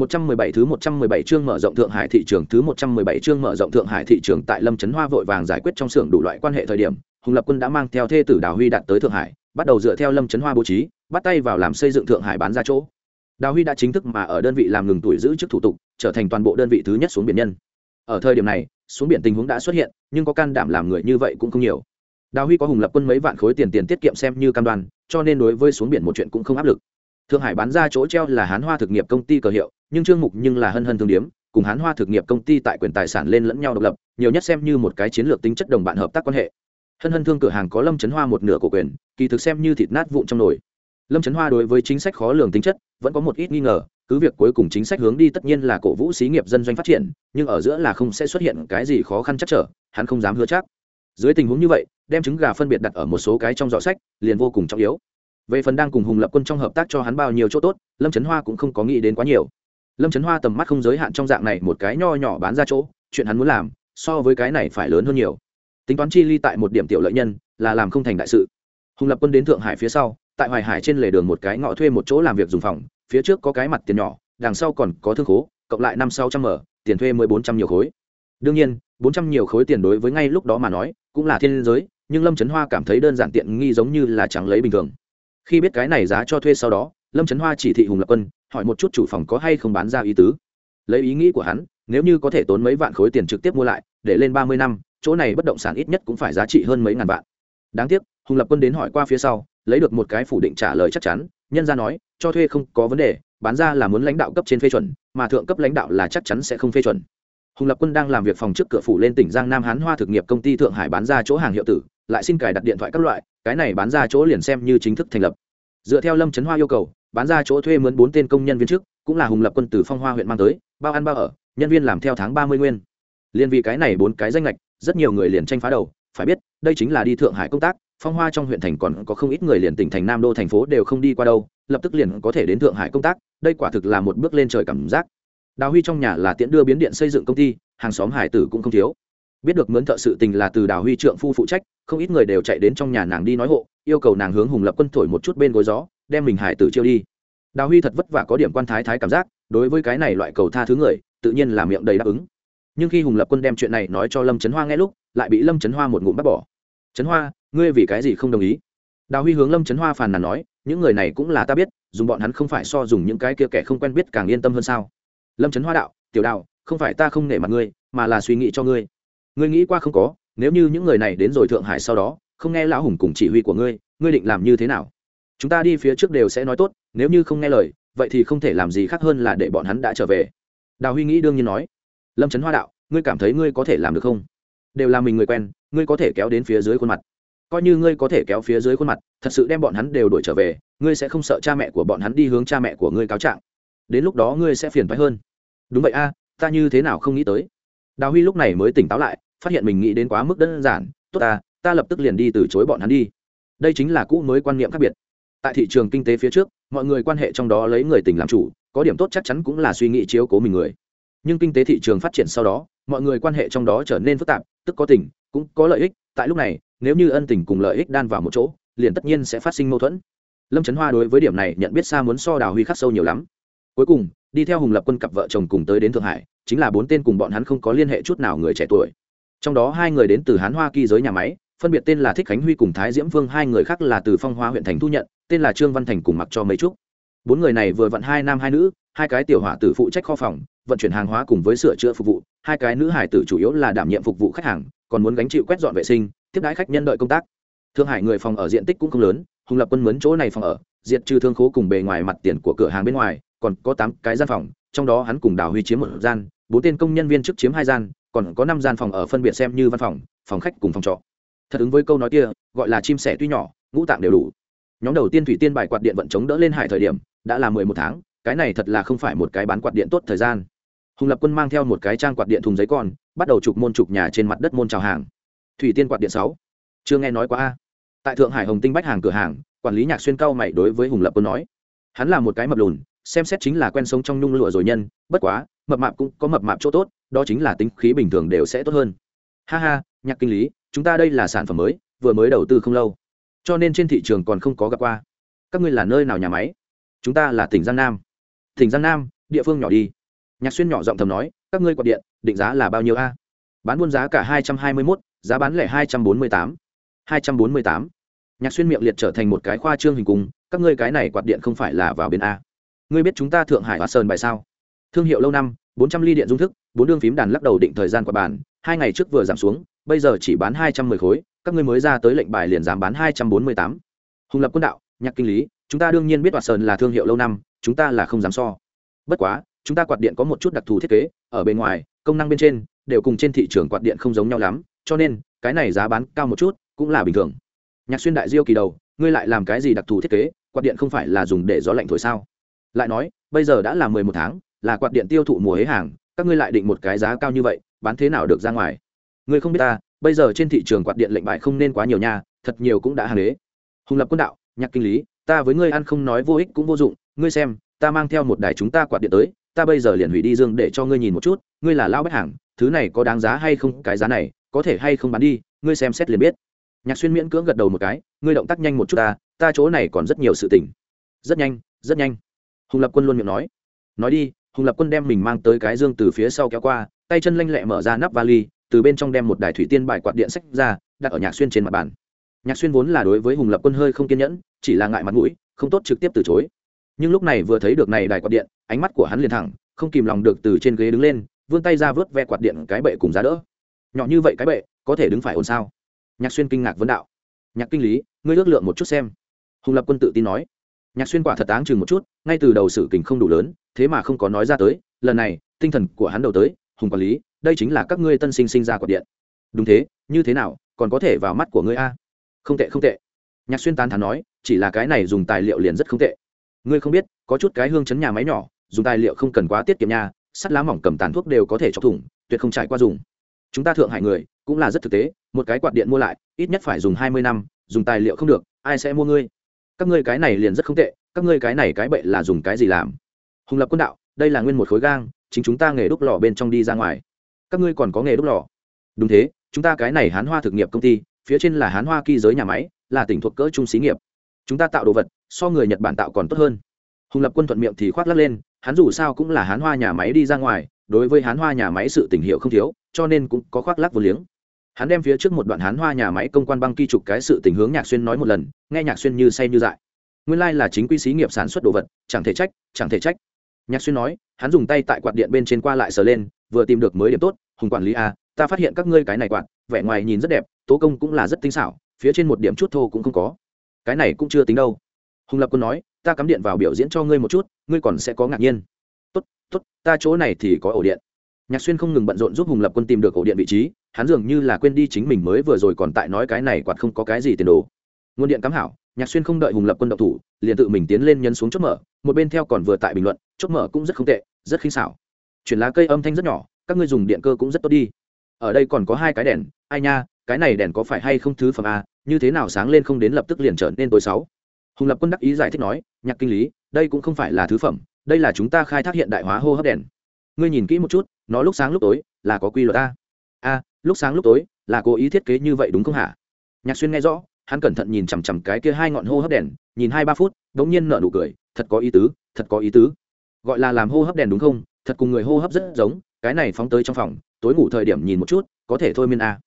117 thứ 117 chương mở rộng Thượng Hải thị trường thứ 117 chương mở rộng Thượng Hải thị trường tại Lâm Chấn Hoa vội vàng giải quyết trong xưởng đủ loại quan hệ thời điểm, Hùng Lập Quân đã mang theo thê tử Đào Huy đạt tới Thượng Hải, bắt đầu dựa theo Lâm Chấn Hoa bố trí, bắt tay vào làm xây dựng Thượng Hải bán ra chỗ. Đào Huy đã chính thức mà ở đơn vị làm ngừng tuổi giữ chức thủ tục, trở thành toàn bộ đơn vị thứ nhất xuống biển nhân. Ở thời điểm này, xuống biển tình huống đã xuất hiện, nhưng có can đảm làm người như vậy cũng không nhiều. Đào Huy có Hùng Lập Quân mấy vạn khối tiền tiền tiết kiệm xem như cam đoan, cho nên đối với xuống biển một chuyện cũng không áp lực thượng hải bán ra chỗ treo là hán hoa thực nghiệp công ty cờ hiệu, nhưng trương mục nhưng là hân hân thương điếm, cùng hán hoa thực nghiệp công ty tại quyền tài sản lên lẫn nhau độc lập, nhiều nhất xem như một cái chiến lược tính chất đồng bạn hợp tác quan hệ. Hân hân thương cửa hàng có lâm trấn hoa một nửa cổ quyền, kỳ thực xem như thịt nát vụn trong nồi. Lâm trấn hoa đối với chính sách khó lường tính chất, vẫn có một ít nghi ngờ, cứ việc cuối cùng chính sách hướng đi tất nhiên là cổ vũ xí nghiệp dân doanh phát triển, nhưng ở giữa là không sẽ xuất hiện cái gì khó khăn chắc trở, hắn không dám hứa chắc. Dưới tình huống như vậy, đem trứng gà phân biệt đặt ở một số cái trong giỏ sách, liền vô cùng trọng yếu về phần đang cùng hùng lập quân trong hợp tác cho hắn bao nhiêu chỗ tốt, lâm trấn hoa cũng không có nghĩ đến quá nhiều. Lâm trấn hoa tầm mắt không giới hạn trong dạng này một cái nho nhỏ bán ra chỗ, chuyện hắn muốn làm, so với cái này phải lớn hơn nhiều. Tính toán chi ly tại một điểm tiểu lợi nhân, là làm không thành đại sự. Hùng lập quân đến thượng hải phía sau, tại hoài hải trên lề đường một cái ngõ thuê một chỗ làm việc dùng phòng, phía trước có cái mặt tiền nhỏ, đằng sau còn có thương khố, cộng lại năm sáu trăm m tiền thuê mới bốn trăm nhiều khối. Đương nhiên, bốn trăm nhiều khối tiền đối với ngay lúc đó mà nói, cũng là thiên giới, nhưng lâm trấn hoa cảm thấy đơn giản tiện nghi giống như là chẳng lấy bình thường khi biết cái này giá cho thuê sau đó, lâm trấn hoa chỉ thị hùng lập quân, hỏi một chút chủ phòng có hay không bán ra ý tứ. Lấy ý nghĩ của hắn, nếu như có thể tốn mấy vạn khối tiền trực tiếp mua lại, để lên ba mươi năm, chỗ này bất động sản ít nhất cũng phải giá trị hơn mấy ngàn vạn. Đáng tiếc, hùng lập quân đến hỏi qua phía sau, lấy được một cái phủ định trả lời chắc chắn, nhân ra nói, cho thuê không có vấn đề, bán ra là muốn lãnh đạo cấp trên phê chuẩn, mà thượng cấp lãnh đạo là chắc chắn sẽ không phê chuẩn. Hùng lập quân đang làm việc phòng trước cửa phủ lên tỉnh giang nam hán hoa thực nghiệp công ty thượng hải bán ra chỗ hàng hiệu tử, lại xin cài đặt điện thoại các loại cái này bán ra chỗ liền xem như chính thức thành lập. Dựa theo lâm trấn hoa yêu cầu bán ra chỗ thuê mướn bốn tên công nhân viên chức, cũng là hùng lập quân từ phong hoa huyện mang tới bao ăn bao ở nhân viên làm theo tháng ba mươi nguyên. Liền vì cái này bốn cái danh lệch rất nhiều người liền tranh phá đầu phải biết đây chính là đi thượng hải công tác phong hoa trong huyện thành còn có không ít người liền tỉnh thành nam đô thành phố đều không đi qua đâu lập tức liền có thể đến thượng hải công tác đây quả thực là một bước lên trời cảm giác. Đào huy trong nhà là tiễn đưa biến điện xây dựng công ty hàng xóm hải tử cũng không thiếu biết được mướn thợ sự tình là từ đào huy trượng phu phụ trách, không ít người đều chạy đến trong nhà nàng đi nói hộ, yêu cầu nàng hướng hùng lập quân thổi một chút bên gối gió, đem mình hải tử chiêu đi. Đào huy thật vất vả có điểm quan thái thái cảm giác, đối với cái này loại cầu tha thứ người, tự nhiên là miệng đầy đáp ứng. Nhưng khi hùng lập quân đem chuyện này nói cho lâm trấn hoa nghe lúc, lại bị lâm trấn hoa một ngụm bắt bỏ. Trấn hoa, ngươi vì cái gì không đồng ý? Đào huy hướng lâm trấn hoa phàn nàn nói, những người này cũng là ta biết, dùng bọn hắn không phải so dùng những cái kia kẻ không quen biết càng yên tâm hơn sao. Lâm trấn hoa đạo, tiểu đạo, không phải ta không nể mặt ngươi, mà là suy nghĩ cho ngươi ngươi nghĩ qua không có, nếu như những người này đến rồi thượng hải sau đó, không nghe lão hùng cùng chỉ huy của ngươi ngươi định làm như thế nào? Chúng ta đi phía trước đều sẽ nói tốt, nếu như không nghe lời, vậy thì không thể làm gì khác hơn là để bọn hắn đã trở về. Đào huy nghĩ đương nhiên nói. Lâm trấn hoa đạo, ngươi cảm thấy ngươi có thể làm được không? Đều là mình người quen, ngươi có thể kéo đến phía dưới khuôn mặt. Coi như ngươi có thể kéo phía dưới khuôn mặt, thật sự đem bọn hắn đều đuổi trở về, ngươi sẽ không sợ cha mẹ của bọn hắn đi hướng cha mẹ của ngươi cáo trạng. Đến lúc đó ngươi sẽ phiền phái hơn. Đúng vậy a, ta như thế nào không nghĩ tới. Đào huy lúc này mới tỉnh táo lại phát hiện mình nghĩ đến quá mức đơn giản, tốt ta ta lập tức liền đi từ chối bọn hắn đi. Đây chính là cũ mới quan niệm khác biệt. Tại thị trường kinh tế phía trước, mọi người quan hệ trong đó lấy người tình làm chủ, có điểm tốt chắc chắn cũng là suy nghĩ chiếu cố mình người. Nhưng kinh tế thị trường phát triển sau đó, mọi người quan hệ trong đó trở nên phức tạp, tức có tình, cũng có lợi ích. Tại lúc này, nếu như ân tình cùng lợi ích đan vào một chỗ, liền tất nhiên sẽ phát sinh mâu thuẫn. Lâm trấn hoa đối với điểm này nhận biết xa muốn so đào huy khắc sâu nhiều lắm. Cuối cùng, đi theo hùng lập quân cặp vợ chồng cùng tới đến thượng hải, chính là bốn tên cùng bọn hắn không có liên hệ chút nào người trẻ tuổi trong đó hai người đến từ hán hoa kỳ giới nhà máy, phân biệt tên là thích khánh huy cùng thái diễm vương, hai người khác là từ phong hoa huyện thành thu nhận, tên là trương văn thành cùng mặc cho mấy trúc. Bốn người này vừa vận hai nam hai nữ, hai cái tiểu hỏa tử phụ trách kho phòng, vận chuyển hàng hóa cùng với sửa chữa phục vụ, hai cái nữ hải tử chủ yếu là đảm nhiệm phục vụ khách hàng, còn muốn gánh chịu quét dọn vệ sinh, tiếp đãi khách nhân đợi công tác. Thương hải người phòng ở diện tích cũng không lớn, hùng lập quân mướn chỗ này phòng ở, diệt trừ thương khố cùng bề ngoài mặt tiền của cửa hàng bên ngoài, còn có tám cái gian phòng, trong đó hắn cùng đào huy chiếm một gian, bốn tên công nhân viên chức chiếm hai gian còn có năm gian phòng ở phân biệt xem như văn phòng phòng khách cùng phòng trọ. Thật ứng với câu nói kia, gọi là chim sẻ tuy nhỏ, ngũ tạng đều đủ. Nhóm đầu tiên thủy tiên bài quạt điện vận chống đỡ lên hải thời điểm, đã là mười một tháng, cái này thật là không phải một cái bán quạt điện tốt thời gian. Hùng lập quân mang theo một cái trang quạt điện thùng giấy con, bắt đầu chụp môn chụp nhà trên mặt đất môn chào hàng. Thủy tiên quạt điện sáu. Chưa nghe nói quá a. Tại thượng hải hồng tinh bách hàng cửa hàng, quản lý nhạc xuyên cao mày đối với hùng lập quân nói. Hắn là một cái mập lùn, xem xét chính là quen sống trong nhung lụa rồi nhân, bất quá, mập mạp cũng có mập mạp chỗ tốt đó chính là tính khí bình thường đều sẽ tốt hơn. Ha ha, nhạc kinh lý, chúng ta đây là sản phẩm mới, vừa mới đầu tư không lâu. Cho nên trên thị trường còn không có gặp qua. Các ngươi là nơi nào nhà máy? Chúng ta là tỉnh giang nam. Tỉnh giang nam, địa phương nhỏ đi. Nhạc xuyên nhỏ giọng thầm nói, các ngươi quạt điện, định giá là bao nhiêu a? Bán buôn giá cả hai trăm hai mươi mốt, giá bán lẻ hai trăm bốn mươi tám. hai trăm bốn mươi tám. Nhạc xuyên miệng liệt trở thành một cái khoa trương hình cung các ngươi cái này quạt điện không phải là vào bên a? Ngươi biết chúng ta thượng hải hoa sơn bài sao? Thương hiệu lâu năm, bốn trăm ly điện dung thức bốn đương phím đàn lắc đầu định thời gian qua bàn, hai ngày trước vừa giảm xuống, bây giờ chỉ bán hai trăm mười khối, các ngươi mới ra tới lệnh bài liền giảm bán hai trăm bốn mươi tám. Hùng lập quân đạo, nhạc kinh lý, chúng ta đương nhiên biết hoa sơn là thương hiệu lâu năm, chúng ta là không dám so. Bất quá, chúng ta quạt điện có một chút đặc thù thiết kế, ở bên ngoài, công năng bên trên, đều cùng trên thị trường quạt điện không giống nhau lắm, cho nên, cái này giá bán cao một chút, cũng là bình thường. Nhạc xuyên đại diêu kỳ đầu, ngươi lại làm cái gì đặc thù thiết kế, quạt điện không phải là dùng để gió lạnh thổi sao? Lại nói, bây giờ đã là mười một tháng, là quạt điện tiêu thụ mùa hế hàng các ngươi lại định một cái giá cao như vậy, bán thế nào được ra ngoài? Ngươi không biết ta, bây giờ trên thị trường quạt điện lệnh bại không nên quá nhiều nha, thật nhiều cũng đã hàng đế hùng lập quân đạo, nhạc kinh lý, ta với ngươi ăn không nói vô ích cũng vô dụng, ngươi xem, ta mang theo một đài chúng ta quạt điện tới, ta bây giờ liền hủy đi dương để cho ngươi nhìn một chút, ngươi là lao bách hàng, thứ này có đáng giá hay không, cái giá này, có thể hay không bán đi, ngươi xem xét liền biết. Nhạc xuyên miễn cưỡng gật đầu một cái, ngươi động tác nhanh một chút ta ta chỗ này còn rất nhiều sự tình. Rất nhanh rất nhanh. Hùng lập quân luôn miệng nói. Nói đi hùng lập quân đem mình mang tới cái dương từ phía sau kéo qua, tay chân lanh lẹ mở ra nắp vali, từ bên trong đem một đài thủy tiên bài quạt điện sách ra, đặt ở nhạc xuyên trên mặt bàn. Nhạc xuyên vốn là đối với hùng lập quân hơi không kiên nhẫn, chỉ là ngại mặt mũi, không tốt trực tiếp từ chối. Nhưng lúc này vừa thấy được này đài quạt điện, ánh mắt của hắn liền thẳng, không kìm lòng được từ trên ghế đứng lên, vươn tay ra vớt ve quạt điện cái bệ cùng giá đỡ. Nhỏ như vậy cái bệ, có thể đứng phải ổn sao? Nhạc xuyên kinh ngạc vấn đạo. Nhạc kinh lý, ngươi ước lượng một chút xem. Hùng lập quân tự tin nói nhạc xuyên quả thật áng chừng một chút, ngay từ đầu sự kình không đủ lớn, thế mà không có nói ra tới, lần này, tinh thần của hắn đầu tới, hùng quản lý, đây chính là các ngươi tân sinh sinh ra quạt điện. Đúng thế, như thế nào, còn có thể vào mắt của ngươi a? Không tệ không tệ. Nhạc xuyên tán thán nói, chỉ là cái này dùng tài liệu liền rất không tệ. Ngươi không biết, có chút cái hương chấn nhà máy nhỏ, dùng tài liệu không cần quá tiết kiệm nha, sắt lá mỏng cầm tàn thuốc đều có thể chọc thủng, tuyệt không trải qua dùng. Chúng ta thượng hải người, cũng là rất thực tế, một cái quạt điện mua lại, ít nhất phải dùng hai mươi năm, dùng tài liệu không được, ai sẽ mua ngươi? Các ngươi cái này liền rất không tệ, các ngươi cái này cái bậy là dùng cái gì làm? Hùng lập quân đạo, đây là nguyên một khối gang, chính chúng ta nghề đúc lò bên trong đi ra ngoài. Các ngươi còn có nghề đúc lò? Đúng thế, chúng ta cái này hán hoa thực nghiệp công ty, phía trên là hán hoa kỳ giới nhà máy, là tỉnh thuộc cỡ trung xí nghiệp. Chúng ta tạo đồ vật, so người nhật bản tạo còn tốt hơn. Hùng lập quân thuận miệng thì khoác lắc lên, hắn dù sao cũng là hán hoa nhà máy đi ra ngoài, đối với hán hoa nhà máy sự tình hiệu không thiếu, cho nên cũng có khoác lắc vô liếng hắn đem phía trước một đoạn hán hoa nhà máy công quan băng kỳ trục cái sự tình hướng nhạc xuyên nói một lần, nghe nhạc xuyên như say như dại. Nguyên lai là chính quy xí nghiệp sản xuất đồ vật, chẳng thể trách, chẳng thể trách. Nhạc xuyên nói, hắn dùng tay tại quạt điện bên trên qua lại sờ lên, vừa tìm được mới điểm tốt, hùng quản lý a ta phát hiện các ngươi cái này quạt, vẻ ngoài nhìn rất đẹp, tố công cũng là rất tinh xảo, phía trên một điểm chút thô cũng không có. Cái này cũng chưa tính đâu. Hùng lập quân nói, ta cắm điện vào biểu diễn cho ngươi một chút, ngươi còn sẽ có ngạc nhiên. Tốt tốt, ta chỗ này thì có ổ điện. Nhạc xuyên không ngừng bận rộn giúp hùng lập quân tìm được ổ điện vị trí hắn dường như là quên đi chính mình mới vừa rồi còn tại nói cái này quạt không có cái gì tiền đồ. Nguồn điện cắm hảo, nhạc xuyên không đợi hùng lập quân độc thủ, liền tự mình tiến lên nhấn xuống chốt mở, một bên theo còn vừa tại bình luận, chốt mở cũng rất không tệ, rất khinh xảo. Chuyển lá cây âm thanh rất nhỏ, các ngươi dùng điện cơ cũng rất tốt đi. Ở đây còn có hai cái đèn, ai nha, cái này đèn có phải hay không thứ phẩm a, như thế nào sáng lên không đến lập tức liền trở nên tối sáu hùng lập quân đắc ý giải thích nói, nhạc kinh lý, đây cũng không phải là thứ phẩm, đây là chúng ta khai thác hiện đại hóa hô hấp đèn. Ngươi nhìn kỹ một chút, nó lúc sáng lúc tối, là có quy luật a. A lúc sáng lúc tối, là cố ý thiết kế như vậy đúng không hả? Nhạc xuyên nghe rõ, hắn cẩn thận nhìn chằm chằm cái kia hai ngọn hô hấp đèn, nhìn hai ba phút đ ỗ n g nhiên nở nụ cười, thật có ý tứ, thật có ý tứ. Gọi là làm hô hấp đèn đúng không? Thật cùng người hô hấp rất giống, cái này phóng tới trong phòng, tối ngủ thời điểm nhìn một chút, có thể thôi miên a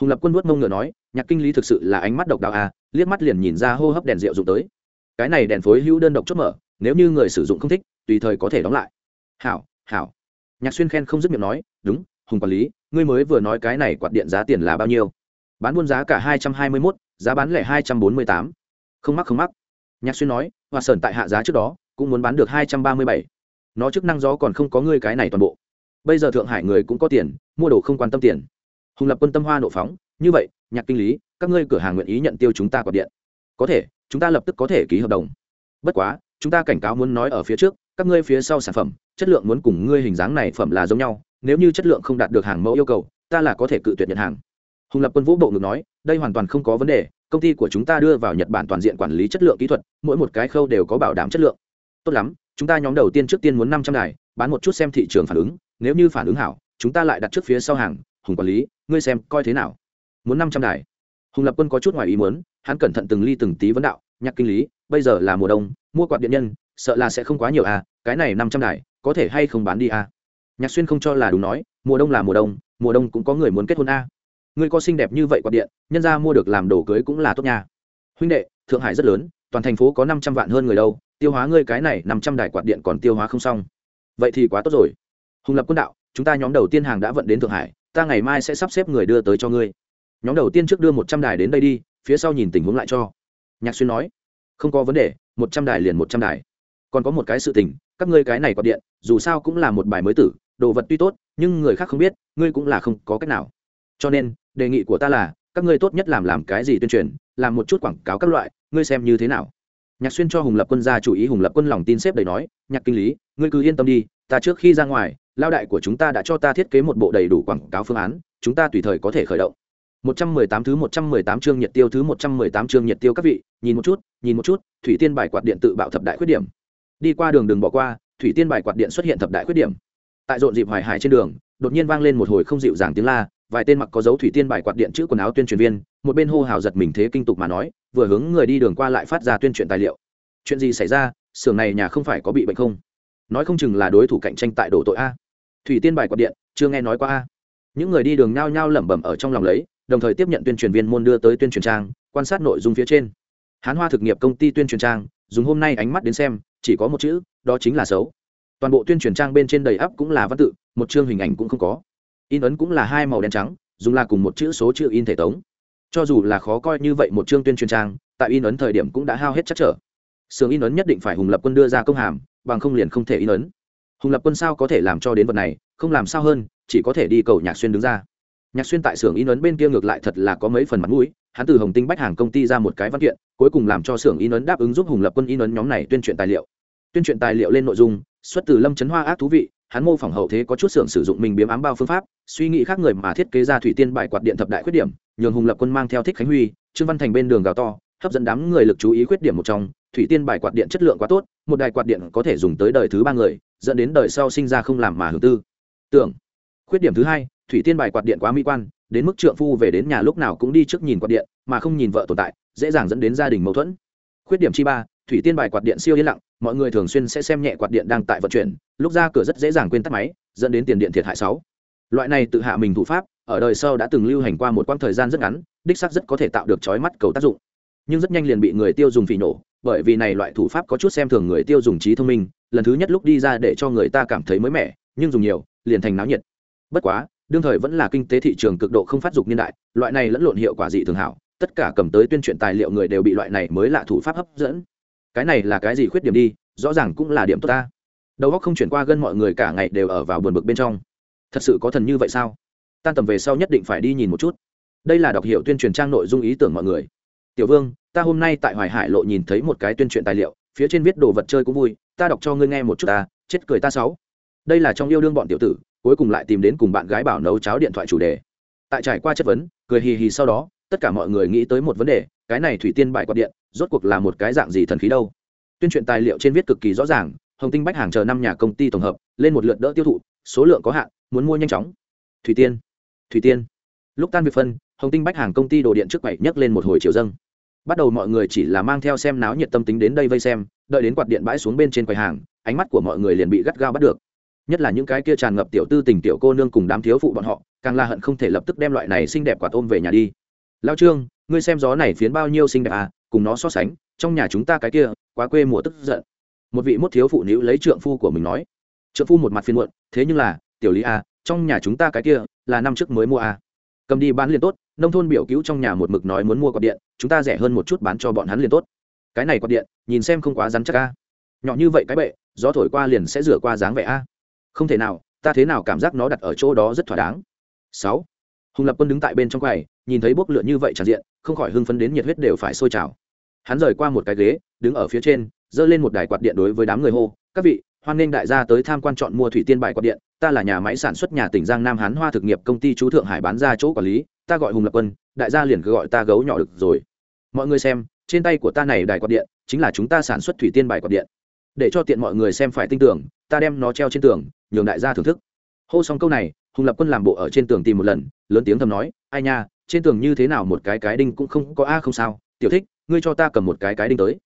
hùng lập quân vuốt mông ngựa nói, nhạc kinh lý thực sự là ánh mắt độc đạo a à, liếc mắt liền nhìn ra hô hấp đèn rượu dụng tới. Cái này đèn phối hữu đơn độc chốt mở, nếu như người sử dụng không thích, tùy thời có thể đóng lại. Hảo hảo. Nhạc xuyên khen không dứt miệng nói, đúng, hùng quản lý ngươi mới vừa nói cái này quạt điện giá tiền là bao nhiêu? Bán buôn giá cả hai trăm hai mươi mốt, giá bán lẻ hai trăm bốn mươi tám. Không mắc không mắc. Nhạc xuyên nói hoa sơn tại hạ giá trước đó, cũng muốn bán được hai trăm ba mươi bảy. Nó chức năng gió còn không có ngươi cái này toàn bộ. Bây giờ thượng hải người cũng có tiền, mua đồ không quan tâm tiền. Hùng lập quân tâm hoa nộ phóng. Như vậy, nhạc kinh lý, các ngươi cửa hàng nguyện ý nhận tiêu chúng ta quạt điện. Có thể, chúng ta lập tức có thể ký hợp đồng. Bất quá, chúng ta cảnh cáo muốn nói ở phía trước, các ngươi phía sau sản phẩm, chất lượng muốn cùng ngươi hình dáng này phẩm là giống nhau nếu như chất lượng không đạt được hàng mẫu yêu cầu, ta là có thể cự tuyệt nhận hàng. Hùng lập quân vũ bộ ngực nói, đây hoàn toàn không có vấn đề, công ty của chúng ta đưa vào nhật bản toàn diện quản lý chất lượng kỹ thuật, mỗi một cái khâu đều có bảo đảm chất lượng. Tốt lắm, chúng ta nhóm đầu tiên trước tiên muốn năm trăm đài, bán một chút xem thị trường phản ứng, nếu như phản ứng hảo, chúng ta lại đặt trước phía sau hàng, hùng quản lý, ngươi xem coi thế nào. Muốn năm trăm đài. Hùng lập quân có chút ngoài ý muốn, hắn cẩn thận từng ly từng tí vấn đạo, nhạc kinh lý, bây giờ là mùa đông, mua quạt điện nhân, sợ là sẽ không quá nhiều à cái này năm trăm đài, có thể hay không bán đi à? Nhạc xuyên không cho là đúng nói, mùa đông là mùa đông mùa đông cũng có người muốn kết hôn à. ngươi có xinh đẹp như vậy quạt điện, nhân ra mua được làm đồ cưới cũng là tốt nha. Huynh đệ, thượng hải rất lớn, toàn thành phố có năm trăm vạn hơn người đâu, tiêu hóa ngươi cái này năm trăm đài quạt điện còn tiêu hóa không xong. Vậy thì quá tốt rồi. Hùng lập quân đạo, chúng ta nhóm đầu tiên hàng đã vận đến thượng hải, ta ngày mai sẽ sắp xếp người đưa tới cho ngươi. Nhóm đầu tiên trước đưa một trăm đài đến đây đi, phía sau nhìn tình huống lại cho. Nhạc xuyên nói, không có vấn đề, một trăm đài liền một trăm đài. Còn có một cái sự tình, các ngươi cái này quạt điện, dù sao cũng là một bài mới tử đồ vật tuy tốt nhưng người khác không biết ngươi cũng là không có cách nào cho nên đề nghị của ta là các ngươi tốt nhất làm làm cái gì tuyên truyền làm một chút quảng cáo các loại ngươi xem như thế nào nhạc xuyên cho hùng lập quân ra chủ ý hùng lập quân lòng tin xếp đầy nói nhạc kinh lý ngươi cứ yên tâm đi ta trước khi ra ngoài lao đại của chúng ta đã cho ta thiết kế một bộ đầy đủ quảng cáo phương án chúng ta tùy thời có thể khởi động 118 thứ 118 chương nhiệt tiêu thứ 118 chương nhiệt tiêu các vị, nhìn một chút, nhìn một chút, thủy tiên bài quạt điện tự bạo thập đại khuyết điểm. Đi qua đường đừng bỏ qua, thủy tiên bài quạt điện xuất hiện thập đại khuyết điểm. Tại rộn dịp hoài hải trên đường, đột nhiên vang lên một hồi không dịu dàng tiếng la, vài tên mặc có dấu thủy tiên bài quạt điện chữ quần áo tuyên truyền viên, một bên hô hào giật mình thế kinh tục mà nói, vừa hướng người đi đường qua lại phát ra tuyên truyền tài liệu. Chuyện gì xảy ra, xưởng này nhà không phải có bị bệnh không? Nói không chừng là đối thủ cạnh tranh tại đổ tội a. Thủy tiên bài quạt điện, chưa nghe nói qua a. Những người đi đường nhao nhao lẩm bẩm ở trong lòng lấy, đồng thời tiếp nhận tuyên truyền viên môn đưa tới tuyên truyền trang quan sát nội dung phía trên hán hoa thực nghiệp công ty tuyên truyền trang dùng hôm nay ánh mắt đến xem chỉ có một chữ đó chính là xấu toàn bộ tuyên truyền trang bên trên đầy ắp cũng là văn tự, một chương hình ảnh cũng không có. In ấn cũng là hai màu đen trắng, dùng là cùng một chữ số chữ in thể tống. Cho dù là khó coi như vậy một chương tuyên truyền trang, tại in ấn thời điểm cũng đã hao hết chắc trở. Sưởng in ấn nhất định phải hùng lập quân đưa ra công hàm, bằng không liền không thể in ấn. Hùng lập quân sao có thể làm cho đến vật này, không làm sao hơn, chỉ có thể đi cầu nhạc xuyên đứng ra. Nhạc xuyên tại xưởng in ấn bên kia ngược lại thật là có mấy phần mặt mũi, hắn từ hồng tinh bách hàng công ty ra một cái văn kiện, cuối cùng làm cho xưởng in ấn đáp ứng giúp hùng lập quân in ấn nhóm này tuyên truyền tài liệu. Tuyên truyền tài liệu lên nội dung xuất từ lâm chấn hoa ác thú vị, hắn mô phỏng hậu thế có chút xưởng sử dụng mình biếm ám bao phương pháp, suy nghĩ khác người mà thiết kế ra thủy tiên bài quạt điện thập đại khuyết điểm, nhường hùng lập quân mang theo thích khánh huy, trương văn thành bên đường gào to, hấp dẫn đám người lực chú ý khuyết điểm một trong, thủy tiên bài quạt điện chất lượng quá tốt, một đài quạt điện có thể dùng tới đời thứ ba người, dẫn đến đời sau sinh ra không làm mà hưởng tư. Tưởng, khuyết điểm thứ hai, thủy tiên bài quạt điện quá mỹ quan, đến mức trượng phu về đến nhà lúc nào cũng đi trước nhìn quạt điện, mà không nhìn vợ tồn tại, dễ dàng dẫn đến gia đình mâu thuẫn. Khuyết điểm chi ba thủy tiên bài quạt điện siêu yên lặng, mọi người thường xuyên sẽ xem nhẹ quạt điện đang tại vận chuyển, lúc ra cửa rất dễ dàng quên tắt máy, dẫn đến tiền điện thiệt hại sáu. Loại này tự hạ mình thủ pháp, ở đời sau đã từng lưu hành qua một quãng thời gian rất ngắn, đích xác rất có thể tạo được chói mắt cầu tác dụng. Nhưng rất nhanh liền bị người tiêu dùng phỉ nổ, bởi vì này loại thủ pháp có chút xem thường người tiêu dùng trí thông minh, lần thứ nhất lúc đi ra để cho người ta cảm thấy mới mẻ, nhưng dùng nhiều, liền thành náo nhiệt. Bất quá, đương thời vẫn là kinh tế thị trường cực độ không phát dục niên đại, loại này lẫn lộn hiệu quả dị thường hảo, tất cả cầm tới tuyên truyền tài liệu người đều bị loại này mới lạ thủ pháp hấp dẫn cái này là cái gì khuyết điểm đi, rõ ràng cũng là điểm tốt ta. Đầu óc không chuyển qua gân mọi người cả ngày đều ở vào buồn bực bên trong. Thật sự có thần như vậy sao? Tan tầm về sau nhất định phải đi nhìn một chút. Đây là đọc hiệu tuyên truyền trang nội dung ý tưởng mọi người. Tiểu vương, ta hôm nay tại hoài hải lộ nhìn thấy một cái tuyên truyền tài liệu, phía trên viết đồ vật chơi cũng vui, ta đọc cho ngươi nghe một chút ta, chết cười ta sáu. Đây là trong yêu đương bọn tiểu tử, cuối cùng lại tìm đến cùng bạn gái bảo nấu cháo điện thoại chủ đề. Tại trải qua chất vấn, cười hì hì sau đó, tất cả mọi người nghĩ tới một vấn đề, cái này thủy tiên bài quạt điện rốt cuộc là một cái dạng gì thần khí đâu? Tuyên truyền tài liệu trên viết cực kỳ rõ ràng, hồng tinh bách hàng chờ năm nhà công ty tổng hợp, lên một lượt đỡ tiêu thụ, số lượng có hạn, muốn mua nhanh chóng. Thủy tiên thủy tiên. Lúc tan việc phân, hồng tinh bách hàng công ty đồ điện trước bảy nhấc lên một hồi chiều dâng. Bắt đầu mọi người chỉ là mang theo xem náo nhiệt tâm tính đến đây vây xem, đợi đến quạt điện bãi xuống bên trên quầy hàng, ánh mắt của mọi người liền bị gắt gao bắt được. Nhất là những cái kia tràn ngập tiểu tư tình tiểu cô nương cùng đám thiếu phụ bọn họ, càng là hận không thể lập tức đem loại này xinh đẹp quạt ôm về nhà đi. Lao trương, ngươi xem gió này phiến bao nhiêu xinh đẹp à cùng nó so sánh, trong nhà chúng ta cái kia, quá quê mùa tức giận. Một vị mốt thiếu phụ nữ lấy trượng phu của mình nói. Trượng phu một mặt phiên muộn, thế nhưng là, tiểu lý a, trong nhà chúng ta cái kia, là năm trước mới mua a. Cầm đi bán liền tốt, nông thôn biểu cứu trong nhà một mực nói muốn mua quạt điện, chúng ta rẻ hơn một chút bán cho bọn hắn liền tốt. Cái này quạt điện, nhìn xem không quá rắn chắc a. Nhỏ như vậy cái bệ, gió thổi qua liền sẽ rửa qua dáng vẻ a. Không thể nào, ta thế nào cảm giác nó đặt ở chỗ đó rất thỏa đáng. Sáu. Hùng lập quân đứng tại bên trong quầy, nhìn thấy bốc lửa như vậy tràn diện, không khỏi hưng phấn đến nhiệt huyết đều phải sôi trào hắn rời qua một cái ghế, đứng ở phía trên, giơ lên một đài quạt điện đối với đám người hô, các vị, hoan nghênh đại gia tới tham quan chọn mua thủy tiên bài quạt điện, ta là nhà máy sản xuất nhà tỉnh giang nam hán hoa thực nghiệp công ty chú thượng hải bán ra chỗ quản lý, ta gọi hùng lập quân, đại gia liền cứ gọi ta gấu nhỏ được rồi. Mọi người xem, trên tay của ta này đài quạt điện, chính là chúng ta sản xuất thủy tiên bài quạt điện. Để cho tiện mọi người xem phải tin tưởng, ta đem nó treo trên tường, nhường đại gia thưởng thức. Hô xong câu này, hùng lập quân làm bộ ở trên tường tìm một lần, lớn tiếng thầm nói, ai nha, trên tường như thế nào một cái cái đinh cũng không có a không sao, tiểu thích ngươi cho ta cầm một cái cái đinh tới.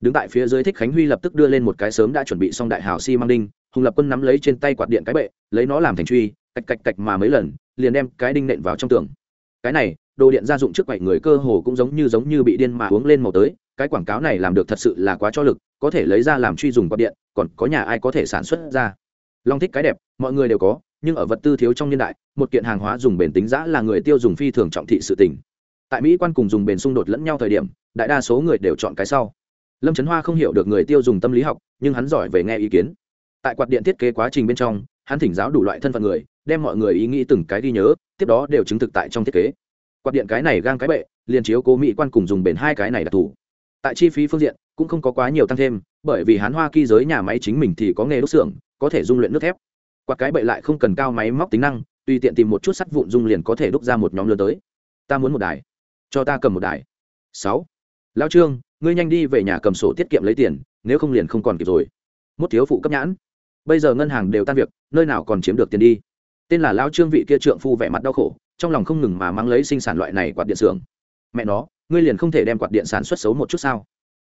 Đứng tại phía dưới thích khánh huy lập tức đưa lên một cái sớm đã chuẩn bị xong đại hào xi、si、măng đinh, hùng lập quân nắm lấy trên tay quạt điện cái bệ, lấy nó làm thành truy, cạch cạch cạch mà mấy lần, liền đem cái đinh nện vào trong tường. Cái này, đồ điện gia dụng trước quậy người cơ hồ cũng giống như giống như bị điên mà uống lên màu tới, cái quảng cáo này làm được thật sự là quá cho lực, có thể lấy ra làm truy dùng quạt điện, còn có nhà ai có thể sản xuất ra. Long thích cái đẹp, mọi người đều có, nhưng ở vật tư thiếu trong niên đại, một kiện hàng hóa dùng bền tính giã là người tiêu dùng phi thường trọng thị sự tình tại mỹ quan cùng dùng bền xung đột lẫn nhau thời điểm đại đa số người đều chọn cái sau lâm trấn hoa không hiểu được người tiêu dùng tâm lý học nhưng hắn giỏi về nghe ý kiến tại quạt điện thiết kế quá trình bên trong hắn thỉnh giáo đủ loại thân phận người đem mọi người ý nghĩ từng cái ghi nhớ tiếp đó đều chứng thực tại trong thiết kế quạt điện cái này gang cái bệ liền chiếu cố mỹ quan cùng dùng bền hai cái này đặc thù tại chi phí phương diện cũng không có quá nhiều tăng thêm bởi vì hắn hoa kỳ giới nhà máy chính mình thì có nghề đúc xưởng có thể dung luyện nước thép quạt cái bậy lại không cần cao máy móc tính năng tùy tiện tìm một chút sắt vụn dung liền có thể đúc ra một nhóm lớn tới ta muốn một đài cho ta cầm một đài. Sáu. Lao trương, ngươi nhanh đi về nhà cầm sổ tiết kiệm lấy tiền, nếu không liền không còn kịp rồi. Một thiếu phụ cấp nhãn. Bây giờ ngân hàng đều tan việc, nơi nào còn chiếm được tiền đi. Tên là lao trương vị kia trượng phu vẻ mặt đau khổ, trong lòng không ngừng mà mang lấy sinh sản loại này quạt điện xưởng. Mẹ nó, ngươi liền không thể đem quạt điện sản xuất xấu một chút sao?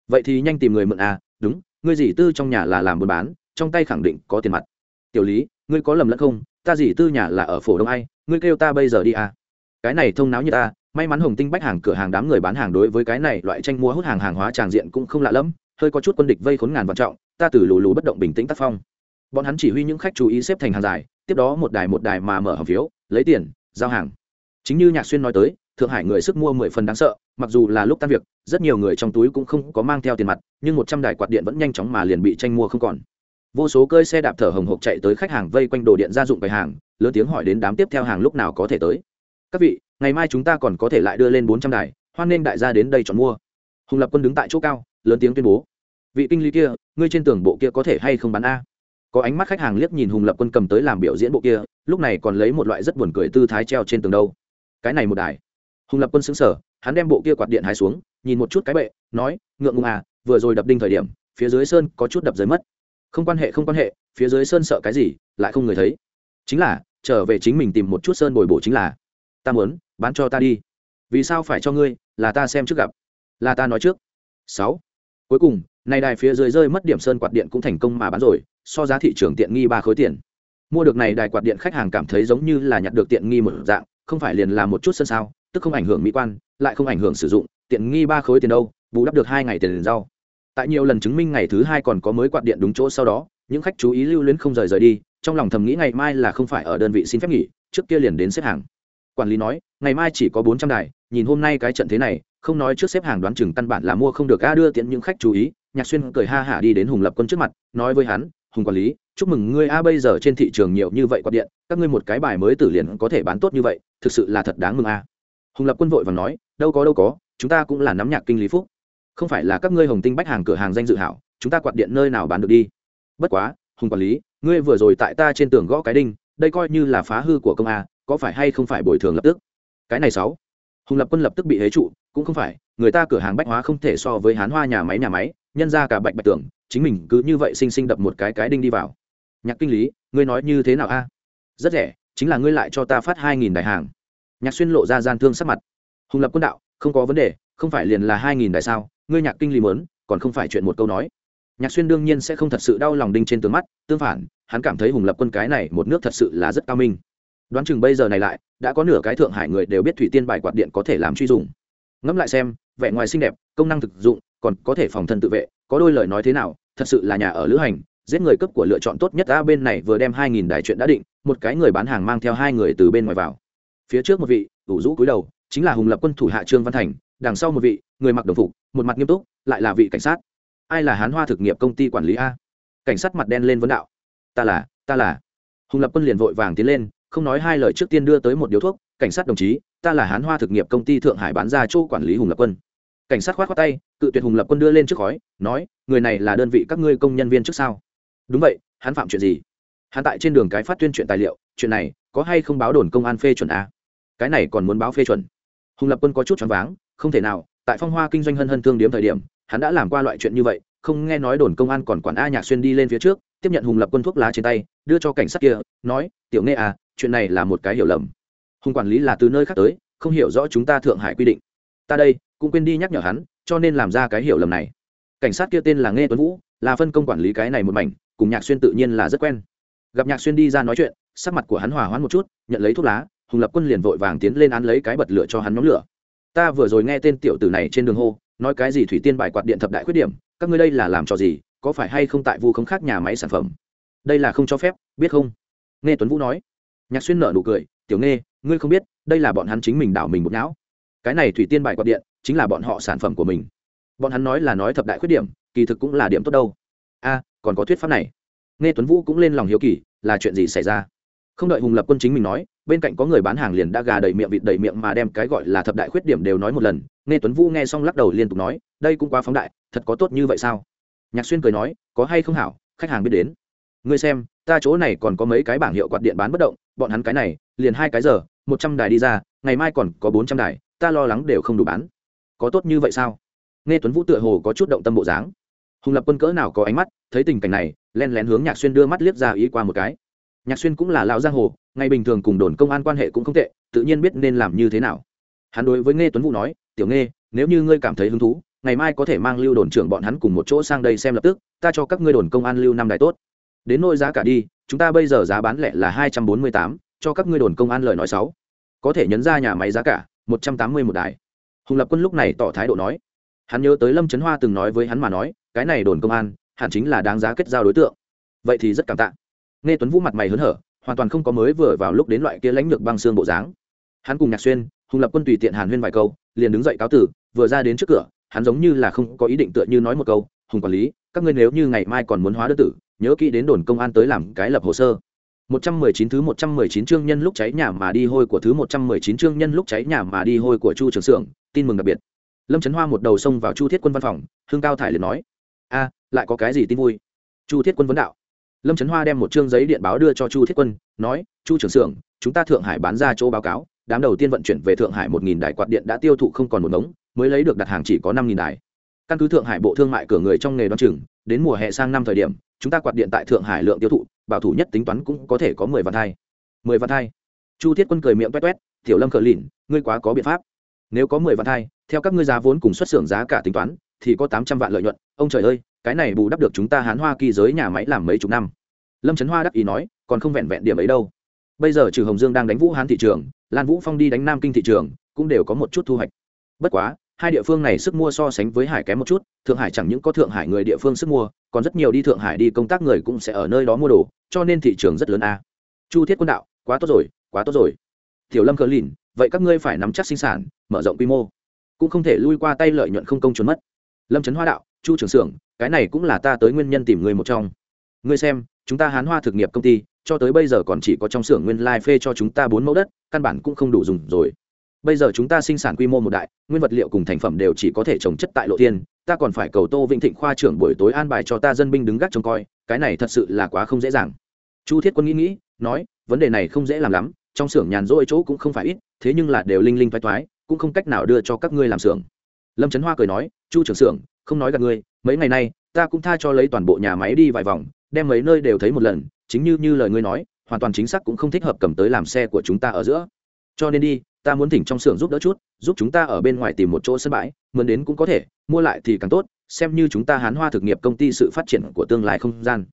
Vậy thì nhanh tìm người mượn à đúng, ngươi dì tư trong nhà là làm buôn bán, trong tay khẳng định có tiền mặt. Tiểu lý, ngươi có lầm lẫn không? Ta dì tư nhà là ở phổ đông ai, ngươi kêu ta bây giờ đi à. Cái này thông náo như ta may mắn hồng tinh bách hàng cửa hàng đám người bán hàng đối với cái này loại tranh mua hút hàng hàng hóa tràng diện cũng không lạ lẫm, hơi có chút quân địch vây khốn ngàn vạn trọng, ta từ lù lù bất động bình tĩnh tác phong. Bọn hắn chỉ huy những khách chú ý xếp thành hàng dài, tiếp đó một đài một đài mà mở hòm phiếu, lấy tiền, giao hàng. Chính như nhạc xuyên nói tới, thượng hải người sức mua mười phần đáng sợ, mặc dù là lúc tan việc, rất nhiều người trong túi cũng không có mang theo tiền mặt, nhưng một trăm đài quạt điện vẫn nhanh chóng mà liền bị tranh mua không còn. Vô số cơi xe đạp thở hồng hộc chạy tới khách hàng vây quanh đồ điện gia dụng bày hàng, lớn tiếng hỏi đến đám tiếp theo hàng lúc nào có thể tới. Các vị ngày mai chúng ta còn có thể lại đưa lên bốn trăm đài, hoan nên đại gia đến đây chọn mua. Hùng lập quân đứng tại chỗ cao, lớn tiếng tuyên bố. Vị kinh lý kia, ngươi trên tường bộ kia có thể hay không bán a? Có ánh mắt khách hàng liếc nhìn hùng lập quân cầm tới làm biểu diễn bộ kia, lúc này còn lấy một loại rất buồn cười tư thái treo trên tường đâu. Cái này một đài. Hùng lập quân xứng sở hắn đem bộ kia quạt điện hái xuống, nhìn một chút cái bệ, nói, ngượng ngùng à vừa rồi đập đinh thời điểm, phía dưới sơn có chút đập rơi mất. Không quan hệ, không quan hệ, phía dưới sơn sợ cái gì, lại không người thấy. Chính là, trở về chính mình tìm một chút sơn bồi bổ chính là. Ta muốn bán cho ta đi. Vì sao phải cho ngươi, là ta xem trước gặp, là ta nói trước. Sáu. Cuối cùng, nay đài phía dưới rơi mất điểm sơn quạt điện cũng thành công mà bán rồi, so giá thị trường tiện nghi ba khối tiền. Mua được này đài quạt điện khách hàng cảm thấy giống như là nhặt được tiện nghi một dạng, không phải liền là một chút sân sao, tức không ảnh hưởng mỹ quan, lại không ảnh hưởng sử dụng, tiện nghi ba khối tiền đâu, bù đắp được hai ngày tiền rau. Tại nhiều lần chứng minh ngày thứ hai còn có mới quạt điện đúng chỗ sau đó, những khách chú ý lưu luyến không rời rời đi, trong lòng thầm nghĩ ngày mai là không phải ở đơn vị xin phép nghỉ, trước kia liền đến xếp hàng quản lý nói, ngày mai chỉ có bốn trăm đài, nhìn hôm nay cái trận thế này, không nói trước xếp hàng đoán chừng căn bản là mua không được. A đưa tiện những khách chú ý, nhạc xuyên cười ha hả đi đến hùng lập quân trước mặt, nói với hắn, hùng quản lý, chúc mừng ngươi a bây giờ trên thị trường nhiều như vậy quạt điện, các ngươi một cái bài mới tử liền có thể bán tốt như vậy, thực sự là thật đáng mừng a. Hùng lập quân vội và nói, đâu có đâu có, chúng ta cũng là nắm nhạc kinh lý phúc. Không phải là các ngươi hồng tinh bách hàng cửa hàng danh dự hảo, chúng ta quạt điện nơi nào bán được đi? Bất quá, hùng quản lý, ngươi vừa rồi tại ta trên tường gõ cái đinh, đây coi như là phá hư của công a có phải hay không phải bồi thường lập tức? Cái này sáu. Hùng lập quân lập tức bị hế trụ, cũng không phải, người ta cửa hàng bách hóa không thể so với hán hoa nhà máy nhà máy, nhân ra cả bạch bạch tưởng, chính mình cứ như vậy xinh xinh đập một cái cái đinh đi vào. Nhạc kinh lý, ngươi nói như thế nào a? Rất rẻ, chính là ngươi lại cho ta phát hai nghìn đại hàng. Nhạc xuyên lộ ra gian thương sắc mặt. Hùng lập quân đạo, không có vấn đề, không phải liền là hai nghìn đại sao? Ngươi nhạc kinh lý mớn còn không phải chuyện một câu nói. Nhạc xuyên đương nhiên sẽ không thật sự đau lòng đinh trên tướng mắt, tương phản, hắn cảm thấy hùng lập quân cái này một nước thật sự là rất cao minh đoán chừng bây giờ này lại, đã có nửa cái thượng hải người đều biết thủy tiên bài quạt điện có thể làm truy dùng. Ngẫm lại xem, vẻ ngoài xinh đẹp, công năng thực dụng, còn có thể phòng thân tự vệ, có đôi lời nói thế nào, thật sự là nhà ở lữ hành, giết người cấp của lựa chọn tốt nhất a bên này vừa đem hai nghìn đài chuyện đã định, một cái người bán hàng mang theo hai người từ bên ngoài vào. Phía trước một vị, ủ rũ cúi đầu, chính là hùng lập quân thủ hạ trương văn thành, đằng sau một vị, người mặc đồng phục, một mặt nghiêm túc, lại là vị cảnh sát. Ai là hán hoa thực nghiệp công ty quản lý a? Cảnh sát mặt đen lên vấn đạo. Ta là ta là. Hùng lập quân liền vội vàng tiến lên không nói hai lời trước tiên đưa tới một điếu thuốc, cảnh sát đồng chí, ta là hán hoa thực nghiệp công ty thượng hải bán ra chỗ quản lý hùng lập quân. Cảnh sát khoát khoát tay, cự tuyệt hùng lập quân đưa lên trước khói, nói, người này là đơn vị các ngươi công nhân viên trước sao? Đúng vậy, hắn phạm chuyện gì? Hắn tại trên đường cái phát tuyên chuyện tài liệu, chuyện này, có hay không báo đồn công an phê chuẩn à? cái này còn muốn báo phê chuẩn. Hùng lập quân có chút choáng váng, không thể nào, tại phong hoa kinh doanh hân hân thương điếm thời điểm, hắn đã làm qua loại chuyện như vậy, không nghe nói đồn công an còn quản a nhạc xuyên đi lên phía trước, tiếp nhận hùng lập quân thuốc lá trên tay, đưa cho cảnh sát kia, nói, tiểu nghe à chuyện này là một cái hiểu lầm. Hùng quản lý là từ nơi khác tới, không hiểu rõ chúng ta thượng hải quy định. Ta đây, cũng quên đi nhắc nhở hắn, cho nên làm ra cái hiểu lầm này. Cảnh sát kia tên là nghe tuấn vũ, là phân công quản lý cái này một mảnh, cùng nhạc xuyên tự nhiên là rất quen. Gặp nhạc xuyên đi ra nói chuyện, sắc mặt của hắn hòa hoãn một chút, nhận lấy thuốc lá, hùng lập quân liền vội vàng tiến lên án lấy cái bật lửa cho hắn nhóm lửa. Ta vừa rồi nghe tên tiểu tử này trên đường hô, nói cái gì thủy tiên bài quạt điện thập đại khuyết điểm, các ngươi đây là làm trò gì, có phải hay không tại vu khống khác nhà máy sản phẩm? Đây là không cho phép, biết không? Nghe tuấn vũ nói nhạc xuyên nở nụ cười, tiểu nghe ngươi không biết, đây là bọn hắn chính mình đảo mình một não. Cái này thủy tiên bài quạt điện, chính là bọn họ sản phẩm của mình. Bọn hắn nói là nói thập đại khuyết điểm, kỳ thực cũng là điểm tốt đâu. A, còn có thuyết pháp này. Nghe tuấn vũ cũng lên lòng hiếu kỳ, là chuyện gì xảy ra? Không đợi hùng lập quân chính mình nói, bên cạnh có người bán hàng liền đã gà đầy miệng vịt đầy miệng mà đem cái gọi là thập đại khuyết điểm đều nói một lần. Nghe tuấn vũ nghe xong lắc đầu liên tục nói, đây cũng quá phóng đại, thật có tốt như vậy sao? Nhạc xuyên cười nói, có hay không hảo, khách hàng biết đến. Ngươi xem, ta chỗ này còn có mấy cái bảng hiệu quạt điện bán bất động bọn hắn cái này, liền hai cái giờ, một trăm đài đi ra, ngày mai còn có bốn trăm đài, ta lo lắng đều không đủ bán. Có tốt như vậy sao? Nghe tuấn vũ tựa hồ có chút động tâm bộ dáng. Hùng lập quân cỡ nào có ánh mắt, thấy tình cảnh này, len lén hướng nhạc xuyên đưa mắt liếc ra ý qua một cái. Nhạc xuyên cũng là lão giang hồ, ngày bình thường cùng đồn công an quan hệ cũng không tệ, tự nhiên biết nên làm như thế nào. Hắn đối với nghe tuấn vũ nói, tiểu nghe, nếu như ngươi cảm thấy hứng thú, ngày mai có thể mang lưu đồn trưởng bọn hắn cùng một chỗ sang đây xem lập tức, ta cho các ngươi đồn công an lưu năm đài tốt. Đến nỗi giá cả đi chúng ta bây giờ giá bán lẻ là hai trăm bốn mươi tám, cho các ngươi đồn công an lời nói sáu. Có thể nhấn ra nhà máy giá cả, một trăm tám mươi một đài. Hùng lập quân lúc này tỏ thái độ nói. Hắn nhớ tới lâm trấn hoa từng nói với hắn mà nói, cái này đồn công an, hẳn chính là đáng giá kết giao đối tượng. Vậy thì rất cảm tạ. Nghe tuấn vũ mặt mày hớn hở, hoàn toàn không có mới vừa vào lúc đến loại kia lãnh lược băng xương bộ dáng. Hắn cùng nhạc xuyên, hùng lập quân tùy tiện hàn huyên vài câu, liền đứng dậy cáo tử, vừa ra đến trước cửa, hắn giống như là không có ý định tựa như nói một câu, hùng quản lý, các ngươi nếu như ngày mai còn muốn hóa đơn tử nhớ kỹ đến đồn công an tới làm cái lập hồ sơ 119 thứ 119 chương nhân lúc cháy nhà mà đi hôi của thứ 119 chương nhân lúc cháy nhà mà đi hôi của Chu Trường Sưởng, tin mừng đặc biệt. Lâm Trấn Hoa một đầu xông vào Chu Thiết Quân văn phòng, hương cao thải liền nói: "A, lại có cái gì tin vui?" Chu Thiết Quân vấn đạo. Lâm Trấn Hoa đem một chương giấy điện báo đưa cho Chu Thiết Quân, nói: "Chu Trường Sưởng, chúng ta Thượng Hải bán ra chỗ báo cáo, đám đầu tiên vận chuyển về Thượng Hải 1000 đài quạt điện đã tiêu thụ không còn một ngống, mới lấy được đặt hàng chỉ có 5000 đài. Căn cứ Thượng Hải Bộ Thương mại cửa người trong nghề đoán chừng, đến mùa hè sang năm thời điểm, chúng ta quạt điện tại Thượng Hải lượng tiêu thụ, bảo thủ nhất tính toán cũng có thể có mười vạn thai mười vạn thai chu thiết quân cười miệng toét toét tiểu lâm cờ lìn, ngươi quá có biện pháp. Nếu có mười vạn thai theo các ngươi giá vốn cùng xuất xưởng giá cả tính toán, thì có tám trăm vạn lợi nhuận. Ông trời ơi, cái này bù đắp được chúng ta hán hoa kỳ giới nhà máy làm mấy chục năm. Lâm trấn hoa đắc ý nói, còn không vẹn vẹn điểm ấy đâu. Bây giờ trừ hồng dương đang đánh vũ hán thị trường, lan vũ phong đi đánh nam kinh thị trường, cũng đều có một chút thu hoạch. Bất quá hai địa phương này sức mua so sánh với hải kém một chút, thượng hải chẳng những có thượng hải người địa phương sức mua, còn rất nhiều đi thượng hải đi công tác người cũng sẽ ở nơi đó mua đồ, cho nên thị trường rất lớn a. Chu thiết quân đạo, quá tốt rồi, quá tốt rồi. Tiểu lâm cờ lìn, vậy các ngươi phải nắm chắc sinh sản, mở rộng quy mô. Cũng không thể lui qua tay lợi nhuận không công trốn mất. Lâm trấn hoa đạo, chu trưởng xưởng cái này cũng là ta tới nguyên nhân tìm người một trong. Ngươi xem, chúng ta hán hoa thực nghiệp công ty, cho tới bây giờ còn chỉ có trong xưởng nguyên lai phê cho chúng ta bốn mẫu đất, căn bản cũng không đủ dùng rồi bây giờ chúng ta sinh sản quy mô một đại, nguyên vật liệu cùng thành phẩm đều chỉ có thể trồng chất tại lộ thiên, ta còn phải cầu tô vĩnh thịnh khoa trưởng buổi tối an bài cho ta dân binh đứng gác trông coi, cái này thật sự là quá không dễ dàng. Chu thiết quân nghĩ nghĩ, nói, vấn đề này không dễ làm lắm, trong xưởng nhàn rỗi chỗ cũng không phải ít, thế nhưng là đều linh linh thoái thoái, cũng không cách nào đưa cho các ngươi làm xưởng. Lâm trấn hoa cười nói, chu trưởng xưởng, không nói gặp ngươi, mấy ngày nay, ta cũng tha cho lấy toàn bộ nhà máy đi vài vòng, đem mấy nơi đều thấy một lần, chính như như lời ngươi nói, hoàn toàn chính xác cũng không thích hợp cầm tới làm xe của chúng ta ở giữa. Cho nên đi ta muốn thỉnh trong xưởng giúp đỡ chút, giúp chúng ta ở bên ngoài tìm một chỗ sân bãi mượn đến cũng có thể, mua lại thì càng tốt, xem như chúng ta hán hoa thực nghiệp công ty sự phát triển của tương lai không gian.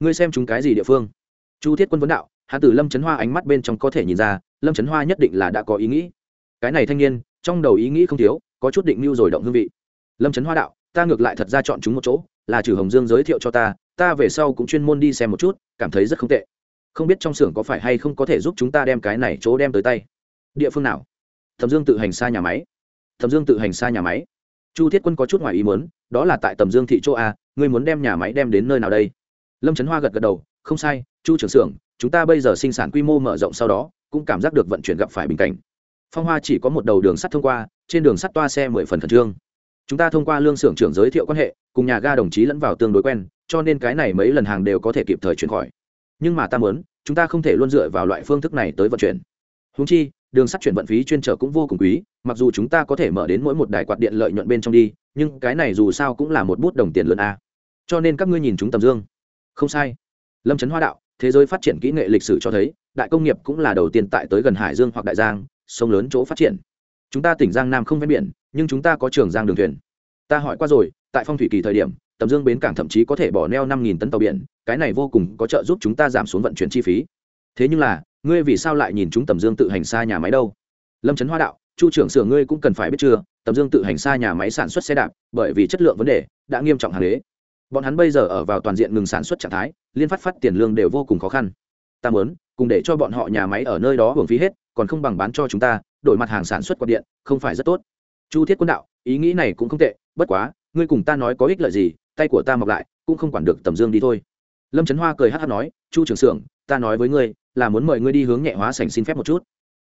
Ngươi xem chúng cái gì địa phương? Chu thiết quân vấn đạo hạ tử lâm trấn hoa ánh mắt bên trong có thể nhìn ra, lâm trấn hoa nhất định là đã có ý nghĩ. Cái này thanh niên, trong đầu ý nghĩ không thiếu, có chút định mưu rồi động hương vị. Lâm trấn hoa đạo, ta ngược lại thật ra chọn chúng một chỗ, là trừ hồng dương giới thiệu cho ta ta về sau cũng chuyên môn đi xem một chút, cảm thấy rất không tệ. Không biết trong xưởng có phải hay không có thể giúp chúng ta đem cái này chỗ đem tới tay địa phương nào? Thẩm dương tự hành xa nhà máy. Thẩm dương tự hành xa nhà máy. Chu thiết quân có chút ngoài ý muốn, đó là tại tầm dương thị chỗ a, ngươi muốn đem nhà máy đem đến nơi nào đây? Lâm trấn hoa gật gật đầu, không sai, chu trưởng xưởng, chúng ta bây giờ sinh sản quy mô mở rộng sau đó, cũng cảm giác được vận chuyển gặp phải bình cảnh. Phong hoa chỉ có một đầu đường sắt thông qua, trên đường sắt toa xe mười phần khẩn trương. Chúng ta thông qua lương xưởng trưởng giới thiệu quan hệ, cùng nhà ga đồng chí lẫn vào tương đối quen, cho nên cái này mấy lần hàng đều có thể kịp thời chuyển khỏi. Nhưng mà ta muốn, chúng ta không thể luôn dựa vào loại phương thức này tới vận chuyển. Húng chi đường sắt chuyển vận phí chuyên trở cũng vô cùng quý, mặc dù chúng ta có thể mở đến mỗi một đài quạt điện lợi nhuận bên trong đi, nhưng cái này dù sao cũng là một bút đồng tiền lớn a. Cho nên các ngươi nhìn chúng tầm dương. Không sai. Lâm trấn hoa đạo, thế giới phát triển kỹ nghệ lịch sử cho thấy, đại công nghiệp cũng là đầu tiên tại tới gần hải dương hoặc đại giang, sông lớn chỗ phát triển. Chúng ta tỉnh giang nam không ven biển, nhưng chúng ta có trường giang đường thuyền. Ta hỏi qua rồi, tại phong thủy kỳ thời điểm, tầm dương bến cảng thậm chí có thể bỏ neo năm nghìn tấn tàu biển, cái này vô cùng có trợ giúp chúng ta giảm xuống vận chuyển chi phí thế nhưng là, ngươi vì sao lại nhìn chúng tầm dương tự hành xa nhà máy đâu? Lâm trấn hoa đạo, chu trưởng xưởng ngươi cũng cần phải biết chưa, tầm dương tự hành xa nhà máy sản xuất xe đạp, bởi vì chất lượng vấn đề, đã nghiêm trọng hàng đế. Bọn hắn bây giờ ở vào toàn diện ngừng sản xuất trạng thái, liên phát phát tiền lương đều vô cùng khó khăn. Ta muốn, cùng để cho bọn họ nhà máy ở nơi đó hưởng phí hết, còn không bằng bán cho chúng ta, đổi mặt hàng sản xuất quạt điện, không phải rất tốt. Chu thiết quân đạo, ý nghĩ này cũng không tệ, bất quá, ngươi cùng ta nói có ích lợi gì, tay của ta mọc lại, cũng không quản được tầm dương đi thôi. Lâm trấn hoa cười hát hát nói, chu trưởng xưởng ta nói với ngươi, là muốn mời ngươi đi hướng nhẹ hóa sảnh xin phép một chút.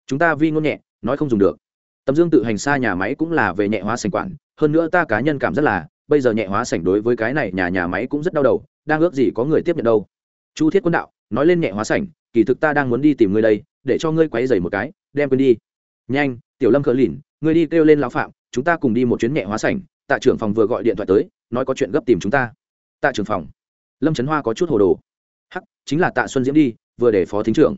Chúng ta vi ngôn nhẹ, nói không dùng được. Tấm dương tự hành xa nhà máy cũng là về nhẹ hóa sảnh quản, hơn nữa ta cá nhân cảm rất là, bây giờ nhẹ hóa sảnh đối với cái này nhà nhà máy cũng rất đau đầu, đang ước gì có người tiếp nhận đâu. Chu thiết quân đạo, nói lên nhẹ hóa sảnh, kỳ thực ta đang muốn đi tìm ngươi đây, để cho ngươi quấy dày một cái, đem quên đi. Nhanh, tiểu lâm khờ lìn ngươi đi kêu lên lão phạm, chúng ta cùng đi một chuyến nhẹ hóa sảnh, tạ trưởng phòng vừa gọi điện thoại tới, nói có chuyện gấp tìm chúng ta. Tạ trưởng phòng. Lâm trấn hoa có chút hồ đồ hắc, chính là tạ xuân diễm đi, vừa để phó thính trưởng.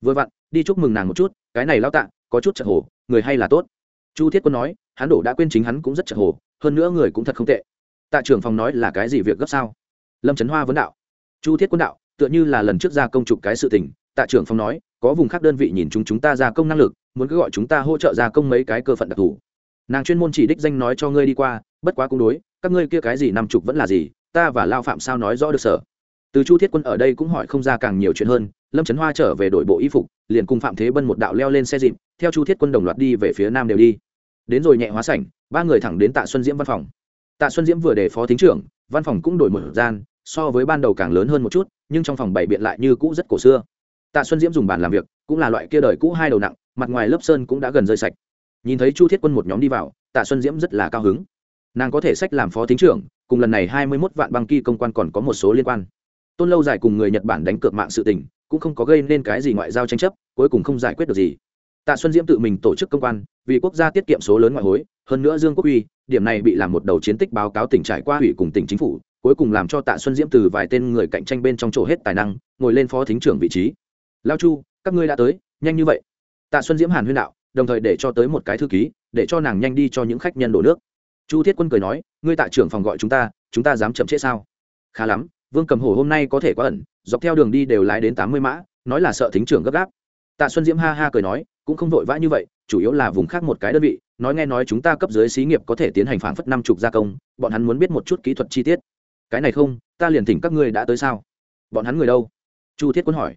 Vừa vặn, đi chúc mừng nàng một chút, cái này lao tạ, có chút chật hồ người hay là tốt. Chu thiết quân nói, hắn đổ đã quên chính hắn cũng rất chật hồ hơn nữa người cũng thật không tệ. Tạ trưởng phòng nói là cái gì việc gấp sao? Lâm trấn hoa vấn đạo. Chu thiết quân đạo, tựa như là lần trước ra công trục cái sự tình, tạ trưởng phòng nói, có vùng khác đơn vị nhìn chúng chúng ta ra công năng lực, muốn cứ gọi chúng ta hỗ trợ ra công mấy cái cơ phận đặc thù. Nàng chuyên môn chỉ đích danh nói cho ngươi đi qua, bất quá cũng đối, các ngươi kia cái gì năm chục vẫn là gì, ta và lao phạm sao nói rõ được sở từ chu thiết quân ở đây cũng hỏi không ra càng nhiều chuyện hơn, lâm trấn hoa trở về đội bộ y phục, liền cùng phạm thế bân một đạo leo lên xe dịp, theo chu thiết quân đồng loạt đi về phía nam đều đi. Đến rồi nhẹ hóa sảnh, ba người thẳng đến tạ xuân diễm văn phòng. Tạ xuân diễm vừa để phó thính trưởng, văn phòng cũng đổi một gian, so với ban đầu càng lớn hơn một chút, nhưng trong phòng bảy biện lại như cũ rất cổ xưa. Tạ xuân diễm dùng bàn làm việc, cũng là loại kia đời cũ hai đầu nặng, mặt ngoài lớp sơn cũng đã gần rơi sạch. Nhìn thấy chu thiết quân một nhóm đi vào, tạ xuân diễm rất là cao hứng. Nàng có thể sách làm phó thính trưởng, cùng lần này hai mươi mốt vạn băng kỳ công quan còn có một số liên quan tôn lâu dài cùng người nhật bản đánh cược mạng sự tình, cũng không có gây nên cái gì ngoại giao tranh chấp, cuối cùng không giải quyết được gì. Tạ xuân diễm tự mình tổ chức công quan, vì quốc gia tiết kiệm số lớn ngoại hối, hơn nữa dương quốc uy điểm này bị làm một đầu chiến tích báo cáo tỉnh trải qua ủy cùng tỉnh chính phủ, cuối cùng làm cho tạ xuân diễm từ vài tên người cạnh tranh bên trong chỗ hết tài năng, ngồi lên phó thính trưởng vị trí. Lao chu, các ngươi đã tới, nhanh như vậy. Tạ xuân diễm hàn huyên đạo, đồng thời để cho tới một cái thư ký, để cho nàng nhanh đi cho những khách nhân đổ nước. Chu thiết quân cười nói, ngươi tạ trưởng phòng gọi chúng ta chúng ta dám chậm trễ sao? Khá lắm vương cầm hổ hôm nay có thể quá ẩn, dọc theo đường đi đều lái đến tám mươi mã, nói là sợ thính trưởng gấp gáp. Tạ xuân diễm ha ha cười nói, cũng không vội vã như vậy, chủ yếu là vùng khác một cái đơn vị, nói nghe nói chúng ta cấp dưới xí nghiệp có thể tiến hành phản phất năm chục gia công, bọn hắn muốn biết một chút kỹ thuật chi tiết. Cái này không, ta liền thỉnh các ngươi đã tới sao? Bọn hắn người đâu? Chu thiết quân hỏi.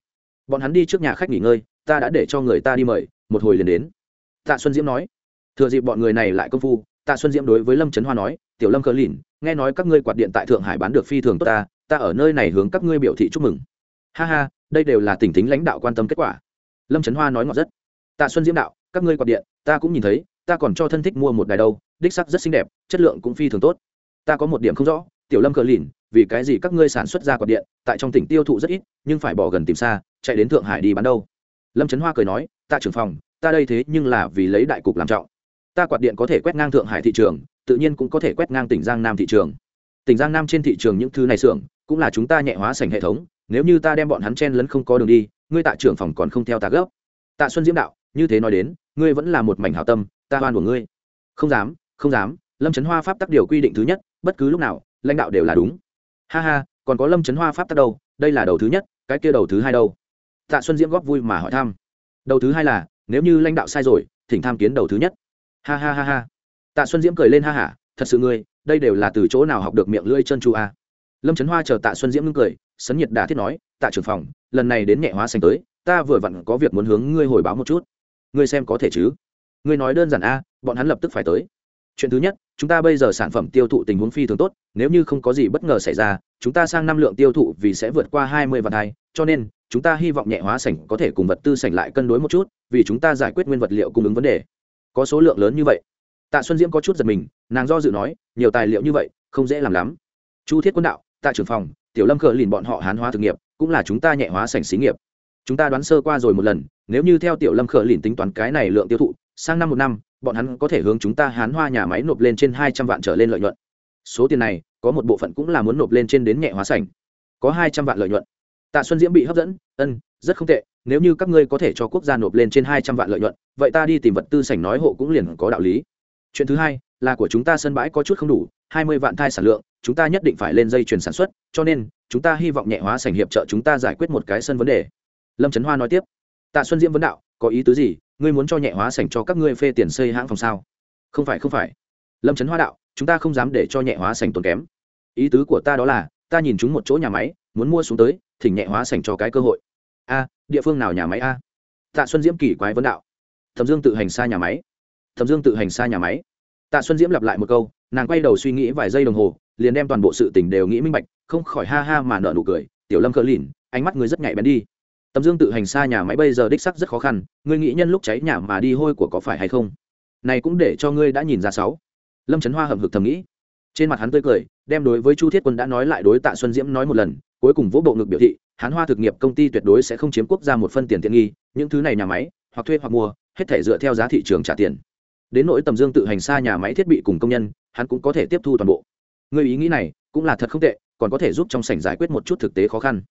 Bọn hắn đi trước nhà khách nghỉ ngơi, ta đã để cho người ta đi mời, một hồi liền đến. Tạ xuân diễm nói. Thừa dịp bọn người này lại công phu, tạ xuân diễm đối với lâm trấn hoa nói, tiểu lâm cờ lìn, nghe nói các ngươi quạt điện tại thượng hải bán được phi thường tốt ta ta ở nơi này hướng các ngươi biểu thị chúc mừng. Ha ha, đây đều là tỉnh tính lãnh đạo quan tâm kết quả. Lâm trấn hoa nói ngọt rất. Tạ xuân diễm đạo, các ngươi quạt điện, ta cũng nhìn thấy, ta còn cho thân thích mua một đài đâu, đích sắc rất xinh đẹp, chất lượng cũng phi thường tốt. Ta có một điểm không rõ, tiểu lâm cờ lìn, vì cái gì các ngươi sản xuất ra quạt điện, tại trong tỉnh tiêu thụ rất ít, nhưng phải bỏ gần tìm xa, chạy đến thượng hải đi bán đâu? Lâm trấn hoa cười nói, tạ trưởng phòng, ta đây thế nhưng là vì lấy đại cục làm trọng. Ta quạt điện có thể quét ngang thượng hải thị trường, tự nhiên cũng có thể quét ngang tỉnh giang nam thị trường. Tỉnh giang nam trên thị trường những thứ này xưởng cũng là chúng ta nhẹ hóa sành hệ thống, nếu như ta đem bọn hắn chen lấn không có đường đi, ngươi tạ trưởng phòng còn không theo ta gấp. Tạ xuân diễm đạo, như thế nói đến, ngươi vẫn là một mảnh hảo tâm, ta oan của ngươi. Không dám không dám, lâm trấn hoa pháp tắc điều quy định thứ nhất, bất cứ lúc nào, lãnh đạo đều là đúng. Ha ha, còn có lâm trấn hoa pháp tắc đâu, đây là đầu thứ nhất, cái kia đầu thứ hai đâu? Tạ xuân diễm góp vui mà hỏi thăm. Đầu thứ hai là, nếu như lãnh đạo sai rồi, thỉnh tham kiến đầu thứ nhất. Ha ha ha ha. Tạ xuân diễm cười lên ha hả, thật sự ngươi, đây đều là từ chỗ nào học được miệng lưỡi chân chu a? Lâm trấn hoa chờ tạ xuân diễm ngưng cười, sấn nhiệt đà thiết nói, tạ trưởng phòng, lần này đến nhẹ hóa xanh tới, ta vừa vặn có việc muốn hướng ngươi hồi báo một chút. Ngươi xem có thể chứ? Ngươi nói đơn giản a, bọn hắn lập tức phải tới. Chuyện thứ nhất, chúng ta bây giờ sản phẩm tiêu thụ tình huống phi thường tốt, nếu như không có gì bất ngờ xảy ra, chúng ta sang năm lượng tiêu thụ vì sẽ vượt qua hai mươi vạn hai, cho nên, chúng ta hy vọng nhẹ hóa sảnh có thể cùng vật tư sảnh lại cân đối một chút, vì chúng ta giải quyết nguyên vật liệu cung ứng vấn đề. Có số lượng lớn như vậy. Tạ xuân diễm có chút giật mình, nàng do dự nói, nhiều tài liệu như vậy, không dễ làm lắm. Chu thiết quân đạo tạ trưởng phòng, tiểu lâm khờ lìn bọn họ hán hóa thực nghiệp, cũng là chúng ta nhẹ hóa sảnh xí nghiệp. Chúng ta đoán sơ qua rồi một lần, nếu như theo tiểu lâm khờ lìn tính toán cái này lượng tiêu thụ, sang năm một năm, bọn hắn có thể hướng chúng ta hán hoa nhà máy nộp lên trên hai trăm vạn trở lên lợi nhuận. Số tiền này, có một bộ phận cũng là muốn nộp lên trên đến nhẹ hóa sảnh. Có hai trăm vạn lợi nhuận. Tạ xuân diễm bị hấp dẫn, ân, rất không tệ, nếu như các ngươi có thể cho quốc gia nộp lên trên hai trăm vạn lợi nhuận, vậy ta đi tìm vật tư sảnh nói hộ cũng liền có đạo lý. Chuyện thứ hai là của chúng ta sân bãi có chút không đủ, hai mươi vạn thai sản lượng, chúng ta nhất định phải lên dây chuyền sản xuất, cho nên, chúng ta hy vọng nhẹ hóa sành hiệp trợ chúng ta giải quyết một cái sân vấn đề. Lâm trấn hoa nói tiếp. Tạ xuân diễm vấn đạo, có ý tứ gì? Ngươi muốn cho nhẹ hóa sành cho các ngươi phê tiền xây hãng phòng sao? Không phải không phải. Lâm trấn hoa đạo, chúng ta không dám để cho nhẹ hóa sành tốn kém. Ý tứ của ta đó là, ta nhìn chúng một chỗ nhà máy, muốn mua xuống tới, thỉnh nhẹ hóa sành cho cái cơ hội. A, địa phương nào nhà máy a? Tạ xuân diễm kỳ quái vấn đạo. Thẩm dương tự hành xa nhà máy. Thẩm dương tự hành xa nhà máy tạ xuân diễm lặp lại một câu, nàng quay đầu suy nghĩ vài giây đồng hồ, liền đem toàn bộ sự tình đều nghĩ minh bạch, không khỏi ha ha mà nợ nụ cười, tiểu lâm cờ lìn, ánh mắt người rất nhạy bén đi. Tầm dương tự hành xa nhà máy bây giờ đích sắc rất khó khăn, ngươi nghĩ nhân lúc cháy nhà mà đi hôi của có phải hay không? Này cũng để cho ngươi đã nhìn ra sáu. Lâm trấn hoa hầm hực thầm nghĩ. Trên mặt hắn tươi cười, đem đối với chu thiết quân đã nói lại đối tạ xuân diễm nói một lần, cuối cùng vỗ bộ ngực biểu thị, hán hoa thực nghiệp công ty tuyệt đối sẽ không chiếm quốc gia một phân tiền tiện nghi, những thứ này nhà máy, hoặc thuê hoặc mua, hết thể dựa theo giá thị trường trả tiền đến nỗi tầm dương tự hành xa nhà máy thiết bị cùng công nhân, hắn cũng có thể tiếp thu toàn bộ. Người ý nghĩ này cũng là thật không tệ, còn có thể giúp trong sảnh giải quyết một chút thực tế khó khăn.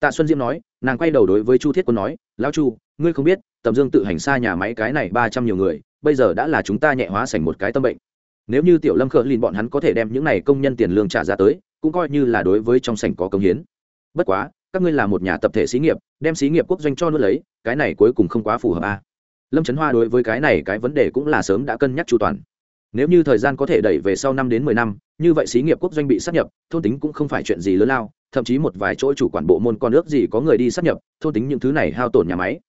Tạ xuân diễm nói, nàng quay đầu đối với chu thiết quân nói, lão chu, ngươi không biết, tầm dương tự hành xa nhà máy cái này ba trăm nhiều người, bây giờ đã là chúng ta nhẹ hóa sảnh một cái tâm bệnh. Nếu như tiểu lâm khờ lìn bọn hắn có thể đem những này công nhân tiền lương trả ra tới, cũng coi như là đối với trong sảnh có công hiến. Bất quá, các ngươi là một nhà tập thể xí nghiệp, đem xí nghiệp quốc doanh cho nuốt lấy, cái này cuối cùng không quá phù hợp a à lâm trấn hoa đối với cái này cái vấn đề cũng là sớm đã cân nhắc chu toàn. Nếu như thời gian có thể đẩy về sau năm đến mười năm, như vậy xí nghiệp quốc doanh bị sát nhập, thôn tính cũng không phải chuyện gì lớn lao, thậm chí một vài chỗ chủ quản bộ môn con nước gì có người đi sát nhập, thôn tính những thứ này hao tổn nhà máy.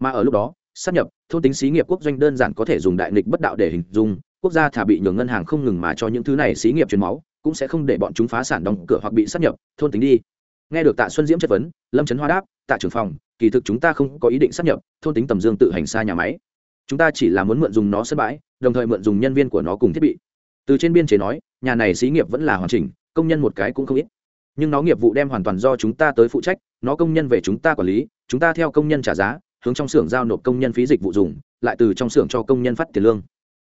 Mà ở lúc đó sát nhập, thôn tính xí nghiệp quốc doanh đơn giản có thể dùng đại nghịch bất đạo để hình dung, quốc gia thả bị nhường ngân hàng không ngừng mà cho những thứ này xí nghiệp truyền máu, cũng sẽ không để bọn chúng phá sản đóng cửa hoặc bị sát nhập, thôn tính đi. Nghe được tạ xuân diễm chất vấn, lâm trấn hoa đáp tạ trưởng phòng, kỳ thực chúng ta không có ý định sắp nhập, thôn tính tầm dương tự hành xa nhà máy. Chúng ta chỉ là muốn mượn dùng nó sân bãi, đồng thời mượn dùng nhân viên của nó cùng thiết bị. Từ trên biên chế nói, nhà này xí nghiệp vẫn là hoàn chỉnh, công nhân một cái cũng không ít. Nhưng nó nghiệp vụ đem hoàn toàn do chúng ta tới phụ trách, nó công nhân về chúng ta quản lý, chúng ta theo công nhân trả giá, hướng trong xưởng giao nộp công nhân phí dịch vụ dùng, lại từ trong xưởng cho công nhân phát tiền lương.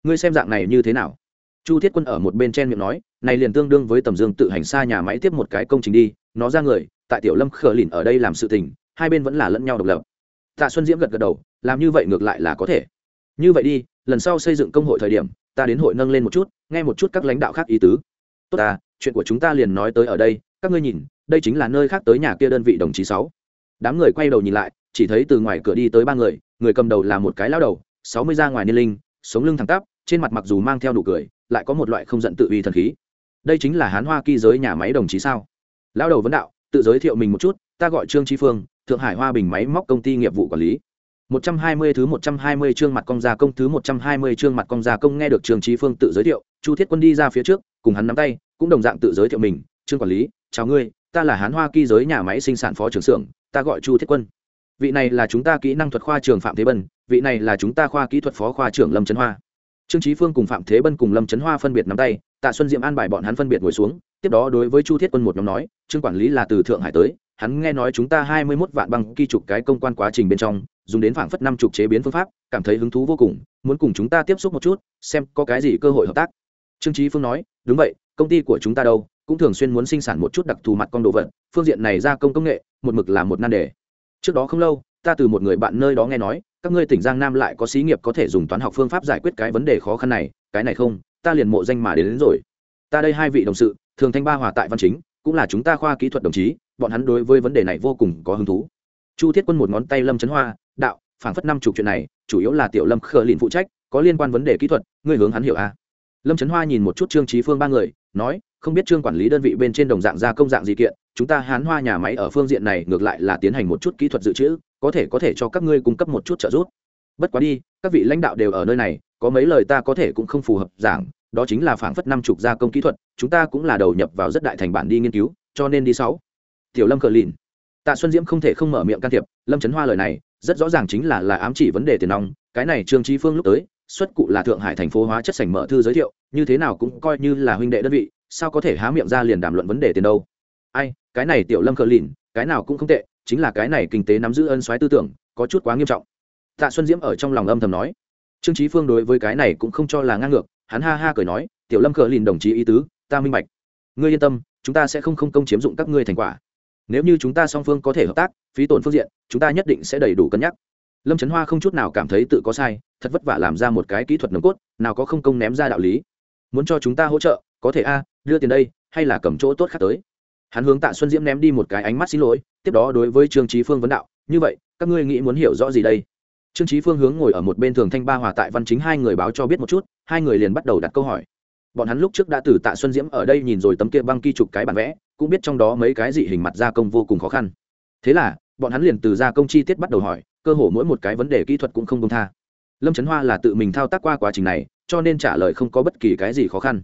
Ngươi xem dạng này như thế nào? Chu thiết quân ở một bên trên miệng nói, này liền tương đương với tầm dương tự hành xa nhà máy tiếp một cái công trình đi, nó ra người, tại tiểu lâm khờ lìn ở đây làm sự tình hai bên vẫn là lẫn nhau độc lập. Tạ xuân diễm gật gật đầu, làm như vậy ngược lại là có thể. Như vậy đi, lần sau xây dựng công hội thời điểm, ta đến hội nâng lên một chút, nghe một chút các lãnh đạo khác ý tứ. Tốt ta, chuyện của chúng ta liền nói tới ở đây, các ngươi nhìn, đây chính là nơi khác tới nhà kia đơn vị đồng chí sáu. Đám người quay đầu nhìn lại, chỉ thấy từ ngoài cửa đi tới ba người người cầm đầu là một cái lao đầu, sáu mươi ra ngoài niên linh, sống lưng thẳng tắp, trên mặt mặc dù mang theo nụ cười, lại có một loại không giận tự uy thần khí. Đây chính là hán hoa kỳ giới nhà máy đồng chí sao? Lao đầu vấn đạo, tự giới thiệu mình một chút, ta gọi trương trí phương thượng hải hoa bình máy móc công ty nghiệp vụ quản lý 120 thứ 120 chương mặt công gia công thứ 120 chương mặt công gia công nghe được Trương Chí Phương tự giới thiệu, Chu Thiết Quân đi ra phía trước, cùng hắn nắm tay, cũng đồng dạng tự giới thiệu mình, "Trương quản lý, chào ngươi, ta là Hán Hoa Kỳ giới nhà máy sinh sản phó trưởng xưởng, ta gọi Chu Thiết Quân. Vị này là chúng ta kỹ năng thuật khoa trưởng Phạm Thế Bân, vị này là chúng ta khoa kỹ thuật phó khoa trưởng Lâm Trấn Hoa." Trương Chí Phương cùng Phạm Thế Bân cùng Lâm Trấn Hoa phân biệt nắm tay, Tạ Xuân Diệm an bài bọn hắn phân biệt ngồi xuống, tiếp đó đối với Chu Thiết Quân một nhóm nói, "Trương quản lý là từ Thượng Hải tới, hắn nghe nói chúng ta hai mươi 21 vạn băng kỳ trục cái công quan quá trình bên trong, dùng đến phảng phất năm chục chế biến phương pháp cảm thấy hứng thú vô cùng muốn cùng chúng ta tiếp xúc một chút xem có cái gì cơ hội hợp tác. Trương Chí phương nói đúng vậy công ty của chúng ta đâu cũng thường xuyên muốn sinh sản một chút đặc thù mặt con đồ vật phương diện này gia công công nghệ một mực là một nan đề. Trước đó không lâu ta từ một người bạn nơi đó nghe nói các ngươi tỉnh giang nam lại có xí nghiệp có thể dùng toán học phương pháp giải quyết cái vấn đề khó khăn này cái này không ta liền mộ danh mà đến, đến rồi. Ta đây hai vị đồng sự thường thanh ba hòa tại văn chính cũng là chúng ta khoa kỹ thuật đồng chí, bọn hắn đối với vấn đề này vô cùng có hứng thú chu thiết quân một ngón tay lâm chấn hoa, đạo, phảng phất năm chục chuyện này, chủ yếu là tiểu lâm khờ lìn phụ trách, có liên quan vấn đề kỹ thuật, ngươi hướng hắn hiểu a à? lâm trấn hoa nhìn một chút trương trí phương ba người, nói, không biết trương quản lý đơn vị bên trên đồng dạng gia công dạng gì kiện, chúng ta hán hoa nhà máy ở phương diện này ngược lại là tiến hành một chút kỹ thuật dự trữ, có thể có thể cho các ngươi cung cấp một chút trợ giúp bất quá đi, các vị lãnh đạo đều ở nơi này, có mấy lời ta có thể cũng không phù hợp giảng đó chính là phảng phất năm chục gia công kỹ thuật, chúng ta cũng là đầu nhập vào rất đại thành bản đi nghiên cứu, cho nên đi sáu. Tiểu lâm cờ lìn. Tạ xuân diễm không thể không mở miệng can thiệp, lâm trấn hoa lời này, rất rõ ràng chính là là ám chỉ vấn đề tiền nong, cái này trương trí phương lúc tới, xuất cụ là thượng hải thành phố hóa chất sảnh mở thư giới thiệu, như thế nào cũng coi như là huynh đệ đơn vị, sao có thể há miệng ra liền đàm luận vấn đề tiền đâu. Ai, cái này tiểu lâm cờ lìn, cái nào cũng không tệ, chính là cái này kinh tế nắm giữ ân xoáy tư tưởng, có chút quá nghiêm trọng. Tạ xuân diễm ở trong lòng âm thầm nói. Trương trí phương đối với cái này cũng không cho là ngang ngược hắn ha ha cười nói, tiểu lâm cờ lìn đồng chí ý tứ, ta minh bạch. Ngươi yên tâm, chúng ta sẽ không không công chiếm dụng các ngươi thành quả. Nếu như chúng ta song phương có thể hợp tác, phí tổn phương diện, chúng ta nhất định sẽ đầy đủ cân nhắc. Lâm trấn hoa không chút nào cảm thấy tự có sai, thật vất vả làm ra một cái kỹ thuật nồng cốt, nào có không công ném ra đạo lý. Muốn cho chúng ta hỗ trợ, có thể a, đưa tiền đây, hay là cầm chỗ tốt khác tới? Hắn hướng tạ xuân diễm ném đi một cái ánh mắt xin lỗi, tiếp đó đối với trương trí phương vấn đạo, như vậy, các ngươi nghĩ muốn hiểu rõ gì đây? Trương trí phương hướng ngồi ở một bên thường thanh ba hòa tại văn chính hai người báo cho biết một chút, hai người liền bắt đầu đặt câu hỏi. Bọn hắn lúc trước đã từ tạ xuân diễm ở đây nhìn rồi tấm kia băng kỳ chụp cái bản vẽ, cũng biết trong đó mấy cái dị hình mặt gia công vô cùng khó khăn. Thế là, bọn hắn liền từ gia công chi tiết bắt đầu hỏi, cơ hồ mỗi một cái vấn đề kỹ thuật cũng không công tha. Lâm trấn hoa là tự mình thao tác qua quá trình này, cho nên trả lời không có bất kỳ cái gì khó khăn.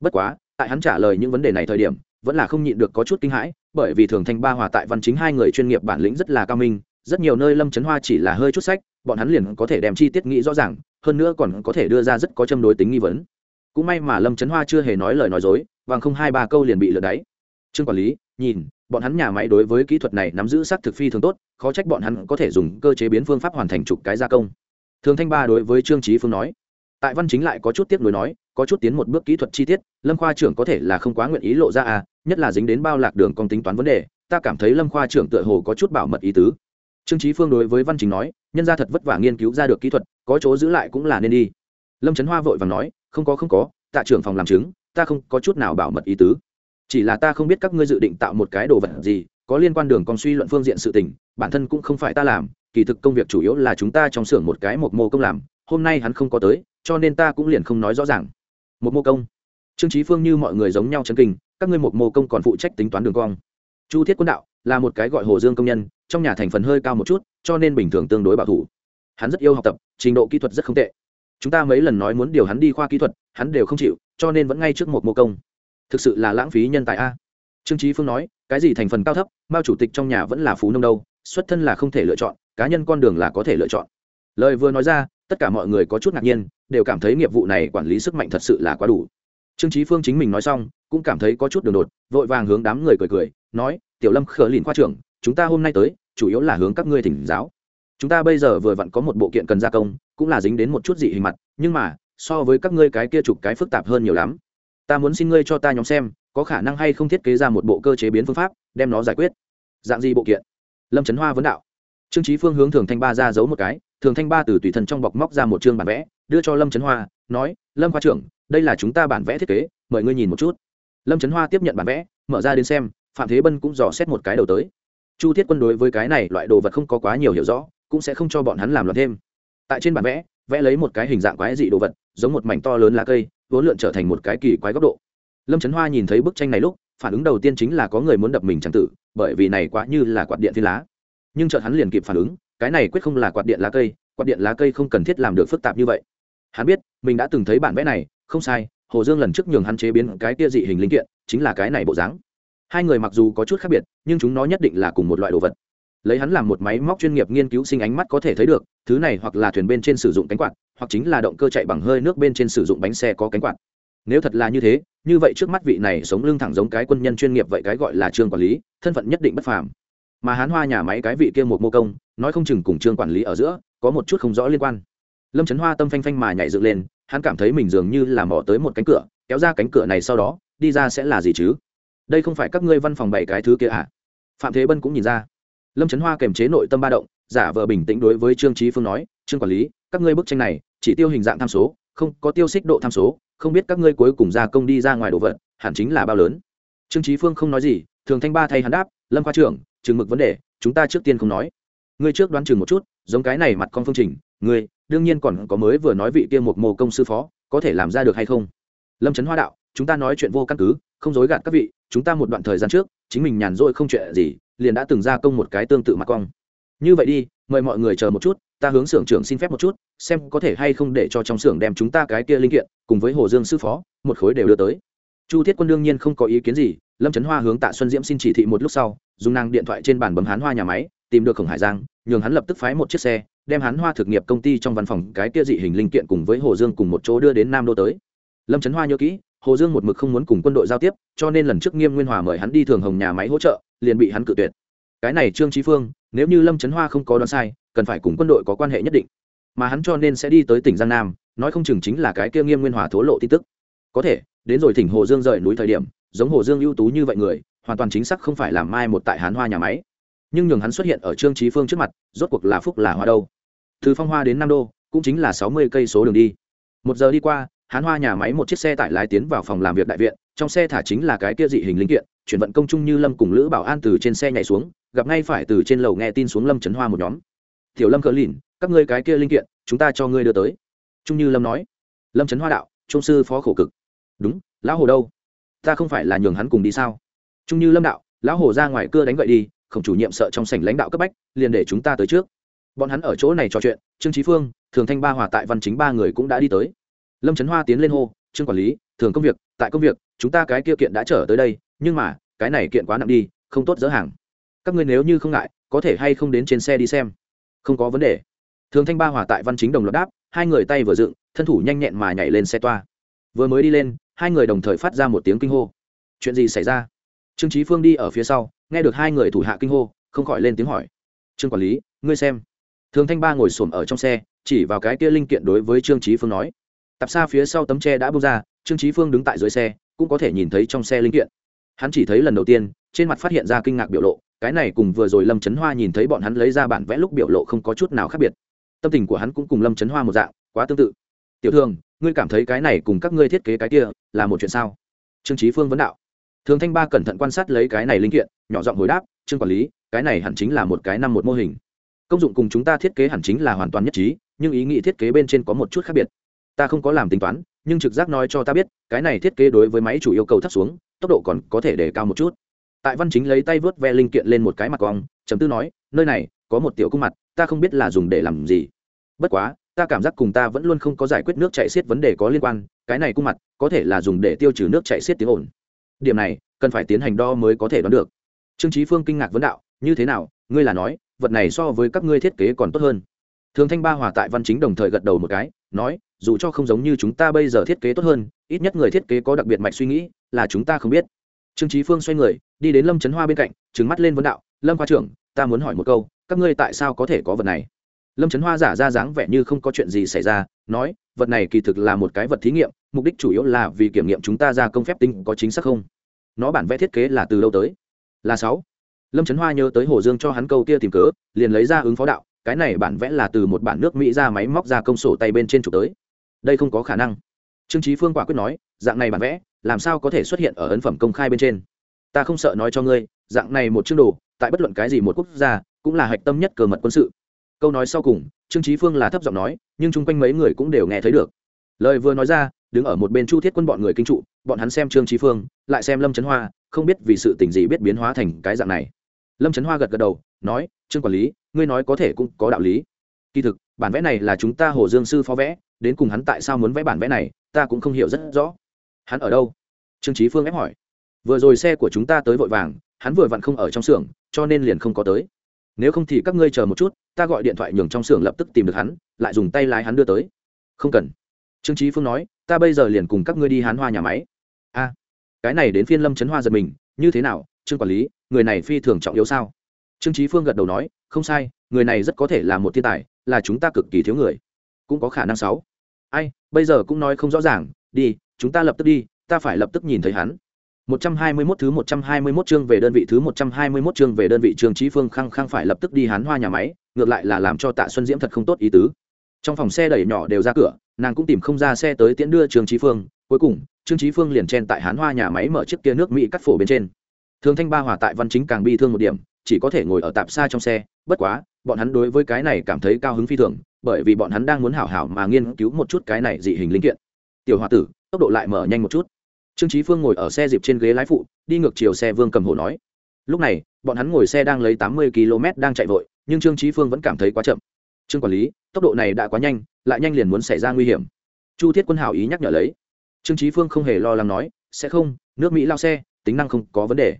Bất quá, tại hắn trả lời những vấn đề này thời điểm, vẫn là không nhịn được có chút kinh hãi, bởi vì thường thanh ba hòa tại văn chính hai người chuyên nghiệp bản lĩnh rất là cao minh, rất nhiều nơi lâm trấn hoa chỉ là hơi chút sách bọn hắn liền có thể đem chi tiết nghĩ rõ ràng, hơn nữa còn có thể đưa ra rất có châm đối tính nghi vấn. Cũng may mà lâm trấn hoa chưa hề nói lời nói dối và không hai ba câu liền bị lừa đáy. Trương quản lý, nhìn, bọn hắn nhà máy đối với kỹ thuật này nắm giữ sắc thực phi thường tốt, khó trách bọn hắn có thể dùng cơ chế biến phương pháp hoàn thành chục cái gia công. Thường thanh ba đối với trương trí phương nói, tại văn chính lại có chút tiếp nối nói, có chút tiến một bước kỹ thuật chi tiết, lâm khoa trưởng có thể là không quá nguyện ý lộ ra à nhất là dính đến bao lạc đường còn tính toán vấn đề, ta cảm thấy lâm khoa trưởng tựa hồ có chút bảo mật ý tứ trương trí phương đối với văn chính nói, nhân gia thật vất vả nghiên cứu ra được kỹ thuật, có chỗ giữ lại cũng là nên đi. Lâm trấn hoa vội vàng nói, không có không có, tạ trưởng phòng làm chứng, ta không có chút nào bảo mật ý tứ. Chỉ là ta không biết các ngươi dự định tạo một cái đồ vật gì, có liên quan đường còn suy luận phương diện sự tình, bản thân cũng không phải ta làm, kỳ thực công việc chủ yếu là chúng ta trong xưởng một cái một mô công làm, hôm nay hắn không có tới, cho nên ta cũng liền không nói rõ ràng. Một mô công? Trương trí phương như mọi người giống nhau chân kinh, các ngươi một mô công còn phụ trách tính toán đường cong. Chu thiết quân đạo là một cái gọi hồ dương công nhân trong nhà thành phần hơi cao một chút, cho nên bình thường tương đối bảo thủ. Hắn rất yêu học tập, trình độ kỹ thuật rất không tệ. Chúng ta mấy lần nói muốn điều hắn đi khoa kỹ thuật, hắn đều không chịu, cho nên vẫn ngay trước một mô công. Thực sự là lãng phí nhân tài a. Trương trí phương nói, cái gì thành phần cao thấp, mao chủ tịch trong nhà vẫn là phú nông đâu, xuất thân là không thể lựa chọn, cá nhân con đường là có thể lựa chọn. Lời vừa nói ra, tất cả mọi người có chút ngạc nhiên, đều cảm thấy nghiệp vụ này quản lý sức mạnh thật sự là quá đủ. Trương trí phương chính mình nói xong, cũng cảm thấy có chút đường đột, vội vàng hướng đám người cười cười, nói, tiểu lâm khờ lìn khoa trưởng, chúng ta hôm nay tới chủ yếu là hướng các ngươi thỉnh giáo. Chúng ta bây giờ vừa vặn có một bộ kiện cần gia công, cũng là dính đến một chút dị hình mặt, nhưng mà, so với các ngươi cái kia chụp cái phức tạp hơn nhiều lắm. Ta muốn xin ngươi cho ta nhóm xem, có khả năng hay không thiết kế ra một bộ cơ chế biến phương pháp, đem nó giải quyết. Dạng gì bộ kiện? Lâm trấn hoa vấn đạo. Trương trí phương hướng thường thanh ba ra giấu một cái, thường thanh ba từ tùy thân trong bọc móc ra một chương bản vẽ, đưa cho lâm trấn hoa, nói, lâm khoa trưởng, đây là chúng ta bản vẽ thiết kế, mời ngươi nhìn một chút. Lâm trấn hoa tiếp nhận bản vẽ, mở ra đến xem, phạm thế bân cũng dò xét một cái đầu tới chu thiết quân đối với cái này loại đồ vật không có quá nhiều hiểu rõ, cũng sẽ không cho bọn hắn làm loạn thêm. Tại trên bản vẽ vẽ lấy một cái hình dạng quái dị đồ vật, giống một mảnh to lớn lá cây, vốn lượn trở thành một cái kỳ quái góc độ. Lâm trấn hoa nhìn thấy bức tranh này lúc, phản ứng đầu tiên chính là có người muốn đập mình tràng tử, bởi vì này quá như là quạt điện phi lá. Nhưng chợt hắn liền kịp phản ứng, cái này quyết không là quạt điện lá cây, quạt điện lá cây không cần thiết làm được phức tạp như vậy. Hắn biết, mình đã từng thấy bản vẽ này, không sai, hồ dương lần trước nhường hắn chế biến cái tia dị hình linh kiện, chính là cái này bộ dáng hai người mặc dù có chút khác biệt, nhưng chúng nó nhất định là cùng một loại đồ vật. Lấy hắn làm một máy móc chuyên nghiệp nghiên cứu sinh ánh mắt có thể thấy được, thứ này hoặc là thuyền bên trên sử dụng cánh quạt, hoặc chính là động cơ chạy bằng hơi nước bên trên sử dụng bánh xe có cánh quạt. Nếu thật là như thế, như vậy trước mắt vị này sống lưng thẳng giống cái quân nhân chuyên nghiệp vậy cái gọi là trương quản lý, thân phận nhất định bất phàm. Mà hán hoa nhà máy cái vị kia một mô công, nói không chừng cùng trương quản lý ở giữa, có một chút không rõ liên quan. Lâm trấn hoa tâm phanh phanh mà nhảy dựng lên, hắn cảm thấy mình dường như là mò tới một cánh cửa, kéo ra cánh cửa này sau đó, đi ra sẽ là gì chứ? Đây không phải các ngươi văn phòng bảy cái thứ kia à? Phạm thế bân cũng nhìn ra. Lâm trấn hoa kềm chế nội tâm ba động, giả vờ bình tĩnh đối với trương trí phương nói, trương quản lý, các ngươi bức tranh này, chỉ tiêu hình dạng tham số, không, có tiêu xích độ tham số, không biết các ngươi cuối cùng ra công đi ra ngoài đồ vật, hẳn chính là bao lớn. Trương trí phương không nói gì, thường thanh ba thay hắn đáp, lâm khoa trưởng, chừng mực vấn đề, chúng ta trước tiên không nói. Ngươi trước đoán chừng một chút, giống cái này mặt con phương trình, ngươi, đương nhiên còn có mới vừa nói vị kia một mồ công sư phó, có thể làm ra được hay không? Lâm trấn hoa đạo, chúng ta nói chuyện vô căn cứ, không dối gạt các vị chúng ta một đoạn thời gian trước, chính mình nhàn rỗi không chuyện gì, liền đã từng ra công một cái tương tự mặt cong. Như vậy đi, mời mọi người chờ một chút, ta hướng xưởng trưởng xin phép một chút, xem có thể hay không để cho trong xưởng đem chúng ta cái kia linh kiện, cùng với hồ dương sư phó, một khối đều đưa tới. Chu thiết quân đương nhiên không có ý kiến gì, lâm trấn hoa hướng tạ xuân diễm xin chỉ thị một lúc sau, dùng năng điện thoại trên bàn bấm hán hoa nhà máy, tìm được khổng hải giang, nhường hắn lập tức phái một chiếc xe, đem hán hoa thực nghiệp công ty trong văn phòng cái kia dị hình linh kiện cùng với hồ dương cùng một chỗ đưa đến nam đô tới. Lâm trấn hoa nhớ kỹ hồ dương một mực không muốn cùng quân đội giao tiếp, cho nên lần trước nghiêm nguyên hòa mời hắn đi thường hồng nhà máy hỗ trợ, liền bị hắn cự tuyệt. Cái này trương trí phương, nếu như lâm trấn hoa không có đoán sai, cần phải cùng quân đội có quan hệ nhất định. Mà hắn cho nên sẽ đi tới tỉnh giang nam, nói không chừng chính là cái kia nghiêm nguyên hòa thố lộ tin tức. Có thể, đến rồi thỉnh hồ dương rời núi thời điểm, giống hồ dương ưu tú như vậy người, hoàn toàn chính xác không phải làm mai một tại hán hoa nhà máy. Nhưng nhường hắn xuất hiện ở trương trí phương trước mặt, rốt cuộc là phúc là hoa đâu. Từ phong hoa đến nam đô, cũng chính là sáu mươi cây số đường đi. Một giờ đi qua hán hoa nhà máy một chiếc xe tải lái tiến vào phòng làm việc đại viện, trong xe thả chính là cái kia dị hình linh kiện, chuyển vận công trung như lâm cùng lữ bảo an từ trên xe nhảy xuống, gặp ngay phải từ trên lầu nghe tin xuống lâm trấn hoa một nhóm. Tiểu lâm cỡ lìn, các ngươi cái kia linh kiện, chúng ta cho ngươi đưa tới. Trung như lâm nói. Lâm trấn hoa đạo, trung sư phó khổ cực. Đúng, lão hồ đâu? Ta không phải là nhường hắn cùng đi sao? Trung như lâm đạo, lão hồ ra ngoài cưa đánh gậy đi không chủ nhiệm sợ trong sảnh lãnh đạo cấp bách, liền để chúng ta tới trước. Bọn hắn ở chỗ này trò chuyện, trương trí phương, thường thanh ba hòa tại văn chính ba người cũng đã đi tới lâm trấn hoa tiến lên hô, trương quản lý, thường công việc, tại công việc, chúng ta cái kia kiện đã trở tới đây, nhưng mà, cái này kiện quá nặng đi, không tốt dỡ hàng. Các ngươi nếu như không ngại, có thể hay không đến trên xe đi xem. Không có vấn đề. Thường thanh ba hòa tại văn chính đồng loạt đáp, hai người tay vừa dựng, thân thủ nhanh nhẹn mà nhảy lên xe toa. Vừa mới đi lên, hai người đồng thời phát ra một tiếng kinh hô. Chuyện gì xảy ra? Trương trí phương đi ở phía sau, nghe được hai người thủ hạ kinh hô, không khỏi lên tiếng hỏi. Trương quản lý, ngươi xem. Thường thanh ba ngồi s ổ m ở trong xe, chỉ vào cái kia linh kiện đối với trương trí phương nói tập xa phía sau tấm tre đã bung ra, trương trí phương đứng tại dưới xe, cũng có thể nhìn thấy trong xe linh kiện. Hắn chỉ thấy lần đầu tiên, trên mặt phát hiện ra kinh ngạc biểu lộ, cái này cùng vừa rồi lâm trấn hoa nhìn thấy bọn hắn lấy ra bản vẽ lúc biểu lộ không có chút nào khác biệt. Tâm tình của hắn cũng cùng lâm trấn hoa một dạng, quá tương tự. Tiểu thường, ngươi cảm thấy cái này cùng các ngươi thiết kế cái kia là một chuyện sao? Trương trí phương vấn đạo. Thường thanh ba cẩn thận quan sát lấy cái này linh kiện, nhỏ giọng hồi đáp, trương quản lý, cái này hẳn chính là một cái năm một mô hình. Công dụng cùng chúng ta thiết kế hẳn chính là hoàn toàn nhất trí, nhưng ý nghĩ thiết kế bên trên có một chút khác biệt ta không có làm tính toán, nhưng trực giác nói cho ta biết, cái này thiết kế đối với máy chủ yêu cầu thấp xuống, tốc độ còn có thể để cao một chút. Tại văn chính lấy tay vớt ve linh kiện lên một cái mặt cong chấm tư nói, nơi này, có một tiểu cung mặt, ta không biết là dùng để làm gì. Bất quá, ta cảm giác cùng ta vẫn luôn không có giải quyết nước chạy xiết vấn đề có liên quan, cái này cung mặt, có thể là dùng để tiêu trừ nước chạy xiết tiếng ồn. Điểm này, cần phải tiến hành đo mới có thể đoán được. Trương trí phương kinh ngạc vấn đạo, như thế nào, ngươi là nói, vật này so với các ngươi thiết kế còn tốt hơn thường thanh ba hòa tại văn chính đồng thời gật đầu một cái, nói, dù cho không giống như chúng ta bây giờ thiết kế tốt hơn, ít nhất người thiết kế có đặc biệt mạch suy nghĩ là chúng ta không biết. Trương trí phương xoay người, đi đến lâm trấn hoa bên cạnh trứng mắt lên vấn đạo, lâm khoa trưởng, ta muốn hỏi một câu, các ngươi tại sao có thể có vật này? Lâm trấn hoa giả ra dáng vẻ như không có chuyện gì xảy ra, nói, vật này kỳ thực là một cái vật thí nghiệm, mục đích chủ yếu là vì kiểm nghiệm chúng ta ra công phép tinh có chính xác không. Nó bản vẽ thiết kế là từ lâu tới? Là sáu. Lâm trấn hoa nhớ tới hồ dương cho hắn câu kia tìm cớ, liền lấy ra ứng phó đạo cái này bản vẽ là từ một bản nước mỹ ra máy móc ra công sổ tay bên trên chụp tới. Đây không có khả năng. Trương trí phương quả quyết nói, dạng này bản vẽ, làm sao có thể xuất hiện ở ấn phẩm công khai bên trên? Ta không sợ nói cho ngươi, dạng này một chương đồ, tại bất luận cái gì một quốc gia, cũng là hạch tâm nhất cờ mật quân sự. Câu nói sau cùng, trương trí phương là thấp giọng nói, nhưng chung quanh mấy người cũng đều nghe thấy được. Lời vừa nói ra, đứng ở một bên chu thiết quân bọn người kinh trụ, bọn hắn xem trương trí phương, lại xem lâm trấn hoa, không biết vì sự tình gì biết biến hóa thành cái dạng này. Lâm trấn hoa gật gật đầu, nói, trương quản lý ngươi nói có thể cũng có đạo lý. Kỳ thực, bản vẽ này là chúng ta hồ dương sư phó vẽ, đến cùng hắn tại sao muốn vẽ bản vẽ này, ta cũng không hiểu rất rõ. Hắn ở đâu? Trương trí phương ép hỏi. Vừa rồi xe của chúng ta tới vội vàng, hắn vừa vặn không ở trong xưởng, cho nên liền không có tới. Nếu không thì các ngươi chờ một chút, ta gọi điện thoại nhường trong xưởng lập tức tìm được hắn, lại dùng tay lái hắn đưa tới. Không cần. Trương trí phương nói, ta bây giờ liền cùng các ngươi đi hán hoa nhà máy. A, cái này đến phiên lâm trấn hoa giật mình, như thế nào, trương quản lý, người này phi thường trọng yếu sao? Trương trí phương gật đầu nói không sai người này rất có thể là một thiên tài là chúng ta cực kỳ thiếu người cũng có khả năng sáu ai bây giờ cũng nói không rõ ràng đi chúng ta lập tức đi ta phải lập tức nhìn thấy hắn 121 thứ 121 chương về đơn vị thứ 121 chương về đơn vị Trương Chí Phương khăng khăng phải lập tức đi hán hoa nhà máy, ngược lại là làm cho Tạ Xuân Diễm thật không tốt ý tứ. Trong phòng xe đẩy nhỏ đều ra cửa, nàng cũng tìm không ra xe tới tiễn đưa Trương Chí Phương, cuối cùng, Trương Chí Phương liền chen tại hán hoa nhà máy mở chiếc kia nước Mỹ cắt phổ bên trên. Thường Thanh Ba hòa tại Văn Chính càng bi thương một điểm, chỉ có thể ngồi ở tạp xa trong xe, bất quá, bọn hắn đối với cái này cảm thấy cao hứng phi thường, bởi vì bọn hắn đang muốn hảo hảo mà nghiên cứu một chút cái này dị hình linh kiện. Tiểu hòa tử, tốc độ lại mở nhanh một chút. Trương trí phương ngồi ở xe dịp trên ghế lái phụ đi ngược chiều xe vương cầm hồ nói. Lúc này bọn hắn ngồi xe đang lấy tám mươi km đang chạy vội nhưng trương trí phương vẫn cảm thấy quá chậm. Trương quản lý tốc độ này đã quá nhanh lại nhanh liền muốn xảy ra nguy hiểm. Chu thiết quân hảo ý nhắc nhở lấy. Trương trí phương không hề lo lắng nói sẽ không nước mỹ lao xe tính năng không có vấn đề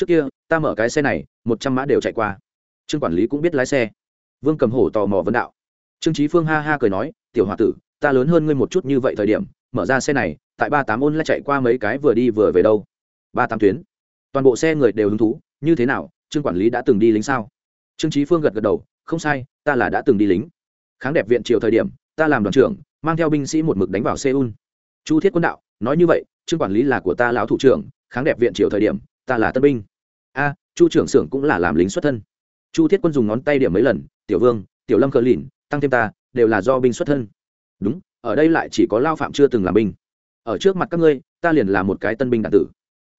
trước kia, ta mở cái xe này, một trăm mã đều chạy qua. Trương quản lý cũng biết lái xe. Vương cầm hổ tò mò vấn đạo. Trương trí phương ha ha cười nói, tiểu h o a tử, ta lớn hơn ngươi một chút như vậy thời điểm, mở ra xe này, tại ba tám ôn lại chạy qua mấy cái vừa đi vừa về đâu. Ba tám tuyến. Toàn bộ xe người đều hứng thú, như thế nào, trương quản lý đã từng đi lính sao? Trương trí phương gật gật đầu, không sai, ta là đã từng đi lính. Kháng đẹp viện triều thời điểm, ta làm đoàn trưởng, mang theo binh sĩ một mực đánh vào seoul. Chu thiết quân đạo, nói như vậy, trương quản lý là của ta lão thủ trưởng, kháng đẹp viện triều thời điểm, ta là tân binh a, chu trưởng xưởng cũng là làm lính xuất thân. Chu thiết quân dùng ngón tay điểm mấy lần, tiểu vương, tiểu lâm cờ lìn, tăng thêm ta, đều là do binh xuất thân. Đúng, ở đây lại chỉ có lao phạm chưa từng làm binh. Ở trước mặt các ngươi, ta liền là một cái tân binh đạn tử.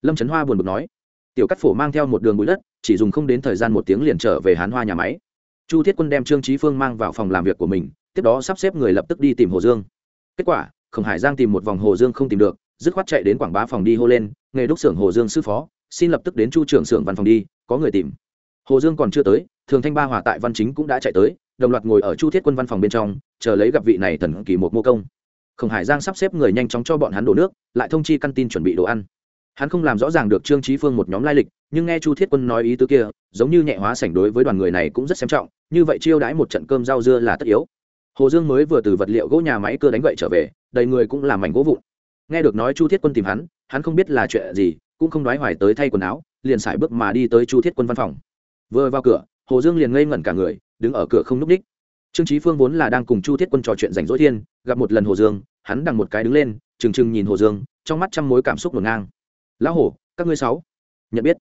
Lâm trấn hoa buồn bực nói. Tiểu cắt phổ mang theo một đường bụi đất, chỉ dùng không đến thời gian một tiếng liền trở về hán hoa nhà máy. Chu thiết quân đem trương trí phương mang vào phòng làm việc của mình, tiếp đó sắp xếp người lập tức đi tìm hồ dương. Kết quả, khổng hải giang tìm một vòng hồ dương không tìm được, dứt khoát chạy đến quảng bá phòng đi hô lên, nghề đúc xưởng hồ dương sư phó xin lập tức đến chu trưởng xưởng văn phòng đi, có người tìm. Hồ dương còn chưa tới, thường thanh ba hòa tại văn chính cũng đã chạy tới, đồng loạt ngồi ở chu thiết quân văn phòng bên trong, chờ lấy gặp vị này thần kỳ một mô công. Khổng hải giang sắp xếp người nhanh chóng cho bọn hắn đổ nước, lại thông chi căn tin chuẩn bị đồ ăn. Hắn không làm rõ ràng được trương trí phương một nhóm lai lịch, nhưng nghe chu thiết quân nói ý tứ kia, giống như nhẹ hóa sảnh đối với đoàn người này cũng rất xem trọng, như vậy chiêu đãi một trận cơm rau dưa là tất yếu. Hồ dương mới vừa từ vật liệu gỗ nhà máy cơ đánh gậy trở về, đầy người cũng làm mảnh gỗ vụn. Nghe được nói chu thiết quân tìm hắn hắn không biết là chuyện gì cũng không nói hoài tới thay quần áo, liền sải bước mà đi tới chu thiết quân văn phòng. Vừa vào cửa, hồ dương liền ngây ngẩn cả người, đứng ở cửa không n ú c ních. Trương trí phương vốn là đang cùng chu thiết quân trò chuyện rảnh rỗi thiên, gặp một lần hồ dương, hắn đằng một cái đứng lên, trừng trừng nhìn hồ dương, trong mắt trăm mối cảm xúc ngổn ngang. Lão hổ các ngươi sáu. Nhận biết.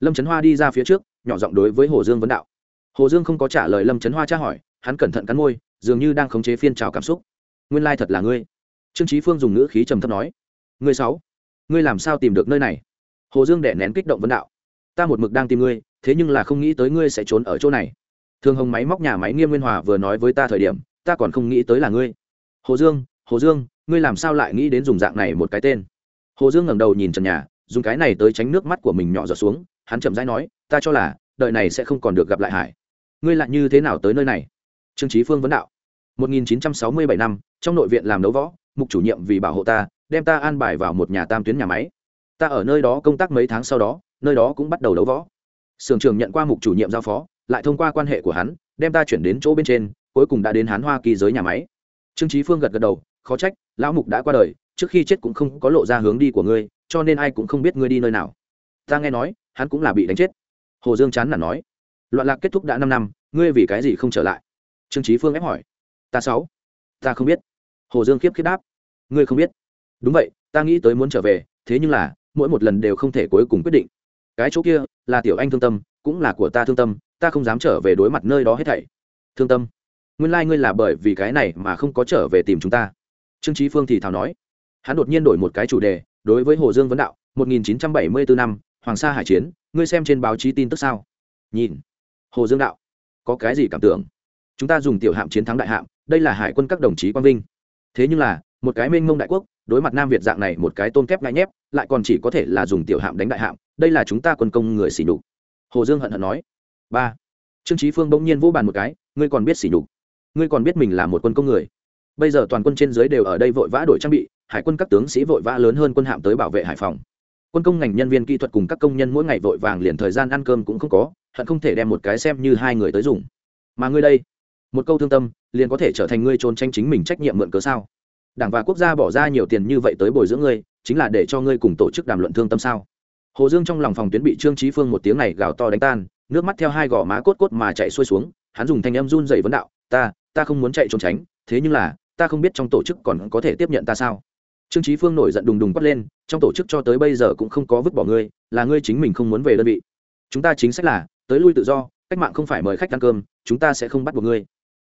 Lâm trấn hoa đi ra phía trước, nhỏ giọng đối với hồ dương vấn đạo. Hồ dương không có trả lời lâm trấn hoa tra hỏi, hắn cẩn thận cắn môi, dường như đang khống chế phiên trào cảm xúc. Nguyên lai thật là ngươi. Trương trí phương dùng ngữ khí trầm thấp nói. Ngươi sáu, ngươi làm sao tìm được nơi này? Hồ dương đẻ nén kích động vấn đạo. Ta một mực đang tìm ngươi, thế nhưng là không nghĩ tới ngươi sẽ trốn ở chỗ này. Thường hồng máy móc nhà máy nghiêm nguyên hòa vừa nói với ta thời điểm, ta còn không nghĩ tới là ngươi. Hồ dương hồ dương, ngươi làm sao lại nghĩ đến dùng dạng này một cái tên? Hồ dương ngẩng đầu nhìn trần nhà, dùng cái này tới tránh nước mắt của mình nhỏ giọt xuống, hắn chậm rãi nói, ta cho là, đợi này sẽ không còn được gặp lại hải. Ngươi lại như thế nào tới nơi này? Trương trí phương vấn đạo. 1967 năm, trong nội viện làm đấu võ, mục chủ nhiệm vì bảo hộ ta, đem ta an bài vào một nhà tam tuyến nhà máy ta ở nơi đó công tác mấy tháng sau đó, nơi đó cũng bắt đầu đấu võ. Sưởng trường nhận qua mục chủ nhiệm giao phó, lại thông qua quan hệ của hắn, đem ta chuyển đến chỗ bên trên, cuối cùng đã đến hán hoa kỳ giới nhà máy. Trương trí phương gật gật đầu, khó trách, lão mục đã qua đời, trước khi chết cũng không có lộ ra hướng đi của ngươi, cho nên ai cũng không biết ngươi đi nơi nào. Ta nghe nói, hắn cũng là bị đánh chết. Hồ dương chán nản nói. Loạn lạc kết thúc đã năm năm, ngươi vì cái gì không trở lại? Trương trí phương ép hỏi. Ta sáu. Ta không biết. Hồ dương khiếp khiếp đáp. Ngươi không biết. Đúng vậy, ta nghĩ tới muốn trở về, thế nhưng là mỗi một lần đều không thể cuối cùng quyết định. Cái chỗ kia là tiểu anh thương tâm, cũng là của ta thương tâm, ta không dám trở về đối mặt nơi đó hết thảy. Thương tâm. Nguyên lai、like、ngươi là bởi vì cái này mà không có trở về tìm chúng ta. Trương trí phương thì thào nói. Hắn đột nhiên đổi một cái chủ đề, đối với hồ dương vấn đạo 1974 năm, hoàng sa hải chiến, ngươi xem trên báo chí tin tức sao? Nhìn. Hồ dương đạo. Có cái gì cảm tưởng? Chúng ta dùng tiểu hạm chiến thắng đại hạm, đây là hải quân các đồng chí quang vinh. Thế nhưng là, một cái mênh mông đại quốc đối mặt nam việt dạng này một cái tôn kép ngại nhép, lại còn chỉ có thể là dùng tiểu hạm đánh đại hạm, đây là chúng ta quân công người xỉ nhục. Hồ dương hận hận nói. Ba. Trương trí phương bỗng nhiên vỗ bàn một cái, ngươi còn biết xỉ nhục. Ngươi còn biết mình là một quân công người. Bây giờ toàn quân trên dưới đều ở đây vội vã đổi trang bị, hải quân các tướng sĩ vội vã lớn hơn quân hạm tới bảo vệ hải phòng. Quân công ngành nhân viên kỹ thuật cùng các công nhân mỗi ngày vội vàng liền thời gian ăn cơm cũng không có, hận không thể đem một cái xem như hai người tới dùng. Mà ngươi đây, một câu thương tâm, liền có thể trở thành ngươi trốn tranh chính mình trách nhiệm mượn cớ sao? Đảng và quốc gia bỏ ra nhiều tiền như vậy tới bồi dưỡng ngươi, chính là để cho ngươi cùng tổ chức đàm luận thương tâm sao? Hồ dương trong lòng phòng tuyến bị trương trí phương một tiếng này gào to đánh tan, nước mắt theo hai gò má cốt cốt mà chạy xuôi xuống, hắn dùng thanh em run dày vấn đạo, ta ta không muốn chạy trốn tránh, thế nhưng là, ta không biết trong tổ chức còn có thể tiếp nhận ta sao? Trương trí phương nổi giận đùng đùng quát lên, trong tổ chức cho tới bây giờ cũng không có vứt bỏ ngươi, là ngươi chính mình không muốn về đơn vị. Chúng ta chính sách là, tới lui tự do, cách mạng không phải mời khách ăn cơm, chúng ta sẽ không bắt buộc ngươi.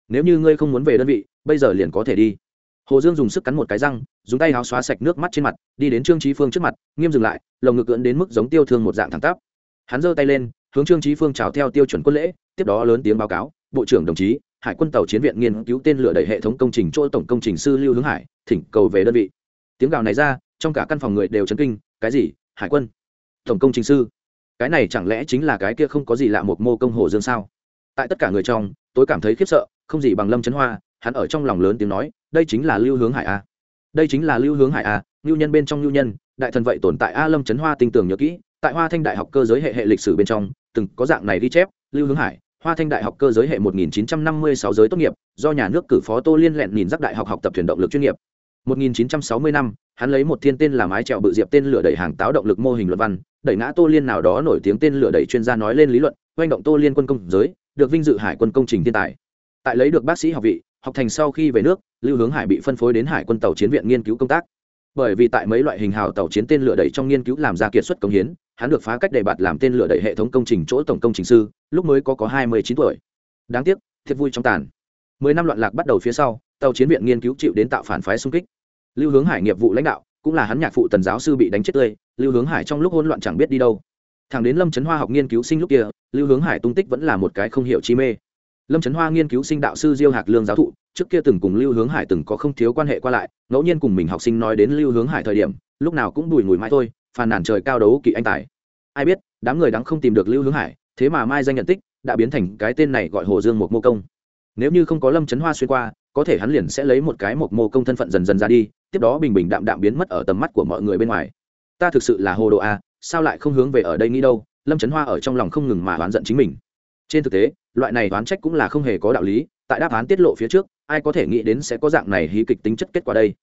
Nếu như ngươi không muốn về đơn vị, bây giờ liền có thể đi hồ dương dùng sức cắn một cái răng, dùng tay háo xóa sạch nước mắt trên mặt, đi đến trương trí phương trước mặt, nghiêm dừng lại, lồng ngực ưỡn đến mức giống tiêu thương một dạng thẳng tắp. Hắn giơ tay lên, hướng trương trí phương chào theo tiêu chuẩn quân lễ, tiếp đó lớn tiếng báo cáo, bộ trưởng đồng chí, hải quân tàu chiến viện nghiên cứu tên lửa đẩy hệ thống công trình chỗ tổng công trình sư lưu hướng hải, thỉnh cầu về đơn vị. Tiếng gào này ra, trong cả căn phòng người đều chấn kinh, cái gì? Hải quân? Tổng công trình sư? Cái này chẳng lẽ chính là cái kia không có gì lạ một mô công hồ dương sao? Tại tất cả người trong tôi cảm thấy khiếp sợ, không gì bằng lâm chấn hoa hắn ở trong lòng lớn tiếng nói, đây chính là lưu hướng hải a đây chính là lưu hướng hải à? a lưu nhân bên trong lưu nhân, đại thần vậy tồn tại a lâm trấn hoa tinh tường nhớ kỹ, tại hoa thanh đại học cơ giới hệ hệ lịch sử bên trong, từng có dạng này ghi chép, lưu hướng hải, hoa thanh đại học cơ giới hệ 1956 giới tốt nghiệp, do nhà nước cử phó tô liên lẹn nhìn giác đại học học tập thuyền động lực chuyên nghiệp. 1960 năm, hắn lấy một thiên tên là mái trèo bự diệp tên lửa đẩy hàng táo động lực mô hình luận văn, đẩy ngã tô liên nào đó nổi tiếng tên lửa đẩy chuyên gia nói lên lý luận oanh động tô liên quân công giới, được vinh dự hải quân công trình thiên tài. Tại lấy được bác sĩ học vị học thành sau khi về nước, lưu hướng hải bị phân phối đến hải quân tàu chiến viện nghiên cứu công tác. Bởi vì tại mấy loại hình hào tàu chiến tên lửa đẩy trong nghiên cứu làm ra kiệt xuất công hiến, hắn được phá cách đề bạt làm tên lửa đẩy hệ thống công trình chỗ tổng công trình sư, lúc mới có có hai mươi chín tuổi. Đáng tiếc, thiệt vui trong tàn. Mười năm loạn lạc bắt đầu phía sau, tàu chiến viện nghiên cứu chịu đến tạo phản phái xung kích. Lưu hướng hải nghiệp vụ lãnh đạo, cũng là hắn nhạc phụ tần giáo sư bị đánh chết tươi, lưu hướng hải trong lúc hỗn loạn chẳng biết đi đâu. Thằng đến lâm trấn hoa học nghiên cứu sinh lúc kia, lưu hướng hải tung tích vẫn là một cái không hiểu chi mê lâm trấn hoa nghiên cứu sinh đạo sư diêu hạc lương giáo thụ, trước kia từng cùng lưu hướng hải từng có không thiếu quan hệ qua lại, ngẫu nhiên cùng mình học sinh nói đến lưu hướng hải thời điểm, lúc nào cũng đùi ngùi mãi thôi, phàn nàn trời cao đấu kỵ anh tài. Ai biết, đám người đáng không tìm được lưu hướng hải, thế mà mai danh nhận tích, đã biến thành cái tên này gọi hồ dương một mô công. Nếu như không có lâm trấn hoa xuyên qua, có thể hắn liền sẽ lấy một cái một mô công thân phận dần dần ra đi, tiếp đó bình bình đạm đạm biến mất ở tầm mắt của mọi người bên ngoài. Ta thực sự là hồ đồ a, sao lại không hướng về ở đây nghĩ đâu? Lâm trấn hoa ở trong lòng không ngừng mà oán giận chính mình. Trên thực tế loại này đoán trách cũng là không hề có đạo lý, tại đáp án tiết lộ phía trước, ai có thể nghĩ đến sẽ có dạng này hí kịch tính chất kết quả đây.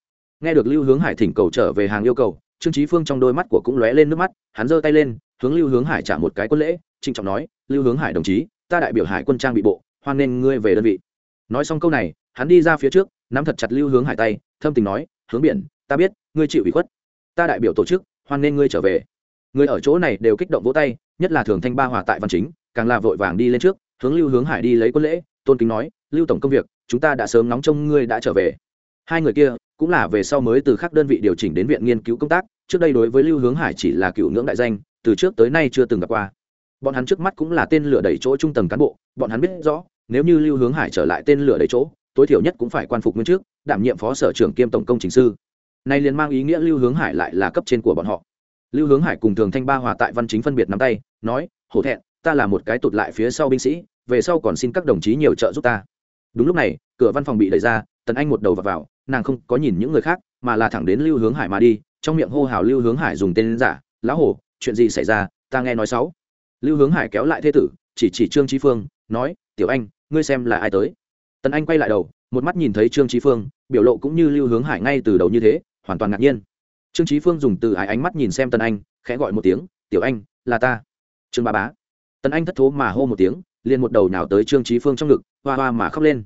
Nghe được lưu hướng hải thỉnh cầu trở về hàng yêu cầu, trương trí phương trong đôi mắt của cũng lóe lên nước mắt, hắn giơ tay lên, hướng lưu hướng hải trả một cái quân lễ, trịnh trọng nói, lưu hướng hải đồng chí, ta đại biểu hải quân trang bị bộ, hoan nghênh ngươi về đơn vị. Nói xong câu này, hắn đi ra phía trước, nắm thật chặt lưu hướng hải tay, thâm tình nói, hướng biển, ta biết, ngươi chịu ủy khuất. Ta đại biểu tổ chức, hoan nghênh ngươi trở về. Người ở chỗ này đều kích động vỗ tay, nhất là thường thanh ba hòa tại văn chính, càng là vội vàng đi lên trước hướng lưu hướng hải đi lấy quân lễ, tôn kính nói, lưu tổng công việc, chúng ta đã sớm nóng trông ngươi đã trở về. Hai người kia cũng là về sau mới từ các đơn vị điều chỉnh đến viện nghiên cứu công tác, trước đây đối với lưu hướng hải chỉ là cựu ngưỡng đại danh, từ trước tới nay chưa từng gặp qua. Bọn hắn trước mắt cũng là tên lửa đẩy chỗ trung tầng cán bộ, bọn hắn biết rõ, nếu như lưu hướng hải trở lại tên lửa đẩy chỗ, tối thiểu nhất cũng phải quan phục nguyên trước, đảm nhiệm phó sở trưởng kiêm tổng công trình sư. Này liền mang ý nghĩa lưu hướng hải lại là cấp trên của bọn họ. Lưu hướng hải cùng thường thanh ba hòa tại văn chính phân biệt nắm tay, nói, hổ thẹn ta là một cái tụt lại phía sau binh sĩ về sau còn xin các đồng chí nhiều trợ giúp ta. Đúng lúc này cửa văn phòng bị đẩy ra tần anh một đầu vào, vào nàng không có nhìn những người khác mà là thẳng đến lưu hướng hải mà đi trong miệng hô hào lưu hướng hải dùng tên giả lão hổ chuyện gì xảy ra? Ta nghe nói sáu. Lưu hướng hải kéo lại thế tử chỉ chỉ trương trí phương nói tiểu anh ngươi xem là ai tới? Tần anh quay lại đầu một mắt nhìn thấy trương trí phương biểu lộ cũng như lưu hướng hải ngay từ đầu như thế hoàn toàn ngạc nhiên. Trương trí phương dùng từ ái ánh mắt nhìn xem tần anh khẽ gọi một tiếng tiểu anh là ta. Trương ba bá tần anh thất thố mà hô một tiếng, liền một đầu nào tới trương trí phương trong ngực, hoa hoa mà khóc lên.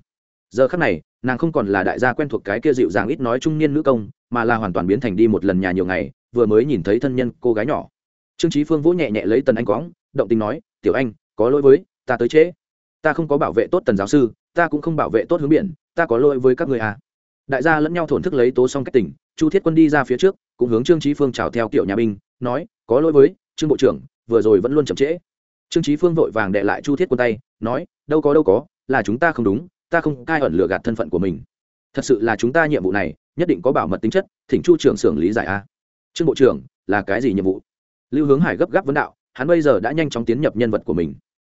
Giờ khắc này, nàng không còn là đại gia quen thuộc cái kia dịu dàng ít nói trung niên nữ công, mà là hoàn toàn biến thành đi một lần nhà nhiều ngày, vừa mới nhìn thấy thân nhân cô gái nhỏ. Trương trí phương vỗ nhẹ nhẹ lấy tần anh quõng, động tình nói, tiểu anh, có lỗi với, ta tới trễ. Ta không có bảo vệ tốt tần giáo sư, ta cũng không bảo vệ tốt hướng biển, ta có lỗi với các người à. Đại gia lẫn nhau thổn thức lấy tố xong cách tỉnh, chu thiết quân đi ra phía trước, cũng hướng trương trí phương chào theo kiểu nhà binh, nói, có lỗi với, trương bộ trưởng, vừa rồi vẫn luôn chậm trễ trương trí phương vội vàng đệ lại chu thiết quân tay, nói, đâu có đâu có, là chúng ta không đúng, ta không cai ẩn lừa gạt thân phận của mình. Thật sự là chúng ta nhiệm vụ này, nhất định có bảo mật tính chất, thỉnh chu trưởng xưởng lý giải a. Trương bộ trưởng, là cái gì nhiệm vụ? Lưu hướng hải gấp gáp vấn đạo, hắn bây giờ đã nhanh chóng tiến nhập nhân vật của mình.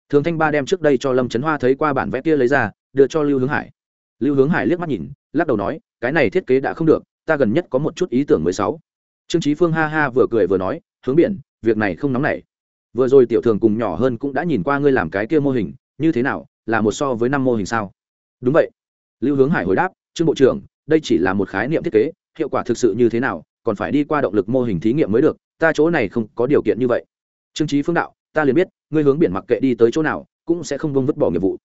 Thường thanh ba đem trước đây cho lâm trấn hoa thấy qua bản vẽ kia lấy ra, đưa cho lưu hướng hải. Lưu hướng hải liếc mắt nhìn, lắc đầu nói, cái này thiết kế đã không được, ta gần nhất có một chút ý tưởng mới sáu. Trương trí phương ha ha vừa cười vừa nói, hướng biển, việc này không nóng nảy vừa rồi tiểu thường cùng nhỏ hơn cũng đã nhìn qua ngươi làm cái kia mô hình, như thế nào, là một so với năm mô hình sao? Đúng vậy. Lưu hướng hải hồi đáp, trương bộ trưởng, đây chỉ là một khái niệm thiết kế, hiệu quả thực sự như thế nào, còn phải đi qua động lực mô hình thí nghiệm mới được, ta chỗ này không có điều kiện như vậy. Trương trí phương đạo, ta liền biết, ngươi hướng biển mặc kệ đi tới chỗ nào, cũng sẽ không vông vứt bỏ nghiệp vụ.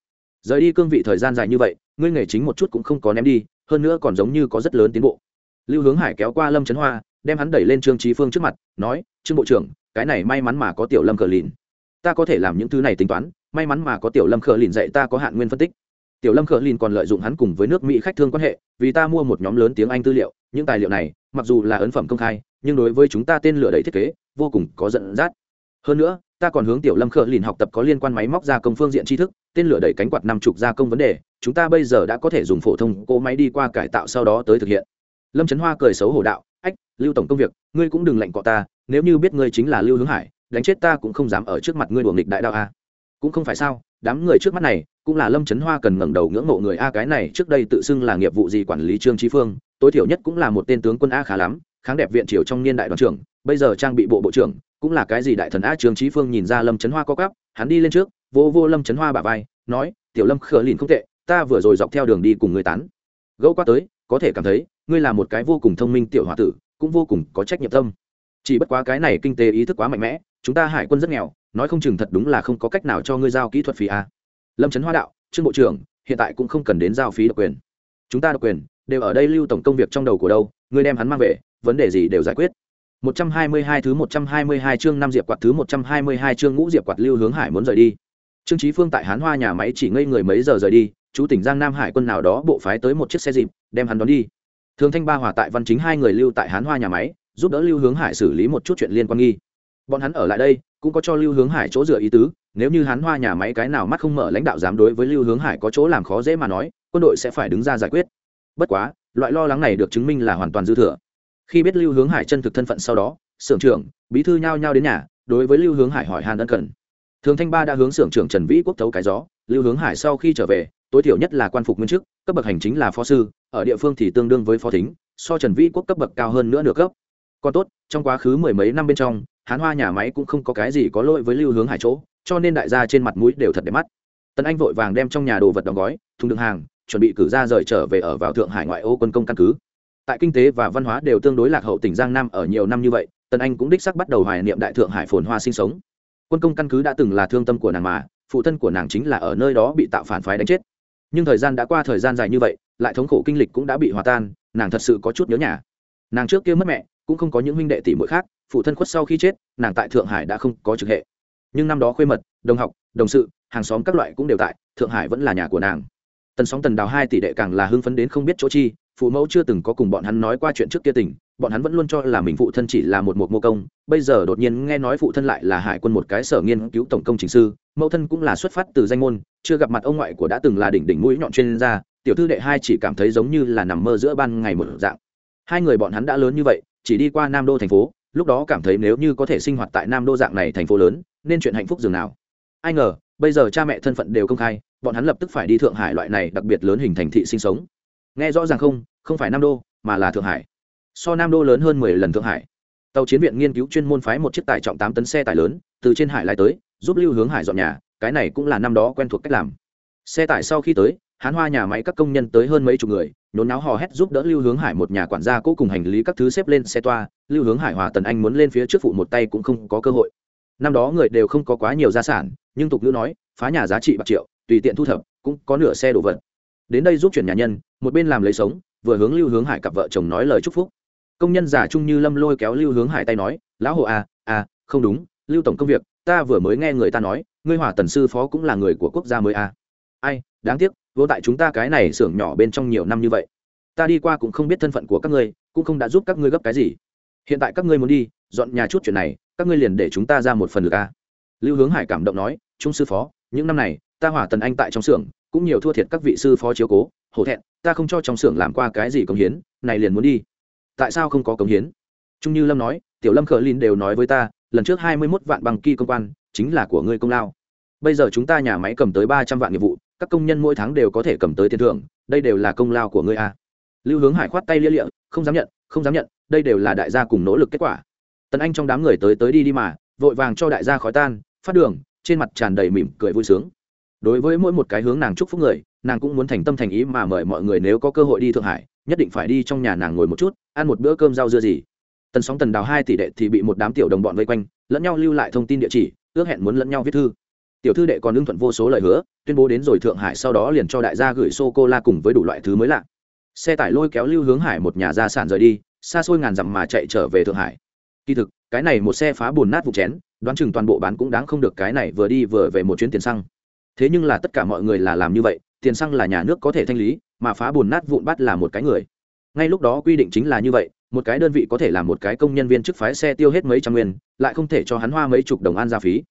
Rời đi cương vị thời gian dài như vậy, ngươi nghề chính một chút cũng không có ném đi, hơn nữa còn giống như có rất lớn tiến bộ. Lưu hướng hải kéo qua lâm trấn hoa, đem hắn đẩy lên trương trí phương trước mặt, nói, trương bộ trưởng cái này may mắn mà có tiểu lâm cờ lìn. Ta có thể làm những thứ này tính toán, may mắn mà có tiểu lâm cờ lìn dạy ta có hạn nguyên phân tích. Tiểu lâm cờ lìn còn lợi dụng hắn cùng với nước mỹ khách thương quan hệ, vì ta mua một nhóm lớn tiếng anh tư liệu. Những tài liệu này, mặc dù là ấn phẩm công khai, nhưng đối với chúng ta tên lửa đầy thiết kế, vô cùng có dẫn dắt. Hơn nữa, ta còn hướng tiểu lâm khờ lìn học tập có liên quan máy móc gia công phương diện tri thức, tên lửa đẩy cánh quạt năm chục gia công vấn đề, chúng ta bây giờ đã có thể dùng phổ thông cỗ máy đi qua cải tạo sau đó tới thực hiện. Lâm trấn hoa cười xấu hổ đạo, ách, lưu tổng công việc, ngươi cũng đừng lạnh cọ ta nếu như biết ngươi chính là lưu hướng hải, đánh chết ta cũng không dám ở trước mặt ngươi đuồng nghịch đại đạo a. Cũng không phải sao, đám người trước mắt này, cũng là lâm trấn hoa cần ngẩng đầu ngưỡng mộ người a, cái này trước đây tự xưng là nghiệp vụ gì quản lý trương trí phương, tối thiểu nhất cũng là một tên tướng quân a khá lắm, kháng đẹp viện triều trong niên đại đoàn trưởng, bây giờ trang bị bộ bộ trưởng, cũng là cái gì đại thần a, trương trí phương nhìn ra lâm trấn hoa có cắp hắn đi lên trước, vô vô lâm trấn hoa bả vai, nói, tiểu lâm khờ lìn không tệ, ta vừa rồi dọc theo đường đi cùng người tán. Gẫu qua tới, có thể cảm thấy, ngươi là một cái vô cùng thông minh tiểu h o a tử, cũng vô cùng có trách nhiệm tâm chỉ bất quá cái này kinh tế ý thức quá mạnh mẽ, chúng ta hải quân rất nghèo, nói không chừng thật đúng là không có cách nào cho ngươi giao kỹ thuật phí a. Lâm trấn hoa đạo, trương bộ trưởng, hiện tại cũng không cần đến giao phí độc quyền. Chúng ta độc quyền đều ở đây lưu tổng công việc trong đầu của đâu, ngươi đem hắn mang về, vấn đề gì đều giải quyết. 122 thứ 122 chương năm diệp quạt thứ 122 chương ngũ diệp quạt lưu hướng hải muốn rời đi. Trương trí phương tại hán hoa nhà máy chỉ ngây người mấy giờ rời đi, chú tỉnh giang nam hải quân nào đó bộ phái tới một chiếc xe dịp, đem hắn đón đi. Thường thanh ba hòa tại văn chính hai người lưu tại hán hoa nhà máy giúp đỡ lưu hướng hải xử lý một chút chuyện liên quan nghi. Bọn hắn ở lại đây, cũng có cho lưu hướng hải chỗ dựa ý tứ, nếu như hắn hoa nhà máy cái nào mắt không mở lãnh đạo dám đối với lưu hướng hải có chỗ làm khó dễ mà nói, quân đội sẽ phải đứng ra giải quyết. Bất quá, loại lo lắng này được chứng minh là hoàn toàn dư thừa. Khi biết lưu hướng hải chân thực thân phận sau đó, xưởng trưởng, bí thư nhao nhao đến nhà, đối với lưu hướng hải hỏi hàn ân cần. Thường thanh ba đã hướng xưởng trưởng trần vĩ quốc thấu cái gió, lưu hướng hải sau khi trở về, tối thiểu nhất là quan phục nguyên chức, cấp bậc hành chính là phó sư, ở địa phương thì tương đương với phó thính, so trần vĩ quốc cấp bậc cao hơn nữa nửa cấp còn tốt, trong quá khứ mười mấy năm bên trong, hán hoa nhà máy cũng không có cái gì có lỗi với lưu hướng hải chỗ, cho nên đại gia trên mặt mũi đều thật đẹp mắt. Tần anh vội vàng đem trong nhà đồ vật đóng gói, thùng đựng hàng, chuẩn bị cử ra rời trở về ở vào thượng hải ngoại ô quân công căn cứ. Tại kinh tế và văn hóa đều tương đối lạc hậu tỉnh giang nam ở nhiều năm như vậy, tần anh cũng đích sắc bắt đầu hoài niệm đại thượng hải phồn hoa sinh sống. Quân công căn cứ đã từng là thương tâm của nàng mà, phụ thân của nàng chính là ở nơi đó bị tạo phản phái đánh chết. Nhưng thời gian đã qua thời gian dài như vậy, lại thống khổ kinh lịch cũng đã bị hòa tan, nàng thật sự có chút nhớ nhà. Nàng trước kia mất mẹ cũng không có những huynh đệ tỷ muội khác, phụ thân khuất sau khi chết, nàng tại thượng hải đã không có trực hệ. Nhưng năm đó khuê mật, đồng học, đồng sự, hàng xóm các loại cũng đều tại, thượng hải vẫn là nhà của nàng. Tần sóng, tần đào hai tỷ đệ càng là hưng phấn đến không biết chỗ chi, phụ mẫu chưa từng có cùng bọn hắn nói qua chuyện trước kia tình, bọn hắn vẫn luôn cho là mình phụ thân chỉ là một một mô công, bây giờ đột nhiên nghe nói phụ thân lại là hải quân một cái sở nghiên cứu tổng công trình sư, mẫu thân cũng là xuất phát từ danh môn, chưa gặp mặt ông ngoại của đã từng là đỉnh đỉnh mũi nhọn chuyên gia, tiểu thư đệ hai chỉ cảm thấy giống như là nằm mơ giữa ban ngày một dạng. Hai người bọn hắn đã lớn như vậy chỉ đi qua nam đô thành phố, lúc đó cảm thấy nếu như có thể sinh hoạt tại nam đô dạng này thành phố lớn, nên chuyện hạnh phúc dường nào. Ai ngờ, bây giờ cha mẹ thân phận đều công khai, bọn hắn lập tức phải đi thượng hải loại này đặc biệt lớn hình thành thị sinh sống. Nghe rõ ràng không không phải nam đô, mà là thượng hải. So nam đô lớn hơn mười lần thượng hải. Tàu chiến viện nghiên cứu chuyên môn phái một chiếc tải trọng tám tấn xe tải lớn, từ trên hải lại tới, giúp lưu hướng hải dọn nhà, cái này cũng là năm đó quen thuộc cách làm. Xe tải sau khi tới hán hoa nhà máy các công nhân tới hơn mấy chục người, nhốn náo hò hét giúp đỡ lưu hướng hải một nhà quản gia cố cùng hành lý các thứ xếp lên xe toa. Lưu hướng hải hòa tần anh muốn lên phía trước phụ một tay cũng không có cơ hội. Năm đó người đều không có quá nhiều gia sản, nhưng tục ngữ nói, phá nhà giá trị bạc triệu, tùy tiện thu thập, cũng có nửa xe đồ vật. Đến đây giúp chuyển nhà nhân, một bên làm lấy sống, vừa hướng lưu hướng hải cặp vợ chồng nói lời chúc phúc. Công nhân giả trung như lâm lôi kéo lưu hướng hải tay nói, lão hồ à à không đúng, lưu tổng công việc, ta vừa mới nghe người ta nói, ngươi hỏa tần sư phó cũng là người của quốc gia mới à. Ai, đáng tiếc vô tại chúng ta cái này xưởng nhỏ bên trong nhiều năm như vậy. Ta đi qua cũng không biết thân phận của các ngươi, cũng không đã giúp các ngươi gấp cái gì. Hiện tại các ngươi muốn đi, dọn nhà chút chuyện này, các ngươi liền để chúng ta ra một phần được a. Lưu hướng hải cảm động nói, trung sư phó, những năm này, ta hỏa tần anh tại trong xưởng, cũng nhiều thua thiệt các vị sư phó chiếu cố, hổ thẹn, ta không cho trong xưởng làm qua cái gì công hiến, này liền muốn đi. Tại sao không có công hiến? Trung như lâm nói, tiểu lâm khờ linh đều nói với ta, lần trước hai mươi mốt vạn bằng kỳ công quan, chính là của ngươi công lao. Bây giờ chúng ta nhà máy cầm tới ba trăm vạn nghiệp vụ các công nhân mỗi tháng đều có thể cầm tới tiền thưởng, đây đều là công lao của ngươi a lưu hướng hải khoát tay lia lịa, không dám nhận, không dám nhận, đây đều là đại gia cùng nỗ lực kết quả. Tần anh trong đám người tới tới đi đi mà, vội vàng cho đại gia khói tan, phát đường, trên mặt tràn đầy mỉm cười vui sướng. Đối với mỗi một cái hướng nàng chúc phúc người, nàng cũng muốn thành tâm thành ý mà mời mọi người nếu có cơ hội đi thượng hải, nhất định phải đi trong nhà nàng ngồi một chút, ăn một bữa cơm rau dưa gì. Tần sóng tần đào hai tỷ đệ thì bị một đám tiểu đồng bọn vây quanh, lẫn nhau lưu lại thông tin địa chỉ, ước hẹn muốn lẫn nhau viết thư. Tiểu thư đệ còn lương thuận vô số lời hứa tuyên bố đến rồi thượng hải sau đó liền cho đại gia gửi sô cô la cùng với đủ loại thứ mới lạ. Xe tải lôi kéo lưu hướng hải một nhà gia sản rời đi, xa xôi ngàn dặm mà chạy trở về thượng hải. Kỳ thực, cái này một xe phá bùn nát vụ chén, đoán chừng toàn bộ bán cũng đáng không được cái này vừa đi vừa về một chuyến tiền xăng. Thế nhưng là tất cả mọi người là làm như vậy, tiền xăng là nhà nước có thể thanh lý, mà phá bùn nát vụn bắt là một cái người. Ngay lúc đó quy định chính là như vậy, một cái đơn vị có thể làm một cái công nhân viên chức phái xe tiêu hết mấy trăm nguyên, lại không thể cho hắn hoa mấy chục đồng an gia phí.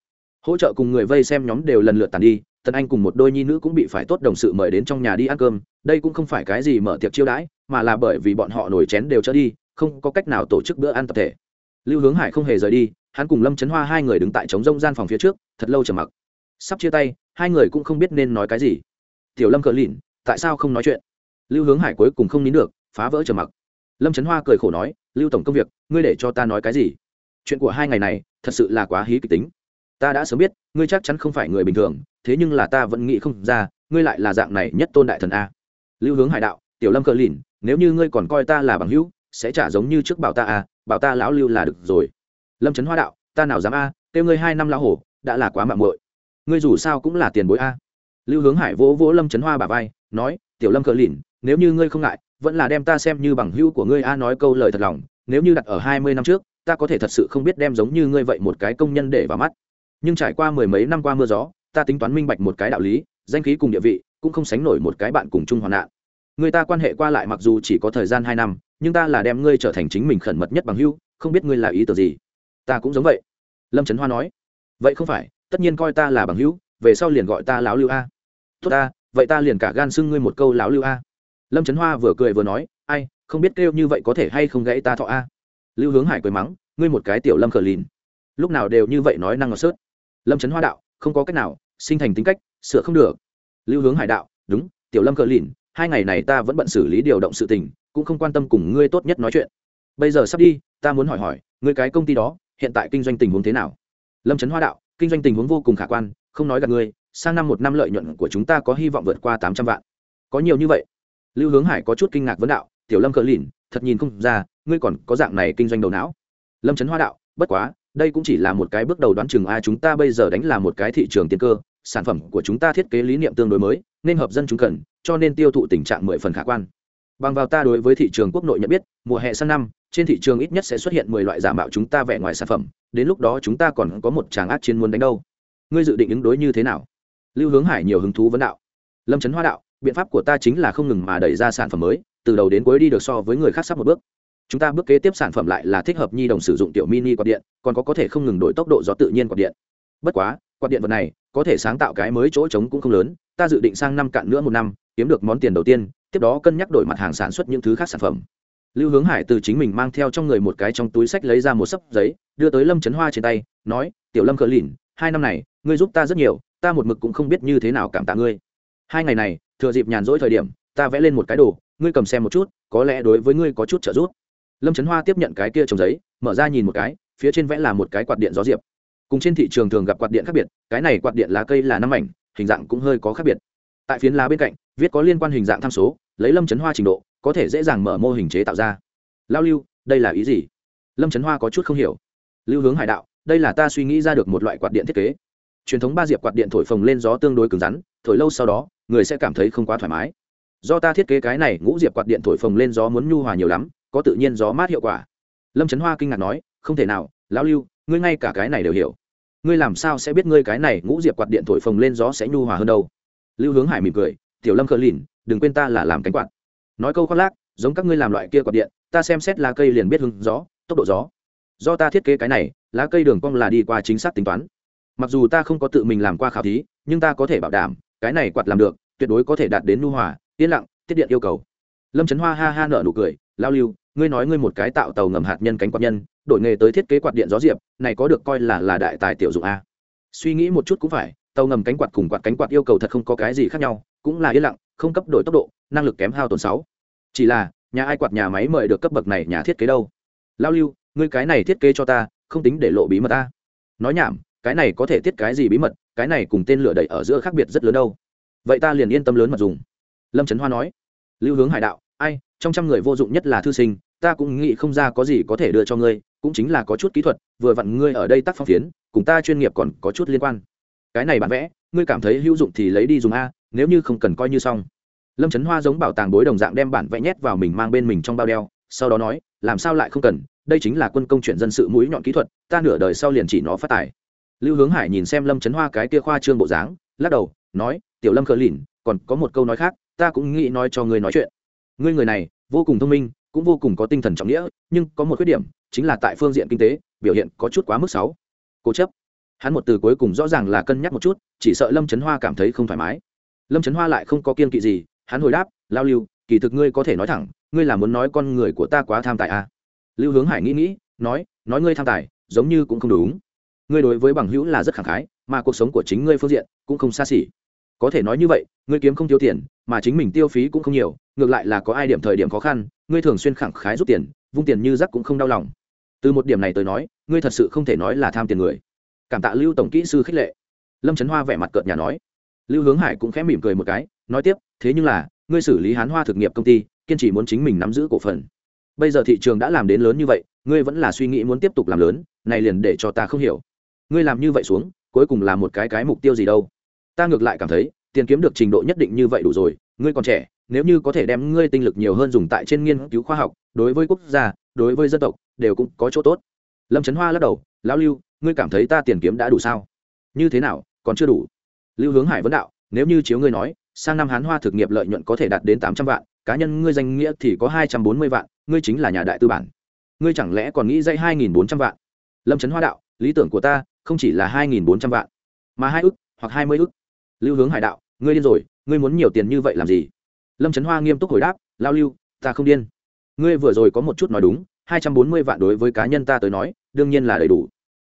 Hỗ trợ cùng người vây xem nhóm đều lần lượt tàn đi tần anh cùng một đôi nhi nữ cũng bị phải tốt đồng sự mời đến trong nhà đi ăn cơm, đây cũng không phải cái gì mở tiệc chiêu đãi, mà là bởi vì bọn họ nổi chén đều trở đi, không có cách nào tổ chức bữa ăn tập thể. Lưu hướng hải không hề rời đi, hắn cùng lâm trấn hoa hai người đứng tại trống rông gian phòng phía trước, thật lâu chờ mặc. Sắp chia tay, hai người cũng không biết nên nói cái gì. Tiểu lâm cờ lìn tại sao không nói chuyện? Lưu hướng hải cuối cùng không nín được, phá vỡ trầm mặc. Lâm trấn hoa cười khổ nói, lưu tổng công việc, ngươi để cho ta nói cái gì? Chuyện của hai ngày này, thật sự là quá hí kịch tính ta đã sớm biết, ngươi chắc chắn không phải người bình thường, thế nhưng là ta vẫn nghĩ không ra, ngươi lại là dạng này nhất tôn đại thần a. Lưu hướng hải đạo, tiểu lâm cờ lìn, nếu như ngươi còn coi ta là bằng hữu, sẽ trả giống như trước bảo ta a, bảo ta lão lưu là được rồi. Lâm trấn hoa đạo, ta nào dám a, kêu ngươi hai năm lão hổ, đã là quá mạng muội. Ngươi dù sao cũng là tiền bối a. Lưu hướng hải vỗ vỗ lâm trấn hoa bà vai, nói, tiểu lâm cờ lìn, nếu như ngươi không ngại, vẫn là đem ta xem như bằng hữu của ngươi a nói câu lời thật lòng, nếu như đặt ở hai mươi năm trước, ta có thể thật sự không biết đem giống như ngươi vậy một cái công nhân để vào mắt nhưng trải qua mười mấy năm qua mưa gió, ta tính toán minh bạch một cái đạo lý, danh khí cùng địa vị cũng không sánh nổi một cái bạn cùng chung hoạn nạn. Người ta quan hệ qua lại mặc dù chỉ có thời gian hai năm, nhưng ta là đem ngươi trở thành chính mình khẩn mật nhất bằng hưu không biết ngươi là ý tưởng gì. Ta cũng giống vậy. Lâm trấn hoa nói. Vậy không phải, tất nhiên coi ta là bằng hữu, về sau liền gọi ta láo lưu a. Tốt ta, vậy ta liền cả gan xưng ngươi một câu láo lưu a. Lâm trấn hoa vừa cười vừa nói, ai, không biết kêu như vậy có thể hay không gãy ta thọ a. Lưu hướng hải cười mắng, ngươi một cái tiểu lâm khờ lìn. Lúc nào đều như vậy nói năng ngọt sớt lâm trấn hoa đạo, không có cách nào, sinh thành tính cách, sửa không được. Lưu hướng hải đạo, đúng, tiểu lâm cờ lìn, hai ngày này ta vẫn bận xử lý điều động sự tình, cũng không quan tâm cùng ngươi tốt nhất nói chuyện. Bây giờ sắp đi, ta muốn hỏi hỏi, ngươi cái công ty đó, hiện tại kinh doanh tình huống thế nào? Lâm trấn hoa đạo, kinh doanh tình huống vô cùng khả quan, không nói gặp ngươi, sang năm một năm lợi nhuận của chúng ta có hy vọng vượt qua tám trăm vạn. Có nhiều như vậy? Lưu hướng hải có chút kinh ngạc vấn đạo, tiểu lâm cờ lìn, thật nhìn không ra, ngươi còn có dạng này kinh doanh đầu não. Lâm trấn hoa đạo, bất quá đây cũng chỉ là một cái bước đầu đoán chừng a chúng ta bây giờ đánh là một cái thị trường tiên cơ, sản phẩm của chúng ta thiết kế lý niệm tương đối mới, nên hợp dân chúng cần, cho nên tiêu thụ tình trạng mười phần khả quan. Bằng vào ta đối với thị trường quốc nội nhận biết, mùa hè sang năm, trên thị trường ít nhất sẽ xuất hiện mười loại giả mạo chúng ta vẽ ngoài sản phẩm, đến lúc đó chúng ta còn có một tràng ác chiến muốn đánh đâu. Ngươi dự định ứng đối như thế nào? Lưu hướng hải nhiều hứng thú vấn đạo. Lâm trấn hoa đạo, biện pháp của ta chính là không ngừng mà đẩy ra sản phẩm mới, từ đầu đến cuối đi được so với người khác sắp một bước chúng ta bước kế tiếp sản phẩm lại là thích hợp nhi đồng sử dụng tiểu mini quạt điện, còn có có thể không ngừng đổi tốc độ gió tự nhiên quạt điện. Bất quá, quạt điện vật này, có thể sáng tạo cái mới chỗ trống cũng không lớn, ta dự định sang năm cạn nữa một năm, kiếm được món tiền đầu tiên, tiếp đó cân nhắc đổi mặt hàng sản xuất những thứ khác sản phẩm. Lưu hướng hải từ chính mình mang theo trong người một cái trong túi sách lấy ra một sấp giấy, đưa tới lâm trấn hoa trên tay, nói, tiểu lâm cờ lìn, hai năm này, ngươi giúp ta rất nhiều, ta một mực cũng không biết như thế nào cảm tạ ngươi. Hai ngày này, thừa dịp nhàn rỗi thời điểm, ta vẽ lên một cái đồ, ngươi cầm xem một chút, có lẽ đối với ngươi có chút trợ giúp lâm trấn hoa tiếp nhận cái kia trồng giấy mở ra nhìn một cái phía trên vẽ là một cái quạt điện gió diệp. Cùng trên thị trường thường gặp quạt điện khác biệt cái này quạt điện lá cây là năm ảnh, hình dạng cũng hơi có khác biệt. Tại phiến lá bên cạnh viết có liên quan hình dạng tham số lấy lâm trấn hoa trình độ có thể dễ dàng mở mô hình chế tạo ra. Lao lưu đây là ý gì? Lâm trấn hoa có chút không hiểu. Lưu hướng hải đạo đây là ta suy nghĩ ra được một loại quạt điện thiết kế. Truyền thống ba diệp quạt điện thổi phồng lên gió tương đối cứng rắn thổi lâu sau đó người sẽ cảm thấy không quá thoải mái. Do ta thiết kế cái này ngũ diệp quạt điện thổi phồng lên gió muốn nhu hòa nhiều lắm có tự nhiên gió mát hiệu quả. Lâm trấn hoa kinh ngạc nói, không thể nào, lão lưu, ngươi ngay cả cái này đều hiểu. Ngươi làm sao sẽ biết ngươi cái này ngũ diệp quạt điện thổi phồng lên gió sẽ nhu hòa hơn đâu? Lưu hướng hải mỉm cười, tiểu lâm khờ lìn, đừng quên ta là làm cánh quạt. Nói câu khoác lác, giống các ngươi làm loại kia quạt điện, ta xem xét lá cây liền biết hứng gió, tốc độ gió. Do ta thiết kế cái này, lá cây đường cong là đi qua chính xác tính toán. Mặc dù ta không có tự mình làm qua khảo thí, nhưng ta có thể bảo đảm, cái này quạt làm được, tuyệt đối có thể đạt đến nhu hòa, yên lặng tiết điện yêu cầu. Lâm trấn hoa ha ha nợ nụ cười lao lưu ngươi nói ngươi một cái tạo tàu ngầm hạt nhân cánh quạt nhân, đổi nghề tới thiết kế quạt điện gió diệp, này có được coi là là đại tài tiểu dụng a. Suy nghĩ một chút cũng phải, tàu ngầm cánh quạt cùng quạt cánh quạt yêu cầu thật không có cái gì khác nhau, cũng là yên lặng, không cấp đổi tốc độ, năng lực kém hao tổn sáu. Chỉ là, nhà ai quạt nhà máy mời được cấp bậc này nhà thiết kế đâu? Lao lưu, ngươi cái này thiết kế cho ta, không tính để lộ bí mật ta. Nói nhảm, cái này có thể thiết cái gì bí mật, cái này cùng tên lửa đẩy ở giữa khác biệt rất lớn đâu. Vậy ta liền yên tâm lớn mà dùng. Lâm trấn hoa nói. Lưu hướng hải đạo, ai, trong trăm người vô dụng nhất là thư sinh ta cũng nghĩ không ra có gì có thể đưa cho ngươi, cũng chính là có chút kỹ thuật, vừa vặn ngươi ở đây tác phong phiến, cùng ta chuyên nghiệp còn có chút liên quan. Cái này bản vẽ, ngươi cảm thấy hữu dụng thì lấy đi dùng a, nếu như không cần coi như xong. Lâm trấn hoa giống bảo tàng bối đồng dạng đem bản vẽ nhét vào mình mang bên mình trong bao đeo, sau đó nói, làm sao lại không cần, đây chính là quân công chuyện dân sự mũi nhọn kỹ thuật, ta nửa đời sau liền chỉ nó phát tài. Lưu hướng hải nhìn xem lâm trấn hoa cái kia khoa trương bộ dáng, lắc đầu, nói, tiểu lâm khờ lìn, còn có một câu nói khác, ta cũng nghĩ nói cho ngươi nói chuyện. Ngươi người này, vô cùng thông minh cũng vô cùng có tinh thần trọng nghĩa, nhưng có một khuyết điểm, chính là tại phương diện kinh tế, biểu hiện có chút quá mức sáu cố chấp. Hắn một từ cuối cùng rõ ràng là cân nhắc một chút, chỉ sợ lâm trấn hoa cảm thấy không thoải mái. Lâm trấn hoa lại không có kiên kỵ gì, hắn hồi đáp, lao lưu, kỳ thực ngươi có thể nói thẳng, ngươi là muốn nói con người của ta quá tham tài à. lưu hướng hải nghĩ nghĩ, nói nói ngươi tham tài, giống như cũng không đúng. Ngươi đối với bằng hữu là rất khẳng khái, mà cuộc sống của chính ngươi phương diện cũng không xa xỉ có thể nói như vậy, ngươi kiếm không tiêu tiền, mà chính mình tiêu phí cũng không nhiều, ngược lại là có ai điểm thời điểm khó khăn, ngươi thường xuyên khẳng khái rút tiền, vung tiền như rắc cũng không đau lòng. Từ một điểm này tới nói, ngươi thật sự không thể nói là tham tiền người. Cảm tạ lưu tổng kỹ sư khích lệ. Lâm trấn hoa vẻ mặt cợt nhà nói. Lưu hướng hải cũng khẽ mỉm cười một cái, nói tiếp, thế nhưng là, ngươi xử lý hán hoa thực nghiệp công ty, kiên trì muốn chính mình nắm giữ cổ phần. Bây giờ thị trường đã làm đến lớn như vậy, ngươi vẫn là suy nghĩ muốn tiếp tục làm lớn, này liền để cho ta không hiểu. Ngươi làm như vậy xuống, cuối cùng là một cái cái mục tiêu gì đâu? Ta ngược lại cảm thấy, tiền kiếm được trình độ nhất định như vậy đủ rồi, ngươi còn trẻ, nếu như có thể đem ngươi tinh lực nhiều hơn dùng tại trên nghiên cứu khoa học, đối với quốc gia, đối với dân tộc, đều cũng có chỗ tốt. Lâm trấn hoa lắc đầu, lão lưu, ngươi cảm thấy ta tiền kiếm đã đủ sao? Như thế nào, còn chưa đủ. Lưu hướng hải vấn đạo, nếu như chiếu ngươi nói, sang năm hán hoa thực nghiệp lợi nhuận có thể đạt đến tám trăm vạn, cá nhân ngươi danh nghĩa thì có hai trăm bốn mươi vạn, ngươi chính là nhà đại tư bản. Ngươi chẳng lẽ còn nghĩ dây hai nghìn bốn trăm vạn? Lâm trấn hoa đạo, lý tưởng của ta không chỉ là hai nghìn bốn trăm vạn, mà hai ức hoặc hai mươi ức lưu hướng hải đạo, ngươi điên rồi, ngươi muốn nhiều tiền như vậy làm gì? Lâm trấn hoa nghiêm túc hồi đáp, lao lưu, ta không điên. Ngươi vừa rồi có một chút nói đúng, hai trăm bốn mươi vạn đối với cá nhân ta tới nói, đương nhiên là đầy đủ.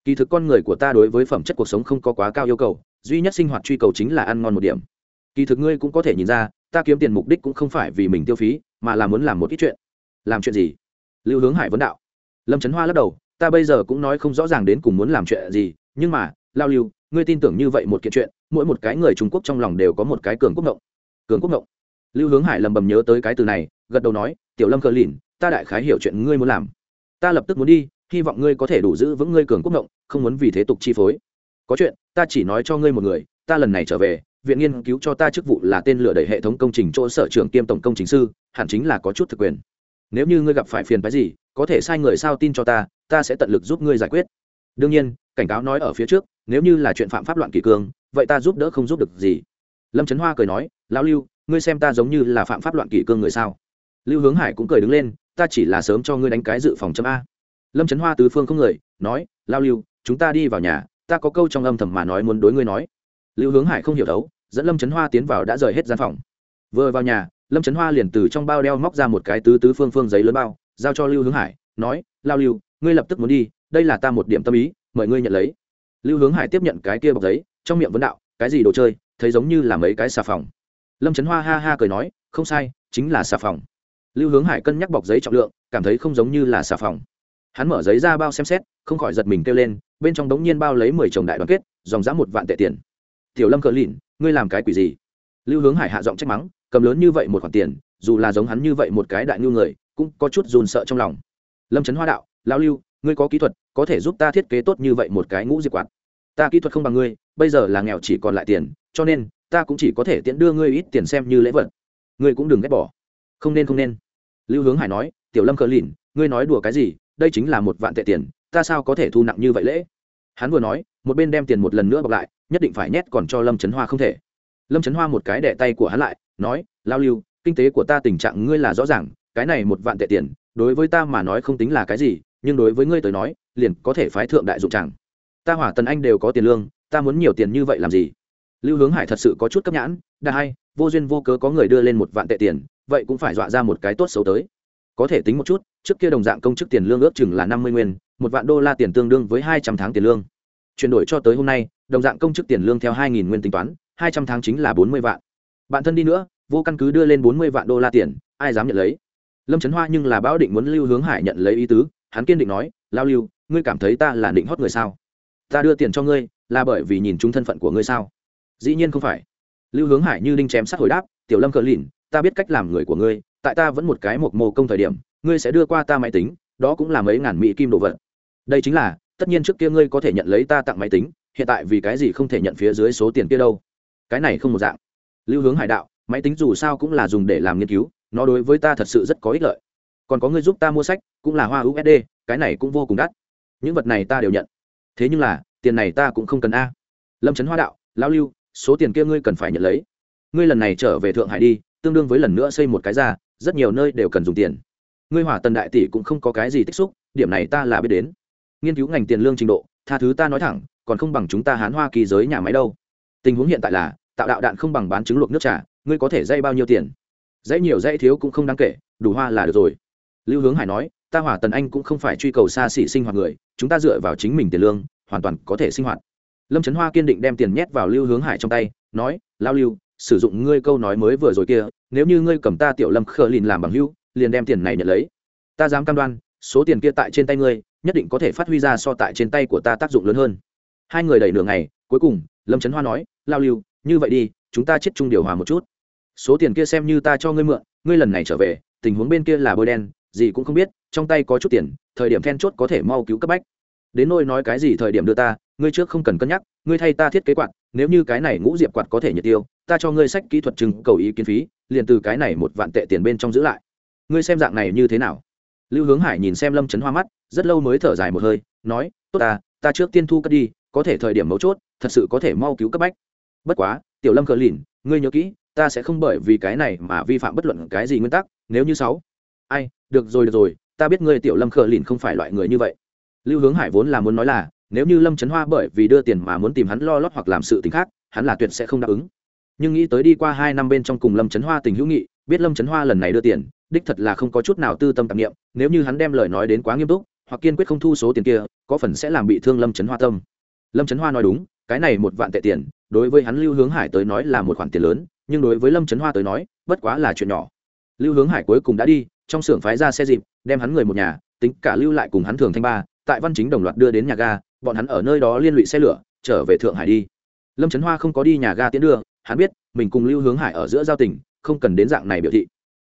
Kỳ thực con người của ta đối với phẩm chất cuộc sống không có quá cao yêu cầu, duy nhất sinh hoạt truy cầu chính là ăn ngon một điểm. Kỳ thực ngươi cũng có thể nhìn ra, ta kiếm tiền mục đích cũng không phải vì mình tiêu phí, mà là muốn làm một ít chuyện. Làm chuyện gì? Lưu hướng hải vấn đạo. Lâm trấn hoa lắc đầu, ta bây giờ cũng nói không rõ ràng đến cùng muốn làm chuyện gì, nhưng mà, lao lưu ngươi tin tưởng như vậy một kiện chuyện, mỗi một cái người trung quốc trong lòng đều có một cái cường quốc ngộng. Cường quốc ngộng. Lưu hướng hải lầm bầm nhớ tới cái từ này, gật đầu nói, tiểu lâm cờ lìn, ta đại khái hiểu chuyện ngươi muốn làm. Ta lập tức muốn đi, hy vọng ngươi có thể đủ giữ vững ngươi cường quốc ngộng, không muốn vì thế tục chi phối. Có chuyện, ta chỉ nói cho ngươi một người, ta lần này trở về, viện nghiên cứu cho ta chức vụ là tên lửa đẩy hệ thống công trình chỗ sở trưởng kiêm tổng công trình sư, hẳn chính là có chút thực quyền. Nếu như ngươi gặp phải phiền phái gì, có thể sai người sao tin cho ta ta sẽ tận lực giúp ngươi giải quyết. Đương nhiên, cảnh cáo nói ở phía trước nếu như là chuyện phạm pháp loạn kỷ cương, vậy ta giúp đỡ không giúp được gì. Lâm trấn hoa cười nói, lão lưu, ngươi xem ta giống như là phạm pháp loạn kỷ cương người sao? Lưu hướng hải cũng cười đứng lên, ta chỉ là sớm cho ngươi đánh cái dự phòng chấm a. Lâm trấn hoa tứ phương không người, nói lao lưu, chúng ta đi vào nhà, ta có câu trong âm thầm mà nói muốn đối ngươi nói. Lưu hướng hải không hiểu đấu, dẫn lâm trấn hoa tiến vào đã rời hết gian phòng. Vừa vào nhà, lâm trấn hoa liền từ trong bao đeo móc ra một cái tứ tứ phương phương giấy lớn bao, giao cho lưu hướng hải, nói lao lưu, ngươi lập tức muốn đi, đây là ta một điểm tâm ý, mời ngươi nhận lấy lưu hướng hải tiếp nhận cái kia bọc giấy, trong miệng vấn đạo, cái gì đồ chơi? Thấy giống như là mấy cái xà phòng. Lâm trấn hoa ha ha cười nói, không sai, chính là xà phòng. Lưu hướng hải cân nhắc bọc giấy trọng lượng, cảm thấy không giống như là xà phòng. Hắn mở giấy ra bao xem xét, không khỏi giật mình kêu lên, bên trong đống nhiên bao lấy mười chồng đại đoàn kết, dòng dã một vạn tệ tiền. Tiểu lâm cờ lìn, ngươi làm cái quỷ gì? Lưu hướng hải hạ giọng trách mắng, cầm lớn như vậy một khoản tiền, dù là giống hắn như vậy một cái đại ngưu người, cũng có chút dồn sợ trong lòng. Lâm trấn hoa đạo lao lưu ngươi có kỹ thuật, có thể giúp ta thiết kế tốt như vậy một cái ngũ diệp quạt. Ta kỹ thuật không bằng ngươi, bây giờ là nghèo chỉ còn lại tiền, cho nên, ta cũng chỉ có thể tiện đưa ngươi ít tiền xem như lễ vật. Ngươi cũng đừng ghét bỏ. Không nên không nên. Lưu hướng hải nói, tiểu lâm cờ lìn, ngươi nói đùa cái gì? Đây chính là một vạn tệ tiền, ta sao có thể thu nặng như vậy lễ? Hắn vừa nói, một bên đem tiền một lần nữa bọc lại, nhất định phải nhét còn cho lâm trấn hoa không thể. Lâm trấn hoa một cái đẻ tay của hắn lại, nói, lao lưu, kinh tế của ta tình trạng ngươi là rõ ràng, cái này một vạn tệ tiền, đối với ta mà nói không tính là cái gì nhưng đối với ngươi tới nói, liền có thể phái thượng đại dụng chẳng. Ta hỏa tần anh đều có tiền lương, ta muốn nhiều tiền như vậy làm gì? Lưu hướng hải thật sự có chút cấp nhãn, đa hay vô duyên vô cớ có người đưa lên một vạn tệ tiền, vậy cũng phải dọa ra một cái tốt xấu tới. Có thể tính một chút, trước kia đồng dạng công chức tiền lương ước chừng là năm mươi nguyên, một vạn đô la tiền tương đương với hai trăm tháng tiền lương. Chuyển đổi cho tới hôm nay, đồng dạng công chức tiền lương theo hai nghìn nguyên tính toán, hai trăm tháng chính là bốn mươi vạn. Bạn thân đi nữa, vô căn cứ đưa lên bốn mươi vạn đô la tiền, ai dám nhận lấy? Lâm trấn hoa nhưng là bão định muốn lưu hướng hải nhận lấy ý tứ hắn kiên định nói, lao lưu, ngươi cảm thấy ta là định hót người sao? Ta đưa tiền cho ngươi, là bởi vì nhìn chúng thân phận của ngươi sao? Dĩ nhiên không phải. Lưu hướng hải như đinh chém sát hồi đáp, tiểu lâm cờ lìn, ta biết cách làm người của ngươi, tại ta vẫn một cái một mồ công thời điểm, ngươi sẽ đưa qua ta máy tính, đó cũng là mấy ngàn mỹ kim đồ vật. Đây chính là, tất nhiên trước kia ngươi có thể nhận lấy ta tặng máy tính, hiện tại vì cái gì không thể nhận phía dưới số tiền kia đâu? Cái này không một dạng. Lưu hướng hải đạo, máy tính dù sao cũng là dùng để làm nghiên cứu, nó đối với ta thật sự rất có ích lợi còn có người giúp ta mua sách, cũng là hoa usd cái này cũng vô cùng đắt. Những vật này ta đều nhận. Thế nhưng là, tiền này ta cũng không cần a. Lâm trấn hoa đạo lao lưu, số tiền kia ngươi cần phải nhận lấy. Ngươi lần này trở về thượng hải đi, tương đương với lần nữa xây một cái ra, rất nhiều nơi đều cần dùng tiền. Ngươi hỏa tần đại tỷ cũng không có cái gì tích xúc, điểm này ta là biết đến. Nghiên cứu ngành tiền lương trình độ, tha thứ ta nói thẳng, còn không bằng chúng ta hán hoa kỳ giới nhà máy đâu. Tình huống hiện tại là, tạo đạo đạn không bằng bán trứng luộc nước trà, ngươi có thể dây bao nhiêu tiền? Dãy nhiều dãy thiếu cũng không đáng kể, đủ hoa là được rồi lưu hướng hải nói, ta hỏa tần anh cũng không phải truy cầu xa xỉ sinh hoạt người, chúng ta dựa vào chính mình tiền lương, hoàn toàn có thể sinh hoạt. Lâm trấn hoa kiên định đem tiền nhét vào lưu hướng hải trong tay, nói, lao lưu, sử dụng ngươi câu nói mới vừa rồi kia, nếu như ngươi cầm ta tiểu lâm khờ lìn làm bằng hưu liền đem tiền này nhận lấy. Ta dám cam đoan, số tiền kia tại trên tay ngươi, nhất định có thể phát huy ra so tại trên tay của ta tác dụng lớn hơn. Hai người đẩy nửa ngày, cuối cùng, lâm trấn hoa nói, lao lưu, như vậy đi, chúng ta chết chung điều hòa một chút. Số tiền kia xem như ta cho ngươi mượn, ngươi lần này trở về, tình huống bên kia là bôi đen gì cũng không biết, trong tay có chút tiền, thời điểm then chốt có thể mau cứu cấp bách. Đến nôi nói cái gì thời điểm đưa ta, ngươi trước không cần cân nhắc, ngươi thay ta thiết kế quạt, nếu như cái này ngũ diệp quạt có thể nhiệt tiêu, ta cho ngươi sách kỹ thuật chừng cầu ý kiến phí, liền từ cái này một vạn tệ tiền bên trong giữ lại. Ngươi xem dạng này như thế nào? Lưu hướng hải nhìn xem lâm trấn hoa mắt, rất lâu mới thở dài một hơi, nói, tốt ta ta trước tiên thu cất đi, có thể thời điểm mấu chốt, thật sự có thể mau cứu cấp bách. Bất quá, tiểu lâm cờ lìn, ngươi nhớ kỹ, ta sẽ không bởi vì cái này mà vi phạm bất luận cái gì nguyên tắc, nếu như sáu. Ai được rồi được rồi, ta biết ngươi tiểu lâm khờ lìn không phải loại người như vậy. Lưu hướng hải vốn là muốn nói là, nếu như lâm trấn hoa bởi vì đưa tiền mà muốn tìm hắn lo lót hoặc làm sự t ì n h khác, hắn là tuyệt sẽ không đáp ứng. Nhưng nghĩ tới đi qua hai năm bên trong cùng lâm trấn hoa tình hữu nghị, biết lâm trấn hoa lần này đưa tiền, đích thật là không có chút nào tư tâm tạp nghiệm nếu như hắn đem lời nói đến quá nghiêm túc, hoặc kiên quyết không thu số tiền kia, có phần sẽ làm bị thương lâm trấn hoa tâm. Lâm trấn hoa nói đúng, cái này một vạn tệ tiền, đối với hắn lưu hướng hải tới nói là một khoản tiền lớn, nhưng đối với lâm trấn hoa tới nói, bất quá là chuyện nhỏ. Lưu hướng hải cuối cùng đã đi trong xưởng phái ra xe dịp, đem hắn người một nhà, tính cả lưu lại cùng hắn thường thanh ba, tại văn chính đồng loạt đưa đến nhà ga, bọn hắn ở nơi đó liên lụy xe lửa, trở về thượng hải đi. Lâm trấn hoa không có đi nhà ga tiến đưa, hắn biết, mình cùng lưu hướng hải ở giữa giao tình, không cần đến dạng này biểu thị.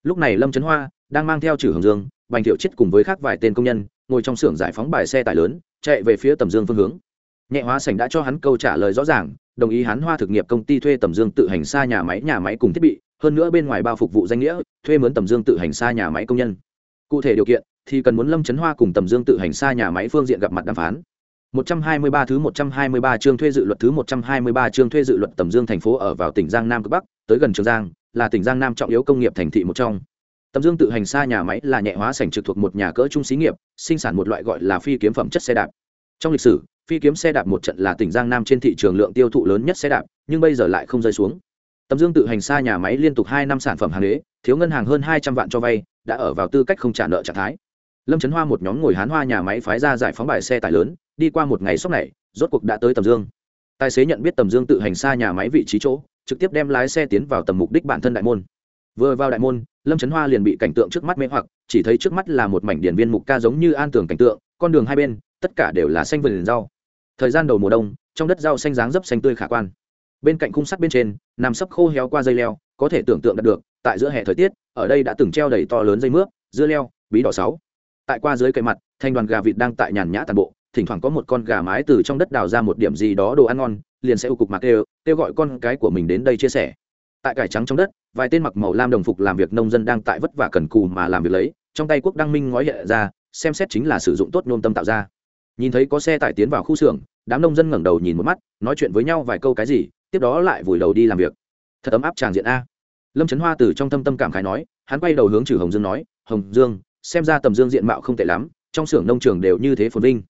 Lúc này lâm trấn hoa đang mang theo trừ hồng dương, bành thiệu chết cùng với khác vài tên công nhân, ngồi trong xưởng giải phóng bài xe tải lớn, chạy về phía tầm dương phương hướng. Nhẹ hóa sảnh đã cho hắn câu trả lời rõ ràng, đồng ý hắn hoa thực nghiệp công ty thuê tầm dương tự hành xa nhà máy nhà máy cùng thiết bị hơn nữa bên ngoài bao phục vụ danh nghĩa thuê mướn tầm dương tự hành xa nhà máy công nhân cụ thể điều kiện thì cần muốn lâm trấn hoa cùng tầm dương tự hành xa nhà máy phương diện gặp mặt đàm phán 123 thứ 123 chương thuê dự luật thứ 123 chương thuê dự luật Tầm Dương thành phố ở vào tỉnh Giang Nam cực Bắc, tới gần Trường Giang, là tỉnh Giang Nam trọng yếu công nghiệp thành thị một trong. Tầm Dương tự hành xa nhà máy là nhẹ hóa sảnh trực thuộc một nhà cỡ trung xí nghiệp, sinh sản một loại gọi là phi kiếm phẩm chất xe đạp. Trong lịch sử, phi kiếm xe đạp một trận là tỉnh Giang Nam trên thị trường lượng tiêu thụ lớn nhất xe đạp, nhưng bây giờ lại không rơi xuống. Tầm Dương tự hành xa nhà máy liên tục 2 năm sản phẩm hàng đế, thiếu ngân hàng hơn 200 vạn cho vay, đã ở vào tư cách không trả nợ trạng thái. Lâm Trấn Hoa một nhóm ngồi hán hoa nhà máy phái ra giải phóng bài xe tải lớn, đi qua một ngày sốc này rốt cuộc đã tới tầm dương. Tài xế nhận biết tầm dương tự hành xa nhà máy vị trí chỗ trực tiếp đem lái xe tiến vào tầm mục đích bản thân đại môn. Vừa vào đại môn lâm trấn hoa liền bị cảnh tượng trước mắt mê hoặc chỉ thấy trước mắt là một mảnh điển viên mục ca giống như an tường cảnh tượng con đường hai bên tất cả đều là xanh vườn rau. Thời gian đầu mùa đông trong đất rau xanh dáng dấp xanh tươi khả quan bên cạnh khung sắt bên trên, nằm sấp khô héo qua dây leo, có thể tưởng tượng đạt được, tại giữa hè thời tiết, ở đây đã từng treo đầy to lớn dây mướp, dưa leo, bí đỏ sáu. Tại qua dưới cây mặt, thanh đoàn gà vịt đang tại nhàn nhã tàn bộ, thỉnh thoảng có một con gà mái từ trong đất đào ra một điểm gì đó đồ ăn ngon, liền sẽ ưu cục mặc kêu kêu gọi con cái của mình đến đây chia sẻ. Tại cải trắng trong đất, vài tên mặc màu lam đồng phục làm việc nông dân đang tại vất vả cần cù mà làm việc lấy, trong tay quốc đăng minh ngói hiện ra, xem xét chính là sử dụng tốt nôm tâm tạo ra. Nhìn thấy có xe tải tiến vào khu xưởng, đám nông dân ngẩng đầu nhìn một mắt, nói chuyện với nhau vài câu cái gì tiếp đó lại vùi đầu đi làm việc. Thật ấm áp tràng diện a. Lâm trấn hoa từ trong tâm tâm cảm khái nói, hắn quay đầu hướng trừ hồng dương nói, hồng dương, xem ra tầm dương diện mạo không tệ lắm, trong xưởng nông trường đều như thế phồn vinh.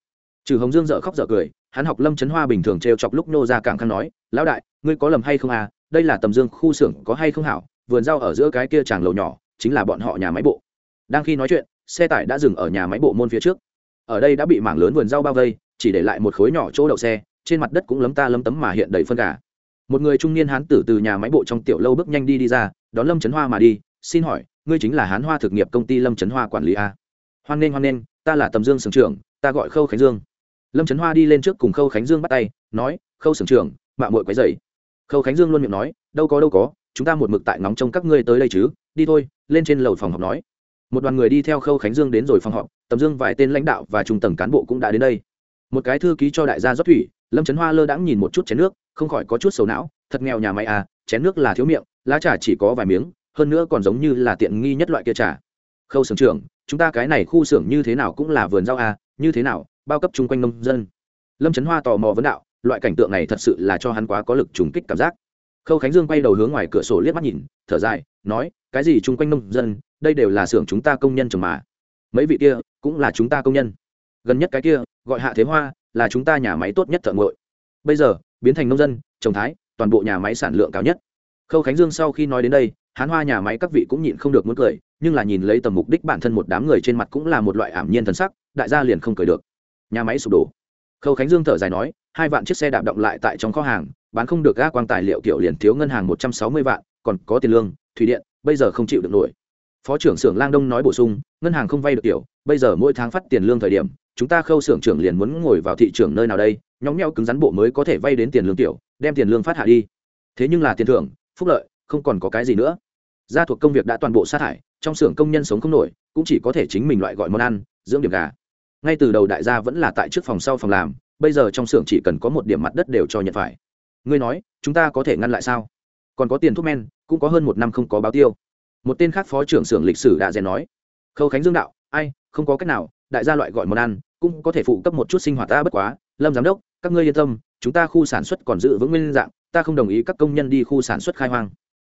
Trừ hồng dương dợ khóc dợ cười, hắn học lâm trấn hoa bình thường t r e o chọc lúc nô ra cảng khăn nói, lão đại, ngươi có lầm hay không à? Đây là tầm dương khu xưởng có hay không hảo? Vườn rau ở giữa cái kia tràng lầu nhỏ, chính là bọn họ nhà máy bộ. Đang khi nói chuyện, xe tải đã dừng ở nhà máy bộ môn phía trước. Ở đây đã bị mảng lớn vườn rau bao vây, chỉ để lại một khối nhỏ chỗ đậu xe, trên mặt đất cũng lấm ta lấm tấm mà hiện đầy phân gà một người trung niên hán tử từ nhà máy bộ trong tiểu lâu bước nhanh đi đi ra, đón lâm trấn hoa mà đi, xin hỏi, ngươi chính là hán hoa thực nghiệp công ty lâm trấn hoa quản lý a hoan nghênh hoan nghênh, ta là tầm dương sưởng trưởng, ta gọi khâu khánh dương. Lâm trấn hoa đi lên trước cùng khâu khánh dương bắt tay, nói, khâu sưởng trưởng mạng mội quấy dày khâu khánh dương luôn miệng nói, đâu có đâu có, chúng ta một mực tại nóng trong các ngươi tới đây chứ, đi thôi. Lên trên lầu phòng họp nói. Một đoàn người đi theo khâu khánh dương đến rồi phòng họp, tầm dương vài tên lãnh đạo và trung tầng cán bộ cũng đã đến đây. Một cái thư ký cho đại gia rót thủy lâm trấn hoa lơ đãng nhìn một chút chén nước, không khỏi có chút sầu não, thật nghèo nhà máy à chén nước là thiếu miệng, lá trà chỉ có vài miếng, hơn nữa còn giống như là tiện nghi nhất loại kia trà. Khâu xưởng trưởng, chúng ta cái này khu xưởng như thế nào cũng là vườn rau à như thế nào, bao cấp chung quanh nông dân? Lâm trấn hoa tò mò vấn đạo, loại cảnh tượng này thật sự là cho hắn quá có lực trùng kích cảm giác. Khâu khánh dương quay đầu hướng ngoài cửa sổ liếc mắt nhìn, thở dài, nói, cái gì chung quanh nông dân, đây đều là xưởng chúng ta công nhân trồng mà. Mấy vị kia cũng là chúng ta công nhân gần nhất cái kia, gọi hạ thế hoa, là chúng ta nhà máy tốt nhất thợ ngội bây giờ, biến thành nông dân, trồng thái, toàn bộ nhà máy sản lượng cao nhất. Khâu khánh dương sau khi nói đến đây, hán hoa nhà máy các vị cũng nhịn không được muốn cười, nhưng là nhìn lấy tầm mục đích bản thân một đám người trên mặt cũng là một loại ảm nhiên thần sắc, đại gia liền không cười được. Nhà máy sụp đổ. Khâu khánh dương thở dài nói, hai vạn chiếc xe đạp động lại tại trong kho hàng, bán không được ga quang tài liệu kiểu liền thiếu ngân hàng một trăm sáu mươi vạn, còn có tiền lương, thủy điện, bây giờ không chịu được nổi. Phó trưởng xưởng lang đông nói bổ sung, ngân hàng không vay được kiểu, bây giờ mỗi tháng phát tiền lương thời điểm chúng ta khâu xưởng trưởng liền muốn ngồi vào thị trường nơi nào đây nhóm nhau cứng rắn bộ mới có thể vay đến tiền lương tiểu, đem tiền lương phát hạ đi. Thế nhưng là tiền thưởng, phúc lợi, không còn có cái gì nữa. Gia thuộc công việc đã toàn bộ sát hại trong xưởng công nhân sống không nổi, cũng chỉ có thể chính mình loại gọi món ăn, dưỡng điểm gà. Ngay từ đầu đại gia vẫn là tại trước phòng sau phòng làm, bây giờ trong xưởng chỉ cần có một điểm mặt đất đều cho nhận phải. Ngươi nói, chúng ta có thể ngăn lại sao? Còn có tiền thuốc men, cũng có hơn một năm không có báo tiêu. Một tên khác phó trưởng xưởng lịch sử đã rèn nói. Khâu khánh dương đạo, ai, không có cách nào, đại gia loại gọi món ăn cũng có thể phụ cấp một chút sinh hoạt ta bất quá, lâm giám đốc, các ngươi yên tâm, chúng ta khu sản xuất còn giữ vững nguyên dạng, ta không đồng ý các công nhân đi khu sản xuất khai hoang.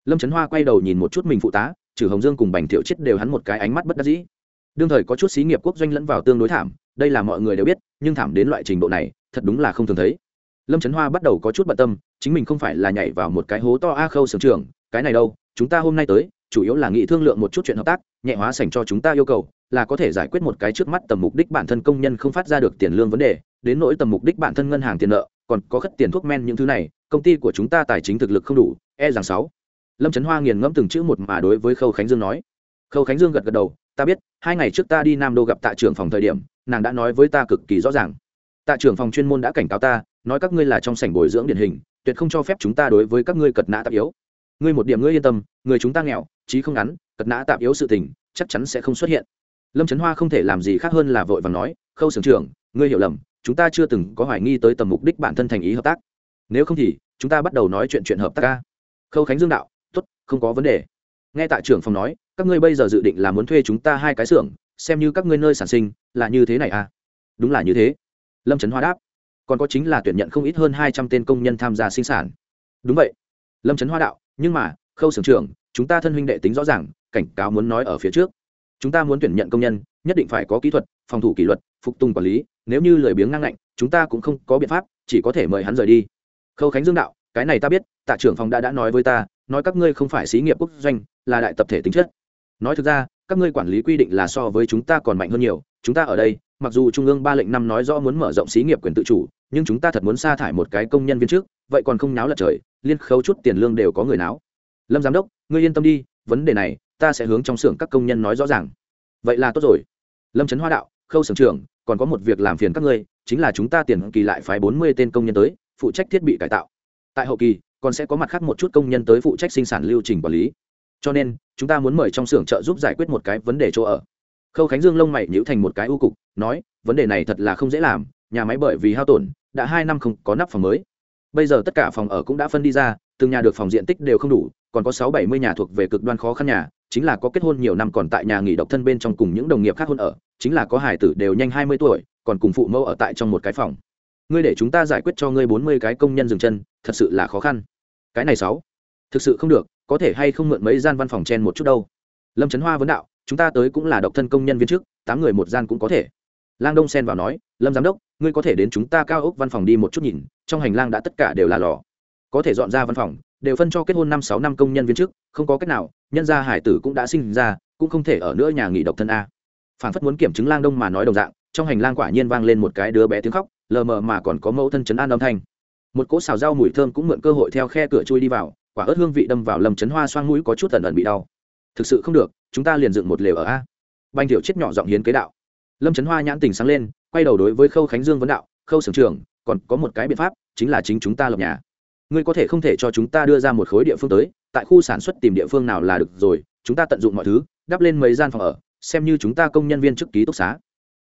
Lâm trấn hoa quay đầu nhìn một chút mình phụ tá trừ hồng dương cùng bành thiệu chết đều hắn một cái ánh mắt bất đắc dĩ. Đương thời có chút xí nghiệp quốc doanh lẫn vào tương đối thảm, đây là mọi người đều biết, nhưng thảm đến loại trình độ này, thật đúng là không thường thấy. Lâm trấn hoa bắt đầu có chút bận tâm, chính mình không phải là nhảy vào một cái hố to a khâu sưởng trường cái này đâu, chúng ta hôm nay tới, chủ yếu là nghị thương lượng một chút chuyện hợp tác, nhẹ hóa sành cho chúng ta yêu cầu là có thể giải quyết một cái trước mắt tầm mục đích bản thân công nhân không phát ra được tiền lương vấn đề, đến nỗi tầm mục đích bản thân ngân hàng tiền nợ, còn có khất tiền thuốc men những thứ này, công ty của chúng ta tài chính thực lực không đủ e rằng sáu. Lâm trấn hoa nghiền ngẫm từng chữ một mà đối với khâu khánh dương nói. Khâu khánh dương gật gật đầu, ta biết, hai ngày trước ta đi nam đô gặp tạ trưởng phòng thời điểm, nàng đã nói với ta cực kỳ rõ ràng. Tạ trưởng phòng chuyên môn đã cảnh cáo ta, nói các ngươi là trong sảnh bồi dưỡng điển hình, tuyệt không cho phép chúng ta đối với các ngươi cật nã tạp yếu. Ngươi một điểm ngươi yên tâm, người chúng ta nghèo trí không ngắn, cật nã tạp yếu sự tình, chắc chắn sẽ không xuất hiện lâm trấn hoa không thể làm gì khác hơn là vội và nói, khâu sưởng trưởng, ngươi hiểu lầm, chúng ta chưa từng có hoài nghi tới tầm mục đích bản thân thành ý hợp tác. Nếu không thì, chúng ta bắt đầu nói chuyện chuyện hợp tác ca khâu khánh dương đạo t ố t không có vấn đề. Nghe tại trưởng phòng nói, các ngươi bây giờ dự định là muốn thuê chúng ta hai cái xưởng, xem như các ngươi nơi sản sinh, là như thế này à? Đúng là như thế. Lâm trấn hoa đáp, còn có chính là tuyển nhận không ít hơn hai trăm tên công nhân tham gia sinh sản. Đúng vậy. Lâm trấn hoa đạo, nhưng mà, khâu sưởng trưởng, chúng ta thân huynh đệ tính rõ ràng, cảnh cáo muốn nói ở phía trước chúng ta muốn tuyển nhận công nhân, nhất định phải có kỹ thuật, phòng thủ kỷ luật, phục tùng quản lý, nếu như lười biếng ngang ngạnh, chúng ta cũng không có biện pháp, chỉ có thể mời hắn rời đi. Khâu khánh dương đạo, cái này ta biết, tạ trưởng phòng đã đã nói với ta, nói các ngươi không phải xí nghiệp quốc doanh, là đại tập thể tính chất. Nói thực ra, các ngươi quản lý quy định là so với chúng ta còn mạnh hơn nhiều, chúng ta ở đây, mặc dù trung ương ba lệnh năm nói rõ muốn mở rộng xí nghiệp quyền tự chủ, nhưng chúng ta thật muốn sa thải một cái công nhân viên trước, vậy còn không náo lật trời, liên khấu chút tiền lương đều có người náo. Lâm giám đốc, ngươi yên tâm đi, vấn đề này ta sẽ hướng trong xưởng các công nhân nói rõ ràng. Vậy là tốt rồi. Lâm trấn hoa đạo, khâu xưởng trưởng, còn có một việc làm phiền các ngươi, chính là chúng ta tiền kỳ lại phái bốn mươi tên công nhân tới, phụ trách thiết bị cải tạo. Tại hậu kỳ, còn sẽ có mặt khác một chút công nhân tới phụ trách sinh sản lưu trình quản lý. Cho nên, chúng ta muốn mời trong xưởng trợ giúp giải quyết một cái vấn đề chỗ ở. Khâu khánh dương lông mày nhíu thành một cái ưu cục, nói, vấn đề này thật là không dễ làm, nhà máy bởi vì hao tổn, đã hai năm không có nắp phòng mới. Bây giờ tất cả phòng ở cũng đã phân đi ra, từng nhà được phòng diện tích đều không đủ, còn có sáu bảy mươi nhà thuộc về cực đoan khó khăn nhà chính là có kết hôn nhiều năm còn tại nhà nghỉ độc thân bên trong cùng những đồng nghiệp khác hôn ở, chính là có hải tử đều nhanh hai mươi tuổi, còn cùng phụ mẫu ở tại trong một cái phòng. Ngươi để chúng ta giải quyết cho ngươi bốn mươi cái công nhân dừng chân, thật sự là khó khăn. Cái này sáu, thực sự không được, có thể hay không mượn mấy gian văn phòng chen một chút đâu. Lâm trấn hoa vấn đạo, chúng ta tới cũng là độc thân công nhân viên trước, tám người một gian cũng có thể. Lang đông xen vào nói, lâm giám đốc, ngươi có thể đến chúng ta cao ốc văn phòng đi một chút nhìn, trong hành lang đã tất cả đều là lò. Có thể dọn ra văn phòng đều phân cho kết hôn năm sáu năm công nhân viên trước không có cách nào, nhân gia hải tử cũng đã sinh ra, cũng không thể ở nữa nhà nghỉ độc thân a. Phản phất muốn kiểm chứng lang đông mà nói đồng dạng, trong hành lang quả nhiên vang lên một cái đứa bé tiếng khóc, lờ mờ mà còn có mẫu thân chấn an âm thanh. Một cỗ xào rau mùi thơm cũng mượn cơ hội theo khe cửa chui đi vào, quả ớt hương vị đâm vào lầm chấn hoa xoang mũi có chút ẩn ẩn bị đau. Thực sự không được, chúng ta liền dựng một lều ở a. Banh tiểu chết nhỏ giọng hiến kế đạo. Lâm chấn hoa nhãn tình sáng lên, quay đầu đối với khâu khánh dương vấn đạo, khâu sưởng trường còn có một cái biện pháp, chính là chính chúng ta lập nhà ngươi có thể không thể cho chúng ta đưa ra một khối địa phương tới, tại khu sản xuất tìm địa phương nào là được rồi, chúng ta tận dụng mọi thứ, đắp lên mấy gian phòng ở, xem như chúng ta công nhân viên chức ký túc xá.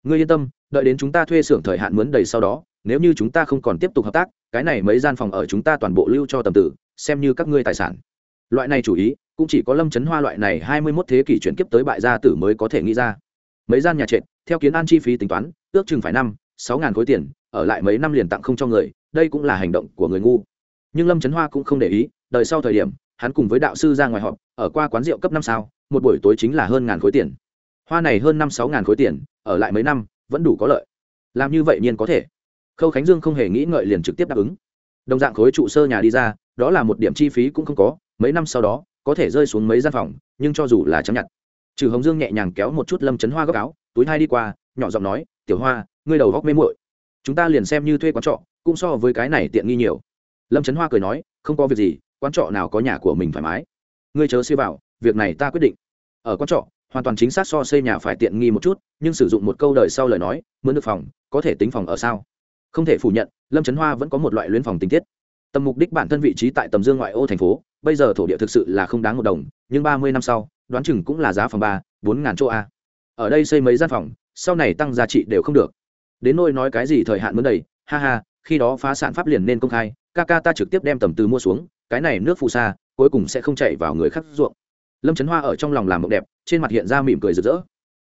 Ngươi yên tâm, đợi đến chúng ta thuê xưởng thời hạn mướn đầy sau đó, nếu như chúng ta không còn tiếp tục hợp tác, cái này mấy gian phòng ở chúng ta toàn bộ lưu cho tầm tử, xem như các ngươi tài sản. Loại này chủ ý, cũng chỉ có lâm chấn hoa loại này hai mươi mốt thế kỷ chuyển kiếp tới bại gia tử mới có thể nghĩ ra. Mấy gian nhà trệt, theo kiến an chi phí tính toán, ước chừng phải năm, sáu ngàn khối tiền, ở lại mấy năm liền tặng không cho người, đây cũng là hành động của người ngu nhưng lâm trấn hoa cũng không để ý đợi sau thời điểm hắn cùng với đạo sư ra ngoài họp ở qua quán rượu cấp năm sao một buổi tối chính là hơn ngàn khối tiền hoa này hơn năm sáu ngàn khối tiền ở lại mấy năm vẫn đủ có lợi làm như vậy nhiên có thể khâu khánh dương không hề nghĩ ngợi liền trực tiếp đáp ứng đồng dạng khối trụ sơ nhà đi ra đó là một điểm chi phí cũng không có mấy năm sau đó có thể rơi xuống mấy gian phòng nhưng cho dù là chấp nhận trừ hồng dương nhẹ nhàng kéo một chút lâm chấn hoa góc áo túi hai đi qua nhỏ giọng nói tiểu hoa ngươi đầu góc mê muội chúng ta liền xem như thuê quán trọ cũng so với cái này tiện nghi nhiều lâm trấn hoa cười nói, không có việc gì, quán trọ nào có nhà của mình thoải mái. Ngươi chớ siêu vào, việc này ta quyết định. Ở quán trọ, hoàn toàn chính xác so xây nhà phải tiện nghi một chút, nhưng sử dụng một câu đời sau lời nói, mướn được phòng, có thể tính phòng ở sao? Không thể phủ nhận, lâm trấn hoa vẫn có một loại luyến phòng tình tiết. Tầm mục đích bản thân vị trí tại tầm dương ngoại ô thành phố, bây giờ thổ địa thực sự là không đáng một đồng, nhưng ba mươi năm sau, đoán chừng cũng là giá phòng ba, bốn ngàn chỗ a. Ở đây xây mấy gian phòng, sau này tăng giá trị đều không được. Đến nôi nói cái gì thời hạn mới đầy, ha ha, khi đó phá sản pháp liền nên công khai ca ca ta trực tiếp đem tầm từ mua xuống, cái này nước phù sa, cuối cùng sẽ không chạy vào người khác ruộng. Lâm trấn hoa ở trong lòng làm mộng đẹp, trên mặt hiện ra mỉm cười rực rỡ.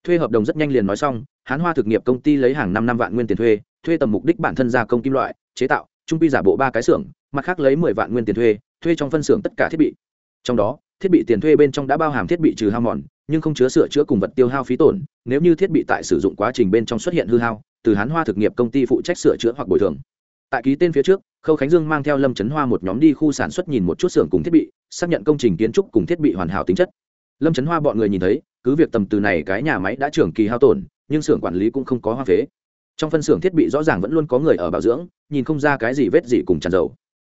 Thuê hợp đồng rất nhanh liền nói xong, hán hoa thực nghiệp công ty lấy hàng năm năm vạn nguyên tiền thuê thuê tầm mục đích bản thân gia công kim loại, chế tạo, trung pi giả bộ ba cái xưởng, mặt khác lấy mười vạn nguyên tiền thuê thuê trong phân xưởng tất cả thiết bị. Trong đó, thiết bị tiền thuê bên trong đã bao hàm thiết bị trừ hao mòn, nhưng không chứa sửa chữa cùng vật tiêu hao phí tổn, nếu như thiết bị tại sử dụng quá trình bên trong xuất hiện hư hao, từ hán hoa thực nghiệp công ty phụ trách sửa chữa hoặc bồi thường tại ký tên phía trước, khâu khánh dương mang theo lâm trấn hoa một nhóm đi khu sản xuất nhìn một chút xưởng cùng thiết bị, xác nhận công trình kiến trúc cùng thiết bị hoàn hảo tính chất. Lâm trấn hoa bọn người nhìn thấy, cứ việc tầm từ này cái nhà máy đã trưởng kỳ hao tổn, nhưng xưởng quản lý cũng không có hoa phế. Trong phân xưởng thiết bị rõ ràng vẫn luôn có người ở bảo dưỡng, nhìn không ra cái gì vết gì cùng tràn dầu.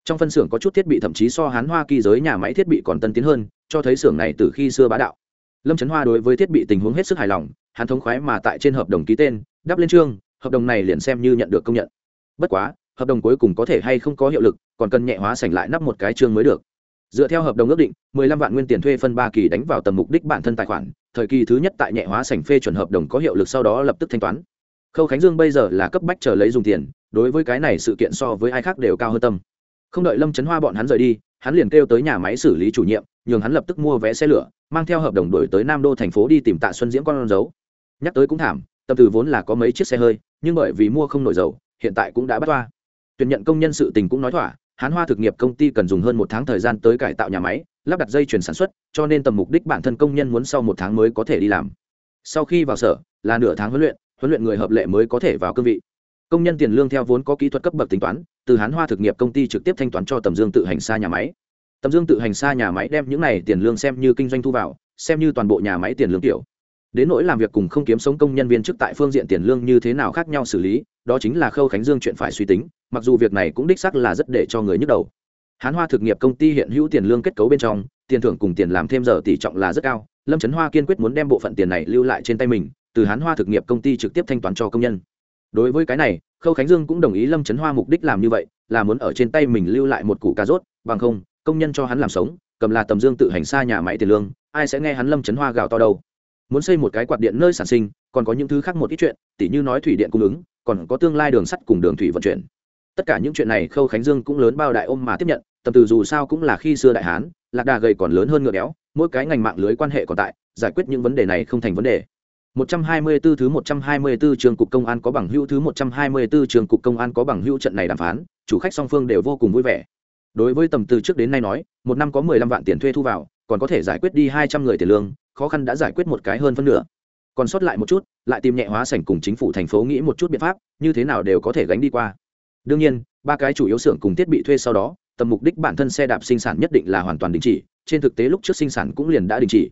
Trong phân xưởng có chút thiết bị thậm chí so hán hoa kỳ giới nhà máy thiết bị còn tân tiến hơn, cho thấy xưởng này từ khi xưa bá đạo. Lâm trấn hoa đối với thiết bị tình huống hết sức hài lòng, hắn thống khoái mà tại trên hợp đồng ký tên, đắp lên chương, hợp đồng này liền xem như nhận được công nhận. Bất quá hợp đồng cuối cùng có thể hay không có hiệu lực, còn cần nhẹ hóa sảnh lại nắp một cái chương mới được. Dựa theo hợp đồng ước định 15 vạn nguyên tiền thuê phân ba kỳ đánh vào tầm mục đích bản thân tài khoản, thời kỳ thứ nhất tại nhẹ hóa sảnh phê chuẩn hợp đồng có hiệu lực sau đó lập tức thanh toán. Khâu khánh dương bây giờ là cấp bách chờ lấy dùng tiền, đối với cái này sự kiện so với ai khác đều cao hơn tâm. Không đợi lâm trấn hoa bọn hắn rời đi, hắn liền kêu tới nhà máy xử lý chủ nhiệm, nhường hắn lập tức mua vé xe lửa, mang theo hợp đồng đổi tới nam đô thành phố đi tìm tạ xuân diễm con dấu. Nhắc tới cũng thảm, tâm từ vốn là có mấy chiếc xe hơi, nhưng bởi vì mua không nổi dầu, hiện tại cũng đã bắt toa tuyển nhận công nhân sự tình cũng nói thỏa, hán hoa thực nghiệp công ty cần dùng hơn một tháng thời gian tới cải tạo nhà máy, lắp đặt dây chuyển sản xuất, cho nên tầm mục đích bản thân công nhân muốn sau một tháng mới có thể đi làm. Sau khi vào sở, là nửa tháng huấn luyện huấn luyện người hợp lệ mới có thể vào cương vị. Công nhân tiền lương theo vốn có kỹ thuật cấp bậc tính toán, từ hán hoa thực nghiệp công ty trực tiếp thanh toán cho tầm dương tự hành xa nhà máy. Tầm dương tự hành xa nhà máy đem những này tiền lương xem như kinh doanh thu vào, xem như toàn bộ nhà máy tiền lương tiểu. Đến nỗi làm việc cùng không kiếm sống công nhân viên chức tại phương diện tiền lương như thế nào khác nhau xử lý, đó chính là khâu khánh dương chuyện phải suy tính mặc dù việc này cũng đích sắc là rất để cho người nhức đầu. Hán hoa thực nghiệp công ty hiện hữu tiền lương kết cấu bên trong, tiền thưởng cùng tiền làm thêm giờ tỷ trọng là rất cao. Lâm trấn hoa kiên quyết muốn đem bộ phận tiền này lưu lại trên tay mình, từ hán hoa thực nghiệp công ty trực tiếp thanh toán cho công nhân. Đối với cái này, khâu khánh dương cũng đồng ý lâm trấn hoa mục đích làm như vậy, là muốn ở trên tay mình lưu lại một củ cà rốt, bằng không, công nhân cho hắn làm sống, cầm là tầm dương tự hành xa nhà máy tiền lương, ai sẽ nghe hắn lâm trấn hoa gào to đâu. Muốn xây một cái quạt điện nơi sản sinh, còn có những thứ khác một ít chuyện, tỉ như nói thủy điện cung ứng, còn có tương lai đường sắt cùng đường thủy vận chuyển tất cả những chuyện này khâu khánh dương cũng lớn bao đại ôm mà tiếp nhận tầm từ dù sao cũng là khi xưa đại hán lạc đà gầy còn lớn hơn ngựa béo mỗi cái ngành mạng lưới quan hệ còn tại giải quyết những vấn đề này không thành vấn đề 124 thứ 124 trường cục công an có bằng hữu thứ 124 trường cục công an có bằng hữu trận này đàm phán, chủ khách song phương đều vô cùng vui vẻ. Đối với tầm từ trước đến nay nói, một năm có 15 vạn tiền thuê thu vào, còn có thể giải quyết đi 200 người tiền lương, khó khăn đã giải quyết một cái hơn phân nửa. Còn sót lại một chút, lại tìm nhẹ hóa sảnh cùng chính phủ thành phố nghĩ một chút biện pháp, như thế nào đều có thể gánh đi qua. Đương nhiên, ba cái chủ yếu xưởng cùng thiết bị thuê sau đó, tầm mục đích bản thân xe đạp sinh sản nhất định là hoàn toàn đình chỉ, trên thực tế lúc trước sinh sản cũng liền đã đình chỉ.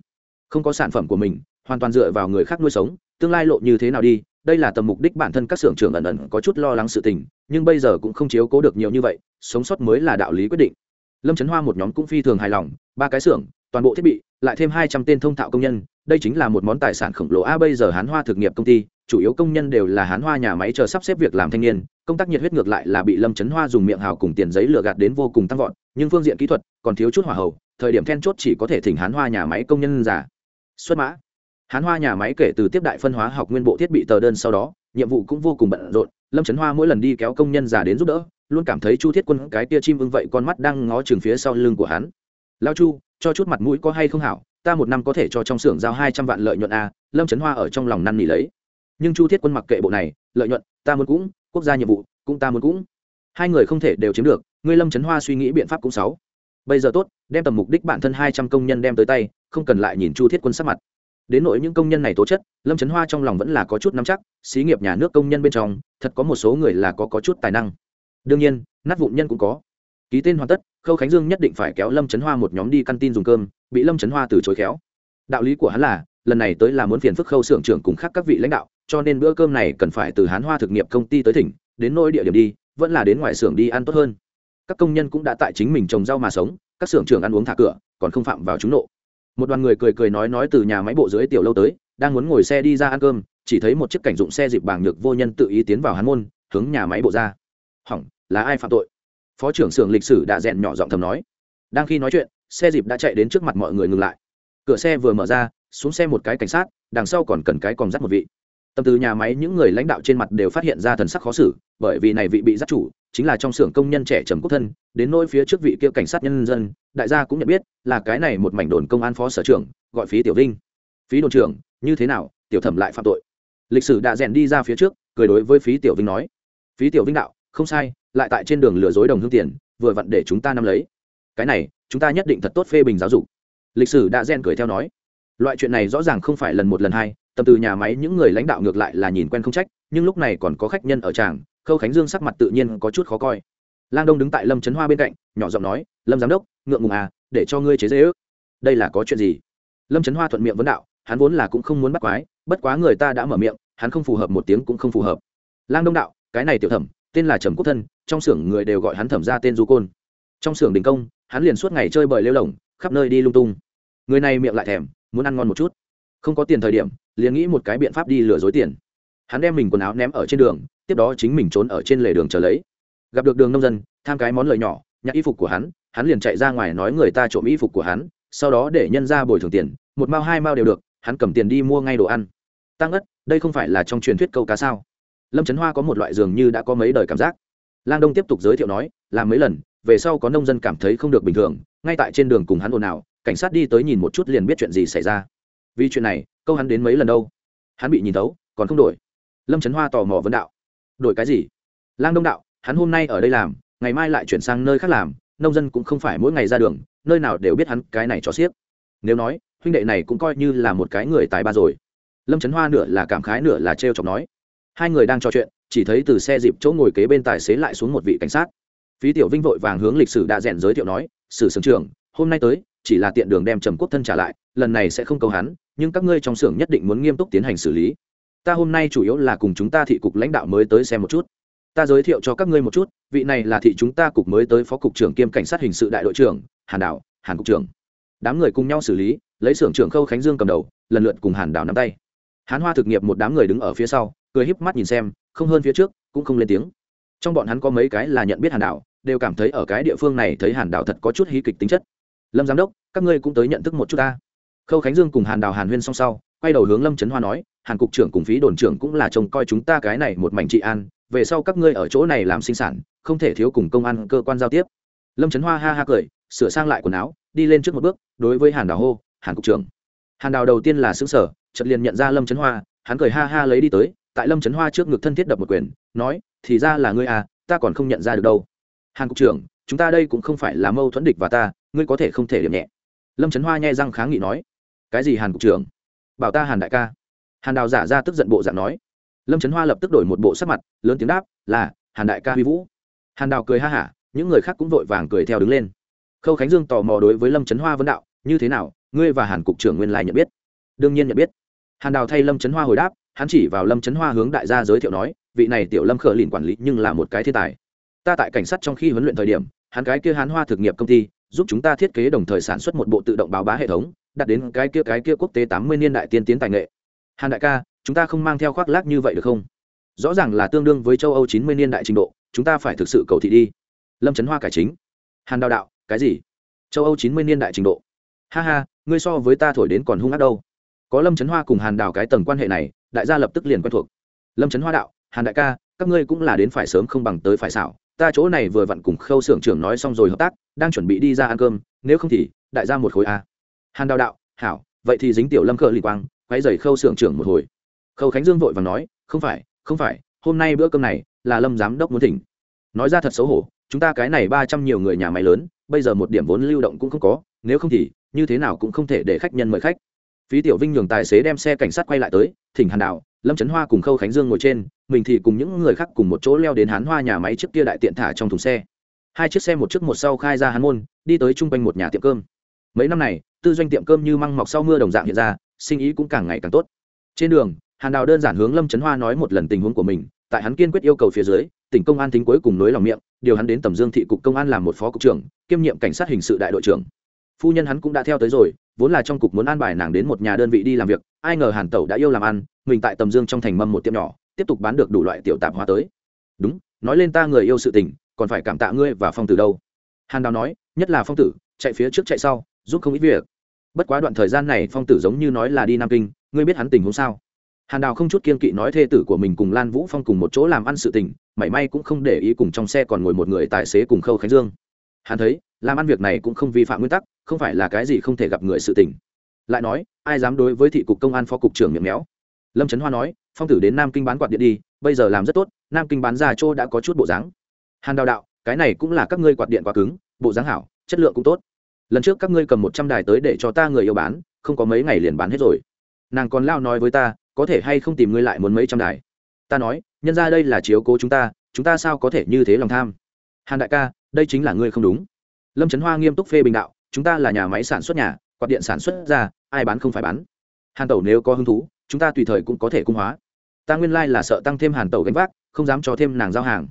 Không có sản phẩm của mình, hoàn toàn dựa vào người khác nuôi sống tương lai lộ như thế nào đi đây là tầm mục đích bản thân các xưởng trưởng ẩn ẩn có chút lo lắng sự tình nhưng bây giờ cũng không chiếu cố được nhiều như vậy sống sót mới là đạo lý quyết định lâm trấn hoa một nhóm cũng phi thường hài lòng ba cái xưởng toàn bộ thiết bị lại thêm hai trăm tên thông thạo công nhân đây chính là một món tài sản khổng lồ a bây giờ hán hoa thực nghiệp công ty chủ yếu công nhân đều là hán hoa nhà máy chờ sắp xếp việc làm thanh niên, công tác nhiệt huyết ngược lại là bị lâm trấn hoa dùng miệng hào cùng tiền giấy lừa gạt đến vô cùng tăng vọt, nhưng phương diện kỹ thuật còn thiếu chút hỏa hậu thời điểm then chốt chỉ có thể thỉnh hán hoa nhà máy công nhân giả xuất mã. Hán hoa nhà máy kể từ tiếp đại phân hóa học nguyên bộ thiết bị tờ đơn sau đó, nhiệm vụ cũng vô cùng bận rộn, lâm trấn hoa mỗi lần đi kéo công nhân già đến giúp đỡ, luôn cảm thấy chu thiết quân cái tia chim ưng vậy con mắt đang ngó chừng phía sau lưng của hắn. Lao chu, cho chút mặt mũi có hay không hảo, ta một năm có thể cho trong xưởng giao hai trăm vạn lợi nhuận a, lâm trấn hoa ở trong lòng năn nỉ lấy nhưng chu thiết quân mặc kệ bộ này lợi nhuận ta muốn cũng quốc gia nhiệm vụ cũng ta muốn cũng. Hai người không thể đều chiếm được ngươi lâm trấn hoa suy nghĩ biện pháp cũng sáu. Bây giờ tốt đem tầm mục đích bản thân hai trăm công nhân đem tới tay không cần lại nhìn chu thiết quân sắc mặt. Đến nỗi những công nhân này tố chất lâm trấn hoa trong lòng vẫn là có chút nắm chắc xí nghiệp nhà nước công nhân bên trong thật có một số người là có, có chút tài năng. Đương nhiên nát vụn nhân cũng có. Ký tên hoàn tất khâu khánh dương nhất định phải kéo lâm trấn hoa một nhóm đi căn tin dùng cơm bị lâm trấn hoa từ chối khéo. Đạo lý của hắn là lần này tới là muốn phiền phức khâu xưởng trưởng cùng khác các vị lãnh đạo, cho nên bữa cơm này cần phải từ hán hoa thực nghiệp công ty tới tỉnh đến nỗi địa điểm đi, vẫn là đến ngoài xưởng đi ăn tốt hơn. Các công nhân cũng đã tại chính mình trồng rau mà sống, các xưởng trưởng ăn uống thả cửa, còn không phạm vào chúng nộ. Một đoàn người cười cười nói nói từ nhà máy bộ dưới tiểu lâu tới, đang muốn ngồi xe đi ra ăn cơm, chỉ thấy một chiếc cảnh dụng xe dịp bảng nhược vô nhân tự ý tiến vào hán môn, hướng nhà máy bộ ra. Hỏng, là ai phạm tội? Phó trưởng xưởng lịch sử đã rèn nhỏ giọng thầm nói. Đang khi nói chuyện, xe dịp đã chạy đến trước mặt mọi người ngừng lại. Cửa xe vừa mở ra xuống xe một cái cảnh sát, đằng sau còn cần cái còn dắt một vị. Tâm từ nhà máy những người lãnh đạo trên mặt đều phát hiện ra thần sắc khó xử, bởi vì này vị bị dắt chủ chính là trong xưởng công nhân trẻ trầm quốc thân, đến nỗi phía trước vị kia cảnh sát nhân dân, đại gia cũng nhận biết, là cái này một mảnh đồn công an phó sở trưởng, gọi phí tiểu vinh. Phí đồn trưởng, như thế nào, tiểu thẩm lại phạm tội? Lịch sử đã rèn đi ra phía trước, cười đối với phí tiểu vinh nói, phí tiểu vinh đạo, không sai, lại tại trên đường lừa dối đồng hương tiền, vừa vặn để chúng ta nắm lấy. Cái này, chúng ta nhất định thật tốt phê bình giáo dục. Lịch sử đã rèn cười theo nói loại chuyện này rõ ràng không phải lần một lần hai, tầm từ nhà máy những người lãnh đạo ngược lại là nhìn quen không trách, nhưng lúc này còn có khách nhân ở tràng, khâu khánh dương sắc mặt tự nhiên có chút khó coi. Lang đông đứng tại lâm trấn hoa bên cạnh, nhỏ giọng nói, lâm giám đốc, ngượng ngùng à để cho ngươi chế dễ ước. Đây là có chuyện gì? Lâm trấn hoa thuận miệng vấn đạo, hắn vốn là cũng không muốn bắt quái, bất quá người ta đã mở miệng, hắn không phù hợp một tiếng cũng không phù hợp. Lang đông đạo, cái này tiểu thẩm, tên là trầm quốc thân, trong xưởng người đều gọi hắn thẩm ra tên du côn. Trong xưởng đình công, hắn liền suốt ngày chơi bời lêu lồng, khắp nơi đi lung tung. Người này miệng lại thèm muốn ăn ngon một chút. Không có tiền thời điểm, liền nghĩ một cái biện pháp đi lừa dối tiền. Hắn đem mình quần áo ném ở trên đường, tiếp đó chính mình trốn ở trên lề đường chờ lấy. Gặp được đường nông dân, tham cái món lời nhỏ, nhặt y phục của hắn hắn liền chạy ra ngoài nói người ta trộm y phục của hắn, sau đó để nhân ra bồi thường tiền, một mao, hai mao đều được, hắn cầm tiền đi mua ngay đồ ăn. Tăng ất, đây không phải là trong truyền thuyết câu cá sao? Lâm trấn hoa có một loại dường như đã có mấy đời cảm giác. Lang đông tiếp tục giới thiệu nói, làm mấy lần, về sau có nông dân cảm thấy không được bình thường, ngay tại trên đường cùng hắn ồn ào cảnh sát đi tới nhìn một chút liền biết chuyện gì xảy ra. Vì chuyện này, câu hắn đến mấy lần đâu? Hắn bị nhìn thấu, còn không đổi. Lâm trấn hoa tò mò vấn đạo. Đổi cái gì? Lang đông đạo, hắn hôm nay ở đây làm, ngày mai lại chuyển sang nơi khác làm, nông dân cũng không phải mỗi ngày ra đường, nơi nào đều biết hắn cái này cho xiếc. Nếu nói, huynh đệ này cũng coi như là một cái người tài ba rồi. Lâm trấn hoa nửa là cảm khái nửa là trêu chọc nói. Hai người đang trò chuyện, chỉ thấy từ xe dịp chỗ ngồi kế bên tài xế lại xuống một vị cảnh sát. Phí tiểu vinh vội vàng hướng lịch sử đã rèn giới thiệu nói, sử sưởng trưởng, hôm nay tới chỉ là tiện đường đem trầm quốc thân trả lại, lần này sẽ không cầu hắn, nhưng các ngươi trong xưởng nhất định muốn nghiêm túc tiến hành xử lý. Ta hôm nay chủ yếu là cùng chúng ta thị cục lãnh đạo mới tới xem một chút. Ta giới thiệu cho các ngươi một chút, vị này là thị chúng ta cục mới tới phó cục trưởng kiêm cảnh sát hình sự đại đội trưởng, hàn đảo, hàn cục trưởng. Đám người cùng nhau xử lý, lấy xưởng trưởng khâu khánh dương cầm đầu, lần lượt cùng hàn đảo nắm tay. Hán hoa thực nghiệp một đám người đứng ở phía sau, cười híp mắt nhìn xem, không hơn phía trước, cũng không lên tiếng. Trong bọn hắn có mấy cái là nhận biết hàn đảo, đều cảm thấy ở cái địa phương này thấy hàn đảo thật có chút hí kịch tính chất lâm giám đốc các ngươi cũng tới nhận thức một chút ta khâu khánh dương cùng hàn đào hàn huyên song sau quay đầu hướng lâm trấn hoa nói hàn cục trưởng cùng phí đồn trưởng cũng là trông coi chúng ta cái này một mảnh trị an về sau các ngươi ở chỗ này làm sinh sản không thể thiếu cùng công an cơ quan giao tiếp lâm trấn hoa ha ha cười sửa sang lại quần áo đi lên trước một bước đối với hàn đào hô hàn cục trưởng hàn đào đầu tiên là xứng sở chợt liền nhận ra lâm trấn hoa hắn cười ha ha lấy đi tới tại lâm trấn hoa trước ngực thân thiết đập một quyền nói thì ra là ngươi à ta còn không nhận ra được đâu hàn cục trưởng chúng ta đây cũng không phải là mâu thuẫn địch và ta ngươi có thể không thể điểm nhẹ. Lâm trấn hoa nhai răng kháng nghị nói, cái gì hàn cục trưởng? Bảo ta hàn đại ca. Hàn đào giả ra tức giận bộ dạng nói. Lâm trấn hoa lập tức đổi một bộ sắc mặt, lớn tiếng đáp, là, hàn đại ca huy vũ. Hàn đào cười ha hả, những người khác cũng vội vàng cười theo đứng lên. Khâu khánh dương tò mò đối với lâm trấn hoa vấn đạo, như thế nào, ngươi và hàn cục trưởng nguyên lai nhận biết? Đương nhiên nhận biết. Hàn đào thay lâm trấn hoa hồi đáp, hắn chỉ vào lâm trấn hoa hướng đại gia giới thiệu nói, vị này tiểu lâm khở lìn quản lý nhưng là một cái thiên tài. Ta tại cảnh sát trong khi huấn luyện thời điểm, hắn cái kia hán hoa thực nghiệp công ty giúp chúng ta thiết kế đồng thời sản xuất một bộ tự động báo bá hệ thống đặt đến cái kia cái kia quốc tế tám mươi niên đại tiên tiến tài nghệ. Hàn đại ca, chúng ta không mang theo khoác lác như vậy được không? Rõ ràng là tương đương với châu âu chín mươi niên đại trình độ, chúng ta phải thực sự cầu thị đi. Lâm trấn hoa cải chính. Hàn đào đạo, cái gì? Châu âu chín mươi niên đại trình độ. Ha ha, ngươi so với ta thổi đến còn hung ác đâu. Có lâm trấn hoa cùng hàn đào cái tầng quan hệ này, đại gia lập tức liền quen thuộc. Lâm trấn hoa đạo, hàn đại ca, các ngươi cũng là đến phải sớm không bằng tới phải xảo ta chỗ này vừa vặn cùng khâu xưởng trưởng nói xong rồi hợp tác, đang chuẩn bị đi ra ăn cơm, nếu không thì đại gia một khối a. Hàn đào đạo, hảo, vậy thì dính tiểu lâm cờ lì quang quay dày khâu xưởng trưởng một hồi. Khâu khánh dương vội và nói, không phải không phải, hôm nay bữa cơm này là lâm giám đốc muốn thỉnh. Nói ra thật xấu hổ, chúng ta cái này ba trăm nhiều người nhà máy lớn, bây giờ một điểm vốn lưu động cũng không có, nếu không thì như thế nào cũng không thể để khách nhân mời khách phí tiểu vinh nhường tài xế đem xe cảnh sát quay lại tới, thỉnh hàn đạo, lâm trấn hoa cùng khâu khánh dương ngồi trên, mình thì cùng những người khác cùng một chỗ leo đến hán hoa nhà máy trước kia đại tiện thả trong thùng xe. Hai chiếc xe một trước một sau khai ra hán môn, đi tới chung quanh một nhà tiệm cơm. Mấy năm này, tư doanh tiệm cơm như măng mọc sau mưa đồng dạng hiện ra, sinh ý cũng càng ngày càng tốt. Trên đường, hàn đào đơn giản hướng lâm trấn hoa nói một lần tình huống của mình, tại hắn kiên quyết yêu cầu phía dưới, tỉnh công an tính cuối cùng nối lòng miệng, điều hắn đến tầm dương thị cục công an làm một phó cục trưởng, kiêm nhiệm cảnh sát hình sự đại đội trưởng phu nhân hắn cũng đã theo tới rồi, vốn là trong cục muốn an bài nàng đến một nhà đơn vị đi làm việc, ai ngờ hàn tẩu đã yêu làm ăn, mình tại tầm dương trong thành mâm một tiệm nhỏ, tiếp tục bán được đủ loại tiểu tạp hóa tới. Đúng, nói lên ta người yêu sự tình, còn phải cảm tạ ngươi và phong tử đâu. Hàn đào nói, nhất là phong tử, chạy phía trước chạy sau, giúp không ít việc. Bất quá đoạn thời gian này phong tử giống như nói là đi nam kinh, ngươi biết hắn tình huống sao? Hàn đào không chút kiên kỵ nói thê tử của mình cùng lan vũ phong cùng một chỗ làm ăn sự tình, mảy may cũng không để ý cùng trong xe còn ngồi một người tài xế cùng khâu khánh dương. Hắn thấy làm ăn việc này cũng không vi phạm nguyên tắc, không phải là cái gì không thể gặp người sự tình. Lại nói, ai dám đối với thị cục công an phó cục trưởng miệng méo? Lâm trấn hoa nói, phong tử đến nam kinh bán quạt điện đi, bây giờ làm rất tốt, nam kinh bán ra chỗ đã có chút bộ dáng. Hàn đào đạo, cái này cũng là các ngươi quạt điện quá cứng, bộ dáng hảo, chất lượng cũng tốt. Lần trước các ngươi cầm một trăm đài tới để cho ta người yêu bán, không có mấy ngày liền bán hết rồi. Nàng còn lao nói với ta, có thể hay không tìm ngươi lại muốn mấy trăm đài? Ta nói, nhân ra đây là chiếu cố chúng ta chúng ta sao có thể như thế lòng tham? Hàn đại ca, đây chính là ngươi không đúng lâm trấn hoa nghiêm túc phê bình đạo, chúng ta là nhà máy sản xuất nhà, quạt điện sản xuất ra, ai bán không phải bán. Hàn tẩu nếu có hứng thú, chúng ta tùy thời cũng có thể cung hóa. Ta nguyên lai、like、là sợ tăng thêm hàn tẩu gánh vác, không dám cho thêm nàng giao hàng.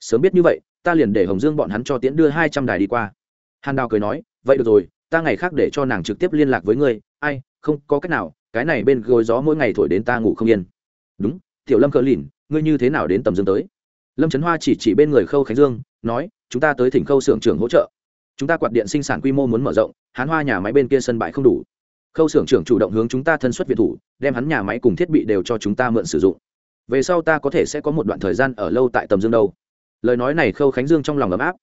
Sớm biết như vậy, ta liền để hồng dương bọn hắn cho tiễn đưa hai trăm đài đi qua. Hàn đào cười nói, vậy được rồi, ta ngày khác để cho nàng trực tiếp liên lạc với ngươi. Ai, không có cách nào, cái này bên gối gió mỗi ngày thổi đến ta ngủ không yên. Đúng, tiểu lâm cờ lìn, ngươi như thế nào đến tầm dương tới? Lâm trấn hoa chỉ chỉ bên người khâu khánh dương, nói, chúng ta tới thỉnh khâu xưởng trưởng hỗ trợ chúng ta quạt điện sinh sản quy mô muốn mở rộng, hán hoa nhà máy bên kia sân bãi không đủ. Khâu xưởng trưởng chủ động hướng chúng ta thân xuất viện thủ, đem hắn nhà máy cùng thiết bị đều cho chúng ta mượn sử dụng. Về sau ta có thể sẽ có một đoạn thời gian ở lâu tại tầm dương đâu. Lời nói này khâu khánh dương trong lòng ấm áp.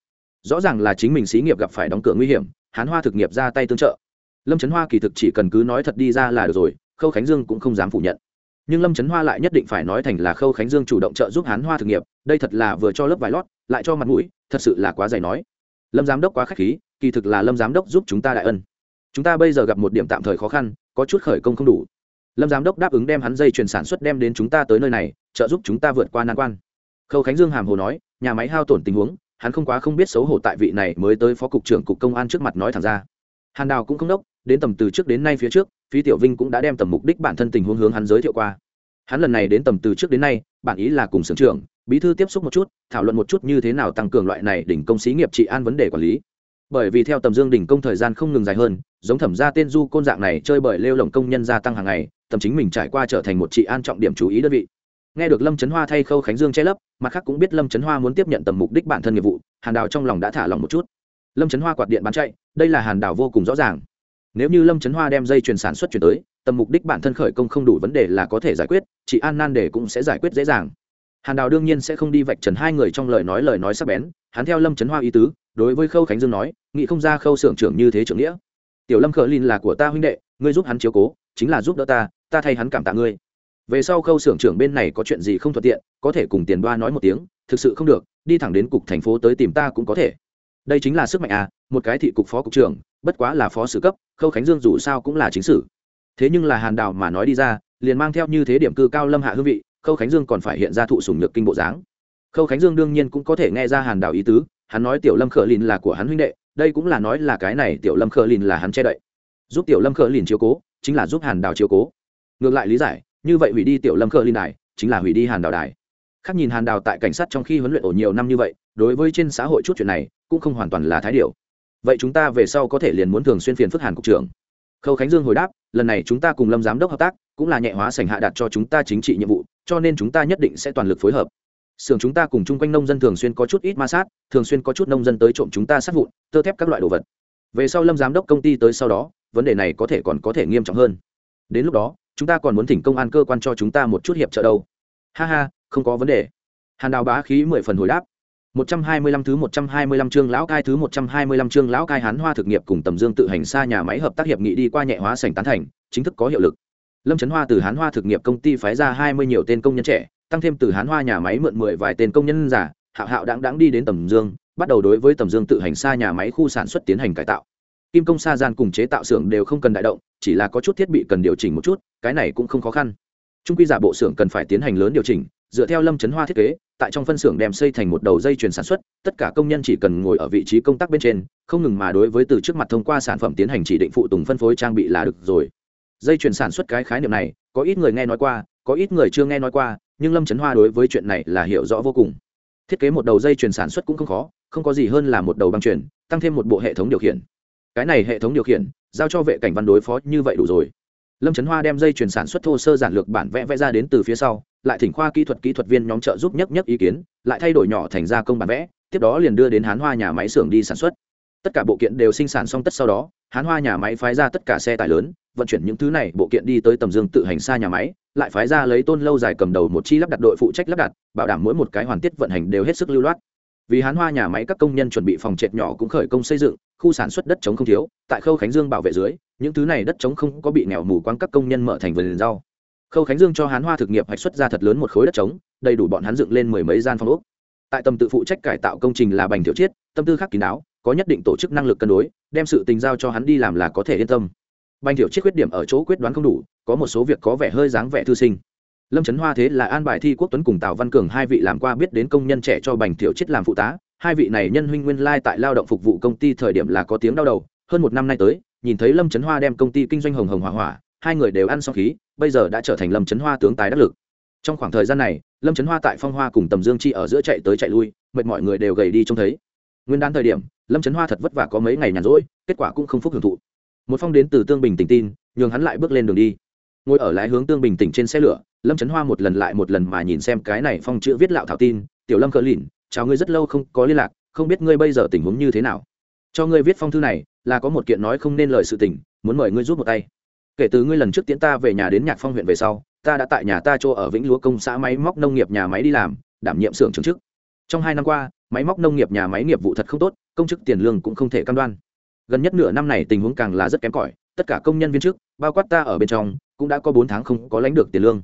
Rõ ràng là chính mình xí nghiệp gặp phải đóng cửa nguy hiểm, hán hoa thực nghiệp ra tay tương trợ. Lâm trấn hoa kỳ thực chỉ cần cứ nói thật đi ra là được rồi, khâu khánh dương cũng không dám phủ nhận. Nhưng lâm trấn hoa lại nhất định phải nói thành là khâu khánh dương chủ động trợ giúp hán hoa thực nghiệp, đây thật là vừa cho lớp vải lót, lại cho mặt mũi, thật sự là quá dày nói lâm giám đốc quá k h á c h khí, kỳ thực là lâm giám đốc giúp chúng ta đại ân. Chúng ta bây giờ gặp một điểm tạm thời khó khăn, có chút khởi công không đủ. Lâm giám đốc đáp ứng đem hắn dây chuyển sản xuất đem đến chúng ta tới nơi này, trợ giúp chúng ta vượt qua nan quan. Khâu khánh dương hàm hồ nói, nhà máy hao tổn tình huống, hắn không quá không biết xấu hổ tại vị này mới tới phó cục trưởng cục công an trước mặt nói thẳng ra. Hàn đào cũng không đốc, đến tầm từ trước đến nay phía trước, phí tiểu vinh cũng đã đem tầm mục đích bản thân tình huống hướng hắn giới thiệu qua. Hắn lần này đến tầm từ trước đến nay, bản ý là cùng sưởng trưởng bí thư tiếp xúc một chút, thảo luận một chút như thế nào tăng cường loại này đỉnh công xí nghiệp trị an vấn đề quản lý. Bởi vì theo tầm dương đỉnh công thời gian không ngừng dài hơn, giống thẩm ra tên du côn dạng này chơi bởi lêu lồng công nhân gia tăng hàng ngày tầm chính mình trải qua trở thành một trị an trọng điểm chú ý đơn vị. Nghe được lâm trấn hoa thay khâu khánh dương che lấp, mặt khác cũng biết lâm trấn hoa muốn tiếp nhận tầm mục đích bản thân nghiệp vụ, hàn đào trong lòng đã thả lòng một chút. Lâm trấn hoa quạt điện bán chạy, đây là hàn đào vô cùng rõ ràng. Nếu như lâm trấn hoa đem dây chuyền sản xuất chuyển tới, tầm mục đích bản thân khởi công không đủ vấn đề là có thể giải quyết chị an nan đề cũng sẽ giải quyết dễ dàng hàn đào đương nhiên sẽ không đi vạch trần hai người trong lời nói lời nói sắc bén, hắn theo lâm trấn hoa ý tứ, đối với khâu khánh dương nói nghĩ không ra khâu xưởng trưởng như thế trưởng nghĩa. Tiểu lâm khờ Lin là của ta huynh đệ, ngươi giúp hắn chiếu cố, chính là giúp đỡ ta ta thay hắn cảm tạ ngươi. Về sau khâu xưởng trưởng bên này có chuyện gì không thuận tiện, có thể cùng tiền đoa nói một tiếng, thực sự không được, đi thẳng đến cục thành phố tới tìm ta cũng có thể. Đây chính là sức mạnh à một cái thị cục phó cục trưởng, bất quá là phó sử cấp, khâu khánh dương dù sao cũng là chính sử. Thế nhưng là hàn đào mà nói đi ra, liền mang theo như thế điểm cư cao lâm hạ hương vị khâu khánh dương còn phải hiện ra thụ sùng nhược kinh bộ dáng khâu khánh dương đương nhiên cũng có thể nghe ra hàn đào ý tứ hắn nói tiểu lâm khờ lìn là của hắn huynh đệ đây cũng là nói là cái này tiểu lâm khờ lìn là hắn che đậy giúp tiểu lâm khờ lìn chiếu cố chính là giúp hàn đào chiếu cố ngược lại lý giải như vậy hủy đi tiểu lâm khờ lìn đài chính là hủy đi hàn đào đài khác nhìn hàn đào tại cảnh sát trong khi huấn luyện ổ nhiều năm như vậy đối với trên xã hội chút chuyện này cũng không hoàn toàn là thái điều vậy chúng ta về sau có thể liền muốn thường xuyên phiền phức hàn cục trưởng khâu khánh dương hồi đáp lần này chúng ta cùng lâm giám đốc hợp tác cũng là nhẹ hóa sảnh hạ đạt cho chúng ta chính trị nhiệm vụ cho nên chúng ta nhất định sẽ toàn lực phối hợp. Xưởng chúng ta cùng chung quanh nông dân thường xuyên có chút ít ma sát thường xuyên có chút nông dân tới trộm chúng ta sát vụn tơ thép các loại đồ vật. Về sau lâm giám đốc công ty tới sau đó vấn đề này có thể còn có thể nghiêm trọng hơn. Đến lúc đó chúng ta còn muốn thỉnh công an cơ quan cho chúng ta một chút hiệp trợ đâu. Ha ha không có vấn đề. Hàn đào bá khí mười phần hồi đáp. 125 thứ 125 chương lão cai thứ 125 chương lão cai hán hoa thực nghiệp cùng tầm dương tự hành xa nhà máy hợp tác hiệp nghị đi qua nhẹ hóa sảnh tán thành, chính thức có hiệu lực. Lâm Chấn Hoa từ hán hoa thực nghiệp công ty phái ra 20 nhiều tên công nhân trẻ, tăng thêm từ hán hoa nhà máy mượn 10 vài tên công nhân giả, hạo hạo đãng đãng đi đến tầm dương, bắt đầu đối với tầm dương tự hành xa nhà máy khu sản xuất tiến hành cải tạo. Kim công sa gian cùng chế tạo xưởng đều không cần đại động, chỉ là có chút thiết bị cần điều chỉnh một chút, cái này cũng không khó khăn. Trung quy giả bộ xưởng cần phải tiến hành lớn điều chỉnh, dựa theo Lâm Chấn Hoa thiết kế, tại trong phân xưởng đem xây thành một đầu dây chuyền sản xuất tất cả công nhân chỉ cần ngồi ở vị trí công tác bên trên không ngừng mà đối với từ trước mặt thông qua sản phẩm tiến hành chỉ định phụ tùng phân phối trang bị là được rồi dây chuyền sản xuất cái khái niệm này, có ít người nghe nói qua, có ít người chưa nghe nói qua, nhưng lâm trấn hoa đối với chuyện này là hiểu rõ vô cùng. Thiết kế một đầu dây chuyền sản xuất cũng không khó, không có gì hơn là một đầu băng chuyển tăng thêm một bộ hệ thống điều khiển. Cái này hệ thống điều khiển, giao cho vệ cảnh văn đối phó như vậy đủ rồi. Lâm trấn hoa đem dây chuyền sản xuất thô sơ giản lược bản vẽ vẽ ra đến từ phía sau, lại thỉnh khoa kỹ thuật kỹ thuật viên nhóm trợ giúp nhất nhất ý kiến, lại thay đổi nhỏ thành gia công bản vẽ, tiếp đó liền đưa đến hán hoa nhà máy xưởng đi sản xuất tất cả bộ kiện đều sinh sản xong tất sau đó, hán hoa nhà máy phái ra tất cả xe tải lớn, vận chuyển những thứ này, bộ kiện đi tới tầm dương tự hành xa nhà máy, lại phái ra lấy tôn lâu dài cầm đầu một chi lắp đặt đội phụ trách lắp đặt, bảo đảm mỗi một cái hoàn tiết vận hành đều hết sức lưu loát. Vì hán hoa nhà máy các công nhân chuẩn bị phòng trệt nhỏ cũng khởi công xây dựng, khu sản xuất đất chống không thiếu, tại khâu khánh dương bảo vệ dưới, những thứ này đất chống không có bị nghèo mù quáng các công nhân mở thành vườn rau. Khâu khánh dương cho hán hoa thực nghiệp hạch xuất ra thật lớn một khối đất trống, đầy đủ bọn hắn dựng lên mười mấy gian phòng úc tại tâm tự phụ trách cải tạo công trình là bành thiệu chiết, tâm tư khắc kín đáo có nhất định tổ chức năng lực cân đối, đem sự tình giao cho hắn đi làm là có thể yên tâm. Bành thiểu chiết khuyết điểm ở chỗ quyết đoán không đủ, có một số việc có vẻ hơi dáng vẻ thư sinh. Lâm trấn hoa thế là an bài thi quốc tuấn cùng tào văn cường hai vị làm qua biết đến công nhân trẻ cho bành thiểu chiết làm phụ tá. Hai vị này nhân huynh nguyên lai tại lao động phục vụ công ty thời điểm là có tiếng đau đầu. Hơn một năm nay tới, nhìn thấy lâm trấn hoa đem công ty kinh doanh hồng hồng hỏa hỏa, hai người đều ăn xong khí, bây giờ đã trở thành lâm trấn hoa tướng tài đắc lực. Trong khoảng thời gian này, lâm trấn hoa tại phong hoa cùng tầm dương chi ở giữa chạy tới chạy lui, mệt mọi người đều gầy đi trông thấy. Nguyên đán thời điểm lâm trấn hoa thật vất vả có mấy ngày nhàn rỗi kết quả cũng không phúc hưởng thụ một phong đến từ tương bình tỉnh tin nhường hắn lại bước lên đường đi ngồi ở lái hướng tương bình tỉnh trên xe lửa lâm trấn hoa một lần lại một lần mà nhìn xem cái này phong chữ viết lạo thảo tin tiểu lâm cờ lìn chào ngươi rất lâu không có liên lạc không biết ngươi bây giờ tình huống như thế nào cho ngươi viết phong thư này là có một kiện nói không nên lời sự tình muốn mời ngươi rút một tay kể từ ngươi lần trước tiễn ta về nhà đến nhạc phong huyện về sau ta đã tại nhà ta chỗ ở vĩnh lúa công xã máy móc nông nghiệp nhà máy đi làm đảm nhiệm xưởng trưởng chức trong hai năm qua máy móc nông nghiệp, nhà máy nghiệp vụ thật không tốt, công chức tiền lương cũng không thể cam đoan. Gần nhất nửa năm này tình huống càng là rất kém cỏi, tất cả công nhân viên chức, bao quát ta ở bên trong, cũng đã có bốn tháng không có lãnh được tiền lương.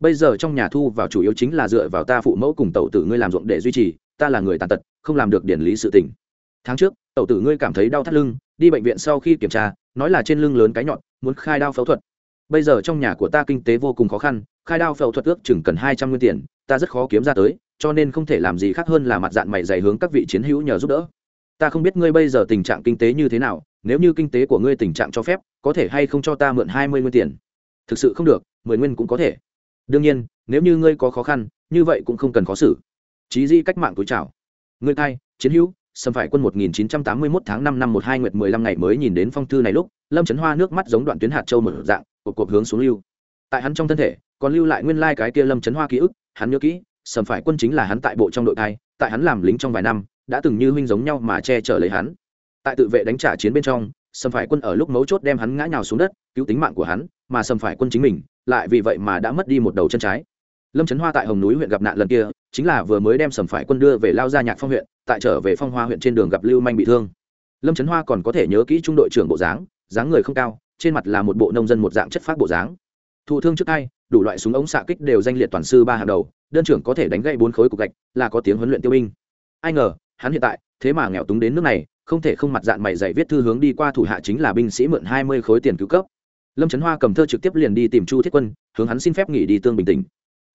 Bây giờ trong nhà thu vào chủ yếu chính là dựa vào ta phụ mẫu cùng tẩu tử ngươi làm ruộng để duy trì, ta là người tàn tật, không làm được điển lý sự tỉnh tháng trước, tẩu tử ngươi cảm thấy đau thắt lưng, đi bệnh viện sau khi kiểm tra, nói là trên lưng lớn cái nhọn, muốn khai đao phẫu thuật. Bây giờ trong nhà của ta kinh tế vô cùng khó khăn, khai đao phẫu thuật ước chừng cần hai trăm nguyên tiền, ta rất khó kiếm ra tới cho nên không thể làm gì khác hơn là mặt dạng mày dày hướng các vị chiến hữu nhờ giúp đỡ. Ta không biết ngươi bây giờ tình trạng kinh tế như thế nào nếu như kinh tế của ngươi tình trạng cho phép có thể hay không cho ta mượn hai mươi nguyên tiền? Thực sự không được mười nguyên cũng có thể. Đương nhiên nếu như ngươi có khó khăn như vậy cũng không cần khó xử. Trí di cách mạng túi chào. Ngươi thay, chiến hữu xâm phải quân 1981 tháng 5 năm 12 nguyệt 15 ngày mới nhìn đến phong thư này lúc lâm trấn hoa nước mắt giống đoạn tuyến hạt châu mở dạng của cuộc hướng xuống lưu. Tại hắn trong thân thể còn lưu lại nguyên lai cái kia lâm trấn hoa ký ức hắn nhớ kỹ sầm phải quân chính là hắn tại bộ trong đội thai, tại hắn làm lính trong vài năm, đã từng như huynh giống nhau mà che chở lấy hắn. Tại tự vệ đánh trả chiến bên trong, sầm phải quân ở lúc mấu chốt đem hắn ngã nhào xuống đất, cứu tính mạng của hắn, mà sầm phải quân chính mình, lại vì vậy mà đã mất đi một đầu chân trái. Lâm trấn hoa tại hồng núi huyện gặp nạn lần kia, chính là vừa mới đem sầm phải quân đưa về lao gia nhạc phong huyện, tại trở về phong hoa huyện trên đường gặp lưu manh bị thương. Lâm trấn hoa còn có thể nhớ kỹ trung đội trưởng bộ dáng dáng người không cao, trên mặt là một bộ nông dân một dạng chất phát bộ dáng. Thụ thương trước ai đủ loại súng ống xạ kích đều danh liệt toàn sư ba hàng đầu, đơn trưởng có thể đánh gậy bốn khối cục gạch, là có tiếng huấn luyện tiêu binh. Ai ngờ, hắn hiện tại, thế mà nghèo túng đến nước này, không thể không mặt dạng mày dạy viết thư hướng đi qua thủ hạ chính là binh sĩ mượn hai mươi khối tiền cứu cấp. Lâm trấn hoa cầm thơ trực tiếp liền đi tìm chu thiết quân, hướng hắn xin phép nghỉ đi tương bình tĩnh.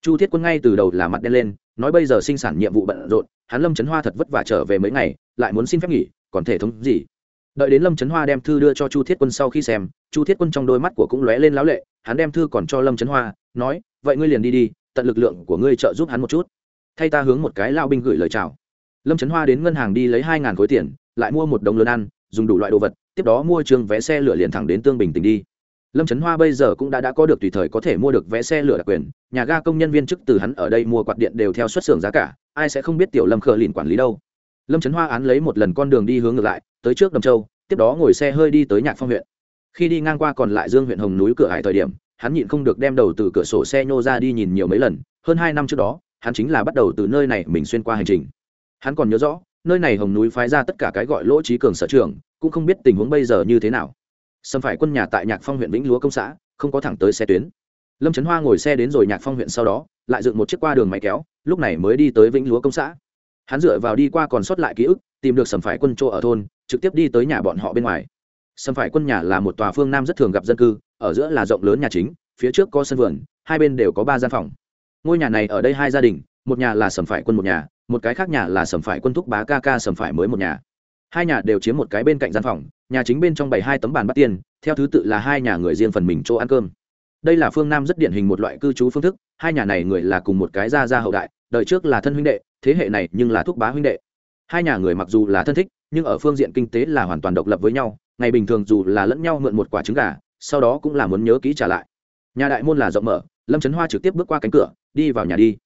Chu thiết quân ngay từ đầu là mặt đen lên, nói bây giờ sinh sản nhiệm vụ bận rộn, hắn lâm trấn hoa thật vất vả trở về mấy ngày, lại muốn xin phép nghỉ, còn thể thống gì? Đợi đến lâm trấn hoa đem thư đưa cho chu thiết quân sau khi xem chu thiết quân trong đôi mắt của cũng lóe lên láo lệ hắn đem thư còn cho lâm trấn hoa nói vậy ngươi liền đi đi tận lực lượng của ngươi trợ giúp hắn một chút thay ta hướng một cái lao binh gửi lời chào lâm trấn hoa đến ngân hàng đi lấy hai ngàn khối tiền lại mua một đồng lớn ăn dùng đủ loại đồ vật tiếp đó mua trường vé xe lửa liền thẳng đến tương bình tỉnh đi lâm trấn hoa bây giờ cũng đã đã có được tùy thời có thể mua được vé xe lửa đặc quyền nhà ga công nhân viên chức từ hắn ở đây mua quạt điện đều theo xuất xưởng giá cả ai sẽ không biết tiểu lâm khờ lìn quản lý đâu lâm trấn hoa án lấy một lần con đường đi hướng ngược lại, tới trước đầm châu, tiếp đó ngồi xe hơi đi tới nhạc phong huyện. Khi đi ngang qua còn lại dương huyện hồng núi cửa hải thời điểm, hắn nhịn không được đem đầu từ cửa sổ xe nhô ra đi nhìn nhiều mấy lần, hơn hai năm trước đó, hắn chính là bắt đầu từ nơi này mình xuyên qua hành trình. Hắn còn nhớ rõ, nơi này hồng núi phái ra tất cả cái gọi lỗ trí cường sở trường, cũng không biết tình huống bây giờ như thế nào. Xâm phải quân nhà tại nhạc phong huyện vĩnh lúa công xã, không có thẳng tới xe tuyến. Lâm trấn hoa ngồi xe đến rồi nhạc phong huyện sau đó, lại dựng một chiếc qua đường máy kéo, lúc này mới đi tới vĩnh lúa công xã hắn dựa vào đi qua còn sót lại ký ức, tìm được sầm phải quân chỗ ở thôn, trực tiếp đi tới nhà bọn họ bên ngoài. Sầm phải quân nhà là một tòa phương nam rất thường gặp dân cư, ở giữa là rộng lớn nhà chính, phía trước có sân vườn, hai bên đều có ba gian phòng. Ngôi nhà này ở đây hai gia đình, một nhà là sầm phải quân một nhà, một cái khác nhà là sầm phải quân thúc bá ca ca sầm phải mới một nhà. Hai nhà đều chiếm một cái bên cạnh gian phòng, nhà chính bên trong bảy hai tấm bàn bắt tiền theo thứ tự là hai nhà người riêng phần mình chỗ ăn cơm đây là phương nam rất điển hình một loại cư trú phương thức, hai nhà này người là cùng một cái gia gia hậu đại, đời trước là thân huynh đệ, thế hệ này nhưng là thúc bá huynh đệ. Hai nhà người mặc dù là thân thích, nhưng ở phương diện kinh tế là hoàn toàn độc lập với nhau, ngày bình thường dù là lẫn nhau mượn một quả trứng gà, sau đó cũng là muốn nhớ kỹ trả lại. Nhà đại môn là rộng mở, lâm trấn hoa trực tiếp bước qua cánh cửa, đi vào nhà đi.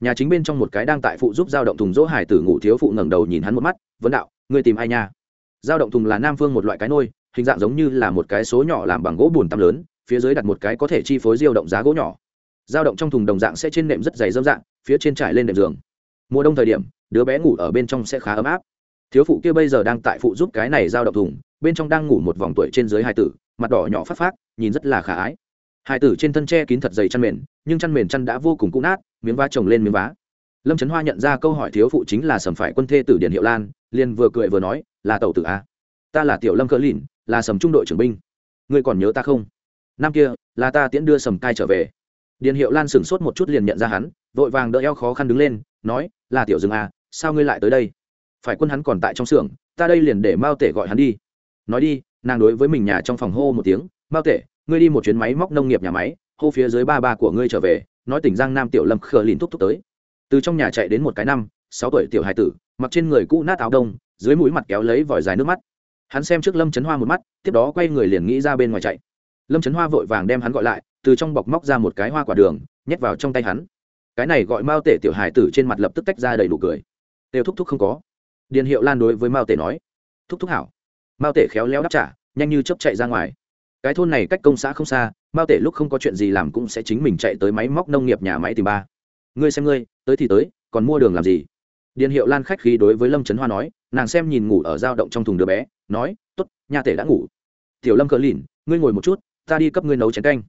Nhà chính bên trong một cái đang tại phụ giúp giao động thùng dỗ hải tử ngủ thiếu phụ ngẩng đầu nhìn hắn một mắt, vấn đạo, ngươi tìm ai nha? Giao động thùng là nam phương một loại cái nôi, hình dạng giống như là một cái số nhỏ làm bằng gỗ bùn tăm lớn phía dưới đặt một cái có thể chi phối diêu động giá gỗ nhỏ. Dao động trong thùng đồng dạng sẽ trên nệm rất dày dâm dạng, phía trên trải lên nệm giường. Mùa đông thời điểm, đứa bé ngủ ở bên trong sẽ khá ấm áp. Thiếu phụ kia bây giờ đang tại phụ giúp cái này dao động thùng, bên trong đang ngủ một vòng tuổi trên dưới hai tử, mặt đỏ nhỏ phát phát, nhìn rất là khả ái. Hai tử trên thân tre kín thật dày chăn mền, nhưng chăn mền chăn đã vô cùng cũ nát, miếng vá trồng lên miếng vá. Lâm trấn hoa nhận ra câu hỏi thiếu phụ chính là sầm phải quân thê tử điện hiệu lan, liền vừa cười vừa nói, là tàu tử a. Ta là tiểu lâm cỡ lìn, là sầm trung đội trưởng binh. Ngươi còn nhớ ta không? Năm kia là ta tiễn đưa sầm cai trở về. Điền hiệu lan sửng sốt một chút liền nhận ra hắn vội vàng đỡ eo khó khăn đứng lên nói là tiểu dương à, sao ngươi lại tới đây? Phải quân hắn còn tại trong xưởng ta đây liền để mao tể gọi hắn đi. Nói đi nàng đối với mình nhà trong phòng hô một tiếng mao tể ngươi đi một chuyến máy móc nông nghiệp nhà máy hô phía dưới ba ba của ngươi trở về. Nói tỉnh giang nam tiểu lâm khờ lìn thúc thúc tới. Từ trong nhà chạy đến một cái năm sáu tuổi tiểu hải tử mặc trên người cũ nát áo đông dưới mũi mặt kéo lấy vòi dài nước mắt. Hắn xem trước lâm chấn hoa một mắt tiếp đó quay người liền nghĩ ra bên ngoài chạy lâm trấn hoa vội vàng đem hắn gọi lại, từ trong bọc móc ra một cái hoa quả đường, nhét vào trong tay hắn. Cái này gọi mao tể tiểu hải tử trên mặt lập tức tách ra đầy đủ cười. Đều thúc thúc không có. Điền hiệu lan đối với mao tể nói, thúc thúc hảo. Mao tể khéo léo đáp trả, nhanh như chấp chạy ra ngoài. Cái thôn này cách công xã không xa, mao tể lúc không có chuyện gì làm cũng sẽ chính mình chạy tới máy móc nông nghiệp nhà máy tìm ba. Ngươi xem ngươi, tới thì tới, còn mua đường làm gì? Điền hiệu lan khách khí đối với lâm trấn hoa nói, nàng xem nhìn ngủ ở dao động trong thùng đứa bé, nói t ố t nhà tể đã ngủ. Tiểu lâm cỡ lìn, ngươi ngồi một chút ta đi cấp ngươi nấu chén canh.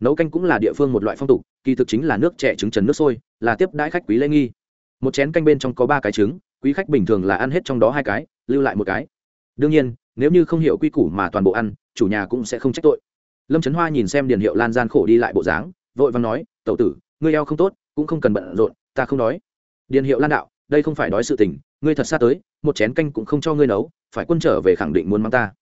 Nấu canh cũng là địa phương một loại phong tục, kỳ thực chính là nước trẻ trứng trần nước sôi, là tiếp đãi khách quý lễ nghi. Một chén canh bên trong có ba cái trứng, quý khách bình thường là ăn hết trong đó hai cái, lưu lại một cái. Đương nhiên, nếu như không hiểu quy củ mà toàn bộ ăn, chủ nhà cũng sẽ không trách tội. Lâm trấn hoa nhìn xem điền hiệu lan gian khổ đi lại bộ dáng, vội vàng nói, tẩu tử, ngươi eo không tốt, cũng không cần bận rộn, ta không đói. Điền hiệu lan đạo, đây không phải đói sự tình, ngươi thật xa tới, một chén canh cũng không cho ngươi nấu, phải quân trở về khẳng định muốn mang ta.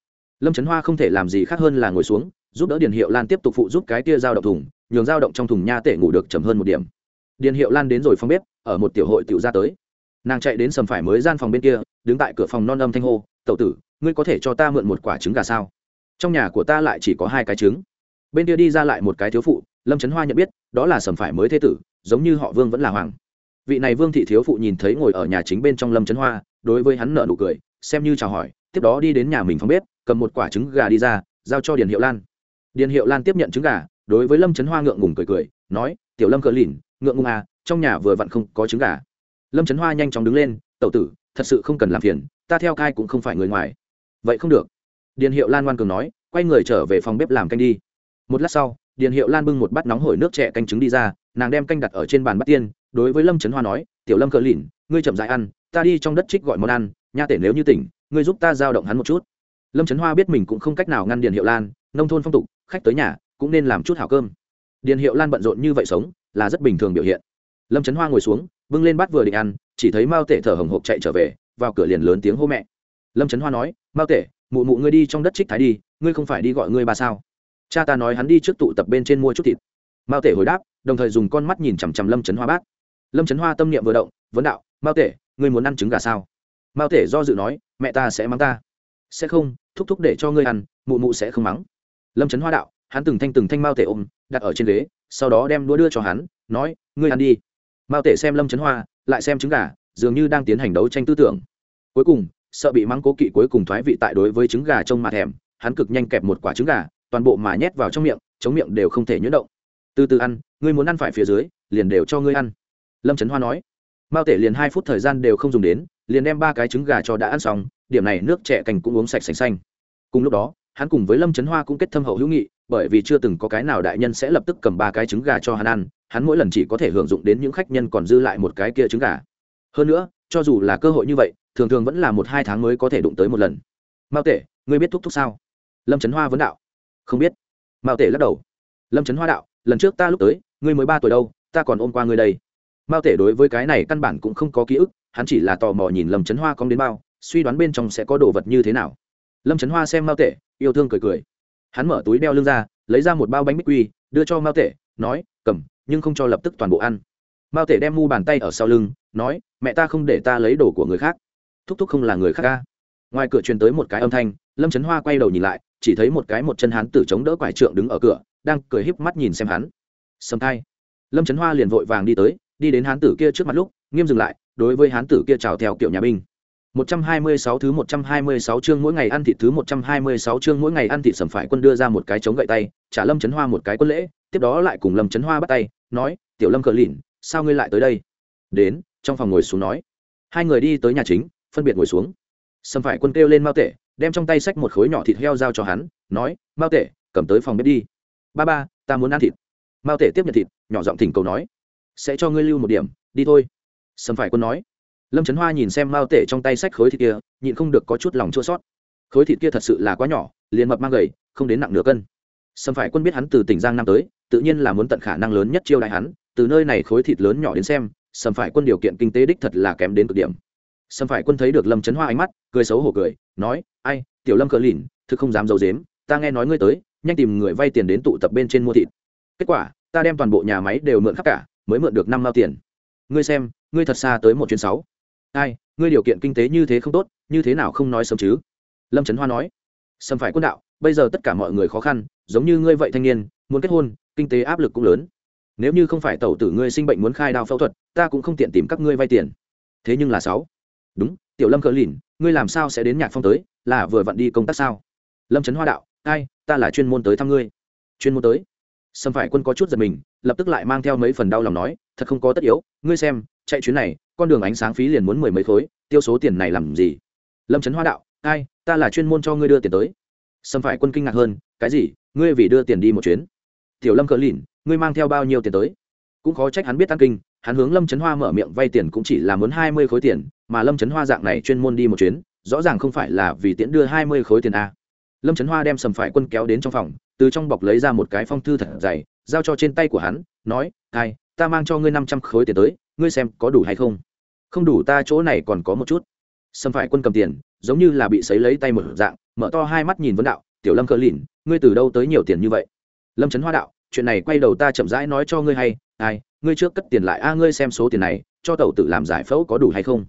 Lâm trấn hoa không thể làm gì khác hơn là ngồi xuống giúp đỡ điền hiệu lan tiếp tục phụ giúp cái tia dao động thùng, nhường dao động trong thùng nha tể ngủ được chầm hơn một điểm. Điền hiệu lan đến rồi phòng bếp, ở một tiểu hội tiểu ra tới. Nàng chạy đến sầm phải mới gian phòng bên kia, đứng tại cửa phòng non âm thanh hô tậu tử, ngươi có thể cho ta mượn một quả trứng gà sao? Trong nhà của ta lại chỉ có hai cái trứng. Bên kia đi ra lại một cái thiếu phụ, lâm trấn hoa nhận biết, đó là sầm phải mới thế tử, giống như họ vương vẫn là hoàng. Vị này vương thị thiếu phụ nhìn thấy ngồi ở nhà chính bên trong lâm trấn hoa, đối với hắn nợ nụ cười, xem như chào hỏi, tiếp đó đi đến nhà mình phòng bếp, cầm một quả trứng gà đi ra, giao cho điền hiệu lan điền hiệu lan tiếp nhận trứng gà, đối với lâm trấn hoa ngượng ngùng cười cười, nói, tiểu lâm cờ lìn, ngượng ngùng à trong nhà vừa vặn không có trứng gà. Lâm trấn hoa nhanh chóng đứng lên tậu tử, thật sự không cần làm phiền, ta theo cai cũng không phải người ngoài. Vậy không được. Điền hiệu lan ngoan cường nói, quay người trở về phòng bếp làm canh đi. Một lát sau, điền hiệu lan bưng một bát nóng hổi nước trẻ canh trứng đi ra, nàng đem canh đặt ở trên bàn bát tiên, đối với lâm trấn hoa nói, tiểu lâm cờ lìn, ngươi chậm dại ăn, ta đi trong đất trích gọi món ăn, nha tể nếu như tỉnh, ngươi giúp ta giao động hắn một chút. Lâm trấn hoa biết mình cũng không cách nào ngăn điền hiệu lan nông thôn phong tục, khách tới nhà, cũng nên làm chút hảo cơm. Điền hiệu lan bận rộn như vậy sống, là rất bình thường biểu hiện. Lâm trấn hoa ngồi xuống, bưng lên bát vừa định ăn, chỉ thấy mao tể thở hồng hộc chạy trở về, vào cửa liền lớn tiếng hô mẹ. Lâm trấn hoa nói, mao tể, mụ mụ ngươi đi trong đất trích thái đi, ngươi không phải đi gọi ngươi bà sao? Cha ta nói hắn đi trước tụ tập bên trên mua chút thịt. Mao tể hồi đáp, đồng thời dùng con mắt nhìn chằm chằm lâm trấn hoa bát. Lâm trấn hoa tâm niệm vừa động, vấn đạo, mao tể, ngươi muốn ăn trứng gà sao? Mao tể do dự nói, mẹ ta sẽ mắng ta. Sẽ không, thúc thúc để cho ngươi ăn, mụ mụ sẽ không mắng lâm trấn hoa đạo, hắn từng thanh từng thanh mao tể ôm, đặt ở trên ghế, sau đó đem đũa đưa cho hắn, nói, ngươi ăn đi. Mao tể xem lâm trấn hoa, lại xem trứng gà, dường như đang tiến hành đấu tranh tư tưởng. Cuối cùng, sợ bị mắng cố kỵ cuối cùng thoái vị tại đối với trứng gà trông mà thèm, hắn cực nhanh kẹp một quả trứng gà, toàn bộ mà nhét vào trong miệng, chống miệng đều không thể nhuyễn động. Từ từ ăn, ngươi muốn ăn phải phía dưới, liền đều cho ngươi ăn. Lâm trấn hoa nói. Mao tể liền hai phút thời gian đều không dùng đến, liền đem ba cái trứng gà cho đã ăn xong, điểm này nước trẻ cành cũng uống sạch sành xanh. Cùng lúc đó hắn cùng với lâm trấn hoa cũng kết thâm hậu hữu nghị, bởi vì chưa từng có cái nào đại nhân sẽ lập tức cầm ba cái trứng gà cho hắn ăn, hắn mỗi lần chỉ có thể hưởng dụng đến những khách nhân còn dư lại một cái kia trứng gà. Hơn nữa, cho dù là cơ hội như vậy, thường thường vẫn là một hai tháng mới có thể đụng tới một lần. Mao tể, ngươi biết thúc thúc sao? Lâm trấn hoa vấn đạo. Không biết. Mao tể lắc đầu. Lâm trấn hoa đạo, lần trước ta lúc tới, ngươi mới ba tuổi đâu, ta còn ôm qua ngươi đây. Mao tể đối với cái này căn bản cũng không có ký ức, hắn chỉ là tò mò nhìn lâm trấn hoa cong đến bao, suy đoán bên trong sẽ có đồ vật như thế nào. Lâm trấn hoa xem mao tể yêu thương cười cười. Hắn mở túi đeo lưng ra, lấy ra một bao bánh bích quy, đưa cho mao tể, nói, cầm, nhưng không cho lập tức toàn bộ ăn. Mao tể đem mu bàn tay ở sau lưng, nói, mẹ ta không để ta lấy đồ của người khác. Thúc thúc không là người khác ca ngoài cửa truyền tới một cái âm thanh, lâm trấn hoa quay đầu nhìn lại, chỉ thấy một cái một chân hắn tử chống đỡ quải trượng đứng ở cửa, đang cười híp mắt nhìn xem hắn. Sầm thai. Lâm trấn hoa liền vội vàng đi tới, đi đến hán tử kia trước mặt lúc, nghiêm dừng lại, đối với hán tử kia chào theo kiểu nhà binh. 126 thứ 126 chương mỗi ngày ăn thịt thứ 126 chương mỗi ngày ăn thịt sầm phải quân đưa ra một cái chống gậy tay, trả Lâm Chấn Hoa một cái quân lễ, tiếp đó lại cùng Lâm Chấn Hoa bắt tay, nói: "Tiểu Lâm cờ lìn, sao ngươi lại tới đây?" Đến, trong phòng ngồi xuống nói. Hai người đi tới nhà chính, phân biệt ngồi xuống. Sầm phải quân kêu lên Mao Tệ, đem trong tay sách một khối nhỏ thịt heo giao cho hắn, nói: "Mao Tệ, cầm tới phòng bếp đi." "Ba ba, ta muốn ăn thịt." Mao Tệ tiếp nhận thịt, nhỏ giọng thỉnh cầu nói: "Sẽ cho ngươi lưu một điểm, đi thôi." Sầm phải quân nói lâm trấn hoa nhìn xem mao tể trong tay sách khối thịt kia, nhịn không được có chút lòng chua sót khối thịt kia thật sự là quá nhỏ, liền mập mang gầy, không đến nặng nửa cân. Sâm phải quân biết hắn từ tỉnh giang nam tới, tự nhiên là muốn tận khả năng lớn nhất chiêu đại hắn, từ nơi này khối thịt lớn nhỏ đến xem sâm phải quân điều kiện kinh tế đích thật là kém đến cực điểm. Sâm phải quân thấy được lâm trấn hoa ánh mắt, cười xấu hổ cười, nói, ai, tiểu lâm cờ lìn, thực không dám d i ấ u dếm ta nghe nói ngươi tới, nhanh tìm người vay tiền đến tụ tập bên trên mua thịt. Kết quả, ta đem toàn bộ nhà máy đều mượn khắp cả, mới mượn được năm mao tiền. Ngươi xem, ngươi thật xa tới một chuyến sáu ai, ngươi điều kiện kinh tế như thế không tốt, như thế nào không nói sớm chứ? Lâm trấn hoa nói. Sâm phải quân đạo, bây giờ tất cả mọi người khó khăn, giống như ngươi vậy thanh niên, muốn kết hôn, kinh tế áp lực cũng lớn. Nếu như không phải tẩu tử ngươi sinh bệnh muốn khai đao phẫu thuật, ta cũng không tiện tìm các ngươi vay tiền. Thế nhưng là sáu. Đúng, tiểu lâm cỡ lìn, ngươi làm sao sẽ đến nhạc phong tới, là vừa vặn đi công tác sao? Lâm trấn hoa đạo, ai, ta là chuyên môn tới thăm ngươi. Chuyên môn tới. Sâm phải quân có chút giật mình, lập tức lại mang theo mấy phần đau lòng nói, thật không có tất yếu, ngươi xem, chạy chuyến này con đường ánh sáng phí liền muốn mười mấy khối, tiêu số tiền này làm gì? Lâm trấn hoa đạo, ai, ta là chuyên môn cho ngươi đưa tiền tới. Sâm phải quân kinh ngạc hơn, cái gì? Ngươi vì đưa tiền đi một chuyến? Tiểu lâm cỡ lìn, ngươi mang theo bao nhiêu tiền tới? Cũng khó trách hắn biết tăng kinh, hắn hướng lâm trấn hoa mở miệng vay tiền cũng chỉ là muốn hai mươi khối tiền, mà lâm trấn hoa dạng này chuyên môn đi một chuyến, rõ ràng không phải là vì tiễn đưa hai mươi khối tiền a. Lâm trấn hoa đem sầm phải quân kéo đến trong phòng, từ trong bọc lấy ra một cái phong thư thật dày, giao cho trên tay của hắn, nói, ai, ta mang cho ngươi năm trăm khối tiền tới ngươi xem có đủ hay không? Không đủ ta chỗ này còn có một chút. Sầm phải quân cầm tiền, giống như là bị sấy lấy tay một dạng, mở to hai mắt nhìn vấn đạo, tiểu lâm cờ lìn, ngươi từ đâu tới nhiều tiền như vậy? Lâm trấn hoa đạo, chuyện này quay đầu ta chậm rãi nói cho ngươi hay, ai, ngươi trước cất tiền lại, a, ngươi xem số tiền này, cho tàu tự làm giải phẫu có đủ hay không?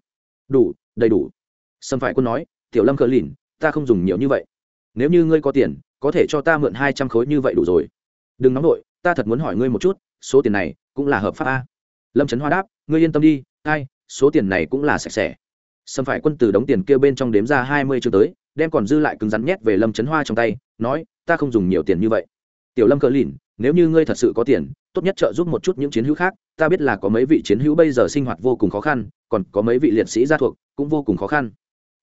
Đủ, đầy đủ. Sâm phải quân nói, tiểu lâm cờ lìn, ta không dùng nhiều như vậy. Nếu như ngươi có tiền, có thể cho ta mượn hai trăm khối như vậy đủ rồi. Đừng nóng đội ta thật muốn hỏi ngươi một chút, số tiền này cũng là hợp pháp a? Lâm trấn hoa đáp ngươi yên tâm đi, ai, số tiền này cũng là sạch sẽ. Sâm phải quân từ đống tiền kia bên trong đếm ra hai mươi chương tới, đem còn dư lại cứng rắn nhét về lâm trấn hoa trong tay, nói, ta không dùng nhiều tiền như vậy. Tiểu lâm cờ lìn, nếu như ngươi thật sự có tiền, tốt nhất trợ giúp một chút những chiến hữu khác, ta biết là có mấy vị chiến hữu bây giờ sinh hoạt vô cùng khó khăn, còn có mấy vị liệt sĩ gia thuộc cũng vô cùng khó khăn.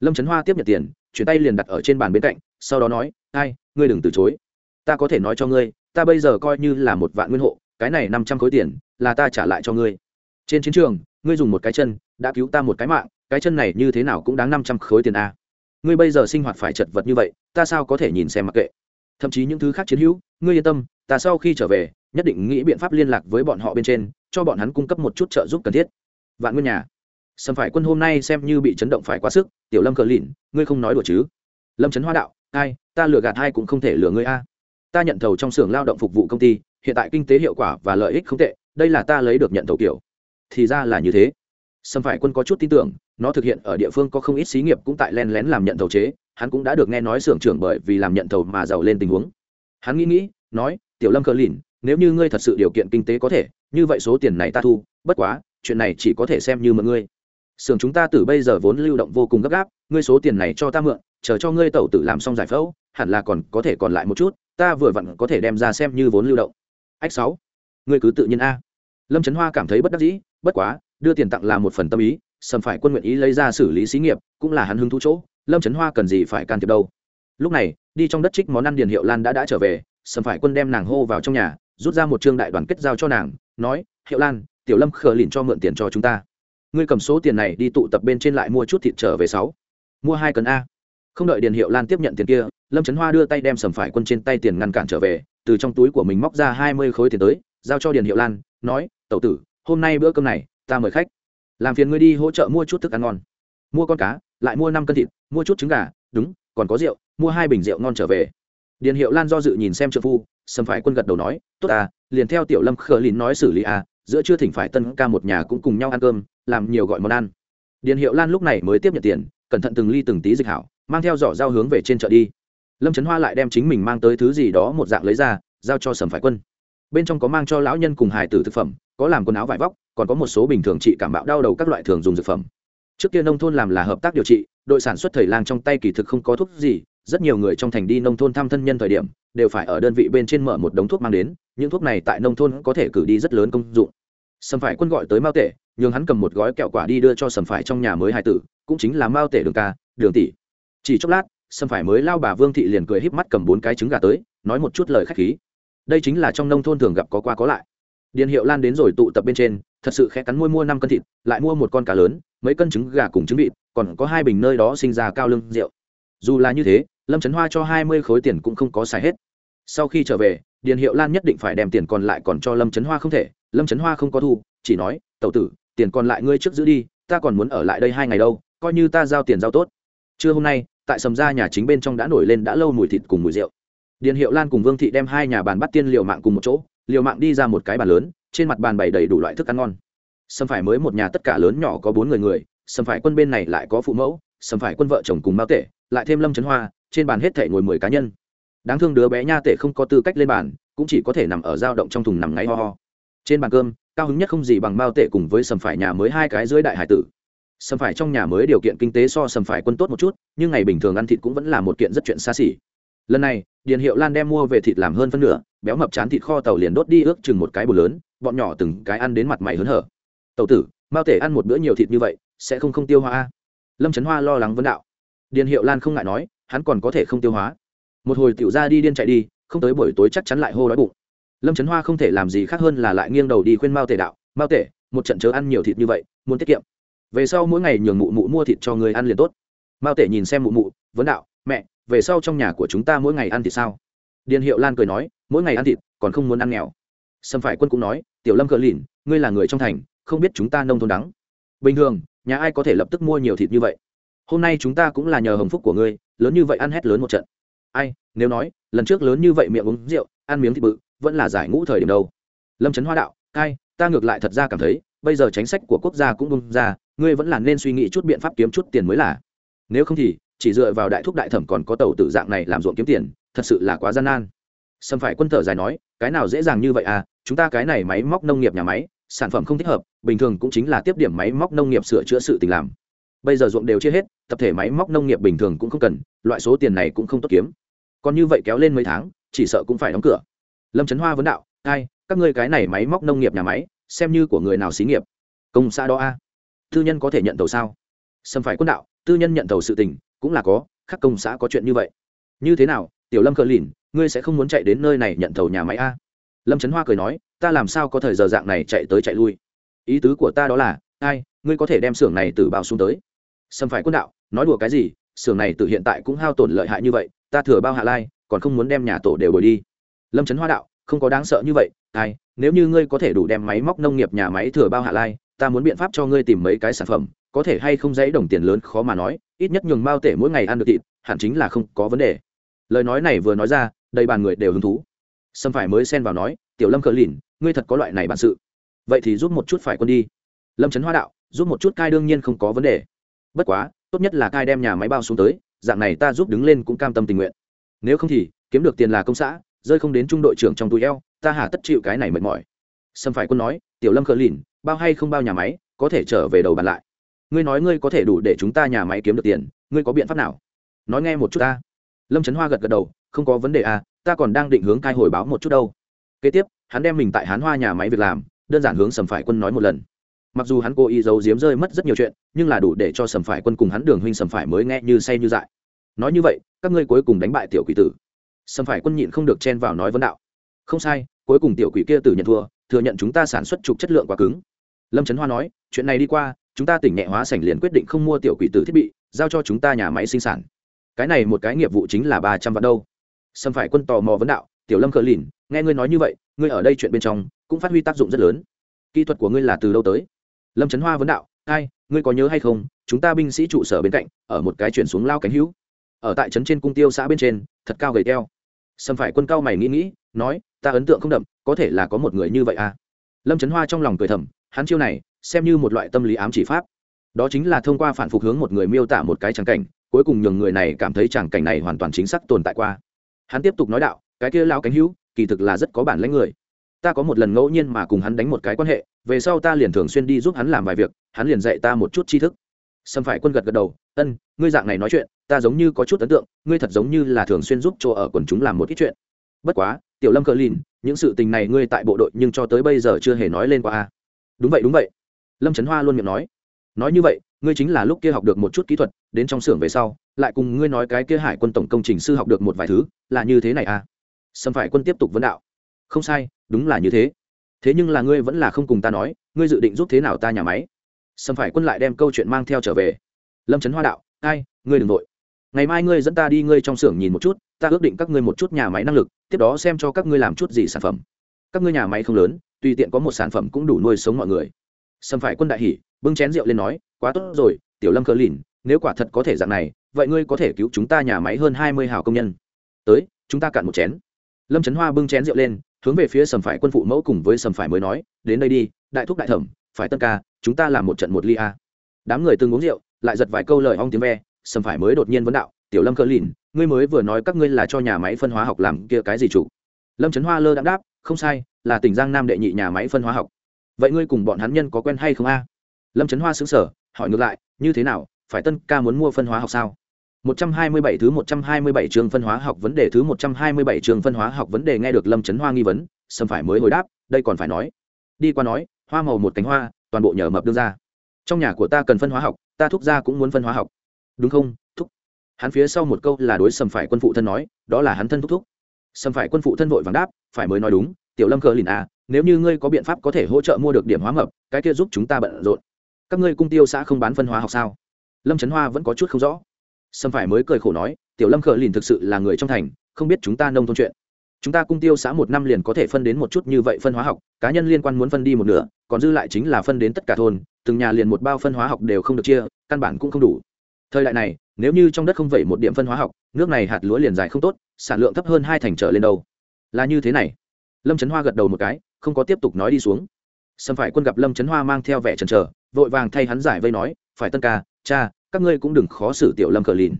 Lâm trấn hoa tiếp nhận tiền, chuyển tay liền đặt ở trên bàn bên cạnh, sau đó nói, ai, ngươi đừng từ chối. Ta có thể nói cho ngươi, ta bây giờ coi như là một vạn nguyên hộ, cái này năm trăm khối tiền, là ta trả lại cho ngươi trên chiến trường, ngươi dùng một cái chân, đã cứu ta một cái mạng, cái chân này như thế nào cũng đáng năm trăm khối tiền a. Ngươi bây giờ sinh hoạt phải chật vật như vậy, ta sao có thể nhìn xem mặc kệ? Thậm chí những thứ khác chiến hữu, ngươi yên tâm, ta sau khi trở về, nhất định nghĩ biện pháp liên lạc với bọn họ bên trên, cho bọn hắn cung cấp một chút trợ giúp cần thiết. Vạn nguyên nhà, sầm phải quân hôm nay xem như bị chấn động phải quá sức, tiểu lâm cờ lìn ngươi không nói đùa chứ? Lâm trấn hoa đạo, ai, ta lừa gạt ai cũng không thể lừa ngươi a. Ta nhận thầu trong xưởng lao động phục vụ công ty, hiện tại kinh tế hiệu quả và lợi ích không tệ, đây là ta lấy được nhận thầu kiểu thì ra là như thế. Sâm phải quân có chút tin tưởng, nó thực hiện ở địa phương có không ít xí nghiệp cũng tại len lén làm nhận thầu chế, hắn cũng đã được nghe nói xưởng trưởng bởi vì làm nhận thầu mà giàu lên tình huống. Hắn nghĩ nghĩ, nói, tiểu lâm cờ lìn, nếu như ngươi thật sự điều kiện kinh tế có thể, như vậy số tiền này ta thu, bất quá, chuyện này chỉ có thể xem như mượn ngươi. Xưởng chúng ta từ bây giờ vốn lưu động vô cùng gấp gáp, ngươi số tiền này cho ta mượn, chờ cho ngươi tẩu tử làm xong giải phẫu, hẳn là còn có thể còn lại một chút, ta vừa vặn có thể đem ra xem như vốn lưu động. Ách sáu, ngươi cứ tự nhiên a lâm trấn hoa cảm thấy bất đắc dĩ, bất quá, đưa tiền tặng là một phần tâm ý, sầm phải quân nguyện ý lấy ra xử lý xí nghiệp, cũng là hắn hứng thú chỗ, lâm trấn hoa cần gì phải can thiệp đâu. Lúc này, đi trong đất trích món ăn điền hiệu lan đã đã trở về, sầm phải quân đem nàng hô vào trong nhà, rút ra một trương đại đoàn kết giao cho nàng, nói, hiệu lan, tiểu lâm khờ lìn cho mượn tiền cho chúng ta. Ngươi cầm số tiền này đi tụ tập bên trên lại mua chút thịt trở về sáu. Mua hai cân a. Không đợi điền hiệu lan tiếp nhận tiền kia, lâm trấn hoa đưa tay đem sầm phải quân trên tay tiền ngăn cản trở về, từ trong túi của mình móc ra hai mươi khối tiền tới giao cho điền hiệu lan, nói, tẩu tử, hôm nay bữa cơm này, ta mời khách. Làm phiền ngươi đi hỗ trợ mua chút thức ăn ngon. Mua con cá, lại mua năm cân thịt, mua chút trứng gà, đúng, còn có rượu, mua hai bình rượu ngon trở về. Điền hiệu lan do dự nhìn xem trợ phu, sầm phải quân gật đầu nói, tốt à liền theo tiểu lâm khờ lìn nói xử lý à giữa chưa thỉnh phải tân ca một nhà cũng cùng nhau ăn cơm, làm nhiều gọi món ăn. Điền hiệu lan lúc này mới tiếp nhận tiền, cẩn thận từng ly từng tí dịch hảo, mang theo giỏ dao hướng về trên chợ đi. Lâm trấn hoa lại đem chính mình mang tới thứ gì đó một dạng lấy ra, giao cho sầm phải quân bên trong có mang cho lão nhân cùng hải tử thực phẩm, có làm quần áo vải vóc, còn có một số bình thường trị cảm bạo đau đầu các loại thường dùng dược phẩm. Trước kia nông thôn làm là hợp tác điều trị, đội sản xuất thời lang trong tay kỳ thực không có thuốc gì, rất nhiều người trong thành đi nông thôn thăm thân nhân thời điểm, đều phải ở đơn vị bên trên mở một đống thuốc mang đến, những thuốc này tại nông thôn có thể cử đi rất lớn công dụng. Sầm phải quân gọi tới mao tể, nhường hắn cầm một gói kẹo quả đi đưa cho sầm phải trong nhà mới hài tử, cũng chính là mao tể đường ca, đường tỷ. Chỉ chốc lát, sầm phải mới lao bà vương thị liền cười híp mắt cầm bốn cái trứng gà tới, nói một chút lời khách khí đây chính là trong nông thôn thường gặp có qua có lại. Điền hiệu lan đến rồi tụ tập bên trên, thật sự khẽ cắn môi mua năm cân thịt, lại mua một con cá lớn, mấy cân trứng gà cùng trứng vịt, còn có hai bình nơi đó sinh ra cao lương rượu. Dù là như thế, lâm trấn hoa cho hai mươi khối tiền cũng không có xài hết. Sau khi trở về, điền hiệu lan nhất định phải đem tiền còn lại còn cho lâm trấn hoa không thể, lâm trấn hoa không có thu, chỉ nói, tẩu tử, tiền còn lại ngươi trước giữ đi, ta còn muốn ở lại đây hai ngày đâu, coi như ta giao tiền giao tốt. Trưa hôm nay, tại sầm gia nhà chính bên trong đã nổi lên đã lâu mùi thịt cùng mùi rượu điền hiệu lan cùng vương thị đem hai nhà bàn bắt tiên liều mạng cùng một chỗ, liều mạng đi ra một cái bàn lớn, trên mặt bàn bày đầy đủ loại thức ăn ngon. Sầm phải mới một nhà tất cả lớn nhỏ có bốn người người sầm phải quân bên này lại có phụ mẫu sầm phải quân vợ chồng cùng mao tể, lại thêm lâm trấn hoa, trên bàn hết thể ngồi mười cá nhân. Đáng thương đứa bé nha tể không có tư cách lên bàn, cũng chỉ có thể nằm ở dao động trong thùng nằm ngáy ho ho. Trên bàn cơm, cao hứng nhất không gì bằng mao tể cùng với sầm phải nhà mới hai cái dưới đại hải tử. Sầm phải trong nhà mới điều kiện kinh tế so sầm phải quân tốt một chút, nhưng ngày bình thường ăn thịt cũng vẫn là một kiện rất chuyện xa xỉ lần này, điền hiệu lan đem mua về thịt làm hơn phân nửa, béo mập chán thịt kho tàu liền đốt đi ước chừng một cái bù lớn, bọn nhỏ từng cái ăn đến mặt mày hớn hở. Tàu tử, mao tể ăn một bữa nhiều thịt như vậy, sẽ không không tiêu hóa lâm trấn hoa lo lắng vấn đạo. Điền hiệu lan không ngại nói, hắn còn có thể không tiêu hóa. Một hồi tiểu ra đi điên chạy đi, không tới buổi tối chắc chắn lại hô đói bụng. Lâm trấn hoa không thể làm gì khác hơn là lại nghiêng đầu đi khuyên mao tể đạo, mao tể, một trận chớ ăn nhiều thịt như vậy, muốn tiết kiệm. Về sau mỗi ngày nhường mụ mụ mua thịt cho người ăn liền tốt. Mao tể nhìn xem mụ mụ, vấn đạo, mẹ về sau trong nhà của chúng ta mỗi ngày ăn thịt sao? Điền hiệu lan cười nói, mỗi ngày ăn thịt, còn không muốn ăn nghèo. Sâm phải quân cũng nói, tiểu lâm cờ lìn, ngươi là người trong thành, không biết chúng ta nông thôn đắng. Bình thường, nhà ai có thể lập tức mua nhiều thịt như vậy? Hôm nay chúng ta cũng là nhờ hồng phúc của ngươi, lớn như vậy ăn hết lớn một trận. Ai, nếu nói, lần trước lớn như vậy miệng uống rượu, ăn miếng thịt bự, vẫn là giải ngũ thời điểm đâu. Lâm trấn hoa đạo, ai, ta ngược lại thật ra cảm thấy, bây giờ chính sách của quốc gia cũng bung ra, ngươi vẫn là nên suy nghĩ chút biện pháp kiếm chút tiền mới là. Nếu không thì chỉ dựa vào đại thúc đại thẩm còn có tàu tử dạng này làm ruộng kiếm tiền, thật sự là quá gian nan. Sâm phải quân thở dài nói, cái nào dễ dàng như vậy à chúng ta cái này máy móc nông nghiệp nhà máy, sản phẩm không thích hợp, bình thường cũng chính là tiếp điểm máy móc nông nghiệp sửa chữa sự tình làm. Bây giờ ruộng đều chia hết, tập thể máy móc nông nghiệp bình thường cũng không cần, loại số tiền này cũng không tốt kiếm. Còn như vậy kéo lên mấy tháng, chỉ sợ cũng phải đóng cửa. Lâm trấn hoa vấn đạo, ai, các ngươi cái này máy móc nông nghiệp nhà máy, xem như của người nào xí nghiệp? Công xã đó a. Tư nhân có thể nhận tàu sao? Sâm phải quân đạo, tư nhân nhận tàu sự tình cũng là có, khắc công xã có chuyện như vậy. Như thế nào, tiểu lâm cờ lìn, ngươi sẽ không muốn chạy đến nơi này nhận tàu nhà máy a? Lâm trấn hoa cười nói, ta làm sao có thời giờ dạng này chạy tới chạy lui? Ý tứ của ta đó là, ai, ngươi có thể đem xưởng này từ bao xuống tới. Xâm phải quân đạo, nói đùa cái gì, xưởng này từ hiện tại cũng hao tổn lợi hại như vậy, ta thừa bao hạ lai, còn không muốn đem nhà tổ đều đổi đi. Lâm trấn hoa đạo, không có đáng sợ như vậy, ai, nếu như ngươi có thể đủ đem máy móc nông nghiệp nhà máy thừa bao hạ lai, ta muốn biện pháp cho ngươi tìm mấy cái sản phẩm, có thể hay không dãy đồng tiền lớn khó mà nói ít nhất nhường mao tể mỗi ngày ăn được thịt, hẳn chính là không có vấn đề. Lời nói này vừa nói ra, đầy bàn người đều hứng thú. Sâm phải mới xen vào nói, tiểu lâm cờ lìn, ngươi thật có loại này bản sự. Vậy thì giúp một chút phải quân đi. Lâm trấn hoa đạo, giúp một chút cai đương nhiên không có vấn đề. Bất quá, tốt nhất là cai đem nhà máy bao xuống tới, dạng này ta giúp đứng lên cũng cam tâm tình nguyện. Nếu không thì, kiếm được tiền là công xã, rơi không đến trung đội trưởng trong túi eo, ta hà tất chịu cái này mệt mỏi. Sâm phải quân nói, tiểu lâm cờ lìn, bao hay không bao nhà máy, có thể trở về đầu bàn lại ngươi nói ngươi có thể đủ để chúng ta nhà máy kiếm được tiền, ngươi có biện pháp nào? Nói nghe một chút ta. Lâm trấn hoa gật gật đầu, không có vấn đề à ta còn đang định hướng cai hồi báo một chút đâu. Kế tiếp, hắn đem mình tại hán hoa nhà máy việc làm, đơn giản hướng sầm phải quân nói một lần. Mặc dù hắn cố ý giấu giếm rơi mất rất nhiều chuyện, nhưng là đủ để cho sầm phải quân cùng hắn đường huynh sầm phải mới nghe như say như dại. Nói như vậy, các ngươi cuối cùng đánh bại tiểu quỷ tử. Sầm phải quân nhịn không được chen vào nói vấn đạo. Không sai, cuối cùng tiểu quỷ kia tử nhận thua, thừa nhận chúng ta sản xuất trục chất lượng quá cứng. Lâm trấn hoa nói, chuyện này đi qua chúng ta tỉnh nhẹ hóa sảnh liền quyết định không mua tiểu quỷ tử thiết bị, giao cho chúng ta nhà máy sinh sản. Cái này một cái nghiệp vụ chính là ba trăm vạn đâu. Sâm phải quân tò mò vấn đạo, tiểu lâm cờ lìn, nghe ngươi nói như vậy, ngươi ở đây chuyện bên trong cũng phát huy tác dụng rất lớn. Kỹ thuật của ngươi là từ đâu tới? Lâm trấn hoa vấn đạo, ai, ngươi có nhớ hay không, chúng ta binh sĩ trụ sở bên cạnh, ở một cái chuyển xuống lao cánh hữu. Ở tại trấn trên cung tiêu xã bên trên, thật cao gầy keo sâm phải quân cao mày nghĩ nghĩ, nói, ta ấn tượng không đậm, có thể là có một người như vậy à? Lâm trấn hoa trong lòng cười thầm hắn chiêu này xem như một loại tâm lý ám chỉ pháp. Đó chính là thông qua phản phục hướng một người miêu tả một cái tràng cảnh, cuối cùng nhường người này cảm thấy tràng cảnh này hoàn toàn chính xác tồn tại qua. Hắn tiếp tục nói đạo, cái kia lao cánh hữu, kỳ thực là rất có bản lãnh người. Ta có một lần ngẫu nhiên mà cùng hắn đánh một cái quan hệ, về sau ta liền thường xuyên đi giúp hắn làm vài việc, hắn liền dạy ta một chút tri thức. Xâm phải quân gật gật đầu, ân, ngươi dạng này nói chuyện, ta giống như có chút ấn tượng, ngươi thật giống như là thường xuyên giúp chỗ ở quần chúng làm một ít chuyện. Bất quá, tiểu lâm cờ lìn, những sự tình này ngươi tại bộ đội nhưng cho tới bây giờ chưa hề nói lên qua a đúng vậy đúng vậy. Lâm trấn hoa luôn miệng nói. Nói như vậy ngươi chính là lúc kia học được một chút kỹ thuật đến trong xưởng về sau lại cùng ngươi nói cái kia hải quân tổng công trình sư học được một vài thứ là như thế này à? Sâm phải quân tiếp tục vấn đạo. Không sai đúng là như thế. Thế nhưng là ngươi vẫn là không cùng ta nói ngươi dự định giúp thế nào ta nhà máy? Xâm phải quân lại đem câu chuyện mang theo trở về. Lâm trấn hoa đạo ai ngươi đừng vội, ngày mai ngươi dẫn ta đi ngươi trong xưởng nhìn một chút ta ước định các ngươi một chút nhà máy năng lực tiếp đó xem cho các ngươi làm chút gì sản phẩm. Các ngươi nhà máy không lớn tùy tiện có một sản phẩm cũng đủ nuôi sống mọi người. Sầm phải quân đại hỉ, bưng chén rượu lên nói, quá tốt rồi, tiểu lâm cờ lìn, nếu quả thật có thể dạng này, vậy ngươi có thể cứu chúng ta nhà máy hơn hai mươi hào công nhân. Tới, chúng ta cạn một chén. Lâm trấn hoa bưng chén rượu lên, hướng về phía sầm phải quân phụ mẫu cùng với sầm phải mới nói, đến đây đi, đại thúc đại thẩm, phải tân ca, chúng ta làm một trận một ly a. Đám người từng uống rượu, lại giật vài câu lời ong tiếng ve, sầm phải mới đột nhiên vấn đạo, tiểu lâm cờ lìn, ngươi mới vừa nói các ngươi là cho nhà máy phân hóa học làm kia cái gì chủ? Lâm trấn hoa lơ đáp đáp, không sai là tỉnh giang nam đệ nhị nhà máy phân hóa học vậy ngươi cùng bọn hắn nhân có quen hay không a lâm trấn hoa xứng sở hỏi ngược lại như thế nào phải tân ca muốn mua phân hóa học sao 127 thứ 127 trường phân hóa học vấn đề thứ 127 trường phân hóa học vấn đề nghe được Lâm Chấn Hoa nghi vấn, Sâm phải mới hồi đáp, đây còn phải nói. Đi qua nói, hoa màu một cánh hoa, toàn bộ nhờ mập đưa ra. Trong nhà của ta cần phân hóa học, ta thúc gia cũng muốn phân hóa học. Đúng không? Thúc. Hắn phía sau một câu là đối Sâm phải quân phụ thân nói, đó là hắn thân thúc thúc. Sâm phải quân phụ thân vội vàng đáp, phải mới nói đúng, tiểu Lâm cờ lìn à, nếu như ngươi có biện pháp có thể hỗ trợ mua được điểm hóa mập, cái kia giúp chúng ta bận rộn. Các ngươi cung tiêu xã không bán phân hóa học sao? Lâm Chấn Hoa vẫn có chút không rõ. Sâm phải mới cười khổ nói tiểu lâm cờ lìn thực sự là người trong thành không biết chúng ta nông thôn chuyện. Chúng ta cung tiêu xã một năm liền có thể phân đến một chút như vậy phân hóa học cá nhân liên quan muốn phân đi một nửa còn dư lại chính là phân đến tất cả thôn từng nhà liền một bao phân hóa học đều không được chia căn bản cũng không đủ. Thời đại này nếu như trong đất không vẩy một điểm phân hóa học nước này hạt lúa liền dài không tốt sản lượng thấp hơn hai thành trở lên đâu. Là như thế này lâm trấn hoa gật đầu một cái, không có tiếp tục nói đi xuống. Sâm phải quân gặp lâm trấn hoa mang theo vẻ trần trờ vội vàng thay hắn giải vây nói, phải tân ca, cha, các ngươi cũng đừng khó xử tiểu lâm cờ lìn.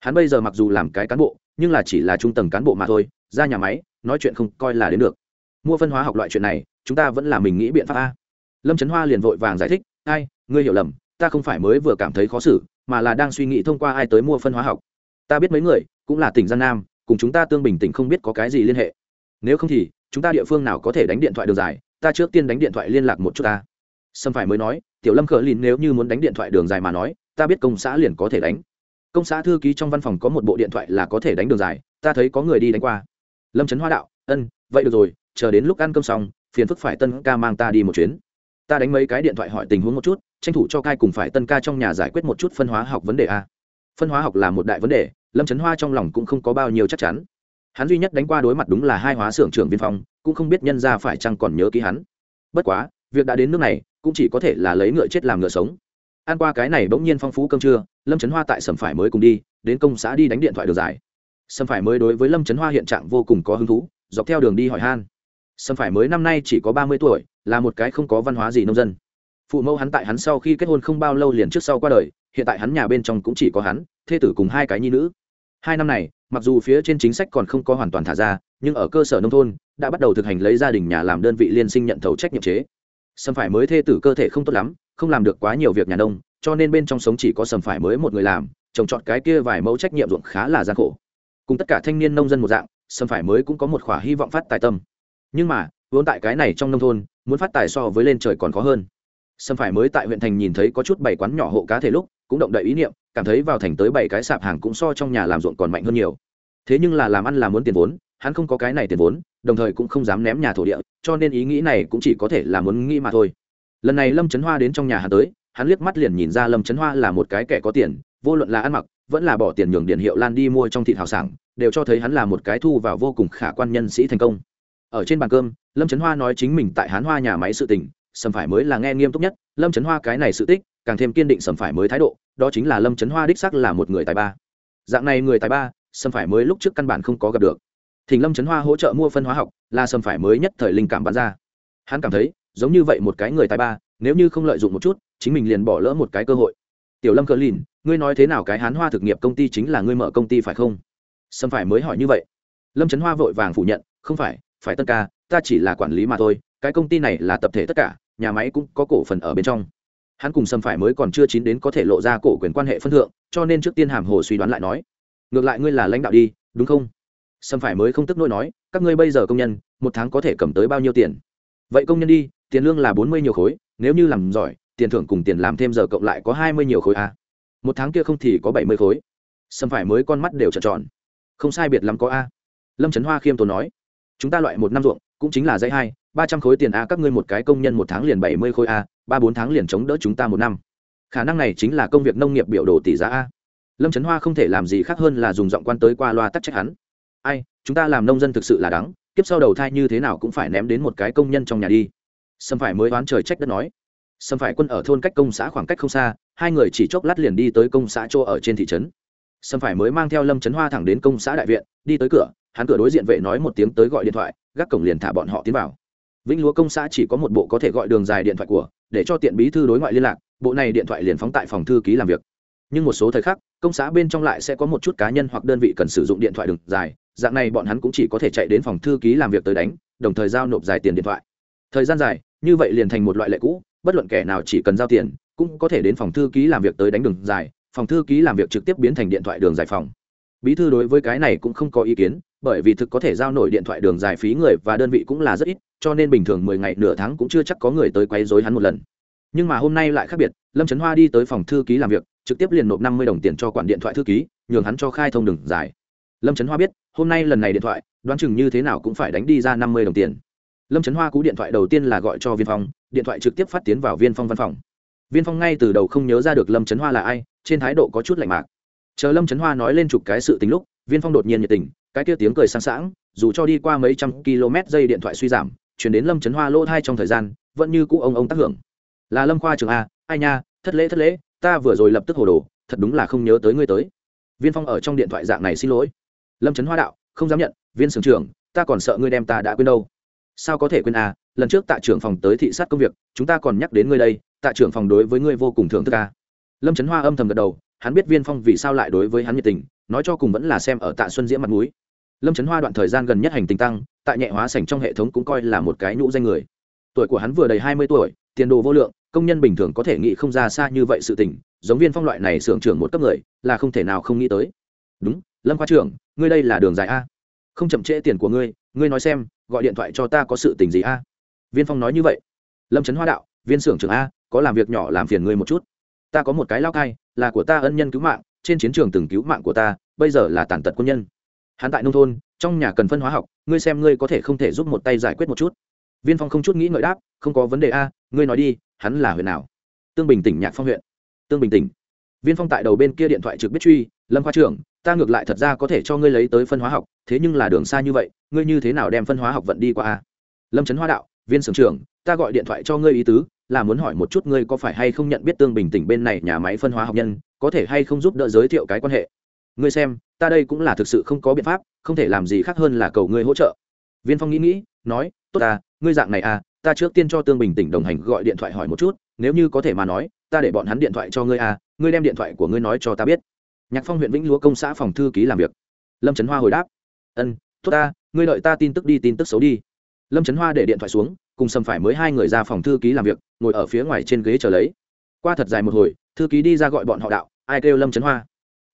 Hắn bây giờ mặc dù làm cái cán bộ, nhưng là chỉ là trung tầng cán bộ mà thôi, ra nhà máy, nói chuyện không coi là đến được. Mua phân hóa học loại chuyện này, chúng ta vẫn là mình nghĩ biện pháp a. Lâm trấn hoa liền vội vàng giải thích, ai, ngươi hiểu lầm, ta không phải mới vừa cảm thấy khó xử, mà là đang suy nghĩ thông qua ai tới mua phân hóa học. Ta biết mấy người, cũng là tỉnh giang nam, cùng chúng ta tương bình tỉnh không biết có cái gì liên hệ. Nếu không thì chúng ta địa phương nào có thể đánh điện thoại đường dài, ta trước tiên đánh điện thoại liên lạc một chút ta. Sâm phải mới nói, tiểu lâm khờ lìn nếu như muốn đánh điện thoại đường dài mà nói, ta biết công xã liền có thể đánh. Công xã thư ký trong văn phòng có một bộ điện thoại là có thể đánh đường dài, ta thấy có người đi đánh qua. Lâm trấn hoa đạo, ân, vậy được rồi, chờ đến lúc ăn cơm xong, phiền phức phải tân ca mang ta đi một chuyến. Ta đánh mấy cái điện thoại hỏi tình huống một chút, tranh thủ cho cai cùng phải tân ca trong nhà giải quyết một chút phân hóa học vấn đề a. Phân hóa học là một đại vấn đề, lâm trấn hoa trong lòng cũng không có bao nhiêu chắc chắn hắn duy nhất đánh qua đối mặt đúng là hai hóa xưởng trưởng viên phòng cũng không biết nhân ra phải chăng còn nhớ ký hắn. Bất quá, việc đã đến nước này, cũng chỉ có thể là lấy ngựa chết làm ngựa sống. Ăn qua cái này bỗng nhiên phong phú cơm trưa, lâm trấn hoa tại sầm phải mới cùng đi, đến công xã đi đánh điện thoại được giải. Sầm phải mới đối với lâm trấn hoa hiện trạng vô cùng có hứng thú, dọc theo đường đi hỏi han. Sầm phải mới năm nay chỉ có ba mươi tuổi, là một cái không có văn hóa gì nông dân. Phụ mẫu hắn tại hắn sau khi kết hôn không bao lâu liền trước sau qua đời, hiện tại hắn nhà bên trong cũng chỉ có hắn, thê tử cùng hai cái nhi nữ. Hai năm này mặc dù phía trên chính sách còn không có hoàn toàn thả ra, nhưng ở cơ sở nông thôn, đã bắt đầu thực hành lấy gia đình nhà làm đơn vị liên sinh nhận thầu trách nhiệm chế. Sầm phải mới thê tử cơ thể không tốt lắm, không làm được quá nhiều việc nhà nông, cho nên bên trong sống chỉ có sầm phải mới một người làm, trồng trọt cái kia vài mẫu trách nhiệm ruộng khá là gian khổ. Cùng tất cả thanh niên nông dân một dạng, sầm phải mới cũng có một khỏa hy vọng phát tài tâm. Nhưng mà, vốn tại cái này trong nông thôn, muốn phát tài so với lên trời còn khó hơn. Sầm phải mới tại huyện thành nhìn thấy có chút bảy quán nhỏ hộ cá thể lúc, cũng động đậy ý niệm cảm thấy vào thành tới bảy cái sạp hàng cũng so trong nhà làm ruộng còn mạnh hơn nhiều. Thế nhưng là làm ăn là muốn tiền vốn, hắn không có cái này tiền vốn, đồng thời cũng không dám ném nhà thổ địa, cho nên ý nghĩ này cũng chỉ có thể là muốn nghĩ mà thôi. Lần này lâm trấn hoa đến trong nhà hắn tới, hắn liếc mắt liền nhìn ra lâm trấn hoa là một cái kẻ có tiền, vô luận là ăn mặc, vẫn là bỏ tiền nhường điện hiệu lan đi mua trong thịt hào sảng, đều cho thấy hắn là một cái thu vào vô cùng khả quan nhân sĩ thành công. Ở trên bàn cơm, lâm trấn hoa nói chính mình tại hán hoa nhà máy sự tình, sầm phải mới là nghe nghiêm túc nhất, lâm trấn hoa cái này sự tích càng thêm kiên định sầm phải mới thái độ, đó chính là lâm trấn hoa đích sắc là một người tài ba. Dạng này người tài ba, sầm phải mới lúc trước căn bản không có gặp được. Thỉnh lâm trấn hoa hỗ trợ mua phân hóa học, là sầm phải mới nhất thời linh cảm bán ra. Hắn cảm thấy, giống như vậy một cái người tài ba, nếu như không lợi dụng một chút, chính mình liền bỏ lỡ một cái cơ hội. Tiểu lâm cờ lìn ngươi nói thế nào cái hán hoa thực nghiệp công ty chính là ngươi mở công ty phải không? Sâm phải mới hỏi như vậy. Lâm trấn hoa vội vàng phủ nhận, không phải phải tất cả ta chỉ là quản lý mà thôi, cái công ty này là tập thể tất cả, nhà máy cũng có cổ phần ở bên trong hắn cùng sâm phải mới còn chưa chín đến có thể lộ ra cổ quyền quan hệ phân thượng, cho nên trước tiên hàm hồ suy đoán lại nói, ngược lại ngươi là lãnh đạo đi, đúng không? Sâm phải mới không tức nỗi nói, các ngươi bây giờ công nhân, một tháng có thể cầm tới bao nhiêu tiền? Vậy công nhân đi, tiền lương là bốn mươi nhiều khối, nếu như làm giỏi, tiền thưởng cùng tiền làm thêm giờ cộng lại có hai mươi nhiều khối a một tháng kia không thì có bảy mươi khối. Sâm phải mới con mắt đều trợn tròn. Không sai biệt lắm có a. Lâm trấn hoa khiêm tốn nói, chúng ta loại một năm ruộng, cũng chính là dãy hai, ba trăm khối tiền a, các ngươi một cái công nhân một tháng liền bảy mươi khối a ba bốn tháng liền chống đỡ chúng ta một năm. Khả năng này chính là công việc nông nghiệp biểu đồ tỷ giá a. Lâm trấn hoa không thể làm gì khác hơn là dùng giọng quan tới qua loa tắc trách hắn. Ai, chúng ta làm nông dân thực sự là đắng, kiếp sau đầu thai như thế nào cũng phải ném đến một cái công nhân trong nhà đi. Sâm phải mới oán trời trách đất nói. Sâm phải quân ở thôn cách công xã khoảng cách không xa, hai người chỉ chốc lát liền đi tới công xã chỗ ở trên thị trấn. Sâm phải mới mang theo lâm trấn hoa thẳng đến công xã đại viện, đi tới cửa, hắn cửa đối diện vệ nói một tiếng tới gọi điện thoại, gác cổng liền thả bọn họ tiến vào vĩnh lúa công xã chỉ có một bộ có thể gọi đường dài điện thoại của, để cho tiện bí thư đối ngoại liên lạc, bộ này điện thoại liền phóng tại phòng thư ký làm việc. Nhưng một số thời khắc, công xã bên trong lại sẽ có một chút cá nhân hoặc đơn vị cần sử dụng điện thoại đường dài, dạng này bọn hắn cũng chỉ có thể chạy đến phòng thư ký làm việc tới đánh, đồng thời giao nộp dài tiền điện thoại. Thời gian dài, như vậy liền thành một loại lệ cũ, bất luận kẻ nào chỉ cần giao tiền, cũng có thể đến phòng thư ký làm việc tới đánh đường dài, phòng thư ký làm việc trực tiếp biến thành điện thoại đường dài phòng bí thư đối với cái này cũng không có ý kiến, bởi vì thực có thể giao nổi điện thoại đường dài phí người và đơn vị cũng là rất ít, cho nên bình thường mười ngày nửa tháng cũng chưa chắc có người tới quấy rối hắn một lần. Nhưng mà hôm nay lại khác biệt, lâm trấn hoa đi tới phòng thư ký làm việc, trực tiếp liền nộp năm mươi đồng tiền cho quản điện thoại thư ký, nhường hắn cho khai thông đường dài. Lâm trấn hoa biết, hôm nay lần này điện thoại, đoán chừng như thế nào cũng phải đánh đi ra năm mươi đồng tiền. Lâm trấn hoa cú điện thoại đầu tiên là gọi cho viên phong, điện thoại trực tiếp phát tiến vào viên phong văn phòng. Viên phong ngay từ đầu không nhớ ra được lâm trấn hoa là ai, trên thái độ có chút lạnh mạc chờ lâm trấn hoa nói lên chục cái sự tính lúc, viên phong đột nhiên nhiệt tình, cái kia tiếng cười sang sảng, dù cho đi qua mấy trăm km dây điện thoại suy giảm, chuyển đến lâm trấn hoa lỗ thai trong thời gian, vẫn như cũ ông ông tác hưởng. Là lâm khoa trường a, ai nha, thất lễ thất lễ, ta vừa rồi lập tức hồ đồ, thật đúng là không nhớ tới ngươi tới. Viên phong ở trong điện thoại dạng này xin lỗi. Lâm trấn hoa đạo, không dám nhận, viên sưởng trưởng, ta còn sợ ngươi đem ta đã quên đâu. Sao có thể quên a, lần trước tạ trưởng phòng tới thị sát công việc, chúng ta còn nhắc đến ngươi đây, tạ trưởng phòng đối với ngươi vô cùng thưởng thức a. Lâm trấn hoa âm thầm gật đầu hắn biết viên phong vì sao lại đối với hắn nhiệt tình, nói cho cùng vẫn là xem ở tạ xuân diễm mặt núi lâm trấn hoa đoạn thời gian gần nhất hành tình tăng, tại nhẹ hóa sảnh trong hệ thống cũng coi là một cái nhũ danh người. Tuổi của hắn vừa đầy hai mươi tuổi, tiền đồ vô lượng, công nhân bình thường có thể nghĩ không ra xa như vậy sự tình, giống viên phong loại này xưởng trưởng một cấp người, là không thể nào không nghĩ tới. Đúng, lâm khoa trưởng, ngươi đây là đường dài a. Không chậm trễ tiền của ngươi ngươi nói xem, gọi điện thoại cho ta có sự tình gì a? Viên phong nói như vậy. Lâm trấn hoa đạo, viên xưởng trưởng a, có làm việc nhỏ làm phiền ngươi một chút ta có một cái lao cai là của ta ân nhân cứu mạng, trên chiến trường từng cứu mạng của ta, bây giờ là tàn tật quân nhân. Hắn tại nông thôn, trong nhà cần phân hóa học, ngươi xem ngươi có thể không thể giúp một tay giải quyết một chút. Viên phong không chút nghĩ ngợi đáp, không có vấn đề a, ngươi nói đi, hắn là huyện nào? Tương bình tỉnh nhạc phong huyện. Tương bình tỉnh. Viên phong tại đầu bên kia điện thoại trực biết truy, lâm khoa trưởng, ta ngược lại thật ra có thể cho ngươi lấy tới phân hóa học, thế nhưng là đường xa như vậy, ngươi như thế nào đem phân hóa học vận đi qua a? Lâm trấn hoa đạo, viên sưởng trưởng, ta gọi điện thoại cho ngươi ý tứ là muốn hỏi một chút ngươi có phải hay không nhận biết tương bình tỉnh bên này nhà máy phân hóa học nhân, có thể hay không giúp đỡ giới thiệu cái quan hệ? Ngươi xem, ta đây cũng là thực sự không có biện pháp, không thể làm gì khác hơn là cầu ngươi hỗ trợ. Viên phong nghĩ nghĩ, nói, tốt ta ngươi dạng này à ta trước tiên cho tương bình tỉnh đồng hành gọi điện thoại hỏi một chút, nếu như có thể mà nói, ta để bọn hắn điện thoại cho ngươi à ngươi đem điện thoại của ngươi nói cho ta biết. Nhạc phong huyện vĩnh lúa công xã phòng thư ký làm việc. Lâm trấn hoa hồi đáp, ân, tốt ta, ngươi đợi ta tin tức đi, tin tức xấu đi. Lâm trấn hoa để điện thoại xuống cùng sầm phải mới hai người ra phòng thư ký làm việc, ngồi ở phía ngoài trên ghế chờ lấy. Qua thật dài một hồi, thư ký đi ra gọi bọn họ đạo, ai kêu lâm trấn hoa?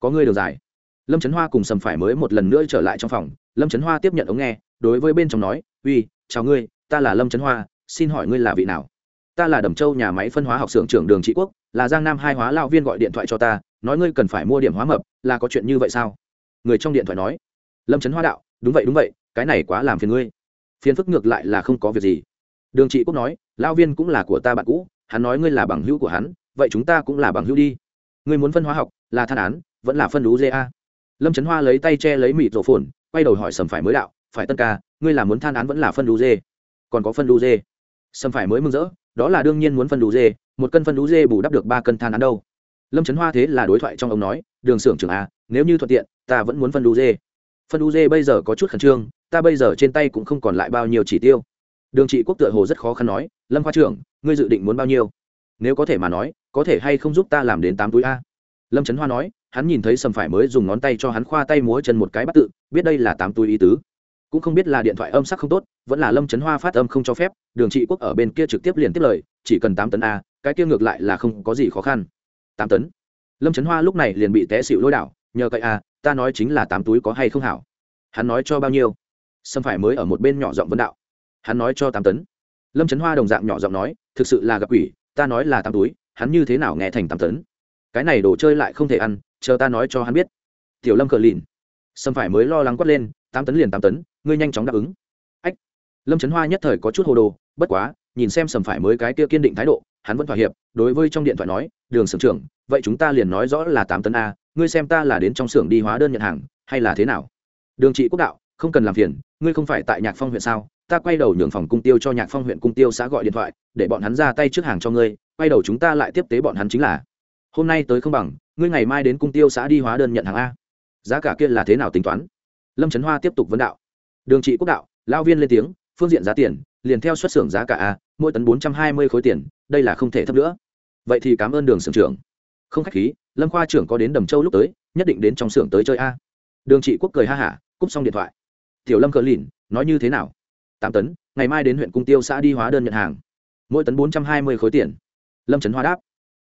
Có người đường dài. Lâm trấn hoa cùng sầm phải mới một lần nữa trở lại trong phòng, lâm trấn hoa tiếp nhận ống nghe, đối với bên trong nói, uy, chào ngươi, ta là lâm trấn hoa, xin hỏi ngươi là vị nào? Ta là đầm châu nhà máy phân hóa học xưởng trưởng đường trị quốc, là giang nam hai hóa lao viên gọi điện thoại cho ta, nói ngươi cần phải mua điểm hóa mập, là có chuyện như vậy sao? Người trong điện thoại nói. Lâm trấn hoa đạo, đúng vậy đúng vậy, cái này quá làm phiền ngươi. Phiền phức ngược lại là không có việc gì đường trị quốc nói lao viên cũng là của ta bạn cũ, hắn nói ngươi là bằng hữu của hắn, vậy chúng ta cũng là bằng hữu đi. Ngươi muốn phân hóa học, là than án, vẫn là phân đú a? Lâm trấn hoa lấy tay che lấy mịt rổ phồn, quay đầu hỏi sầm phải mới đạo, phải tân ca, ngươi là muốn than án vẫn là phân đú dê? Còn có phân đú dê? Sầm phải mới mừng rỡ, đó là đương nhiên muốn phân đú dê, một cân phân đú dê bù đắp được ba cân than án đâu. Lâm trấn hoa thế là đối thoại trong ông nói, đường xưởng trưởng a, nếu như thuận tiện, ta vẫn muốn phân đú dê. Phân đú dê bây giờ có chút khẩn trương, ta bây giờ trên tay cũng không còn lại bao nhiêu chỉ tiêu đường trị quốc tựa hồ rất khó khăn nói, lâm khoa trưởng, ngươi dự định muốn bao nhiêu? Nếu có thể mà nói, có thể hay không giúp ta làm đến tám túi a. Lâm trấn hoa nói, hắn nhìn thấy sầm phải mới dùng ngón tay cho hắn khoa tay múa chân một cái bắt tự, biết đây là tám túi ý tứ. Cũng không biết là điện thoại âm sắc không tốt, vẫn là lâm trấn hoa phát âm không cho phép, đường trị quốc ở bên kia trực tiếp liền tiếp lời, chỉ cần tám tấn a, cái kia ngược lại là không có gì khó khăn. Tám tấn? Lâm trấn hoa lúc này liền bị té xịu lôi đảo, nhờ cậy a, ta nói chính là tám túi có hay không hảo? Hắn nói cho bao nhiêu? Sâm phải mới ở một bên nhỏ giọng vấn đạo hắn nói cho tám tấn. Lâm trấn hoa đồng dạng nhỏ giọng nói, thực sự là gặp quỷ, ta nói là tám túi, hắn như thế nào nghe thành tám tấn? Cái này đồ chơi lại không thể ăn, chờ ta nói cho hắn biết. Tiểu lâm cờ lìn. Sâm phải mới lo lắng quất lên, tám tấn liền tám tấn, ngươi nhanh chóng đáp ứng. Ách. Lâm trấn hoa nhất thời có chút hồ đồ, bất quá, nhìn xem sầm phải mới cái kia kiên định thái độ, hắn vẫn thỏa hiệp, đối với trong điện thoại nói, đường sưởng trưởng, vậy chúng ta liền nói rõ là tám tấn a, ngươi xem ta là đến trong xưởng đi hóa đơn nhận hàng, hay là thế nào? Đường trị quốc đạo, không cần làm phiền, ngươi không phải tại nhạc phong huyện sao ta quay đầu nhường phòng cung tiêu cho nhạc phong huyện cung tiêu xã gọi điện thoại, để bọn hắn ra tay trước hàng cho ngươi, quay đầu chúng ta lại tiếp tế bọn hắn chính là. Hôm nay tới không bằng, ngươi ngày mai đến cung tiêu xã đi hóa đơn nhận hàng a. Giá cả kia là thế nào tính toán? Lâm trấn hoa tiếp tục vấn đạo. Đường trị quốc đạo lao viên lên tiếng, phương diện giá tiền, liền theo xuất xưởng giá cả a, mỗi tấn bốn trăm hai mươi khối tiền, đây là không thể thấp nữa. Vậy thì cảm ơn đường xưởng trưởng. Không khách khí, lâm khoa trưởng có đến đầm châu lúc tới, nhất định đến trong xưởng tới chơi a. Đường trị quốc cười ha hả, cúp xong điện thoại. Tiểu lâm cờ lìn, nói như thế nào? Tám tấn ngày mai đến huyện cung tiêu xã đi hóa đơn nhận hàng. Mỗi tấn bốn trăm hai mươi khối tiền. Lâm trấn hoa đáp.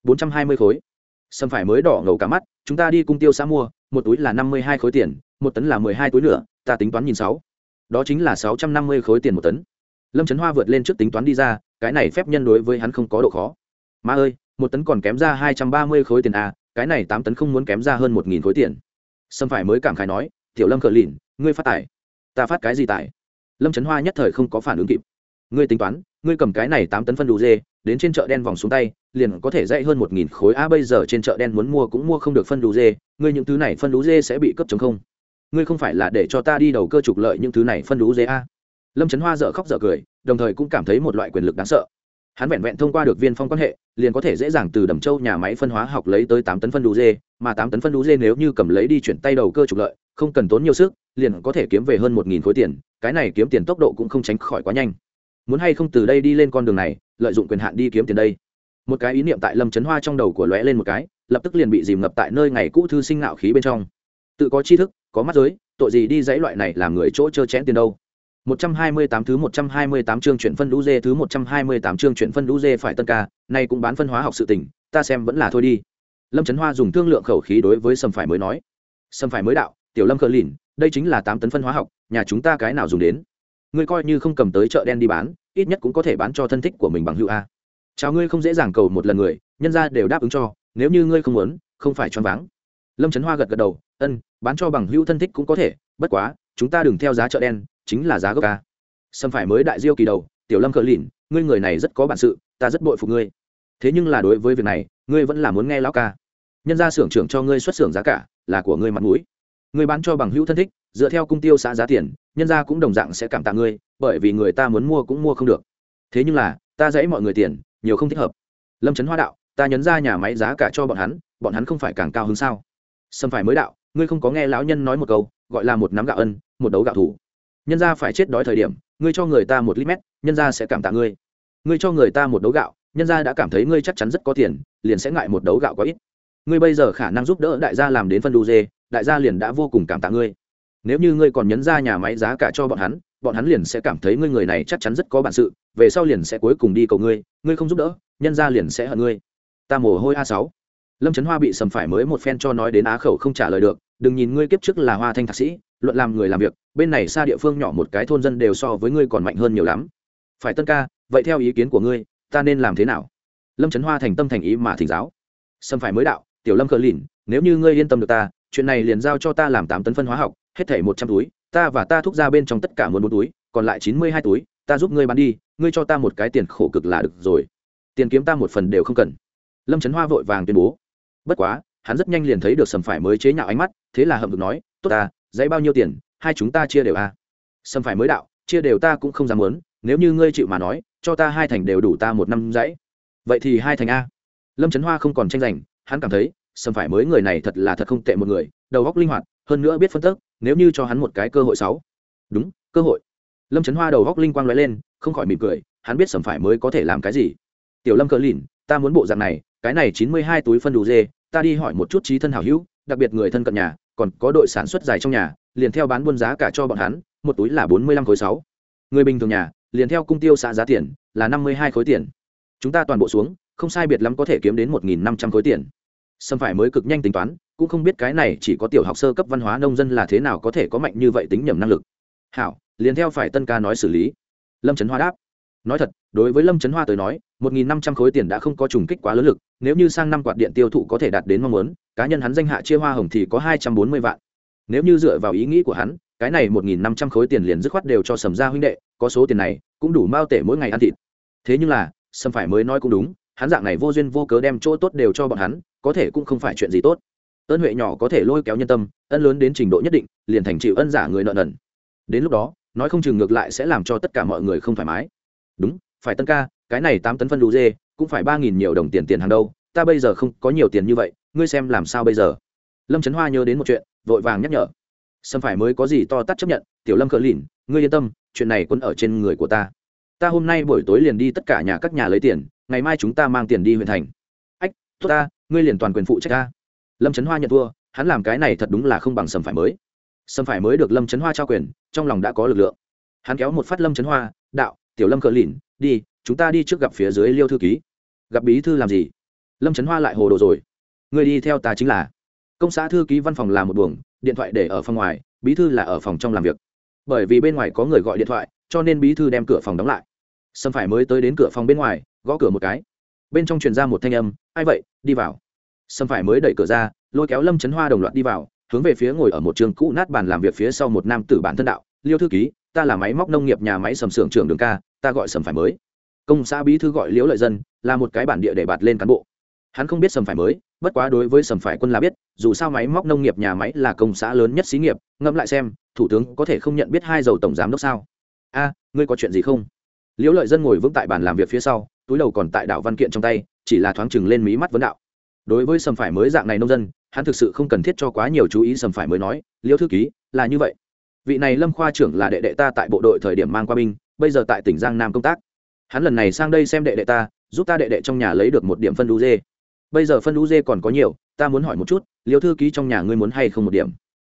bốn trăm hai mươi khối. Sâm phải mới đỏ ngầu cả mắt chúng ta đi cung tiêu xã mua một túi là năm mươi hai khối tiền một tấn là mười hai túi nữa ta tính toán nhìn sáu. Đó chính là sáu trăm năm mươi khối tiền một tấn. Lâm trấn hoa vượt lên trước tính toán đi ra cái này phép nhân đối với hắn không có độ khó. Ma ơi một tấn còn kém ra hai trăm ba mươi khối tiền à cái này tám tấn không muốn kém ra hơn một nghìn khối tiền. Sâm phải mới cảm khai nói tiểu lâm cờ lìn ngươi phát tải, ta phát cái gì tải? Lâm trấn hoa nhất thời không có phản ứng kịp ngươi tính toán ngươi cầm cái này tám tấn phân đủ dê đến trên chợ đen vòng xuống tay liền có thể dạy hơn một nghìn khối a bây giờ trên chợ đen muốn mua cũng mua không được phân đủ dê ngươi những thứ này phân đủ dê sẽ bị cấp chống không ngươi không phải là để cho ta đi đầu cơ trục lợi những thứ này phân đủ dê a lâm trấn hoa dợ khóc dợ cười đồng thời cũng cảm thấy một loại quyền lực đáng sợ hắn vẹn vẹn thông qua được viên phong quan hệ liền có thể dễ dàng từ đầm châu nhà máy phân hóa học lấy tới tám tấn phân đủ dê mà tám tấn phân đủ dê nếu như cầm lấy đi chuyển tay đầu cơ trục lợi không cần tốn nhiều sức liền có thể kiếm về hơn một nghìn khối tiền cái này kiếm tiền tốc độ cũng không tránh khỏi quá nhanh muốn hay không từ đây đi lên con đường này lợi dụng quyền hạn đi kiếm tiền đây một cái ý niệm tại lâm trấn hoa trong đầu của lóe lên một cái lập tức liền bị dìm ngập tại nơi ngày cũ thư sinh ngạo khí bên trong tự có tri thức có mắt giới tội gì đi dãy loại này làm người chỗ trơ chén tiền đâu 128 thứ 128 chương chuyển phân lũ dê thứ 128 chương chuyển phân lũ dê phải tân ca, nay cũng bán phân hóa học sự tình, ta xem vẫn là thôi đi. Lâm Trấn Hoa dùng thương lượng khẩu khí đối với Sầm phải mới nói. Sầm phải mới đạo, tiểu Lâm khờ lìn, đây chính là tám tấn phân hóa học, nhà chúng ta cái nào dùng đến? Ngươi coi như không cầm tới chợ đen đi bán, ít nhất cũng có thể bán cho thân thích của mình bằng hữu a. Chào ngươi không dễ dàng cầu một lần người, nhân gia đều đáp ứng cho, nếu như ngươi không muốn, không phải choáng váng. Lâm Trấn Hoa gật gật đầu, ân, bán cho bằng hữu thân thích cũng có thể, bất quá, chúng ta đừng theo giá chợ đen, chính là giá gốc ca xâm phải mới đại diêu kỳ đầu tiểu lâm cờ lìn ngươi người này rất có bản sự ta rất bội phục ngươi thế nhưng là đối với việc này ngươi vẫn là muốn nghe lão ca nhân ra xưởng trưởng cho ngươi xuất xưởng giá cả là của ngươi mặt mũi ngươi bán cho bằng hữu thân thích, dựa theo cung tiêu xã giá tiền, nhân ra cũng đồng dạng sẽ cảm tạ ngươi, bởi vì người ta muốn mua cũng mua không được. Thế nhưng là, ta dãy mọi người tiền, nhiều không thích hợp. Lâm trấn hoa đạo, ta nhấn ra nhà máy giá cả cho bọn hắn bọn hắn không phải càng cao hơn sao? Xâm phải mới đạo, ngươi không có nghe lão nhân nói một câu, gọi là một nắm gạo ân, một đấu gạo thủ. Nhân ra phải chết đói thời điểm, ngươi cho người ta một lít mét, nhân ra sẽ cảm tạ ngươi. Ngươi cho người ta một đấu gạo, nhân ra đã cảm thấy ngươi chắc chắn rất có tiền, liền sẽ ngại một đấu gạo có ít. Ngươi bây giờ khả năng giúp đỡ đại gia làm đến phân đu dê đại gia liền đã vô cùng cảm tạ ngươi. Nếu như ngươi còn nhấn ra nhà máy giá cả cho bọn hắn bọn hắn liền sẽ cảm thấy ngươi người này chắc chắn rất có bản sự, về sau liền sẽ cuối cùng đi cầu ngươi ngươi không giúp đỡ, nhân ra liền sẽ hận ngươi. Ta mồ hôi a sáu. Lâm trấn hoa bị sầm phải mới một phen cho nói đến á khẩu không trả lời được, đừng nhìn ngươi kiếp trước là hoa thanh thạc sĩ, luận làm người làm việc, bên này xa địa phương nhỏ một cái thôn dân đều so với ngươi còn mạnh hơn nhiều lắm. Phải tân ca, vậy theo ý kiến của ngươi, ta nên làm thế nào? Lâm trấn hoa thành tâm thành ý mà thỉnh giáo. Sầm phải mới đạo, tiểu lâm cờ lìn, nếu như ngươi yên tâm được ta chuyện này liền giao cho ta làm tám tấn phân hóa học, hết thảy một trăm túi, ta và ta thúc ra bên trong tất cả muốn bốn túi, còn lại chín mươi hai túi, ta giúp ngươi bán đi, ngươi cho ta một cái tiền khổ cực là được rồi. Tiền kiếm ta một phần đều không cần. Lâm trấn hoa vội vàng tuyên bố. Bất quá, hắn rất nhanh liền thấy được sầm phải mới chế nhạo ánh mắt, thế là hậm được nói, tốt ta, dãy bao nhiêu tiền, hai chúng ta chia đều a. À. sâm phải mới đạo, chia đều ta cũng không dám muốn, nếu như ngươi chịu mà nói, cho ta hai thành đều đủ ta một năm dãy. Vậy thì hai thành a. Lâm trấn hoa không còn tranh giành, hắn cảm thấy sầm phải mới người này thật là thật không tệ một người, đầu góc linh hoạt, hơn nữa biết phân tức, nếu như cho hắn một cái cơ hội sáu. Đúng, cơ hội. Lâm trấn hoa đầu góc linh quang lóe lên, không khỏi mỉm cười, hắn biết sầm phải mới có thể làm cái gì. Tiểu lâm cờ lìn, ta muốn bộ dạng này, cái này chín mươi hai túi phân đủ dê, ta đi hỏi một chút trí thân hảo hữu, đặc biệt người thân cận nhà, còn có đội sản xuất dài trong nhà, liền theo bán buôn giá cả cho bọn hắn, một túi là bốn mươi lăm khối sáu. Người bình thường nhà, liền theo cung tiêu xã giá tiền, là năm mươi hai khối tiền. Chúng ta toàn bộ xuống, không sai biệt lắm có thể kiếm đến một nghìn năm trăm khối tiền sâm phải mới cực nhanh tính toán, cũng không biết cái này chỉ có tiểu học sơ cấp văn hóa nông dân là thế nào có thể có mạnh như vậy tính nhầm năng lực. Hảo, liền theo phải tân ca nói xử lý. Lâm trấn hoa đáp. Nói thật, đối với lâm trấn hoa tới nói, một nghìn năm trăm khối tiền đã không có trùng kích quá lớn lực, nếu như sang năm quạt điện tiêu thụ có thể đạt đến mong muốn, cá nhân hắn danh hạ chia hoa hồng thì có hai trăm bốn mươi vạn. Nếu như dựa vào ý nghĩ của hắn, cái này một nghìn năm trăm khối tiền liền dứt khoát đều cho sầm gia huynh đệ, có số tiền này cũng đủ mao tể mỗi ngày ăn thịt. Thế nhưng là, sầm phải mới nói cũng đúng, hắn dạng này vô duyên vô cớ đem chỗ tốt đều cho bọn hắn có thể cũng không phải chuyện gì tốt. Ân huệ nhỏ có thể lôi kéo nhân tâm, ân lớn đến trình độ nhất định, liền thành chịu ân giả người nợ nần. Đến lúc đó, nói không chừng ngược lại sẽ làm cho tất cả mọi người không thoải mái. Đúng, phải tân ca, cái này tám tấn phân đủ dê, cũng phải ba nghìn nhiều đồng tiền tiền hàng đâu, ta bây giờ không có nhiều tiền như vậy, ngươi xem làm sao bây giờ? Lâm trấn hoa nhớ đến một chuyện, vội vàng nhắc nhở. Sâm phải mới có gì to tắt chấp nhận, tiểu lâm cờ lìn, ngươi yên tâm, chuyện này quấn ở trên người của ta. Ta hôm nay buổi tối liền đi tất cả nhà các nhà lấy tiền, ngày mai chúng ta mang tiền đi huyện thành. Ách, tốt ta ngươi liền toàn quyền phụ trách ta. Lâm trấn hoa nhận thua, hắn làm cái này thật đúng là không bằng sầm phải mới. Sầm phải mới được lâm trấn hoa trao quyền, trong lòng đã có lực lượng. Hắn kéo một phát lâm trấn hoa, đạo, tiểu lâm cờ lìn, đi, chúng ta đi trước gặp phía dưới liêu thư ký. Gặp bí thư làm gì? Lâm trấn hoa lại hồ đồ rồi. Người đi theo ta chính là. Công xã thư ký văn phòng là một buồng, điện thoại để ở phòng ngoài, bí thư là ở phòng trong làm việc. Bởi vì bên ngoài có người gọi điện thoại, cho nên bí thư đem cửa phòng đóng lại. Sâm phải mới tới đến cửa phòng bên ngoài, gõ cửa một cái bên trong truyền ra một thanh âm, ai vậy? Đi vào. Sâm phải mới đẩy cửa ra, lôi kéo lâm trấn hoa đồng loạt đi vào, hướng về phía ngồi ở một trường cũ nát bàn làm việc phía sau một nam tử bản thân đạo, liêu thư ký, ta là máy móc nông nghiệp nhà máy sầm xưởng trưởng đường ca, ta gọi sầm phải mới. Công xã bí thư gọi liễu lợi dân, là một cái bản địa để bạt lên cán bộ. Hắn không biết sầm phải mới, bất quá đối với sầm phải quân là biết, dù sao máy móc nông nghiệp nhà máy là công xã lớn nhất xí nghiệp, ngẫm lại xem, thủ tướng có thể không nhận biết hai dầu tổng giám đốc sao? A, ngươi có chuyện gì không? Liễu lợi dân ngồi vững tại bàn làm việc phía sau túi đầu còn tại đảo văn kiện trong tay, chỉ là thoáng chừng lên mí mắt vấn đạo. Đối với sầm phải mới dạng này nông dân, hắn thực sự không cần thiết cho quá nhiều chú ý sầm phải mới nói, liêu thư ký, là như vậy. Vị này lâm khoa trưởng là đệ đệ ta tại bộ đội thời điểm mang qua binh, bây giờ tại tỉnh giang nam công tác. Hắn lần này sang đây xem đệ đệ ta, giúp ta đệ đệ trong nhà lấy được một điểm phân đu dê. Bây giờ phân đu dê còn có nhiều, ta muốn hỏi một chút, liêu thư ký trong nhà ngươi muốn hay không một điểm?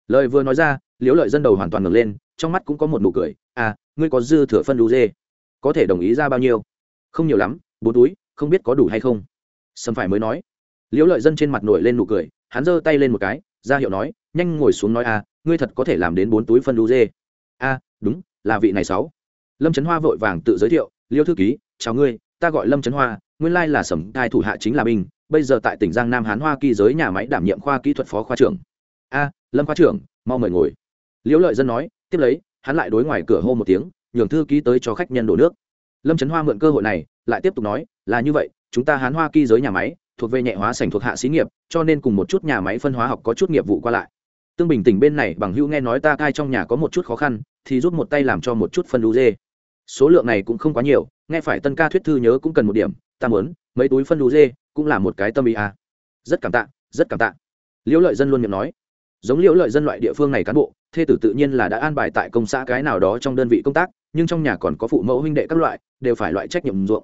Lời vừa nói ra liếu lợi dân đầu hoàn toàn ngừng lên, trong mắt cũng có một nụ cười à ngươi có dư thừa phân đu dê, có thể đồng ý ra bao nhiêu? Không nhiều lắm bốn túi không biết có đủ hay không. Sâm phải mới nói. Liễu lợi dân trên mặt nổi lên nụ cười hắn giơ tay lên một cái ra hiệu nói nhanh ngồi xuống nói à ngươi thật có thể làm đến bốn túi phân đu dê. A à, đúng là vị này sáu. Lâm trấn hoa vội vàng tự giới thiệu liêu thư ký chào ngươi ta gọi lâm trấn hoa nguyên lai là sầm, cai thủ hạ chính là binh bây giờ tại tỉnh giang nam hán hoa kỳ giới nhà máy đảm nhiệm khoa kỹ thuật phó khoa trưởng. A lâm khoa trưởng mau mời ngồi. Liễu lợi dân nói tiếp lấy hắn lại đối ngoài cửa hô một tiếng nhường thư ký tới cho khách nhân đổ nước lâm trấn hoa mượn cơ hội này, lại tiếp tục nói, là như vậy, chúng ta hán hoa kỳ giới nhà máy, thuộc về nhẹ hóa sành thuộc hạ xí nghiệp, cho nên cùng một chút nhà máy phân hóa học có chút nghiệp vụ qua lại. Tương bình tỉnh bên này bằng hữu nghe nói ta cai trong nhà có một chút khó khăn, thì rút một tay làm cho một chút phân đu dê. Số lượng này cũng không quá nhiều, nghe phải tân ca thuyết thư nhớ cũng cần một điểm, ta muốn, mấy túi phân đu dê, cũng là một cái tâm ý à. rất cảm tạ, rất cảm tạ. Liễu lợi dân luôn miệng nói. Giống liễu lợi dân loại địa phương này cán bộ, thê tử tự nhiên là đã an bài tại công xã cái nào đó trong đơn vị công tác, nhưng trong nhà còn có phụ mẫu huynh đệ các loại đều phải loại trách nhiệm ruộng.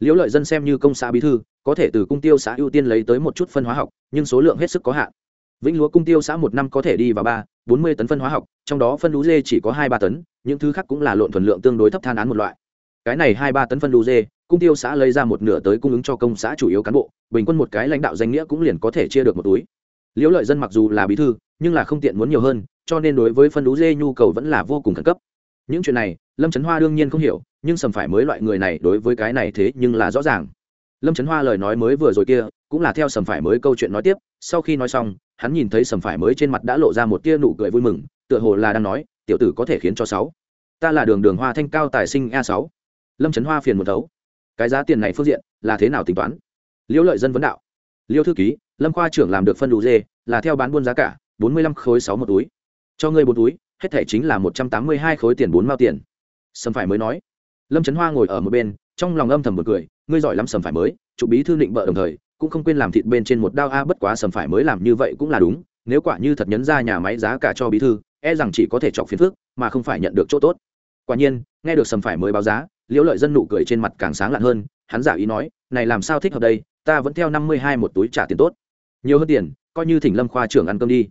Liễu lợi dân xem như công xã bí thư, có thể từ cung tiêu xã ưu tiên lấy tới một chút phân hóa học, nhưng số lượng hết sức có hạn. Vĩnh lúa cung tiêu xã một năm có thể đi vào ba, bốn mươi tấn phân hóa học, trong đó phân lú dê chỉ có hai ba tấn, những thứ khác cũng là lộn thuần lượng tương đối thấp than án một loại. Cái này hai ba tấn phân lú dê, cung tiêu xã lấy ra một nửa tới cung ứng cho công xã chủ yếu cán bộ, bình quân một cái lãnh đạo danh nghĩa cũng liền có thể chia được một túi. Liễu lợi dân mặc dù là bí thư, nhưng là không tiện muốn nhiều hơn, cho nên đối với phân lú dê nhu cầu vẫn là vô cùng khẩn cấp. Những chuyện này, lâm trấn hoa đương nhiên không hiểu nhưng sầm phải mới loại người này đối với cái này thế nhưng là rõ ràng. Lâm trấn hoa lời nói mới vừa rồi kia, cũng là theo sầm phải mới câu chuyện nói tiếp, sau khi nói xong, hắn nhìn thấy sầm phải mới trên mặt đã lộ ra một tia nụ cười vui mừng, tựa hồ là đang nói, tiểu tử có thể khiến cho sáu. Ta là đường đường hoa thanh cao tài sinh a sáu. Lâm trấn hoa phiền một thấu. Cái giá tiền này phương diện, là thế nào tính toán? Liễu lợi dân vấn đạo. Liêu thư ký, lâm khoa trưởng làm được phân đủ dê, là theo bán buôn giá cả, bốn mươi lăm khối sáu một túi. Cho ngươi bốn túi, hết thể chính là một trăm tám mươi hai khối tiền bốn mao tiền. Sầm phải mới nói lâm trấn hoa ngồi ở một bên, trong lòng âm thầm một cười, ngươi giỏi lắm sầm phải mới chủ bí thư định bợ đồng thời, cũng không quên làm thịt bên trên một đao a, bất quá sầm phải mới làm như vậy cũng là đúng, nếu quả như thật nhấn ra nhà máy giá cả cho bí thư e rằng chỉ có thể chọc phiền phước mà không phải nhận được chỗ tốt. Quả nhiên, nghe được sầm phải mới báo giá, liễu lợi dân nụ cười trên mặt càng sáng lạn hơn, hắn giả ý nói, này làm sao thích hợp đây, ta vẫn theo năm mươi hai một túi trả tiền tốt. Nhiều hơn tiền, coi như thỉnh lâm khoa trưởng ăn cơm đi.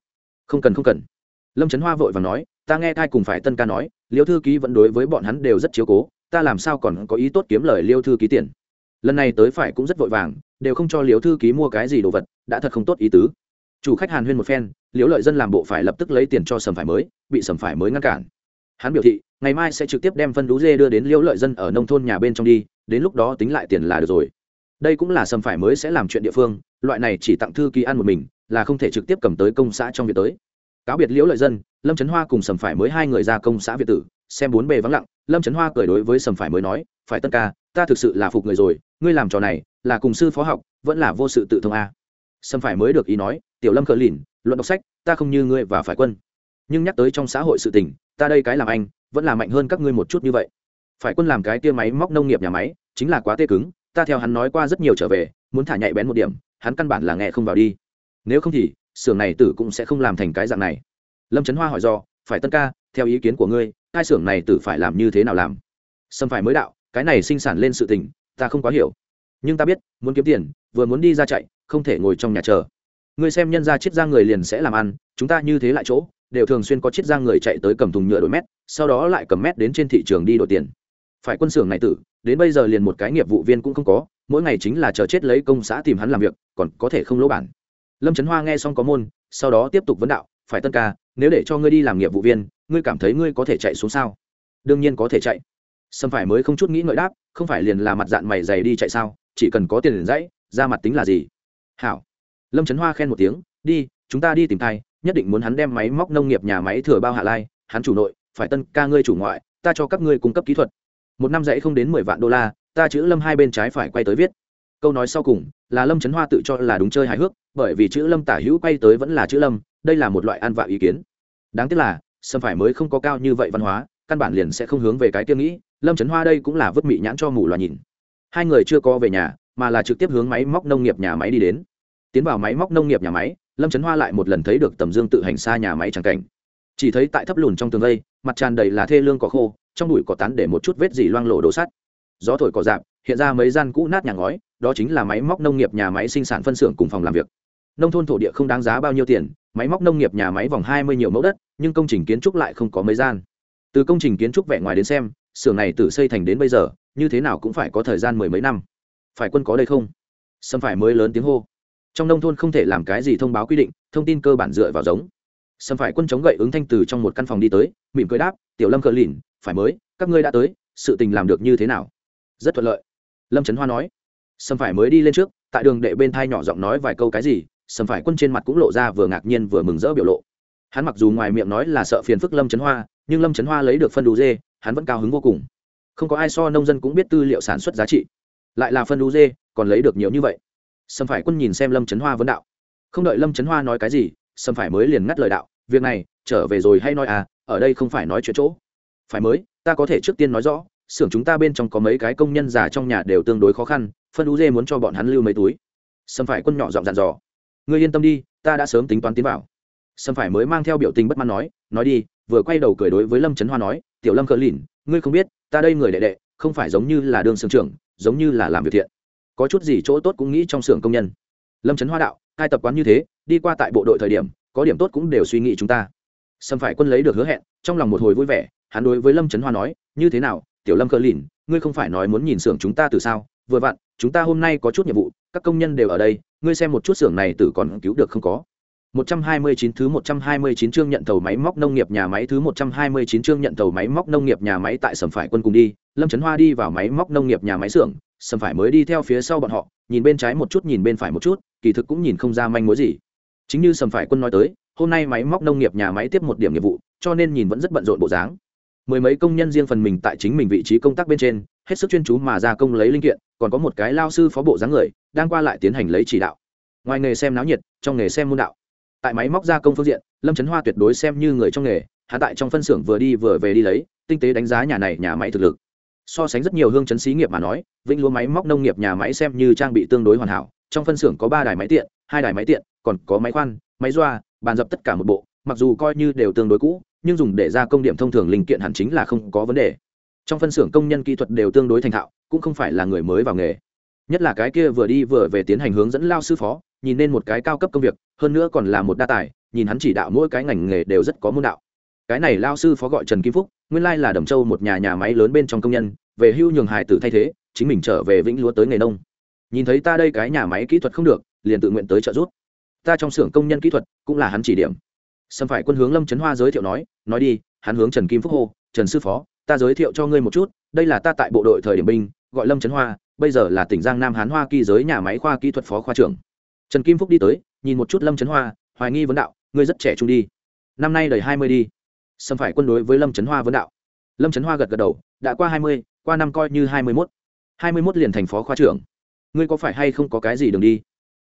Không cần không cần. Lâm trấn hoa vội và nói, ta nghe thai cùng phải tân ca nói, Liễu thư ký vẫn đối với bọn hắn đều rất chiếu cố ta làm sao còn có ý tốt kiếm lời liêu thư ký tiền? Lần này tới phải cũng rất vội vàng, đều không cho liêu thư ký mua cái gì đồ vật, đã thật không tốt ý tứ. Chủ khách hàn huyên một phen liễu lợi dân làm bộ phải lập tức lấy tiền cho sầm phải mới, bị sầm phải mới ngăn cản. Hắn biểu thị, ngày mai sẽ trực tiếp đem phân đú dê đưa đến liễu lợi dân ở nông thôn nhà bên trong đi, đến lúc đó tính lại tiền là được rồi. Đây cũng là sầm phải mới sẽ làm chuyện địa phương, loại này chỉ tặng thư ký ăn một mình, là không thể trực tiếp cầm tới công xã trong việc tới. Cáo biệt liễu lợi dân, lâm trấn hoa cùng sầm phải mới hai người ra công xã việt tử xem bốn bề vắng lặng, lâm trấn hoa cười đối với sầm phải mới nói, phải tân ca, ta thực sự là phục người rồi, ngươi làm trò này là cùng sư phó học, vẫn là vô sự tự thông a. Sầm phải mới được ý nói, tiểu lâm cờ lìn, luận đọc sách, ta không như ngươi và phải quân. Nhưng nhắc tới trong xã hội sự tình, ta đây cái làm anh, vẫn là mạnh hơn các ngươi một chút như vậy. Phải quân làm cái tia máy móc nông nghiệp nhà máy, chính là quá tê cứng, ta theo hắn nói qua rất nhiều trở về, muốn thả nhạy bén một điểm, hắn căn bản là nghe không vào đi. Nếu không thì, xưởng này tử cũng sẽ không làm thành cái dạng này. Lâm trấn hoa hỏi do, phải tân ca, theo ý kiến của ngươi hai xưởng này tự phải làm như thế nào làm? Sâm phải mới đạo, cái này sinh sản lên sự tình, ta không quá hiểu. Nhưng ta biết, muốn kiếm tiền, vừa muốn đi ra chạy, không thể ngồi trong nhà chờ. Ngươi xem nhân ra chiết ra người liền sẽ làm ăn, chúng ta như thế lại chỗ, đều thường xuyên có chiết ra người chạy tới cầm thùng nhựa đổi mét, sau đó lại cầm mét đến trên thị trường đi đổi tiền. Phải quân xưởng này tử, đến bây giờ liền một cái nghiệp vụ viên cũng không có, mỗi ngày chính là chờ chết lấy công xã tìm hắn làm việc, còn có thể không lỗ bản. Lâm trấn hoa nghe xong có môn, sau đó tiếp tục vấn đạo, phải tân ca, nếu để cho ngươi đi làm nghiệp vụ viên ngươi cảm thấy ngươi có thể chạy xuống sao? Đương nhiên có thể chạy. Sâm phải mới không chút nghĩ ngợi đáp, không phải liền là mặt dạng mày dày đi chạy sao, chỉ cần có tiền liền dãy, ra mặt tính là gì? Hảo. Lâm trấn hoa khen một tiếng, đi, chúng ta đi tìm thai, nhất định muốn hắn đem máy móc nông nghiệp nhà máy thừa bao hạ lai, hắn chủ nội, phải tân ca ngươi chủ ngoại, ta cho các ngươi cung cấp kỹ thuật. Một năm dãy không đến mười vạn đô la, ta chữ lâm hai bên trái phải quay tới viết. Câu nói sau cùng, là lâm trấn hoa tự cho là đúng chơi hài hước, bởi vì chữ lâm tả hữu quay tới vẫn là chữ lâm, đây là một loại ăn vạ ý kiến. Đáng tiếc là sâm phải mới không có cao như vậy văn hóa, căn bản liền sẽ không hướng về cái tiêu nghĩ, lâm trấn hoa đây cũng là vứt mị nhãn cho mù loà nhìn. Hai người chưa có về nhà, mà là trực tiếp hướng máy móc nông nghiệp nhà máy đi đến. Tiến vào máy móc nông nghiệp nhà máy, lâm trấn hoa lại một lần thấy được tầm dương tự hành xa nhà máy tràng cảnh. Chỉ thấy tại thấp lùn trong tường lây mặt tràn đầy là thê lương cỏ khô, trong bụi cỏ tán để một chút vết dỉ loang lộ đồ sắt. Gió thổi cỏ dạp, hiện ra mấy gian cũ nát nhà ngói, đó chính là máy móc nông nghiệp nhà máy sinh sản phân xưởng cùng phòng làm việc. Nông thôn thổ địa không đáng giá bao nhiêu tiền, máy móc nông nghiệp nhà máy vòng hai mươi nhiều mẫu đất nhưng công trình kiến trúc lại không có mấy gian. Từ công trình kiến trúc vẻ ngoài đến xem, xưởng này từ xây thành đến bây giờ, như thế nào cũng phải có thời gian mười mấy năm. Phải quân có đây không? Sâm phải mới lớn tiếng hô. Trong nông thôn không thể làm cái gì thông báo quy định, thông tin cơ bản dựa vào giống. Sâm phải quân chống gậy ứng thanh từ trong một căn phòng đi tới, mỉm cười đáp, tiểu lâm cờ lìn, phải mới, các ngươi đã tới, sự tình làm được như thế nào? Rất thuận lợi. Lâm trấn hoa nói. Sâm phải mới đi lên trước, tại đường đệ bên thai nhỏ giọng nói vài câu cái gì, sâm phải quân trên mặt cũng lộ ra vừa ngạc nhiên vừa mừng rỡ biểu lộ hắn mặc dù ngoài miệng nói là sợ phiền phức lâm trấn hoa, nhưng lâm trấn hoa lấy được phân đủ dê, hắn vẫn cao hứng vô cùng. Không có ai so nông dân cũng biết tư liệu sản xuất giá trị. Lại là phân đủ dê, còn lấy được nhiều như vậy. Sâm phải quân nhìn xem lâm trấn hoa vấn đạo. Không đợi lâm trấn hoa nói cái gì sâm phải mới liền ngắt lời đạo, việc này, trở về rồi hay nói à ở đây không phải nói chuyện chỗ. Phải mới, ta có thể trước tiên nói rõ, xưởng chúng ta bên trong có mấy cái công nhân già trong nhà đều tương đối khó khăn, phân đủ dê muốn cho bọn hắn lưu mấy túi. Sâm phải quân nhỏ giọng dặn dò. Ngươi yên tâm đi, ta đã sớm tính toán tiến vào sâm phải mới mang theo biểu tình bất mãn nói nói đi, vừa quay đầu cười đối với lâm trấn hoa nói, tiểu lâm cờ lìn, ngươi không biết, ta đây người đệ đệ, không phải giống như là đường xưởng trưởng, giống như là làm việc thiện. Có chút gì chỗ tốt cũng nghĩ trong xưởng công nhân. Lâm trấn hoa đạo hai tập quán như thế, đi qua tại bộ đội thời điểm, có điểm tốt cũng đều suy nghĩ chúng ta. Sâm phải quân lấy được hứa hẹn, trong lòng một hồi vui vẻ, hắn đối với lâm trấn hoa nói, như thế nào, tiểu lâm cờ lìn, ngươi không phải nói muốn nhìn xưởng chúng ta từ sao? Vừa vặn, chúng ta hôm nay có chút nhiệm vụ, các công nhân đều ở đây, ngươi xem một chút xưởng này tử còn cứu được không có. 129 thứ 129 chương nhận tàu máy móc nông nghiệp nhà máy thứ 129 chương nhận tàu máy móc nông nghiệp nhà máy tại Sầm Phải Quân cùng đi, Lâm Trấn Hoa đi vào máy móc nông nghiệp nhà máy xưởng, Sầm Phải mới đi theo phía sau bọn họ, nhìn bên trái một chút nhìn bên phải một chút, kỳ thực cũng nhìn không ra manh mối gì. Chính như Sầm Phải Quân nói tới, hôm nay máy móc nông nghiệp nhà máy tiếp một điểm nghiệp vụ, cho nên nhìn vẫn rất bận rộn bộ dáng. Mười mấy công nhân riêng phần mình tại chính mình vị trí công tác bên trên hết sức chuyên chú mà gia công lấy linh kiện còn có một cái lao sư phó bộ dáng người đang qua lại tiến hành lấy chỉ đạo. Ngoài nghề xem náo nhiệt trong nghề xem môn đạo tại máy móc gia công phương diện, lâm trấn hoa tuyệt đối xem như người trong nghề, hạ tại trong phân xưởng vừa đi vừa về đi lấy, tinh tế đánh giá nhà này nhà máy thực lực. So sánh rất nhiều hương chấn xí nghiệp mà nói, vĩnh lúa máy móc nông nghiệp nhà máy xem như trang bị tương đối hoàn hảo, trong phân xưởng có ba đài máy tiện, hai đài máy tiện, còn có máy khoan, máy doa, bàn dập tất cả một bộ, mặc dù coi như đều tương đối cũ, nhưng dùng để gia công điểm thông thường linh kiện hẳn chính là không có vấn đề. Trong phân xưởng công nhân kỹ thuật đều tương đối thành thạo, cũng không phải là người mới vào nghề. Nhất là cái kia vừa đi vừa về tiến hành hướng dẫn lao sư phó nhìn nên một cái cao cấp công việc, hơn nữa còn là một đa tài, nhìn hắn chỉ đạo mỗi cái ngành nghề đều rất có môn đạo. Cái này lao sư phó gọi trần kim phúc, nguyên lai là đầm châu một nhà nhà máy lớn bên trong công nhân, về hưu nhường hải tử thay thế, chính mình trở về vĩnh lúa tới nghề nông. Nhìn thấy ta đây cái nhà máy kỹ thuật không được, liền tự nguyện tới trợ giúp. Ta trong xưởng công nhân kỹ thuật cũng là hắn chỉ điểm. Sâm phải quân hướng lâm trấn hoa giới thiệu nói nói đi, hắn hướng trần kim phúc hô, trần sư phó, ta giới thiệu cho ngươi một chút, đây là ta tại bộ đội thời điểm binh, gọi lâm trấn hoa, bây giờ là tỉnh giang nam hán hoa kỳ giới nhà máy khoa kỹ thuật phó khoa trưởng trần kim phúc đi tới, nhìn một chút lâm trấn hoa, hoài nghi vấn đạo, ngươi rất trẻ trung đi. Năm nay đầy hai mươi đi. Xâm phải quân đối với lâm trấn hoa vấn đạo. Lâm trấn hoa gật gật đầu, đã qua hai mươi, qua năm coi như hai mươi mốt. Hai mươi mốt liền thành phó khoa trưởng. Ngươi có phải hay không có cái gì đường đi?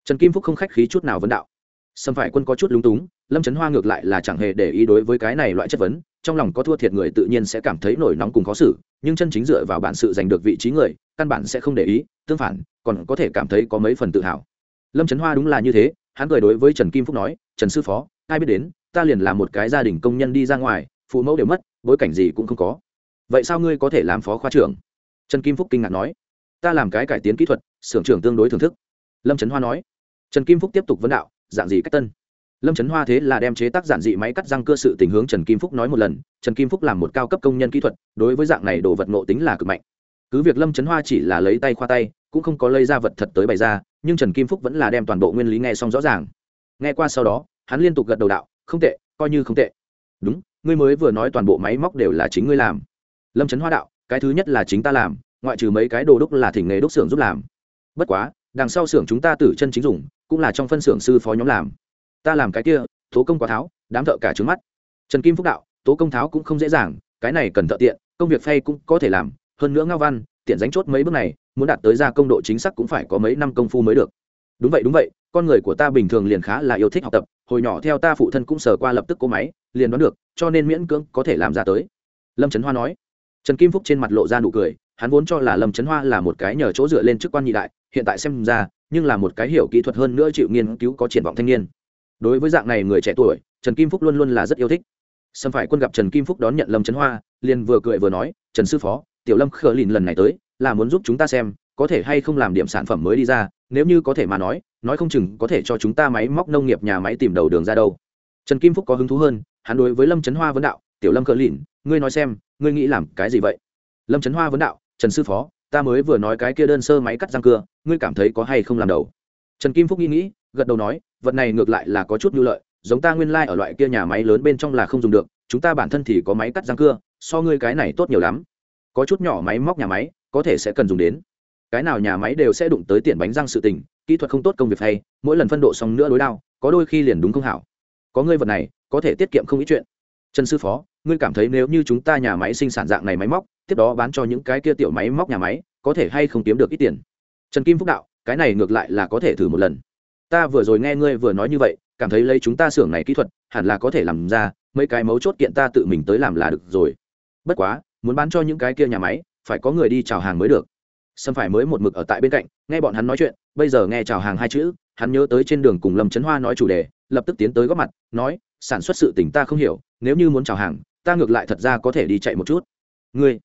Trần kim phúc không khách khí chút nào vấn đạo. Xâm phải quân có chút lúng túng, lâm trấn hoa ngược lại là chẳng hề để ý đối với cái này loại chất vấn, trong lòng có thua thiệt người tự nhiên sẽ cảm thấy nổi nóng cùng khó xử, nhưng chân chính dựa vào bản sự giành được vị trí người, căn bản sẽ không để ý, tương phản, còn có thể cảm thấy có mấy phần tự hào lâm trấn hoa đúng là như thế, hắn cười đối với trần kim phúc nói, trần sư phó, ai biết đến, ta liền là một cái gia đình công nhân đi ra ngoài, phụ mẫu đều mất, bối cảnh gì cũng không có. Vậy sao ngươi có thể làm phó khoa trưởng? Trần kim phúc kinh ngạc nói, ta làm cái cải tiến kỹ thuật, xưởng trưởng tương đối thưởng thức. Lâm trấn hoa nói, trần kim phúc tiếp tục vấn đạo, dạng gì cách tân? Lâm trấn hoa thế là đem chế tác giản dị máy cắt răng cơ sự tình hướng trần kim phúc nói một lần, trần kim phúc làm một cao cấp công nhân kỹ thuật, đối với dạng này đồ vật ngộ tính là cực mạnh cứ việc lâm trấn hoa chỉ là lấy tay khoa tay, cũng không có lấy ra vật thật tới bày ra, nhưng trần kim phúc vẫn là đem toàn bộ nguyên lý nghe xong rõ ràng. Nghe qua sau đó, hắn liên tục gật đầu đạo, không tệ, coi như không tệ. Đúng, ngươi mới vừa nói toàn bộ máy móc đều là chính ngươi làm. Lâm trấn hoa đạo, cái thứ nhất là chính ta làm, ngoại trừ mấy cái đồ đúc là thỉnh nghề đúc xưởng giúp làm. Bất quá, đằng sau xưởng chúng ta tử chân chính dùng, cũng là trong phân xưởng sư phó nhóm làm. Ta làm cái kia, tố công quá tháo, đám thợ cả trứng mắt. Trần kim phúc đạo, tố công tháo cũng không dễ dàng, cái này cần thợ tiện, công việc phay cũng có thể làm hơn nữa ngao văn, tiện dánh chốt mấy bước này, muốn đạt tới ra công độ chính xác cũng phải có mấy năm công phu mới được. Đúng vậy đúng vậy, con người của ta bình thường liền khá là yêu thích học tập, hồi nhỏ theo ta phụ thân cũng sờ qua lập tức cố máy, liền đoán được, cho nên miễn cưỡng có thể làm ra tới. Lâm trấn hoa nói. Trần kim phúc trên mặt lộ ra nụ cười, hắn vốn cho là lâm trấn hoa là một cái nhờ chỗ dựa lên chức quan nhị đại, hiện tại xem ra, nhưng là một cái hiểu kỹ thuật hơn nữa chịu nghiên cứu có triển vọng thanh niên. Đối với dạng này người trẻ tuổi, trần kim phúc luôn luôn là rất yêu thích. Xâm phải quân gặp trần kim phúc đón nhận lâm trấn hoa, liền vừa cười vừa nói, trần sư phó tiểu lâm khờ lìn lần này tới, là muốn giúp chúng ta xem, có thể hay không làm điểm sản phẩm mới đi ra, nếu như có thể mà nói nói không chừng có thể cho chúng ta máy móc nông nghiệp nhà máy tìm đầu đường ra đâu. Trần kim phúc có hứng thú hơn, hắn đối với lâm trấn hoa vấn đạo, tiểu lâm khờ lìn, ngươi nói xem, ngươi nghĩ làm cái gì vậy? Lâm trấn hoa vấn đạo, trần sư phó, ta mới vừa nói cái kia đơn sơ máy cắt răng cưa, ngươi cảm thấy có hay không làm đầu? Trần kim phúc nghĩ nghĩ, gật đầu nói, vật này ngược lại là có chút nhu lợi, giống ta nguyên lai、like、ở loại kia nhà máy lớn bên trong là không dùng được, chúng ta bản thân thì có máy cắt răng cưa, so ngươi cái này tốt nhiều lắm có chút nhỏ máy móc nhà máy, có thể sẽ cần dùng đến. Cái nào nhà máy đều sẽ đụng tới tiền bánh răng sự tình, kỹ thuật không tốt công việc hay, mỗi lần phân độ xong nữa đối đao, có đôi khi liền đúng không hảo. Có ngươi vật này, có thể tiết kiệm không ít chuyện. Trần sư phó, ngươi cảm thấy nếu như chúng ta nhà máy sinh sản dạng này máy móc, tiếp đó bán cho những cái kia tiểu máy móc nhà máy, có thể hay không kiếm được ít tiền? Trần kim phúc đạo, cái này ngược lại là có thể thử một lần. Ta vừa rồi nghe ngươi vừa nói như vậy, cảm thấy lấy chúng ta xưởng này kỹ thuật, hẳn là có thể làm ra, mấy cái mấu chốt kiện ta tự mình tới làm là được rồi. Bất quá muốn bán cho những cái kia nhà máy, phải có người đi chào hàng mới được. Sâm phải mới một mực ở tại bên cạnh, nghe bọn hắn nói chuyện, bây giờ nghe chào hàng hai chữ, hắn nhớ tới trên đường cùng lâm trấn hoa nói chủ đề, lập tức tiến tới góp mặt, nói, sản xuất sự tỉnh ta không hiểu, nếu như muốn chào hàng, ta ngược lại thật ra có thể đi chạy một chút. Ngươi?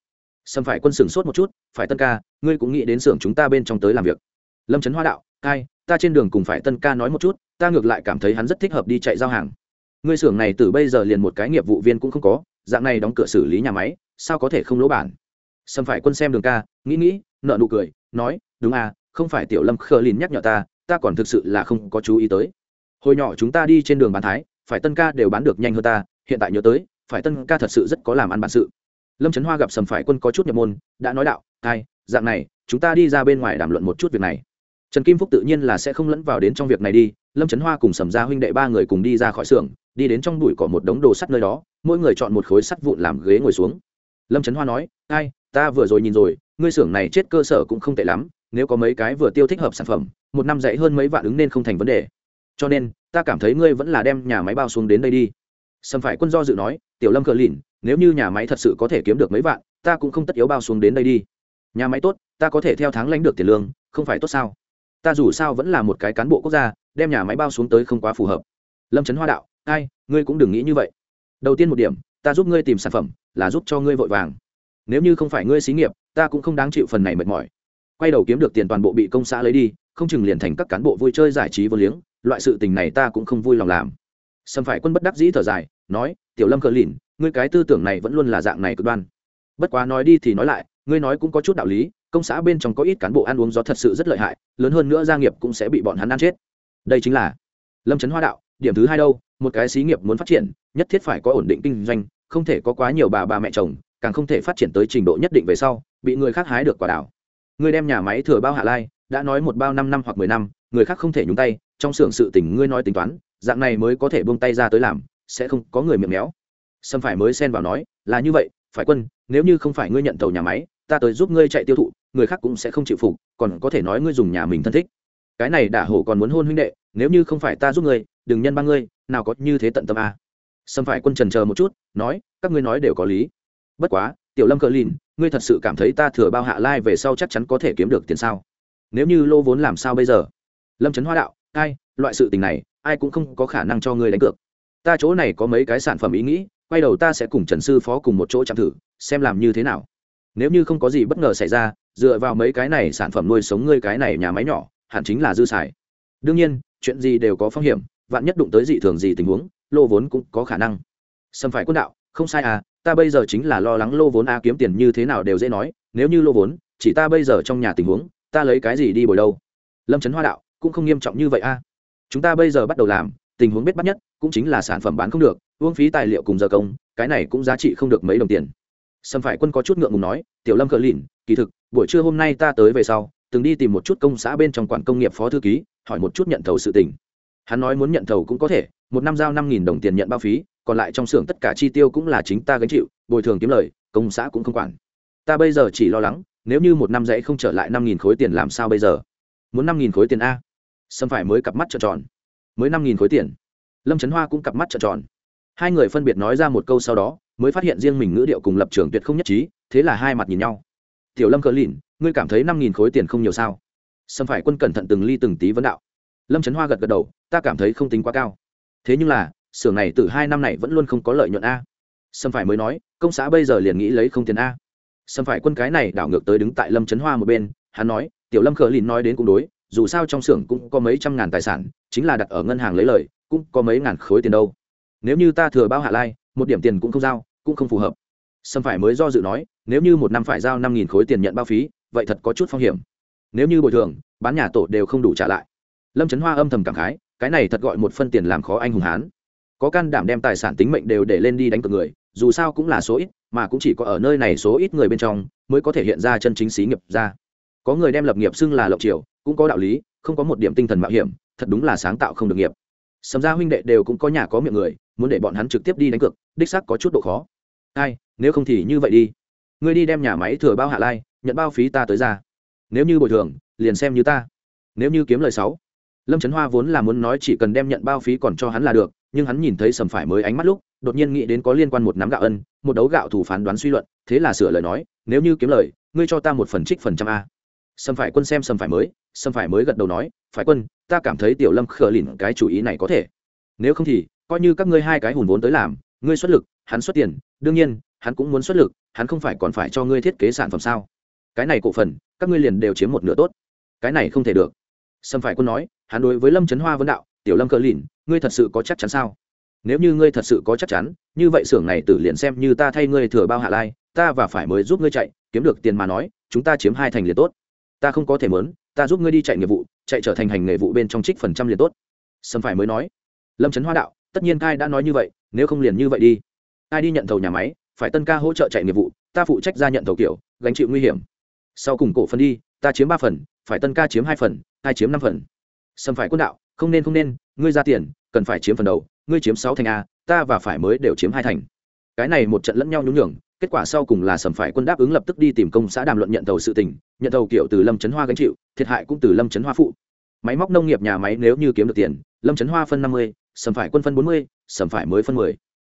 Sâm phải quân sừng sốt một chút, phải tân ca, ngươi cũng nghĩ đến xưởng chúng ta bên trong tới làm việc. Lâm trấn hoa đạo, ai, ta trên đường cùng phải tân ca nói một chút, ta ngược lại cảm thấy hắn rất thích hợp đi chạy giao hàng. Ngươi xưởng này từ bây giờ liền một cái nghiệp vụ viên cũng không có dạng này đóng cửa xử lý nhà máy, sao có thể không lỗ bản? Sâm phải quân xem đường ca, nghĩ nghĩ nợ nụ cười, nói, đúng à không phải tiểu lâm khờ lìn nhắc nhở ta ta còn thực sự là không có chú ý tới. Hồi nhỏ chúng ta đi trên đường bán thái, phải tân ca đều bán được nhanh hơn ta, hiện tại nhớ tới, phải tân ca thật sự rất có làm ăn bản sự. Lâm trấn hoa gặp sầm phải quân có chút nhập môn, đã nói đạo ai dạng này, chúng ta đi ra bên ngoài đàm luận một chút việc này. Trần kim phúc tự nhiên là sẽ không lẫn vào đến trong việc này đi lâm trấn hoa cùng sầm ra huynh đệ ba người cùng đi ra khỏi xưởng, đi đến trong bụi cỏ một đống đồ sắt nơi đó, mỗi người chọn một khối sắt vụn làm ghế ngồi xuống. Lâm trấn hoa nói, ai, ta vừa rồi nhìn rồi, ngươi xưởng này chết cơ sở cũng không tệ lắm, nếu có mấy cái vừa tiêu thích hợp sản phẩm, một năm dạy hơn mấy vạn ứng nên không thành vấn đề. Cho nên, ta cảm thấy ngươi vẫn là đem nhà máy bao xuống đến đây đi. Sầm phải quân do dự nói, tiểu lâm cờ lìn, nếu như nhà máy thật sự có thể kiếm được mấy vạn, ta cũng không tất yếu bao xuống đến đây đi. Nhà máy tốt, ta có thể theo tháng lãnh được tiền lương, không phải tốt sao? Ta dù sao vẫn là một cái cán bộ quốc gia đem nhà máy bao xuống tới không quá phù hợp. Lâm trấn hoa đạo, ai, ngươi cũng đừng nghĩ như vậy. Đầu tiên một điểm, ta giúp ngươi tìm sản phẩm, là giúp cho ngươi vội vàng. Nếu như không phải ngươi xí nghiệp, ta cũng không đáng chịu phần này mệt mỏi. Quay đầu kiếm được tiền toàn bộ bị công xã lấy đi, không chừng liền thành các cán bộ vui chơi giải trí vô liếng, loại sự tình này ta cũng không vui lòng làm. Sâm phải quân bất đắc dĩ thở dài, nói, tiểu lâm cờ lìn, ngươi cái tư tưởng này vẫn luôn là dạng này cực đoan. Bất quá nói đi thì nói lại, ngươi nói cũng có chút đạo lý, công xã bên trong có ít cán bộ ăn uống gió thật sự rất lợi hại, lớn hơn nữa gia nghiệp cũng sẽ bị bọn hắn ăn chết đây chính là lâm trấn hoa đạo, điểm thứ hai đâu, một cái xí nghiệp muốn phát triển, nhất thiết phải có ổn định kinh doanh, không thể có quá nhiều bà bà mẹ chồng, càng không thể phát triển tới trình độ nhất định về sau, bị người khác hái được quả đảo. Ngươi đem nhà máy thừa bao hạ lai, đã nói một bao năm năm hoặc mười năm, người khác không thể nhúng tay, trong xưởng sự tình ngươi nói tính toán, dạng này mới có thể buông tay ra tới làm, sẽ không có người miệng méo. Sâm phải mới xen vào nói, là như vậy, phải quân, nếu như không phải ngươi nhận tàu nhà máy, ta tới giúp ngươi chạy tiêu thụ, người khác cũng sẽ không chịu phục, còn có thể nói ngươi dùng nhà mình thân thích cái này đả hổ còn muốn hôn huynh đệ, nếu như không phải ta giúp ngươi, đừng nhân ba ngươi, nào có như thế tận tâm a. Xâm phải quân trần chờ một chút, nói, các ngươi nói đều có lý. Bất quá, tiểu lâm cờ lìn, ngươi thật sự cảm thấy ta thừa bao hạ lai về sau chắc chắn có thể kiếm được tiền sao? Nếu như lô vốn làm sao bây giờ? Lâm trấn hoa đạo, ai, loại sự tình này, ai cũng không có khả năng cho ngươi đánh cược. Ta chỗ này có mấy cái sản phẩm ý nghĩ, quay đầu ta sẽ cùng trần sư phó cùng một chỗ chạm thử, xem làm như thế nào. Nếu như không có gì bất ngờ xảy ra, dựa vào mấy cái này sản phẩm nuôi sống ngươi cái này nhà máy nhỏ hẳn chính là dư xài. Đương nhiên, chuyện gì đều có phong hiểm, vạn nhất đụng tới dị thường gì tình huống, lô vốn cũng có khả năng. Xâm phải quân đạo, không sai à ta bây giờ chính là lo lắng lô vốn a kiếm tiền như thế nào đều dễ nói, nếu như lô vốn, chỉ ta bây giờ trong nhà tình huống, ta lấy cái gì đi bồi đâu? Lâm trấn hoa đạo, cũng không nghiêm trọng như vậy a chúng ta bây giờ bắt đầu làm, tình huống biết bắt nhất, cũng chính là sản phẩm bán không được, uống phí tài liệu cùng giờ công, cái này cũng giá trị không được mấy đồng tiền. Sâm phải quân có chút ngượng ngùng nói, tiểu lâm cờ lìn, kỳ thực, buổi trưa hôm nay ta tới về sau từng đi tìm một chút công xã bên trong quản công nghiệp phó thư ký, hỏi một chút nhận thầu sự tình. Hắn nói muốn nhận thầu cũng có thể, một năm giao năm nghìn đồng tiền nhận bao phí, còn lại trong xưởng tất cả chi tiêu cũng là chính ta gánh chịu, bồi thường kiếm lời, công xã cũng không quản. Ta bây giờ chỉ lo lắng, nếu như một năm dãy không trở lại năm nghìn khối tiền làm sao bây giờ? Muốn năm nghìn khối tiền a? Sâm phải mới cặp mắt trợn tròn. Mới năm nghìn khối tiền. Lâm trấn hoa cũng cặp mắt trợn tròn. Hai người phân biệt nói ra một câu sau đó, mới phát hiện riêng mình ngữ điệu cùng lập trường tuyệt không nhất trí, thế là hai mặt nhìn nhau. Tiểu lâm cờ lìn ngươi cảm thấy năm nghìn khối tiền không nhiều sao? Sâm phải quân cẩn thận từng ly từng tí vấn đạo. Lâm trấn hoa gật gật đầu, ta cảm thấy không tính quá cao. Thế nhưng là, xưởng này từ hai năm này vẫn luôn không có lợi nhuận a. Sâm phải mới nói, công xã bây giờ liền nghĩ lấy không tiền a. Sâm phải quân cái này đảo ngược tới đứng tại lâm trấn hoa một bên, hắn nói, tiểu lâm khờ lìn nói đến cũng đối, dù sao trong xưởng cũng có mấy trăm ngàn tài sản, chính là đặt ở ngân hàng lấy lời, cũng có mấy ngàn khối tiền đâu. Nếu như ta thừa bao hạ lai, một điểm tiền cũng không giao, cũng không phù hợp. Sâm phải mới do dự nói, nếu như một năm phải giao năm nghìn khối tiền nhận bao phí vậy thật có chút phong hiểm. Nếu như bồi thường, bán nhà tổ đều không đủ trả lại. Lâm trấn hoa âm thầm cảm khái, cái này thật gọi một phân tiền làm khó anh hùng hán. Có can đảm đem tài sản tính mệnh đều để lên đi đánh cược người, dù sao cũng là số ít, mà cũng chỉ có ở nơi này số ít người bên trong mới có thể hiện ra chân chính xí nghiệp ra. Có người đem lập nghiệp xưng là lộng triều, cũng có đạo lý, không có một điểm tinh thần mạo hiểm, thật đúng là sáng tạo không được nghiệp. Sầm ra huynh đệ đều cũng có nhà có miệng người, muốn để bọn hắn trực tiếp đi đánh cược, đích xác có chút độ khó. Ai, nếu không thì như vậy đi. Ngươi đi đem nhà máy thừa bao hạ lai nhận bao phí ta tới ra. Nếu như bồi thường, liền xem như ta. Nếu như kiếm lời sáu, lâm trấn hoa vốn là muốn nói chỉ cần đem nhận bao phí còn cho hắn là được, nhưng hắn nhìn thấy sầm phải mới ánh mắt lúc, đột nhiên nghĩ đến có liên quan một nắm gạo ân, một đấu gạo thủ phán đoán suy luận, thế là sửa lời nói, nếu như kiếm lời, ngươi cho ta một phần trích phần trăm a. Sầm phải quân xem sầm phải mới, sầm phải mới gật đầu nói, phải quân, ta cảm thấy tiểu lâm khờ lìn cái chủ ý này có thể. Nếu không thì, coi như các ngươi hai cái hùn vốn tới làm, ngươi xuất lực, hắn xuất tiền, đương nhiên, hắn cũng muốn xuất lực, hắn không phải còn phải cho ngươi thiết kế sản phẩm sao? Cái này cổ phần, các ngươi liền đều chiếm một nửa tốt. Cái này không thể được. Sâm phải quân nói, hắn đối với lâm trấn hoa vấn đạo, tiểu lâm cờ lìn, ngươi thật sự có chắc chắn sao? Nếu như ngươi thật sự có chắc chắn, như vậy xưởng này tử liền xem như ta thay ngươi thừa bao hạ lai, ta và phải mới giúp ngươi chạy, kiếm được tiền mà nói, chúng ta chiếm hai thành liền tốt. Ta không có thể mớn ta giúp ngươi đi chạy nghiệp vụ, chạy trở thành hành nghề vụ bên trong trích phần trăm liền tốt. Sâm phải mới nói. Lâm trấn hoa đạo, tất nhiên cai đã nói như vậy, nếu không liền như vậy đi. Ai đi nhận thầu nhà máy, phải tân ca hỗ trợ chạy nghiệp vụ, ta phụ trách ra nhận thầu kiểu, gánh chịu nguy hiểm sau cùng cổ phần đi, ta chiếm ba phần, phải tân ca chiếm hai phần hai chiếm năm phần. Sâm phải quân đạo, không nên không nên, ngươi ra tiền, cần phải chiếm phần đầu, ngươi chiếm sáu thành a, ta và phải mới đều chiếm hai thành. Cái này một trận lẫn nhau nhún nhường, kết quả sau cùng là sầm phải quân đáp ứng lập tức đi tìm công xã đàm luận nhận tàu sự tình, nhận tàu kiểu từ lâm trấn hoa gánh chịu, thiệt hại cũng từ lâm trấn hoa phụ. Máy móc nông nghiệp nhà máy nếu như kiếm được tiền, lâm trấn hoa phân năm mươi, sầm phải quân phân bốn mươi, sầm phải mới phân mười.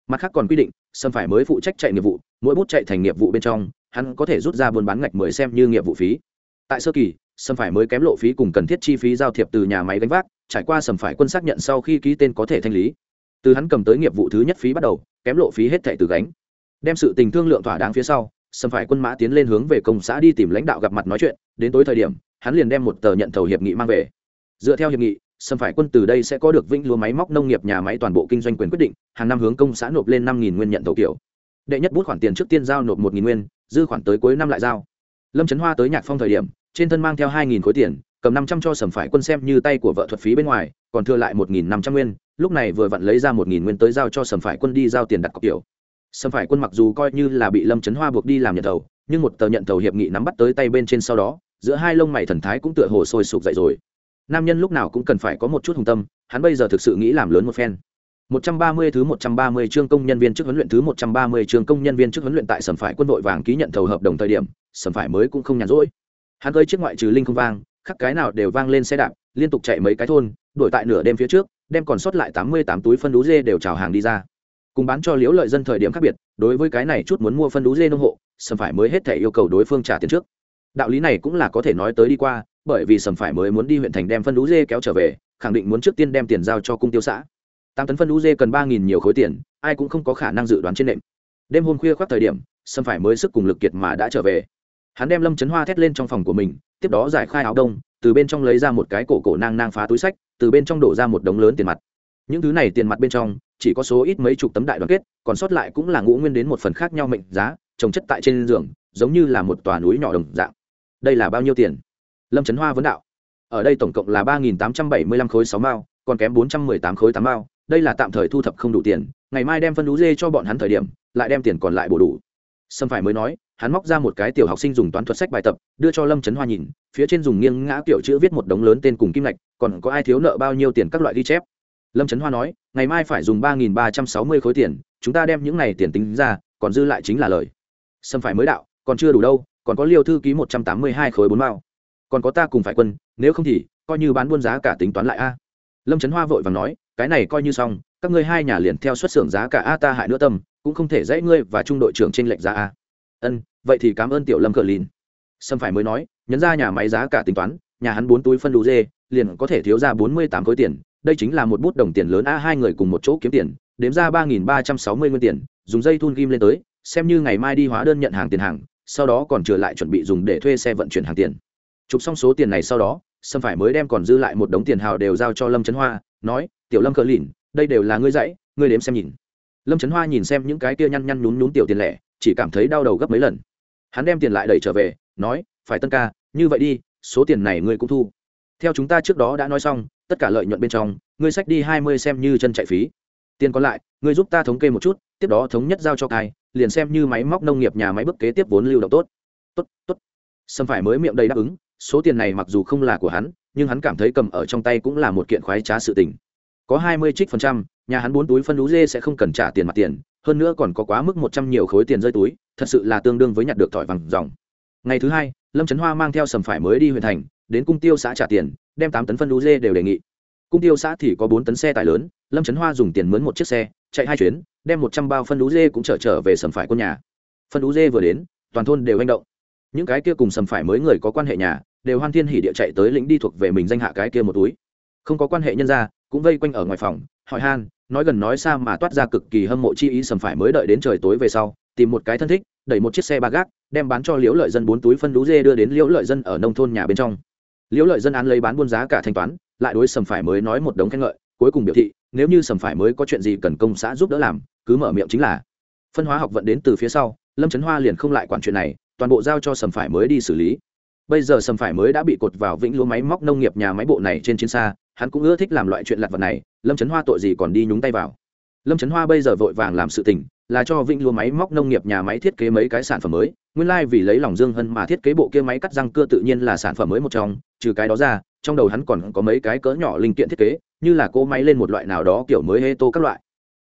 Mặt khác còn quy định, sầm phải mới phụ trách chạy nghiệp vụ, mỗi bút chạy thành nghiệp vụ bên trong hắn có thể rút ra buôn bán ngạch mới xem như nghiệp vụ phí. Tại sơ kỳ, sầm phải mới kém lộ phí cùng cần thiết chi phí giao thiệp từ nhà máy gánh vác, trải qua sầm phải quân xác nhận sau khi ký tên có thể thanh lý. Từ hắn cầm tới nghiệp vụ thứ nhất phí bắt đầu, kém lộ phí hết thẻ từ gánh. Đem sự tình thương lượng thỏa đáng phía sau, sầm phải quân mã tiến lên hướng về công xã đi tìm lãnh đạo gặp mặt nói chuyện, đến tối thời điểm, hắn liền đem một tờ nhận thầu hiệp nghị mang về. Dựa theo hiệp nghị, sầm phải quân từ đây sẽ có được vĩnh lúa máy móc nông nghiệp nhà máy toàn bộ kinh doanh quyền quyết định, hàng năm hướng công xã nộp lên năm nguyên nhận thầu kiểu. Đệ nhất bút khoản tiền trước tiên giao nộp một nguyên dư khoản tới cuối năm lại giao. Lâm trấn hoa tới nhạc phong thời điểm, trên thân mang theo hai khối tiền, cầm năm trăm cho sầm phải quân xem như tay của vợ thuật phí bên ngoài, còn thừa lại một năm trăm nguyên, lúc này vừa vặn lấy ra một nguyên tới giao cho sầm phải quân đi giao tiền đặt cọc kiểu. Sầm phải quân mặc dù coi như là bị lâm trấn hoa buộc đi làm nhận thầu, nhưng một tờ nhận thầu hiệp nghị nắm bắt tới tay bên trên sau đó, giữa hai lông mày thần thái cũng tựa hồ sôi sục dậy rồi. Nam nhân lúc nào cũng cần phải có một chút hùng tâm, hắn bây giờ thực sự nghĩ làm lớn một phen. 130 thứ 130 chương công nhân viên chức huấn luyện thứ 130 chương công nhân viên chức huấn luyện tại sầm phải quân đội vàng ký nhận thầu hợp đồng thời điểm, sầm phải mới cũng không nhàn rỗi. Hắn tới chiếc ngoại trừ linh không vang, khắc cái nào đều vang lên xe đạp, liên tục chạy mấy cái thôn, đuổi tại nửa đêm phía trước, đem còn sót lại 88 túi phân đú dê đều chào hàng đi ra. Cùng bán cho liễu lợi dân thời điểm khác biệt, đối với cái này chút muốn mua phân đú dê nông hộ, sầm phải mới hết thể yêu cầu đối phương trả tiền trước. Đạo lý này cũng là có thể nói tới đi qua, bởi vì sầm phải mới muốn đi huyện thành đem phân đú dê kéo trở về, khẳng định muốn trước tiên đem tiền giao cho cung tiêu xã tám tấn phân u dê cần ba nghìn nhiều khối tiền, ai cũng không có khả năng dự đoán trên nệm. Đêm hôm khuya khoác thời điểm, sâm phải mới sức cùng lực kiệt mà đã trở về. Hắn đem lâm chấn hoa thét lên trong phòng của mình, tiếp đó giải khai áo đông, từ bên trong lấy ra một cái cổ cổ nang nang phá túi sách, từ bên trong đổ ra một đống lớn tiền mặt. Những thứ này tiền mặt bên trong, chỉ có số ít mấy chục tấm đại đoàn kết, còn sót lại cũng là ngũ nguyên đến một phần khác nhau mệnh giá, trồng chất tại trên giường, giống như là một tòa núi nhỏ đồng dạng. Đây là bao nhiêu tiền? Lâm trấn hoa vấn đạo. Ở đây tổng cộng là ba nghìn tám trăm bảy mươi lăm khối sáu mao, còn kém bốn trăm mười tám khối tám mao đây là tạm thời thu thập không đủ tiền, ngày mai đem phân đú dê cho bọn hắn thời điểm, lại đem tiền còn lại bổ đủ. Sâm phải mới nói, hắn móc ra một cái tiểu học sinh dùng toán thuật sách bài tập, đưa cho lâm trấn hoa nhìn, phía trên dùng nghiêng ngã kiểu chữ viết một đống lớn tên cùng kim lạch còn có ai thiếu nợ bao nhiêu tiền các loại ghi chép. Lâm trấn hoa nói, ngày mai phải dùng ba nghìn ba trăm sáu mươi khối tiền, chúng ta đem những này tiền tính ra, còn dư lại chính là lời. Sâm phải mới đạo, còn chưa đủ đâu, còn có liều thư ký một trăm tám mươi hai khối bốn mao. Còn có ta cùng phải quân, nếu không thì, coi như bán buôn giá cả tính toán lại a. Lâm trấn hoa vội và nói cái này coi như xong, các ngươi hai nhà liền theo xuất xưởng giá cả a ta hại nữa tâm, cũng không thể dãy ngươi và trung đội trưởng trên lệch giá a. Ân, vậy thì cảm ơn tiểu lâm cờ lìn. Sâm phải mới nói, nhấn ra nhà máy giá cả tính toán, nhà hắn bốn túi phân đủ dê, liền có thể thiếu ra bốn mươi tám khối tiền, đây chính là một bút đồng tiền lớn a, hai người cùng một chỗ kiếm tiền, đếm ra ba nghìn ba trăm sáu mươi nguyên tiền, dùng dây thun ghim lên tới, xem như ngày mai đi hóa đơn nhận hàng tiền hàng, sau đó còn trở lại chuẩn bị dùng để thuê xe vận chuyển hàng tiền. Chụp xong số tiền này sau đó, sâm phải mới đem còn dư lại một đống tiền hào đều giao cho lâm trấn hoa, nói tiểu lâm cờ lìn, đây đều là ngươi dãy ngươi đếm xem nhìn. Lâm trấn hoa nhìn xem những cái kia nhăn nhăn nhún nhún tiểu tiền lẻ, chỉ cảm thấy đau đầu gấp mấy lần. Hắn đem tiền lại đẩy trở về, nói, phải tân ca, như vậy đi, số tiền này ngươi cũng thu. Theo chúng ta trước đó đã nói xong, tất cả lợi nhuận bên trong, ngươi sách đi hai mươi xem như chân chạy phí. Tiền còn lại, ngươi giúp ta thống kê một chút, tiếp đó thống nhất giao cho tài liền xem như máy móc nông nghiệp nhà máy bức kế tiếp vốn lưu động tốt. Tốt tốt. Sâm phải mới miệng đầy đáp ứng, số tiền này mặc dù không là của hắn, nhưng hắn cảm thấy cầm ở trong tay cũng là một kiện khoái trá sự tình có hai mươi trích phần trăm, nhà hắn bốn túi phân lũ dê sẽ không cần trả tiền mặt tiền, hơn nữa còn có quá mức một trăm nhiều khối tiền rơi túi, thật sự là tương đương với nhặt được thỏi vàng dòng ngày thứ hai, lâm trấn hoa mang theo sầm phải mới đi huyện thành, đến cung tiêu xã trả tiền, đem tám tấn phân lũ dê đều đề nghị. Cung tiêu xã thì có bốn tấn xe tải lớn, lâm trấn hoa dùng tiền mướn một chiếc xe, chạy hai chuyến, đem một trăm bao phân lũ dê cũng trở trở về sầm phải quân nhà. Phân lũ dê vừa đến, toàn thôn đều manh động. Những cái kia cùng sầm phải mới người có quan hệ nhà, đều hoan thiên hỉ địa chạy tới lĩnh đi thuộc về mình danh hạ cái kia một túi. Không có quan hệ nhân ra cũng vây quanh ở ngoài phòng, hỏi han, nói gần nói xa mà toát ra cực kỳ hâm mộ chi ý sầm phải mới đợi đến trời tối về sau, tìm một cái thân thích, đẩy một chiếc xe ba gác, đem bán cho liễu lợi dân bốn túi phân đú dê đưa đến liễu lợi dân ở nông thôn nhà bên trong. Liễu lợi dân án lấy bán buôn giá cả thanh toán, lại đối sầm phải mới nói một đống khen ngợi, cuối cùng biểu thị, nếu như sầm phải mới có chuyện gì cần công xã giúp đỡ làm, cứ mở miệng chính là. Phân hóa học vận đến từ phía sau, lâm trấn hoa liền không lại quản chuyện này, toàn bộ giao cho sầm phải mới đi xử lý bây giờ sầm phải mới đã bị cột vào vĩnh lúa máy móc nông nghiệp nhà máy bộ này trên chiến xa, hắn cũng ưa thích làm loại chuyện lặt vật này, lâm trấn hoa tội gì còn đi nhúng tay vào. Lâm trấn hoa bây giờ vội vàng làm sự tình, là cho vĩnh lúa máy móc nông nghiệp nhà máy thiết kế mấy cái sản phẩm mới, nguyên lai、like、vì lấy lòng dương hân mà thiết kế bộ kia máy cắt răng cưa tự nhiên là sản phẩm mới một trong, trừ cái đó ra, trong đầu hắn còn có mấy cái cỡ nhỏ linh kiện thiết kế, như là cỗ máy lên một loại nào đó kiểu mới hê tô các loại.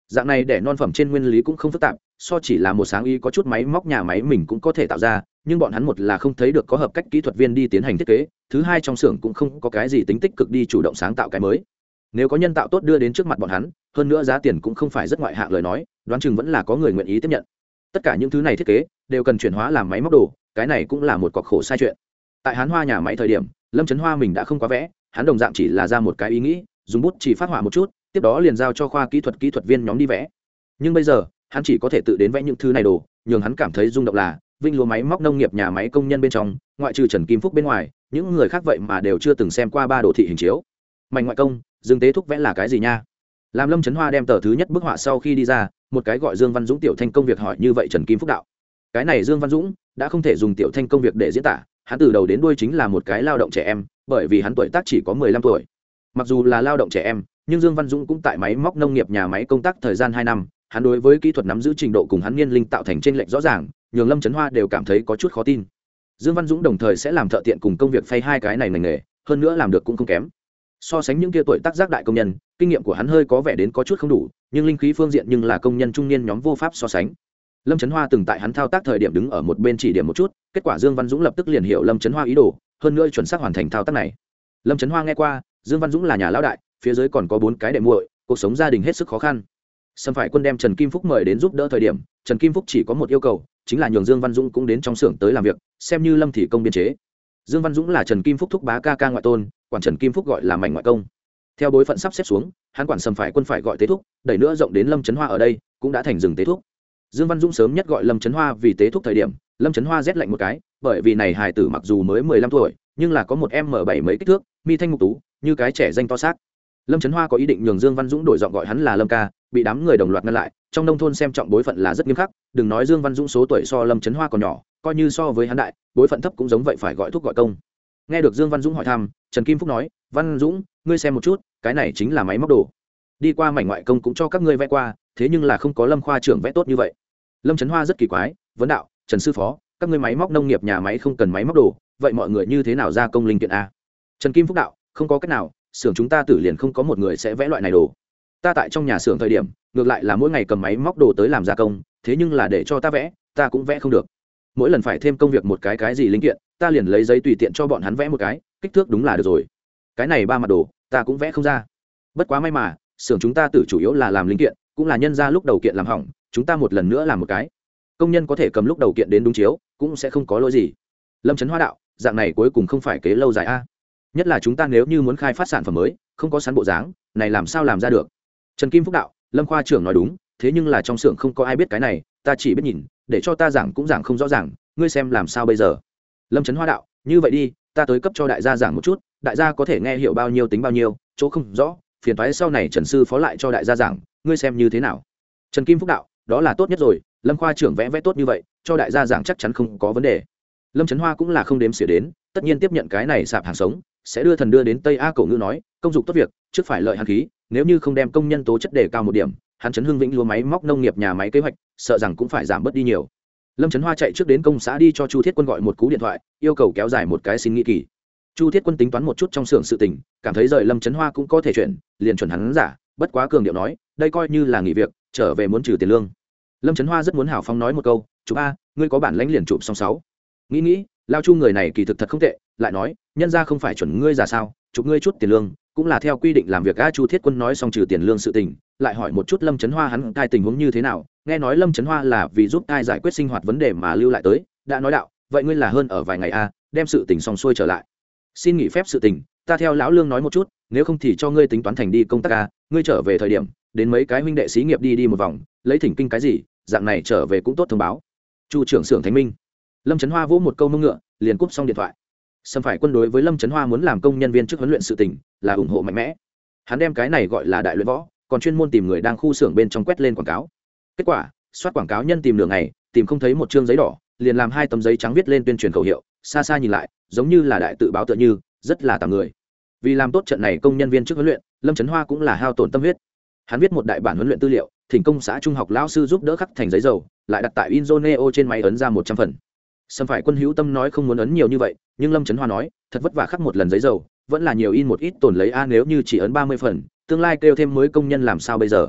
Dạng này để non phẩm trên nguyên lý cũng không phức tạp so chỉ là một sáng y có chút máy móc nhà máy mình cũng có thể tạo ra, nhưng bọn hắn một là không thấy được có hợp cách kỹ thuật viên đi tiến hành thiết kế, thứ hai trong xưởng cũng không có cái gì tính tích cực đi chủ động sáng tạo cái mới. Nếu có nhân tạo tốt đưa đến trước mặt bọn hắn, hơn nữa giá tiền cũng không phải rất ngoại hạng lời nói, đoán chừng vẫn là có người nguyện ý tiếp nhận. Tất cả những thứ này thiết kế đều cần chuyển hóa làm máy móc đồ, cái này cũng là một cọc khổ sai chuyện. Tại hán hoa nhà máy thời điểm, lâm trấn hoa mình đã không quá vẽ, hắn đồng dạng chỉ là ra một cái ý nghĩ, dùng bút chỉ phát họa một chút, tiếp đó liền giao cho khoa kỹ thuật kỹ thuật viên nhóm đi vẽ. Nhưng bây giờ hắn chỉ có thể tự đến vẽ những thứ này đồ, nhường hắn cảm thấy rung động là, vinh lúa máy móc nông nghiệp nhà máy công nhân bên trong, ngoại trừ trần kim phúc bên ngoài, những người khác vậy mà đều chưa từng xem qua ba đồ thị hình chiếu. Mạnh ngoại công, dương tế thúc vẽ là cái gì nha? Làm lâm trấn hoa đem tờ thứ nhất bức họa sau khi đi ra, một cái gọi dương văn dũng tiểu thanh công việc hỏi như vậy trần kim phúc đạo. Cái này dương văn dũng đã không thể dùng tiểu thanh công việc để diễn tả, hắn từ đầu đến đuôi chính là một cái lao động trẻ em, bởi vì hắn tuổi tác chỉ có mười lăm tuổi. Mặc dù là lao động trẻ em, nhưng dương văn dũng cũng tại máy móc nông nghiệp nhà máy công tác thời gian hai năm hắn đối với kỹ thuật nắm giữ trình độ cùng hắn niên linh tạo thành trên lệnh rõ ràng, nhường lâm trấn hoa đều cảm thấy có chút khó tin. Dương văn dũng đồng thời sẽ làm thợ tiện cùng công việc phay hai cái này ngành nghề, hơn nữa làm được cũng không kém. So sánh những kia tuổi tác giác đại công nhân, kinh nghiệm của hắn hơi có vẻ đến có chút không đủ, nhưng linh khí phương diện nhưng là công nhân trung niên nhóm vô pháp so sánh. Lâm trấn hoa từng tại hắn thao tác thời điểm đứng ở một bên chỉ điểm một chút, kết quả dương văn dũng lập tức liền hiểu lâm trấn hoa ý đồ, hơn nữa chuẩn xác hoàn thành thao tác này. Lâm trấn hoa nghe qua, dương văn dũng là nhà lão đại, phía dưới còn có bốn cái đệ muội, cuộc sống gia đình hết sức khó khăn xâm phải quân đem trần kim phúc mời đến giúp đỡ thời điểm, trần kim phúc chỉ có một yêu cầu, chính là nhường dương văn dũng cũng đến trong xưởng tới làm việc, xem như lâm thị công biên chế. Dương văn dũng là trần kim phúc thúc bá ca ca ngoại tôn, quản trần kim phúc gọi là mảnh ngoại công. Theo bối phận sắp xếp xuống, hắn quản Xâm phải quân phải gọi tế thúc, đẩy nữa rộng đến lâm trấn hoa ở đây, cũng đã thành rừng tế thúc. Dương văn dũng sớm nhất gọi lâm trấn hoa vì tế thúc thời điểm, lâm trấn hoa rét lạnh một cái, bởi vì này hài tử mặc dù mới mười lăm tuổi, nhưng là có một em m bảy mấy kích thước, mi thanh mục tú, như cái trẻ danh to xác. Lâm trấn hoa có ý định nhường dương văn dũng đổi giọng gọi hắn là lâm ca bị đám người đồng loạt ngăn lại, trong nông thôn xem trọng bối phận là rất nghiêm khắc, đừng nói dương văn dũng số tuổi so lâm trấn hoa còn nhỏ, coi như so với hắn đại, bối phận thấp cũng giống vậy phải gọi thuốc gọi công. Nghe được dương văn dũng hỏi thăm, trần kim phúc nói, văn dũng, ngươi xem một chút, cái này chính là máy móc đồ. Đi qua mảnh ngoại công cũng cho các ngươi vẽ qua, thế nhưng là không có lâm khoa trưởng vẽ tốt như vậy. Lâm trấn hoa rất kỳ quái, vấn đạo, trần sư phó, các ngươi máy móc nông nghiệp nhà máy không cần máy móc đồ, vậy mọi người như thế nào ra công linh kiện a? Trần kim phúc đạo, không có cách nào, xưởng chúng ta tử liền không có một người sẽ vẽ loại này đồ ta tại trong nhà xưởng thời điểm, ngược lại là mỗi ngày cầm máy móc đồ tới làm gia công, thế nhưng là để cho ta vẽ, ta cũng vẽ không được. Mỗi lần phải thêm công việc một cái cái gì linh kiện, ta liền lấy giấy tùy tiện cho bọn hắn vẽ một cái, kích thước đúng là được rồi. Cái này ba mặt đồ, ta cũng vẽ không ra. Bất quá may mà, xưởng chúng ta tự chủ yếu là làm linh kiện, cũng là nhân ra lúc đầu kiện làm hỏng, chúng ta một lần nữa làm một cái. Công nhân có thể cầm lúc đầu kiện đến đúng chiếu, cũng sẽ không có lỗi gì. Lâm trấn hoa đạo, dạng này cuối cùng không phải kế lâu dài a. Nhất là chúng ta nếu như muốn khai phát sản phẩm mới, không có sẵn bộ dáng, này làm sao làm ra được? Trần kim phúc đạo, lâm khoa trưởng nói đúng, thế nhưng là trong xưởng không có ai biết cái này, ta chỉ biết nhìn, để cho ta giảng cũng giảng không rõ ràng, ngươi xem làm sao bây giờ? Lâm trấn hoa đạo, như vậy đi, ta tới cấp cho đại gia giảng một chút, đại gia có thể nghe hiểu bao nhiêu tính bao nhiêu, chỗ không rõ, phiền thoái sau này trần sư phó lại cho đại gia giảng, ngươi xem như thế nào? Trần kim phúc đạo, đó là tốt nhất rồi, lâm khoa trưởng vẽ vẽ tốt như vậy, cho đại gia giảng chắc chắn không có vấn đề. Lâm trấn hoa cũng là không đếm xỉa đến, tất nhiên tiếp nhận cái này sạp hàng sống sẽ đưa thần đưa đến tây a cổ ngữ nói, công dụng tốt việc, trước phải lợi hàn khí, nếu như không đem công nhân tố chất đề cao một điểm, hắn chấn hưng vĩnh lúa máy móc nông nghiệp nhà máy kế hoạch, sợ rằng cũng phải giảm bớt đi nhiều. Lâm trấn hoa chạy trước đến công xã đi cho chu thiết quân gọi một cú điện thoại, yêu cầu kéo dài một cái xin nghĩ kỳ. Chu thiết quân tính toán một chút trong xưởng sự tình, cảm thấy rời lâm trấn hoa cũng có thể chuyển, liền chuẩn hắn giả, bất quá cường điệu nói, đây coi như là nghỉ việc, trở về muốn trừ tiền lương. Lâm trấn hoa rất muốn hào phóng nói một câu, chú a, ngươi có bản lãnh liền chụp xong sáu. Nghĩ nghĩ lao chu người này kỳ thực thật không tệ, lại nói, nhân ra không phải chuẩn ngươi ra sao, chụp ngươi chút tiền lương, cũng là theo quy định làm việc a chu thiết quân nói xong trừ tiền lương sự tình, lại hỏi một chút lâm trấn hoa hắn cai tình huống như thế nào, nghe nói lâm trấn hoa là vì giúp ai giải quyết sinh hoạt vấn đề mà lưu lại tới, đã nói đạo, vậy ngươi là hơn ở vài ngày a, đem sự tình xong xuôi trở lại. Xin nghỉ phép sự tình, ta theo lão lương nói một chút, nếu không thì cho ngươi tính toán thành đi công tác a, ngươi trở về thời điểm, đến mấy cái huynh đệ xí nghiệp đi đi một vòng, lấy thỉnh kinh cái gì, dạng này trở về cũng tốt thông báo. Chu trưởng xưởng thánh minh lâm trấn hoa vỗ một câu mông ngựa, liền cúp xong điện thoại. Xâm phải quân đối với lâm trấn hoa muốn làm công nhân viên trước huấn luyện sự tỉnh là ủng hộ mạnh mẽ. Hắn đem cái này gọi là đại luyện võ, còn chuyên môn tìm người đang khu xưởng bên trong quét lên quảng cáo. Kết quả, soát quảng cáo nhân tìm đường này tìm không thấy một chương giấy đỏ, liền làm hai tấm giấy trắng viết lên tuyên truyền khẩu hiệu, xa xa nhìn lại, giống như là đại tự báo tựa như, rất là tàng người. Vì làm tốt trận này công nhân viên trước huấn luyện, lâm trấn hoa cũng là hao tổn tâm huyết. Hắn viết một đại bản huấn luyện tư liệu, thỉnh công xã trung học lao sư giúp đỡ khắc thành giấy dầu, lại đặt tại inzoneo trên máy ấn ra một trăm phần sâm phải quân hữu tâm nói không muốn ấn nhiều như vậy, nhưng lâm trấn hoa nói, thật vất vả khắc một lần giấy dầu, vẫn là nhiều in một ít tồn lấy a, nếu như chỉ ấn ba mươi phần, tương lai kêu thêm mới công nhân làm sao bây giờ?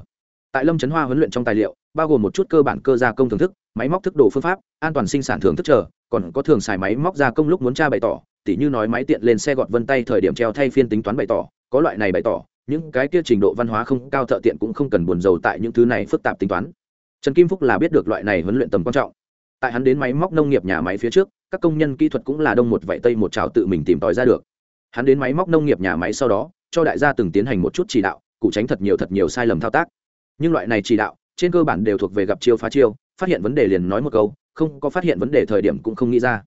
Tại lâm trấn hoa huấn luyện trong tài liệu, bao gồm một chút cơ bản cơ gia công thưởng thức, máy móc thức đồ phương pháp, an toàn sinh sản thưởng thức chờ, còn có thường xài máy móc gia công lúc muốn tra bày tỏ, tỉ như nói máy tiện lên xe gọt vân tay thời điểm treo thay phiên tính toán bày tỏ, có loại này bày tỏ, những cái kia trình độ văn hóa không, cao thợ tiện cũng không cần buồn dầu tại những thứ này phức tạp tính toán. Trần kim phúc là biết được loại này huấn luyện tầm quan trọng tại hắn đến máy móc nông nghiệp nhà máy phía trước, các công nhân kỹ thuật cũng là đông một vạy tây một trào tự mình tìm tòi ra được. Hắn đến máy móc nông nghiệp nhà máy sau đó, cho đại gia từng tiến hành một chút chỉ đạo, cụ tránh thật nhiều thật nhiều sai lầm thao tác. Nhưng loại này chỉ đạo, trên cơ bản đều thuộc về gặp chiêu phá chiêu, phát hiện vấn đề liền nói một câu, không có phát hiện vấn đề thời điểm cũng không nghĩ ra.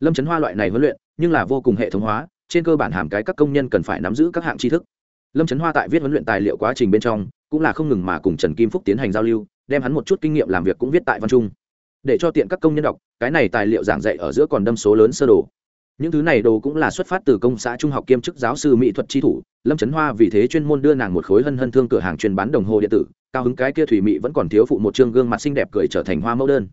Lâm chấn hoa loại này huấn luyện, nhưng là vô cùng hệ thống hóa, trên cơ bản hàm cái các công nhân cần phải nắm giữ các hạng tri thức. Lâm trấn hoa tại viết huấn luyện tài liệu quá trình bên trong, cũng là không ngừng mà cùng trần kim phúc tiến hành giao lưu, đem hắn một chút kinh nghiệm làm việc cũng viết tại văn trung để cho tiện các công nhân đọc, cái này tài liệu giảng dạy ở giữa còn đâm số lớn sơ đồ. Những thứ này đồ cũng là xuất phát từ công xã trung học kiêm chức giáo sư mỹ thuật tri thủ, lâm trấn hoa vì thế chuyên môn đưa nàng một khối hân hân thương cửa hàng chuyên bán đồng hồ điện tử, cao hứng cái kia thủy mỹ vẫn còn thiếu phụ một chương gương mặt xinh đẹp cười trở thành hoa mẫu đơn.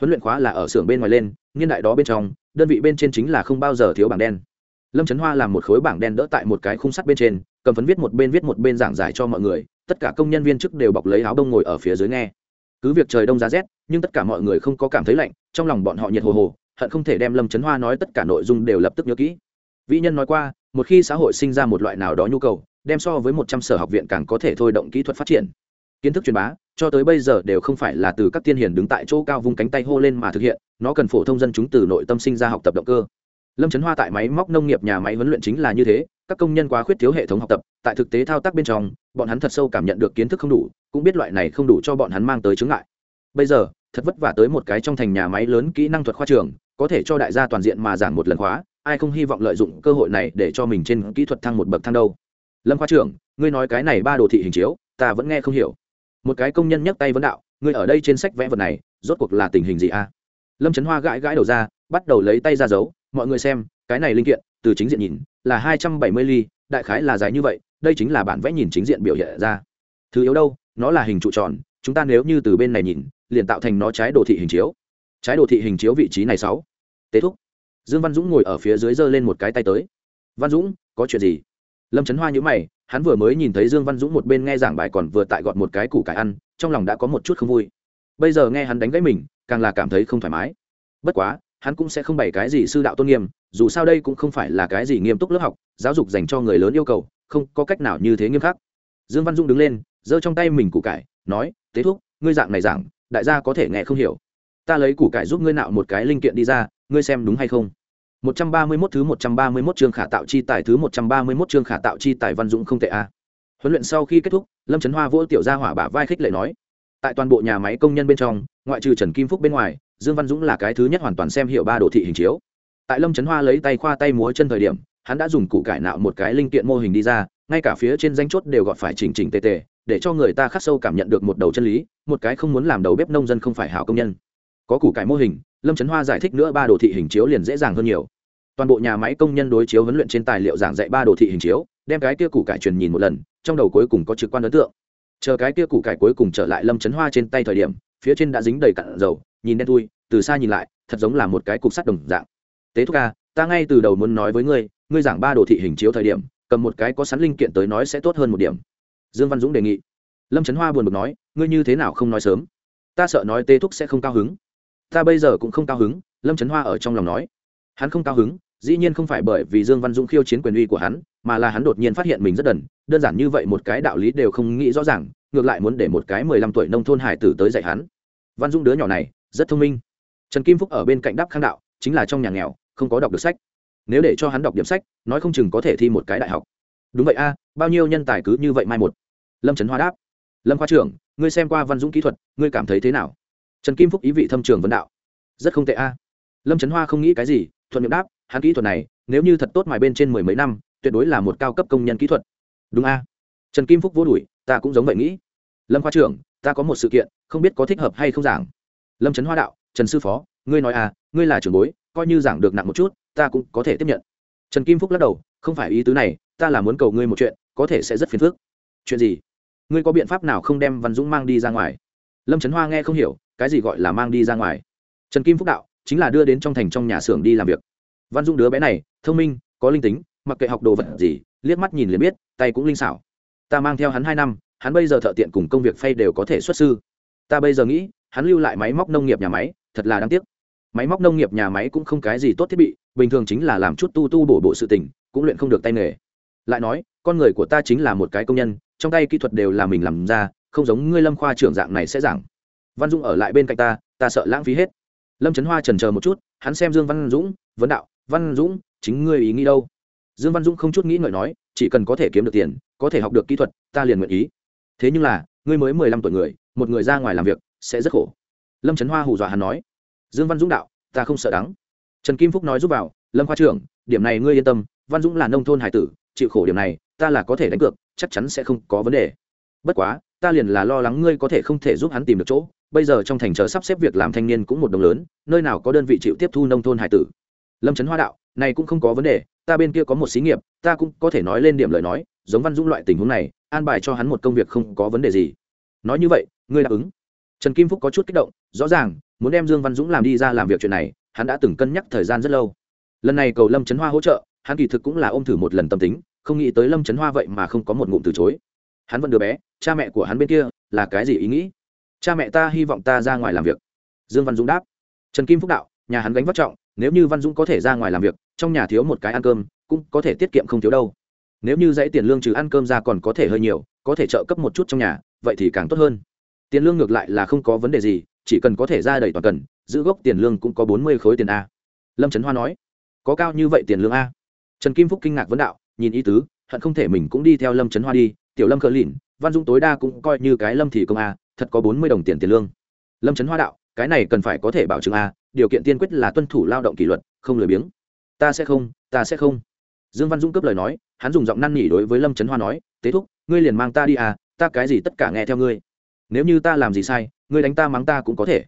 Huấn luyện khóa là ở xưởng bên ngoài lên, niên đại đó bên trong, đơn vị bên trên chính là không bao giờ thiếu bảng đen. Lâm trấn hoa làm một khối bảng đen đỡ tại một cái khung sắt bên trên, cầm phấn viết một bên viết một bên giảng giải cho mọi người, tất cả công nhân viên chức đều bọc lấy áo đông ngồi ở phía dưới nghe cứ việc trời đông giá rét, nhưng tất cả mọi người không có cảm thấy lạnh, trong lòng bọn họ nhiệt hồ hồ, hận không thể đem lâm trấn hoa nói tất cả nội dung đều lập tức nhớ kỹ. Vĩ nhân nói qua, một khi xã hội sinh ra một loại nào đó nhu cầu, đem so với một trăm sở học viện càng có thể thôi động kỹ thuật phát triển. Kiến thức truyền bá, cho tới bây giờ đều không phải là từ các tiên hiền đứng tại chỗ cao vung cánh tay hô lên mà thực hiện, nó cần phổ thông dân chúng từ nội tâm sinh ra học tập động cơ. Lâm trấn hoa tại máy móc nông nghiệp nhà máy huấn luyện chính là như thế, các công nhân quá khuyết thiếu hệ thống học tập, tại thực tế thao tác bên trong bọn hắn thật sâu cảm nhận được kiến thức không đủ, cũng biết loại này không đủ cho bọn hắn mang tới chứng ngại. Bây giờ, thật vất vả tới một cái trong thành nhà máy lớn kỹ năng thuật khoa trường, có thể cho đại gia toàn diện mà giảng một lần khóa, ai không hy vọng lợi dụng cơ hội này để cho mình trên kỹ thuật thăng một bậc thang đâu. Lâm khoa trưởng, ngươi nói cái này ba đồ thị hình chiếu, ta vẫn nghe không hiểu. Một cái công nhân nhấc tay vấn đạo, ngươi ở đây trên sách vẽ vật này, rốt cuộc là tình hình gì a? Lâm trấn hoa gãi gãi đầu ra, bắt đầu lấy tay ra giấu mọi người xem, cái này linh kiện, từ chính diện nhìn, là hai trăm bảy mươi ly, đại khái là dài như vậy đây chính là bản vẽ nhìn chính diện biểu hiện ra. Thứ yếu đâu, nó là hình trụ tròn, chúng ta nếu như từ bên này nhìn, liền tạo thành nó trái đồ thị hình chiếu. Trái đồ thị hình chiếu vị trí này sáu. Tế thúc. Dương văn dũng ngồi ở phía dưới giơ lên một cái tay tới. Văn dũng, có chuyện gì? Lâm trấn hoa nhữ mày, hắn vừa mới nhìn thấy dương văn dũng một bên nghe giảng bài còn vừa tại gọn một cái củ cải ăn, trong lòng đã có một chút không vui. Bây giờ nghe hắn đánh gãy mình, càng là cảm thấy không thoải mái. Bất quá, hắn cũng sẽ không bày cái gì sư đạo tôn nghiêm, dù sao đây cũng không phải là cái gì nghiêm túc lớp học, giáo dục dành cho người lớn yêu cầu không có cách nào như thế nghiêm khắc dương văn dũng đứng lên giơ trong tay mình củ cải nói tế thúc ngươi dạng này giảng đại gia có thể nghe không hiểu ta lấy củ cải giúp ngươi nạo một cái linh kiện đi ra ngươi xem đúng hay không 131 thứ 131 chương khả tạo chi tài thứ 131 chương khả tạo chi tài văn dũng không tệ a. Huấn luyện sau khi kết thúc, Lâm Chấn Hoa vỗ tiểu gia hỏa bả vai khích lệ nói: "Tại toàn bộ nhà máy công nhân bên trong, ngoại trừ Trần Kim Phúc bên ngoài, Dương Văn Dũng là cái thứ nhất hoàn toàn xem hiểu ba đồ thị hình chiếu." Tại Lâm Chấn Hoa lấy tay khoa tay múa chân thời điểm, hắn đã dùng củ cải nạo một cái linh kiện mô hình đi ra, ngay cả phía trên danh chốt đều gọt phải chỉnh chỉnh tề tề, để cho người ta khắc sâu cảm nhận được một đầu chân lý, một cái không muốn làm đầu bếp nông dân không phải hảo công nhân. Có củ cải mô hình, lâm trấn hoa giải thích nữa ba đồ thị hình chiếu liền dễ dàng hơn nhiều. Toàn bộ nhà máy công nhân đối chiếu huấn luyện trên tài liệu giảng dạy ba đồ thị hình chiếu đem cái kia củ cải truyền nhìn một lần trong đầu cuối cùng có trực quan ấn tượng. Chờ cái kia củ cải cuối cùng trở lại lâm trấn hoa trên tay thời điểm phía trên đã dính đầy cặn dầu nhìn đen thui từ xa nhìn lại thật giống là một cái cục sắt đồng dạng. Tế thúc ca ta ngay từ đầu muốn nói với ngươi ngươi giảng ba đồ thị hình chiếu thời điểm, cầm một cái có sẵn linh kiện tới nói sẽ tốt hơn một điểm. Dương văn dũng đề nghị. Lâm trấn hoa buồn bực nói, ngươi như thế nào không nói sớm? Ta sợ nói tê thúc sẽ không cao hứng. Ta bây giờ cũng không cao hứng, lâm trấn hoa ở trong lòng nói. Hắn không cao hứng, dĩ nhiên không phải bởi vì dương văn dũng khiêu chiến quyền uy của hắn, mà là hắn đột nhiên phát hiện mình rất đần, đơn giản như vậy một cái đạo lý đều không nghĩ rõ ràng, ngược lại muốn để một cái mười lăm tuổi nông thôn hải tử tới dạy hắn. Văn dũng đứa nhỏ này, rất thông minh. Trần kim phúc ở bên cạnh đáp khang đạo, chính là trong nhà nghèo, không có đọc được sách nếu để cho hắn đọc điểm sách, nói không chừng có thể thi một cái đại học. Đúng vậy a, bao nhiêu nhân tài cứ như vậy mai một. Lâm trấn hoa đáp. Lâm khoa trưởng, ngươi xem qua văn dũng kỹ thuật, ngươi cảm thấy thế nào? Trần kim phúc ý vị thâm trường vấn đạo. Rất không tệ a. Lâm trấn hoa không nghĩ cái gì, thuận miệng đáp, hắn kỹ thuật này, nếu như thật tốt mài bên trên mười mấy năm, tuyệt đối là một cao cấp công nhân kỹ thuật. Đúng a. Trần kim phúc vô đuổi, ta cũng giống vậy nghĩ. Lâm khoa trưởng, ta có một sự kiện, không biết có thích hợp hay không giảng. Lâm trấn hoa đạo, trần sư phó, ngươi nói à ngươi là trưởng bối, coi như giảng được nặng một chút ta cũng có thể tiếp nhận. Trần kim phúc lắc đầu, không phải ý tứ này, ta là muốn cầu ngươi một chuyện, có thể sẽ rất phiền phức. Chuyện gì? Ngươi có biện pháp nào không đem văn dũng mang đi ra ngoài? Lâm trấn hoa nghe không hiểu, cái gì gọi là mang đi ra ngoài? Trần kim phúc đạo, chính là đưa đến trong thành trong nhà xưởng đi làm việc. Văn dung đứa bé này, thông minh, có linh tính, mặc kệ học đồ vật gì, liếc mắt nhìn liền biết, tay cũng linh xảo. Ta mang theo hắn hai năm, hắn bây giờ thợ tiện cùng công việc phay đều có thể xuất sư. Ta bây giờ nghĩ, hắn lưu lại máy móc nông nghiệp nhà máy, thật là đáng tiếc. Máy móc nông nghiệp nhà máy cũng không cái gì tốt thiết bị bình thường chính là làm chút tu tu bổ bộ sự tình, cũng luyện không được tay nghề. Lại nói, con người của ta chính là một cái công nhân, trong tay kỹ thuật đều là mình làm ra, không giống ngươi lâm khoa trưởng dạng này sẽ giảng. Văn dung ở lại bên cạnh ta ta sợ lãng phí hết. Lâm trấn hoa trần chờ một chút, hắn xem dương văn dũng, vấn đạo, văn dũng, chính ngươi ý nghĩ đâu? Dương văn dũng không chút nghĩ ngợi nói, chỉ cần có thể kiếm được tiền, có thể học được kỹ thuật, ta liền nguyện ý. Thế nhưng là, ngươi mới mười lăm tuổi người, một người ra ngoài làm việc, sẽ rất khổ. Lâm trấn hoa hù dọa hắn nói. Dương văn dũng đạo, ta không sợ đắng trần kim phúc nói giúp vào, lâm khoa trưởng, điểm này ngươi yên tâm, văn dũng là nông thôn hải tử, chịu khổ điểm này, ta là có thể đánh cược, chắc chắn sẽ không có vấn đề. Bất quá, ta liền là lo lắng ngươi có thể không thể giúp hắn tìm được chỗ, bây giờ trong thành chờ sắp xếp việc làm thanh niên cũng một đồng lớn, nơi nào có đơn vị chịu tiếp thu nông thôn hải tử. Lâm trấn hoa đạo, này cũng không có vấn đề, ta bên kia có một xí nghiệp, ta cũng có thể nói lên điểm lời nói, giống văn dũng loại tình huống này, an bài cho hắn một công việc không có vấn đề gì. Nói như vậy, ngươi đáp ứng. Trần kim phúc có chút kích động, rõ ràng, muốn đem dương văn dũng làm đi ra làm việc chuyện này hắn đã từng cân nhắc thời gian rất lâu. Lần này cầu lâm trấn hoa hỗ trợ, hắn kỳ thực cũng là ôm thử một lần tâm tính, không nghĩ tới lâm trấn hoa vậy mà không có một ngụm từ chối. Hắn vẫn đứa bé, cha mẹ của hắn bên kia, là cái gì ý nghĩ? Cha mẹ ta hy vọng ta ra ngoài làm việc. Dương văn dũng đáp. Trần kim phúc đạo, nhà hắn gánh vác trọng, nếu như văn dũng có thể ra ngoài làm việc, trong nhà thiếu một cái ăn cơm, cũng có thể tiết kiệm không thiếu đâu. Nếu như dãy tiền lương trừ ăn cơm ra còn có thể hơi nhiều, có thể trợ cấp một chút trong nhà, vậy thì càng tốt hơn. Tiền lương ngược lại là không có vấn đề gì, chỉ cần có thể ra đầy toàn cần giữ gốc tiền lương cũng có bốn mươi khối tiền a. Lâm trấn hoa nói, có cao như vậy tiền lương a? Trần kim phúc kinh ngạc vấn đạo, nhìn ý tứ, hận không thể mình cũng đi theo lâm trấn hoa đi, tiểu lâm cờ lìn, văn dung tối đa cũng coi như cái lâm thì công a, thật có bốn mươi đồng tiền tiền lương. Lâm trấn hoa đạo, cái này cần phải có thể bảo chứng a, điều kiện tiên quyết là tuân thủ lao động kỷ luật, không lười biếng. Ta sẽ không, ta sẽ không. Dương văn dũng cướp lời nói, hắn dùng giọng năn nỉ đối với lâm trấn hoa nói, tế thúc, ngươi liền mang ta đi à ta cái gì tất cả nghe theo ngươi. Nếu như ta làm gì sai, ngươi đánh ta mắng ta cũng có thể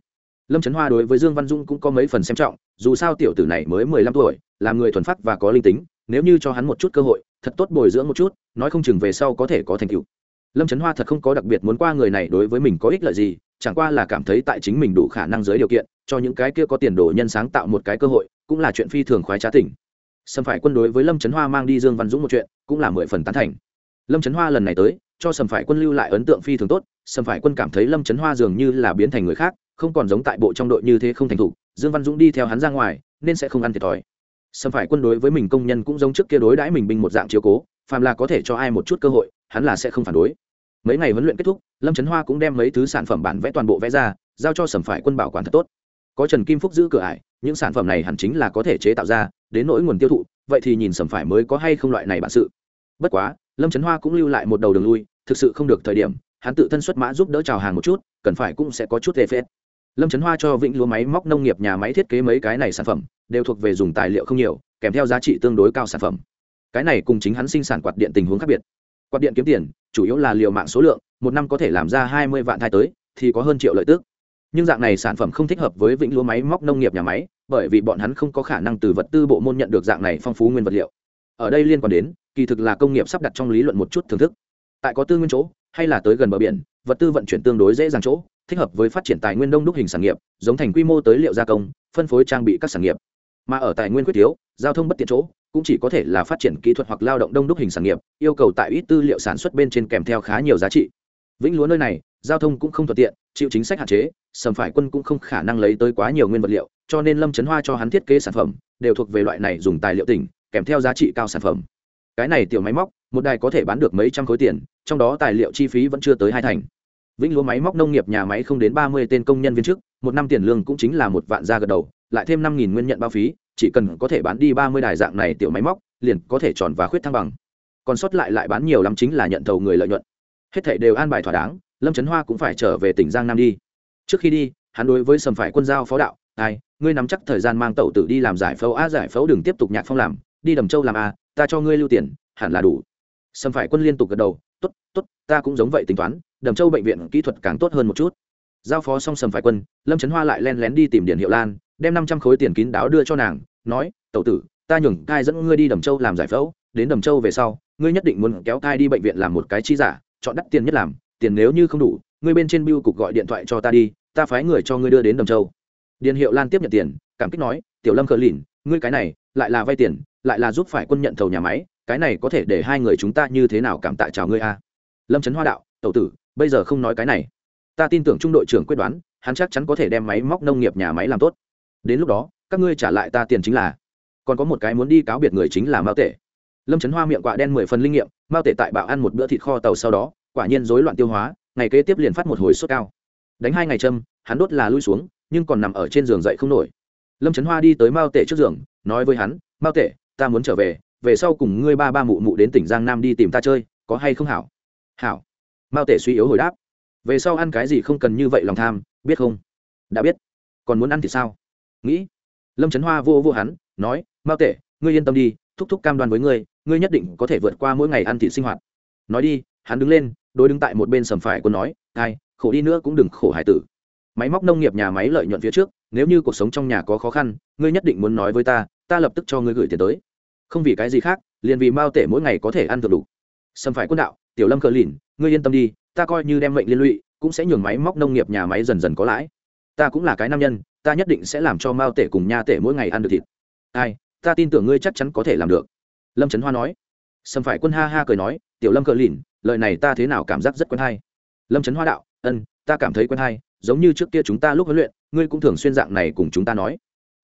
lâm trấn hoa đối với dương văn Dung cũng có mấy phần xem trọng, dù sao tiểu tử này mới mười lăm tuổi, làm người thuần phát và có linh tính, nếu như cho hắn một chút cơ hội, thật tốt bồi dưỡng một chút, nói không chừng về sau có thể có thành tựu. Lâm trấn hoa thật không có đặc biệt muốn qua người này đối với mình có ích lợi gì, chẳng qua là cảm thấy tại chính mình đủ khả năng dưới điều kiện, cho những cái kia có tiền đồ nhân sáng tạo một cái cơ hội, cũng là chuyện phi thường khoái trá tỉnh sầm phải quân đối với lâm trấn hoa mang đi dương văn dũng một chuyện, cũng là mười phần tán thành. Lâm trấn hoa lần này tới, cho sầm phải quân lưu lại ấn tượng phi thường tốt, sầm phải quân cảm thấy lâm trấn hoa dường như là biến thành người khác không còn giống tại bộ trong đội như thế không thành thục, dương văn dũng đi theo hắn ra ngoài, nên sẽ không ăn thiệt thòi. Sầm phải quân đối với mình công nhân cũng giống trước kia đối đãi mình binh một dạng chiếu cố, phàm là có thể cho ai một chút cơ hội, hắn là sẽ không phản đối. Mấy ngày huấn luyện kết thúc, lâm trấn hoa cũng đem mấy thứ sản phẩm bản vẽ toàn bộ vẽ ra, giao cho sầm phải quân bảo quản thật tốt. Có trần kim phúc giữ cửa ải, những sản phẩm này hẳn chính là có thể chế tạo ra, đến nỗi nguồn tiêu thụ, vậy thì nhìn sầm phải mới có hay không loại này bản sự. Bất quá, lâm trấn hoa cũng lưu lại một đầu đường lui, thực sự không được thời điểm, hắn tự thân xuất mã giúp đỡ chào hàng một chút, cần phải cũng sẽ có chút tê phết lâm trấn hoa cho vĩnh lúa máy móc nông nghiệp nhà máy thiết kế mấy cái này sản phẩm, đều thuộc về dùng tài liệu không nhiều, kèm theo giá trị tương đối cao sản phẩm. Cái này cùng chính hắn sinh sản quạt điện tình huống khác biệt. Quạt điện kiếm tiền, chủ yếu là liều mạng số lượng, một năm có thể làm ra hai mươi vạn thai tới, thì có hơn triệu lợi tức. Nhưng dạng này sản phẩm không thích hợp với vĩnh lúa máy móc nông nghiệp nhà máy, bởi vì bọn hắn không có khả năng từ vật tư bộ môn nhận được dạng này phong phú nguyên vật liệu. Ở đây liên quan đến, kỳ thực là công nghiệp sắp đặt trong lý luận một chút thưởng thức. Tại có tư nguyên chỗ, hay là tới gần bờ biển, vật tư vận chuyển tương đối dễ dàng chỗ thích hợp với phát triển tài nguyên đông đúc hình sản nghiệp, giống thành quy mô tới liệu gia công, phân phối trang bị các sản nghiệp. Mà ở tài nguyên quyết thiếu, giao thông bất tiện chỗ, cũng chỉ có thể là phát triển kỹ thuật hoặc lao động đông đúc hình sản nghiệp, yêu cầu tại ít tư liệu sản xuất bên trên kèm theo khá nhiều giá trị. Vĩnh lúa nơi này, giao thông cũng không thuận tiện, chịu chính sách hạn chế, sầm phải quân cũng không khả năng lấy tới quá nhiều nguyên vật liệu, cho nên lâm trấn hoa cho hắn thiết kế sản phẩm, đều thuộc về loại này dùng tài liệu tỉnh, kèm theo giá trị cao sản phẩm. Cái này tiểu máy móc, một đài có thể bán được mấy trăm khối tiền, trong đó tài liệu chi phí vẫn chưa tới hai thành vĩnh lúa máy móc nông nghiệp nhà máy không đến ba mươi tên công nhân viên chức, một năm tiền lương cũng chính là một vạn ra gật đầu, lại thêm năm nghìn nguyên nhận bao phí, chỉ cần có thể bán đi ba mươi đài dạng này tiểu máy móc, liền có thể tròn và khuyết thăng bằng. Còn sót lại lại bán nhiều lắm chính là nhận thầu người lợi nhuận. Hết thảy đều an bài thỏa đáng, lâm trấn hoa cũng phải trở về tỉnh giang nam đi. Trước khi đi, hắn đối với sầm phải quân giao phó đạo, ai, ngươi nắm chắc thời gian mang tẩu tử đi làm giải phẫu a giải phẫu đừng tiếp tục nhạc phong làm, đi đầm châu làm a, ta cho ngươi lưu tiền, hẳn là đủ. Sầm phải quân liên tục gật đầu t ố t t ố t ta cũng giống vậy tính toán đầm châu bệnh viện kỹ thuật càng tốt hơn một chút. Giao phó xong sầm phải quân, lâm trấn hoa lại len lén đi tìm điện hiệu lan, đem năm trăm khối tiền kín đáo đưa cho nàng, nói, tẩu tử, ta nhường cai dẫn ngươi đi đầm châu làm giải phẫu, đến đầm châu về sau, ngươi nhất định muốn kéo cai đi bệnh viện làm một cái chi giả, chọn đắt tiền nhất làm, tiền nếu như không đủ, ngươi bên trên biêu cục gọi điện thoại cho ta đi, ta phái người cho ngươi đưa đến đầm châu. Điện hiệu lan tiếp nhận tiền, cảm kích nói, tiểu lâm cờ lìn, ngươi cái này, lại là vay tiền, lại là giúp phải quân nhận thầu nhà máy, cái này có thể để hai người chúng ta như thế nào cảm tạ chào ngươi a? Lâm trấn hoa đạo, tẩu tử bây giờ không nói cái này. Ta tin tưởng trung đội trưởng quyết đoán, hắn chắc chắn có thể đem máy móc nông nghiệp nhà máy làm tốt. Đến lúc đó, các ngươi trả lại ta tiền chính là. Còn có một cái muốn đi cáo biệt người chính là mao tể. Lâm trấn hoa miệng quạ đen mười phần linh nghiệm, mao tể tại bạo ăn một bữa thịt kho tàu sau đó, quả nhiên rối loạn tiêu hóa, ngày kế tiếp liền phát một hồi sốt cao. Đánh hai ngày châm, hắn đốt là lui xuống, nhưng còn nằm ở trên giường dậy không nổi. Lâm trấn hoa đi tới mao tể trước giường, nói với hắn, mao tể, ta muốn trở về về sau cùng ngươi ba ba mụ mụ đến tỉnh giang nam đi tìm ta chơi, có hay không hảo? Hảo mao tể suy yếu hồi đáp. Về sau ăn cái gì không cần như vậy lòng tham, biết không? Đã biết. Còn muốn ăn thì sao? Nghĩ. Lâm trấn hoa vô vô hắn, nói, mao tể, ngươi yên tâm đi, thúc thúc cam đoan với ngươi ngươi nhất định có thể vượt qua mỗi ngày ăn thịt sinh hoạt. Nói đi, hắn đứng lên đôi đứng tại một bên sầm phải quân nói, ai, khổ đi nữa cũng đừng khổ hải tử. Máy móc nông nghiệp nhà máy lợi nhuận phía trước, nếu như cuộc sống trong nhà có khó khăn, ngươi nhất định muốn nói với ta ta lập tức cho ngươi gửi tiền tới. Không vì cái gì khác, liền vì mao tể mỗi ngày có thể ăn được đủ. Sầm phải quân đạo, tiểu lâm cờ lìn ngươi yên tâm đi, ta coi như đem mệnh liên lụy, cũng sẽ nhường máy móc nông nghiệp nhà máy dần dần có lãi. Ta cũng là cái nam nhân, ta nhất định sẽ làm cho mao tể cùng nha tể mỗi ngày ăn được thịt. Ai, ta tin tưởng ngươi chắc chắn có thể làm được. Lâm trấn hoa nói. Sầm phải quân ha ha cười nói, tiểu lâm cờ lìn, lời này ta thế nào cảm giác rất quen hay. Lâm trấn hoa đạo ân ta cảm thấy quen hay, giống như trước kia chúng ta lúc huấn luyện, ngươi cũng thường xuyên dạng này cùng chúng ta nói.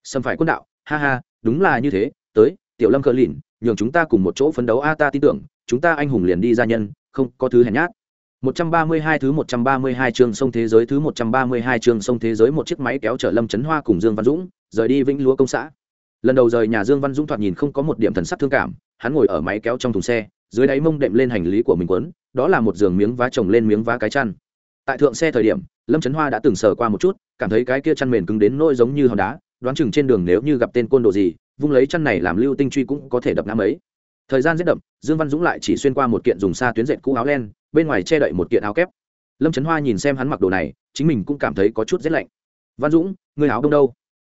Sâm phải quân đạo, ha ha, đúng là như thế, tới, tiểu lâm cờ lìn, nhường chúng ta cùng một chỗ phấn đấu a, ta tin tưởng, chúng ta anh hùng liền đi ra nhân không có thứ hèn nhát 132 thứ 132 chương sông thế giới thứ 132 chương sông thế giới một chiếc máy kéo chở Lâm Chấn Hoa cùng Dương Văn Dũng, rời đi Vĩnh Lúa công xã. Lần đầu rời nhà Dương Văn Dũng thoạt nhìn không có một điểm thần sắc thương cảm, hắn ngồi ở máy kéo trong thùng xe, dưới đáy mông đệm lên hành lý của mình quấn, đó là một giường miếng vá chồng lên miếng vá cái chăn. Tại thượng xe thời điểm, Lâm Chấn Hoa đã từng sờ qua một chút, cảm thấy cái kia chăn mền cứng đến nỗi giống như hòn đá, đoán chừng trên đường nếu như gặp tên côn đồ gì, vung lấy chăn này làm lưu tinh truy cũng có thể đập ngã mấy. Thời gian rất đậm, Dương Văn Dũng lại chỉ xuyên qua một kiện dùng xa tuyến dệt cũ áo len, bên ngoài che đậy một kiện áo kép. Lâm trấn hoa nhìn xem hắn mặc đồ này chính mình cũng cảm thấy có chút rét lạnh. Văn dũng người áo đông đâu?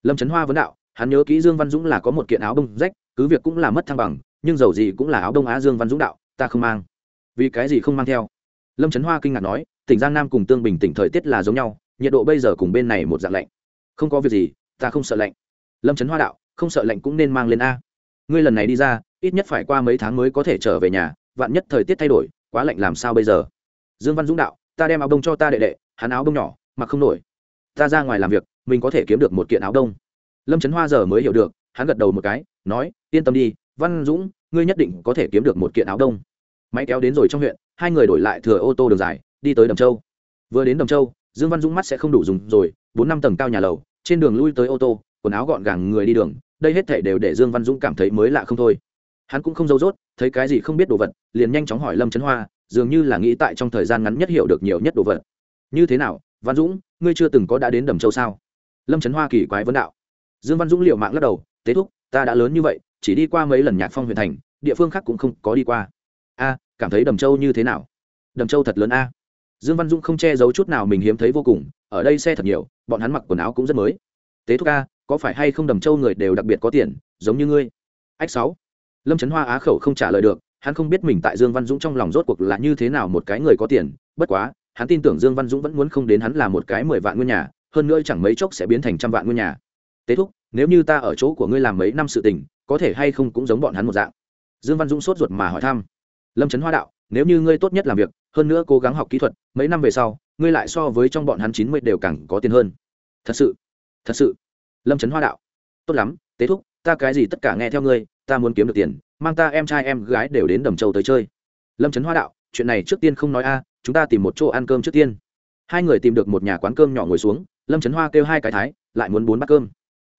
Lâm trấn hoa vấn đạo hắn nhớ kỹ dương văn dũng là có một kiện áo đông rách cứ việc cũng là mất thăng bằng nhưng dầu gì cũng là áo đông á dương văn dũng đạo ta không mang. Vì cái gì không mang theo? Lâm trấn hoa kinh ngạc nói tỉnh giang nam cùng tương bình tỉnh thời tiết là giống nhau nhiệt độ bây giờ cùng bên này một dạng lạnh. Không có việc gì ta không sợ lạnh. Lâm trấn hoa đạo không sợ lạnh cũng nên mang lên a. Ngươi lần này đi ra ít nhất phải qua mấy tháng mới có thể trở về nhà, vạn nhất thời tiết thay đổi, quá lạnh làm sao bây giờ? Dương văn dũng đạo, ta đem áo đông cho ta đệ đệ, hắn áo đông nhỏ, mặc không nổi. Ta ra ngoài làm việc, mình có thể kiếm được một kiện áo đông. Lâm trấn hoa giờ mới hiểu được, hắn gật đầu một cái, nói, yên tâm đi, văn dũng, ngươi nhất định có thể kiếm được một kiện áo đông. Máy kéo đến rồi trong huyện, hai người đổi lại thừa ô tô đường dài, đi tới đầm châu. Vừa đến đầm châu, dương văn dũng mắt sẽ không đủ dùng rồi, bốn năm tầng cao nhà lầu, trên đường lui tới ô tô, quần áo gọn gàng người đi đường, đây hết thể đều để dương văn dũng cảm thấy mới lạ không thôi hắn cũng không giấu dốt thấy cái gì không biết đồ vật, liền nhanh chóng hỏi lâm trấn hoa, dường như là nghĩ tại trong thời gian ngắn nhất hiểu được nhiều nhất đồ vật. Như thế nào, văn dũng, ngươi chưa từng có đã đến đầm châu sao? Lâm trấn hoa kỳ quái vấn đạo. Dương văn dũng liệu mạng lắc đầu, tế thúc, ta đã lớn như vậy, chỉ đi qua mấy lần nhạc phong huyện thành, địa phương khác cũng không có đi qua. A, cảm thấy đầm châu như thế nào? Đầm châu thật lớn a. Dương văn dũng không che giấu chút nào mình hiếm thấy vô cùng, ở đây xe thật nhiều, bọn hắn mặc quần áo cũng rất mới. Tế thúc a, có phải hay không đầm châu người đều đặc biệt có tiền, giống như ngươi? Ách sáu lâm trấn hoa á khẩu không trả lời được, hắn không biết mình tại dương văn dũng trong lòng rốt cuộc là như thế nào một cái người có tiền, bất quá, hắn tin tưởng dương văn dũng vẫn muốn không đến hắn là một cái mười vạn ngôi nhà, hơn nữa chẳng mấy chốc sẽ biến thành trăm vạn ngôi nhà. Tế thúc, nếu như ta ở chỗ của ngươi làm mấy năm sự tình, có thể hay không cũng giống bọn hắn một dạng. Dương văn dũng sốt ruột mà hỏi thăm. Lâm trấn hoa đạo, nếu như ngươi tốt nhất làm việc, hơn nữa cố gắng học kỹ thuật, mấy năm về sau, ngươi lại so với trong bọn hắn chín mươi đều càng có tiền hơn. Thật sự thật sự. Lâm trấn hoa đạo, tốt lắm, tế thúc, ta cái gì tất cả nghe theo ngươi ta muốn kiếm được tiền, mang ta em trai em gái đều đến đầm châu tới chơi. Lâm trấn hoa đạo, chuyện này trước tiên không nói a, chúng ta tìm một chỗ ăn cơm trước tiên. Hai người tìm được một nhà quán cơm nhỏ ngồi xuống, lâm trấn hoa kêu hai cái thái, lại muốn bốn bát cơm.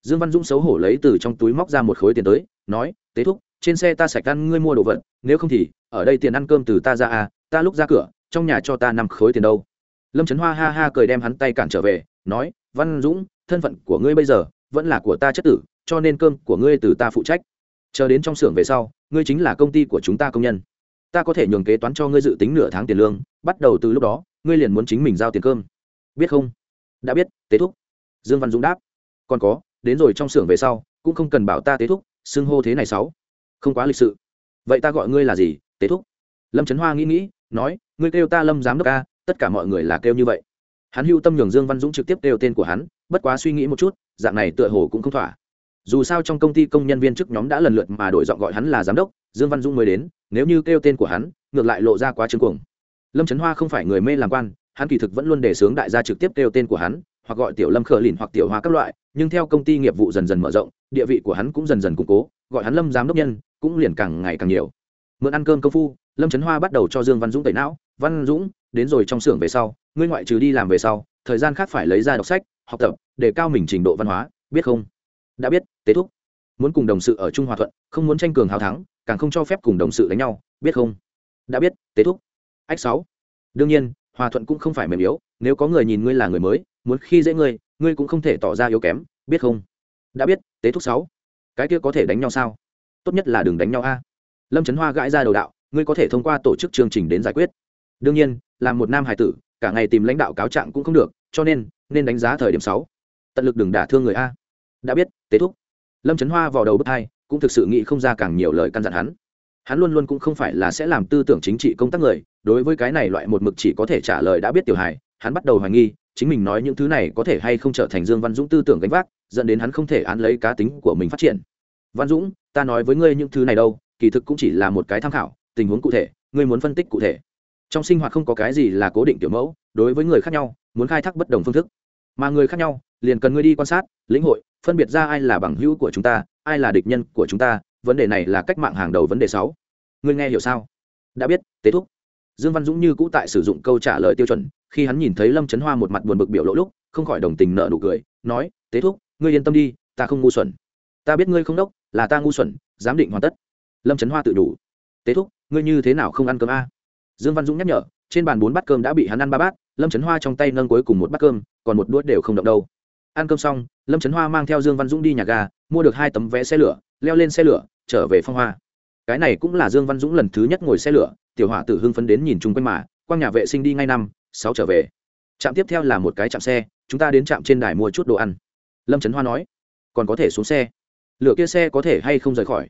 Dương văn dũng xấu hổ lấy từ trong túi móc ra một khối tiền tới, nói, tế thúc, trên xe ta sạch ăn, ngươi mua đồ vật, nếu không thì, ở đây tiền ăn cơm từ ta ra à ta lúc ra cửa, trong nhà cho ta năm khối tiền đâu. Lâm trấn hoa ha ha cười đem hắn tay cản trở về, nói, văn dũng, thân phận của ngươi bây giờ vẫn là của ta chất tử, cho nên cơm của ngươi từ ta phụ trách chờ đến trong xưởng về sau, ngươi chính là công ty của chúng ta công nhân. Ta có thể nhường kế toán cho ngươi dự tính nửa tháng tiền lương, bắt đầu từ lúc đó, ngươi liền muốn chính mình giao tiền cơm. Biết không? Đã biết, tế thúc. Dương văn dũng đáp. Còn có, đến rồi trong xưởng về sau, cũng không cần bảo ta tế thúc, xưng hô thế này sáu. Không quá lịch sự. Vậy ta gọi ngươi là gì, tế thúc? Lâm trấn hoa nghĩ nghĩ, nói, ngươi kêu ta lâm giám đốc ca tất cả mọi người là kêu như vậy. Hắn hưu tâm nhường dương văn dũng trực tiếp kêu tên của hắn, bất quá suy nghĩ một chút, dạng này tựa hồ cũng không thỏa dù sao trong công ty công nhân viên chức nhóm đã lần lượt mà đổi giọng gọi hắn là giám đốc, dương văn dũng mới đến, nếu như kêu tên của hắn, ngược lại lộ ra quá trứng cuồng. Lâm trấn hoa không phải người mê làm quan, hắn kỳ thực vẫn luôn đề xướng đại gia trực tiếp kêu tên của hắn, hoặc gọi tiểu lâm khờ lìn hoặc tiểu hoa các loại, nhưng theo công ty nghiệp vụ dần dần mở rộng, địa vị của hắn cũng dần dần củng cố, gọi hắn lâm giám đốc nhân, cũng liền càng ngày càng nhiều. Mượn ăn cơm công phu, lâm trấn hoa bắt đầu cho dương văn dũng tẩy não, văn dũng, đến rồi trong xưởng về sau, ngươi ngoại trừ đi làm về sau, thời gian khác phải lấy ra đọc sách, học tập, để cao mình trình độ văn hóa, biết không? Đã biết, tế thúc muốn cùng đồng sự ở trung hòa thuận, không muốn tranh cường hào thắng, càng không cho phép cùng đồng sự đánh nhau, biết không? Đã biết, tế thúc. Ách sáu. Đương nhiên, hòa thuận cũng không phải mềm yếu, nếu có người nhìn ngươi là người mới, muốn khi dễ ngươi ngươi cũng không thể tỏ ra yếu kém, biết không? Đã biết, tế thúc sáu. Cái kia có thể đánh nhau sao? Tốt nhất là đừng đánh nhau a. Lâm trấn hoa gãi ra đầu đạo, ngươi có thể thông qua tổ chức chương trình đến giải quyết. Đương nhiên là một nam hải tử, cả ngày tìm lãnh đạo cáo trạng cũng không được, cho nên nên đánh giá thời điểm sáu. Tận lực đừng đả thương người a đã biết tế thúc. Lâm trấn hoa vào đầu bước hai, cũng thực sự nghĩ không ra càng nhiều lời căn dặn hắn. Hắn luôn luôn cũng không phải là sẽ làm tư tưởng chính trị công tác người, đối với cái này loại một mực chỉ có thể trả lời đã biết tiểu hài, hắn bắt đầu hoài nghi, chính mình nói những thứ này có thể hay không trở thành dương văn dũng tư tưởng gánh vác, dẫn đến hắn không thể án lấy cá tính của mình phát triển. Văn dũng, ta nói với ngươi những thứ này đâu, kỳ thực cũng chỉ là một cái tham khảo, tình huống cụ thể, ngươi muốn phân tích cụ thể. Trong sinh hoạt không có cái gì là cố định tiểu mẫu, đối với người khác nhau, muốn khai thác bất đồng phương thức. Mà người khác nhau, liền cần ngươi đi quan sát, lĩnh hội phân biệt ra ai là bằng hữu của chúng ta, ai là địch nhân của chúng ta, vấn đề này là cách mạng hàng đầu vấn đề sáu. Ngươi nghe hiểu sao? Đã biết, tế thúc. Dương văn dũng như cũ tại sử dụng câu trả lời tiêu chuẩn, khi hắn nhìn thấy lâm trấn hoa một mặt buồn bực biểu lộ lúc, không khỏi đồng tình nợ nụ cười, nói, tế thúc, ngươi yên tâm đi, ta không ngu xuẩn. Ta biết ngươi không đốc, là ta ngu xuẩn, giám định hoàn tất. Lâm trấn hoa tự đủ. Tế thúc, ngươi như thế nào không ăn cơm a? Dương văn dũng nhắc nhở, trên bàn bốn bát cơm đã bị hắn ăn ba bát, lâm trấn hoa trong tay nâng cuối cùng một bát cơm, còn một đuốt đều không động đâu ăn cơm xong, lâm trấn hoa mang theo dương văn dũng đi nhà ga, mua được hai tấm vé xe lửa, leo lên xe lửa, trở về phong hoa. Cái này cũng là dương văn dũng lần thứ nhất ngồi xe lửa, tiểu hỏa tử hưng phấn đến nhìn chung quanh mà, quang nhà vệ sinh đi ngay năm, sáu trở về. Trạm tiếp theo là một cái trạm xe, chúng ta đến trạm trên đài mua chút đồ ăn. Lâm trấn hoa nói, còn có thể xuống xe. Lửa kia xe có thể hay không rời khỏi?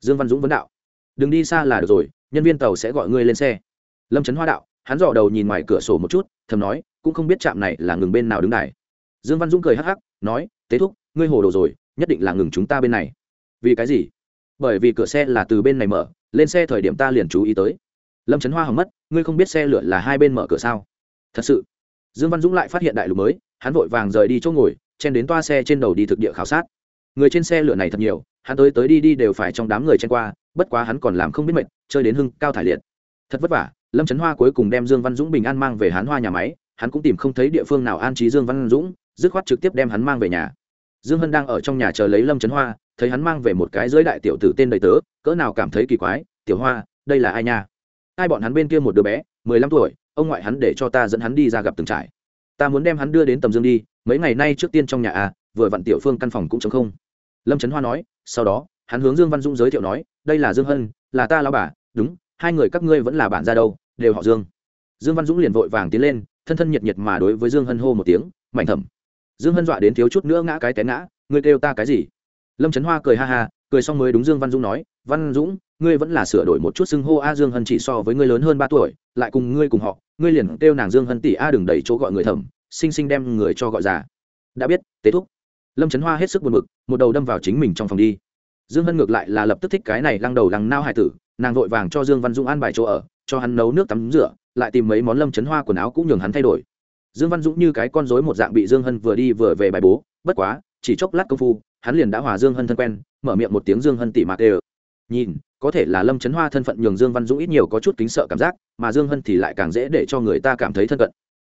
Dương văn dũng vấn đạo, đừng đi xa là được rồi, nhân viên tàu sẽ gọi ngươi lên xe. Lâm trấn hoa đạo, hắn dò đầu nhìn ngoài cửa sổ một chút, thầm nói, cũng không biết trạm này là ngừng bên nào đứng đài dương văn dũng cười hắc hắc, nói, tế thúc, ngươi hồ đồ rồi, nhất định là ngừng chúng ta bên này. Vì cái gì? Bởi vì cửa xe là từ bên này mở, lên xe thời điểm ta liền chú ý tới. Lâm trấn hoa hỏng mất, ngươi không biết xe lửa là hai bên mở cửa sao? Thật sự. Dương văn dũng lại phát hiện đại lục mới, hắn vội vàng rời đi chỗ ngồi, chen đến toa xe trên đầu đi thực địa khảo sát. Người trên xe lửa này thật nhiều, hắn tới tới đi đi đều phải trong đám người chen qua, bất quá hắn còn làm không biết mệt, chơi đến hưng, cao thải liệt. Thật vất vả, lâm trấn hoa cuối cùng đem dương văn dũng bình an mang về hán hoa nhà máy, hắn cũng tìm không thấy địa phương nào an trí dương văn dũng dứt khoát trực tiếp đem hắn mang về nhà. Dương hân đang ở trong nhà chờ lấy lâm trấn hoa, thấy hắn mang về một cái dưới đại tiểu tử tên đầy tớ, cỡ nào cảm thấy kỳ quái, tiểu hoa, đây là ai nha? Hai bọn hắn bên kia một đứa bé, mười lăm tuổi, ông ngoại hắn để cho ta dẫn hắn đi ra gặp từng trải ta muốn đem hắn đưa đến tầm dương đi, mấy ngày nay trước tiên trong nhà à vừa vặn tiểu phương căn phòng cũng chống không. Lâm trấn hoa nói, sau đó, hắn hướng dương văn dũng giới thiệu nói, đây là dương hân, là ta lao bà, đúng, hai người các ngươi vẫn là bạn ra đâu, đều họ dương. Dương văn dũng liền vội vàng tiến lên, thân thân nhiệt nhiệt mà đối với dương hân hô một tiếng mạnh thẩm dương hân dọa đến thiếu chút nữa ngã cái té ngã, ngươi kêu ta cái gì? Lâm trấn hoa cười ha ha, cười xong mới đúng dương văn dũng nói, văn dũng, ngươi vẫn là sửa đổi một chút xưng hô a dương hân chỉ so với ngươi lớn hơn ba tuổi, lại cùng ngươi cùng họ, ngươi liền kêu nàng dương hân tỷ a đừng đẩy chỗ gọi người thẩm sinh sinh đem người cho gọi già. Đã biết, tế thúc. Lâm trấn hoa hết sức buồn bực, một đầu đâm vào chính mình trong phòng đi. Dương hân ngược lại là lập tức thích cái này lăng đầu lăng nao hải tử, nàng vội vàng cho dương văn dũng ăn bài chỗ ở, cho hắn nấu nước tắm rửa, lại tìm mấy món lâm trấn hoa quần áo cũng nhường hắn thay đổi dương văn dũng như cái con rối một dạng bị dương hân vừa đi vừa về bài bố, bất quá, chỉ chốc lát công phu, hắn liền đã hòa dương hân thân quen, mở miệng một tiếng dương hân tỉ mạc ê nhìn, có thể là lâm trấn hoa thân phận nhường dương văn dũng ít nhiều có chút kính sợ cảm giác, mà dương hân thì lại càng dễ để cho người ta cảm thấy thân cận.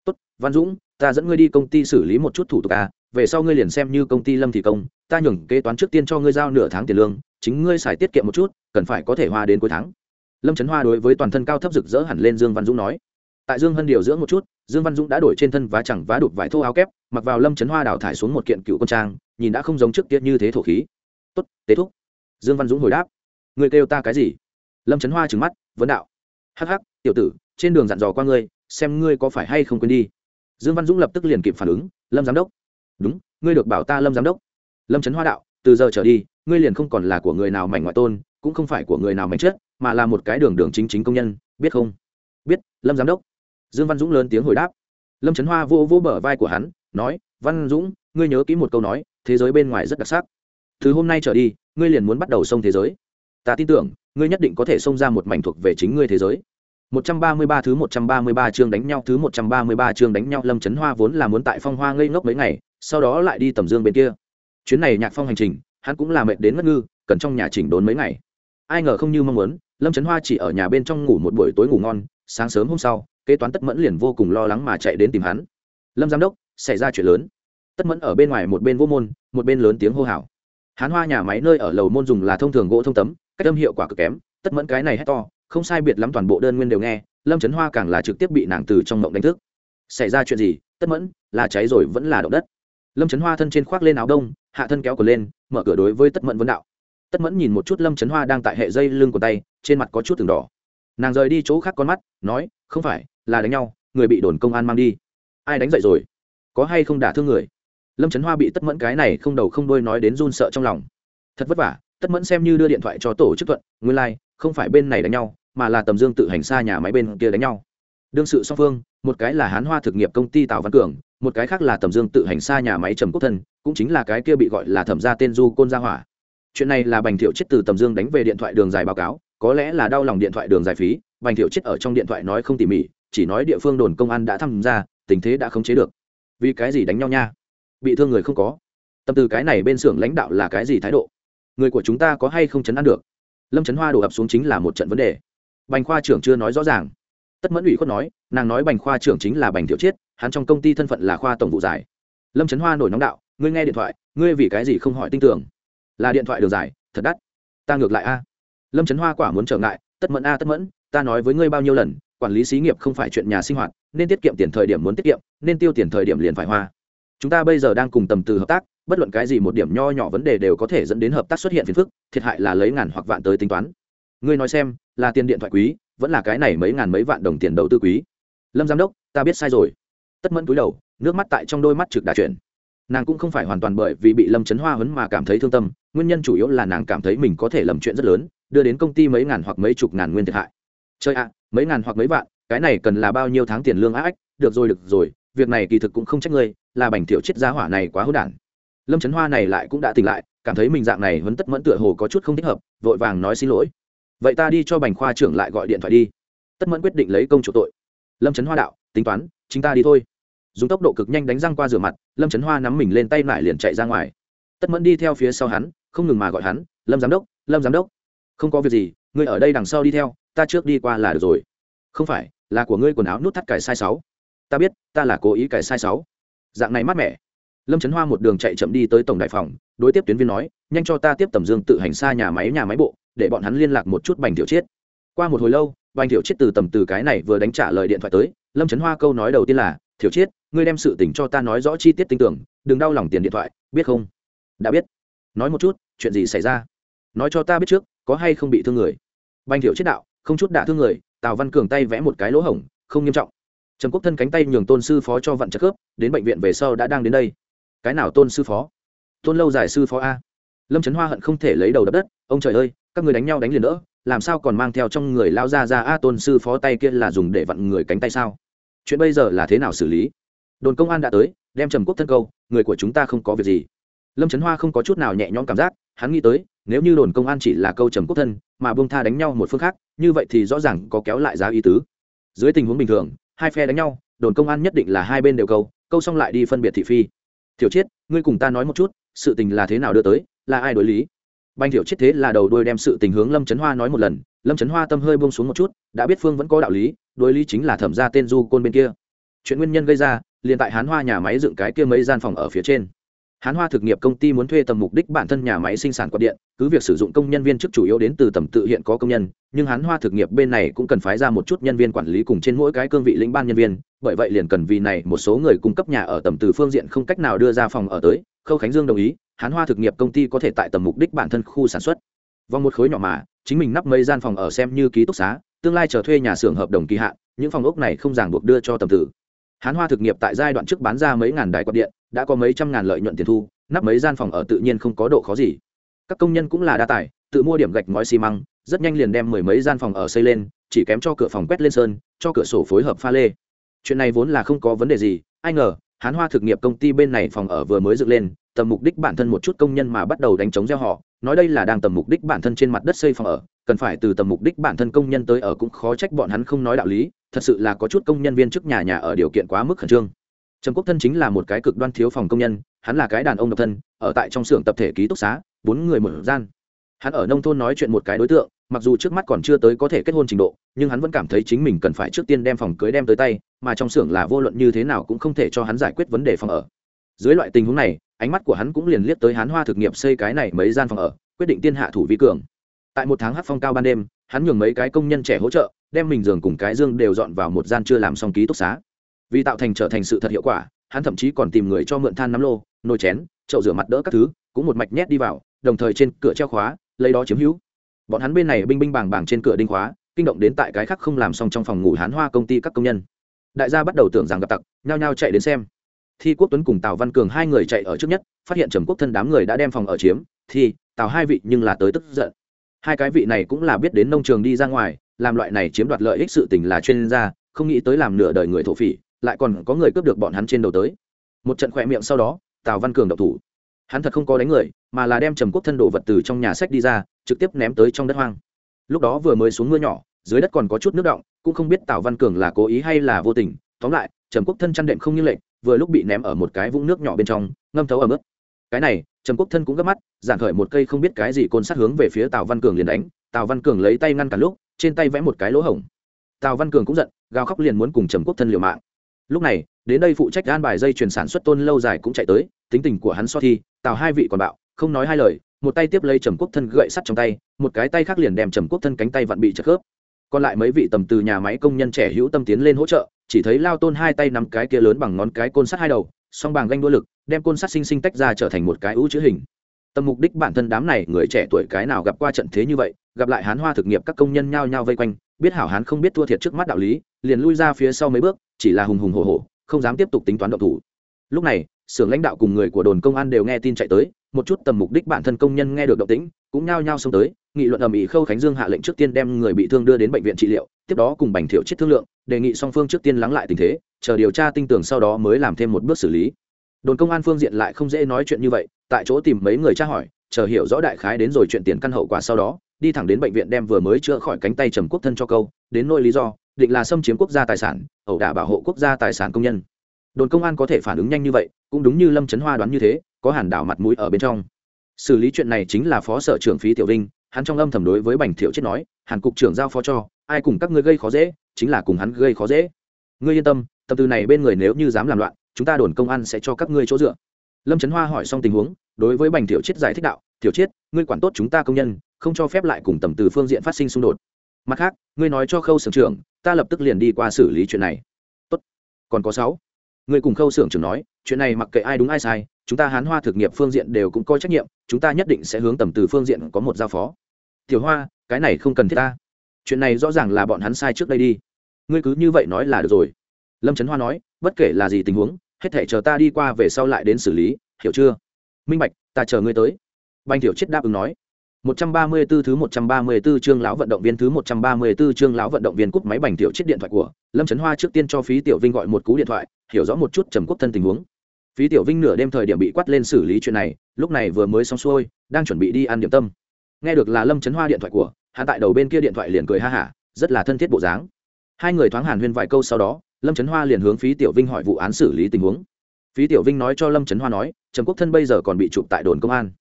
Tốt, văn dũng, ta dẫn ngươi đi công ty xử lý một chút thủ tục à về sau ngươi liền xem như công ty lâm thị công, ta nhường kế toán trước tiên cho ngươi giao nửa tháng tiền lương, chính ngươi xài tiết kiệm một chút, cần phải có thể hoa đến cuối tháng. Lâm trấn hoa đối với toàn thân cao thấp rực rỡ hẳn lên dương văn dũng nói. Tại dương hân điều dưỡng một chút dương văn dũng đã đổi trên thân vá chẳng vá đục vải thô áo kép, mặc vào lâm trấn hoa đào thải xuống một kiện cựu quân trang, nhìn đã không giống trước kia như thế thổ khí. Tốt tế thúc. Dương văn dũng hồi đáp. Người kêu ta cái gì? Lâm trấn hoa trừng mắt, vấn đạo. Hắc hắc, tiểu tử, trên đường dặn dò qua ngươi, xem ngươi có phải hay không quên đi. Dương văn dũng lập tức liền kịp phản ứng, lâm giám đốc. Đúng, ngươi được bảo ta lâm giám đốc. Lâm trấn hoa đạo, từ giờ trở đi, ngươi liền không còn là của người nào mảnh ngoại tôn, cũng không phải của người nào mảnh chết, mà là một cái đường đường chính chính công nhân, biết không? Biết, lâm giám đốc dương văn dũng lớn tiếng hồi đáp lâm trấn hoa vô vô bờ vai của hắn nói văn dũng ngươi nhớ kỹ một câu nói thế giới bên ngoài rất đặc sắc từ hôm nay trở đi ngươi liền muốn bắt đầu xông thế giới ta tin tưởng ngươi nhất định có thể xông ra một mảnh thuộc về chính ngươi thế giới 133 thứ 133 chương đánh nhau thứ 133 chương đánh nhau Lâm Chấn Hoa vốn là muốn tại Phong Hoa ngây ngốc mấy ngày, sau đó lại đi tầm dương bên kia. Chuyến này Nhạc Phong hành trình, hắn cũng là mệt đến ngất ngư, cần trong nhà chỉnh đốn mấy ngày. Ai ngờ không như mong muốn, Lâm Chấn Hoa chỉ ở nhà bên trong ngủ một buổi tối ngủ ngon, sáng sớm hôm sau, kế toán Tất Mẫn liền vô cùng lo lắng mà chạy đến tìm hắn. "Lâm giám đốc, xảy ra chuyện lớn." Tất Mẫn ở bên ngoài một bên vô môn, một bên lớn tiếng hô hào. Hán Hoa nhà máy nơi ở lầu môn dùng là thông thường gỗ thông tấm, cách âm hiệu quả cực kém, Tất Mẫn cái này hét to, không sai biệt lắm toàn bộ đơn nguyên đều nghe lâm trấn hoa càng là trực tiếp bị nàng từ trong mộng đánh thức xảy ra chuyện gì tất mẫn là cháy rồi vẫn là động đất lâm trấn hoa thân trên khoác lên áo đông hạ thân kéo cờ lên mở cửa đối với tất mẫn vấn đạo tất mẫn nhìn một chút lâm trấn hoa đang tại hệ dây lưng của tay trên mặt có chút từng đỏ nàng rời đi chỗ khác con mắt nói không phải là đánh nhau người bị đồn công an mang đi. Ai đánh dậy rồi? Có hay không đả thương người? Lâm trấn hoa bị tất mẫn cái này không đầu không đôi nói đến run sợ trong lòng. Thật vất vả tất mẫn xem như đưa điện thoại cho tổ chức thuận nguyên lai、like, không phải bên này đánh nhau mà là tầm dương tự hành xa nhà máy bên kia đánh nhau. Đương sự song phương một cái là hán hoa thực nghiệp công ty tào văn cường một cái khác là tầm dương tự hành xa nhà máy trầm quốc thân cũng chính là cái kia bị gọi là thẩm gia tên du côn gia hỏa. Chuyện này là bành thiệu chết từ tầm dương đánh về điện thoại đường dài báo cáo có lẽ là đau lòng điện thoại đường dài phí, bành thiệu chết ở trong điện thoại nói không tỉ mỉ, chỉ nói địa phương đồn công an đã tham gia, tình thế đã khống chế được. Vì cái gì đánh nhau nha? Bị thương người không có. Tâm từ cái này bên xưởng lãnh đạo là cái gì thái độ? Người của chúng ta có hay không chấn an được? Lâm trấn hoa đổ ập xuống chính là một trận vấn đề. Bành khoa trưởng chưa nói rõ ràng. Tất mẫn ủy khuất nói, nàng nói bành khoa trưởng chính là bành thiệu chiết hắn trong công ty thân phận là khoa tổng vụ giải. Lâm trấn hoa nổi nóng đạo, ngươi nghe điện thoại, ngươi vì cái gì không hỏi tin tưởng? Là điện thoại đường dài, thật đắt. Ta ngược lại a lâm trấn hoa quả muốn trở ngại, tất mẫn a, tất mẫn, ta nói với ngươi bao nhiêu lần, quản lý xí nghiệp không phải chuyện nhà sinh hoạt, nên tiết kiệm tiền thời điểm muốn tiết kiệm, nên tiêu tiền thời điểm liền phải hoa. Chúng ta bây giờ đang cùng tầm từ hợp tác, bất luận cái gì một điểm nho nhỏ vấn đề đều có thể dẫn đến hợp tác xuất hiện phiền phức, thiệt hại là lấy ngàn hoặc vạn tới tính toán. Ngươi nói xem, là tiền điện thoại quý, vẫn là cái này mấy ngàn mấy vạn đồng tiền đầu tư quý? Lâm giám đốc, ta biết sai rồi. Tất mẫn túi đầu, nước mắt tại trong đôi mắt trực đà chuyển. Nàng cũng không phải hoàn toàn bởi vì bị lâm chấn hoa hấn mà cảm thấy thương tâm, nguyên nhân chủ yếu là nàng cảm thấy mình có thể lầm chuyện rất lớn đưa đến công ty mấy ngàn hoặc mấy chục ngàn nguyên thiệt hại. Chơi ạ mấy ngàn hoặc mấy vạn cái này cần là bao nhiêu tháng tiền lương ách, được rồi được rồi việc này kỳ thực cũng không trách ngươi là bành thiểu chết giá hỏa này quá hữu đản. Lâm trấn hoa này lại cũng đã tỉnh lại cảm thấy mình dạng này vẫn tất mẫn tựa hồ có chút không thích hợp vội vàng nói xin lỗi. Vậy ta đi cho bành khoa trưởng lại gọi điện thoại đi. Tất mẫn quyết định lấy công chủ tội. Lâm trấn hoa đạo tính toán chính ta đi thôi. Dùng tốc độ cực nhanh đánh răng qua rửa mặt lâm trấn hoa nắm mình lên tay lại liền chạy ra ngoài. Tất mẫn đi theo phía sau hắn không ngừng mà gọi hắn lâm giám đốc lâm giám đốc không có việc gì, ngươi ở đây đằng sau đi theo, ta trước đi qua là được rồi. Không phải, là của ngươi quần áo nút thắt cải sai sáu. Ta biết, ta là cố ý cải sai sáu. Dạng này mát mẻ. Lâm trấn hoa một đường chạy chậm đi tới tổng đại phòng, đối tiếp tuyến viên nói, nhanh cho ta tiếp tầm dương tự hành xa nhà máy nhà máy bộ, để bọn hắn liên lạc một chút bành tiểu chiết. Qua một hồi lâu, bành tiểu chiết từ tầm từ cái này vừa đánh trả lời điện thoại tới, lâm trấn hoa câu nói đầu tiên là thiểu chiết, ngươi đem sự tình cho ta nói rõ chi tiết tin tưởng, đừng đau lòng tiền điện thoại, biết không? Đã biết. Nói một chút, chuyện gì xảy ra? Nói cho ta biết trước có hay không bị thương người? Banh thiệu chết đạo, không chút đả thương người, tào văn cường tay vẽ một cái lỗ hổng, không nghiêm trọng. Trầm quốc thân cánh tay nhường tôn sư phó cho vặn chất khớp, đến bệnh viện về sau đã đang đến đây. Cái nào tôn sư phó? Tôn lâu dài sư phó a. Lâm trấn hoa hận không thể lấy đầu đập đất, ông trời ơi, các người đánh nhau đánh liền nữa làm sao còn mang theo trong người lao ra ra a tôn sư phó tay kia là dùng để vặn người cánh tay sao? Chuyện bây giờ là thế nào xử lý? Đồn công an đã tới, đem trầm quốc thân câu, người của chúng ta không có việc gì. Lâm trấn hoa không có chút nào nhẹ nhõm cảm giác, hắn nghĩ tới nếu như đồn công an chỉ là câu trầm quốc thân, mà bông tha đánh nhau một phương khác, như vậy thì rõ ràng có kéo lại giá ý tứ. Dưới tình huống bình thường, hai phe đánh nhau, đồn công an nhất định là hai bên đều câu câu xong lại đi phân biệt thị phi. Thiểu chiết, ngươi cùng ta nói một chút, sự tình là thế nào đưa tới, là ai đối lý? Banh thiểu chiết thế là đầu đuôi đem sự tình hướng lâm trấn hoa nói một lần, lâm trấn hoa tâm hơi bông xuống một chút, đã biết phương vẫn có đạo lý, đối lý chính là thẩm ra tên du côn bên kia. Chuyện nguyên nhân gây ra, liền tại hán hoa nhà máy dựng cái kia mấy gian phòng ở phía trên hán hoa thực nghiệp công ty muốn thuê tầm mục đích bản thân nhà máy sinh sản quạt điện, cứ việc sử dụng công nhân viên chức chủ yếu đến từ tầm tự hiện có công nhân, nhưng hán hoa thực nghiệp bên này cũng cần phái ra một chút nhân viên quản lý cùng trên mỗi cái cương vị lĩnh ban nhân viên, bởi vậy liền cần vì này một số người cung cấp nhà ở tầm từ phương diện không cách nào đưa ra phòng ở tới, khâu khánh dương đồng ý, hán hoa thực nghiệp công ty có thể tại tầm mục đích bản thân khu sản xuất. Vòng một khối nhỏ mà, chính mình nắp mấy gian phòng ở xem như ký túc xá, tương lai chờ thuê nhà xưởng hợp đồng kỳ hạn, những phòng ốc này không ràng buộc đưa cho tầm tử hán hoa thực nghiệp tại giai đoạn trước bán ra mấy ngàn đài quạt điện, đã có mấy trăm ngàn lợi nhuận tiền thu, nắp mấy gian phòng ở tự nhiên không có độ khó gì. Các công nhân cũng là đa tài, tự mua điểm gạch ngói xi măng, rất nhanh liền đem mười mấy gian phòng ở xây lên, chỉ kém cho cửa phòng quét lên sơn, cho cửa sổ phối hợp pha lê. Chuyện này vốn là không có vấn đề gì, ai ngờ, hán hoa thực nghiệp công ty bên này phòng ở vừa mới dựng lên, tầm mục đích bản thân một chút công nhân mà bắt đầu đánh chống gieo họ, nói đây là đang tầm mục đích bản thân trên mặt đất xây phòng ở, cần phải từ tầm mục đích bản thân công nhân tới ở cũng khó trách bọn hắn không nói đạo lý thật sự là có chút công nhân viên chức nhà nhà ở điều kiện quá mức khẩn trương. Trầm quốc thân chính là một cái cực đoan thiếu phòng công nhân, hắn là cái đàn ông độc thân, ở tại trong xưởng tập thể ký túc xá, bốn người một gian. Hắn ở nông thôn nói chuyện một cái đối tượng, mặc dù trước mắt còn chưa tới có thể kết hôn trình độ, nhưng hắn vẫn cảm thấy chính mình cần phải trước tiên đem phòng cưới đem tới tay, mà trong xưởng là vô luận như thế nào cũng không thể cho hắn giải quyết vấn đề phòng ở. Dưới loại tình huống này, ánh mắt của hắn cũng liền liếc tới hắn hoa thực nghiệp xây cái này mấy gian phòng ở, quyết định tiên hạ thủ vi cường. Tại một tháng hát phong cao ban đêm, hắn nhường mấy cái công nhân trẻ hỗ trợ đem mình giường cùng cái dương đều dọn vào một gian chưa làm xong ký túc xá. Vì tạo thành trở thành sự thật hiệu quả, hắn thậm chí còn tìm người cho mượn than nắm lô, nồi chén, chậu rửa mặt đỡ các thứ, cũng một mạch nhét đi vào, đồng thời trên cửa treo khóa, lấy đó chiếm hữu. Bọn hắn bên này binh binh bàng bàng trên cửa đinh khóa, kinh động đến tại cái khác không làm xong trong phòng ngủ hán hoa công ty các công nhân. Đại gia bắt đầu tưởng rằng gặp tặc, nhao nhao chạy đến xem. Thi quốc tuấn cùng tào văn cường hai người chạy ở trước nhất, phát hiện trầm quốc thân đám người đã đem phòng ở chiếm, thì, tào hai vị nhưng là tới tức giận. Hai cái vị này cũng là biết đến nông trường đi ra ngoài làm loại này chiếm đoạt lợi ích sự tình là chuyên gia, không nghĩ tới làm nửa đời người thổ phỉ, lại còn có người cướp được bọn hắn trên đầu tới. Một trận khỏe miệng sau đó, tào văn cường độc thủ. Hắn thật không có đánh người, mà là đem trầm quốc thân đồ vật từ trong nhà sách đi ra, trực tiếp ném tới trong đất hoang. Lúc đó vừa mới xuống mưa nhỏ, dưới đất còn có chút nước động, cũng không biết tào văn cường là cố ý hay là vô tình. Tóm lại, trầm quốc thân chăn đệm không như lệnh vừa lúc bị ném ở một cái vũng nước nhỏ bên trong, ngâm thấu ở mức cái này, trầm quốc thân cũng gấp mắt, giản khởi một cây không biết cái gì côn sát hướng về phía tào văn cường liền đánh. Tào văn cường lấy tay ngăn cả lúc trên tay vẽ một cái lỗ hổng. Tào văn cường cũng giận, gào khóc liền muốn cùng trầm quốc thân liều mạng. Lúc này, đến đây phụ trách gan bài dây chuyển sản xuất tôn lâu dài cũng chạy tới, tính tình của hắn so thi, tào hai vị còn bạo, không nói hai lời, một tay tiếp lấy trầm quốc thân gậy sắt trong tay, một cái tay khác liền đem trầm quốc thân cánh tay vặn bị chật khớp. Còn lại mấy vị tầm từ nhà máy công nhân trẻ hữu tâm tiến lên hỗ trợ, chỉ thấy lao tôn hai tay nắm cái kia lớn bằng ngón cái côn sắt hai đầu, song bàng ganh đua lực, đem côn sắt sinh sinh tách ra trở thành một cái ưu chữ hình tầm mục đích bản thân đám này người trẻ tuổi cái nào gặp qua trận thế như vậy, gặp lại hán hoa thực nghiệp các công nhân nhao nhao vây quanh, biết hảo hán không biết thua thiệt trước mắt đạo lý, liền lui ra phía sau mấy bước, chỉ là hùng hùng hổ hổ, không dám tiếp tục tính toán động thủ. Lúc này, xưởng lãnh đạo cùng người của đồn công an đều nghe tin chạy tới, một chút tầm mục đích bản thân công nhân nghe được động tĩnh, cũng nhao nhao xông tới, nghị luận ầm ĩ khâu khánh dương hạ lệnh trước tiên đem người bị thương đưa đến bệnh viện trị liệu, tiếp đó cùng bành thiệu chết thương lượng, đề nghị song phương trước tiên lắng lại tình thế, chờ điều tra tinh tưởng sau đó mới làm thêm một bước xử lý đồn công an phương diện lại không dễ nói chuyện như vậy, tại chỗ tìm mấy người tra hỏi, chờ hiểu rõ đại khái đến rồi chuyện tiền căn hậu quả sau đó, đi thẳng đến bệnh viện đem vừa mới chữa khỏi cánh tay trầm quốc thân cho câu, đến nỗi lý do, định là xâm chiếm quốc gia tài sản, ẩu đả bảo hộ quốc gia tài sản công nhân. Đồn công an có thể phản ứng nhanh như vậy, cũng đúng như lâm trấn hoa đoán như thế, có hàn đảo mặt mũi ở bên trong. Xử lý chuyện này chính là phó sở trưởng phí tiểu vinh, hắn trong âm thầm đối với bành thiệu chết nói, hàn cục trưởng giao phó cho, ai cùng các ngươi gây khó dễ, chính là cùng hắn gây khó dễ. Ngươi yên tâm tâm từ này bên người nếu như dám làm loạn chúng ta đồn công an sẽ cho các ngươi chỗ dựa. Lâm trấn hoa hỏi xong tình huống, đối với bành Tiểu chết giải thích đạo Tiểu chết ngươi quản tốt chúng ta công nhân, không cho phép lại cùng tầm từ phương diện phát sinh xung đột. Mặt khác, ngươi nói cho khâu Sưởng trưởng, ta lập tức liền đi qua xử lý chuyện này. Tốt, còn có sáu. Ngươi cùng khâu Sưởng trưởng nói, chuyện này mặc kệ ai đúng ai sai, chúng ta hán hoa thực nghiệp phương diện đều cũng có trách nhiệm, chúng ta nhất định sẽ hướng tầm từ phương diện có một giao phó. Tiểu hoa, cái này không cần thiết ta. Chuyện này rõ ràng là bọn hắn sai trước đây đi. Ngươi cứ như vậy nói là được rồi. Lâm trấn hoa nói, bất kể là gì tình huống hết thể chờ ta đi qua về sau lại đến xử lý hiểu chưa minh bạch ta chờ ngươi tới banh tiểu chết đáp ứng nói 134 thứ 134 chương lão vận động viên thứ 134 chương lão vận động viên cúp máy bành tiểu chiếc điện thoại của Lâm Chấn Hoa trước tiên cho Phí Tiểu Vinh gọi một cú điện thoại, hiểu rõ một chút trầm quốc thân tình huống. Phí Tiểu Vinh nửa đêm thời điểm bị quát lên xử lý chuyện này, lúc này vừa mới xong xuôi, đang chuẩn bị đi ăn điểm tâm. Nghe được là Lâm Chấn Hoa điện thoại của, hắn tại đầu bên kia điện thoại liền cười ha hả, rất là thân thiết bộ dáng. Hai người thoáng hàn huyên vài câu sau đó, Lâm Chấn Hoa liền hướng Phí Tiểu Vinh hỏi vụ án xử lý tình huống. Phí Tiểu Vinh nói cho Lâm Chấn Hoa nói, Trầm Quốc thân bây giờ còn bị chụp tại đồn công an.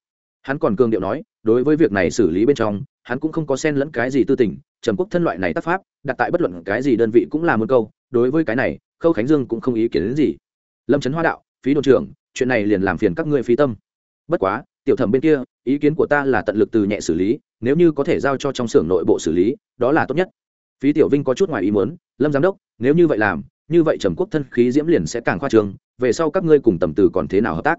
Hắn còn cường điệu nói đối với việc này xử lý bên trong hắn cũng không có xen lẫn cái gì tư tình trầm quốc thân loại này tác pháp đặt tại bất luận cái gì đơn vị cũng là một câu đối với cái này khâu khánh dương cũng không ý kiến đến gì. Lâm trấn hoa đạo phí đồn trưởng chuyện này liền làm phiền các ngươi phí tâm. Bất quá tiểu thẩm bên kia ý kiến của ta là tận lực từ nhẹ xử lý nếu như có thể giao cho trong xưởng nội bộ xử lý đó là tốt nhất. Phí tiểu vinh có chút ngoài ý muốn lâm giám đốc nếu như vậy làm, như vậy trầm quốc thân khí diễm liền sẽ càng khoa trường về sau các ngươi cùng tầm từ còn thế nào hợp tác?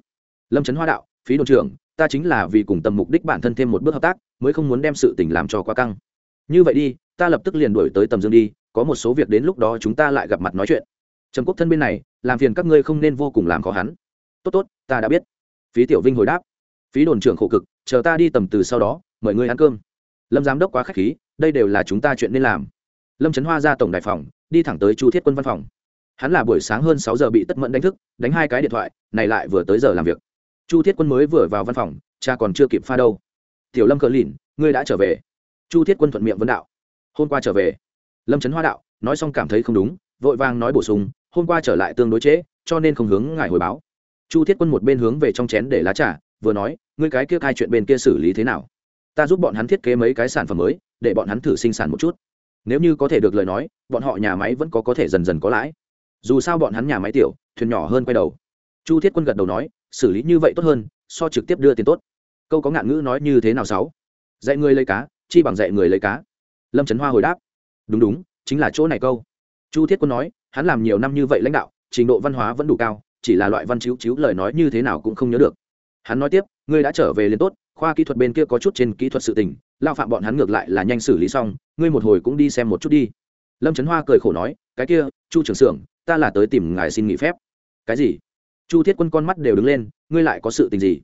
Lâm trấn hoa đạo, phí đồn trưởng, ta chính là vì cùng tầm mục đích bản thân thêm một bước hợp tác, mới không muốn đem sự tình làm cho quá căng. Như vậy đi, ta lập tức liền đổi tới tầm dương đi, có một số việc đến lúc đó chúng ta lại gặp mặt nói chuyện. Trầm quốc thân bên này, làm phiền các ngươi không nên vô cùng làm khó hắn. Tốt tốt, ta đã biết. Phí tiểu vinh hồi đáp. Phí đồn trưởng khổ cực, chờ ta đi tầm từ sau đó, mời ngươi ăn cơm. Lâm giám đốc quá k h á c h khí, đây đều là chúng ta chuyện nên làm. Lâm trấn hoa ra tổng đài phòng đi thẳng tới chu thiết quân văn phòng. Hắn là buổi sáng hơn sáu giờ bị tất mẫn đánh thức, đánh hai cái điện thoại, này lại vừa tới giờ làm việc. Chu thiết quân mới vừa vào văn phòng, cha còn chưa kịp pha đâu. Tiểu lâm cờ lìn, ngươi đã trở về? Chu thiết quân thuận miệng vấn đạo. Hôm qua trở về. Lâm trấn hoa đạo, nói xong cảm thấy không đúng, vội vàng nói bổ sung, hôm qua trở lại tương đối trễ, cho nên không hướng ngài hồi báo. Chu thiết quân một bên hướng về trong chén để lá trà, vừa nói, ngươi cái kia hai chuyện bên kia xử lý thế nào? Ta giúp bọn hắn thiết kế mấy cái sản phẩm mới, để bọn hắn thử sinh sản một chút nếu như có thể được lời nói, bọn họ nhà máy vẫn có có thể dần dần có lãi. Dù sao bọn hắn nhà máy tiểu, thuyền nhỏ hơn quay đầu. Chu thiết quân gật đầu nói, xử lý như vậy tốt hơn, so trực tiếp đưa tiền tốt. Câu có ngạn ngữ nói như thế nào sáu? Dạy người lấy cá, chi bằng dạy người lấy cá. Lâm trấn hoa hồi đáp, đúng đúng, chính là chỗ này câu. Chu thiết quân nói, hắn làm nhiều năm như vậy lãnh đạo, trình độ văn hóa vẫn đủ cao, chỉ là loại văn chiếu chiếu lời nói như thế nào cũng không nhớ được. Hắn nói tiếp, ngươi đã trở về liền tốt, khoa kỹ thuật bên kia có chút trên kỹ thuật sự tình lao phạm bọn hắn ngược lại là nhanh xử lý xong, ngươi một hồi cũng đi xem một chút đi. Lâm trấn hoa cười khổ nói, cái kia, chu trưởng xưởng, ta là tới tìm ngài xin nghỉ phép. Cái gì? Chu thiết quân con mắt đều đứng lên, ngươi lại có sự tình gì?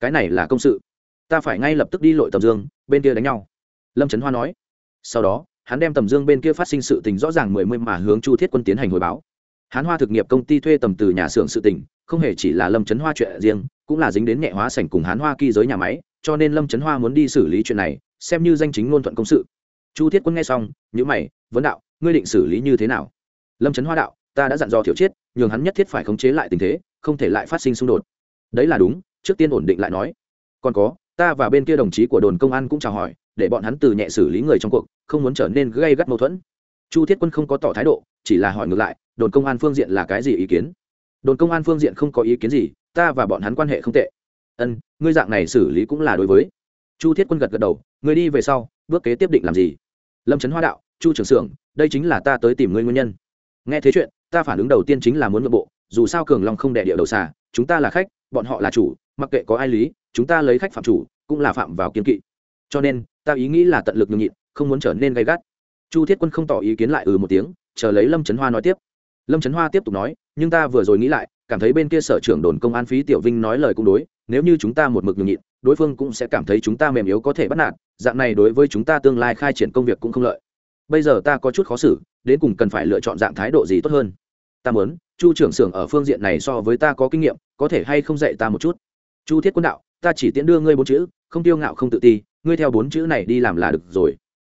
Cái này là công sự. Ta phải ngay lập tức đi lội tầm dương, bên kia đánh nhau. Lâm trấn hoa nói. Sau đó, hắn đem tầm dương bên kia phát sinh sự tình rõ ràng mười mươi mà hướng chu thiết quân tiến hành hồi báo. Hán hoa thực nghiệp công ty thuê tầm từ nhà xưởng sự tình, không hề chỉ là lâm trấn hoa chuyện riêng, cũng là dính đến nhẹ hóa sảnh cùng hán hoa kỳ giới nhà máy, cho nên lâm trấn hoa muốn đi xử lý chuyện này xem như danh chính ngôn thuận công sự. Chu thiết quân nghe xong nhữ mày, vấn đạo, ngươi định xử lý như thế nào? Lâm trấn hoa đạo, ta đã dặn dò thiểu chiết, nhường hắn nhất thiết phải khống chế lại tình thế, không thể lại phát sinh xung đột. Đấy là đúng, trước tiên ổn định lại nói. Còn có, ta và bên kia đồng chí của đồn công an cũng chào hỏi, để bọn hắn từ nhẹ xử lý người trong cuộc, không muốn trở nên gây gắt mâu thuẫn. Chu thiết quân không có tỏ thái độ, chỉ là hỏi ngược lại, đồn công an phương diện là cái gì ý kiến? Đồn công an phương diện không có ý kiến gì, ta và bọn hắn quan hệ không tệ. Ân, ngươi dạng này xử lý cũng là đối với chu thiết quân gật gật đầu người đi về sau, bước kế tiếp định làm gì? Lâm trấn hoa đạo, chu trưởng xưởng đây chính là ta tới tìm ngươi nguyên nhân. Nghe thế chuyện, ta phản ứng đầu tiên chính là muốn nội bộ, dù sao cường long không đẻ địa đầu xà, chúng ta là khách, bọn họ là chủ, mặc kệ có ai lý, chúng ta lấy khách phạm chủ, cũng là phạm vào kiên kỵ. Cho nên, ta ý nghĩ là tận lực nhường nhịn, không muốn trở nên gay gắt. Chu thiết quân không tỏ ý kiến lại ừ một tiếng, chờ lấy lâm trấn hoa nói tiếp. Lâm trấn hoa tiếp tục nói, nhưng ta vừa rồi nghĩ lại, cảm thấy bên kia sở trưởng đồn công an phí tiểu vinh nói lời cũng đối, nếu như chúng ta một mực nhường nhịn đối phương cũng sẽ cảm thấy chúng ta mềm yếu có thể bắt nạt, dạng này đối với chúng ta tương lai khai triển công việc cũng không lợi. Bây giờ ta có chút khó xử, đến cùng cần phải lựa chọn dạng thái độ gì tốt hơn? Ta muốn, chu trưởng xưởng ở phương diện này so với ta có kinh nghiệm, có thể hay không dạy ta một chút? Chu thiết quân đạo, ta chỉ tiễn đưa ngươi bốn chữ, không tiêu ngạo không tự ti, ngươi theo bốn chữ này đi làm là được rồi.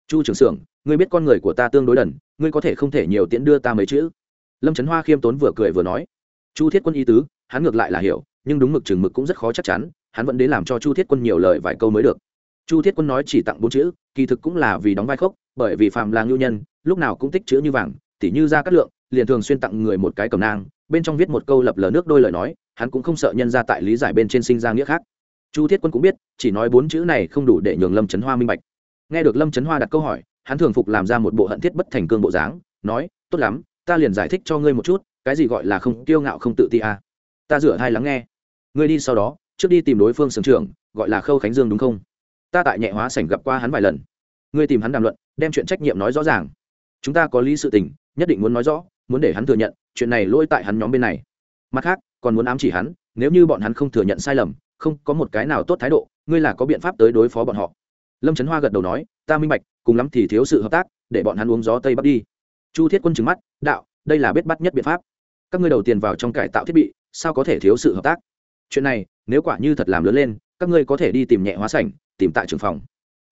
Chu trưởng xưởng, ngươi biết con người của ta tương đối đần, ngươi có thể không thể nhiều tiễn đưa ta mấy chữ? Lâm trấn hoa khiêm tốn vừa cười vừa nói. Chu thiết quân ý tứ, hắn ngược lại là hiểu, nhưng đúng mực chừng mực cũng rất khó chắc chắn hắn vẫn đến làm cho chu thiết quân nhiều lời vài câu mới được. Chu thiết quân nói chỉ tặng bốn chữ, kỳ thực cũng là vì đóng vai khốc, bởi vì phạm là ngưu nhân, lúc nào cũng tích chữ như vàng, tỉ như ra cát lượng, liền thường xuyên tặng người một cái cầm nang, bên trong viết một câu lập lờ nước đôi lời nói, hắn cũng không sợ nhân ra tại lý giải bên trên sinh ra nghĩa khác. Chu thiết quân cũng biết, chỉ nói bốn chữ này không đủ để nhường lâm trấn hoa minh bạch. Nghe được lâm trấn hoa đặt câu hỏi, hắn thường phục làm ra một bộ hận thiết bất thành cương bộ dáng, nói, tốt lắm, ta liền giải thích cho ngươi một chút, cái gì gọi là không kiêu ngạo không tự ti à. ta rửa hai lắng nghe. Ngươi đi sau đó trước đi tìm đối phương sưởng trưởng, gọi là khâu khánh dương đúng không? Ta tại nhẹ hóa sảnh gặp qua hắn vài lần. Ngươi tìm hắn đàm luận, đem chuyện trách nhiệm nói rõ ràng. Chúng ta có lý sự tình, nhất định muốn nói rõ, muốn để hắn thừa nhận, chuyện này lỗi tại hắn nhóm bên này. Mặt khác, còn muốn ám chỉ hắn, nếu như bọn hắn không thừa nhận sai lầm, không có một cái nào tốt thái độ, ngươi là có biện pháp tới đối phó bọn họ. Lâm trấn hoa gật đầu nói, ta minh bạch, cùng lắm thì thiếu sự hợp tác, để bọn hắn uống gió tây bắc đi. Chu thiết quân trừng mắt, đạo, đây là biết bắt nhất biện pháp. Các ngươi đầu tiền vào trong cải tạo thiết bị, sao có thể thiếu sự hợp tác? Chuyện này, nếu quả như thật làm lớn lên, các ngươi có thể đi tìm nhẹ hóa sảnh, tìm tại trưởng phòng.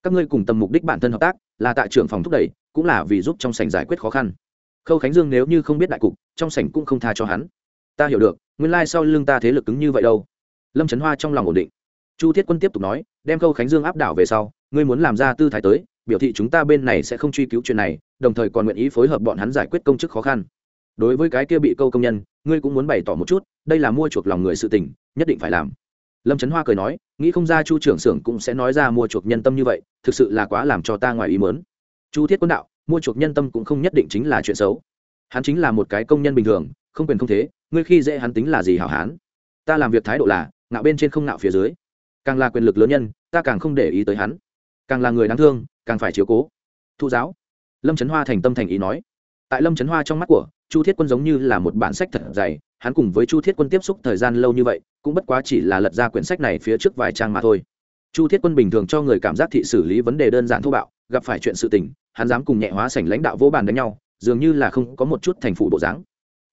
Các ngươi cùng tầm mục đích bản thân hợp tác, là tại trưởng phòng thúc đẩy, cũng là vì giúp trong sảnh giải quyết khó khăn. Khâu khánh dương nếu như không biết đại cục, trong sảnh cũng không tha cho hắn. Ta hiểu được, nguyên lai sau lưng ta thế lực cứng như vậy đâu. Lâm trấn hoa trong lòng ổn định. Chu thiết quân tiếp tục nói, đem khâu khánh dương áp đảo về sau, ngươi muốn làm ra tư thái tới, biểu thị chúng ta bên này sẽ không truy cứu chuyện này, đồng thời còn nguyện ý phối hợp bọn hắn giải quyết công chức khó khăn đối với cái kia bị câu công nhân, ngươi cũng muốn bày tỏ một chút, đây là mua chuộc lòng người sự tình, nhất định phải làm. Lâm trấn hoa cười nói, nghĩ không ra chu trưởng xưởng cũng sẽ nói ra mua chuộc nhân tâm như vậy, thực sự là quá làm cho ta ngoài ý mớn chu thiết quân đạo, mua chuộc nhân tâm cũng không nhất định chính là chuyện xấu. Hắn chính là một cái công nhân bình thường, không quyền không thế, ngươi khi dễ hắn tính là gì hảo hán. Ta làm việc thái độ là, ngạo bên trên không ngạo phía dưới. Càng là quyền lực lớn nhân, ta càng không để ý tới hắn. Càng là người đáng thương, càng phải chiếu cố. Thụ giáo. Lâm trấn hoa thành tâm thành ý nói. Tại lâm trấn hoa trong mắt của chu thiết quân giống như là một bản sách thật dày, hắn cùng với chu thiết quân tiếp xúc thời gian lâu như vậy, cũng bất quá chỉ là lật ra quyển sách này phía trước vài trang mà thôi. Chu thiết quân bình thường cho người cảm giác thị xử lý vấn đề đơn giản thô bạo, gặp phải chuyện sự tình, hắn dám cùng nhẹ hóa sảnh lãnh đạo vỗ bàn đánh nhau, dường như là không có một chút thành phụ bộ dáng.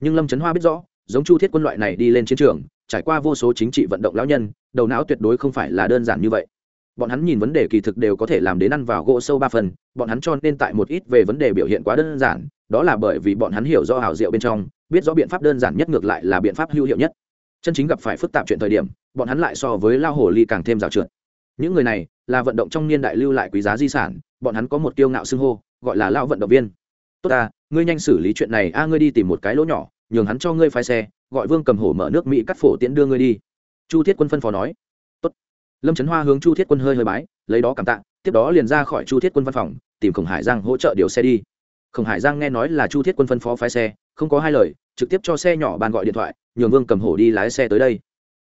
Nhưng lâm trấn hoa biết rõ, giống chu thiết quân loại này đi lên chiến trường, trải qua vô số chính trị vận động lão nhân, đầu não tuyệt đối không phải là đơn giản như vậy bọn hắn nhìn vấn đề kỳ thực đều có thể làm đến ăn vào gỗ sâu ba phần, bọn hắn cho nên tại một ít về vấn đề biểu hiện quá đơn giản, đó là bởi vì bọn hắn hiểu rõ hào diệu bên trong, biết rõ biện pháp đơn giản nhất ngược lại là biện pháp hữu hiệu nhất. Chân chính gặp phải phức tạp chuyện thời điểm, bọn hắn lại so với lao hồ ly càng thêm rào trượt. Những người này là vận động trong niên đại lưu lại quý giá di sản, bọn hắn có một kiêu ngạo xưng hô, gọi là lao vận động viên. Tốt ta, ngươi nhanh xử lý chuyện này, a, ngươi đi tìm một cái lỗ nhỏ, nhường hắn cho ngươi phái xe, gọi vương cầm hổ mở nước mỹ cắt phổ tiễn đưa ngươi đi. Chu thiết quân phân phó nói lâm trấn hoa hướng chu thiết quân hơi hơi bái, lấy đó cảm tạ, tiếp đó liền ra khỏi chu thiết quân văn phòng, tìm khổng hải giang hỗ trợ điều xe đi. Khổng hải giang nghe nói là chu thiết quân phân phó phái xe, không có hai lời, trực tiếp cho xe nhỏ bàn gọi điện thoại, nhường vương cầm hổ đi lái xe tới đây.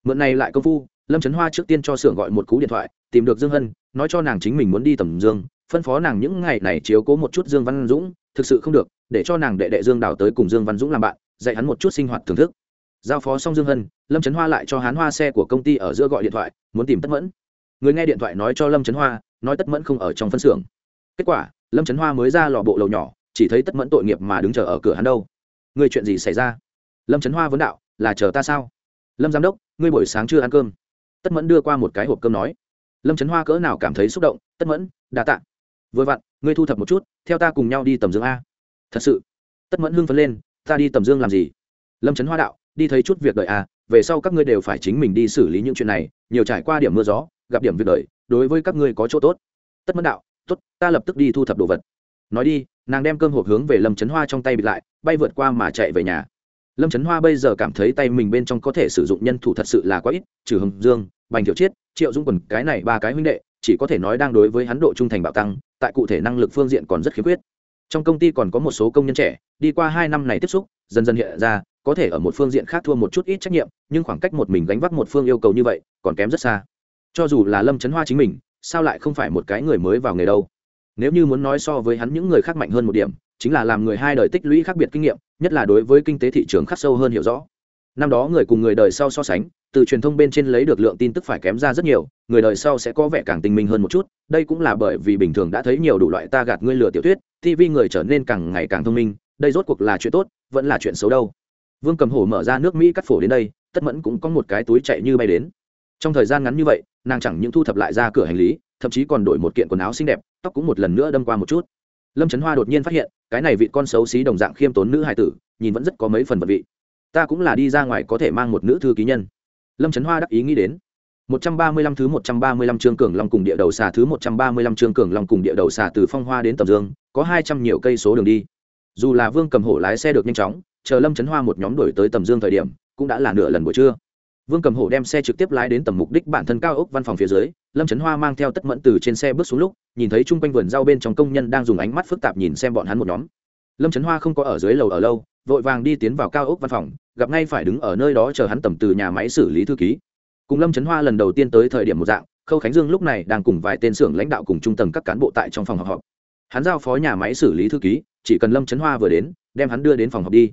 Mượn này lại công phu, lâm trấn hoa trước tiên cho xưởng gọi một cú điện thoại, tìm được dương hân, nói cho nàng chính mình muốn đi tầm dương, phân phó nàng những ngày này chiếu cố một chút dương văn dũng, thực sự không được, để cho nàng đệ đệ dương đào tới cùng dương văn dũng làm bạn, dạy hắn một chút sinh hoạt thưởng thức giao phó xong dương hân, lâm trấn hoa lại cho Hán hoa xe của công ty ở giữa gọi điện thoại, muốn tìm tất mẫn. Người nghe điện thoại nói cho lâm trấn hoa, nói tất mẫn không ở trong phân xưởng. Kết quả, lâm trấn hoa mới ra lò bộ lầu nhỏ, chỉ thấy tất mẫn tội nghiệp mà đứng chờ ở cửa hắn đâu. Người chuyện gì xảy ra? Lâm trấn hoa vấn đạo, là chờ ta sao? Lâm giám đốc, ngươi buổi sáng chưa ăn cơm. Tất mẫn đưa qua một cái hộp cơm nói. Lâm trấn hoa cỡ nào cảm thấy xúc động, tất mẫn, đa tạ. ạ vừa vặn, ngươi thu thập một chút, theo ta cùng nhau đi tầm dương a. Thật sự. Tất mẫn hưng phấn lên, ta đi tầm dương làm gì? Lâm trấn hoa đạo đi thấy chút việc đợi à, về sau các ngươi đều phải chính mình đi xử lý những chuyện này nhiều trải qua điểm mưa gió gặp điểm việc đợi đối với các ngươi có chỗ tốt. Tất mẫn đạo tốt ta lập tức đi thu thập đồ vật. Nói đi nàng đem cơm hộp hướng về lâm trấn hoa trong tay bịt lại bay vượt qua mà chạy về nhà. Lâm trấn hoa bây giờ cảm thấy tay mình bên trong có thể sử dụng nhân thủ thật sự là quá ít trừ hồng dương bành thiệu chiết triệu dung quần cái này ba cái huynh đệ chỉ có thể nói đang đối với hắn độ trung thành bạo tăng tại cụ thể năng lực phương diện còn rất khiếm khuyết. Trong công ty còn có một số công nhân trẻ đi qua hai năm này tiếp xúc dần dần hiện ra có thể ở một phương diện khác thua một chút ít trách nhiệm, nhưng khoảng cách một mình gánh vác một phương yêu cầu như vậy, còn kém rất xa. Cho dù là lâm trấn hoa chính mình, sao lại không phải một cái người mới vào nghề đâu? Nếu như muốn nói so với hắn những người khác mạnh hơn một điểm, chính là làm người hai đời tích lũy khác biệt kinh nghiệm, nhất là đối với kinh tế thị trường khắc sâu hơn hiểu rõ. Năm đó người cùng người đời sau so sánh, từ truyền thông bên trên lấy được lượng tin tức phải kém ra rất nhiều, người đời sau sẽ có vẻ càng tinh minh hơn một chút, đây cũng là bởi vì bình thường đã thấy nhiều đủ loại ta gạt ngươi lừa tiểu thuyết tv người trở nên càng ngày càng thông minh, đây rốt cuộc là chuyện tốt, vẫn là chuyện xấu đâu vương cầm hổ mở ra nước mỹ cắt phổ đến đây, tất mẫn cũng có một cái túi chạy như bay đến. Trong thời gian ngắn như vậy, nàng chẳng những thu thập lại ra cửa hành lý, thậm chí còn đổi một kiện quần áo xinh đẹp, tóc cũng một lần nữa đâm qua một chút. Lâm trấn hoa đột nhiên phát hiện, cái này vị con xấu xí đồng dạng khiêm tốn nữ hài tử, nhìn vẫn rất có mấy phần vật vị. Ta cũng là đi ra ngoài có thể mang một nữ thư ký nhân. Lâm trấn hoa đắc ý nghĩ đến. 135 thứ 135 chương cường long cùng địa đầu xà thứ 135 chương cường long cùng địa đầu xà từ phong hoa đến tầm dương, có 200 nhiều cây số đường đi. Dù là vương cầm hổ lái xe được nhanh chóng chờ lâm trấn hoa một nhóm đổi tới tầm dương thời điểm, cũng đã là nửa lần buổi trưa. Vương cầm hổ đem xe trực tiếp lái đến tầm mục đích bản thân cao ốc văn phòng phía dưới, lâm trấn hoa mang theo tất mẫn từ trên xe bước xuống lúc, nhìn thấy chung quanh vườn rau bên trong công nhân đang dùng ánh mắt phức tạp nhìn xem bọn hắn một nhóm. Lâm trấn hoa không có ở dưới lầu ở lâu, vội vàng đi tiến vào cao ốc văn phòng, gặp ngay phải đứng ở nơi đó chờ hắn tầm từ nhà máy xử lý thư ký. Cùng lâm trấn hoa lần đầu tiên tới thời điểm một dạng, khâu khánh dương lúc này đang cùng vài tên xưởng lãnh đạo cùng trung tầng các cán bộ tại trong phòng họp họp. Hắn giao phó nhà máy xử lý thư ký, chỉ cần lâm trấn hoa vừa đến, đem hắn đưa đến phòng họp đi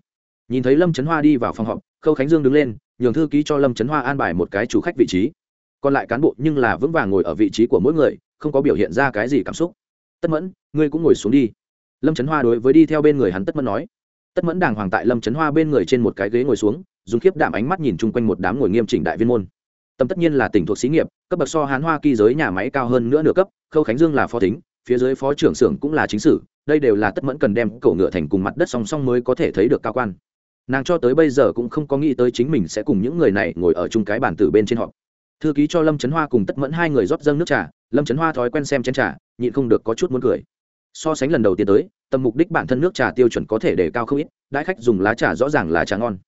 nhìn thấy lâm trấn hoa đi vào phòng họp, khâu khánh dương đứng lên, nhường thư ký cho lâm trấn hoa an bài một cái chủ khách vị trí. Còn lại cán bộ nhưng là vững vàng ngồi ở vị trí của mỗi người, không có biểu hiện ra cái gì cảm xúc. Tất mẫn, ngươi cũng ngồi xuống đi. Lâm trấn hoa đối với đi theo bên người hắn tất mẫn nói. Tất mẫn đàng hoàng tại lâm trấn hoa bên người trên một cái ghế ngồi xuống, dùng khiếp đảm ánh mắt nhìn chung quanh một đám ngồi nghiêm chỉnh đại viên môn. Tâm tất nhiên là tỉnh thuộc xí nghiệp, cấp bậc so hán hoa kỳ giới nhà máy cao hơn nữa nửa cấp, khâu khánh dương là phó tính phía dưới phó trưởng xưởng cũng là chính sử, đây đều là tất mẫn cần đem cổ ngựa thành cùng mặt đất song song mới có thể thấy được cao quan nàng cho tới bây giờ cũng không có nghĩ tới chính mình sẽ cùng những người này ngồi ở chung cái bàn tử bên trên họ thư ký cho lâm trấn hoa cùng tất mẫn hai người rót dâng nước trà, lâm trấn hoa thói quen xem chén trà, nhịn không được có chút muốn cười. So sánh lần đầu tiên tới, tầm mục đích bản thân nước trà tiêu chuẩn có thể để cao không ít, đãi khách dùng lá trà rõ ràng là trà ngon.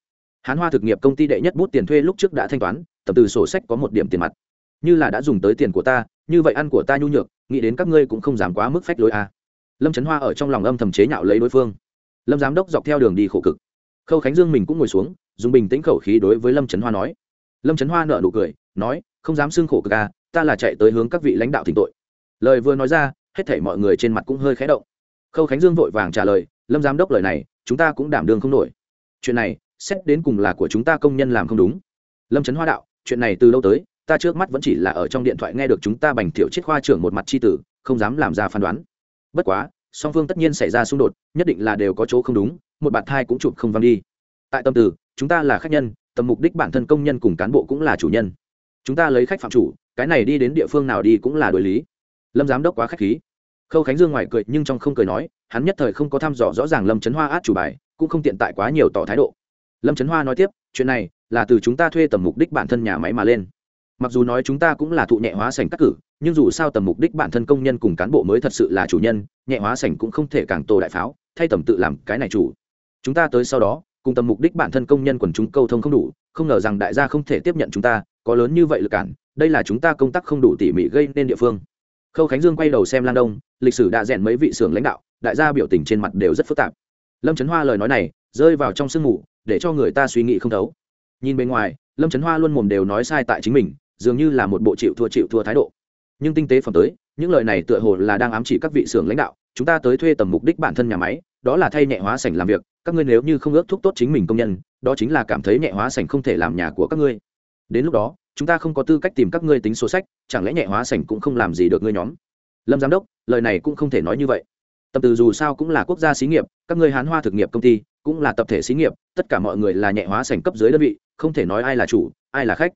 Hán hoa thực nghiệp công ty đệ nhất bút tiền thuê lúc trước đã thanh toán tập từ sổ sách có một điểm tiền mặt. Như là đã dùng tới tiền của ta, như vậy ăn của ta nhu nhược, nghĩ đến các ngươi cũng không dám quá mức phách lối a. À. lâm trấn hoa ở trong lòng âm thầm chế nhạo lấy đối phương. Lâm giám đốc dọc theo đường đi khổ cực khâu khánh dương mình cũng ngồi xuống, dùng bình tĩnh khẩu khí đối với lâm trấn hoa nói. Lâm trấn hoa nợ nụ cười, nói, không dám xưng khổ cực ca ta là chạy tới hướng các vị lãnh đạo thỉnh tội. Lời vừa nói ra, hết thảy mọi người trên mặt cũng hơi khé động. Khâu khánh dương vội vàng trả lời, lâm giám đốc lời này, chúng ta cũng đảm đương không nổi. Chuyện này, xét đến cùng là của chúng ta công nhân làm không đúng. Lâm trấn hoa đạo, chuyện này từ lâu tới, ta trước mắt vẫn chỉ là ở trong điện thoại nghe được chúng ta bành thiểu chiết khoa trưởng một mặt c h i tử, không dám làm ra phán đoán. Bất quá song phương tất nhiên xảy ra xung đột, nhất định là đều có chỗ không đúng, một bạt thai cũng chụp không văng đi. Tại tâm từ, chúng ta là khách nhân, tầm mục đích bản thân công nhân cùng cán bộ cũng là chủ nhân. Chúng ta lấy khách phạm chủ, cái này đi đến địa phương nào đi cũng là đối lý. Lâm giám đốc quá k h á c h khí. Khâu khánh dương ngoài cười nhưng trong không cười nói, hắn nhất thời không có thăm dò rõ ràng lâm trấn hoa át chủ bài, cũng không tiện tại quá nhiều tỏ thái độ. Lâm trấn hoa nói tiếp, chuyện này là từ chúng ta thuê tầm mục đích bản thân nhà máy mà lên. Mặc dù nói chúng ta cũng là thụ nhẹ hóa sành các cử nhưng dù sao tầm mục đích bản thân công nhân cùng cán bộ mới thật sự là chủ nhân, nhẹ hóa sảnh cũng không thể càng tổ đại pháo, thay tầm tự làm cái này chủ. Chúng ta tới sau đó, cùng tầm mục đích bản thân công nhân quần chúng câu thông không đủ, không ngờ rằng đại gia không thể tiếp nhận chúng ta, có lớn như vậy lực cản, đây là chúng ta công tác không đủ tỉ mỉ gây nên địa phương. Khâu khánh dương quay đầu xem lan đông, lịch sử đã rèn mấy vị xưởng lãnh đạo, đại gia biểu tình trên mặt đều rất phức tạp. Lâm trấn hoa lời nói này, rơi vào trong sương mù, để cho người ta suy nghĩ không thấu. Nhìn bên ngoài, lâm trấn hoa luôn mồm đều nói sai tại chính mình, dường như là một bộ chịu thua chịu thua thái độ nhưng tinh tế phẩm tới, những lời này tựa hồ là đang ám chỉ các vị xưởng lãnh đạo, chúng ta tới thuê tầm mục đích bản thân nhà máy, đó là thay nhẹ hóa sảnh làm việc, các ngươi nếu như không ước thúc tốt chính mình công nhân, đó chính là cảm thấy nhẹ hóa sảnh không thể làm nhà của các ngươi. Đến lúc đó, chúng ta không có tư cách tìm các ngươi tính số sách, chẳng lẽ nhẹ hóa sảnh cũng không làm gì được ngươi nhóm? Lâm giám đốc, lời này cũng không thể nói như vậy. Tập từ dù sao cũng là quốc gia xí nghiệp, các ngươi hán hoa thực nghiệp công ty cũng là tập thể xí nghiệp, tất cả mọi người là nhẹ hóa sảnh cấp dưới đơn vị, không thể nói ai là chủ, ai là khách.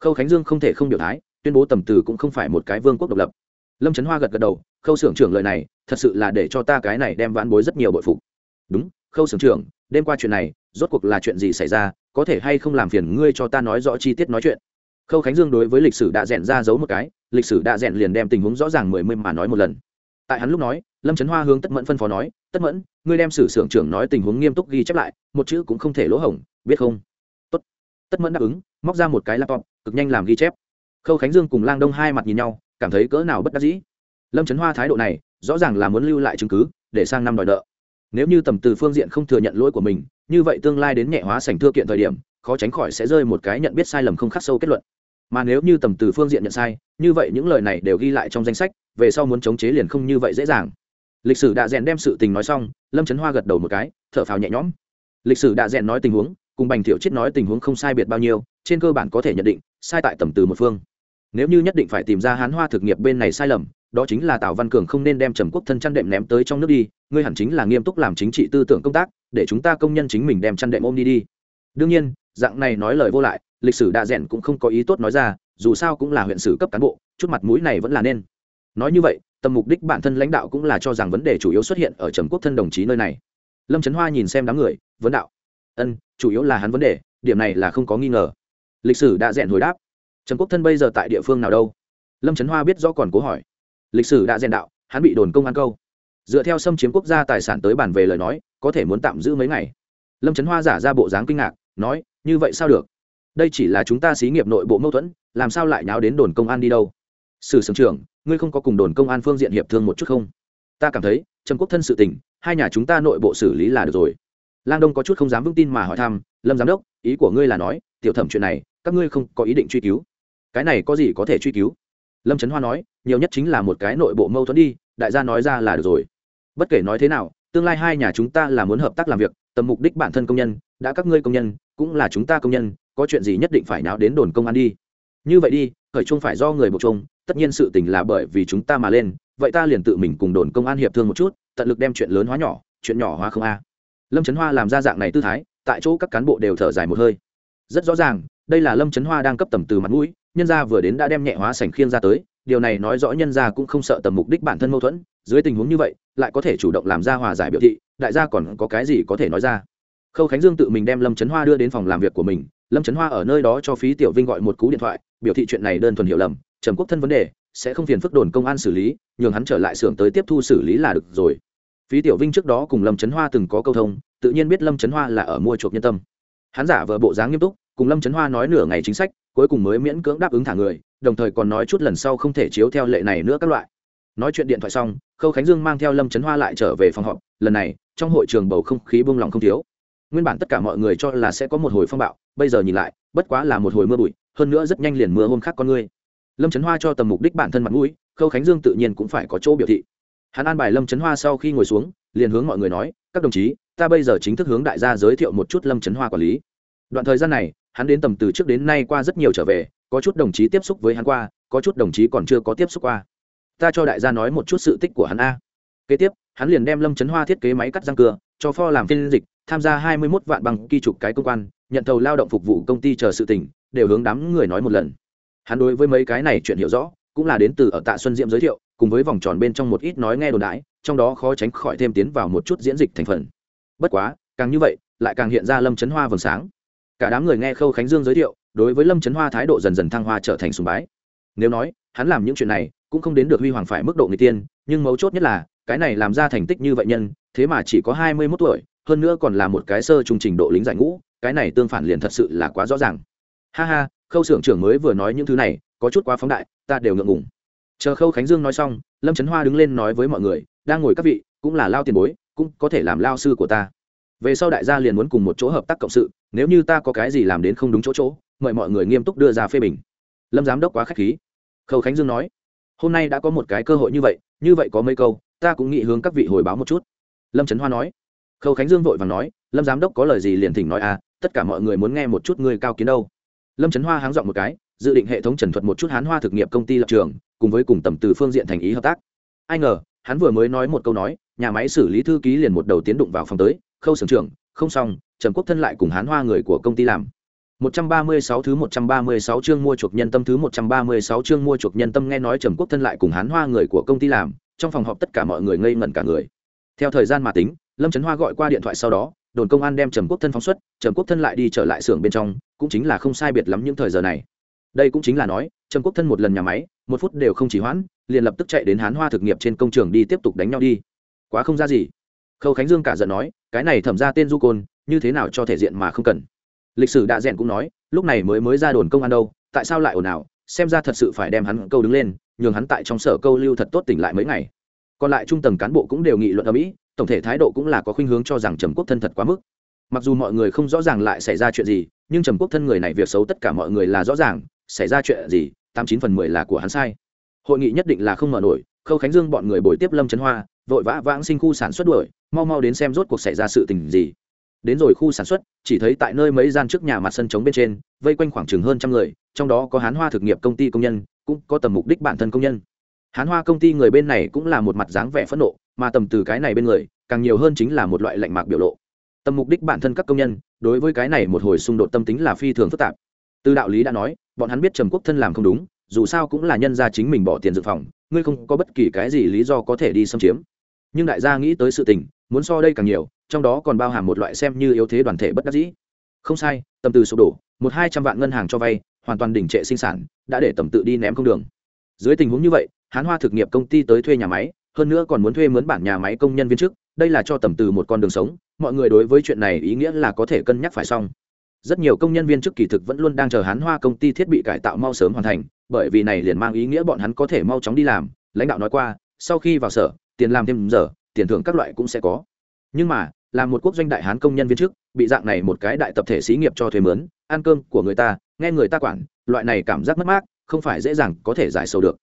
Khâu khánh dương không thể không biểu thái tuyên bố tầm từ cũng không phải một cái vương quốc độc lập. Lâm trấn hoa gật gật đầu, khâu xưởng trưởng lời này, thật sự là để cho ta cái này đem vãn bối rất nhiều bội phục. Đúng, khâu sưởng trưởng, đêm qua chuyện này, rốt cuộc là chuyện gì xảy ra, có thể hay không làm phiền ngươi cho ta nói rõ chi tiết nói chuyện? Khâu khánh dương đối với lịch sử đã rẽn ra giấu một cái, lịch sử đã rẽn liền đem tình huống rõ ràng mười mươi mà nói một lần. Tại hắn lúc nói, lâm trấn hoa hướng tất mẫn phân phó nói, tất mẫn, ngươi đem sử xưởng trưởng nói tình huống nghiêm túc ghi chép lại, một chữ cũng không thể lỗ hổng, biết không? Tốt. tất mẫn đáp ứng, móc ra một cái laptop, cực nhanh làm ghi chép khâu khánh dương cùng lang đông hai mặt nhìn nhau, cảm thấy cỡ nào bất đắc dĩ. Lâm trấn hoa thái độ này, rõ ràng là muốn lưu lại chứng cứ, để sang năm đòi nợ. Nếu như tầm từ phương diện không thừa nhận lỗi của mình, như vậy tương lai đến nhẹ hóa sành thưa kiện thời điểm, khó tránh khỏi sẽ rơi một cái nhận biết sai lầm không khắc sâu kết luận. Mà nếu như tầm từ phương diện nhận sai, như vậy những lời này đều ghi lại trong danh sách, về sau muốn chống chế liền không như vậy dễ dàng. Lịch sử đã rèn đem sự tình nói xong, lâm trấn hoa gật đầu một cái, thở phào nhẹ nhõm. Lịch sử đã rèn nói tình huống, cùng bành thiệu chết nói tình huống không sai biệt bao nhiêu, trên cơ bản có thể nhận định, sai tại tầm từ một phương nếu như nhất định phải tìm ra hán hoa thực nghiệp bên này sai lầm, đó chính là tào văn cường không nên đem trầm quốc thân chăn đệm ném tới trong nước đi, ngươi hẳn chính là nghiêm túc làm chính trị tư tưởng công tác, để chúng ta công nhân chính mình đem chăn đệm ôm đi đi. Đương nhiên, dạng này nói lời vô lại, lịch sử đa rẽn cũng không có ý tốt nói ra, dù sao cũng là huyện sử cấp cán bộ, chút mặt mũi này vẫn là nên. Nói như vậy, tầm mục đích bản thân lãnh đạo cũng là cho rằng vấn đề chủ yếu xuất hiện ở trầm quốc thân đồng chí nơi này. Lâm trấn hoa nhìn xem đám người, vấn đạo. Ân, chủ yếu là hắn vấn đề, điểm này là không có nghi ngờ. Lịch sử đã rèn hồi đáp. Trần quốc thân bây giờ tại địa phương nào đâu? Lâm trấn hoa biết rõ còn cố hỏi. Lịch sử đã rèn đạo, hắn bị đồn công an câu. Dựa theo xâm chiếm quốc gia tài sản tới bản về lời nói, có thể muốn tạm giữ mấy ngày. Lâm trấn hoa giả ra bộ dáng kinh ngạc, nói, như vậy sao được? Đây chỉ là chúng ta xí nghiệp nội bộ mâu thuẫn, làm sao lại nháo đến đồn công an đi đâu? Sử sưởng trưởng, ngươi không có cùng đồn công an phương diện hiệp thương một chút không? Ta cảm thấy Trần quốc thân sự tình, hai nhà chúng ta nội bộ xử lý là được rồi. Lang đông có chút không dám vững tin mà hỏi thăm, lâm giám đốc, ý của ngươi là nói, tiểu thẩm chuyện này, các ngươi không có ý định truy cứu cái này có gì có thể truy cứu? Lâm trấn hoa nói, nhiều nhất chính là một cái nội bộ mâu thuẫn đi, đại gia nói ra là được rồi. Bất kể nói thế nào, tương lai hai nhà chúng ta là muốn hợp tác làm việc, tầm mục đích bản thân công nhân, đã các ngươi công nhân, cũng là chúng ta công nhân, có chuyện gì nhất định phải náo đến đồn công an đi. Như vậy đi, khởi chung phải do người buộc chung, tất nhiên sự tình là bởi vì chúng ta mà lên, vậy ta liền tự mình cùng đồn công an hiệp thương một chút, tận lực đem chuyện lớn hóa nhỏ, chuyện nhỏ hóa không a. Lâm trấn hoa làm ra dạng này tư thái, tại chỗ các cán bộ đều thở dài một hơi. Rất rõ ràng, đây là lâm trấn hoa đang cấp tầm từ mặt mũi nhân gia vừa đến đã đem nhẹ hóa sảnh khiên ra tới, điều này nói rõ nhân gia cũng không sợ tầm mục đích bản thân mâu thuẫn, dưới tình huống như vậy, lại có thể chủ động làm ra hòa giải biểu thị, đại gia còn có cái gì có thể nói ra. Khâu khánh dương tự mình đem lâm trấn hoa đưa đến phòng làm việc của mình, lâm trấn hoa ở nơi đó cho phí tiểu vinh gọi một cú điện thoại, biểu thị chuyện này đơn thuần hiểu lầm, trầm quốc thân vấn đề, sẽ không phiền phức đồn công an xử lý, nhường hắn trở lại xưởng tới tiếp thu xử lý là được rồi. Phí tiểu vinh trước đó cùng lâm trấn hoa từng có câu thông, tự nhiên biết lâm trấn hoa là ở mua chuộc nhân tâm. Hắn giả vờ bộ dáng nghiêm túc, cùng lâm trấn hoa nói nửa ngày chính sách cuối cùng mới miễn cưỡng đáp ứng thả người, đồng thời còn nói chút lần sau không thể chiếu theo lệ này nữa các loại. Nói chuyện điện thoại xong, khâu khánh dương mang theo lâm trấn hoa lại trở về phòng họp, lần này, trong hội trường bầu không khí buông lỏng không thiếu. Nguyên bản tất cả mọi người cho là sẽ có một hồi phong bạo, bây giờ nhìn lại, bất quá là một hồi mưa bụi, hơn nữa rất nhanh liền mưa hôm khác con ngươi lâm trấn hoa cho tầm mục đích bản thân mặt mũi, khâu khánh dương tự nhiên cũng phải có chỗ biểu thị. Hắn an bài lâm trấn hoa sau khi ngồi xuống, liền hướng mọi người nói, các đồng chí, ta bây giờ chính thức hướng đại gia giới thiệu một chút lâm trấn hoa quản lý. Đoạn thời gian này hắn đến tầm từ trước đến nay qua rất nhiều trở về, có chút đồng chí tiếp xúc với hắn qua, có chút đồng chí còn chưa có tiếp xúc qua. Ta cho đại gia nói một chút sự tích của hắn a. Kế tiếp, hắn liền đem lâm trấn hoa thiết kế máy cắt răng cưa, cho pho làm phiên dịch, tham gia hai mươi 21 vạn bằng kỳ trục cái công quan, nhận thầu lao động phục vụ công ty chờ sự tỉnh đều hướng đám người nói một lần. Hắn đối với mấy cái này chuyện hiểu rõ, cũng là đến từ ở tạ xuân diệm giới thiệu, cùng với vòng tròn bên trong một ít nói nghe đồn đãi, trong đó khó tránh khỏi thêm tiến vào một chút diễn dịch thành phần. Bất quá, càng như vậy, lại càng hiện ra lâm trấn hoa vầng sáng cả đám người nghe khâu khánh dương giới thiệu, đối với lâm trấn hoa thái độ dần dần thăng hoa trở thành sùng bái. Nếu nói, hắn làm những chuyện này, cũng không đến được huy hoàng phải mức độ người tiên, nhưng mấu chốt nhất là, cái này làm ra thành tích như vậy nhân, thế mà chỉ có hai mươi mốt tuổi, hơn nữa còn là một cái sơ trung trình độ lính giải ngũ, cái này tương phản liền thật sự là quá rõ ràng. Ha ha, khâu xưởng trưởng mới vừa nói những thứ này, có chút quá phóng đại, ta đều ngượng ngùng. Chờ khâu khánh dương nói xong, lâm trấn hoa đứng lên nói với mọi người, đang ngồi các vị, cũng là lao tiền bối, cũng có thể làm lao sư của ta. Về sau đại gia liền muốn cùng một chỗ hợp tác cộng sự nếu như ta có cái gì làm đến không đúng chỗ chỗ, mời mọi người nghiêm túc đưa ra phê bình. Lâm giám đốc quá k h á c h khí. Khâu khánh dương nói, hôm nay đã có một cái cơ hội như vậy như vậy có mấy câu, ta cũng nghĩ hướng các vị hồi báo một chút. Lâm trấn hoa nói, khâu khánh dương vội và nói, lâm giám đốc có lời gì liền thỉnh nói à tất cả mọi người muốn nghe một chút người cao kiến đâu. Lâm trấn hoa háng dọn một cái, dự định hệ thống trần thuật một chút hán hoa thực nghiệp công ty lập trường, cùng với cùng tầm từ phương diện thành ý hợp tác. Ai ngờ, hắn vừa mới nói một câu nói, nhà máy xử lý thư ký liền một đầu tiến đụng vào phòng tới, khâu sưởng trưởng không xong trần quốc thân lại cùng hán hoa người của công ty làm. 136 thứ 136 chương mua chuộc nhân tâm thứ 136 chương mua chuộc nhân tâm nghe nói Trầm Quốc thân lại cùng Hán Hoa người của công ty làm, trong phòng họp tất cả mọi người ngây ngẩn cả người. Theo thời gian mà tính lâm trấn hoa gọi qua điện thoại sau đó đồn công an đem trầm quốc thân phóng xuất trầm quốc thân lại đi trở lại xưởng bên trong cũng chính là không sai biệt lắm những thời giờ này. Đây cũng chính là nói trầm quốc thân một lần nhà máy một phút đều không chỉ hoãn liền lập tức chạy đến hán hoa thực nghiệp trên công trường đi tiếp tục đánh nhau đi. Quá không ra gì khâu khánh dương cả giận nói, cái này thẩm ra tên du côn, như thế nào cho thể diện mà không cần? Lịch sử đã rèn cũng nói, lúc này mới mới ra đồn công an đâu, tại sao lại ồn ào? Xem ra thật sự phải đem hắn câu đứng lên, nhường hắn tại trong sở câu lưu thật tốt tỉnh lại mấy ngày. Còn lại trung tầng cán bộ cũng đều nghị luận ở mỹ tổng thể thái độ cũng là có khuynh hướng cho rằng trầm quốc thân thật quá mức. Mặc dù mọi người không rõ ràng lại xảy ra chuyện gì, nhưng trầm quốc thân người này việc xấu tất cả mọi người là rõ ràng, xảy ra chuyện gì, tám chín phần mười là của hắn sai. Hội nghị nhất định là không mở nổi khâu khánh dương bọn người bồi tiếp lâm trấn hoa vội vã vãng sinh khu sản xuất đuổi mau mau đến xem rốt cuộc xảy ra sự tình gì đến rồi khu sản xuất chỉ thấy tại nơi mấy gian trước nhà mặt sân trống bên trên vây quanh khoảng chừng hơn trăm người trong đó có hán hoa thực nghiệp công ty công nhân cũng có tầm mục đích bản thân công nhân hán hoa công ty người bên này cũng là một mặt dáng vẻ phẫn nộ mà tầm từ cái này bên người càng nhiều hơn chính là một loại lạnh mạc biểu lộ tầm mục đích bản thân các công nhân đối với cái này một hồi xung đột tâm tính là phi thường phức tạp từ đạo lý đã nói bọn hắn biết trầm quốc thân làm không đúng dù sao cũng là nhân gia chính mình bỏ tiền dự phòng, ngươi không có bất kỳ cái gì lý do có thể đi xâm chiếm. Nhưng đại gia nghĩ tới sự tình, muốn so đây càng nhiều, trong đó còn bao hàm một loại xem như yếu thế đoàn thể bất đắc dĩ. Không sai, tầm từ sụp đổ, một hai trăm vạn ngân hàng cho vay, hoàn toàn đỉnh trệ sinh sản, đã để tầm tự đi ném không đường. Dưới tình huống như vậy, hán hoa thực nghiệp công ty tới thuê nhà máy, hơn nữa còn muốn thuê mướn bản nhà máy công nhân viên chức, đây là cho tầm từ một con đường sống, mọi người đối với chuyện này ý nghĩa là có thể cân nhắc phải xong. Rất nhiều công nhân viên chức kỳ thực vẫn luôn đang chờ hán hoa công ty thiết bị cải tạo mau sớm hoàn thành bởi vì này liền mang ý nghĩa bọn hắn có thể mau chóng đi làm, lãnh đạo nói qua, sau khi vào sở, tiền làm thêm giờ, tiền thưởng các loại cũng sẽ có. Nhưng mà là một quốc doanh đại hán công nhân viên chức, bị dạng này một cái đại tập thể xí nghiệp cho thuê mướn, ăn cơm của người ta, nghe người ta quản, loại này cảm giác mất mát, không phải dễ dàng có thể giải sầu được.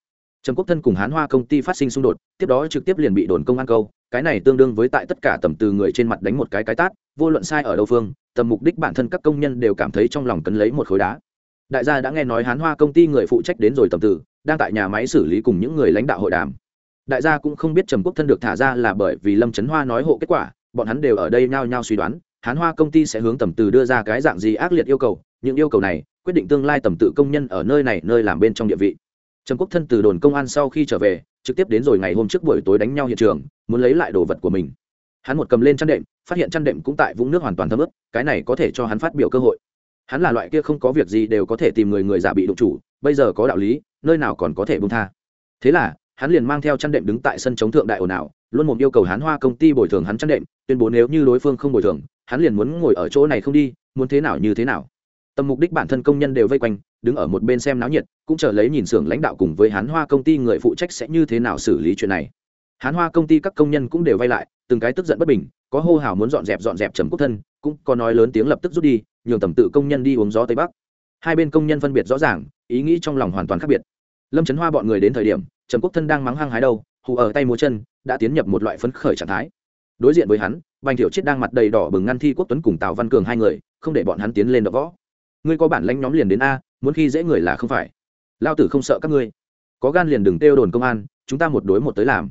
Trần quốc thân cùng hán hoa công ty phát sinh xung đột, tiếp đó trực tiếp liền bị đồn công an câu, cái này tương đương với tại tất cả tầm từ người trên mặt đánh một cái cái tát, vô luận sai ở đâu phương, tầm mục đích bản thân các công nhân đều cảm thấy trong lòng cấn lấy một khối đá đại gia đã nghe nói hán hoa công ty người phụ trách đến rồi tầm tử, đang tại nhà máy xử lý cùng những người lãnh đạo hội đàm. Đại gia cũng không biết trầm quốc thân được thả ra là bởi vì lâm trấn hoa nói hộ kết quả, bọn hắn đều ở đây nhao nhao suy đoán, hán hoa công ty sẽ hướng tầm từ đưa ra cái dạng gì ác liệt yêu cầu, những yêu cầu này, quyết định tương lai tầm tự công nhân ở nơi này, nơi làm bên trong địa vị. Trầm quốc thân từ đồn công an sau khi trở về, trực tiếp đến rồi ngày hôm trước buổi tối đánh nhau hiện trường, muốn lấy lại đồ vật của mình. Hắn một cầm lên chăn đệm, phát hiện chăn đệm cũng tại vũng nước hoàn toàn thấm ướt, cái này có thể cho hắn phát biểu cơ hội hắn là loại kia không có việc gì đều có thể tìm người người giả bị đụng chủ, bây giờ có đạo lý, nơi nào còn có thể bông tha. Thế là, hắn liền mang theo chăn đệm đứng tại sân chống thượng đại ồn ào, luôn một yêu cầu hắn hoa công ty bồi thường hắn chăn đệm, tuyên bố nếu như đối phương không bồi thường, hắn liền muốn ngồi ở chỗ này không đi, muốn thế nào như thế nào. Tầm mục đích bản thân công nhân đều vây quanh, đứng ở một bên xem náo nhiệt, cũng chờ lấy nhìn xưởng lãnh đạo cùng với hắn hoa công ty người phụ trách sẽ như thế nào xử lý chuyện này. Hắn hoa công ty các công nhân cũng đều vay lại, từng cái tức giận bất bình, có hô hào muốn dọn dẹp dọn dẹp trầm quốc thân, cũng có nói lớn tiếng lập tức rút đi nhường tầm tự công nhân đi uống gió tây bắc. Hai bên công nhân phân biệt rõ ràng, ý nghĩ trong lòng hoàn toàn khác biệt. Lâm trấn hoa bọn người đến thời điểm trầm quốc thân đang mắng hăng hái đâu, hù ở tay múa chân, đã tiến nhập một loại phấn khởi trạng thái. Đối diện với hắn, bành thiểu chết đang mặt đầy đỏ bừng ngăn thi quốc tuấn cùng tào văn cường hai người, không để bọn hắn tiến lên đập võ. Ngươi có bản lãnh nhóm liền đến a, muốn khi dễ người là không phải. Lao tử không sợ các ngươi. Có gan liền đừng têu đồn công an, chúng ta một đối một tới làm.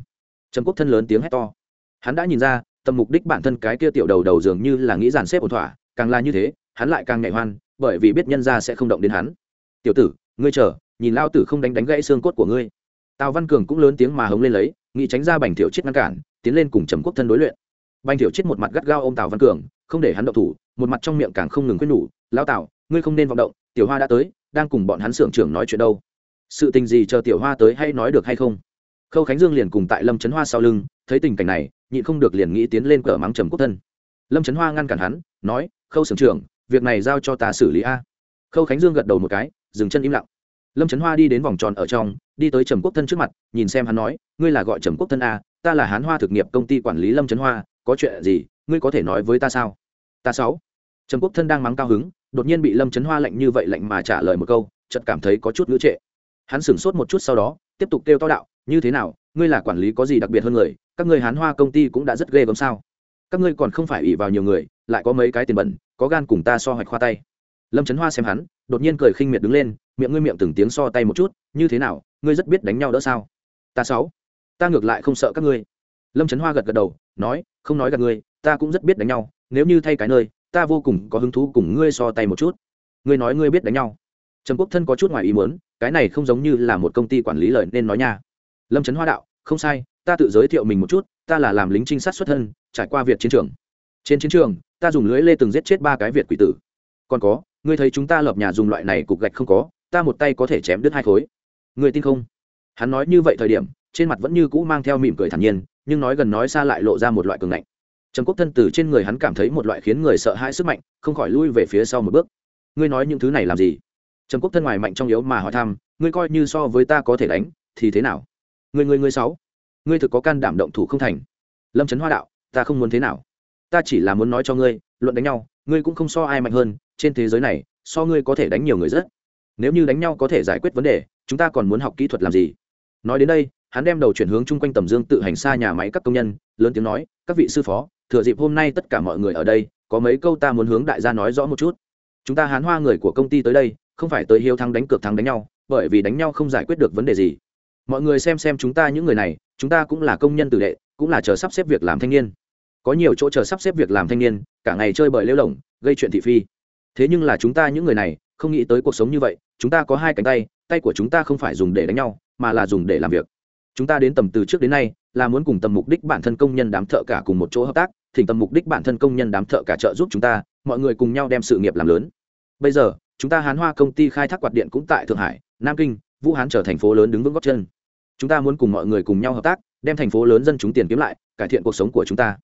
Trầm quốc thân lớn tiếng hét to. Hắn đã nhìn ra, tầm mục đích bản thân cái kia tiểu đầu đầu dường như là nghĩ dàn xếp ổn thỏa, càng là như thế hắn lại càng nhạy hoan, bởi vì biết nhân ra sẽ không động đến hắn. Tiểu tử, ngươi chờ, nhìn lao tử không đánh đánh gãy xương cốt của ngươi. Tào văn cường cũng lớn tiếng mà hống lên lấy, nghĩ tránh ra bành thiệu chết ngăn cản, tiến lên cùng trầm quốc thân đối luyện. Bành thiệu chết một mặt gắt gao ô m tào văn cường, không để hắn động thủ, một mặt trong miệng càng không ngừng khuyên nhủ lao tào, ngươi không nên vọng động, tiểu hoa đã tới, đang cùng bọn hắn xưởng trưởng nói chuyện đâu. Sự tình gì chờ tiểu hoa tới hay nói được hay không? Khâu khánh dương liền cùng tại lâm trấn hoa sau lưng, thấy tình cảnh này, nhịn không được liền nghĩ tiến lên cờ mắng trầm quốc thân. Lâm trấn hoa ngăn cản hắn, nói, khâu xưởng trưởng việc này giao cho ta xử lý a. Khâu khánh dương gật đầu một cái, dừng chân im lặng. Lâm trấn hoa đi đến vòng tròn ở trong, đi tới trầm quốc thân trước mặt, nhìn xem hắn nói, ngươi là gọi trầm quốc thân a, ta là hán hoa thực nghiệp công ty quản lý lâm trấn hoa, có chuyện gì, ngươi có thể nói với ta sao? Ta sáu. Trầm quốc thân đang mắng cao hứng, đột nhiên bị lâm trấn hoa lạnh như vậy lạnh mà trả lời một câu, chợt cảm thấy có chút ngữ trệ. Hắn sửng sốt một chút sau đó, tiếp tục kêu to đạo, như thế nào, ngươi là quản lý có gì đặc biệt hơn người, các ngươi hán hoa công ty cũng đã rất ghê gớm sao? Các ngươi còn không phải ủy vào nhiều người lại có mấy cái tiền bẩn, có gan cùng ta so hoạch khoa tay. Lâm trấn hoa xem hắn, đột nhiên cười khinh miệt đứng lên, miệng ngươi miệng từng tiếng so tay một chút, như thế nào, ngươi rất biết đánh nhau đỡ sao? Ta sáu, ta ngược lại không sợ các ngươi. Lâm trấn hoa gật gật đầu, nói, không nói gặp ngươi, ta cũng rất biết đánh nhau, nếu như thay cái nơi, ta vô cùng có hứng thú cùng ngươi so tay một chút. Ngươi nói ngươi biết đánh nhau. Trần quốc thân có chút ngoài ý muốn, cái này không giống như là một công ty quản lý lời nên nói nha. Lâm trấn hoa đạo, không sai, ta tự giới thiệu mình một chút, ta là làm lính trinh sát xuất thân, trải qua việt chiến trường. Trên chiến trường ta dùng lưới lê từng giết chết ba cái việt quỷ tử. Còn có, ngươi thấy chúng ta lập nhà dùng loại này cục gạch không có, ta một tay có thể chém đứt hai khối. Ngươi tin không? Hắn nói như vậy thời điểm, trên mặt vẫn như cũ mang theo mỉm cười thản nhiên, nhưng nói gần nói xa lại lộ ra một loại cường ngạnh. Trầm quốc thân từ trên người hắn cảm thấy một loại khiến người sợ hãi sức mạnh, không khỏi lui về phía sau một bước. Ngươi nói những thứ này làm gì? Trầm quốc thân ngoài mạnh trong yếu mà hỏi thăm, ngươi coi như so với ta có thể đánh, thì thế nào? Người người người sáu. Ngươi thực có can đảm động thủ không thành. Lâm trấn hoa đạo, ta không muốn thế nào ta chỉ là muốn nói cho ngươi, luận đánh nhau, ngươi cũng không so ai mạnh hơn, trên thế giới này, so ngươi có thể đánh nhiều người rất. Nếu như đánh nhau có thể giải quyết vấn đề, chúng ta còn muốn học kỹ thuật làm gì? Nói đến đây, hắn đem đầu chuyển hướng chung quanh tầm dương tự hành xa nhà máy các công nhân, lớn tiếng nói, các vị sư phó, thừa dịp hôm nay tất cả mọi người ở đây, có mấy câu ta muốn hướng đại gia nói rõ một chút. Chúng ta hán hoa người của công ty tới đây, không phải tới hiếu thắng đánh cược thắng đánh nhau, bởi vì đánh nhau không giải quyết được vấn đề gì. Mọi người xem xem chúng ta những người này, chúng ta cũng là công nhân tử đệ, cũng là chờ sắp xếp việc làm thanh niên có nhiều chỗ chờ sắp xếp việc làm thanh niên, cả ngày chơi bời lêu lỏng, gây chuyện thị phi. Thế nhưng là chúng ta những người này, không nghĩ tới cuộc sống như vậy, chúng ta có hai cánh tay tay của chúng ta không phải dùng để đánh nhau, mà là dùng để làm việc. Chúng ta đến tầm từ trước đến nay, là muốn cùng tầm mục đích bản thân công nhân đám thợ cả cùng một chỗ hợp tác, thỉnh tầm mục đích bản thân công nhân đám thợ cả trợ giúp chúng ta, mọi người cùng nhau đem sự nghiệp làm lớn. Bây giờ, chúng ta hán hoa công ty khai thác quạt điện cũng tại thượng hải, nam kinh, vũ hán trở thành phố lớn đứng vững góc chân. Chúng ta muốn cùng mọi người cùng nhau hợp tác, đem thành phố lớn dân chúng tiền kiếm lại, cải thiện cuộc sống của chúng ta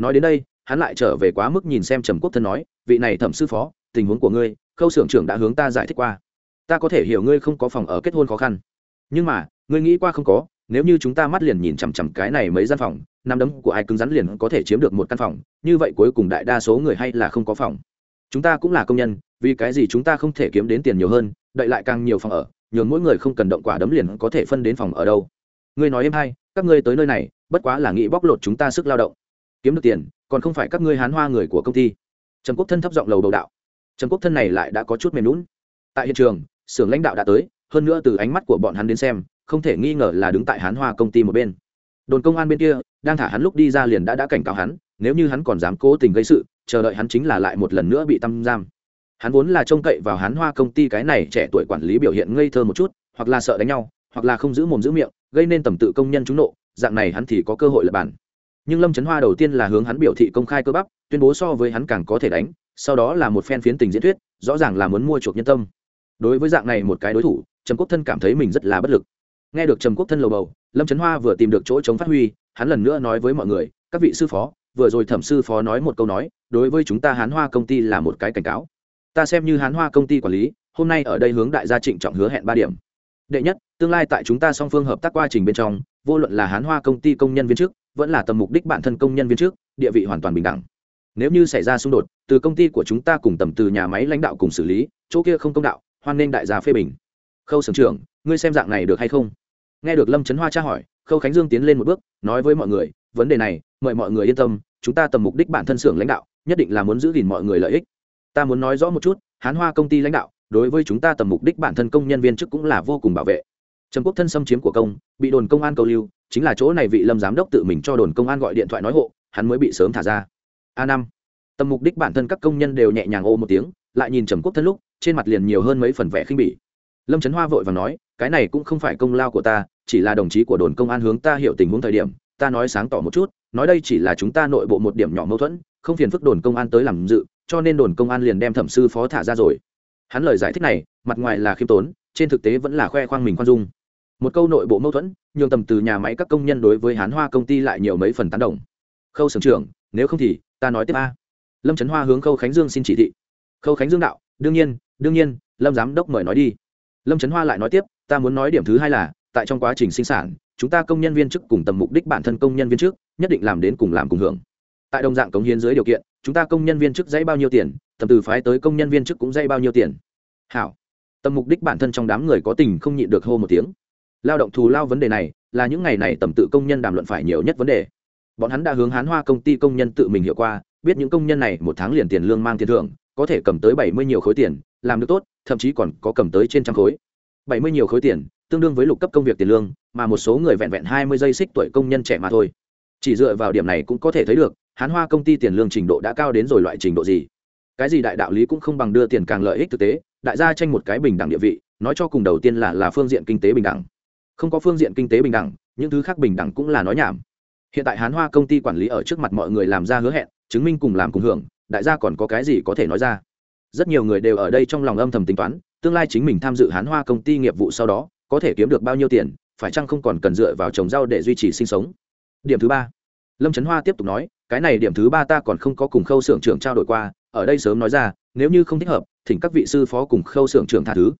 nói đến đây, hắn lại trở về quá mức nhìn xem trầm quốc thân nói, vị này thẩm sư phó, tình huống của ngươi, khâu xưởng trưởng đã hướng ta giải thích qua. Ta có thể hiểu ngươi không có phòng ở kết hôn khó khăn. Nhưng mà, ngươi nghĩ qua không có, nếu như chúng ta mắt liền nhìn chằm chằm cái này mấy gian phòng, năm đấm của ai cứng rắn liền có thể chiếm được một căn phòng, như vậy cuối cùng đại đa số người hay là không có phòng. Chúng ta cũng là công nhân, vì cái gì chúng ta không thể kiếm đến tiền nhiều hơn đợi lại càng nhiều phòng ở, nhường mỗi người không cần động quả đấm liền có thể phân đến phòng ở đâu. Ngươi nói em hay, các ngươi tới nơi này, bất quá là nghĩ bóc lột chúng ta sức lao động kiếm được tiền, còn không phải các ngươi hán hoa người của công ty. Trần quốc thân thấp giọng lầu đầu đạo. Trần quốc thân này lại đã có chút mềm lún tại hiện trường, xưởng lãnh đạo đã tới, hơn nữa từ ánh mắt của bọn hắn đến xem, không thể nghi ngờ là đứng tại hán hoa công ty một bên. Đồn công an bên kia, đang thả hắn lúc đi ra liền đã đã cảnh cáo hắn, nếu như hắn còn dám cố tình gây sự, chờ đợi hắn chính là lại một lần nữa bị tăm giam. Hắn vốn là trông cậy vào hán hoa công ty cái này trẻ tuổi quản lý biểu hiện ngây thơ một chút, hoặc là sợ đánh nhau, hoặc là không giữ mồm giữ miệng, gây nên tầm tự công nhân trúng nộ, dạng này hắn thì có cơ hội lập bản nhưng lâm trấn hoa đầu tiên là hướng hắn biểu thị công khai cơ bắp, tuyên bố so với hắn càng có thể đánh, sau đó là một phen phiến tình diễn thuyết, rõ ràng là muốn mua chuộc nhân tâm. Đối với dạng này một cái đối thủ, trầm quốc thân cảm thấy mình rất là bất lực. Nghe được trầm quốc thân lầu bầu, lâm trấn hoa vừa tìm được chỗ chống phát huy, hắn lần nữa nói với mọi người, các vị sư phó, vừa rồi thẩm sư phó nói một câu nói, đối với chúng ta hán hoa công ty là một cái cảnh cáo. Ta xem như hán hoa công ty quản lý, hôm nay ở đây hướng đại gia trịnh trọng hứa hẹn ba điểm. Đệ nhất, tương lai tại chúng ta song phương hợp tác quá trình bên trong, vô luận là hán hoa công ty công nhân viên chức vẫn là tầm mục đích bản thân công nhân viên trước, địa vị hoàn toàn bình đẳng. Nếu như xảy ra xung đột, từ công ty của chúng ta cùng tầm từ nhà máy lãnh đạo cùng xử lý, chỗ kia không công đạo, hoan nên đại gia phê bình. Khâu sưởng trưởng, ngươi xem dạng này được hay không? Nghe được lâm trấn hoa tra hỏi, khâu khánh dương tiến lên một bước, nói với mọi người, vấn đề này, mời mọi người yên tâm, chúng ta tầm mục đích bản thân xưởng lãnh đạo, nhất định là muốn giữ gìn mọi người lợi ích. Ta muốn nói rõ một chút, hán hoa công ty lãnh đạo, đối với chúng ta tầm mục đích bản thân công nhân viên chức cũng là vô cùng bảo vệ trầm quốc thân xâm chiếm của công, bị đồn công an cầu lưu, chính là chỗ này vị lâm giám đốc tự mình cho đồn công an gọi điện thoại nói hộ, hắn mới bị sớm thả ra. A năm. Tầm mục đích bản thân các công nhân đều nhẹ nhàng ô một tiếng, lại nhìn trầm quốc thân lúc, trên mặt liền nhiều hơn mấy phần vẻ khinh bỉ. Lâm trấn hoa vội và nói, cái này cũng không phải công lao của ta, chỉ là đồng chí của đồn công an hướng ta hiểu tình huống thời điểm, ta nói sáng tỏ một chút, nói đây chỉ là chúng ta nội bộ một điểm nhỏ mâu thuẫn, không phiền phức đồn công an tới làm dự, cho nên đồn công an liền đem thẩm sư phó thả ra rồi. Hắn lời giải thích này, mặt ngoài là khiêm tốn, trên thực tế vẫn là khoe khoang mình khoan dung một câu nội bộ mâu thuẫn, nhường tầm từ nhà máy các công nhân đối với hán hoa công ty lại nhiều mấy phần tán đồng. Khâu sưởng trưởng, nếu không thì, ta nói tiếp a. Lâm trấn hoa hướng khâu khánh dương xin chỉ thị. Khâu khánh dương đạo, đương nhiên đương nhiên, lâm giám đốc mời nói đi. Lâm trấn hoa lại nói tiếp, ta muốn nói điểm thứ hai là, tại trong quá trình sinh sản, chúng ta công nhân viên chức cùng tầm mục đích bản thân công nhân viên chức, nhất định làm đến cùng làm cùng hưởng. Tại đồng dạng cống hiến dưới điều kiện, chúng ta công nhân viên chức dãy bao nhiêu tiền, tầm từ phái tới công nhân viên chức cũng dãy bao nhiêu tiền. Hảo. Tầm mục đích bản thân trong đám người có tình không nhịn được hô một tiếng lao động thù lao vấn đề này là những ngày này tầm tự công nhân đàm luận phải nhiều nhất vấn đề. Bọn hắn đã hướng hán hoa công ty công nhân tự mình hiểu qua, biết những công nhân này một tháng liền tiền lương mang tiền thưởng, có thể cầm tới bảy mươi nhiều khối tiền, làm được tốt, thậm chí còn có cầm tới trên trăm khối. Bảy mươi nhiều khối tiền, tương đương với lục cấp công việc tiền lương, mà một số người vẹn vẹn hai mươi giây xích tuổi công nhân trẻ mà thôi. Chỉ dựa vào điểm này cũng có thể thấy được, hán hoa công ty tiền lương trình độ đã cao đến rồi loại trình độ gì. Cái gì đại đạo lý cũng không bằng đưa tiền càng lợi ích thực tế, đại gia tranh một cái bình đẳng địa vị, nói cho cùng đầu tiên là là phương diện kinh tế bình đẳng không có phương diện kinh tế bình đẳng, những thứ khác bình đẳng cũng là nói nhảm. Hiện tại hán hoa công ty quản lý ở trước mặt mọi người làm ra hứa hẹn, chứng minh cùng làm cùng hưởng, đại gia còn có cái gì có thể nói ra. Rất nhiều người đều ở đây trong lòng âm thầm tính toán, tương lai chính mình tham dự hán hoa công ty nghiệp vụ sau đó, có thể kiếm được bao nhiêu tiền, phải chăng không còn cần dựa vào trồng rau để duy trì sinh sống. Điểm thứ ba. Lâm trấn hoa tiếp tục nói, cái này điểm thứ ba ta còn không có cùng khâu xưởng trưởng trao đổi qua, ở đây sớm nói ra, nếu như không thích hợp, thỉnh các vị sư phó cùng khâu xưởng trưởng tha thứ.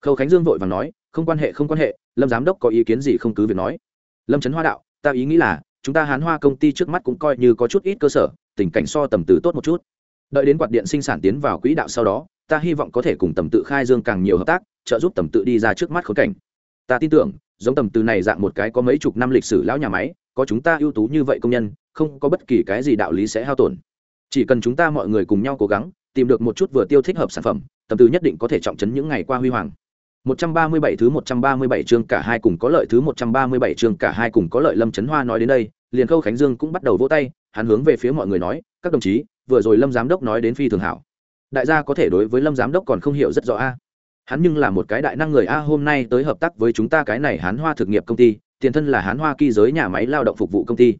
Khâu khánh dương vội và nói không quan hệ, không quan hệ, lâm giám đốc có ý kiến gì không cứ việc nói. Lâm trấn hoa đạo, ta ý nghĩ là, chúng ta hán hoa công ty trước mắt cũng coi như có chút ít cơ sở, tình cảnh so tầm từ tốt một chút. Đợi đến quạt điện sinh sản tiến vào quỹ đạo sau đó, ta hy vọng có thể cùng tầm tự khai dương càng nhiều hợp tác, trợ giúp tầm tự đi ra trước mắt khốn cảnh. Ta tin tưởng, giống tầm từ này dạng một cái có mấy chục năm lịch sử lão nhà máy, có chúng ta ưu tú như vậy công nhân, không có bất kỳ cái gì đạo lý sẽ hao tổn. Chỉ cần chúng ta mọi người cùng nhau cố gắng, tìm được một chút vừa tiêu thích hợp sản phẩm, tầm từ nhất định có thể trọng trấn những ngày qua huy hoàng. 137 thứ 137 chương cả hai cùng có lợi thứ 137 chương cả hai cùng có lợi Lâm Chấn Hoa nói đến đây, liền Khâu Khánh Dương cũng bắt đầu vỗ tay, hắn hướng về phía mọi người nói, các đồng chí, vừa rồi Lâm giám đốc nói đến phi thường hảo. Đại gia có thể đối với Lâm giám đốc còn không hiểu rất rõ a. À. Hắn nhưng là một cái đại năng người a hôm nay tới hợp tác với chúng ta cái này Hán Hoa thực nghiệp công ty, tiền thân là Hán Hoa kỳ giới nhà máy lao động phục vụ công ty.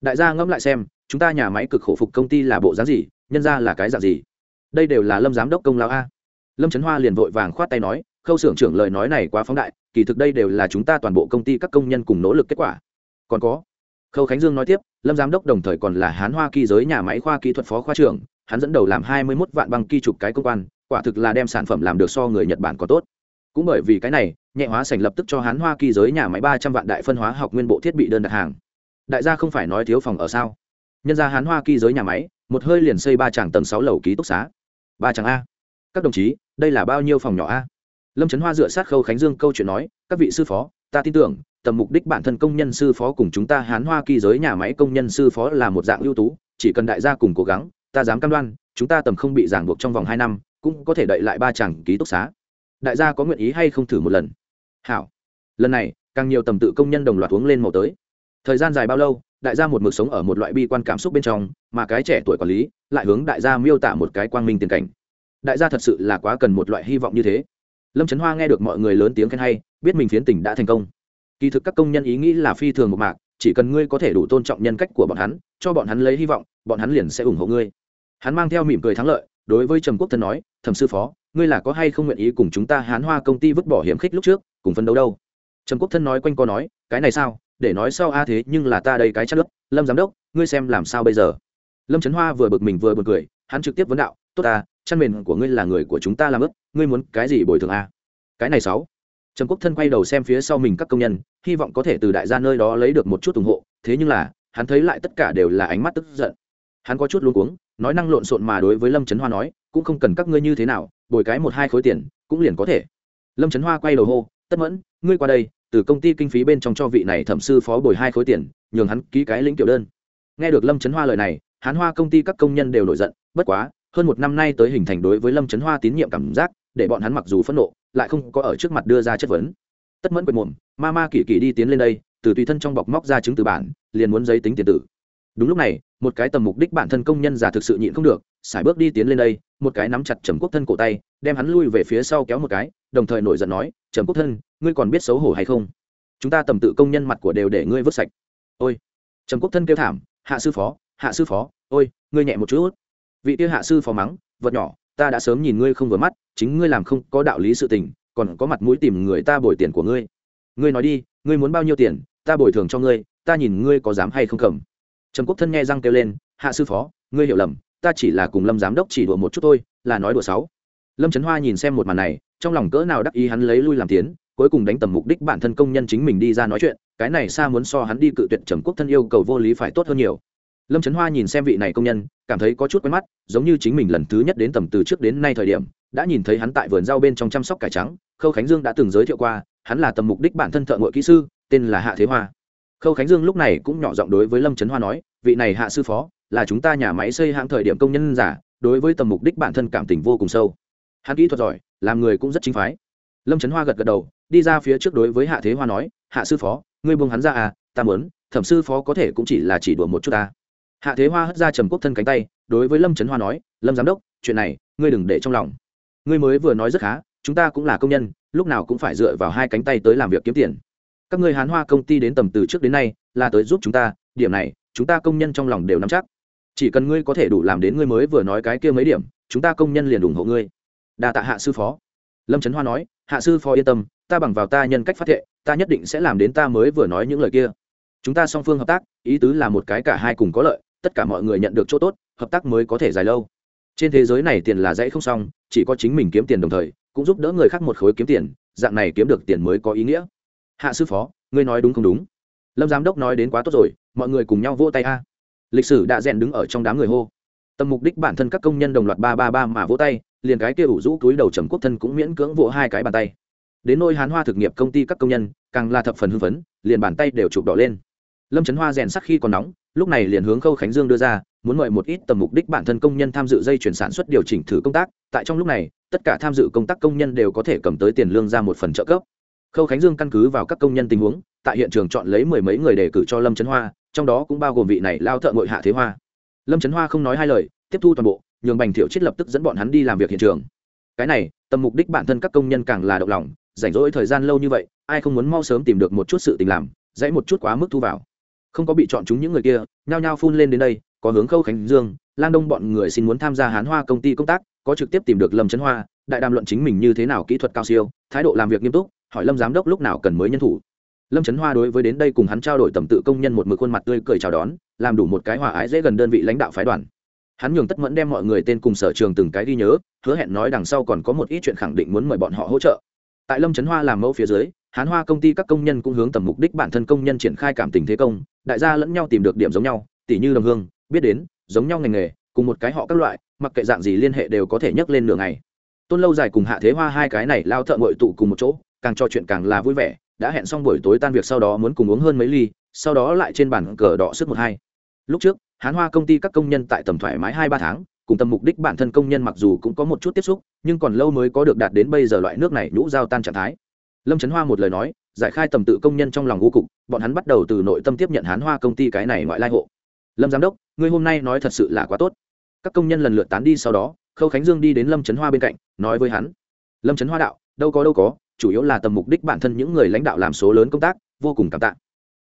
Đại gia ngẫm lại xem, chúng ta nhà máy cực khổ phục công ty là bộ dáng gì, nhân ra là cái dạng gì? Đây đều là Lâm giám đốc công lao a. Lâm Chấn Hoa liền vội vàng khoát tay nói, khâu xưởng trưởng lời nói này quá phóng đại, kỳ thực đây đều là chúng ta toàn bộ công ty các công nhân cùng nỗ lực kết quả. Còn có, khâu khánh dương nói tiếp, lâm giám đốc đồng thời còn là hán hoa kỳ giới nhà máy khoa kỹ thuật phó khoa trưởng, hắn dẫn đầu làm hai mươi mốt vạn băng kỳ chụp cái công quan, quả thực là đem sản phẩm làm được so người nhật bản có tốt. Cũng bởi vì cái này, nhẹ hóa sành lập tức cho hán hoa kỳ giới nhà máy ba trăm vạn đại phân hóa học nguyên bộ thiết bị đơn đặt hàng. Đại gia không phải nói thiếu phòng ở sao? Nhân ra hán hoa kỳ giới nhà máy, một hơi liền xây ba tràng tầng sáu lầu ký túc xá. Ba tràng a. Các đồng chí, đây là bao nhiêu phòng nhỏ a? Lâm trấn hoa dựa sát khâu khánh dương câu chuyện nói, các vị sư phó, ta tin tưởng, tầm mục đích bản thân công nhân sư phó cùng chúng ta hán hoa kỳ giới nhà máy công nhân sư phó là một dạng ưu tú, chỉ cần đại gia cùng cố gắng, ta dám cam đoan, chúng ta tầm không bị giảng buộc trong vòng hai năm, cũng có thể đậy lại ba chàng ký túc xá. Đại gia có nguyện ý hay không thử một lần? Hảo. Lần này, càng nhiều tầm tự công nhân đồng loạt uống lên màu tới. Thời gian dài bao lâu, đại gia một mực sống ở một loại bi quan cảm xúc bên trong, mà cái trẻ tuổi quản lý lại hướng đại gia miêu tả một cái quang minh tiền cảnh. Đại gia thật sự là quá cần một loại hy vọng như thế lâm trấn hoa nghe được mọi người lớn tiếng khen hay, biết mình phiến tỉnh đã thành công. Kỳ thực các công nhân ý nghĩ là phi thường một mạc, chỉ cần ngươi có thể đủ tôn trọng nhân cách của bọn hắn, cho bọn hắn lấy hy vọng, bọn hắn liền sẽ ủng hộ ngươi. Hắn mang theo mỉm cười thắng lợi, đối với trầm quốc thân nói, thẩm sư phó, ngươi là có hay không nguyện ý cùng chúng ta hán hoa công ty vứt bỏ hiểm khích lúc trước, cùng phân đấu đâu? Trầm quốc thân nói quanh co nói, cái này sao? Để nói sau a à thế, nhưng là ta đây cái chất lớp lâm giám đốc, ngươi xem làm sao bây giờ? Lâm trấn hoa vừa bực mình vừa bực cười, hắn trực tiếp vấn đạo, tốt ta chăn mền của ngươi là người của chúng ta làm ướp, ngươi muốn cái gì bồi thường à? cái này sáu. Trầm quốc thân quay đầu xem phía sau mình các công nhân, hy vọng có thể từ đại gia nơi đó lấy được một chút ủng hộ, thế nhưng là, hắn thấy lại tất cả đều là ánh mắt tức giận. Hắn có chút luống cuống, nói năng lộn xộn mà đối với lâm trấn hoa nói, cũng không cần các ngươi như thế nào, bồi cái một hai khối tiền, cũng liền có thể. Lâm trấn hoa quay đầu hô, tất mẫn, ngươi qua đây, từ công ty kinh phí bên trong cho vị này thẩm sư phó bồi hai khối tiền, nhường hắn ký cái lĩnh kiểu đơn. Nghe được lâm trấn hoa lời này, hán hoa công ty các công nhân đều nổi giận, bất quá hơn một năm nay tới hình thành đối với lâm trấn hoa tín nhiệm cảm giác, để bọn hắn mặc dù phẫn nộ, lại không có ở trước mặt đưa ra chất vấn. Tất mẫn quệt mồm, ma ma kỳ kỳ đi tiến lên đây, từ tùy thân trong bọc móc ra chứng từ bản, liền muốn giấy tính tiền tử. Đúng lúc này, một cái tầm mục đích bản thân công nhân già thực sự nhịn không được sải bước đi tiến lên đây, một cái nắm chặt trầm quốc thân cổ tay, đem hắn lui về phía sau kéo một cái, đồng thời nổi giận nói, trầm quốc thân, ngươi còn biết xấu hổ hay không? Chúng ta tầm tự công nhân mặt của đều để ngươi vứt sạch. Ôi. Trầm quốc thân kêu thảm, hạ sư phó, hạ sư phó, ôi, ngươi nhẹ một chút vị tiêu hạ sư phó mắng, vật nhỏ, ta đã sớm nhìn ngươi không vừa mắt, chính ngươi làm không có đạo lý sự tình, còn có mặt mũi tìm người ta bồi tiền của ngươi. Ngươi nói đi, ngươi muốn bao nhiêu tiền, ta bồi thường cho ngươi, ta nhìn ngươi có dám hay không cầm. Trầm quốc thân nghe răng kêu lên, hạ sư phó, ngươi hiểu lầm, ta chỉ là cùng lâm giám đốc chỉ đùa một chút thôi, là nói đùa sáu. Lâm trấn hoa nhìn xem một màn này, trong lòng cỡ nào đắc ý hắn lấy lui làm tiến, cuối cùng đánh tầm mục đích bản thân công nhân chính mình đi ra nói chuyện, cái này xa muốn so hắn đi cự tuyệt trầm quốc thân yêu cầu vô lý phải tốt hơn nhiều lâm trấn hoa nhìn xem vị này công nhân, cảm thấy có chút quen mắt, giống như chính mình lần thứ nhất đến tầm từ trước đến nay thời điểm, đã nhìn thấy hắn tại vườn rau bên trong chăm sóc cải trắng, khâu khánh dương đã từng giới thiệu qua, hắn là tầm mục đích bản thân thợ ngội kỹ sư, tên là hạ thế hoa. Khâu khánh dương lúc này cũng nhỏ giọng đối với lâm trấn hoa nói, vị này hạ sư phó, là chúng ta nhà máy xây hãng thời điểm công nhân giả, đối với tầm mục đích bản thân cảm tình vô cùng sâu. Hắn kỹ thuật giỏi, làm người cũng rất chính phái. Lâm trấn hoa gật gật đầu, đi ra phía trước đối với hạ thế hoa nói, hạ sư phó, ngươi buông hắn ra à ta muốn, thẩm sư phó có thể cũng chỉ là chỉ đùa một chút ta hạ thế hoa hất ra trầm quốc thân cánh tay, đối với lâm trấn hoa nói, lâm giám đốc, chuyện này, ngươi đừng để trong lòng. Ngươi mới vừa nói rất khá, chúng ta cũng là công nhân, lúc nào cũng phải dựa vào hai cánh tay tới làm việc kiếm tiền. Các ngươi hán hoa công ty đến tầm từ trước đến nay, là tới giúp chúng ta, điểm này, chúng ta công nhân trong lòng đều nắm chắc. Chỉ cần ngươi có thể đủ làm đến ngươi mới vừa nói cái kia mấy điểm, chúng ta công nhân liền ủng hộ ngươi. Đa tạ hạ sư phó. Lâm trấn hoa nói, hạ sư phó yên tâm, ta bằng vào ta nhân cách phát thệ, ta nhất định sẽ làm đến ta mới vừa nói những lời kia. Chúng ta song phương hợp tác, ý tứ là một cái cả hai cùng có lợi tất cả mọi người nhận được chỗ tốt, hợp tác mới có thể dài lâu. Trên thế giới này tiền là dãy không xong, chỉ có chính mình kiếm tiền đồng thời, cũng giúp đỡ người khác một khối kiếm tiền, dạng này kiếm được tiền mới có ý nghĩa. Hạ sư phó, ngươi nói đúng không đúng? Lâm giám đốc nói đến quá tốt rồi, mọi người cùng nhau vỗ tay a. Lịch sử đã rèn đứng ở trong đám người hô. Tầm mục đích bản thân các công nhân đồng loạt ba ba ba mà vỗ tay, liền cái kia ủ rũ túi đầu trầm quốc thân cũng miễn cưỡng vỗ hai cái bàn tay. Đến nôi hán hoa thực nghiệp công ty các công nhân, càng là thập phần hưng phấn, liền bàn tay đều chụp đỏ lên lâm trấn hoa rèn sắc khi còn nóng, lúc này liền hướng khâu khánh dương đưa ra, muốn mời một ít tầm mục đích bản thân công nhân tham dự dây chuyển sản xuất điều chỉnh thử công tác, tại trong lúc này, tất cả tham dự công tác công nhân đều có thể cầm tới tiền lương ra một phần trợ cấp. Khâu khánh dương căn cứ vào các công nhân tình huống, tại hiện trường chọn lấy mười mấy người đề cử cho lâm trấn hoa, trong đó cũng bao gồm vị này lao thợ ngội hạ thế hoa. Lâm trấn hoa không nói hai lời, tiếp thu toàn bộ, nhường bành thiệu chết lập tức dẫn bọn hắn đi làm việc hiện trường. Cái này, tầm mục đích bản thân các công nhân càng là động lòng, rảnh rỗi thời gian lâu như vậy, ai không muốn mau sớm tìm được một chút sự tình làm, dãy một chút quá mức thu vào không có bị chọn chúng những người kia, nhao nhao phun lên đến đây, có hướng khâu khánh dương, lang đông bọn người xin muốn tham gia hán hoa công ty công tác, có trực tiếp tìm được lâm trấn hoa, đại đàm luận chính mình như thế nào kỹ thuật cao siêu, thái độ làm việc nghiêm túc, hỏi lâm giám đốc lúc nào cần mới nhân thủ. Lâm trấn hoa đối với đến đây cùng hắn trao đổi tầm tự công nhân một mực khuôn mặt tươi cười chào đón, làm đủ một cái hòa ái dễ gần đơn vị lãnh đạo phái đoàn. Hắn nhường tất mẫn đem mọi người tên cùng sở trường từng cái ghi nhớ, hứa hẹn nói đằng sau còn có một ít chuyện khẳng định muốn mời bọn họ hỗ trợ. Tại lâm trấn hoa làm mẫu phía dưới hán hoa công ty các công nhân cũng hướng tầm mục đích bản thân công nhân triển khai cảm tình thế công, đại gia lẫn nhau tìm được điểm giống nhau tỷ như đồng hương, biết đến, giống nhau ngành nghề, cùng một cái họ các loại, mặc kệ dạng gì liên hệ đều có thể nhấc lên nửa ngày. Tôn lâu dài cùng hạ thế hoa hai cái này lao thợ ngội tụ cùng một chỗ, càng trò chuyện càng là vui vẻ, đã hẹn xong buổi tối tan việc sau đó muốn cùng uống hơn mấy ly, sau đó lại trên bàn cờ đỏ sức một hai. Lúc trước, hán hoa công ty các công nhân tại tầm thoải mái hai ba tháng, cùng tầm mục đích bản thân công nhân mặc dù cũng có một chút tiếp xúc, nhưng còn lâu mới có được đạt đến bây giờ loại nước này nhũ giao tan trạng thái lâm trấn hoa một lời nói, giải khai tầm tự công nhân trong lòng vô cục, bọn hắn bắt đầu từ nội tâm tiếp nhận hán hoa công ty cái này ngoại lai hộ. Lâm giám đốc, ngươi hôm nay nói thật sự là quá tốt. Các công nhân lần lượt tán đi sau đó, khâu khánh dương đi đến lâm trấn hoa bên cạnh, nói với hắn. Lâm trấn hoa đạo, đâu có đâu có, chủ yếu là tầm mục đích bản thân những người lãnh đạo làm số lớn công tác, vô cùng cảm tạ.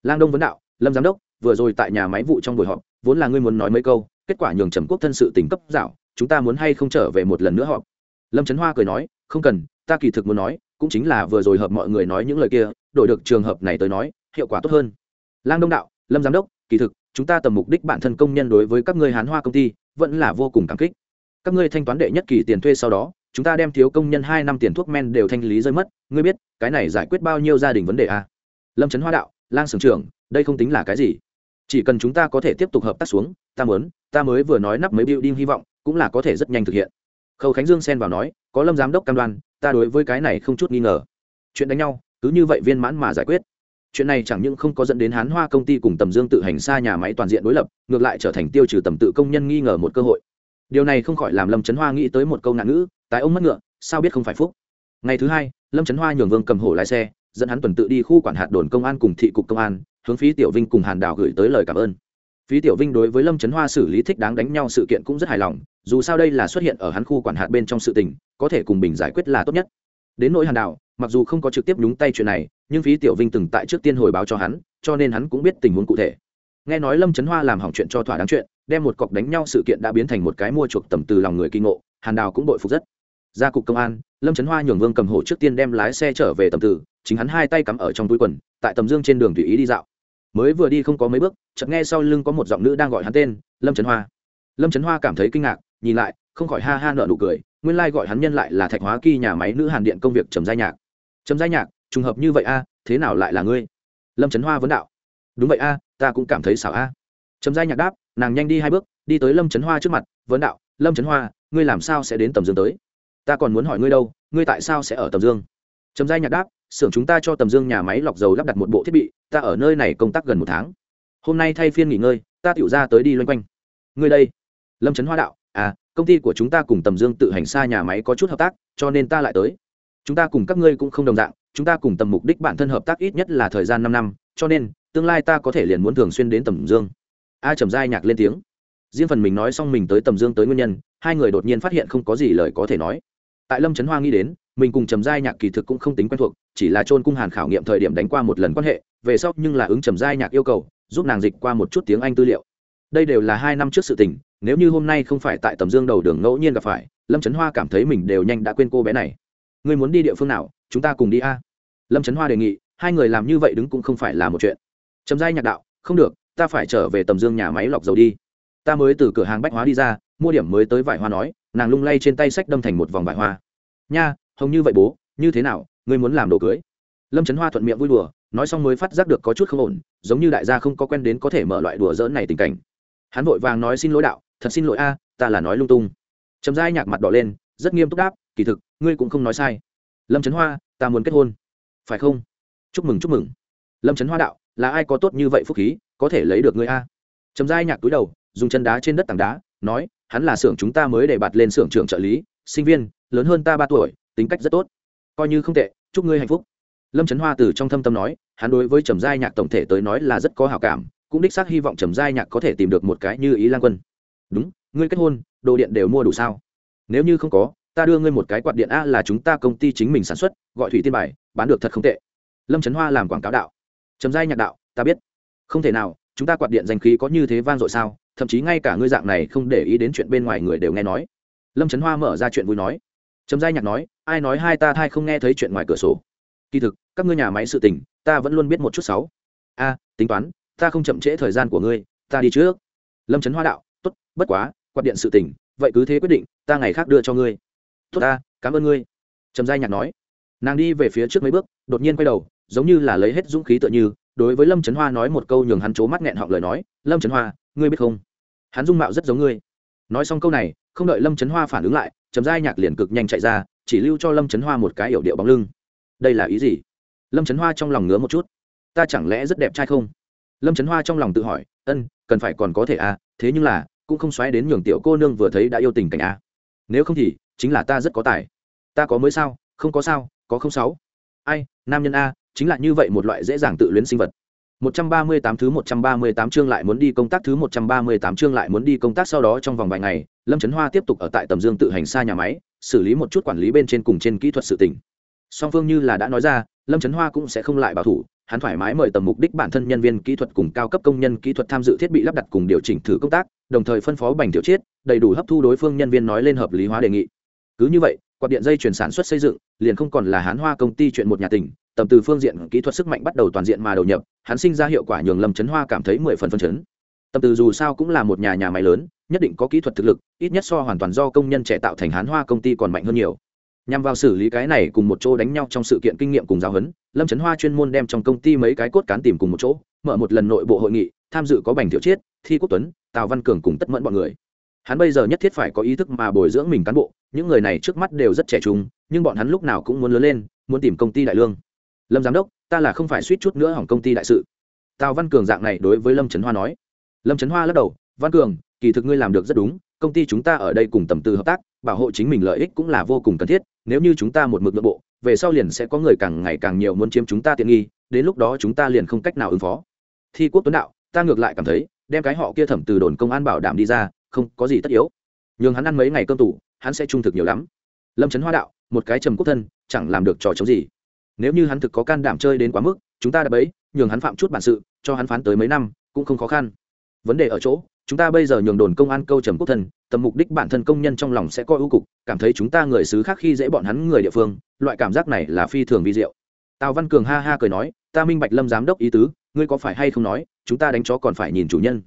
Lang đông vấn đạo, lâm giám đốc, vừa rồi tại nhà máy vụ trong buổi họp, vốn là ngươi muốn nói mấy câu, kết quả nhường trầm quốc thân sự tỉnh cấp dạo, chúng ta muốn hay không trở về một lần nữa họp? Lâm trấn hoa cười nói, không cần, ta kỳ thực muốn nói cũng chính là vừa rồi hợp mọi người nói những lời kia, đổi được trường hợp này tới nói, hiệu quả tốt hơn. Lang đông đạo, lâm giám đốc, kỳ thực, chúng ta tầm mục đích bản thân công nhân đối với các ngươi hán hoa công ty, vẫn là vô cùng cảm kích. Các ngươi thanh toán đệ nhất kỳ tiền thuê sau đó, chúng ta đem thiếu công nhân hai năm tiền thuốc men đều thanh lý rơi mất. Ngươi biết, cái này giải quyết bao nhiêu gia đình vấn đề à? lâm trấn hoa đạo, lang sưởng trưởng, đây không tính là cái gì. Chỉ cần chúng ta có thể tiếp tục hợp tác xuống, ta muốn, ta mới vừa nói nắp mấy biểu đinh hy vọng, cũng là có thể rất nhanh thực hiện. Khâu khánh dương xen vào nói, có lâm giám đốc cam đoan ta đối với cái này không chút nghi ngờ. Chuyện đánh nhau, cứ như vậy viên mãn mà giải quyết. Chuyện này chẳng những không có dẫn đến hán hoa công ty cùng tầm dương tự hành xa nhà máy toàn diện đối lập, ngược lại trở thành tiêu trừ tầm tự công nhân nghi ngờ một cơ hội. Điều này không khỏi làm lâm trấn hoa nghĩ tới một câu nạn ngữ, tái ông mất ngựa, sao biết không phải phúc? Ngày thứ hai, lâm trấn hoa nhường vương cầm hổ lái xe, dẫn hắn tuần tự đi khu quản hạt đồn công an cùng thị cục công an, hướng phí tiểu vinh cùng hàn đào gửi tới lời cảm ơn. Phí tiểu vinh đối với lâm trấn hoa xử lý thích đáng đánh nhau sự kiện cũng rất hài lòng dù sao đây là xuất hiện ở hắn khu quản hạt bên trong sự tình, có thể cùng bình giải quyết là tốt nhất. Đến nỗi hàn đạo mặc dù không có trực tiếp nhúng tay chuyện này, nhưng phí tiểu vinh từng tại trước tiên hồi báo cho hắn, cho nên hắn cũng biết tình huống cụ thể. Nghe nói lâm trấn hoa làm hỏng chuyện cho thỏa đáng chuyện, đem một cọc đánh nhau sự kiện đã biến thành một cái mua chuộc tầm từ lòng người kinh ngộ, hàn đào cũng bội phục rất. Ra cục công an, lâm trấn hoa nhường vương cầm hổ trước tiên đem lái xe trở về tầm từ, chính hắn hai tay cắm ở trong túi quần, tại tầm dương trên đường tùy ý đi dạo. Mới vừa đi không có mấy bước, chợt nghe sau lưng có một giọng nữ đang gọi hắn tên, lâm trấn hoa. Lâm trấn hoa cảm thấy kinh ngạc nhìn lại, không khỏi ha ha nợ nụ cười, nguyên lai gọi hắn nhân lại là thạch hóa kỳ nhà máy nữ hàn điện công việc trầm giai nhạc. Trầm giai nhạc, trùng hợp như vậy a, thế nào lại là ngươi? Lâm trấn hoa vấn đạo. Đúng vậy a, ta cũng cảm thấy xảo a. Trầm giai nhạc đáp, nàng nhanh đi hai bước, đi tới lâm trấn hoa trước mặt, vấn đạo, lâm trấn hoa, ngươi làm sao sẽ đến tầm dương tới? Ta còn muốn hỏi ngươi đâu, ngươi tại sao sẽ ở tầm dương? Trầm giai nhạc đáp, xưởng chúng ta cho tầm dương nhà máy lọc dầu lắp đặt một bộ thiết bị, ta ở nơi này công tác gần một tháng. Hôm nay thay phiên nghỉ ngơi, ta tựu ra tới đi loanh quanh. Ngươi đây. Lâm trấn hoa đạo à công ty của chúng ta cùng tầm dương tự hành xa nhà máy có chút hợp tác, cho nên ta lại tới. Chúng ta cùng các ngươi cũng không đồng dạng, chúng ta cùng tầm mục đích bản thân hợp tác ít nhất là thời gian năm năm, cho nên, tương lai ta có thể liền muốn thường xuyên đến tầm dương. A trầm dai nhạc lên tiếng. Riêng phần mình nói xong mình tới tầm dương tới nguyên nhân, hai người đột nhiên phát hiện không có gì lời có thể nói. Tại lâm trấn hoa nghĩ đến, mình cùng trầm giai nhạc kỳ thực cũng không tính quen thuộc, chỉ là trôn cung hàn khảo nghiệm thời điểm đánh qua một lần quan hệ, về sau nhưng là ứng trầm giai nhạc yêu cầu, giúp nàng dịch qua một chút tiếng anh tư liệu đây đều là hai năm trước sự tình, nếu như hôm nay không phải tại tầm dương đầu đường ngẫu nhiên gặp phải, lâm trấn hoa cảm thấy mình đều nhanh đã quên cô bé này. Ngươi muốn đi địa phương nào, chúng ta cùng đi a. Lâm trấn hoa đề nghị, hai người làm như vậy đứng cũng không phải là một chuyện. Chấm dai nhạc đạo, không được, ta phải trở về tầm dương nhà máy lọc dầu đi. Ta mới từ cửa hàng bách hóa đi ra, mua điểm mới tới vải hoa nói, nàng lung lay trên tay sách đâm thành một vòng vải hoa. Nha, hồng như vậy bố, như thế nào, ngươi muốn làm đồ cưới? Lâm trấn hoa thuận miệng vui đùa, nói xong mới phát giác được có chút không ổn, giống như đại gia không có quen đến có thể mở loại đùa dỡn này tình cảnh hắn vội vàng nói xin lỗi đạo, thật xin lỗi a, ta là nói lung tung. Trầm giai nhạc mặt đỏ lên, rất nghiêm túc đáp, kỳ thực, ngươi cũng không nói sai. Lâm trấn hoa, ta muốn kết hôn. Phải không? Chúc mừng chúc mừng. Lâm trấn hoa đạo, là ai có tốt như vậy phúc khí, có thể lấy được ngươi a? Trầm giai nhạc túi đầu, dùng chân đá trên đất tảng đá, nói, hắn là xưởng chúng ta mới để bạt lên xưởng trưởng trợ lý, sinh viên, lớn hơn ta ba tuổi, tính cách rất tốt. Coi như không tệ, chúc ngươi hạnh phúc. Lâm trấn hoa từ trong thâm tâm nói, hắn đối với trầm giai nhạc tổng thể tới nói là rất có hào cảm cũng đích xác hy vọng trầm giai nhạc có thể tìm được một cái như ý lan quân. Đúng, ngươi kết hôn, đồ điện đều mua đủ sao? Nếu như không có, ta đưa ngươi một cái quạt điện a là chúng ta công ty chính mình sản xuất, gọi thủy tiên bài, bán được thật không tệ. Lâm trấn hoa làm quảng cáo đạo. Trầm giai nhạc đạo, ta biết. Không thể nào, chúng ta quạt điện danh khí có như thế vang dội sao? Thậm chí ngay cả ngươi dạng này không để ý đến chuyện bên ngoài người đều nghe nói. Lâm trấn hoa mở ra chuyện vui nói. Trầm giai nhạc nói, ai nói hai ta thai không nghe thấy chuyện ngoài cửa sổ? Kỳ thực, các ngươi nhà máy sự tình, ta vẫn luôn biết một chút sáu a, tính toán ta không chậm trễ thời gian của ngươi, ta đi trước. Lâm trấn hoa đạo, tốt, bất quá, quạt điện sự tình, vậy cứ thế quyết định, ta ngày khác đưa cho ngươi. Tốt ta, cảm ơn ngươi. Trầm giai nhạc nói. Nàng đi về phía trước mấy bước, đột nhiên quay đầu, giống như là lấy hết dũng khí tựa như, đối với lâm trấn hoa nói một câu nhường hắn c mắt nghẹn họng lời nói, lâm trấn hoa, ngươi biết không? Hắn dung mạo rất giống ngươi. Nói xong câu này, không đợi lâm trấn hoa phản ứng lại, trầm giai nhạc liền cực nhanh chạy ra, chỉ lưu cho lâm trấn hoa một cái yểu điệu bóng lưng. Đây là ý gì? Lâm trấn hoa trong lòng ngứa một chút. Ta chẳng lẽ rất đẹp trai không? Lâm trấn hoa trong lòng tự hỏi ân cần phải còn có thể à thế nhưng là cũng không xoáy đến nhường tiểu cô nương vừa thấy đã yêu tình cảnh à. nếu không thì chính là ta rất có tài ta có mới sao không có sao có không sáu ai nam nhân a chính là như vậy một loại dễ dàng tự luyến sinh vật 138 thứ 138 chương lại muốn đi công tác thứ 138 chương lại muốn đi công tác sau đó trong vòng vài ngày, Lâm Chấn Hoa tiếp tục ở tại Tầm Dương tự hành xa nhà máy, xử lý một chút quản lý bên trên cùng trên kỹ thuật sự tình. Song phương như là đã nói ra, Lâm Chấn Hoa cũng sẽ không lại bảo thủ, hắn thoải mái mời tầm mục đích bản thân nhân viên kỹ thuật cùng cao cấp công nhân kỹ thuật tham dự thiết bị lắp đặt cùng điều chỉnh thử công tác, đồng thời phân phó Bành Tiểu Chiết, đầy đủ hấp thu đối phương nhân viên nói lên hợp lý hóa đề nghị. Cứ như vậy, quạt điện dây chuyển sản xuất xây dựng, liền không còn là Hán Hoa công ty chuyện một nhà tỉnh, tầm từ phương diện kỹ thuật sức mạnh bắt đầu toàn diện mà đầu nhập hắn sinh ra hiệu quả nhường lâm chấn hoa cảm thấy mười phần phân chấn tầm từ dù sao cũng là một nhà nhà máy lớn nhất định có kỹ thuật thực lực ít nhất so hoàn toàn do công nhân trẻ tạo thành hán hoa công ty còn mạnh hơn nhiều nhằm vào xử lý cái này cùng một chỗ đánh nhau trong sự kiện kinh nghiệm cùng giáo huấn, lâm trấn hoa chuyên môn đem trong công ty mấy cái cốt cán tìm cùng một chỗ, mở một lần nội bộ hội nghị, tham dự có bành thiệu chiết, thi quốc tuấn, tào văn cường cùng tất mẫn bọn người. Hắn bây giờ nhất thiết phải có ý thức mà bồi dưỡng mình cán bộ, những người này trước mắt đều rất trẻ trung, nhưng bọn hắn lúc nào cũng muốn lớn lên, muốn tìm công ty đại lương. Lâm giám đốc, ta là không phải suýt chút nữa hỏng công ty đại sự. Tào văn cường dạng này đối với lâm trấn hoa nói. Lâm trấn hoa lắc đầu, văn cường, kỳ thực ngươi làm được rất đúng công ty chúng ta ở đây cùng tầm tư hợp tác, bảo hộ chính mình lợi ích cũng là vô cùng cần thiết, nếu như chúng ta một mực nội bộ, về sau liền sẽ có người càng ngày càng nhiều muốn chiếm chúng ta tiện nghi, đến lúc đó chúng ta liền không cách nào ứng phó. Thi quốc tuấn đạo, ta ngược lại cảm thấy, đem cái họ kia thẩm từ đồn công an bảo đảm đi ra, không có gì tất yếu. Nhường hắn ăn mấy ngày cơm tủ, hắn sẽ trung thực nhiều lắm. Lâm trấn hoa đạo, một cái trầm quốc thân, chẳng làm được trò chống gì. Nếu như hắn thực có can đảm chơi đến quá mức, chúng ta đã bấy, nhường hắn phạm chút bản sự, cho hắn phán tới mấy năm, cũng không khó khăn. Vấn đề ở chỗ chúng ta bây giờ nhường đồn công an câu trầm quốc thân, tầm mục đích bản thân công nhân trong lòng sẽ coi ưu cục, cảm thấy chúng ta người xứ khác khi dễ bọn hắn người địa phương, loại cảm giác này là phi thường vi diệu. Tào văn cường ha ha cười nói, ta minh bạch lâm giám đốc ý tứ, ngươi có phải hay không nói, chúng ta đánh chó còn phải nhìn chủ nhân.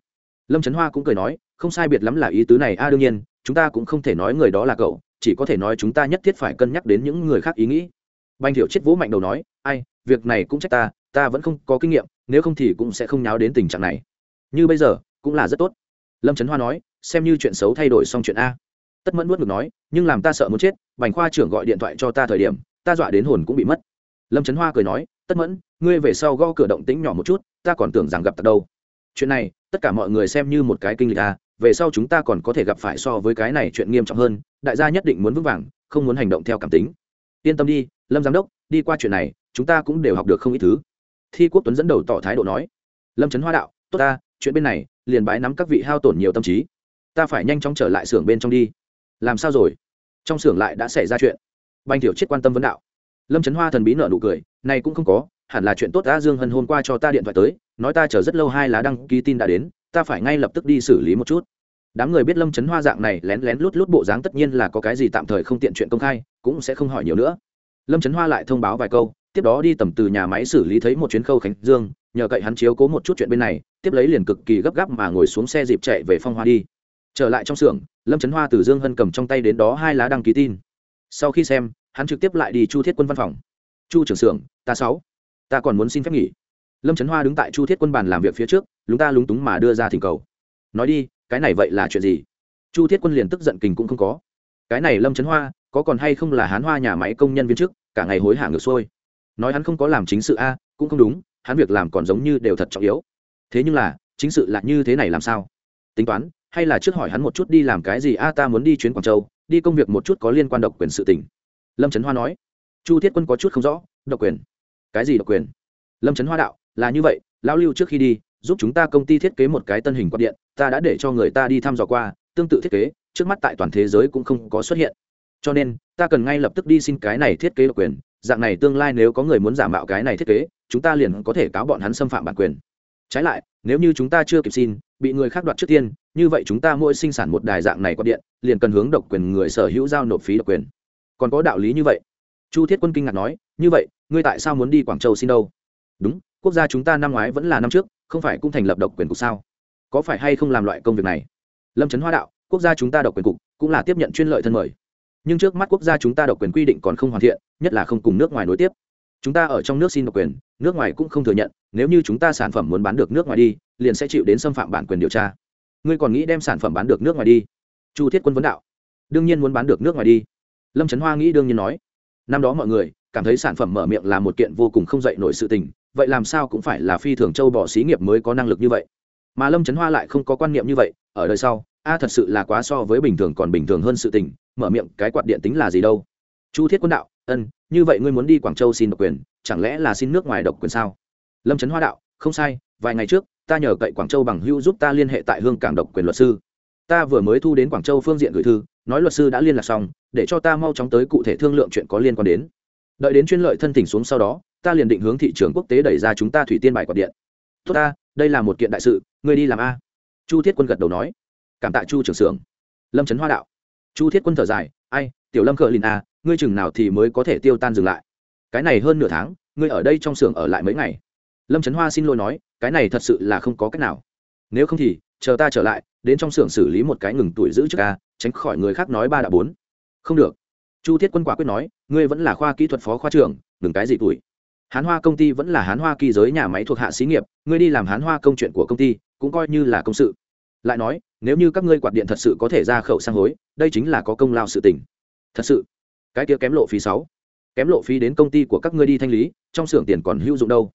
Lâm trấn hoa cũng cười nói, không sai biệt lắm là ý tứ này a, đương nhiên, chúng ta cũng không thể nói người đó là cậu, chỉ có thể nói chúng ta nhất thiết phải cân nhắc đến những người khác ý nghĩ. Banh hiệu chết vỗ mạnh đầu nói, ai, việc này cũng trách ta ta vẫn không có kinh nghiệm, nếu không thì cũng sẽ không nháo đến tình trạng này. Như bây giờ, cũng là rất tốt lâm trấn hoa nói, xem như chuyện xấu thay đổi xong chuyện a. Tất mẫn nuốt ngược nói, nhưng làm ta sợ muốn chết, bành khoa trưởng gọi điện thoại cho ta thời điểm, ta dọa đến hồn cũng bị mất. Lâm trấn hoa cười nói, tất mẫn, ngươi về sau gõ cửa động tĩnh nhỏ một chút, ta còn tưởng rằng gặp tật đâu. Chuyện này, tất cả mọi người xem như một cái kinh lịch a, về sau chúng ta còn có thể gặp phải so với cái này chuyện nghiêm trọng hơn, đại gia nhất định muốn vững vàng, không muốn hành động theo cảm tính. Yên tâm đi, lâm giám đốc, đi qua chuyện này, chúng ta cũng đều học được không ít thứ. Thi quốc tuấn dẫn đầu tỏ thái độ nói, lâm trấn hoa đạo, tốt ta chuyện bên này, liền bái nắm các vị hao tổn nhiều tâm trí. Ta phải nhanh chóng trở lại xưởng bên trong đi. Làm sao rồi? Trong xưởng lại đã xảy ra chuyện. Banh tiểu chết quan tâm vấn đạo. Lâm trấn hoa thần bí nợ nụ cười, này cũng không có, hẳn là chuyện tốt đã dương hân hôm qua cho ta điện thoại tới, nói ta chờ rất lâu hai lá đăng ký tin đã đến, ta phải ngay lập tức đi xử lý một chút. Đám người biết lâm trấn hoa dạng này lén lén lút lút bộ dáng tất nhiên là có cái gì tạm thời không tiện chuyện công khai, cũng sẽ không hỏi nhiều nữa. Lâm trấn hoa lại thông báo vài câu tiếp đó đi tầm từ nhà máy xử lý thấy một chuyến khâu khánh dương, nhờ cậy hắn chiếu cố một chút chuyện bên này, tiếp lấy liền cực kỳ gấp gáp mà ngồi xuống xe dịp chạy về phong hoa đi. Trở lại trong xưởng, lâm trấn hoa từ dương hân cầm trong tay đến đó hai lá đăng ký tin. Sau khi xem, hắn trực tiếp lại đi chu thiết quân văn phòng. Chu trưởng xưởng, ta sáu, ta còn muốn xin phép nghỉ. Lâm trấn hoa đứng tại chu thiết quân bàn làm việc phía trước, lúng ta lúng túng mà đưa ra thỉnh cầu. Nói đi, cái này vậy là chuyện gì? Chu thiết quân liền tức giận kình cũng không có. Cái này lâm trấn hoa, có còn hay không là hán hoa nhà máy công nhân viên chức, cả ngày hối hả ngược xuôi nói hắn không có làm chính sự a, cũng không đúng, hắn việc làm còn giống như đều thật trọng yếu. Thế nhưng là, chính sự là như thế này làm sao? Tính toán, hay là trước hỏi hắn một chút đi làm cái gì? A, ta muốn đi chuyến quảng châu, đi công việc một chút có liên quan độc quyền sự tình. Lâm trấn hoa nói. Chu thiết quân có chút không rõ, độc quyền. Cái gì độc quyền? Lâm trấn hoa đạo, là như vậy, lão lưu trước khi đi, giúp chúng ta công ty thiết kế một cái tân hình quạt điện, ta đã để cho người ta đi thăm dò qua, tương tự thiết kế, trước mắt tại toàn thế giới cũng không có xuất hiện. Cho nên, ta cần ngay lập tức đi xin cái này thiết kế độc quyền dạng này tương lai nếu có người muốn giả mạo cái này thiết kế, chúng ta liền có thể cáo bọn hắn xâm phạm bản quyền. Trái lại, nếu như chúng ta chưa kịp xin, bị người khác đoạt trước tiên, như vậy chúng ta mỗi sinh sản một đài dạng này có điện, liền cần hướng độc quyền người sở hữu giao nộp phí độc quyền. Còn có đạo lý như vậy. Chu thiết quân kinh ngạc nói, như vậy, ngươi tại sao muốn đi quảng châu xin đâu? Đúng, quốc gia chúng ta năm ngoái vẫn là năm trước, không phải cũng thành lập độc quyền cục sao? Có phải hay không làm loại công việc này? Lâm trấn hoa đạo, quốc gia chúng ta độc quyền cục cũng là tiếp nhận chuyên lợi thân mời nhưng trước mắt quốc gia chúng ta độc quyền quy định còn không hoàn thiện, nhất là không cùng nước ngoài nối tiếp. Chúng ta ở trong nước xin độc quyền, nước ngoài cũng không thừa nhận, nếu như chúng ta sản phẩm muốn bán được nước ngoài đi, liền sẽ chịu đến xâm phạm bản quyền điều tra. Ngươi còn nghĩ đem sản phẩm bán được nước ngoài đi? Chu thiết quân vấn đạo. Đương nhiên muốn bán được nước ngoài đi. Lâm trấn hoa nghĩ đương nhiên nói. Năm đó mọi người cảm thấy sản phẩm mở miệng là một kiện vô cùng không dạy nổi sự tình, vậy làm sao cũng phải là phi thường châu bỏ xí nghiệp mới có năng lực như vậy? Mà lâm trấn hoa lại không có quan niệm như vậy, ở đời sau a thật sự là quá so với bình thường còn bình thường hơn sự tình, mở miệng, cái quạt điện tính là gì đâu? Chu thiết quân đạo, ân, như vậy ngươi muốn đi quảng châu xin độc quyền, chẳng lẽ là xin nước ngoài độc quyền sao? Lâm trấn hoa đạo, không sai, vài ngày trước, ta nhờ cậy quảng châu bằng hữu giúp ta liên hệ tại hương cảng độc quyền luật sư. Ta vừa mới thu đến quảng châu phương diện gửi thư, nói luật sư đã liên lạc xong, để cho ta mau chóng tới cụ thể thương lượng chuyện có liên quan đến. Đợi đến chuyên lợi thân tỉnh xuống sau đó, ta liền định hướng thị trường quốc tế đẩy ra chúng ta thủy tiên bài quạt điện. Tốt ta, đây là một kiện đại sự, ngươi đi làm a. Chu thiết quân gật đầu nói cảm tạ chu trưởng xưởng. Lâm trấn hoa đạo. Chu thiết quân thở dài, ai, tiểu lâm cờ lìn a ngươi chừng nào thì mới có thể tiêu tan dừng lại? Cái này hơn nửa tháng, ngươi ở đây trong xưởng ở lại mấy ngày? Lâm trấn hoa xin lỗi nói, cái này thật sự là không có cách nào. Nếu không thì, chờ ta trở lại, đến trong xưởng xử lý một cái ngừng tuổi giữ trước ca tránh khỏi người khác nói ba đã bốn. Không được. Chu thiết quân quả quyết nói, ngươi vẫn là khoa kỹ thuật phó khoa trưởng, đừng cái gì tuổi. Hán hoa công ty vẫn là hán hoa kỳ giới nhà máy thuộc hạ xí nghiệp, ngươi đi làm hán hoa công chuyện của công ty, cũng coi như là công sự lại nói, nếu như các ngươi quạt điện thật sự có thể ra khẩu sang hối, đây chính là có công lao sự tình. Thật sự, cái kia kém lộ phí sáu. Kém lộ phí đến công ty của các ngươi đi thanh lý, trong xưởng tiền còn hữu dụng đâu.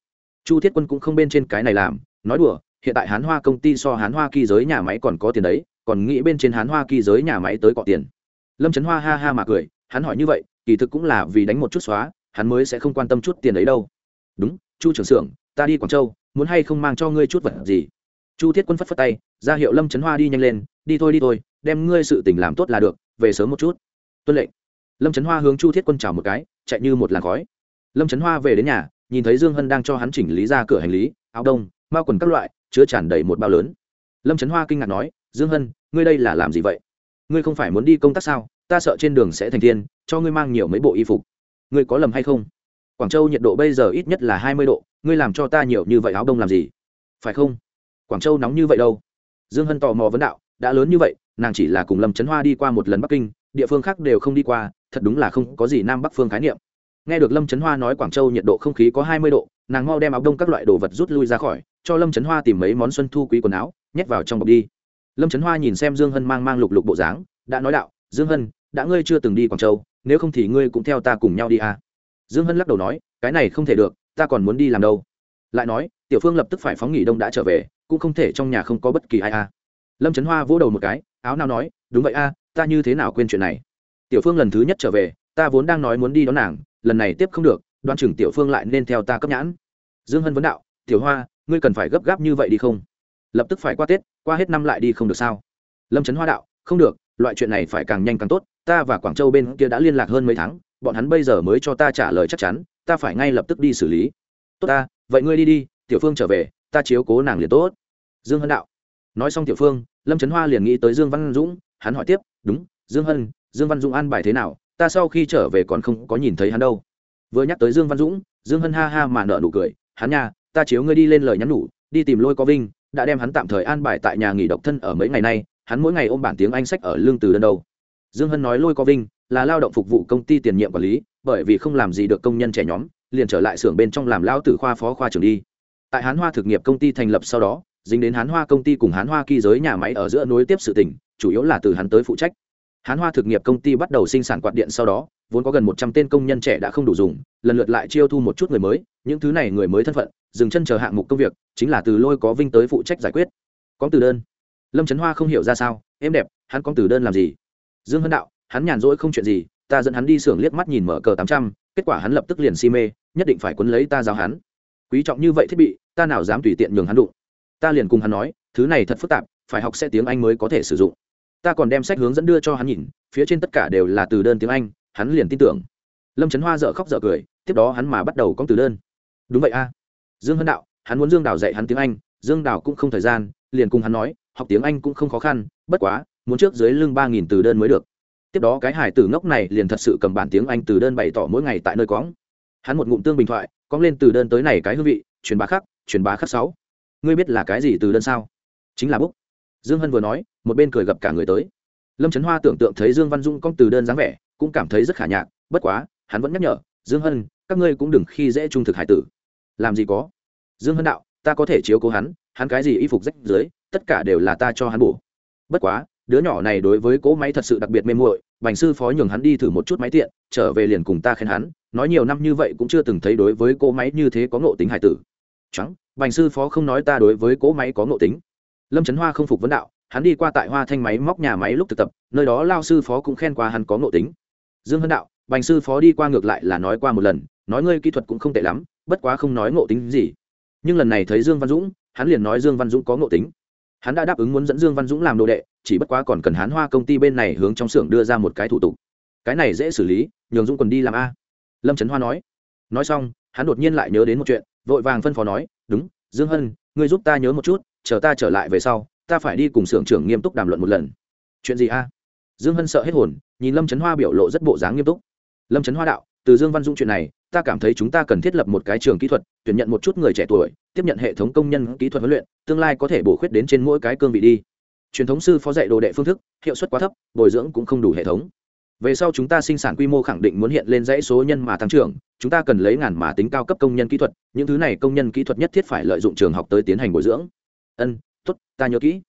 Chu thiết quân cũng không bên trên cái này làm, nói đùa, hiện tại hán hoa công ty so hán hoa kỳ giới nhà máy còn có tiền đấy, còn nghĩ bên trên hán hoa kỳ giới nhà máy tới cọ tiền. Lâm trấn hoa ha ha mà cười, hắn hỏi như vậy, kỳ thực cũng là vì đánh một chút xóa, hắn mới sẽ không quan tâm chút tiền đấy đâu. Đúng, chu trưởng xưởng, ta đi quảng châu, muốn hay không mang cho ngươi chút vật gì? Chu thiết quân phất phất tay, ra hiệu lâm trấn hoa đi nhanh lên, đi thôi đi thôi, đem ngươi sự tình làm tốt là được, về sớm một chút. Tuân lệnh. Lâm trấn hoa hướng chu thiết quân chào một cái, chạy như một làn khói. Lâm trấn hoa về đến nhà, nhìn thấy dương hân đang cho hắn chỉnh lý ra cửa hành lý, áo đông bao quần các loại, chứa tràn đầy một bao lớn. Lâm trấn hoa kinh ngạc nói, dương hân, ngươi đây là làm gì vậy? Ngươi không phải muốn đi công tác sao? Ta sợ trên đường sẽ thành thiên, cho ngươi mang nhiều mấy bộ y phục. Ngươi có lầm hay không? Quảng châu nhiệt độ bây giờ ít nhất là hai mươi độ, ngươi làm cho ta nhiều như vậy áo đông làm gì? Phải không? Quảng châu nóng như vậy đâu. Dương hân tò mò vấn đạo, đã lớn như vậy, nàng chỉ là cùng lâm trấn hoa đi qua một lần bắc kinh, địa phương khác đều không đi qua, thật đúng là không có gì nam bắc phương khái niệm. Nghe được lâm trấn hoa nói quảng châu nhiệt độ không khí có hai mươi độ, nàng mau đem áo đông các loại đồ vật rút lui ra khỏi, cho lâm trấn hoa tìm mấy món xuân thu quý quần áo, nhét vào trong bọc đi. Lâm trấn hoa nhìn xem dương hân mang mang lục lục bộ dáng, đã nói đạo, dương hân, đã ngươi chưa từng đi quảng châu, nếu không thì ngươi cũng theo ta cùng nhau đi à. dương hân lắc đầu nói, cái này không thể được, ta còn muốn đi làm đâu. Lại nói, tiểu phương lập tức phải phóng nghỉ đông đã trở về cũng không thể trong nhà không có bất kỳ ai à. lâm trấn hoa vỗ đầu một cái áo nào nói đúng vậy a à, ta như thế nào quên chuyện này? Tiểu phương lần thứ nhất trở về ta vốn đang nói muốn đi đón nàng lần này tiếp không được đoan chừng tiểu phương lại nên theo ta cấp nhãn. Dương hân vấn đạo tiểu hoa ngươi cần phải gấp gáp như vậy đi không? Lập tức phải qua tết qua hết năm lại đi không được sao? Lâm trấn hoa đạo không được loại chuyện này phải càng nhanh càng tốt ta và quảng châu bên kia đã liên lạc hơn mấy tháng bọn hắn bây giờ mới cho ta trả lời chắc chắn ta phải ngay lập tức đi xử lý. Tốt ta vậy ngươi đi đi. Tiểu phương trở về ta chiếu cố nàng liền tốt. Dương hân đạo. Nói xong tiểu phương, lâm trấn hoa liền nghĩ tới dương văn dũng, hắn hỏi tiếp, đúng, dương hân, dương văn dũng an bài thế nào? Ta sau khi trở về còn không có nhìn thấy hắn đâu. Vừa nhắc tới dương văn dũng, dương hân ha ha mà nợ nụ cười, hắn nha, ta chiếu ngươi đi lên lời nhắn nhủ, đi tìm lôi có vinh, đã đem hắn tạm thời an bài tại nhà nghỉ độc thân ở mấy ngày nay, hắn mỗi ngày ôm bản tiếng anh sách ở lương từ đơn đâu. Dương hân nói lôi có vinh là lao động phục vụ công ty tiền nhiệm quản lý, bởi vì không làm gì được công nhân trẻ nhóm, liền trở lại xưởng bên trong làm lao tử khoa phó khoa trưởng đi tại hán hoa thực nghiệp công ty thành lập sau đó, dính đến hán hoa công ty cùng hán hoa kỳ giới nhà máy ở giữa nối tiếp sự tỉnh chủ yếu là từ hắn tới phụ trách. Hán hoa thực nghiệp công ty bắt đầu sinh sản quạt điện sau đó, vốn có gần một trăm tên công nhân trẻ đã không đủ dùng, lần lượt lại chiêu thu một chút người mới, những thứ này người mới thân phận, dừng chân chờ hạng mục công việc, chính là từ lôi có vinh tới phụ trách giải quyết. Có từ đơn. Lâm trấn hoa không hiểu ra sao, em đẹp, hắn có từ đơn làm gì? Dương hân đạo, hắn nhàn rỗi không chuyện gì, ta dẫn hắn đi xưởng liếc mắt nhìn mở cờ tám trăm, kết quả hắn lập tức liền si mê, nhất định phải quấn lấy ta giáo hắn quý trọng như vậy thiết bị, ta nào dám tùy tiện nhường hắn đụng. Ta liền cùng hắn nói, thứ này thật phức tạp, phải học xe tiếng anh mới có thể sử dụng. Ta còn đem sách hướng dẫn đưa cho hắn nhìn, phía trên tất cả đều là từ đơn tiếng anh, hắn liền tin tưởng. Lâm trấn hoa dợ khóc dợ cười, tiếp đó hắn mà bắt đầu có từ đơn. Đúng vậy a. Dương hân đạo, hắn muốn dương đào dạy hắn tiếng anh, dương đào cũng không thời gian, liền cùng hắn nói, học tiếng anh cũng không khó khăn, bất quá, muốn trước dưới lưng ba nghìn từ đơn mới được. Tiếp đó cái hải tử ngốc này liền thật sự cầm bản tiếng anh từ đơn bày tỏ mỗi ngày tại nơi cóng hắn một ngụm tương bình thoại cóng lên từ đơn tới này cái hương vị, truyền bá khắc truyền bá khắc sáu. Ngươi biết là cái gì từ đơn sao? Chính là búc dương hân vừa nói, một bên cười gặp cả người tới. Lâm trấn hoa tưởng tượng thấy dương văn dung cong từ đơn dáng vẻ, cũng cảm thấy rất khả nhạc, bất quá, hắn vẫn nhắc nhở, dương hân, các ngươi cũng đừng khi dễ trung thực hải tử. Làm gì có? Dương hân đạo, ta có thể chiếu cố hắn hắn cái gì y phục rách dưới, tất cả đều là ta cho hắn bổ. Bất quá, đứa nhỏ này đối với cỗ máy thật sự đặc biệt mê muội, bành sư phó nhường hắn đi thử một chút máy tiện, trở về liền cùng ta khen hắn nói nhiều năm như vậy cũng chưa từng thấy đối với cỗ máy như thế có ngộ tính hải tử. Trắng, bành sư phó không nói ta đối với cỗ máy có ngộ tính. Lâm trấn hoa không phục vấn đạo, hắn đi qua tại hoa thanh máy móc nhà máy lúc thực tập, nơi đó lao sư phó cũng khen qua hắn có ngộ tính. Dương hân đạo, bành sư phó đi qua ngược lại là nói qua một lần, nói ngươi kỹ thuật cũng không tệ lắm, bất quá không nói ngộ tính gì. Nhưng lần này thấy dương văn dũng, hắn liền nói dương văn dũng có ngộ tính. Hắn đã đáp ứng muốn dẫn dương văn dũng làm đồ đệ, chỉ bất quá còn cần hắn hoa công ty bên này hướng trong xưởng đưa ra một cái thủ tục. Cái này dễ xử lý, nhường dũng còn đi làm a lâm trấn hoa nói nói xong hắn đột nhiên lại nhớ đến một chuyện vội vàng phân phó nói đúng dương hân ngươi giúp ta nhớ một chút chờ ta trở lại về sau ta phải đi cùng xưởng trưởng nghiêm túc đàm luận một lần chuyện gì a dương hân sợ hết hồn nhìn lâm trấn hoa biểu lộ rất bộ dáng nghiêm túc lâm trấn hoa đạo từ dương văn dũng chuyện này ta cảm thấy chúng ta cần thiết lập một cái trường kỹ thuật tuyển nhận một chút người trẻ tuổi tiếp nhận hệ thống công nhân kỹ thuật huấn luyện tương lai có thể bổ khuyết đến trên mỗi cái cương vị đi truyền thống sư phó dạy đồ đệ phương thức hiệu suất quá thấp bồi dưỡng cũng không đủ hệ thống về sau chúng ta sinh sản quy mô khẳng định muốn hiện lên dãy số nhân mà tăng trưởng, chúng ta cần lấy ngàn mà tính cao cấp công nhân kỹ thuật, những thứ này công nhân kỹ thuật nhất thiết phải lợi dụng trường học tới tiến hành bồi dưỡng. Ân t ố t ta nhớ kỹ.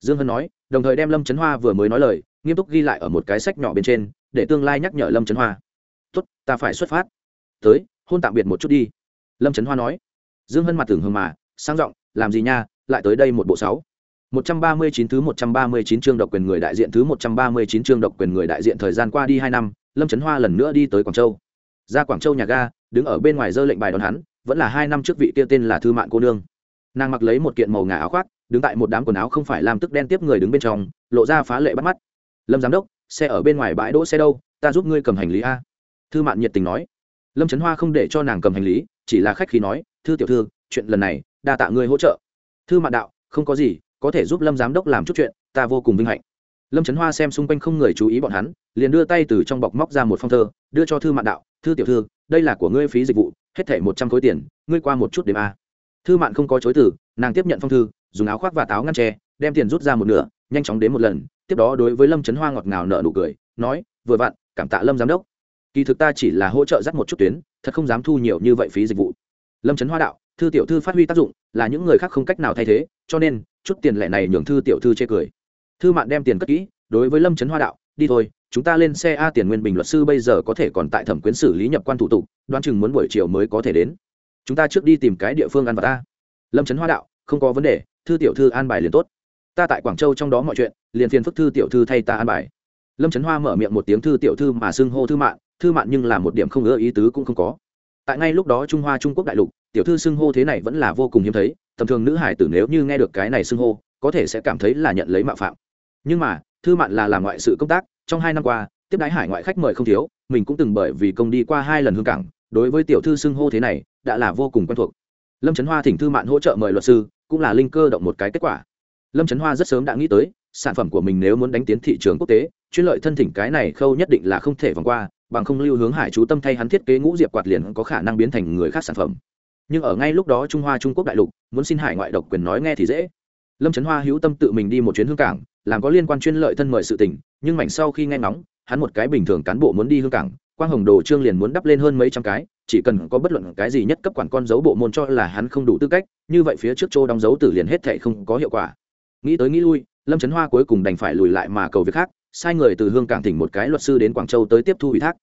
Dương hân nói, đồng thời đem lâm trấn hoa vừa mới nói lời, nghiêm túc ghi lại ở một cái sách nhỏ bên trên, để tương lai nhắc nhở lâm trấn hoa. T ố t ta phải xuất phát. Tới, hôn tạm biệt một chút đi. Lâm trấn hoa nói. Dương hân mặt tưởng hương mà, sang giọng, làm gì nha, lại tới đây một bộ sáu. 139 thứ 139 chương độc quyền người đại diện thứ 139 chương độc quyền người đại diện thời gian qua đi 2 năm, Lâm Chấn Hoa lần nữa đi tới Quảng Châu. Ra Quảng Châu nhà ga, đứng ở bên ngoài dơ lệnh bài đón hắn, vẫn là 2 năm trước vị kia tên là Thư Mạn cô nương. Nàng mặc lấy một kiện màu ngà áo khoác, đứng tại một đám quần áo không phải làm tức đen tiếp người đứng bên trong, lộ ra phá lệ bắt mắt. Lâm giám đốc, xe ở bên ngoài bãi đỗ xe đâu, ta giúp ngươi cầm hành lý a. Thư Mạn nhiệt tình nói. Lâm Chấn Hoa không để cho nàng cầm hành lý, chỉ là khách khí nói, "Thư tiểu thư, chuyện lần này, đa tạ ngươi hỗ trợ." Thư Mạn đạo, "Không có gì, có thể giúp lâm giám đốc làm chút chuyện, ta vô cùng vinh hạnh. Lâm trấn hoa xem xung quanh không người chú ý bọn hắn, liền đưa tay từ trong bọc móc ra một phong thơ, đưa cho thư mạn đạo, thư tiểu thư, đây là của ngươi phí dịch vụ, hết thể một trăm khối tiền, ngươi qua một chút đêm a. Thư mạn không có chối từ, nàng tiếp nhận phong thư, dùng áo khoác và táo ngăn tre đem tiền rút ra một nửa, nhanh chóng đến một lần, tiếp đó đối với lâm trấn hoa ngọt ngào nợ nụ cười, nói, vừa vặn, cảm tạ lâm giám đốc. Kỳ thực ta chỉ là hỗ trợ dắt một chút tuyến, thật không dám thu nhiều như vậy phí dịch vụ. Lâm trấn hoa đạo, thư tiểu thư phát huy tác dụng, là những người khác không cách nào thay thế cho nên, chút tiền lẻ này nhường thư tiểu thư chê cười. Thư mạn đem tiền cất kỹ, đối với lâm trấn hoa đạo, đi thôi, chúng ta lên xe a tiền nguyên bình luật sư bây giờ có thể còn tại thẩm quyến xử lý nhập quan thủ tục, đoán chừng muốn buổi chiều mới có thể đến. Chúng ta trước đi tìm cái địa phương ăn vào ta lâm trấn hoa đạo, không có vấn đề, thư tiểu thư an bài liền tốt. Ta tại quảng châu trong đó mọi chuyện, liền phiền phức thư tiểu thư thay ta an bài. Lâm trấn hoa mở miệng một tiếng thư tiểu thư mà xưng hô thư mạn thư mạn nhưng là một điểm không ưa ý tứ cũng không có. Tại ngay lúc đó trung hoa trung quốc đại lục, tiểu thư xưng hô thế này vẫn là vô cùng hiếm thấy tầm thường nữ hải tử nếu như nghe được cái này xưng hô, có thể sẽ cảm thấy là nhận lấy mạo phạm. Nhưng mà, thư mạn là làm ngoại sự công tác, trong hai năm qua, tiếp đái hải ngoại khách mời không thiếu, mình cũng từng bởi vì công đi qua hai lần hương cảng, đối với tiểu thư xưng hô thế này, đã là vô cùng quen thuộc. Lâm trấn hoa thỉnh thư mạn hỗ trợ mời luật sư, cũng là linh cơ động một cái kết quả. Lâm trấn hoa rất sớm đã nghĩ tới, sản phẩm của mình nếu muốn đánh tiến thị trường quốc tế, chuyên lợi thân thỉnh cái này khâu nhất định là không thể vòng qua, bằng không lưu hướng hải chú tâm thay hắn thiết kế ngũ diệp quạt liền có khả năng biến thành người khác sản phẩm nhưng ở ngay lúc đó trung hoa trung quốc đại lục muốn xin hải ngoại độc quyền nói nghe thì dễ lâm trấn hoa hữu tâm tự mình đi một chuyến hương cảng làm có liên quan chuyên lợi thân mời sự tình nhưng mảnh sau khi nghe ngóng hắn một cái bình thường cán bộ muốn đi hương cảng quang hồng đồ trương liền muốn đắp lên hơn mấy trăm cái chỉ cần có bất luận cái gì nhất cấp quản con dấu bộ môn cho là hắn không đủ tư cách như vậy phía trước chỗ đóng dấu tử liền hết thệ không có hiệu quả nghĩ tới nghĩ lui lâm trấn hoa cuối cùng đành phải lùi lại mà cầu việc khác sai người từ hương cảng tỉnh một cái luật sư đến quảng châu tới tiếp thu ủy thác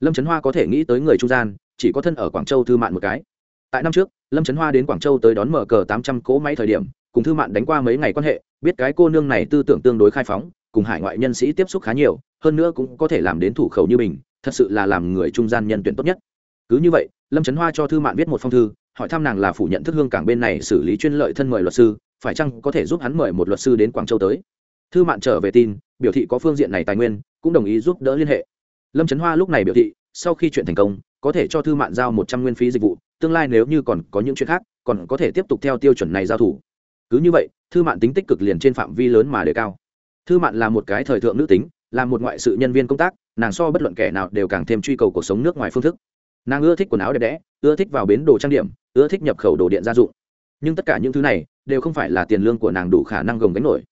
lâm trấn hoa có thể nghĩ tới người trung gian chỉ có thân ở quảng châu thư mạn một cái tại năm trước, lâm trấn hoa đến quảng châu tới đón mở cờ tám trăm cỗ máy thời điểm, cùng thư mạn đánh qua mấy ngày quan hệ, biết cái cô nương này tư tưởng tương đối khai phóng, cùng hải ngoại nhân sĩ tiếp xúc khá nhiều, hơn nữa cũng có thể làm đến thủ khẩu như mình, thật sự là làm người trung gian nhân tuyển tốt nhất. Cứ như vậy, lâm trấn hoa cho thư mạn viết một phong thư, hỏi thăm nàng là phủ nhận thức hương cảng bên này xử lý chuyên lợi thân mời luật sư, phải chăng có thể giúp hắn mời một luật sư đến quảng châu tới. Thư mạn trở về tin, biểu thị có phương diện này tài nguyên, cũng đồng ý giúp đỡ liên hệ. Lâm trấn hoa lúc này biểu thị, sau khi chuyện thành công, có thể cho thư mạn giao một trăm nguyên phí dịch vụ tương lai nếu như còn có những chuyện khác, còn có thể tiếp tục theo tiêu chuẩn này giao thủ. Cứ như vậy, thư mạn tính tích cực liền trên phạm vi lớn mà đề cao. Thư mạn là một cái thời thượng nữ tính, là một ngoại sự nhân viên công tác, nàng so bất luận kẻ nào đều càng thêm truy cầu cuộc sống nước ngoài phương thức. Nàng ưa thích quần áo đẹp đẽ, ưa thích vào bến đồ trang điểm, ưa thích nhập khẩu đồ điện gia dụng. Nhưng tất cả những thứ này đều không phải là tiền lương của nàng đủ khả năng gồng gánh nổi.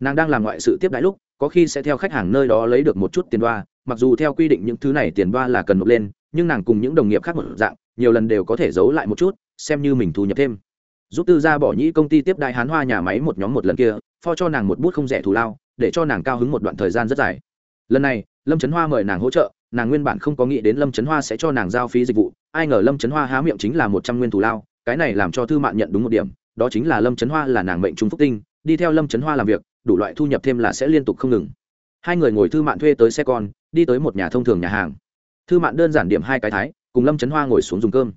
Nàng đang làm ngoại sự tiếp đãi lúc, có khi sẽ theo khách hàng nơi đó lấy được một chút tiền đoa, mặc dù theo quy định những thứ này tiền đoa là cần nộp lên nhưng nàng cùng những đồng nghiệp khác một dạng, nhiều lần đều có thể giấu lại một chút, xem như mình thu nhập thêm. Giúp tư gia bỏ nhĩ công ty tiếp đại hán hoa nhà máy một nhóm một lần kia, pho cho nàng một bút không rẻ thù lao, để cho nàng cao hứng một đoạn thời gian rất dài. Lần này, lâm trấn hoa mời nàng hỗ trợ, nàng nguyên bản không có nghĩ đến lâm trấn hoa sẽ cho nàng giao phí dịch vụ, ai ngờ lâm trấn hoa há miệng chính là một trăm nguyên thù lao, cái này làm cho thư mạn nhận đúng một điểm, đó chính là lâm trấn hoa là nàng mệnh trung phúc tinh, đi theo lâm trấn hoa làm việc, đủ loại thu nhập thêm là sẽ liên tục không ngừng. Hai người ngồi thư mạn thuê tới xe con, đi tới một nhà thông thường nhà hàng thư mạn đơn giản điểm hai cái thái, cùng lâm trấn hoa ngồi xuống dùng cơm.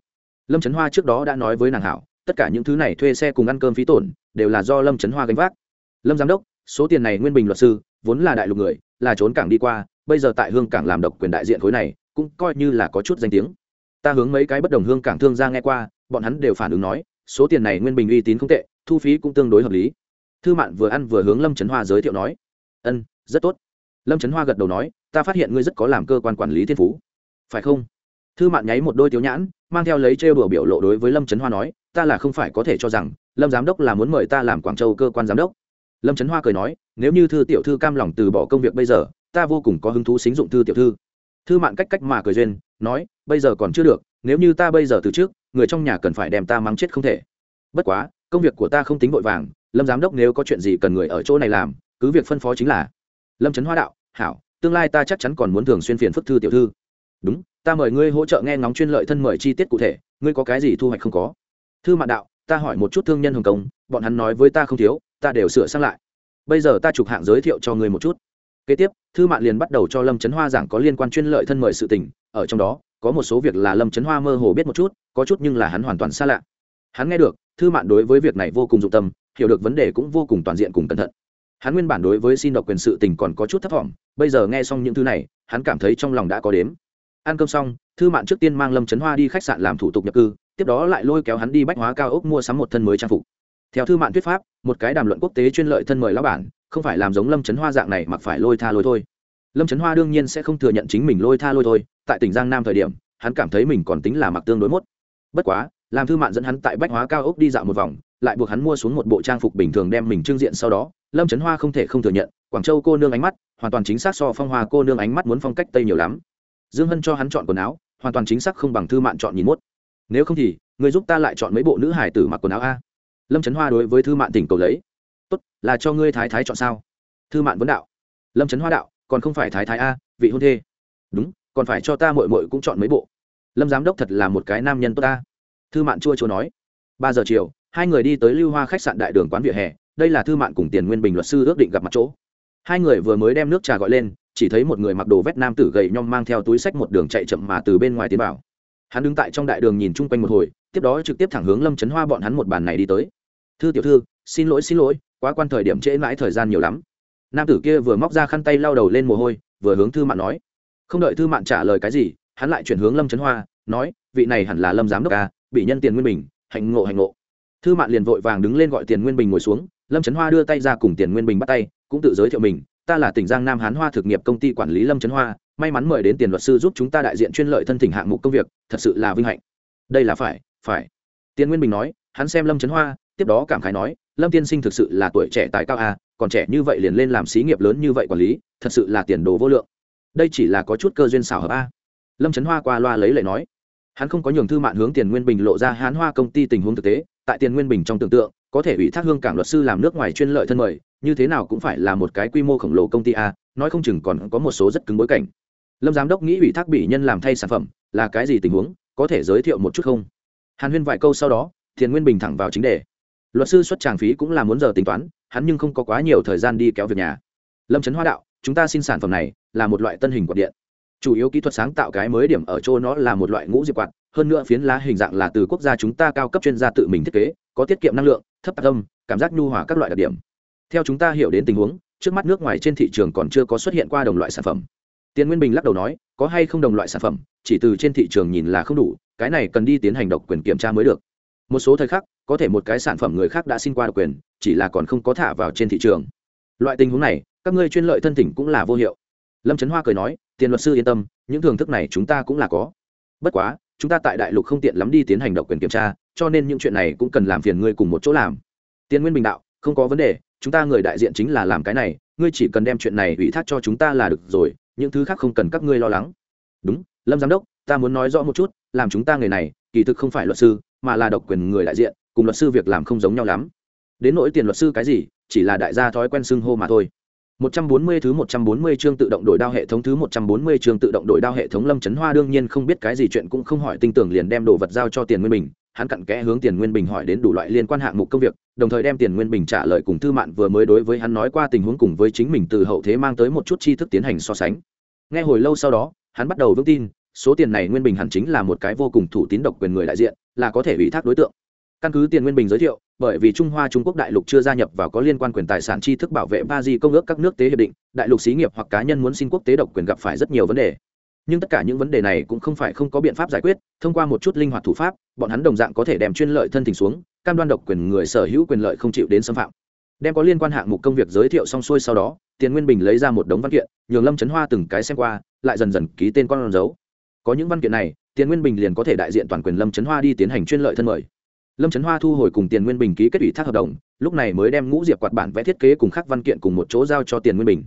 Lâm trấn hoa trước đó đã nói với nàng hảo, tất cả những thứ này thuê xe cùng ăn cơm phí tổn, đều là do lâm trấn hoa gánh vác. Lâm giám đốc, số tiền này nguyên bình luật sư, vốn là đại lục người, là trốn cảng đi qua, bây giờ tại hương cảng làm độc quyền đại diện khối này, cũng coi như là có chút danh tiếng. Ta hướng mấy cái bất đồng hương cảng thương ra nghe qua, bọn hắn đều phản ứng nói, số tiền này nguyên bình uy tín không tệ, thu phí cũng tương đối hợp lý. Thư mạn vừa ăn vừa hướng lâm trấn hoa giới thiệu nói, ân, rất tốt. Lâm trấn hoa gật đầu nói, ta phát hiện ngươi rất có làm cơ quan quản lý thiên phú phải không? Thư mạn nháy một đôi tiếu nhãn, mang theo lấy trêu đùa biểu lộ đối với lâm trấn hoa nói, ta là không phải có thể cho rằng lâm giám đốc là muốn mời ta làm quảng châu cơ quan giám đốc. Lâm trấn hoa cười nói, nếu như thư tiểu thư cam lòng từ bỏ công việc bây giờ, ta vô cùng có hứng thú xính dụng thư tiểu thư. Thư mạn cách cách mà cười duyên, nói, bây giờ còn chưa được, nếu như ta bây giờ từ trước, người trong nhà cần phải đem ta mắng chết không thể. Bất quá, công việc của ta không tính vội vàng, lâm giám đốc nếu có chuyện gì cần người ở chỗ này làm, cứ việc phân phó chính là. Lâm trấn hoa đạo, hảo, tương lai ta chắc chắn còn muốn thường xuyên phiền phức thư tiểu thư đúng, ta mời ngươi hỗ trợ nghe ngóng chuyên lợi thân mời chi tiết cụ thể, ngươi có cái gì thu hoạch không có? Thư mạn đạo, ta hỏi một chút thương nhân hồng kông bọn hắn nói với ta không thiếu, ta đều sửa sang lại. Bây giờ ta chụp hạng giới thiệu cho ngươi một chút. Kế tiếp, thư mạn liền bắt đầu cho lâm trấn hoa giảng có liên quan chuyên lợi thân mời sự tình, ở trong đó, có một số việc là lâm trấn hoa mơ hồ biết một chút, có chút nhưng là hắn hoàn toàn xa lạ. Hắn nghe được, thư mạn đối với việc này vô cùng dụng tâm, hiểu được vấn đề cũng vô cùng toàn diện cùng cẩn thận. Hắn nguyên bản đối với xin độc quyền sự tình còn có chút thất vọng bây giờ nghe xong những thứ này, hắn cảm thấy trong lòng đã có đếm ăn cơm xong, thư mạn trước tiên mang lâm trấn hoa đi khách sạn làm thủ tục nhập cư, tiếp đó lại lôi kéo hắn đi bách hóa cao ốc mua sắm một thân mới trang phục. Theo thư mạn thuyết pháp, một cái đàm luận quốc tế chuyên lợi thân mời lão bản, không phải làm giống lâm trấn hoa dạng này mặc phải lôi tha lôi thôi. Lâm trấn hoa đương nhiên sẽ không thừa nhận chính mình lôi tha lôi thôi, tại tỉnh giang nam thời điểm, hắn cảm thấy mình còn tính là mặc tương đối mốt. Bất quá, làm thư mạn dẫn hắn tại bách hóa cao ốc đi dạo một vòng, lại buộc hắn mua xuống một bộ trang phục bình thường đem mình trưng diện sau đó, lâm trấn hoa không thể không thừa nhận, quảng châu cô nương ánh mắt, hoàn toàn chính xác so phong hoa cô nương ánh mắt muốn phong cách tây nhiều lắm dương hân cho hắn chọn quần áo, hoàn toàn chính xác không bằng thư mạn chọn nhìn mốt. Nếu không thì, người giúp ta lại chọn mấy bộ nữ hải tử mặc quần áo a. Lâm trấn hoa đối với thư mạn tỉnh cầu lấy. Tốt, là cho ngươi thái thái chọn sao? Thư mạn vấn đạo. Lâm trấn hoa đạo, còn không phải thái thái a, vị hôn thê. Đúng, còn phải cho ta mội mội cũng chọn mấy bộ. Lâm giám đốc thật là một cái nam nhân tốt ta thư mạn chua chua nói. Ba giờ chiều, hai người đi tới lưu hoa khách sạn đại đường quán vỉa hè. Đây là thư mạn cùng tiền nguyên bình luật sư ước định gặp mặt chỗ hai người vừa mới đem nước trà gọi lên, chỉ thấy một người mặc đồ vét nam tử gầy nhom mang theo túi sách một đường chạy chậm mà từ bên ngoài tiến vào. Hắn đứng tại trong đại đường nhìn chung quanh một hồi, tiếp đó trực tiếp thẳng hướng lâm trấn hoa bọn hắn một bàn này đi tới. Thư tiểu thư, xin lỗi xin lỗi, quá quan thời điểm trễ mãi thời gian nhiều lắm. Nam tử kia vừa móc ra khăn tay lau đầu lên mồ hôi, vừa hướng thư mạn nói. Không đợi thư mạn trả lời cái gì, hắn lại chuyển hướng lâm trấn hoa, nói, vị này hẳn là lâm giám đốc ca bị nhân tiền nguyên bình, hạnh ngộ hạnh ngộ. Thư mạn liền vội vàng đứng lên gọi tiền nguyên bình ngồi xuống lâm trấn hoa đưa tay ra cùng tiền nguyên bình bắt tay, cũng tự giới thiệu mình, ta là tỉnh giang nam hán hoa thực nghiệp công ty quản lý lâm trấn hoa, may mắn mời đến tiền luật sư giúp chúng ta đại diện chuyên lợi thân thỉnh hạng mục công việc, thật sự là vinh hạnh. Đây là phải phải. Tiền nguyên bình nói, hắn xem lâm trấn hoa, tiếp đó cảm khái nói, lâm tiên sinh thực sự là tuổi trẻ tài cao a còn trẻ như vậy liền lên làm xí nghiệp lớn như vậy quản lý, thật sự là tiền đồ vô lượng. Đây chỉ là có chút cơ duyên xảo hợp a lâm trấn hoa qua loa lấy lời nói. Hắn không có nhường thư mạn hướng tiền nguyên bình lộ ra hán hoa công ty tình huống thực tế, tại tiền nguyên bình trong tưởng tượng có thể ủy thác hương cảng luật sư làm nước ngoài chuyên lợi thân mời, như thế nào cũng phải là một cái quy mô khổng lồ công ty a, nói không chừng còn có một số rất cứng bối cảnh. Lâm giám đốc nghĩ ủy thác bị nhân làm thay sản phẩm, là cái gì tình huống, có thể giới thiệu một chút không? Hàn huyên vài câu sau đó, thiền nguyên bình thẳng vào chính đề. Luật sư xuất tràng phí cũng là muốn giờ tính toán, hắn nhưng không có quá nhiều thời gian đi kéo việc nhà. Lâm trấn hoa đạo, chúng ta xin sản phẩm này là một loại tân hình quạt điện. Chủ yếu kỹ thuật sáng tạo cái mới điểm ở chỗ nó là một loại ngũ diệp quạt, hơn nữa phiến lá hình dạng là từ quốc gia chúng ta cao cấp chuyên gia tự mình thiết kế có tiết kiệm năng lượng, thấp tạc âm, cảm giác nhu hòa các loại đặc điểm. Theo chúng ta hiểu đến tình huống, trước mắt nước ngoài trên thị trường còn chưa có xuất hiện qua đồng loại sản phẩm. Tiền nguyên bình lắc đầu nói, có hay không đồng loại sản phẩm, chỉ từ trên thị trường nhìn là không đủ, cái này cần đi tiến hành độc quyền kiểm tra mới được. Một số thời khắc, có thể một cái sản phẩm người khác đã xin qua độc quyền, chỉ là còn không có thả vào trên thị trường. Loại tình huống này, các ngươi chuyên lợi thân tỉnh cũng là vô hiệu. Lâm trấn hoa cười nói, tiền luật sư yên tâm, những thưởng thức này chúng ta cũng là có. Bất quá chúng ta tại đại lục không tiện lắm đi tiến hành độc quyền kiểm tra, cho nên những chuyện này cũng cần làm phiền ngươi cùng một chỗ làm. Tiên nguyên bình đạo, không có vấn đề, chúng ta người đại diện chính là làm cái này, ngươi chỉ cần đem chuyện này ủy thác cho chúng ta là được rồi, những thứ khác không cần các ngươi lo lắng. Đúng, lâm giám đốc, ta muốn nói rõ một chút, làm chúng ta người này, kỳ thực không phải luật sư, mà là độc quyền người đại diện, cùng luật sư việc làm không giống nhau lắm. Đến nỗi tiền luật sư cái gì, chỉ là đại gia thói quen xưng hô mà thôi. 140 thứ 140 chương tự động đổi đao hệ thống thứ 140 chương tự động đổi đao hệ thống. Lâm Chấn Hoa đương nhiên không biết cái gì chuyện cũng không hỏi tinh tưởng liền đem đồ vật giao cho Tiền Nguyên Bình, hắn cặn kẽ hướng Tiền Nguyên Bình hỏi đến đủ loại liên quan hạng mục công việc, đồng thời đem Tiền Nguyên Bình trả lời cùng Thư Mạn vừa mới đối với hắn nói qua tình huống cùng với chính mình từ hậu thế mang tới một chút tri thức tiến hành so sánh. Nghe hồi lâu sau đó, hắn bắt đầu vững tin, số tiền này Nguyên Bình hẳn chính là một cái vô cùng thủ tín độc quyền người đại diện, là có thể ủy thác đối tượng. Căn cứ tiền nguyên bình giới thiệu bởi vì trung hoa trung quốc đại lục chưa gia nhập vào có liên quan quyền tài sản tri thức bảo vệ ba di công ước các nước tế hiệp định, đại lục xí nghiệp hoặc cá nhân muốn xin quốc tế độc quyền gặp phải rất nhiều vấn đề. Nhưng tất cả những vấn đề này cũng không phải không có biện pháp giải quyết, thông qua một chút linh hoạt thủ pháp, bọn hắn đồng dạng có thể đem chuyên lợi thân tình xuống, cam đoan độc quyền người sở hữu quyền lợi không chịu đến xâm phạm. Đem có liên quan hạng mục công việc giới thiệu xong xuôi sau đó, tiền nguyên bình lấy ra một đống văn kiện, nhường lâm chấn hoa từng cái xem qua, lại dần dần ký tên con dấu. Có những văn kiện này, tiền nguyên bình liền có thể đại diện toàn quyền lâm chấn hoa đi tiến hành chuyên lợi thân mời lâm trấn hoa thu hồi cùng tiền nguyên bình ký kết ủy thác hợp đồng, lúc này mới đem ngũ diệp quạt bản vẽ thiết kế cùng các văn kiện cùng một chỗ giao cho tiền nguyên bình.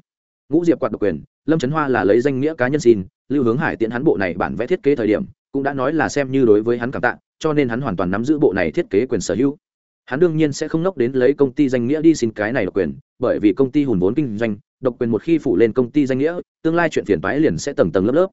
Ngũ diệp quạt độc quyền, lâm trấn hoa là lấy danh nghĩa cá nhân xin, lưu hướng hải tiễn hắn bộ này bản vẽ thiết kế thời điểm, cũng đã nói là xem như đối với hắn cảm tạ, cho nên hắn hoàn toàn nắm giữ bộ này thiết kế quyền sở hữu. Hắn đương nhiên sẽ không nốc đến lấy công ty danh nghĩa đi xin cái này độc quyền, bởi vì công ty hùn vốn kinh doanh, độc quyền một khi phủ lên công ty danh nghĩa, tương lai chuyện phiền toái liền sẽ tầng tầng lớp lớp.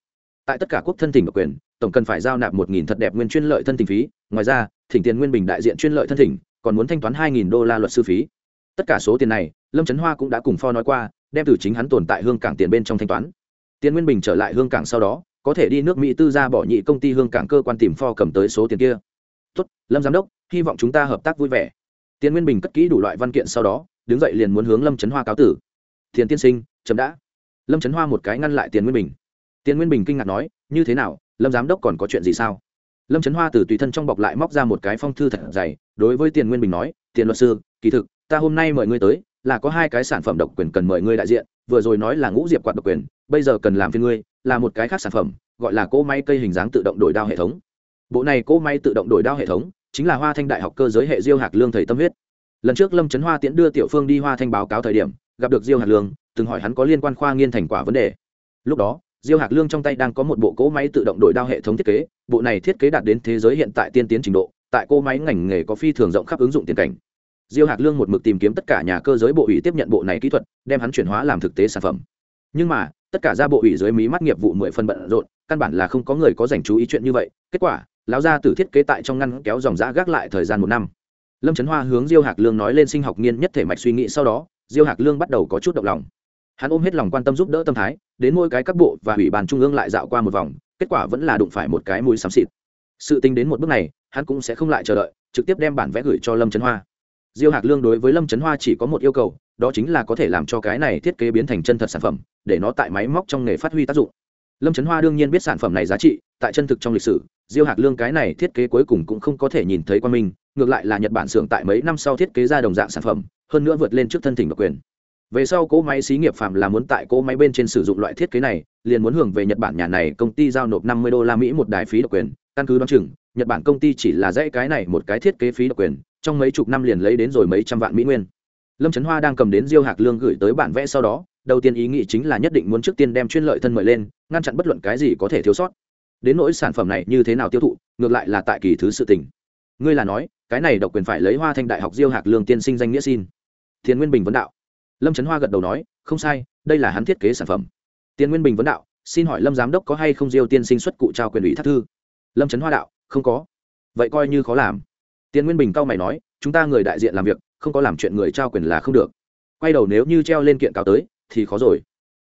Tại tất cả quốc thân tỉnh độc quyền tổng cần phải giao nạp một nghìn thật đẹp nguyên chuyên lợi thân tình phí. Ngoài ra, thỉnh tiền nguyên bình đại diện chuyên lợi thân thỉnh, còn muốn thanh toán hai nghìn đô la luật sư phí. Tất cả số tiền này, lâm trấn hoa cũng đã cùng pho nói qua, đem từ chính hắn tồn tại hương cảng tiền bên trong thanh toán. Tiền nguyên bình trở lại hương cảng sau đó, có thể đi nước mỹ tư ra bỏ nhị công ty hương cảng cơ quan tìm pho cầm tới số tiền kia. Tốt, lâm giám đốc, hy vọng chúng ta hợp tác vui vẻ. Tiền nguyên bình cất kỹ đủ loại văn kiện sau đó, đứng dậy liền muốn hướng lâm trấn hoa cáo tử. Tiền tiên sinh chấm đã. Lâm trấn hoa một cái ngăn lại tiền nguyên bình. Tiền nguyên bình kinh ngạc nói, như thế nào lâm giám đốc còn có chuyện gì sao? Lâm trấn hoa từ tùy thân trong bọc lại móc ra một cái phong thư thật dày, đối với tiền nguyên bình nói, tiền luật sư, kỳ thực, ta hôm nay mời ngươi tới, là có hai cái sản phẩm độc quyền cần mời ngươi đại diện, vừa rồi nói là ngũ diệp quạt độc quyền, bây giờ cần làm phiên ngươi, là một cái khác sản phẩm, gọi là cỗ máy cây hình dáng tự động đổi đao hệ thống. Bộ này cỗ máy tự động đổi đao hệ thống chính là hoa thanh đại học cơ giới hệ diêu hạc lương thầy tâm huyết. Lần trước lâm trấn hoa tiễn đưa tiểu phương đi hoa thanh báo cáo thời điểm, gặp được diêu hạc lương, từng hỏi hắn có liên quan khoa nghiên thành quả vấn đề. Lúc đó diêu hạc lương trong tay đang có một bộ cỗ máy tự động đổi đao hệ thống thiết kế, bộ này thiết kế đạt đến thế giới hiện tại tiên tiến trình độ, tại cỗ máy ngành nghề có phi thường rộng khắp ứng dụng tiền cảnh. Diêu hạc lương một mực tìm kiếm tất cả nhà cơ giới bộ ủy tiếp nhận bộ này kỹ thuật, đem hắn chuyển hóa làm thực tế sản phẩm. Nhưng mà, tất cả ra bộ ủy dưới mí mắt nghiệp vụ mười phần bận rộn, căn bản là không có người có dành chú ý chuyện như vậy. Kết quả, lão gia tử thiết kế tại trong ngăn kéo dòng giã gác lại thời gian một năm. Lâm trấn hoa hướng diêu hạc lương nói lên sinh học nghiên nhất thể mạch suy nghĩ, sau đó, diêu hạc lương bắt đầu có chút động lòng hắn ôm hết lòng quan tâm giúp đỡ tâm thái, đến mỗi cái các bộ và ủy ban trung ương lại dạo qua một vòng, kết quả vẫn là đụng phải một cái mũi xám xịt. Sự tính đến một bước này, hắn cũng sẽ không lại chờ đợi, trực tiếp đem bản vẽ gửi cho lâm trấn hoa. Diêu hạc lương đối với lâm trấn hoa chỉ có một yêu cầu, đó chính là có thể làm cho cái này thiết kế biến thành chân thật sản phẩm, để nó tại máy móc trong nghề phát huy tác dụng. Lâm trấn hoa đương nhiên biết sản phẩm này giá trị, tại chân thực trong lịch sử, diêu hạc lương cái này thiết kế cuối cùng cũng không có thể nhìn thấy qua mình, ngược lại là nhật bản xưởng tại mấy năm sau thiết kế ra đồng dạng sản phẩm, hơn nữa vượt lên trước thân thỉnh độc quyền về sau cỗ máy xí nghiệp phạm là muốn tại cỗ máy bên trên sử dụng loại thiết kế này, liền muốn hưởng về nhật bản nhà này công ty giao nộp năm mươi đô la mỹ một đài phí độc quyền, căn cứ đoán chừng, nhật bản công ty chỉ là dãy cái này một cái thiết kế phí độc quyền, trong mấy chục năm liền lấy đến rồi mấy trăm vạn mỹ nguyên. Lâm trấn hoa đang cầm đến diêu hạc lương gửi tới bản vẽ sau đó, đầu tiên ý nghĩ chính là nhất định muốn trước tiên đem chuyên lợi thân mời lên, ngăn chặn bất luận cái gì có thể thiếu sót. Đến nỗi sản phẩm này như thế nào tiêu thụ, ngược lại là tại kỳ thứ sự tình. Ngươi là nói, cái này độc quyền phải lấy hoa thanh đại học diêu hạc lương tiên sinh danh nghĩa xin. Thiên nguyên bình vấn đạo lâm trấn hoa gật đầu nói, không sai, đây là hắn thiết kế sản phẩm. Tiền nguyên bình vấn đạo, xin hỏi lâm giám đốc có hay không diêu tiên sinh xuất cụ trao quyền ủy thác thư? Lâm trấn hoa đạo, không có. Vậy coi như khó làm. Tiền nguyên bình cao mày nói, chúng ta người đại diện làm việc, không có làm chuyện người trao quyền là không được. Quay đầu nếu như treo lên kiện cáo tới, thì khó rồi.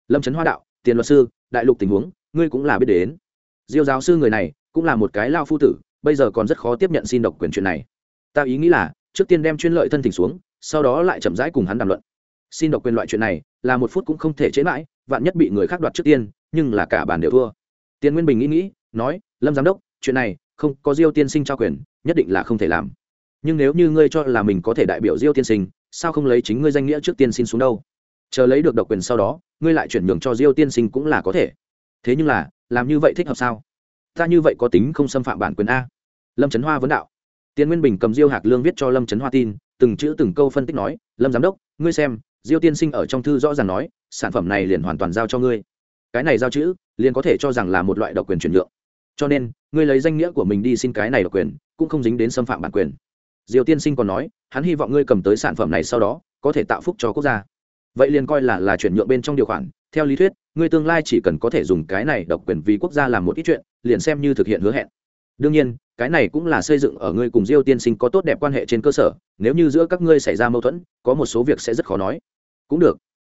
Lâm trấn hoa đạo, tiền luật sư, đại lục tình huống, ngươi cũng là biết đến. Diêu giáo sư người này, cũng là một cái lao phu tử, bây giờ còn rất khó tiếp nhận xin độc quyền chuyện này. Ta ý nghĩ là, trước tiên đem chuyên lợi thân thỉnh xuống, sau đó lại chậm rãi cùng hắn đàm luận xin độc quyền loại chuyện này, là một phút cũng không thể chế mãi, vạn nhất bị người khác đoạt trước tiên, nhưng là cả bản đều thua. Tiền nguyên bình nghĩ nghĩ, nói, lâm giám đốc, chuyện này không có diêu tiên sinh trao quyền, nhất định là không thể làm. Nhưng nếu như ngươi cho là mình có thể đại biểu diêu tiên sinh, sao không lấy chính ngươi danh nghĩa trước tiên xin xuống đâu? Chờ lấy được độc quyền sau đó, ngươi lại chuyển nhường cho diêu tiên sinh cũng là có thể. Thế nhưng là, làm như vậy thích hợp sao? Ta như vậy có tính không xâm phạm bản quyền a. Lâm trấn hoa vấn đạo. Tiên nguyên bình cầm diêu hạc lương viết cho lâm trấn hoa tin, từng chữ từng câu phân tích nói, lâm giám đốc ngươi xem, diêu tiên sinh ở trong thư rõ ràng nói, sản phẩm này liền hoàn toàn giao cho ngươi. Cái này giao chữ, liền có thể cho rằng là một loại độc quyền chuyển nhượng. Cho nên, ngươi lấy danh nghĩa của mình đi xin cái này độc quyền, cũng không dính đến xâm phạm bản quyền. Diêu tiên sinh còn nói, hắn hy vọng ngươi cầm tới sản phẩm này sau đó, có thể tạo phúc cho quốc gia. Vậy liền coi là là chuyển nhượng bên trong điều khoản. Theo lý thuyết, ngươi tương lai chỉ cần có thể dùng cái này độc quyền vì quốc gia làm một ít chuyện, liền xem như thực hiện hứa hẹn đương nhiên, cái này cũng là xây dựng ở ngươi cùng diêu tiên sinh có tốt đẹp quan hệ trên cơ sở, nếu như giữa các ngươi xảy ra mâu thuẫn, có một số việc sẽ rất khó nói. Cũng được.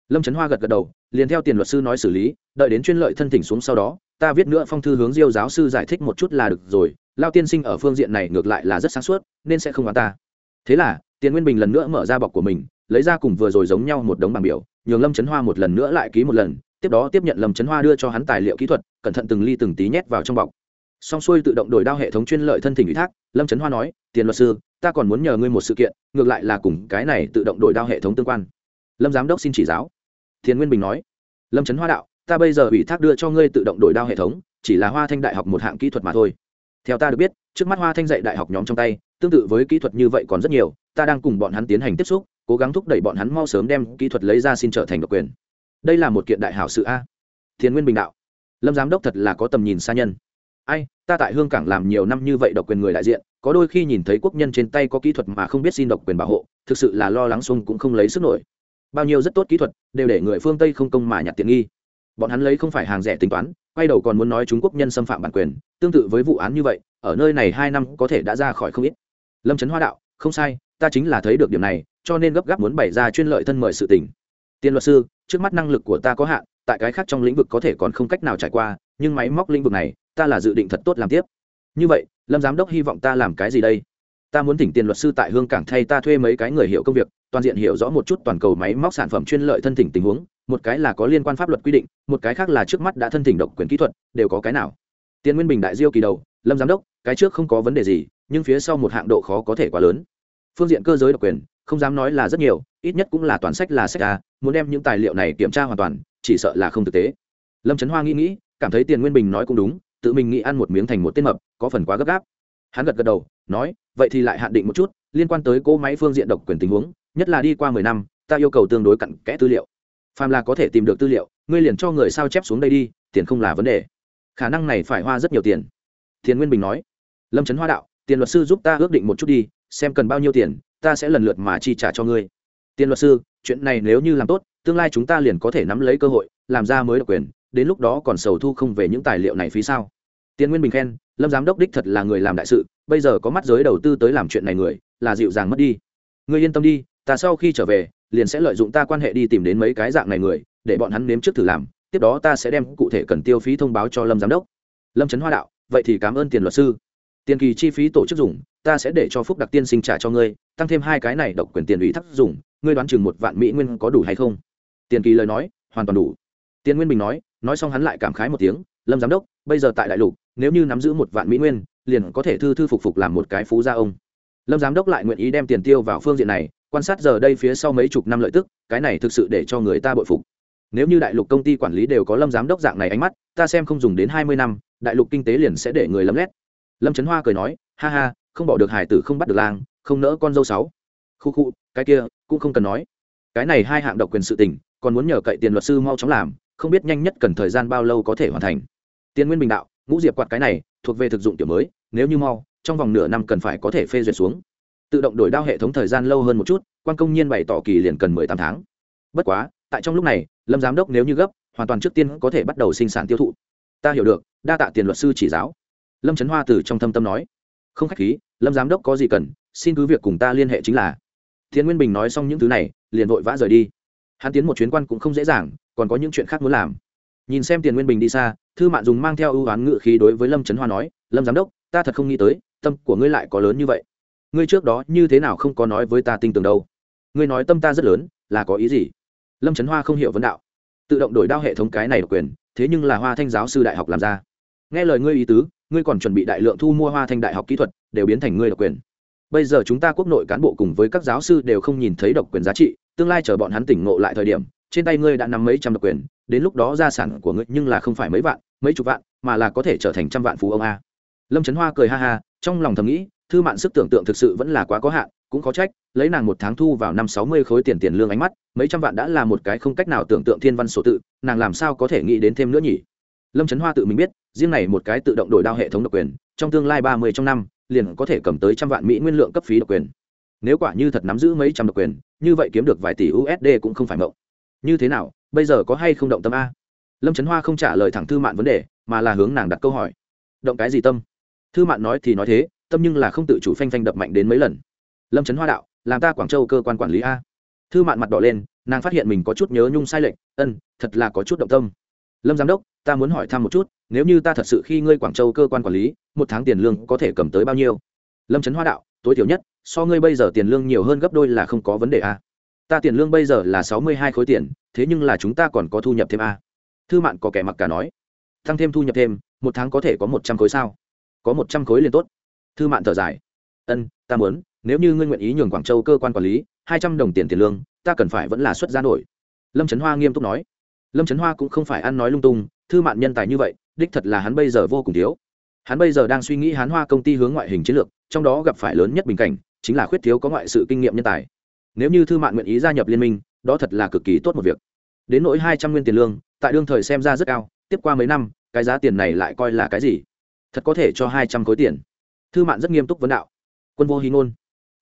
Lâm trấn hoa gật gật đầu, liền theo tiền luật sư nói xử lý, đợi đến chuyên lợi thân thỉnh xuống sau đó, ta viết nữa phong thư hướng diêu giáo sư giải thích một chút là được rồi, lao tiên sinh ở phương diện này ngược lại là rất sáng suốt, nên sẽ không oán ta. Thế là, tiền nguyên bình lần nữa mở ra bọc của mình, lấy ra cùng vừa rồi giống nhau một đống bảng biểu, nhường lâm trấn hoa một lần nữa lại ký một lần, tiếp đó tiếp nhận lâm trấn hoa đưa cho hắn tài liệu kỹ thuật, cẩn thận từng ly từng tí nhét vào trong bọc. Song xuôi tự động đổi đao hệ thống chuyên lợi thân thỉnh ủy thác, lâm trấn hoa nói, tiền luật sư, ta còn muốn nhờ ngươi một sự kiện, ngược lại là cùng cái này tự động đổi đao hệ thống tương quan. Lâm giám đốc xin chỉ giáo. Thiền nguyên bình nói, lâm trấn hoa đạo, ta bây giờ ủy thác đưa cho ngươi tự động đổi đao hệ thống, chỉ là hoa thanh đại học một hạng kỹ thuật mà thôi. Theo ta được biết, trước mắt hoa thanh dạy đại học nhóm trong tay, tương tự với kỹ thuật như vậy còn rất nhiều, ta đang cùng bọn hắn tiến hành tiếp xúc, cố gắng thúc đẩy bọn hắn mau sớm đem kỹ thuật lấy ra xin trở thành độc quyền. Đây là một kiện đại hảo sự a. Thiền nguyên bình đạo, lâm giám đốc thật là có tầm nhìn xa nhân ai, ta tại hương cảng làm nhiều năm như vậy độc quyền người đại diện, có đôi khi nhìn thấy quốc nhân trên tay có kỹ thuật mà không biết xin độc quyền bảo hộ, thực sự là lo lắng xung cũng không lấy sức nổi. Bao nhiêu rất tốt kỹ thuật, đều để người phương tây không công mà nhặt tiện nghi. Bọn hắn lấy không phải hàng rẻ tính toán, quay đầu còn muốn nói chúng quốc nhân xâm phạm bản quyền, tương tự với vụ án như vậy, ở nơi này hai năm có thể đã ra khỏi không ít. Lâm trấn hoa đạo, không sai, ta chính là thấy được điểm này, cho nên gấp gáp muốn bày ra chuyên lợi thân mời sự tình. Tiền luật sư, trước mắt năng lực của ta có hạn, tại cái khác trong lĩnh vực có thể còn không cách nào trải qua nhưng máy móc lĩnh vực này, ta là dự định thật tốt làm tiếp. Như vậy, lâm giám đốc hy vọng ta làm cái gì đây? Ta muốn thỉnh tiền luật sư tại hương cảng thay ta thuê mấy cái người hiểu công việc, toàn diện hiểu rõ một chút toàn cầu máy móc sản phẩm chuyên lợi thân thỉnh tình huống, một cái là có liên quan pháp luật quy định, một cái khác là trước mắt đã thân thỉnh độc quyền kỹ thuật, đều có cái nào? Tiền nguyên bình đại diêu kỳ đầu, lâm giám đốc, cái trước không có vấn đề gì, nhưng phía sau một hạng độ khó có thể quá lớn. Phương diện cơ giới độc quyền, không dám nói là rất nhiều, ít nhất cũng là toàn sách là sách a, muốn đem những tài liệu này kiểm tra hoàn toàn, chỉ sợ là không thực tế. Lâm trấn hoa nghĩ nghĩ cảm thấy tiền nguyên bình nói cũng đúng, tự mình nghĩ ăn một miếng thành một tên mập, có phần quá gấp gáp. Hắn gật gật đầu, nói, vậy thì lại hạn định một chút, liên quan tới cỗ máy phương diện độc quyền tình huống, nhất là đi qua mười năm, ta yêu cầu tương đối cặn kẽ tư liệu. Phàm là có thể tìm được tư liệu, ngươi liền cho người sao chép xuống đây đi, tiền không là vấn đề. Khả năng này phải hoa rất nhiều tiền. Tiền nguyên bình nói, lâm trấn hoa đạo, tiền luật sư giúp ta ước định một chút đi, xem cần bao nhiêu tiền, ta sẽ lần lượt mà chi trả cho ngươi. Tiền luật sư, chuyện này nếu như làm tốt, tương lai chúng ta liền có thể nắm lấy cơ hội, làm ra mới độc quyền đến lúc đó còn sầu thu không về những tài liệu này phí sao? Tiền nguyên bình khen, lâm giám đốc đích thật là người làm đại sự, bây giờ có mắt giới đầu tư tới làm chuyện này người, là dịu dàng mất đi. Người yên tâm đi, ta sau khi trở về, liền sẽ lợi dụng ta quan hệ đi tìm đến mấy cái dạng này người, để bọn hắn nếm trước thử làm, tiếp đó ta sẽ đem cụ thể cần tiêu phí thông báo cho lâm giám đốc. Lâm trấn hoa đạo, vậy thì cảm ơn tiền luật sư. Tiền kỳ chi phí tổ chức dùng, ta sẽ để cho phúc đặc tiên sinh trả cho ngươi, tăng thêm hai cái này độc quyền tiền ủy thác dùng, ngươi đoán chừng một vạn mỹ nguyên có đủ hay không? Tiền kỳ lời nói, hoàn toàn đủ tiền nguyên bình nói nói xong hắn lại cảm khái một tiếng, lâm giám đốc, bây giờ tại đại lục, nếu như nắm giữ một vạn mỹ nguyên, liền có thể thư thư phục phục làm một cái phú gia ông. Lâm giám đốc lại nguyện ý đem tiền tiêu vào phương diện này, quan sát giờ đây phía sau mấy chục năm lợi tức, cái này thực sự để cho người ta bội phục. Nếu như đại lục công ty quản lý đều có lâm giám đốc dạng này ánh mắt, ta xem không dùng đến hai mươi năm, đại lục kinh tế liền sẽ để người lấm lét. Lâm trấn hoa cười nói, ha ha, không bỏ được hải tử không bắt được lang, không nỡ con dâu sáu. Khu khu, cái kia, cũng không cần nói. Cái này hai hạng độc quyền sự tình, còn muốn nhờ cậy tiền luật sư mau chóng làm không biết nhanh nhất cần thời gian bao lâu có thể hoàn thành. Tiên nguyên bình đạo, ngũ diệp quạt cái này, thuộc về thực dụng tiểu mới, nếu như mau, trong vòng nửa năm cần phải có thể phê duyệt xuống. Tự động đổi đao hệ thống thời gian lâu hơn một chút, quan công nhiên bày tỏ kỳ liền cần mười tám tháng. Bất quá, tại trong lúc này, lâm giám đốc nếu như gấp, hoàn toàn trước tiên có thể bắt đầu sinh sản tiêu thụ. Ta hiểu được, đa tạ tiền luật sư chỉ giáo. Lâm trấn hoa từ trong thâm tâm nói. Không khách khí, lâm giám đốc có gì cần, xin cứ việc cùng ta liên hệ chính là. Thiên nguyên bình nói xong những thứ này, liền vội vã rời đi. Hắn tiến một chuyến quan cũng không dễ dàng còn có những chuyện khác muốn làm. Nhìn xem tiền nguyên bình đi xa, thư mạn dùng mang theo ưu oán ngự khí đối với lâm trấn hoa nói, lâm giám đốc, ta thật không nghĩ tới, tâm của ngươi lại có lớn như vậy. Ngươi trước đó như thế nào không có nói với ta tin tưởng đâu? Ngươi nói tâm ta rất lớn, là có ý gì? Lâm trấn hoa không hiểu vấn đạo. Tự động đổi đao hệ thống cái này độc quyền, thế nhưng là hoa thanh giáo sư đại học làm ra. Nghe lời ngươi ý tứ, ngươi còn chuẩn bị đại lượng thu mua hoa thanh đại học kỹ thuật, đều biến thành ngươi độc quyền. Bây giờ chúng ta quốc nội cán bộ cùng với các giáo sư đều không nhìn thấy độc quyền giá trị, tương lai chờ bọn hắn tỉnh ngộ lại thời điểm trên tay ngươi đã nắm mấy trăm độc quyền, đến lúc đó gia sản của ngươi nhưng là không phải mấy vạn, mấy chục vạn, mà là có thể trở thành trăm vạn phú ông a. Lâm trấn hoa cười ha ha, trong lòng thầm nghĩ, thư mạn sức tưởng tượng thực sự vẫn là quá có hạn, cũng có trách, lấy nàng một tháng thu vào năm sáu mươi khối tiền tiền lương ánh mắt, mấy trăm vạn đã là một cái không cách nào tưởng tượng thiên văn số tự, nàng làm sao có thể nghĩ đến thêm nữa nhỉ? Lâm trấn hoa tự mình biết, riêng này một cái tự động đổi đao hệ thống độc quyền, trong tương lai ba mươi trong năm, liền có thể cầm tới trăm vạn mỹ nguyên lượng cấp phí độc quyền. Nếu quả như thật nắm giữ mấy trăm độc quyền, như vậy kiếm được vài tỷ usd cũng không phải mộng như thế nào, bây giờ có hay không động tâm a? Lâm trấn hoa không trả lời thẳng thư mạn vấn đề, mà là hướng nàng đặt câu hỏi. Động cái gì tâm? Thư mạn nói thì nói thế, tâm nhưng là không tự chủ phanh phanh đập mạnh đến mấy lần. Lâm trấn hoa đạo, làm ta quảng châu cơ quan quản lý a. Thư mạn mặt đỏ lên, nàng phát hiện mình có chút nhớ nhung sai lệch, ân, thật là có chút động tâm. Lâm giám đốc, ta muốn hỏi thăm một chút, nếu như ta thật sự khi ngươi quảng châu cơ quan quản lý, một tháng tiền lương có thể cầm tới bao nhiêu? Lâm trấn hoa đạo, tối thiểu nhất, so ngươi bây giờ tiền lương nhiều hơn gấp đôi là không có vấn đề a ta tiền lương bây giờ là sáu mươi hai khối tiền, thế nhưng là chúng ta còn có thu nhập thêm a. Thư mạn có kẻ mặc cả nói. Tăng thêm thu nhập thêm, một tháng có thể có một trăm khối sao? Có một trăm khối liền tốt. Thư mạn thở dài. Ân, ta muốn, nếu như ngươi nguyện ý nhường quảng châu cơ quan quản lý, hai trăm đồng tiền tiền lương, ta cần phải vẫn là xuất gia nổi. Lâm trấn hoa nghiêm túc nói. Lâm trấn hoa cũng không phải ăn nói lung tung, thư mạn nhân tài như vậy, đích thật là hắn bây giờ vô cùng thiếu. Hắn bây giờ đang suy nghĩ hán hoa công ty hướng ngoại hình chiến lược, trong đó gặp phải lớn nhất bình cảnh, chính là khuyết thiếu có ngoại sự kinh nghiệm nhân tài nếu như thư mạn nguyện ý gia nhập liên minh đó thật là cực kỳ tốt một việc. Đến nỗi hai trăm nguyên tiền lương tại đương thời xem ra rất cao tiếp qua mấy năm cái giá tiền này lại coi là cái gì? Thật có thể cho hai trăm khối tiền. Thư mạn rất nghiêm túc vấn đạo. Quân vô hy ngôn.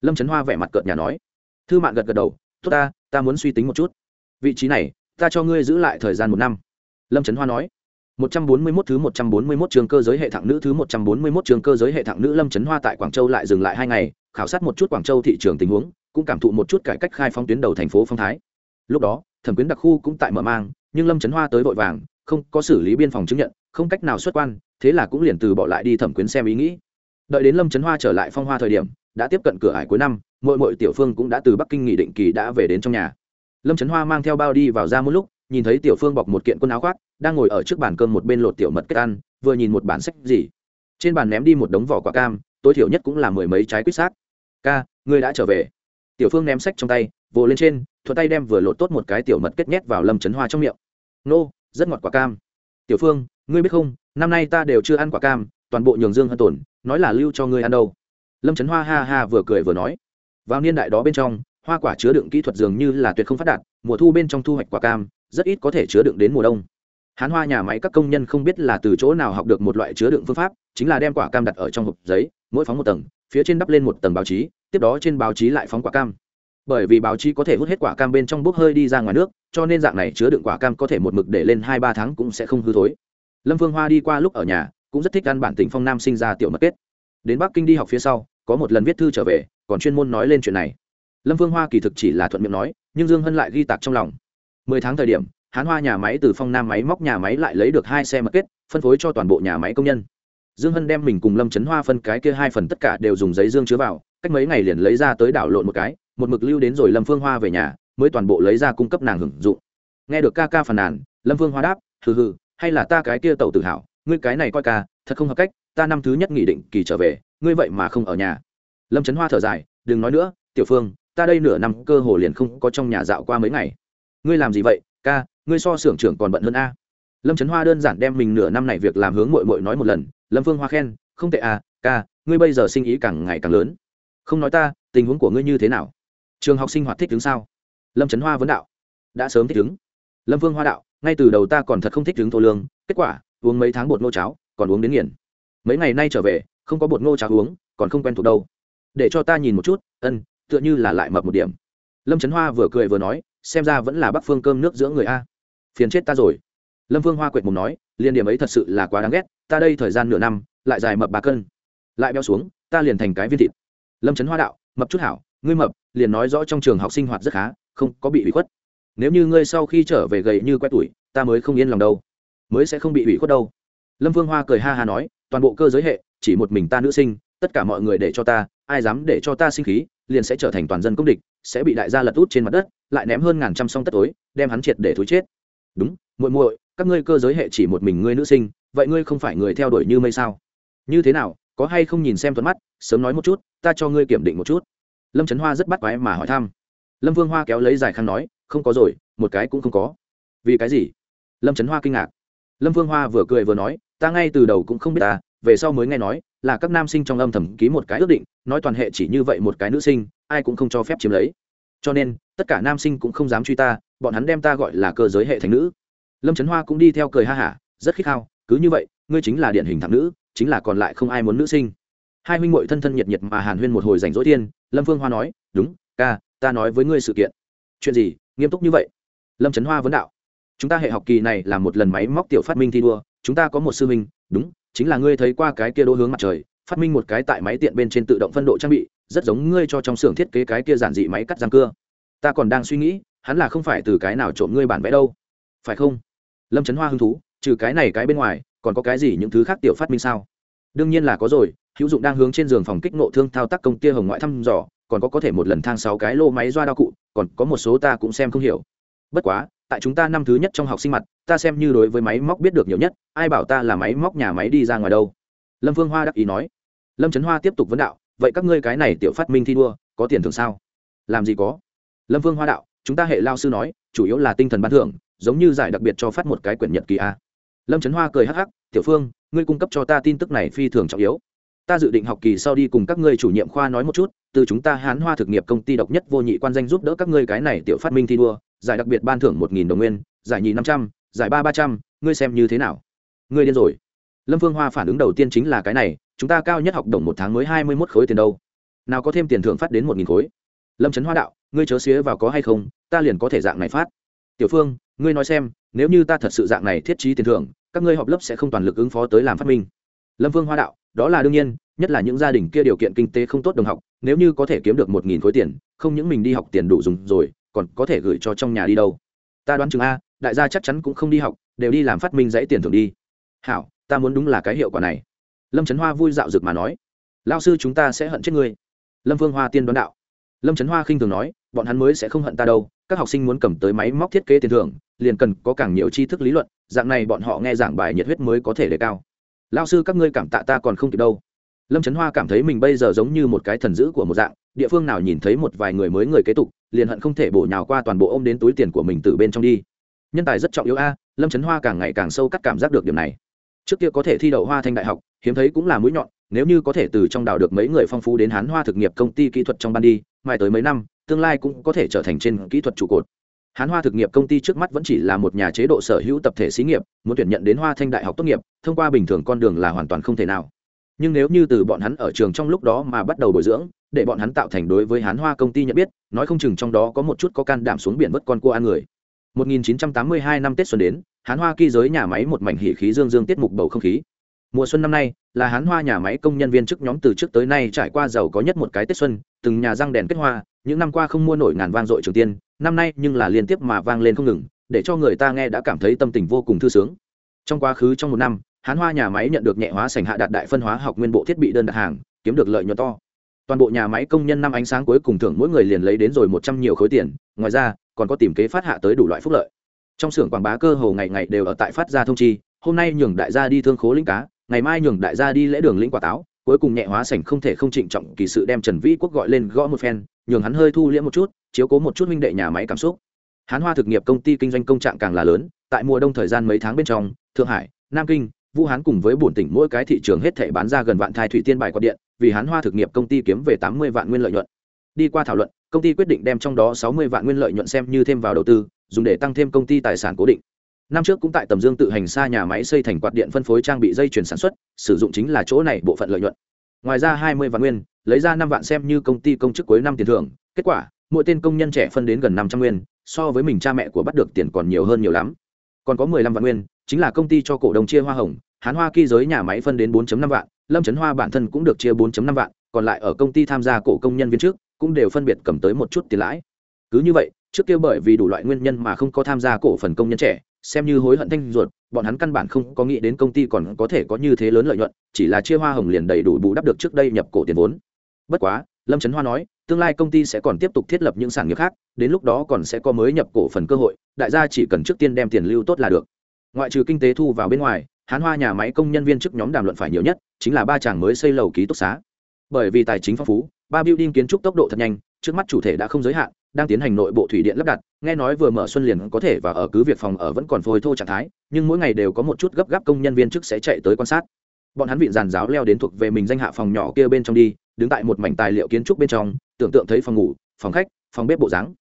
Lâm trấn hoa vẻ mặt cợt nhà nói. Thư mạn gật gật đầu. Tốt ta ta muốn suy tính một chút. Vị trí này ta cho ngươi giữ lại thời gian một năm. Lâm trấn hoa nói. Một trăm bốn mươi 141 thứ một trăm bốn mươi 141 trường cơ giới hệ thẳng nữ thứ một trăm bốn mươi 141 trường cơ giới hệ thẳng nữ Lâm Trấn Hoa tại Quảng Châu lại dừng lại hai ngày, khảo sát một chút Quảng Châu thị trường tình huống, cũng cảm thụ một chút cải cách khai phóng tuyến đầu thành phố phong thái. Lúc đó, thẩm quyến đặc khu cũng tại mở mang, nhưng Lâm Trấn Hoa tới vội vàng, không có xử lý biên phòng chứng nhận, không cách nào xuất quan, thế là cũng liền từ bỏ lại đi thẩm quyến xem ý nghĩ. Đợi đến Lâm Trấn Hoa trở lại phong hoa thời điểm, đã tiếp cận cửa ải cuối năm, muội muội tiểu Phương cũng đã từ Bắc Kinh nghỉ định kỳ đã về đến trong nhà. Lâm Trấn Hoa mang theo bao đi vào ra một lúc, nhìn thấy tiểu Phương bọc một kiện quần áo khoác, đang ngồi ở trước bàn cơm một bên lột tiểu mật kết ăn vừa nhìn một bản sách gì trên bàn ném đi một đống vỏ quả cam tối thiểu nhất cũng là mười mấy trái quýt xác ca ngươi đã trở về tiểu phương ném sách trong tay, vồ lên trên, thuận tay đem vừa lột tốt một cái tiểu mật kết nhét vào lâm trấn hoa trong miệng. Nô, rất ngọt quả cam. Tiểu phương, ngươi biết không, năm nay ta đều chưa ăn quả cam, toàn bộ nhường dương hân tổn, nói là lưu cho ngươi ăn đâu. Lâm trấn hoa ha ha vừa cười vừa nói. Vào niên đại đó bên trong, hoa quả chứa đựng kỹ thuật dường như là tuyệt không phát đạt, mùa thu bên trong thu hoạch quả cam, rất ít có thể chứa đựng đến mùa đông. Hán hoa nhà máy các công nhân không biết là từ chỗ nào học được một loại chứa đựng phương pháp, chính là đem quả cam đặt ở trong hộp giấy mỗi phóng một tầng, phía trên đắp lên một tầng báo chí, tiếp đó trên báo chí lại phóng quả cam. Bởi vì báo chí có thể hút hết quả cam bên trong bốc hơi đi ra ngoài nước, cho nên dạng này chứa đựng quả cam có thể một mực để lên hai ba tháng cũng sẽ không hư thối. Lâm phương hoa đi qua lúc ở nhà, cũng rất thích ăn bản tỉnh phong nam sinh ra tiểu mật kết. Đến bắc kinh đi học phía sau, có một lần viết thư trở về, còn chuyên môn nói lên chuyện này. Lâm phương hoa kỳ thực chỉ là thuận miệng nói, nhưng dương hân lại ghi tạc trong lòng. Mười tháng thời điểm, hán hoa nhà máy từ phong nam máy móc nhà máy lại lấy được hai xe mật kết, phân phối cho toàn bộ nhà máy công nhân dương hân đem mình cùng lâm trấn hoa phân cái kia hai phần tất cả đều dùng giấy dương chứa vào, cách mấy ngày liền lấy ra tới đảo lộn một cái, một mực lưu đến rồi lâm phương hoa về nhà, mới toàn bộ lấy ra cung cấp nàng hưởng dụng. Nghe được ca ca phàn nàn, lâm phương hoa đáp, hừ hừ, hay là ta cái kia tàu tự hào ngươi cái này coi ca, thật không hợp cách, ta năm thứ nhất nghỉ định kỳ trở về, ngươi vậy mà không ở nhà. Lâm trấn hoa thở dài, đừng nói nữa, tiểu phương, ta đây nửa năm cơ hồ liền không có trong nhà dạo qua mấy ngày. Ngươi làm gì vậy, ca, ngươi so xưởng trưởng còn bận hơn a. Lâm trấn hoa đơn giản đem mình nửa năm này việc làm hướng mội mội nói một lần lâm phương hoa khen, không tệ à ca, ngươi bây giờ sinh ý càng ngày càng lớn. Không nói ta, tình huống của ngươi như thế nào? Trường học sinh hoạt thích đứng sao? Lâm trấn hoa vấn đạo. Đã sớm thích đứng lâm phương hoa đạo, ngay từ đầu ta còn thật không thích đứng thô lương, kết quả, uống mấy tháng bột ngô cháo, còn uống đến nghiền. Mấy ngày nay trở về, không có bột ngô cháo uống, còn không quen thuộc đâu. Để cho ta nhìn một chút, ân, tựa như là lại mập một điểm. Lâm trấn hoa vừa cười vừa nói, xem ra vẫn là bắc phương cơm nước giữa người a. Phiền chết ta rồi lâm Vương hoa quệt mùng nói, liên điểm ấy thật sự là quá đáng ghét, ta đây thời gian nửa năm, lại dài mập ba cân. Lại béo xuống, ta liền thành cái viên thịt. Lâm trấn hoa đạo, mập chút hảo, ngươi mập, liền nói rõ trong trường học sinh hoạt rất khá, không có bị ủy khuất. Nếu như ngươi sau khi trở về gầy như quét tuổi, ta mới không yên lòng đâu. Mới sẽ không bị ủy khuất đâu. Lâm vương hoa cười ha ha nói, toàn bộ cơ giới hệ, chỉ một mình ta nữ sinh, tất cả mọi người để cho ta, ai dám để cho ta sinh khí, liền sẽ trở thành toàn dân công địch, sẽ bị đại gia lật út trên mặt đất, lại ném hơn ngàn trăm song tất tối, đem hắn triệt để thối chết. Đúng, muội muội các ngươi cơ giới hệ chỉ một mình ngươi nữ sinh, vậy ngươi không phải người theo đuổi như mây sao? Như thế nào, có hay không nhìn xem thuận mắt, sớm nói một chút, ta cho ngươi kiểm định một chút. Lâm trấn hoa rất bắt quái mà hỏi thăm. Lâm vương hoa kéo lấy dài khăn nói, không có rồi, một cái cũng không có. Vì cái gì? Lâm trấn hoa kinh ngạc. Lâm vương hoa vừa cười vừa nói, ta ngay từ đầu cũng không biết ta, về sau mới nghe nói, là các nam sinh trong âm thầm ký một cái ước định, nói toàn hệ chỉ như vậy một cái nữ sinh, ai cũng không cho phép chiếm lấy. Cho nên, tất cả nam sinh cũng không dám truy ta, bọn hắn đem ta gọi là cơ giới hệ thành nữ lâm trấn hoa cũng đi theo cười ha hả, rất khích khao, cứ như vậy, ngươi chính là điển hình thẳng nữ, chính là còn lại không ai muốn nữ sinh. Hai huynh muội thân thân nhiệt nhiệt mà hàn huyên một hồi rảnh rỗi thiên lâm phương hoa nói, đúng, ca, ta nói với ngươi sự kiện. Chuyện gì? Nghiêm túc như vậy? Lâm trấn hoa vấn đạo. Chúng ta hệ học kỳ này là một lần máy móc tiểu phát minh thi đua, chúng ta có một sư minh đúng, chính là ngươi thấy qua cái kia đỗ hướng mặt trời, phát minh một cái tại máy tiện bên trên tự động phân độ trang bị, rất giống ngươi cho trong xưởng thiết kế cái kia giản dị máy cắt răng cưa. Ta còn đang suy nghĩ, hắn là không phải từ cái nào trộm ngươi bản vẽ đâu. Phải không? Lâm trấn hoa hứng thú, trừ cái này cái bên ngoài, còn có cái gì những thứ khác tiểu phát minh sao? Đương nhiên là có rồi, hữu dụng đang hướng trên giường phòng kích nộ thương thao tác công tia hồng ngoại thăm dò, còn có có thể một lần thang sáu cái lô máy doa đao cụ, còn có một số ta cũng xem không hiểu. Bất quá, tại chúng ta năm thứ nhất trong học sinh mặt, ta xem như đối với máy móc biết được nhiều nhất, ai bảo ta là máy móc nhà máy đi ra ngoài đâu? Lâm phương hoa đắc ý nói. Lâm trấn hoa tiếp tục vấn đạo, vậy các ngươi cái này tiểu phát minh thi đua, có tiền thưởng sao? Làm gì có? Lâm phương hoa đạo, chúng ta hệ lao sư nói, chủ yếu là tinh thần ban thưởng giống như giải đặc biệt cho phát một cái quyển nhật ký a. Lâm trấn hoa cười hắc hắc, tiểu phương, ngươi cung cấp cho ta tin tức này phi thường trọng yếu. Ta dự định học kỳ sau đi cùng các ngươi chủ nhiệm khoa nói một chút, từ chúng ta hán hoa thực nghiệp công ty độc nhất vô nhị quan danh giúp đỡ các ngươi cái này tiểu phát minh thi đua, giải đặc biệt ban thưởng một nghìn đồng nguyên, giải nhì năm trăm, giải ba ba trăm, ngươi xem như thế nào? Ngươi điên rồi. Lâm phương hoa phản ứng đầu tiên chính là cái này, chúng ta cao nhất học đồng một tháng mới hai mươi mốt khối tiền đâu. Nào có thêm tiền thưởng phát đến một nghìn khối. Lâm trấn hoa đạo, ngươi chớ xía vào có hay không, ta liền có thể dạng này phát tiểu phương, ngươi nói xem, nếu như ta thật sự dạng này thiết trí tiền thưởng, các ngươi họp lớp sẽ không toàn lực ứng phó tới làm phát minh. Lâm vương hoa đạo, đó là đương nhiên, nhất là những gia đình kia điều kiện kinh tế không tốt đồng học, nếu như có thể kiếm được một nghìn khối tiền, không những mình đi học tiền đủ dùng rồi, còn có thể gửi cho trong nhà đi đâu. Ta đoán chừng a, đại gia chắc chắn cũng không đi học, đều đi làm phát minh dãy tiền thưởng đi. Hảo, ta muốn đúng là cái hiệu quả này. Lâm trấn hoa vui dạo rực mà nói. Lao sư chúng ta sẽ hận chết ngươi. Lâm vương hoa tiên đoán đạo. Lâm trấn hoa khinh thường nói bọn hắn mới sẽ không hận ta đâu, các học sinh muốn cầm tới máy móc thiết kế tiền thưởng, liền cần có càng nhiều tri thức lý luận, dạng này bọn họ nghe giảng bài nhiệt huyết mới có thể đề cao. Lao sư, các ngươi cảm tạ ta còn không kịp đâu. Lâm trấn hoa cảm thấy mình bây giờ giống như một cái thần dữ của một dạng, địa phương nào nhìn thấy một vài người mới người kế tục, liền hận không thể bổ nhào qua toàn bộ ô m đến túi tiền của mình từ bên trong đi. Nhân tài rất trọng yếu a, lâm trấn hoa càng ngày càng sâu cắt cảm giác được điểm này. Trước kia có thể thi đậu hoa thanh đại học, hiếm thấy cũng là mũi nhọn, nếu như có thể từ trong đào được mấy người phong phú đến hán hoa thực nghiệp công ty kỹ thuật trong ban đi mai tới mấy năm tương lai cũng có thể trở thành trên kỹ thuật trụ cột. Hán hoa thực nghiệp công ty trước mắt vẫn chỉ là một nhà chế độ sở hữu tập thể xí nghiệp, muốn tuyển nhận đến hoa thanh đại học tốt nghiệp, thông qua bình thường con đường là hoàn toàn không thể nào. Nhưng nếu như từ bọn hắn ở trường trong lúc đó mà bắt đầu bồi dưỡng, để bọn hắn tạo thành đối với hán hoa công ty nhận biết, nói không chừng trong đó có một chút có can đảm xuống biển vớt con cua ăn người. 1982 năm tết xuân đến, hán hoa kỳ giới nhà máy một mảnh hỉ khí dương dương tiết mục bầu không khí mùa xuân năm nay, là hán hoa nhà máy công nhân viên chức nhóm từ trước tới nay trải qua giàu có nhất một cái tết xuân, từng nhà răng đèn kết hoa, những năm qua không mua nổi ngàn vang dội trường tiên, năm nay nhưng là liên tiếp mà vang lên không ngừng, để cho người ta nghe đã cảm thấy tâm tình vô cùng thư sướng. Trong quá khứ trong một năm, hán hoa nhà máy nhận được nhẹ hóa sành hạ đạt đại phân hóa học nguyên bộ thiết bị đơn đặt hàng, kiếm được lợi nhuận to. Toàn bộ nhà máy công nhân năm ánh sáng cuối cùng thưởng mỗi người liền lấy đến rồi một trăm nhiều khối tiền, ngoài ra, còn có tìm kế phát hạ tới đủ loại phúc lợi. Trong xưởng quảng bá cơ hồ ngày ngày đều ở tại phát ra thông chi, hôm nay nhường đại gia đi thương khố linh cá ngày mai nhường đại gia đi lễ đường lĩnh quả táo, cuối cùng nhẹ hóa sảnh không thể không trịnh trọng kỳ sự đem trần vĩ quốc gọi lên gõ một phen, nhường hắn hơi thu liễm một chút, chiếu cố một chút minh đệ nhà máy cảm xúc. Hán hoa thực nghiệp công ty kinh doanh công trạng càng là lớn, tại mùa đông thời gian mấy tháng bên trong, thượng hải, nam kinh, vũ hán cùng với bổn tỉnh mỗi cái thị trường hết thể bán ra gần vạn thai thủy tiên bài quạt điện, vì hán hoa thực nghiệp công ty kiếm về tám mươi vạn nguyên lợi nhuận. Đi qua thảo luận, công ty quyết định đem trong đó sáu mươi vạn nguyên lợi nhuận xem như thêm vào đầu tư, dùng để tăng thêm công ty tài sản cố định năm trước cũng tại tầm dương tự hành xa nhà máy xây thành quạt điện phân phối trang bị dây chuyển sản xuất, sử dụng chính là chỗ này bộ phận lợi nhuận. Ngoài ra hai mươi vạn nguyên, lấy ra năm vạn xem như công ty công chức cuối năm tiền thưởng, kết quả, mỗi tên công nhân trẻ phân đến gần năm trăm nguyên, so với mình cha mẹ của bắt được tiền còn nhiều hơn nhiều lắm. Còn có mười lăm vạn nguyên, chính là công ty cho cổ đông chia hoa hồng, hán hoa kỳ giới nhà máy phân đến bốn năm vạn, lâm trấn hoa bản thân cũng được chia bốn năm vạn, còn lại ở công ty tham gia cổ công nhân viên trước, cũng đều phân biệt cầm tới một chút tiền lãi. Cứ như vậy, trước kia bởi vì đủ loại nguyên nhân mà không có tham gia cổ phần công nhân trẻ xem như hối hận thanh ruột, bọn hắn căn bản không có nghĩ đến công ty còn có thể có như thế lớn lợi nhuận, chỉ là chia hoa hồng liền đầy đủ bù đắp được trước đây nhập cổ tiền vốn. Bất quá, lâm trấn hoa nói, tương lai công ty sẽ còn tiếp tục thiết lập những sản nghiệp khác, đến lúc đó còn sẽ có mới nhập cổ phần cơ hội, đại gia chỉ cần trước tiên đem tiền lưu tốt là được. Ngoại trừ kinh tế thu vào bên ngoài, hán hoa nhà máy công nhân viên chức nhóm đàm luận phải nhiều nhất, chính là ba chàng mới xây lầu ký túc xá. Bởi vì tài chính phong phú, ba building kiến trúc tốc độ thật nhanh trước mắt chủ thể đã không giới hạn, đang tiến hành nội bộ thủy điện lắp đặt, nghe nói vừa mở xuân liền có thể và ở cứ việc phòng ở vẫn còn phôi thô trạng thái, nhưng mỗi ngày đều có một chút gấp gáp công nhân viên chức sẽ chạy tới quan sát. Bọn hắn vịn giàn giáo leo đến thuộc về mình danh hạ phòng nhỏ kia bên trong đi, đứng tại một mảnh tài liệu kiến trúc bên trong, tưởng tượng thấy phòng ngủ, phòng khách, phòng bếp bộ dáng.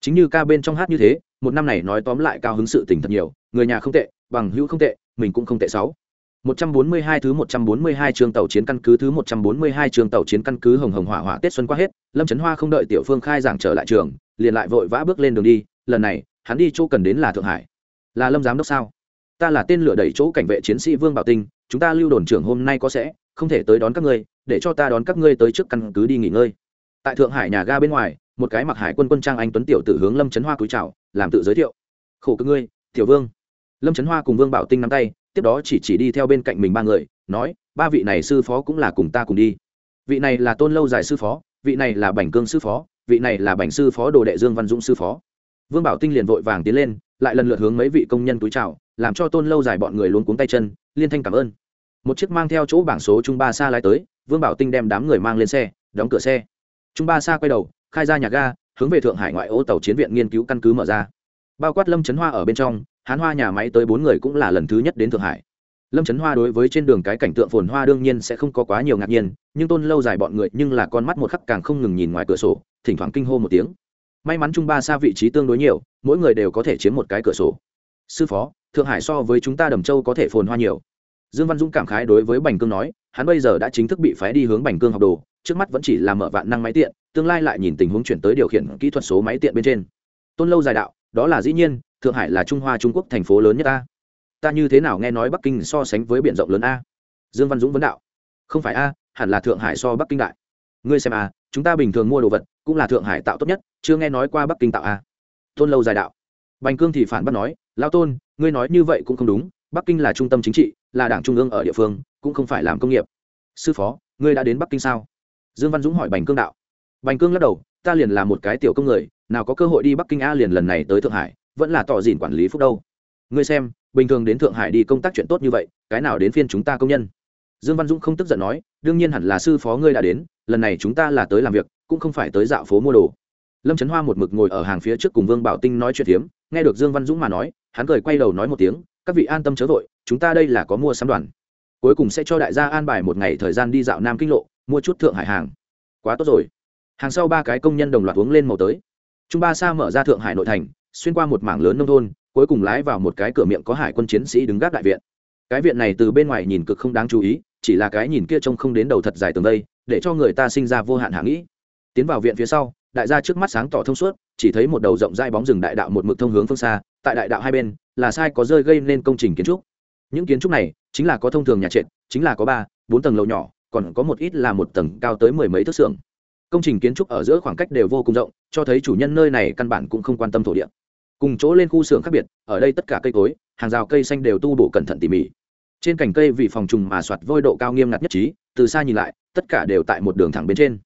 Chính như ca bên trong hát như thế, một năm này nói tóm lại cao hứng sự tình thật nhiều, người nhà không tệ, bằng hữu không tệ, mình cũng không tệ sáu. 142 thứ 142 trường tàu chiến căn cứ thứ 142 trường tàu chiến căn cứ hồng hồng hỏa hỏa Tết xuân qua hết, Lâm Chấn Hoa không đợi Tiểu Phương khai giảng trở lại trường, liền lại vội vã bước lên đường đi, lần này, hắn đi chỗ cần đến là Thượng Hải. Là Lâm giám đốc sao? Ta là tên lửa đẩy chỗ cảnh vệ chiến sĩ Vương Bảo Tinh, chúng ta lưu đồn trưởng hôm nay có sẽ không thể tới đón các ngươi, để cho ta đón các ngươi tới trước căn cứ đi nghỉ ngơi. Tại Thượng Hải nhà ga bên ngoài, một cái mặc hải quân quân trang anh tuấn tiểu tử hướng Lâm Chấn Hoa cúi chào, làm tự giới thiệu. "Khổ cực ngươi, Tiểu Vương." Lâm Chấn Hoa cùng Vương Bảo Tinh nắm tay, tiếp đó chỉ chỉ đi theo bên cạnh mình ba người, nói, ba vị này sư phó cũng là cùng ta cùng đi. Vị này là tôn lâu dài sư phó, vị này là bảnh cương sư phó, vị này là bảnh sư phó đồ đệ dương văn dũng sư phó. Vương bảo tinh liền vội vàng tiến lên, lại lần lượt hướng mấy vị công nhân túi chào, làm cho tôn lâu dài bọn người luôn cuống tay chân, liên thanh cảm ơn. Một chiếc mang theo chỗ bảng số trung ba xa lái tới, vương bảo tinh đem đám người mang lên xe, đóng cửa xe. Trung ba xa quay đầu, khai ra nhà ga, hướng về thượng hải ngoại ô tàu chiến viện nghiên cứu căn cứ mở ra bao quát lâm trấn hoa ở bên trong hán hoa nhà máy tới bốn người cũng là lần thứ nhất đến thượng hải lâm trấn hoa đối với trên đường cái cảnh tượng phồn hoa đương nhiên sẽ không có quá nhiều ngạc nhiên nhưng tôn lâu dài bọn người nhưng là con mắt một khắc càng không ngừng nhìn ngoài cửa sổ thỉnh thoảng kinh hô một tiếng may mắn trung ba xa vị trí tương đối nhiều mỗi người đều có thể chiếm một cái cửa sổ sư phó thượng hải so với chúng ta đầm châu có thể phồn hoa nhiều dương văn dũng cảm khái đối với bành cương nói hắn bây giờ đã chính thức bị phái đi hướng bành cương học đồ trước mắt vẫn chỉ là mở vạn năng máy tiện tương lai lại nhìn tình huống chuyển tới điều khiển kỹ thuật số máy tiện bên trên tôn lâu dài đạo đó là dĩ nhiên, thượng hải là trung hoa trung quốc thành phố lớn nhất ta. Ta như thế nào nghe nói bắc kinh so sánh với b i ể n rộng lớn a? Dương văn dũng vấn đạo. Không phải a, hẳn là thượng hải so bắc kinh đại. Ngươi xem a, chúng ta bình thường mua đồ vật cũng là thượng hải tạo tốt nhất, chưa nghe nói qua bắc kinh tạo a. Tôn lâu dài đạo. Bành cương thì phản bác nói, lao tôn, ngươi nói như vậy cũng không đúng, bắc kinh là trung tâm chính trị, là đảng trung ương ở địa phương, cũng không phải làm công nghiệp. Sư phó, ngươi đã đến bắc kinh sao? Dương văn dũng hỏi bành cương đạo. Bành cương lắc đầu, ta liền là một cái tiểu công người nào có cơ hội đi bắc kinh a liền lần này tới thượng hải, vẫn là tỏ dìn quản lý phúc đâu. Ngươi xem, bình thường đến thượng hải đi công tác chuyện tốt như vậy, cái nào đến phiên chúng ta công nhân? Dương văn dũng không tức giận nói, đương nhiên hẳn là sư phó ngươi đã đến, lần này chúng ta là tới làm việc, cũng không phải tới dạo phố mua đồ. Lâm trấn hoa một mực ngồi ở hàng phía trước cùng vương bảo tinh nói chuyện hiếm nghe được dương văn dũng mà nói, hắn cười quay đầu nói một tiếng, các vị an tâm chớ vội, chúng ta đây là có mua sắm đoàn. Cuối cùng sẽ cho đại gia an bài một ngày thời gian đi dạo nam kinh lộ, mua chút thượng hải hàng. Quá tốt rồi. Hàng sau ba cái công nhân đồng loạt uống lên màu tới trung ba sa mở ra thượng hải nội thành, xuyên qua một mảng lớn nông thôn, cuối cùng lái vào một cái cửa miệng có hải quân chiến sĩ đứng gác đại viện. Cái viện này từ bên ngoài nhìn cực không đáng chú ý, chỉ là cái nhìn kia trông không đến đầu thật dài tường đây, để cho người ta sinh ra vô hạn hạ nghĩ. Tiến vào viện phía sau, đại gia trước mắt sáng tỏ thông suốt, chỉ thấy một đầu rộng dai bóng rừng đại đạo một mực thông hướng phương xa, tại đại đạo hai bên, là sai có rơi gây nên công trình kiến trúc. Những kiến trúc này, chính là có thông thường nhà trệt, chính là có ba, bốn tầng lầu nhỏ, còn có một ít là một tầng cao tới mười mấy thước xưởng công trình kiến trúc ở giữa khoảng cách đều vô cùng rộng, cho thấy chủ nhân nơi này căn bản cũng không quan tâm thổ địa. Cùng chỗ lên khu xưởng khác biệt, ở đây tất cả cây cối, hàng rào cây xanh đều tu bổ cẩn thận tỉ mỉ. Trên cành cây vì phòng trùng mà soạt vôi độ cao nghiêm ngặt nhất trí, từ xa nhìn lại, tất cả đều tại một đường thẳng bên trên.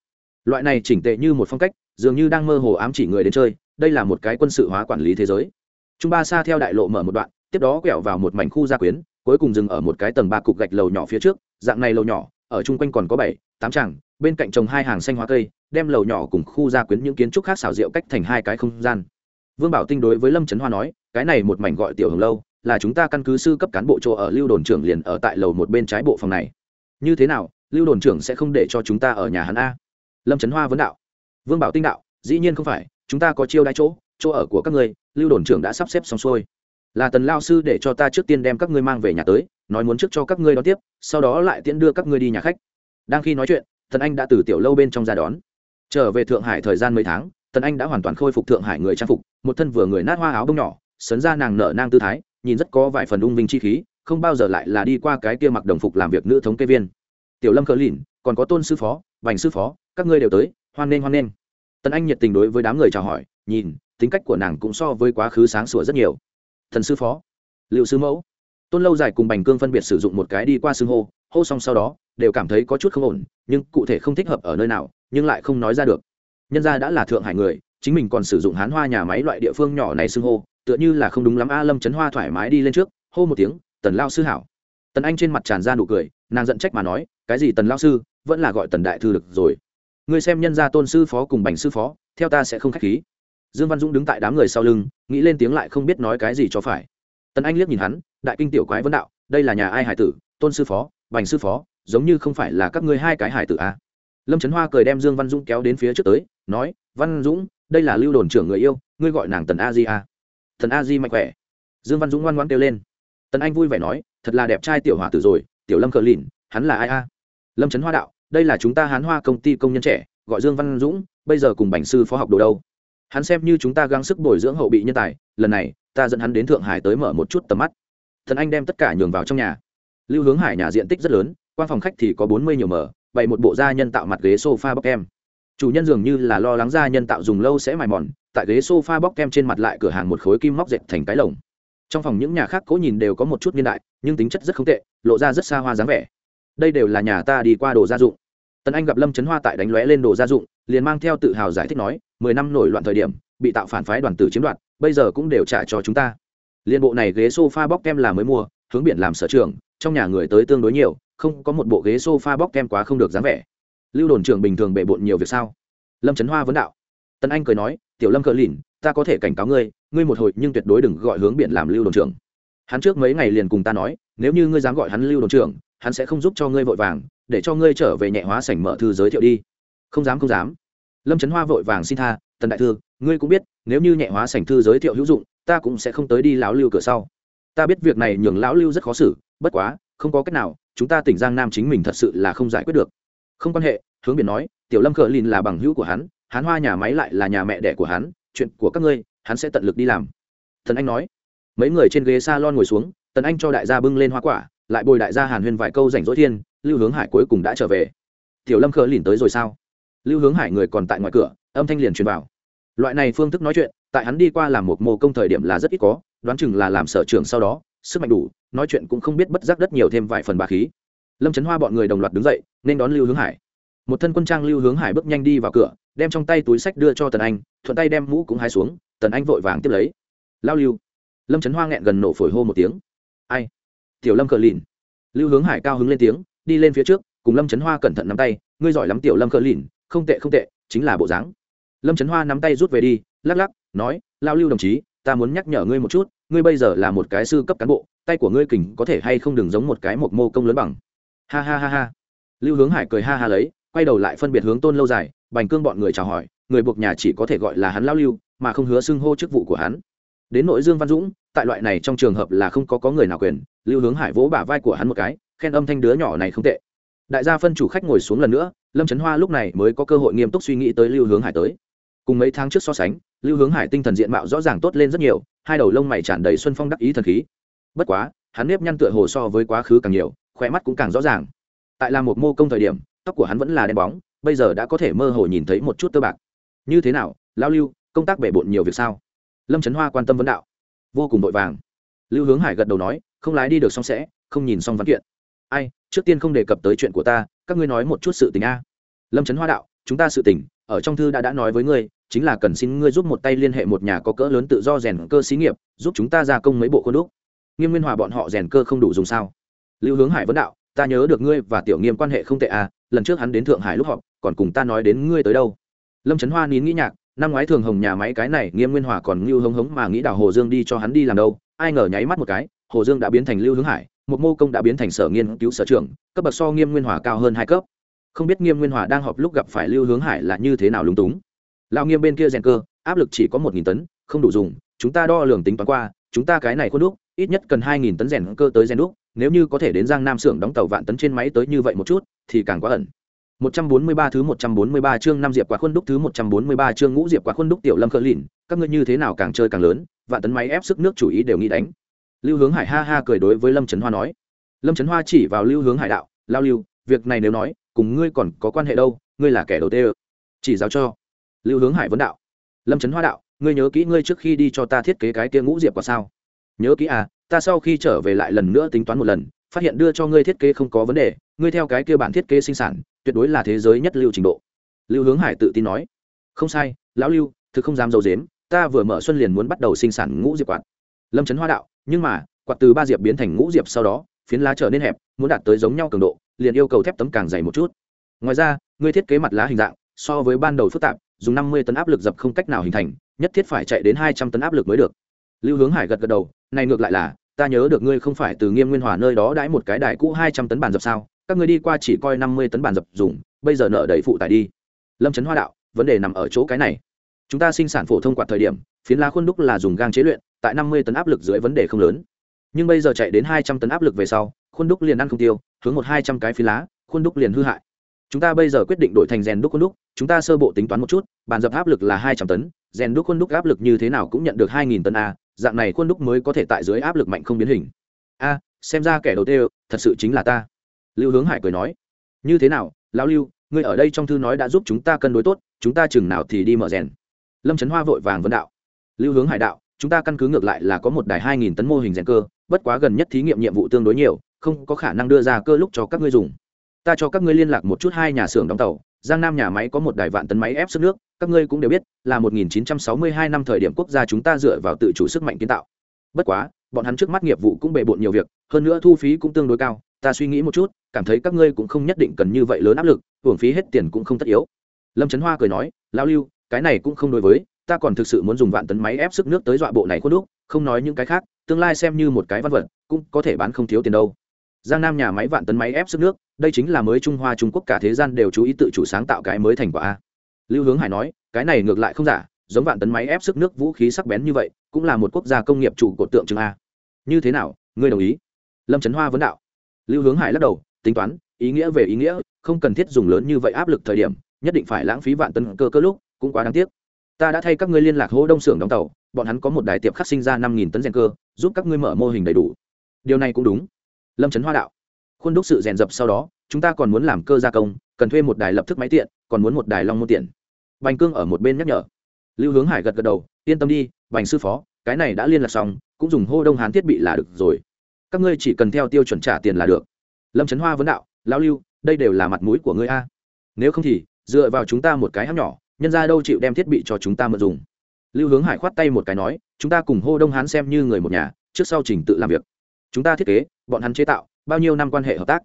Loại này chỉnh tệ như một phong cách, dường như đang mơ hồ ám chỉ người đến chơi, đây là một cái quân sự hóa quản lý thế giới. Trung ba xa theo đại lộ mở một đoạn, tiếp đó quẹo vào một mảnh khu gia quyến, cuối cùng dừng ở một cái tầng ba cục gạch lầu nhỏ phía trước, dạng này lầu nhỏ, ở chung quanh còn có bảy, tám tràng, bên cạnh trồng hai hàng xanh hoa cây đem lầu nhỏ cùng khu gia quyến những kiến trúc khác xảo diệu cách thành hai cái không gian. Vương bảo tinh đối với lâm trấn hoa nói, cái này một mảnh gọi tiểu hồng lâu, là chúng ta căn cứ sư cấp cán bộ chỗ ở lưu đồn trưởng liền ở tại lầu một bên trái bộ phòng này. Như thế nào, lưu đồn trưởng sẽ không để cho chúng ta ở nhà hắn a? Lâm trấn hoa vấn đạo. Vương bảo tinh đạo, dĩ nhiên không phải, chúng ta có chiêu đãi chỗ chỗ ở của các ngươi, lưu đồn trưởng đã sắp xếp xong xuôi. Là tần lao sư để cho ta trước tiên đem các ngươi mang về nhà tới, nói muốn trước cho các ngươi đón tiếp, sau đó lại tiễn đưa các ngươi đi nhà khách. Đang khi nói chuyện thần anh đã từ tiểu lâu bên trong ra đón trở về thượng hải thời gian mấy tháng, tần anh đã hoàn toàn khôi phục thượng hải người trang phục, một thân vừa người nát hoa áo bông nhỏ, sấn ra nàng nở nang tư thái, nhìn rất có vài phần ung vinh chi khí, không bao giờ lại là đi qua cái kia mặc đồng phục làm việc nữ thống kê viên. Tiểu lâm cờ lìn, còn có tôn sư phó, vành sư phó, các ngươi đều tới, hoan nghênh hoan nghênh. Tần anh nhiệt tình đối với đám người chào hỏi, nhìn, tính cách của nàng cũng so với quá khứ sáng sủa rất nhiều. Thần sư phó liệu sư mẫu. Tôn lâu dài cùng bành cương phân biệt sử dụng một cái đi qua xưng hô hô xong sau đó, đều cảm thấy có chút không ổn, nhưng cụ thể không thích hợp ở nơi nào, nhưng lại không nói ra được. Nhân ra đã là thượng hải người, chính mình còn sử dụng hán hoa nhà máy loại địa phương nhỏ này xưng hô, tựa như là không đúng lắm a lâm chấn hoa thoải mái đi lên trước, hô một tiếng, tần lao sư hảo. Tần anh trên mặt tràn ra nụ cười, nàng giận trách mà nói, cái gì tần lao sư, vẫn là gọi tần đại thư được rồi. Người xem nhân gia tôn sư phó cùng bành sư phó, theo ta sẽ không khách khí. Dương văn dũng đứng tại đám người sau lưng, nghĩ lên tiếng lại không biết nói cái gì cho phải. Tần anh liếc nhìn hắn, đại kinh tiểu quái vấn đạo, đây là nhà ai hải tử, tôn sư phó? Bành sư phó, giống như không phải là các ngươi hai cái hải tử à. lâm trấn hoa cười đem dương văn dũng kéo đến phía trước tới, nói, văn dũng, đây là lưu đồn trưởng người yêu, ngươi gọi nàng tần a di à? a thần a di mạnh khỏe. Dương văn dũng ngoan ngoan kêu lên. Tần anh vui vẻ nói, thật là đẹp trai tiểu hòa tử rồi, tiểu lâm cờ lìn, hắn là ai a? Lâm trấn hoa đạo, đây là chúng ta hán hoa công ty công nhân trẻ, gọi dương văn dũng, bây giờ cùng bành sư phó học đồ đâu? Hắn xem như chúng ta gắng sức bồi dưỡng hậu bị nhân tài, lần này, ta dẫn hắn đến thượng hải tới mở một chút tầm mắt. Thần anh đem tất cả nhường vào trong nhà lưu hướng hải nhà diện tích rất lớn quan phòng khách thì có bốn mươi nhiều mở bày một bộ da nhân tạo mặt ghế sofa bóc kem. Chủ nhân dường như là lo lắng da nhân tạo dùng lâu sẽ mài mòn, tại ghế sofa bóc kem trên mặt lại cửa hàng một khối kim móc dệt thành cái lồng. Trong phòng những nhà khác cố nhìn đều có một chút niên đại, nhưng tính chất rất không tệ, lộ ra rất xa hoa dáng vẻ. Đây đều là nhà ta đi qua đồ gia dụng. Tần anh gặp lâm trấn hoa tại đánh lóe lên đồ gia dụng, liền mang theo tự hào giải thích nói, mười năm nổi loạn thời điểm, bị tạo phản phái đoàn tử chiếm đoạt, bây giờ cũng đều trả cho chúng ta. Liên bộ này ghế sofa bóc kem là mới mua, hướng biển làm sở trường trong nhà người tới tương đối nhiều, không có một bộ ghế sofa bóc kem quá không được dáng vẻ. Lưu đồn trưởng bình thường bệ bộn nhiều việc sao? Lâm trấn hoa vấn đạo. Tần anh cười nói, tiểu lâm cờ lìn, ta có thể cảnh cáo ngươi ngươi một hồi nhưng tuyệt đối đừng gọi hướng biển làm lưu đồn trưởng. Hắn trước mấy ngày liền cùng ta nói, nếu như ngươi dám gọi hắn lưu đồn trưởng, hắn sẽ không giúp cho ngươi vội vàng, để cho ngươi trở về nhẹ hóa sảnh mở thư giới thiệu đi. Không dám không dám. Lâm trấn hoa vội vàng xin tha, tần đại thư, ngươi cũng biết, nếu như nhẹ hóa sảnh thư giới thiệu hữu dụng, ta cũng sẽ không tới đi lão lưu cửa sau. Ta biết việc này nhường lão lưu rất khó xử bất quá, không có cách nào, chúng ta tỉnh giang nam chính mình thật sự là không giải quyết được. Không quan hệ, hướng biển nói, tiểu lâm khờ lìn là bằng hữu của hắn hắn hoa nhà máy lại là nhà mẹ đẻ của hắn, chuyện của các ngươi, hắn sẽ tận lực đi làm. Thần anh nói. Mấy người trên ghế s a lon ngồi xuống, tần anh cho đại gia bưng lên hoa quả, lại bồi đại gia hàn huyên vài câu rảnh rỗi thiên, lưu hướng hải cuối cùng đã trở về. Tiểu lâm khờ lìn tới rồi sao? Lưu hướng hải người còn tại ngoài cửa, âm thanh liền truyền vào. Loại này phương thức nói chuyện, tại hắn đi qua làm một mô công thời điểm là rất ít có, đoán chừng là làm sở trường sau đó sức mạnh đủ, nói chuyện cũng không biết bất giác đất nhiều thêm vài phần bà khí. Lâm trấn hoa bọn người đồng loạt đứng dậy, nên đón lưu hướng hải. Một thân quân trang lưu hướng hải bước nhanh đi vào cửa, đem trong tay túi sách đưa cho tần anh, thuận tay đem mũ cũng hai xuống, tần anh vội vàng tiếp lấy. Lao lưu. Lâm trấn hoa nghẹn gần nổ phổi hô một tiếng. Ai? Tiểu lâm cờ lìn. Lưu hướng hải cao hứng lên tiếng, đi lên phía trước, cùng lâm trấn hoa cẩn thận nắm tay, ngươi giỏi lắm tiểu lâm cờ lìn, không tệ không tệ, chính là bộ dáng. Lâm trấn hoa nắm tay rút về đi, lắc lắc, nói, lao lưu đồng chí, ta muốn nhắc nhở ngươi một chút ngươi bây giờ là một cái sư cấp cán bộ, tay của ngươi kình có thể hay không đừng giống một cái một mô công lớn bằng. Ha ha ha ha. Lưu hướng hải cười ha ha lấy, quay đầu lại phân biệt hướng tôn lâu dài bành cương bọn người chào hỏi, người buộc nhà chỉ có thể gọi là hắn lao lưu, mà không hứa xưng hô chức vụ của hắn. Đến nội dương văn dũng, tại loại này trong trường hợp là không có có người nào quyền, lưu hướng hải vỗ bả vai của hắn một cái, khen âm thanh đứa nhỏ này không tệ. Đại gia phân chủ khách ngồi xuống lần nữa, lâm trấn hoa lúc này mới có cơ hội nghiêm túc suy nghĩ tới lưu hướng hải tới. Cùng mấy tháng trước so sánh, lưu hướng hải tinh thần diện mạo rõ ràng tốt lên rất nhiều hai đầu lông mày tràn đầy xuân phong đắc ý thần khí. Bất quá, hắn nếp nhăn tựa hồ so với quá khứ càng nhiều, khỏe mắt cũng càng rõ ràng. Tại là một mô công thời điểm, tóc của hắn vẫn là đen bóng, bây giờ đã có thể mơ hồ nhìn thấy một chút tơ bạc. Như thế nào lao lưu, công tác bể bộn nhiều việc sao? Lâm trấn hoa quan tâm vấn đạo. Vô cùng vội vàng. Lưu hướng hải gật đầu nói, không lái đi được xong sẽ, không nhìn xong văn kiện. Ai, trước tiên không đề cập tới chuyện của ta, các ngươi nói một chút sự tình a. Lâm trấn hoa đạo, chúng ta sự tình, ở trong thư đã đã nói với ngươi chính là cần xin ngươi giúp một tay liên hệ một nhà có cỡ lớn tự do rèn cơ xí nghiệp, giúp chúng ta gia công mấy bộ khuôn đúc. Nghiêm nguyên hòa bọn họ rèn cơ không đủ dùng sao? Lưu hướng hải vấn đạo, ta nhớ được ngươi và tiểu nghiêm quan hệ không tệ à lần trước hắn đến thượng hải lúc họp, còn cùng ta nói đến ngươi tới đâu. Lâm trấn hoa nín nghĩ nhạc, năm ngoái thường hồng nhà máy cái này, nghiêm nguyên hòa còn ngưu hống hống mà nghĩ đào hồ dương đi cho hắn đi làm đâu. Ai ngờ nháy mắt một cái, hồ dương đã biến thành lưu hướng hải, một mô công đã biến thành sở nghiên cứu sở trưởng, cấp bậc so nghiêm nguyên hòa cao hơn hai cấp. Không biết nghiêm nguyên hòa đang họp lúc gặp phải lưu hướng hải là như thế nào lúng túng lao nghiêm bên kia rèn cơ áp lực chỉ có một nghìn tấn không đủ dùng chúng ta đo lường tính toán qua chúng ta cái này khuôn đúc ít nhất cần hai nghìn tấn rèn cơ tới rèn đúc nếu như có thể đến giang nam xưởng đóng tàu vạn tấn trên máy tới như vậy một chút thì càng quá ẩn 143 thứ 143 chương năm diệp quả khuôn đúc thứ 143 chương ngũ diệp quả khuôn đúc tiểu lâm khơ lìn, các ngươi như thế nào càng chơi càng lớn, vạn tấn máy ép sức nước chủ ý đều nghĩ đánh. Lưu Hướng Hải ha ha cười đối với Lâm Trấn Hoa nói. Lâm Trấn Hoa chỉ vào Lưu Hướng Hải đạo, lao lưu, việc này nếu nói, cùng ngươi còn có quan hệ đâu, ngươi là kẻ đầu tê. Chỉ giáo cho. Lưu Hướng Hải vấn đạo. Lâm Trấn Hoa đạo, ngươi nhớ kỹ ngươi trước khi đi cho ta thiết kế cái kia ngũ diệp quả sao? Nhớ kỹ à, ta sau khi trở về lại lần nữa tính toán một lần, phát hiện đưa cho ngươi thiết kế không có vấn đề, ngươi theo cái kia bản thiết kế sinh sản, tuyệt đối là thế giới nhất lưu trình độ lưu hướng hải tự tin nói không sai lão lưu thực không dám dầu dếm ta vừa mở xuân liền muốn bắt đầu sinh sản ngũ diệp quạt lâm trấn hoa đạo nhưng mà quạt từ ba diệp biến thành ngũ diệp sau đó phiến lá trở nên hẹp muốn đạt tới giống nhau cường độ liền yêu cầu thép tấm càng dày một chút ngoài ra ngươi thiết kế mặt lá hình dạng so với ban đầu phức tạp dùng năm mươi tấn áp lực dập không cách nào hình thành, nhất thiết phải chạy đến hai trăm tấn áp lực mới được. Lưu hướng hải gật gật đầu, này ngược lại là, ta nhớ được ngươi không phải từ nghiêm nguyên hòa nơi đó đãi một cái đài cũ hai trăm tấn bàn dập sao? Các ngươi đi qua chỉ coi năm mươi tấn bàn dập dùng, bây giờ nợ đầy phụ tải đi. Lâm trấn hoa đạo, vấn đề nằm ở chỗ cái này. Chúng ta sinh sản phổ thông quạt thời điểm, phiến lá khuôn đúc là dùng gang chế luyện, tại năm mươi tấn áp lực dưới vấn đề không lớn. Nhưng bây giờ chạy đến hai trăm tấn áp lực về sau, khuôn đúc liền ăn không tiêu, hướng một hai trăm cái phiến lá, khuôn đúc liền hư hại chúng ta bây giờ quyết định đổi thành rèn đúc khuôn đúc, chúng ta sơ bộ tính toán một chút, bàn dập áp lực là hai trăm tấn, rèn đúc khuôn đúc áp lực như thế nào cũng nhận được hai nghìn tấn a, dạng này khuôn đúc mới có thể tại dưới áp lực mạnh không biến hình. A, xem ra kẻ đầu tiên, thật sự chính là ta. Lưu hướng hải cười nói. Như thế nào, lão lưu, ngươi ở đây trong thư nói đã giúp chúng ta cân đối tốt, chúng ta chừng nào thì đi mở rèn? Lâm trấn hoa vội vàng vấn đạo. Lưu hướng hải đạo, chúng ta căn cứ ngược lại là có một đài hai nghìn tấn mô hình rèn cơ, bất quá gần nhất thí nghiệm nhiệm vụ tương đối nhiều, không có khả năng đưa ra cơ lúc cho các ngươi dùng ta cho các ngươi liên lạc một chút hai nhà xưởng đóng tàu, giang nam nhà máy có một đài vạn tấn máy ép sức nước, các ngươi cũng đều biết, là 1962 năm thời điểm quốc gia chúng ta dựa vào tự chủ sức mạnh kiến tạo. Bất quá, bọn hắn trước mắt nghiệp vụ cũng bề bộn nhiều việc, hơn nữa thu phí cũng tương đối cao, ta suy nghĩ một chút, cảm thấy các ngươi cũng không nhất định cần như vậy lớn áp lực, hưởng phí hết tiền cũng không tất yếu. Lâm trấn hoa cười nói lao lưu, cái này cũng không đối với, ta còn thực sự muốn dùng vạn tấn máy ép sức nước tới dọa bộ này khuôn đúc, không nói những cái khác, tương lai xem như một cái văn vật, cũng có thể bán không thiếu tiền đâu giang nam nhà máy vạn tấn máy ép sức nước, đây chính là mới trung hoa trung quốc cả thế gian đều chú ý tự chủ sáng tạo cái mới thành quả a. Lưu hướng hải nói, cái này ngược lại không giả, giống vạn tấn máy ép sức nước vũ khí sắc bén như vậy, cũng là một quốc gia công nghiệp chủ cột tượng trưng a. Như thế nào, ngươi đồng ý? Lâm trấn hoa vấn đạo. Lưu hướng hải lắc đầu, tính toán, ý nghĩa về ý nghĩa, không cần thiết dùng lớn như vậy áp lực thời điểm, nhất định phải lãng phí vạn tấn cơ cơ lúc, cũng quá đáng tiếc. Ta đã thay các ngươi liên lạc hô đông xưởng đóng tàu, bọn hắn có một đài tiệm khắc sinh ra năm nghìn tấn gen cơ, giúp các ngươi mở mô hình đầy đủ. Điều này cũng đúng lâm trấn hoa đạo khuôn đúc sự rèn dập sau đó chúng ta còn muốn làm cơ gia công cần thuê một đài lập thức máy tiện còn muốn một đài long môn tiện bành cương ở một bên nhắc nhở lưu hướng hải gật gật đầu yên tâm đi bành sư phó cái này đã liên lạc xong cũng dùng hô đông hán thiết bị là được rồi các ngươi chỉ cần theo tiêu chuẩn trả tiền là được lâm trấn hoa vấn đạo lão lưu đây đều là mặt mũi của ngươi a nếu không thì dựa vào chúng ta một cái hắc nhỏ nhân ra đâu chịu đem thiết bị cho chúng ta mượn dùng lưu hướng hải khoát tay một cái nói chúng ta cùng hô đông hán xem như người một nhà trước sau trình tự làm việc chúng ta thiết kế, bọn hắn chế tạo, bao nhiêu năm quan hệ hợp tác.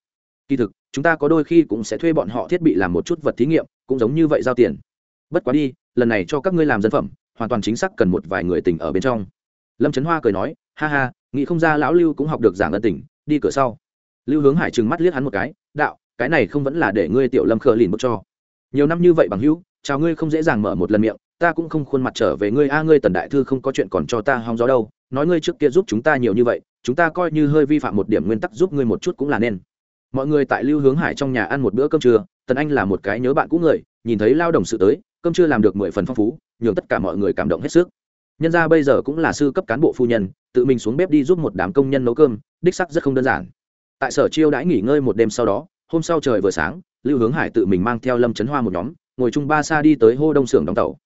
Kỳ thực, chúng ta có đôi khi cũng sẽ thuê bọn họ thiết bị làm một chút vật thí nghiệm, cũng giống như vậy giao tiền. Bất quá đi, lần này cho các ngươi làm dân phẩm, hoàn toàn chính xác cần một vài người tình ở bên trong. Lâm trấn hoa cười nói, ha ha, nghĩ không ra lão lưu cũng học được giảng ân tình, đi cửa sau. Lưu hướng hải trừng mắt liếc hắn một cái, đạo, cái này không vẫn là để ngươi tiểu lâm khờ lìn bức cho. Nhiều năm như vậy bằng hữu, chào ngươi không dễ dàng mở một lần miệng ta cũng không khuôn mặt trở về ngươi. A, ngươi tần đại thư không có chuyện còn cho ta hóng gió đâu. Nói ngươi trước kia giúp chúng ta nhiều như vậy, chúng ta coi như hơi vi phạm một điểm nguyên tắc giúp ngươi một chút cũng là nên. Mọi người tại lưu hướng hải trong nhà ăn một bữa cơm trưa, tần anh là một cái nhớ bạn cũ người, nhìn thấy lao động sự tới, cơm trưa làm được mười phần phong phú, nhường tất cả mọi người cảm động hết sức. Nhân ra bây giờ cũng là sư cấp cán bộ phu nhân, tự mình xuống bếp đi giúp một đám công nhân nấu cơm, đích sắc rất không đơn giản. Tại sở chiêu đãi nghỉ ngơi một đêm sau đó, hôm sau trời vừa sáng, lưu hướng hải tự mình mang theo lâm trấn hoa một nhóm, ngồi chung ba xa đi tới hô đông xưởng đóng tàu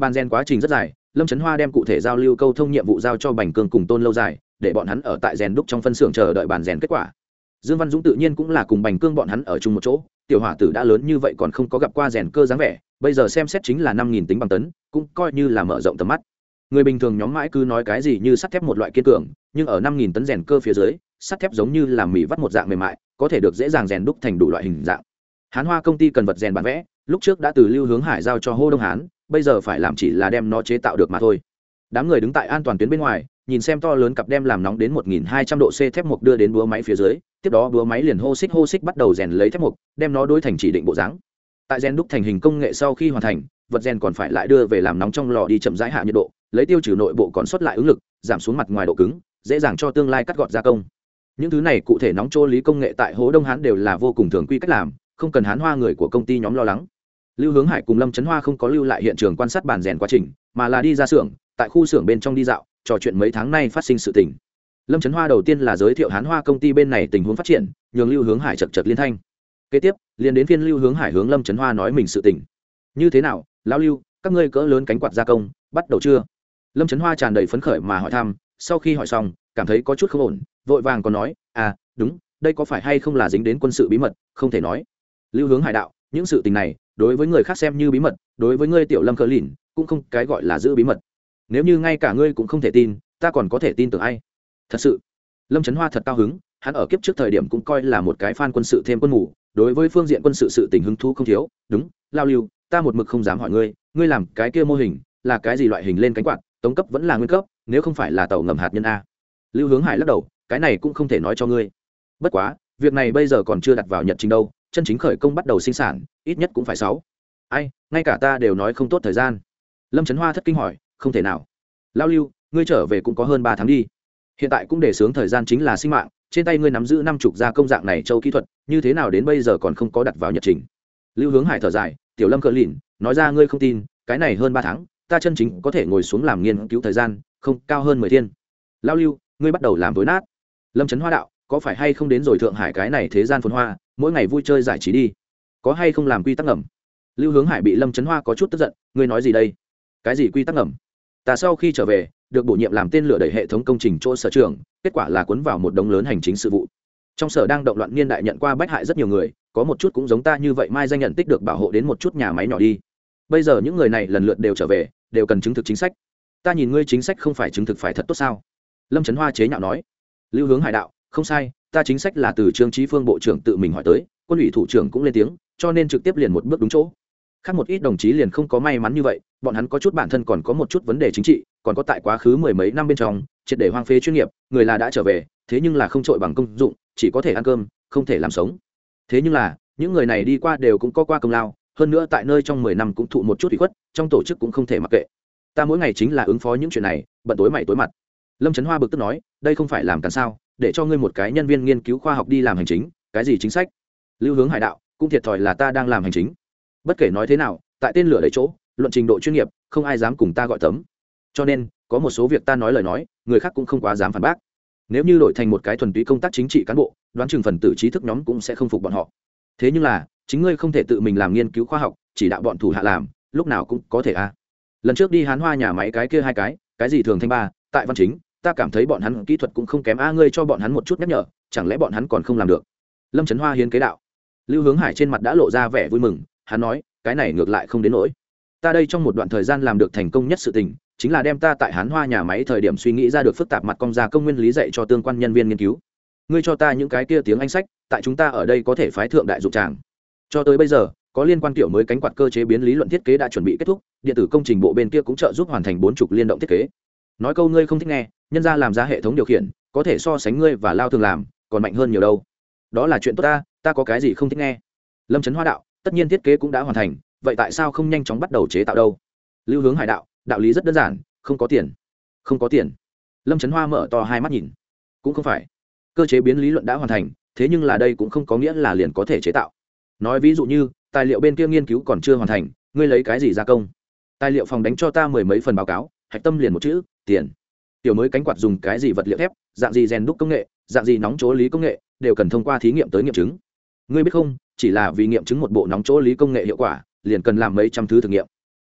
bàn gen quá trình rất dài, lâm trấn hoa đem cụ thể giao lưu câu thông nhiệm vụ giao cho bành cương cùng tôn lâu dài, để bọn hắn ở tại rèn đúc trong phân xưởng chờ đợi bàn rèn kết quả. Dương văn dũng tự nhiên cũng là cùng bành cương bọn hắn ở chung một chỗ, tiểu hỏa tử đã lớn như vậy còn không có gặp qua rèn cơ dáng vẻ, bây giờ xem xét chính là năm nghìn tính bằng tấn, cũng coi như là mở rộng tầm mắt. Người bình thường nhóm mãi cứ nói cái gì như sắt thép một loại kiên cường, nhưng ở năm nghìn tấn rèn cơ phía dưới, sắt thép giống như là mì vắt một dạng mềm mại, có thể được dễ dàng rèn đúc thành đủ loại hình dạng. Hán hoa công ty cần vật rèn bản vẽ lúc trước đã từ lưu hướng hải giao cho hô đông hán bây giờ phải làm chỉ là đem nó chế tạo được mà thôi đám người đứng tại an toàn tuyến bên ngoài nhìn xem to lớn cặp đem làm nóng đến 1200 độ C thép mục đưa đến búa máy phía dưới, tiếp đó búa máy liền hô xích hô xích bắt đầu rèn lấy thép mục, đem nó đối thành chỉ định bộ dáng. Tại rèn đúc thành hình công nghệ sau khi hoàn thành, vật rèn còn phải lại đưa về làm nóng trong lò đi chậm rãi hạ nhiệt độ, lấy tiêu trừ nội bộ còn sót lại ứng lực, giảm xuống mặt ngoài độ cứng, dễ dàng cho tương lai cắt gọt gia công. Những thứ này cụ thể nóng chô lý công nghệ tại Hố Đông Hán đều là vô cùng thường quy cách làm, không cần hán hoa người của công ty nhóm lo lắng. Lưu Hướng Hải cùng Lâm Chấn Hoa không có lưu lại hiện trường quan sát bàn rèn quá trình, mà là đi ra xưởng, tại khu xưởng bên trong đi dạo, trò chuyện mấy tháng nay phát sinh sự tình. Lâm trấn hoa đầu tiên là giới thiệu hán hoa công ty bên này tình huống phát triển nhường lưu hướng hải chật chật liên thanh. Kế tiếp liền đến phiên lưu hướng hải hướng lâm trấn hoa nói mình sự tình. Như thế nào lão lưu các ngươi cỡ lớn cánh quạt gia công bắt đầu chưa? Lâm trấn hoa tràn đầy phấn khởi mà hỏi thăm sau khi hỏi xong cảm thấy có chút không ổn vội vàng còn nói à đúng đây có phải hay không là dính đến quân sự bí mật không thể nói. Lưu hướng hải đạo những sự tình này đối với người khác xem như bí mật đối với ngươi tiểu lâm cỡ lìn cũng không cái gọi là giữ bí mật. Nếu như ngay cả ngươi cũng không thể tin ta còn có thể tin tưởng ai? Thật sự lâm trấn hoa thật cao hứng hắn ở kiếp trước thời điểm cũng coi là một cái f a n quân sự thêm quân ngủ, đối với phương diện quân sự sự tình hứng thú không thiếu. Đúng lao lưu ta một mực không dám hỏi ngươi ngươi làm cái kia mô hình là cái gì loại hình lên cánh quạt tống cấp vẫn là nguyên cấp nếu không phải là tàu ngầm hạt nhân a. Lưu hướng hải lắc đầu cái này cũng không thể nói cho ngươi. Bất quá việc này bây giờ còn chưa đặt vào nhật trình đâu chân chính khởi công bắt đầu sinh sản, ít nhất cũng phải sáu. Ai, ngay cả ta đều nói không tốt thời gian. Lâm trấn hoa thất kinh hỏi, không thể nào. Lao lưu, ngươi trở về cũng có hơn ba tháng đi. Hiện tại cũng để sướng thời gian chính là sinh mạng, trên tay ngươi nắm giữ năm chục gia công dạng này châu kỹ thuật, như thế nào đến bây giờ còn không có đặt vào nhật trình. Lưu hướng hải thở dài, tiểu lâm cỡ lìn, nói ra ngươi không tin, cái này hơn ba tháng, ta chân chính có thể ngồi xuống làm nghiên cứu thời gian, không, cao hơn mười thiên. Lao lưu, ngươi bắt đầu làm tối nát. Lâm trấn hoa đạo có phải hay không đến rồi thượng hải cái này thế gian phồn hoa, mỗi ngày vui chơi giải trí đi. Có hay không làm quy tắc ngầm? Lưu hướng hải bị lâm trấn hoa có chút tức giận, ngươi nói gì đây? Cái gì quy tắc ngầm? Ta sau khi trở về, được bổ nhiệm làm tên lửa đẩy hệ thống công trình chỗ sở trường, kết quả là cuốn vào một đống lớn hành chính sự vụ. Trong sở đang động loạn niên đại nhận qua bách hại rất nhiều người, có một chút cũng giống ta như vậy mai danh nhận tích được bảo hộ đến một chút nhà máy nhỏ đi. Bây giờ những người này lần lượt đều trở về, đều cần chứng thực chính sách. Ta nhìn ngươi chính sách không phải chứng thực phải thật tốt sao? Lâm trấn hoa chế nhạo nói. Lưu hướng hải đạo không sai, ta chính sách là từ trương trí phương bộ trưởng tự mình hỏi tới, quân ủy thủ trưởng cũng lên tiếng, cho nên trực tiếp liền một bước đúng chỗ. Khác một ít đồng chí liền không có may mắn như vậy, bọn hắn có chút bản thân còn có một chút vấn đề chính trị, còn có tại quá khứ mười mấy năm bên trong, triệt để hoang phế chuyên nghiệp, người là đã trở về, thế nhưng là không trội bằng công dụng, chỉ có thể ăn cơm, không thể làm sống. Thế nhưng là, những người này đi qua đều cũng có qua công lao, hơn nữa tại nơi trong mười năm cũng thụ một chút bị khuất, trong tổ chức cũng không thể mặc kệ. Ta mỗi ngày chính là ứng phó những chuyện này, bận tối mày tối mặt. Lâm trấn hoa bực tức nói, đây không phải làm càn sao để cho ngươi một cái nhân viên nghiên cứu khoa học đi làm hành chính, cái gì chính sách? Lưu hướng hải đạo, cũng thiệt thòi là ta đang làm hành chính. Bất kể nói thế nào, tại tên lửa đầy chỗ, luận trình độ chuyên nghiệp, không ai dám cùng ta gọi tấm cho nên, có một số việc ta nói lời nói, người khác cũng không quá dám phản bác. Nếu như đổi thành một cái thuần túy công tác chính trị cán bộ, đoán chừng phần tử trí thức nhóm cũng sẽ không phục bọn họ. Thế nhưng là, chính ngươi không thể tự mình làm nghiên cứu khoa học, chỉ đạo bọn thủ hạ làm, lúc nào cũng có thể a à. lần trước đi hán hoa nhà máy cái kia hai cái cái gì thường thanh ba, tại văn chính ta cảm thấy bọn hắn kỹ thuật cũng không kém. A, ngươi cho bọn hắn một chút nhắc nhở, chẳng lẽ bọn hắn còn không làm được? Lâm trấn hoa hiến kế đạo. Lưu hướng hải trên mặt đã lộ ra vẻ vui mừng, hắn nói, cái này ngược lại không đến nỗi. Ta đây trong một đoạn thời gian làm được thành công nhất sự tình, chính là đem ta tại hán hoa nhà máy thời điểm suy nghĩ ra được phức tạp mặt công gia công nguyên lý dạy cho tương quan nhân viên nghiên cứu. Ngươi cho ta những cái kia tiếng anh sách, tại chúng ta ở đây có thể phái thượng đại dụng tràng. Cho tới bây giờ, có liên quan kiểu mới cánh quạt cơ chế biến lý luận thiết kế đã chuẩn bị kết thúc, điện tử công trình bộ bên kia cũng trợ giúp hoàn thành bốn chục liên động thiết kế nói câu ngươi không thích nghe, nhân ra làm ra hệ thống điều khiển, có thể so sánh ngươi và lao thường làm, còn mạnh hơn nhiều đâu. Đó là chuyện tốt ta ta có cái gì không thích nghe? Lâm trấn hoa đạo, tất nhiên thiết kế cũng đã hoàn thành, vậy tại sao không nhanh chóng bắt đầu chế tạo đâu? Lưu hướng hải đạo đạo lý rất đơn giản, không có tiền. Không có tiền. Lâm trấn hoa mở to hai mắt nhìn. Cũng không phải. Cơ chế biến lý luận đã hoàn thành, thế nhưng là đây cũng không có nghĩa là liền có thể chế tạo. Nói ví dụ như, tài liệu bên kia nghiên cứu còn chưa hoàn thành, ngươi lấy cái gì gia công? Tài liệu phòng đánh cho ta mười mấy phần báo cáo, hạch tâm liền một chữ tiền. Tiểu mới cánh quạt dùng cái gì vật liệu thép, dạng gì rèn đúc công nghệ, dạng gì nóng chỗ lý công nghệ, đều cần thông qua thí nghiệm tới nghiệm chứng. Ngươi biết không, chỉ là vì nghiệm chứng một bộ nóng chỗ lý công nghệ hiệu quả, liền cần làm mấy trăm thứ thử nghiệm.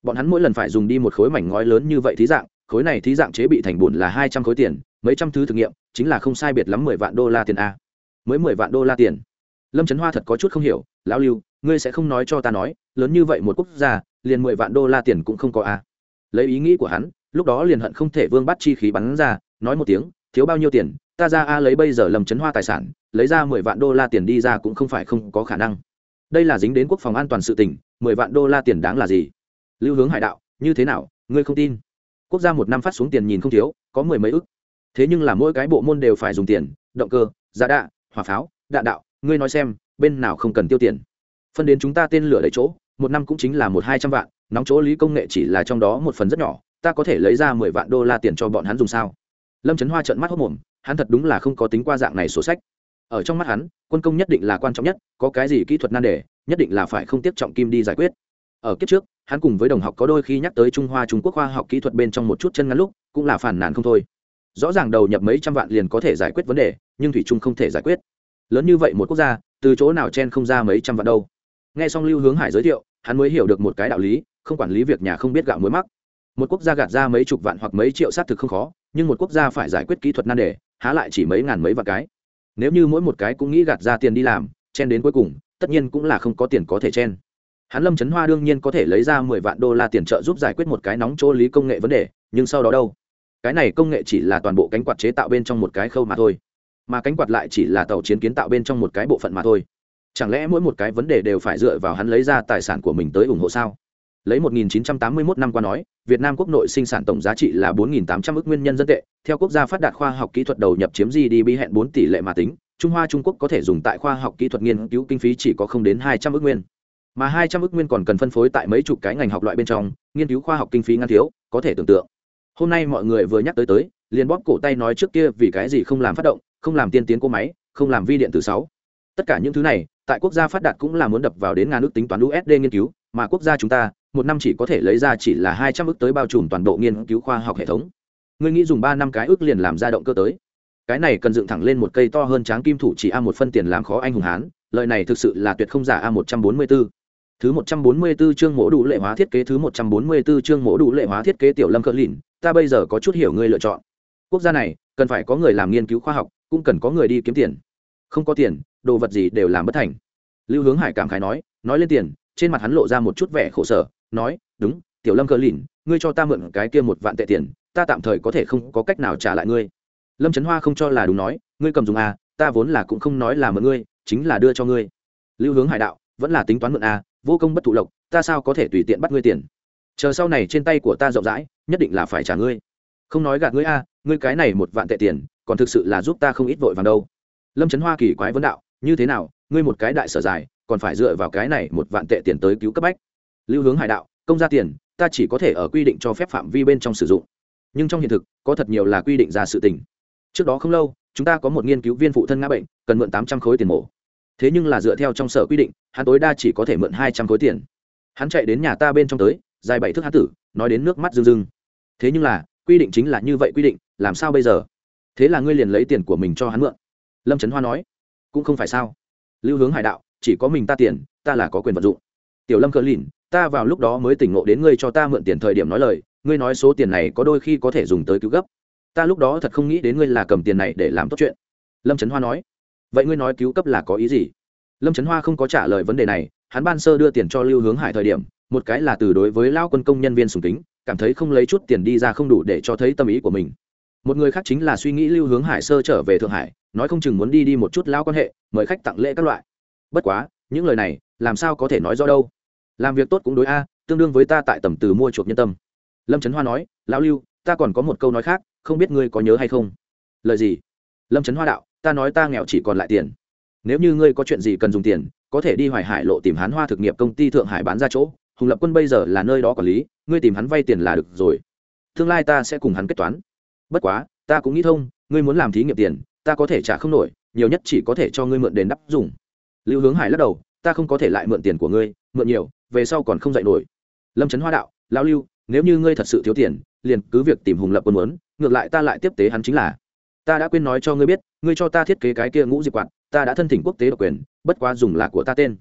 Bọn hắn mỗi lần phải dùng đi một khối mảnh ngói lớn như vậy thí dạng, khối này thí dạng chế bị thành bùn là hai trăm khối tiền, mấy trăm thứ thử nghiệm, chính là không sai biệt lắm mười vạn đô la tiền a. Mới mười vạn đô la tiền. Lâm trấn hoa thật có chút không hiểu, lão lưu, ngươi sẽ không nói cho ta nói, lớn như vậy một quốc gia, liền mười vạn đô la tiền cũng không có a. Lấy ý nghĩ của hắn lúc đó liền hận không thể vương bắt chi khí bắn ra, nói một tiếng, thiếu bao nhiêu tiền, ta ra a lấy bây giờ lầm chấn hoa tài sản, lấy ra mười vạn đô la tiền đi ra cũng không phải không có khả năng. Đây là dính đến quốc phòng an toàn sự tỉnh mười vạn đô la tiền đáng là gì? Lưu hướng hải đạo, như thế nào, ngươi không tin? Quốc gia một năm phát xuống tiền nhìn không thiếu, có mười mấy ức. Thế nhưng là mỗi cái bộ môn đều phải dùng tiền, động cơ, giá đạ, hỏa pháo, đạn đạo, ngươi nói xem, bên nào không cần tiêu tiền? Phân đến chúng ta tên lửa đầy chỗ, một năm cũng chính là một hai trăm vạn, nóng chỗ lý công nghệ chỉ là trong đó một phần rất nhỏ ta có thể lấy ra mười vạn đô la tiền cho bọn hắn dùng sao? Lâm trấn hoa trợn mắt hốc mồm, hắn thật đúng là không có tính qua dạng này sổ sách. Ở trong mắt hắn, quân công nhất định là quan trọng nhất, có cái gì kỹ thuật nan đề, nhất định là phải không tiếp trọng kim đi giải quyết. Ở kiếp trước, hắn cùng với đồng học có đôi khi nhắc tới trung hoa trung quốc khoa học kỹ thuật bên trong một chút chân ngắn lúc, cũng là phản nàn không thôi. Rõ ràng đầu nhập mấy trăm vạn liền có thể giải quyết vấn đề, nhưng thủy trung không thể giải quyết. Lớn như vậy một quốc gia, từ chỗ nào chen không ra mấy trăm vạn đâu. Nghe xong lưu hướng hải giới thiệu, hắn mới hiểu được một cái đạo lý, không quản lý việc nhà không biết gạo muối mắc một quốc gia gạt ra mấy chục vạn hoặc mấy triệu xác thực không khó, nhưng một quốc gia phải giải quyết kỹ thuật nan đề, há lại chỉ mấy ngàn mấy vạn cái. Nếu như mỗi một cái cũng nghĩ gạt ra tiền đi làm, chen đến cuối cùng, tất nhiên cũng là không có tiền có thể chen. Hắn lâm trấn hoa đương nhiên có thể lấy ra mười vạn đô la tiền trợ giúp giải quyết một cái nóng chỗ lý công nghệ vấn đề, nhưng sau đó đâu? Cái này công nghệ chỉ là toàn bộ cánh quạt chế tạo bên trong một cái khâu mà thôi. Mà cánh quạt lại chỉ là tàu chiến kiến tạo bên trong một cái bộ phận mà thôi. Chẳng lẽ mỗi một cái vấn đề đều phải dựa vào hắn lấy ra tài sản của mình tới ủng hộ sao? Lấy 1981 năm qua nói, việt nam quốc nội sinh sản tổng giá trị là 4.800 ức nguyên nhân dân tệ. Theo quốc gia phát đạt khoa học kỹ thuật đầu nhập chiếm gdp hẹn 4 tỷ lệ mà tính, trung hoa trung quốc có thể dùng tại khoa học kỹ thuật nghiên cứu kinh phí chỉ có không đến 200 ức nguyên. Mà 200 ức nguyên còn cần phân phối tại mấy chục cái ngành học loại bên trong, nghiên cứu khoa học kinh phí ngăn thiếu, có thể tưởng tượng. Hôm nay mọi người vừa nhắc tới tới, liền bóp cổ tay nói trước kia vì cái gì không làm phát động, không làm tiên tiến cô máy, không làm vi điện tử sáu. Tất cả những thứ này, tại quốc gia phát đạt cũng là muốn đập vào đến ngàn nước tính toán usd nghiên cứu, mà quốc gia chúng ta một năm chỉ có thể lấy ra chỉ là hai trăm ước tới bao trùm toàn bộ nghiên cứu khoa học hệ thống ngươi nghĩ dùng ba năm cái ước liền làm ra động cơ tới cái này cần dựng thẳng lên một cây to hơn tráng kim thủ chỉ a một phân tiền làm khó anh hùng hán lợi này thực sự là tuyệt không giả a một trăm bốn mươi 144. Thứ một trăm bốn mươi 144 chương mổ đủ lệ hóa thiết kế thứ một trăm bốn mươi 144 chương mổ đủ lệ hóa thiết kế tiểu lâm cỡ lìn, ta bây giờ có chút hiểu ngươi lựa chọn. Quốc gia này, cần phải có người làm nghiên cứu khoa học, cũng cần có người đi kiếm tiền. Không có tiền, đồ vật gì đều làm bất thành. Lưu Hướng Hải cảm khái nói, nói lên tiền, trên mặt hắn lộ ra một chút vẻ khổ sở, nói đúng tiểu lâm cờ lìn ngươi cho ta mượn cái kia một vạn tệ tiền ta tạm thời có thể không có cách nào trả lại ngươi. Lâm trấn hoa không cho là đúng nói ngươi cầm dùng à ta vốn là cũng không nói là mượn ngươi chính là đưa cho ngươi. Lưu hướng hải đạo vẫn là tính toán mượn à vô công bất thụ lộc ta sao có thể tùy tiện bắt ngươi tiền? Chờ sau này trên tay của ta rộng rãi nhất định là phải trả ngươi. Không nói gạt ngươi a à, ngươi cái này một vạn tệ tiền còn thực sự là giúp ta không ít vội vàng đâu. Lâm trấn hoa kỳ quái vấn đạo như thế nào ngươi một cái đại sở dài còn phải dựa vào cái này một vạn tệ tiền tới cứu cấp bách? Lưu hướng hải đạo, công ra tiền, ta chỉ có thể ở quy định cho phép phạm vi bên trong sử dụng. Nhưng trong hiện thực, có thật nhiều là quy định ra sự tình. Trước đó không lâu, chúng ta có một nghiên cứu viên phụ thân ngã bệnh, cần mượn tám trăm khối tiền mổ. Thế nhưng là dựa theo trong sở quy định, hắn tối đa chỉ có thể mượn hai trăm khối tiền. Hắn chạy đến nhà ta bên trong tới, dài bảy thước hán tử, nói đến nước mắt rưng rưng. Thế nhưng là, quy định chính là như vậy quy định, làm sao bây giờ? Thế là ngươi liền lấy tiền của mình cho hắn mượn. Lâm trấn hoa nói. Cũng không phải sao. Lưu hướng hải đạo, chỉ có mình ta tiền, ta là có quyền vận dụng. Tiểu lâm cờ lìn ta vào lúc đó mới tỉnh ngộ đến ngươi cho ta mượn tiền thời điểm nói lời, ngươi nói số tiền này có đôi khi có thể dùng tới cứu gấp. Ta lúc đó thật không nghĩ đến ngươi là cầm tiền này để làm tốt chuyện. Lâm trấn hoa nói. Vậy ngươi nói cứu cấp là có ý gì? Lâm trấn hoa không có trả lời vấn đề này, hắn ban sơ đưa tiền cho lưu hướng hải thời điểm, một cái là từ đối với lao quân công nhân viên sùng kính, cảm thấy không lấy chút tiền đi ra không đủ để cho thấy tâm ý của mình. Một người khác chính là suy nghĩ lưu hướng hải sơ trở về thượng hải, nói không chừng muốn đi đi một chút lao quan hệ, mời khách tặng lễ các loại. Bất quá, những lời này, làm sao có thể nói rõ đâu? Làm việc tốt cũng đối a, tương đương với ta tại tầm từ mua chuộc nhân tâm. Lâm trấn hoa nói, lão lưu, ta còn có một câu nói khác, không biết ngươi có nhớ hay không? Lời gì? Lâm trấn hoa đạo, ta nói ta nghèo chỉ còn lại tiền. Nếu như ngươi có chuyện gì cần dùng tiền, có thể đi hoài hải lộ tìm hắn hoa thực nghiệp công ty thượng hải bán ra chỗ. Hùng lập quân bây giờ là nơi đó quản lý, ngươi tìm hắn vay tiền là được rồi. Tương lai ta sẽ cùng hắn kết toán. Bất quá, ta cũng nghĩ thông, ngươi muốn làm thí nghiệm tiền, ta có thể trả không nổi, nhiều nhất chỉ có thể cho ngươi mượn đền đắp dùng. Lưu hướng hải lắc đầu, ta không có thể lại mượn tiền của ngươi, mượn nhiều về sau còn không dạy nổi. Lâm trấn hoa đạo lao lưu, nếu như ngươi thật sự thiếu tiền, liền cứ việc tìm hùng lập quân muốn, ngược lại ta lại tiếp tế hắn chính là. Ta đã quên nói cho ngươi biết, ngươi cho ta thiết kế cái kia ngũ diệp quạt, ta đã thân thỉnh quốc tế độc quyền, bất quá dùng là của ta tên.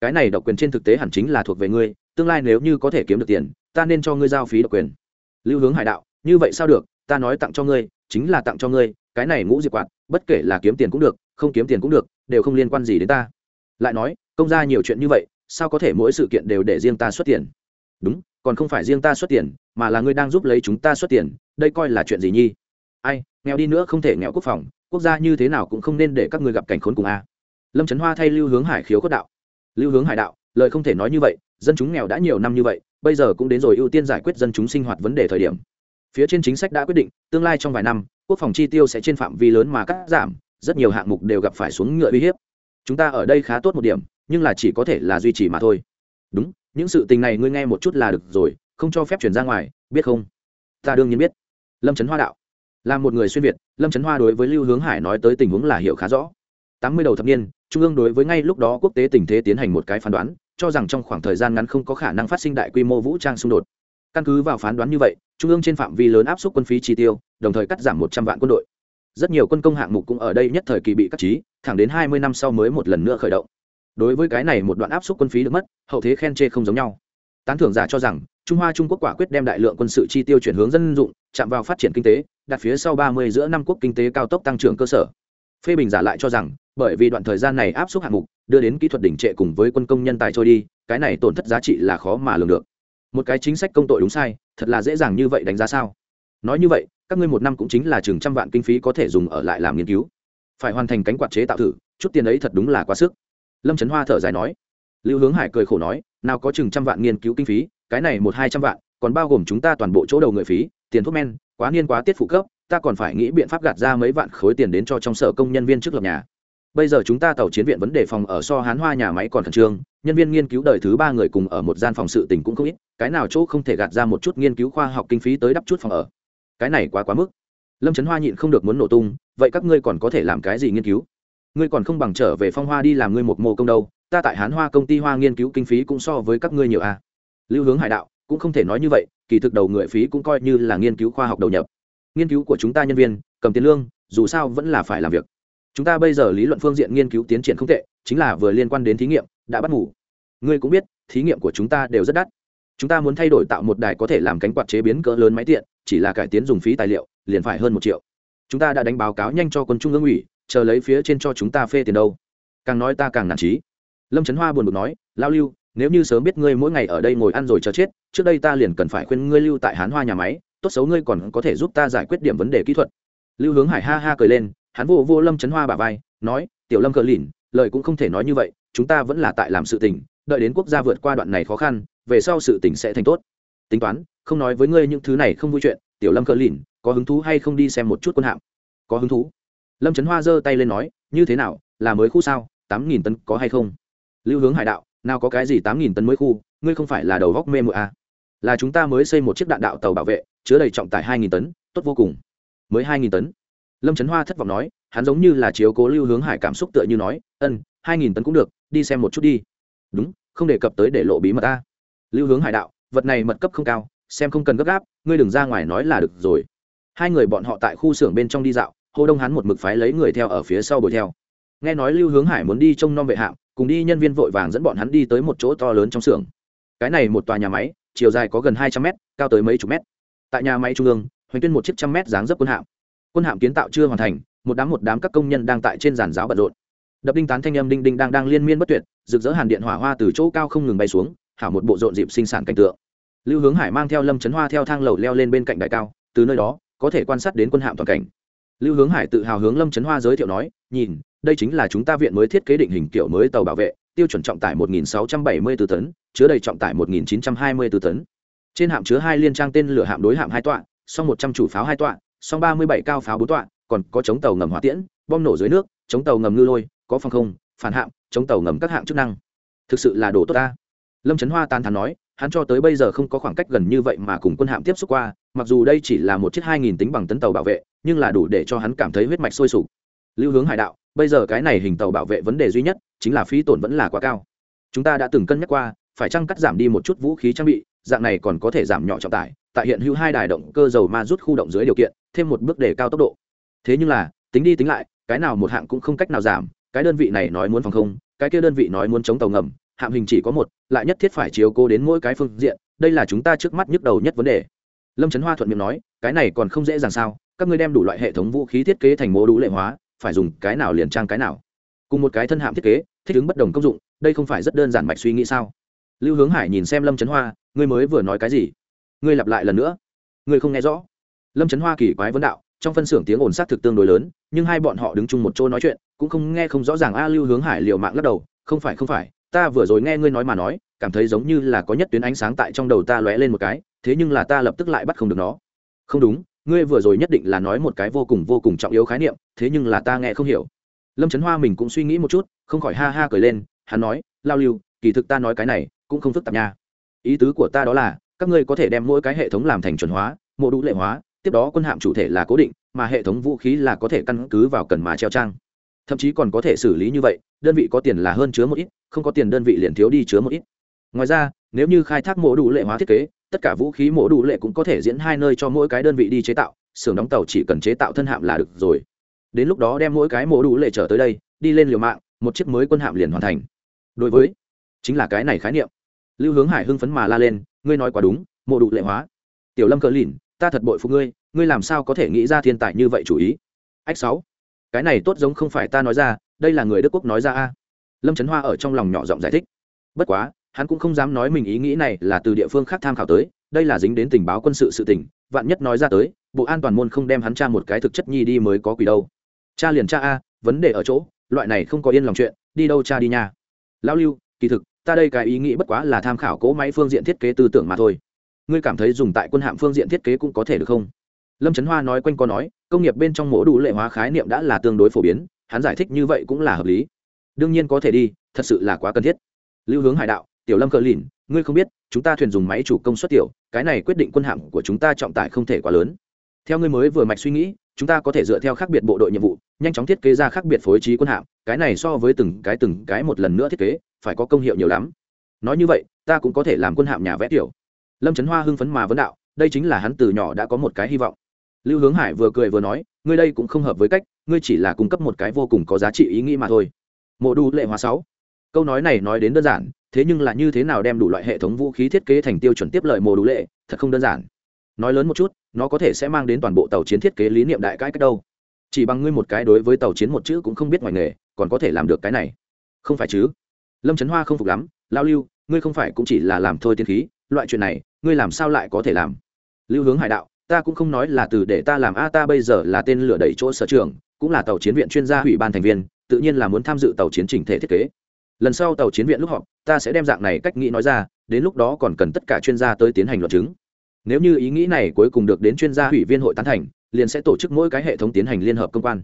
Cái này độc quyền trên thực tế hẳn chính là thuộc về ngươi, tương lai nếu như có thể kiếm được tiền, ta nên cho ngươi giao phí độc quyền. Lưu hướng hải đạo, như vậy sao được, ta nói tặng cho ngươi, chính là tặng cho ngươi, cái này ngũ diệp quạt, bất kể là kiếm tiền cũng được, không kiếm tiền cũng được, đều không liên quan gì đến ta. Lại nói, công ra nhiều chuyện như vậy sao có thể mỗi sự kiện đều để riêng ta xuất tiền? Đúng, còn không phải riêng ta xuất tiền, mà là ngươi đang giúp lấy chúng ta xuất tiền, đây coi là chuyện gì nhi? Ai, nghèo đi nữa không thể nghèo quốc phòng, quốc gia như thế nào cũng không nên để các người gặp cảnh khốn cùng a. Lâm trấn hoa thay lưu hướng hải khiếu cốt đạo. Lưu hướng hải đạo, lời không thể nói như vậy, dân chúng nghèo đã nhiều năm như vậy, bây giờ cũng đến rồi ưu tiên giải quyết dân chúng sinh hoạt vấn đề thời điểm. Phía trên chính sách đã quyết định, tương lai trong vài năm, quốc phòng chi tiêu sẽ trên phạm vi lớn mà cắt giảm, rất nhiều hạng mục đều gặp phải xuống ngựa uy hiếp. Chúng ta ở đây khá tốt một điểm nhưng là chỉ có thể là duy trì mà thôi. Đúng, những sự tình này ngươi nghe một chút là được rồi, không cho phép chuyển ra ngoài, biết không? Ta đương nhiên biết. Lâm trấn hoa đạo. Là một người xuyên việt, lâm trấn hoa đối với lưu hướng hải nói tới tình huống là hiểu khá rõ. Tám mươi đầu thập niên, trung ương đối với ngay lúc đó quốc tế tình thế tiến hành một cái phán đoán, cho rằng trong khoảng thời gian ngắn không có khả năng phát sinh đại quy mô vũ trang xung đột. Căn cứ vào phán đoán như vậy, trung ương trên phạm vi lớn áp suất quân phí chi tiêu, đồng thời cắt giảm một trăm vạn quân đội. Rất nhiều quân công hạng mục cũng ở đây nhất thời kỳ bị cắt trí, thẳng đến hai mươi năm sau mới một lần nữa khởi động đối với cái này một đoạn áp suất quân phí được mất, hậu thế khen chê không giống nhau. Tán thưởng giả cho rằng, trung hoa trung quốc quả quyết đem đại lượng quân sự chi tiêu chuyển hướng dân dụng, chạm vào phát triển kinh tế, đặt phía sau ba mươi giữa năm quốc kinh tế cao tốc tăng trưởng cơ sở. Phê bình giả lại cho rằng, bởi vì đoạn thời gian này áp suất hạng mục, đưa đến kỹ thuật đỉnh trệ cùng với quân công nhân tài trôi đi, cái này tổn thất giá trị là khó mà lường được. Một cái chính sách công tội đúng sai, thật là dễ dàng như vậy đánh giá sao? Nói như vậy, các ngươi một năm cũng chính là chừng trăm vạn kinh phí có thể dùng ở lại làm nghiên cứu. Phải hoàn thành cánh quạt chế tạo thử, chút tiền ấy thật đúng là quá sức lâm trấn hoa thở dài nói, lưu hướng hải cười khổ nói, nào có chừng trăm vạn nghiên cứu kinh phí, cái này một hai trăm vạn, còn bao gồm chúng ta toàn bộ chỗ đầu người phí, tiền thuốc men, quá niên quá tiết phụ cấp, ta còn phải nghĩ biện pháp gạt ra mấy vạn khối tiền đến cho trong sở công nhân viên trước lập nhà. Bây giờ chúng ta tàu chiến viện vấn đề phòng ở so hán hoa nhà máy còn khẩn trương, nhân viên nghiên cứu đời thứ ba người cùng ở một gian phòng sự tình cũng không ít, cái nào chỗ không thể gạt ra một chút nghiên cứu khoa học kinh phí tới đắp chút phòng ở. Cái này quá quá mức. Lâm trấn hoa nhịn không được muốn nổ tung, vậy các ngươi còn có thể làm cái gì nghiên cứu? Ngươi còn không bằng trở về phong hoa đi làm ngươi một mô công đâu, ta tại hán hoa công ty hoa nghiên cứu kinh phí cũng so với các ngươi nhiều a à. lưu hướng hải đạo, cũng không thể nói như vậy, kỳ thực đầu người phí cũng coi như là nghiên cứu khoa học đầu nhập. Nghiên cứu của chúng ta nhân viên, cầm tiền lương, dù sao vẫn là phải làm việc. Chúng ta bây giờ lý luận phương diện nghiên cứu tiến triển không tệ, chính là vừa liên quan đến thí nghiệm, đã bắt ngủ. Ngươi cũng biết, thí nghiệm của chúng ta đều rất đắt. Chúng ta muốn thay đổi tạo một đài có thể làm cánh quạt chế biến cỡ lớn máy tiện, chỉ là cải tiến dùng phí tài liệu, liền phải hơn một triệu. Chúng ta đã đánh báo cáo nhanh cho quân trung ương ủy chờ lấy phía trên cho chúng ta phê tiền đâu. Càng nói ta càng nản trí lâm trấn hoa buồn bực nói lao lưu, nếu như sớm biết ngươi mỗi ngày ở đây ngồi ăn rồi chờ chết, trước đây ta liền cần phải khuyên ngươi lưu tại hán hoa nhà máy, tốt xấu ngươi còn có thể giúp ta giải quyết điểm vấn đề kỹ thuật. Lưu hướng hải ha ha cười lên, hắn vô vô lâm trấn hoa bà vai, nói, tiểu lâm cờ lìn, lời cũng không thể nói như vậy, chúng ta vẫn là tại làm sự tình, đợi đến quốc gia vượt qua đoạn này khó khăn, về sau sự tình sẽ thành tốt. Tính toán, không nói với ngươi những thứ này không vui chuyện, tiểu lâm cờ lìn, có hứng thú hay không đi xem một chút quân hạm? Có hứng thú lâm trấn hoa giơ tay lên nói, như thế nào, là mới khu sao? Tám nghìn tấn có hay không? Lưu hướng hải đạo, nào có cái gì tám nghìn tấn mới khu, ngươi không phải là đầu góc mê mụa à. là chúng ta mới xây một chiếc đạn đạo tàu bảo vệ, chứa đầy trọng tải hai nghìn tấn, tốt vô cùng. Mới hai nghìn tấn? Lâm trấn hoa thất vọng nói, hắn giống như là chiếu cố lưu hướng hải cảm xúc tựa như nói, ân, hai nghìn tấn cũng được, đi xem một chút đi. Đúng, không đề cập tới để lộ bí mật ta. Lưu hướng hải đạo, vật này mật cấp không cao, xem không cần gấp gáp, ngươi đừng ra ngoài nói là được rồi. Hai người bọn họ tại khu xưởng bên trong đi dạo hô đông hắn một mực phái lấy người theo ở phía sau đuổi theo. Nghe nói lưu hướng hải muốn đi trông nom vệ hạm, cùng đi nhân viên vội vàng dẫn bọn hắn đi tới một chỗ to lớn trong xưởng. Cái này một tòa nhà máy, chiều dài có gần hai trăm mét, cao tới mấy chục mét. Tại nhà máy trung ương, hoành tuyên một chiếc trăm mét dáng dấp quân hạm. Quân hạm kiến tạo chưa hoàn thành, một đám một đám các công nhân đang tại trên giàn giáo bận rộn. Đập đinh tán thanh âm đinh đinh đang đang liên miên bất tuyệt, rực rỡ hàn điện hỏa hoa từ chỗ cao không ngừng bay xuống, hảo một bộ rộn dịp sinh sản cảnh tượng. Lưu hướng hải mang theo lâm trấn hoa theo thang lầu leo lên bên cạnh đại cao, từ nơi đó, có thể quan sát đến quân hạm toàn cảnh lưu hướng hải tự hào hướng lâm trấn hoa giới thiệu nói, nhìn, đây chính là chúng ta viện mới thiết kế định hình kiểu mới tàu bảo vệ, tiêu chuẩn trọng tải 1.674 tấn, chứa đầy trọng tải 1.924 tấn. Trên hạm chứa hai liên trang tên lửa hạm đối hạm hai tọa, song một trăm chủ pháo hai tọa, song ba mươi bảy cao pháo bốn tọa, còn có chống tàu ngầm hỏa tiễn, bom nổ dưới nước, chống tàu ngầm ngư lôi, có phòng không, phản hạm, chống tàu ngầm các hạng chức năng. Thực sự là đồ tốt ta. Lâm trấn hoa tán thắn nói hắn cho tới bây giờ không có khoảng cách gần như vậy mà cùng quân hạm tiếp xúc qua, mặc dù đây chỉ là một chiếc hai nghìn tính bằng tấn tàu bảo vệ, nhưng là đủ để cho hắn cảm thấy huyết mạch sôi sục. Lưu hướng hải đạo, bây giờ cái này hình tàu bảo vệ vấn đề duy nhất chính là phí tổn vẫn là quá cao. Chúng ta đã từng cân nhắc qua, phải chăng cắt giảm đi một chút vũ khí trang bị, dạng này còn có thể giảm nhỏ trọng tải, tại hiện hữu hai đài động cơ dầu ma rút khu động dưới điều kiện, thêm một bước đề cao tốc độ. Thế nhưng là, tính đi tính lại, cái nào một hạng cũng không cách nào giảm, cái đơn vị này nói muốn phòng không, cái kia đơn vị nói muốn chống tàu ngầm hạm hình chỉ có một, lại nhất thiết phải chiếu cố đến mỗi cái phương diện, đây là chúng ta trước mắt nhức đầu nhất vấn đề. Lâm trấn hoa thuận miệng nói, cái này còn không dễ dàng sao, các ngươi đem đủ loại hệ thống vũ khí thiết kế thành mô đủ lệ hóa, phải dùng cái nào liền trang cái nào. Cùng một cái thân hạm thiết kế, thích ứng bất đồng công dụng, đây không phải rất đơn giản mạch suy nghĩ sao? Lưu hướng hải nhìn xem lâm trấn hoa, ngươi mới vừa nói cái gì? Ngươi lặp lại lần nữa. Ngươi không nghe rõ. Lâm trấn hoa kỳ quái vấn đạo, trong phân xưởng tiếng ồn sát thực tương đối lớn, nhưng hai bọn họ đứng chung một chỗ nói chuyện, cũng không nghe không rõ ràng a lưu hướng hải liệu mạng lắc đầu, không phải không phải ta vừa rồi nghe ngươi nói mà nói, cảm thấy giống như là có nhất tuyến ánh sáng tại trong đầu ta lóe lên một cái, thế nhưng là ta lập tức lại bắt không được nó. Không đúng, ngươi vừa rồi nhất định là nói một cái vô cùng vô cùng trọng yếu khái niệm, thế nhưng là ta nghe không hiểu. Lâm trấn hoa mình cũng suy nghĩ một chút, không khỏi ha ha cười lên, hắn nói, lao lưu, kỳ thực ta nói cái này cũng không phức tạp nha. Ý tứ của ta đó là, các ngươi có thể đem mỗi cái hệ thống làm thành chuẩn hóa, mô đũ lệ hóa, tiếp đó quân hạm chủ thể là cố định, mà hệ thống vũ khí là có thể căn cứ vào cần mà treo trang thậm chí còn có thể xử lý như vậy, đơn vị có tiền là hơn chứa một ít, không có tiền đơn vị liền thiếu đi chứa một ít. Ngoài ra, nếu như khai thác mổ đủ lệ hóa thiết kế, tất cả vũ khí mổ đủ lệ cũng có thể diễn hai nơi cho mỗi cái đơn vị đi chế tạo, xưởng đóng tàu chỉ cần chế tạo thân hạm là được rồi. Đến lúc đó đem mỗi cái mổ đủ lệ trở tới đây, đi lên liều mạng, một chiếc mới quân hạm liền hoàn thành. Đối với, chính là cái này khái niệm. Lưu hướng hải hưng phấn mà la lên, ngươi nói quá đúng mổ đủ lệ hóa. Tiểu lâm cờ lìn, ta thật bội phụ ngươi ngươi làm sao có thể nghĩ ra thiên tài như vậy chủ ý? Ách sáu cái này tốt giống không phải ta nói ra, đây là người đức quốc nói ra a. Lâm trấn hoa ở trong lòng nhỏ giọng giải thích. Bất quá, hắn cũng không dám nói mình ý nghĩ này là từ địa phương khác tham khảo tới, đây là dính đến tình báo quân sự sự tình, vạn nhất nói ra tới, bộ an toàn môn không đem hắn cha một cái thực chất nhi đi mới có quỷ đâu. Cha liền cha a, vấn đề ở chỗ, loại này không có yên lòng chuyện, đi đâu cha đi nha. Lão lưu, kỳ thực, ta đây cái ý nghĩ bất quá là tham khảo cỗ máy phương diện thiết kế tư tưởng mà thôi. Ngươi cảm thấy dùng tại quân hạm phương diện thiết kế cũng có thể được không? Lâm trấn hoa nói quanh co nói, công nghiệp bên trong mổ đủ lệ hóa khái niệm đã là tương đối phổ biến, hắn giải thích như vậy cũng là hợp lý. Đương nhiên có thể đi, thật sự là quá cần thiết. Lưu hướng hải đạo, tiểu lâm cờ lìn, ngươi không biết, chúng ta thuyền dùng máy chủ công suất tiểu, cái này quyết định quân hạm của chúng ta trọng tải không thể quá lớn. Theo ngươi mới vừa mạch suy nghĩ, chúng ta có thể dựa theo khác biệt bộ đội nhiệm vụ, nhanh chóng thiết kế ra khác biệt phối trí quân hạm, cái này so với từng cái từng cái một lần nữa thiết kế, phải có công hiệu nhiều lắm. Nói như vậy, ta cũng có thể làm quân hạm nhà vẽ tiểu. Lâm trấn hoa hưng phấn mà vấn đạo, đây chính là hắn từ nhỏ đã có một cái hy vọng lưu hướng hải vừa cười vừa nói, ngươi đây cũng không hợp với cách, ngươi chỉ là cung cấp một cái vô cùng có giá trị ý nghĩ mà thôi. Mộ đu lệ hóa sáu. Câu nói này nói đến đơn giản, thế nhưng là như thế nào đem đủ loại hệ thống vũ khí thiết kế thành tiêu chuẩn tiếp lợi mộ đu lệ, thật không đơn giản. Nói lớn một chút, nó có thể sẽ mang đến toàn bộ tàu chiến thiết kế lý niệm đại cãi cách đâu. Chỉ bằng ngươi một cái đối với tàu chiến một chữ cũng không biết ngoài nghề, còn có thể làm được cái này. Không phải chứ? Lâm trấn hoa không phục lắm, lao lưu, ngươi không phải cũng chỉ là làm thôi tiên khí, loại chuyện này, ngươi làm sao lại có thể làm? Lưu hướng hải đạo ta cũng không nói là từ để ta làm a, ta bây giờ là tên lửa đẩy chỗ sở trường, cũng là tàu chiến viện chuyên gia ủy ban thành viên, tự nhiên là muốn tham dự tàu chiến trình thể thiết kế. Lần sau tàu chiến viện lúc họp, ta sẽ đem dạng này cách nghĩ nói ra, đến lúc đó còn cần tất cả chuyên gia tới tiến hành luận chứng. Nếu như ý nghĩ này cuối cùng được đến chuyên gia ủy viên hội tán thành, liền sẽ tổ chức mỗi cái hệ thống tiến hành liên hợp công quan.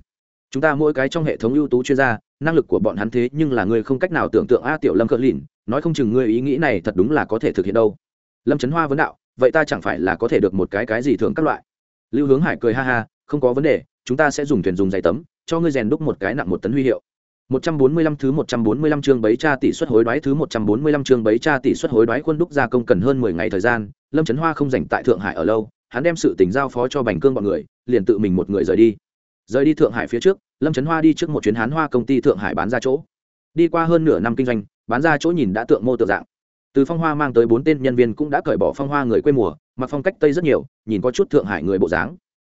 Chúng ta mỗi cái trong hệ thống ưu tú chuyên gia, năng lực của bọn hắn thế nhưng là người không cách nào tưởng tượng a, tiểu lâm cỡ lìn, nói không chừng ngươi ý nghĩ này thật đúng là có thể thực hiện đâu. Lâm trấn hoa vấn đạo vậy ta chẳng phải là có thể được một cái cái gì thường các loại lưu hướng hải cười ha ha không có vấn đề chúng ta sẽ dùng thuyền dùng giày tấm cho ngươi rèn đúc một cái nặng một tấn huy hiệu 145 thứ 145 chương bấy cha tỷ suất hối đoái thứ 145 chương bấy cha tỷ suất hối đoái quân đúc gia công cần hơn 10 ngày thời gian, Lâm Chấn Hoa không rảnh tại Thượng Hải ở lâu, hắn đem sự tình giao phó cho Bành Cương bọn người, liền tự mình một người rời đi. Rời đi Thượng Hải phía trước, Lâm Chấn Hoa đi trước một chuyến Hán Hoa công ty Thượng Hải bán ra chỗ. Đi qua hơn nửa năm kinh doanh, bán ra chỗ nhìn đã tượng mô tượng dạng. Từ Phong Hoa mang tới bốn tên nhân viên cũng đã cởi bỏ Phong Hoa người quê mùa, mặc phong cách Tây rất nhiều, nhìn có chút Thượng Hải người bộ dáng.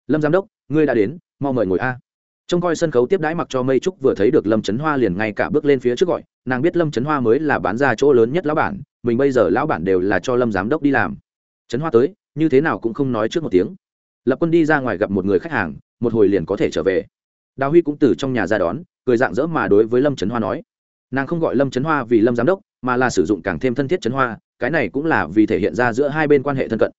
Lâm giám đốc, ngươi đã đến, mau mời ngồi a. Trông coi sân khấu tiếp đãi mặc cho mây trúc vừa thấy được lâm trấn hoa liền ngay cả bước lên phía trước gọi nàng biết lâm trấn hoa mới là bán ra chỗ lớn nhất lão bản mình bây giờ lão bản đều là cho lâm giám đốc đi làm. Trấn hoa tới như thế nào cũng không nói trước một tiếng. Lập quân đi ra ngoài gặp một người khách hàng một hồi liền có thể trở về. Đào huy cũng từ trong nhà ra đón cười dạng dỡ mà đối với lâm trấn hoa nói. Nàng không gọi lâm trấn hoa vì lâm giám đốc mà là sử dụng càng thêm thân thiết chấn hoa, cái này cũng là vì thể hiện ra giữa hai bên quan hệ thân cận.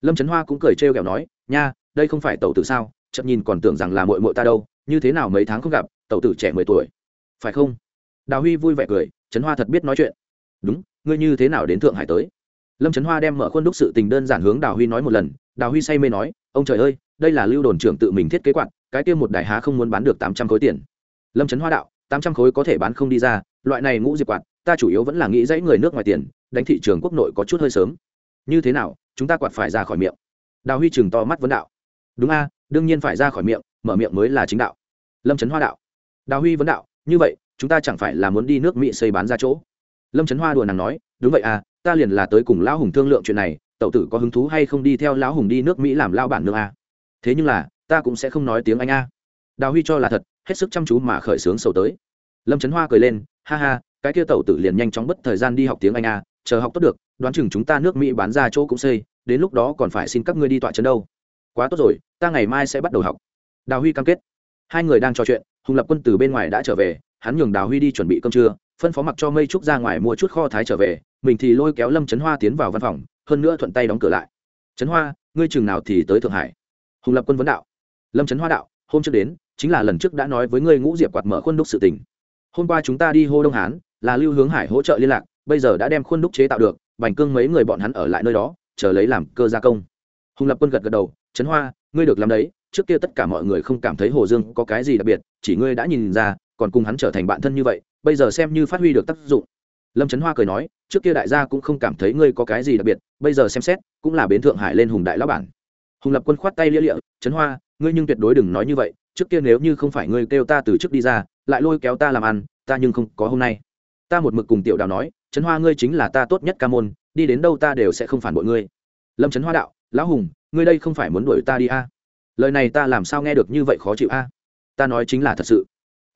Lâm trấn hoa cũng cười trêu ghẹo nói, nha, đây không phải tàu tử sao? Chậm nhìn còn tưởng rằng là mội mội ta đâu, như thế nào mấy tháng không gặp, tẩu tử trẻ mười tuổi. Phải không? Đào huy vui vẻ cười trấn hoa thật biết nói chuyện. Đúng, ngươi như thế nào đến thượng hải tới? Lâm trấn hoa đem mở khuôn đúc sự tình đơn giản hướng đào huy nói một lần, đào huy say mê nói, ông trời ơi, đây là lưu đồn trưởng tự mình thiết kế quạt, cái kia một đại há không muốn bán được tám trăm khối tiền. Lâm trấn hoa đạo, tám trăm khối có thể bán không đi ra, loại này ngũ diệp quạt ta chủ yếu vẫn là nghĩ dãy người nước ngoài tiền, đánh thị trường quốc nội có chút hơi sớm. Như thế nào, chúng ta quạt phải ra khỏi miệng. Đào huy trường to mắt vấn đạo. Đúng a, đương nhiên phải ra khỏi miệng, mở miệng mới là chính đạo. Lâm trấn hoa đạo. Đào huy vấn đạo, như vậy, chúng ta chẳng phải là muốn đi nước mỹ xây bán ra chỗ? Lâm trấn hoa đùa nàng nói, đúng vậy à ta liền là tới cùng lão hùng thương lượng chuyện này tậu tử có hứng thú hay không đi theo lão hùng đi nước mỹ làm lao bản nước à? thế nhưng là, ta cũng sẽ không nói tiếng anh a. À. đào huy cho là thật, hết sức chăm chú mà khởi xướng sầu tới. Lâm trấn hoa cười lên, ha ha cái kia tẩu tử liền nhanh chóng bất thời gian đi học tiếng anh a à, chờ học tốt được đoán chừng chúng ta nước mỹ bán ra chỗ cũng xây đến lúc đó còn phải xin các ngươi đi tọa trấn đâu. Quá tốt rồi ta ngày mai sẽ bắt đầu học. Đào huy cam kết. Hai người đang trò chuyện hùng lập quân từ bên ngoài đã trở về hắn nhường đào huy đi chuẩn bị cơm trưa phân phó mặc cho mây trúc ra ngoài mua chút kho thái trở về mình thì lôi kéo lâm trấn hoa tiến vào văn phòng hơn nữa thuận tay đóng cửa lại. Trấn hoa ngươi chừng nào thì tới thượng hải? Hùng lập quân vấn đạo. Lâm trấn hoa đạo hôm trước đến chính là lần trước đã nói với ngươi ngũ diệp quạt mở khuôn đúc sự tình. Hôm qua chúng ta đi hô đông hán là lưu hướng hải hỗ trợ liên lạc, bây giờ đã đem khuôn đúc chế tạo được, bành cương mấy người bọn hắn ở lại nơi đó, chờ lấy làm cơ gia công. Hùng lập quân gật gật đầu, trấn hoa, ngươi được làm đấy, trước kia tất cả mọi người không cảm thấy hồ dương có cái gì đặc biệt, chỉ ngươi đã nhìn ra, còn cùng hắn trở thành bạn thân như vậy, bây giờ xem như phát huy được tác dụng. Lâm trấn hoa cười nói, trước kia đại gia cũng không cảm thấy ngươi có cái gì đặc biệt, bây giờ xem xét, cũng là bến thượng hải lên hùng đại lão bản. Hùng lập quân khoát tay lia lịa, trấn hoa, ngươi nhưng tuyệt đối đừng nói như vậy, trước kia nếu như không phải ngươi kêu ta từ trước đi ra, lại lôi kéo ta làm ăn, ta nhưng không có hôm nay ta một mực cùng tiểu đào nói, trấn hoa ngươi chính là ta tốt nhất ca môn, đi đến đâu ta đều sẽ không phản bội ngươi. Lâm trấn hoa đạo, lão hùng, ngươi đây không phải muốn đuổi ta đi a? À? lời này ta làm sao nghe được như vậy khó chịu a? À? ta nói chính là thật sự.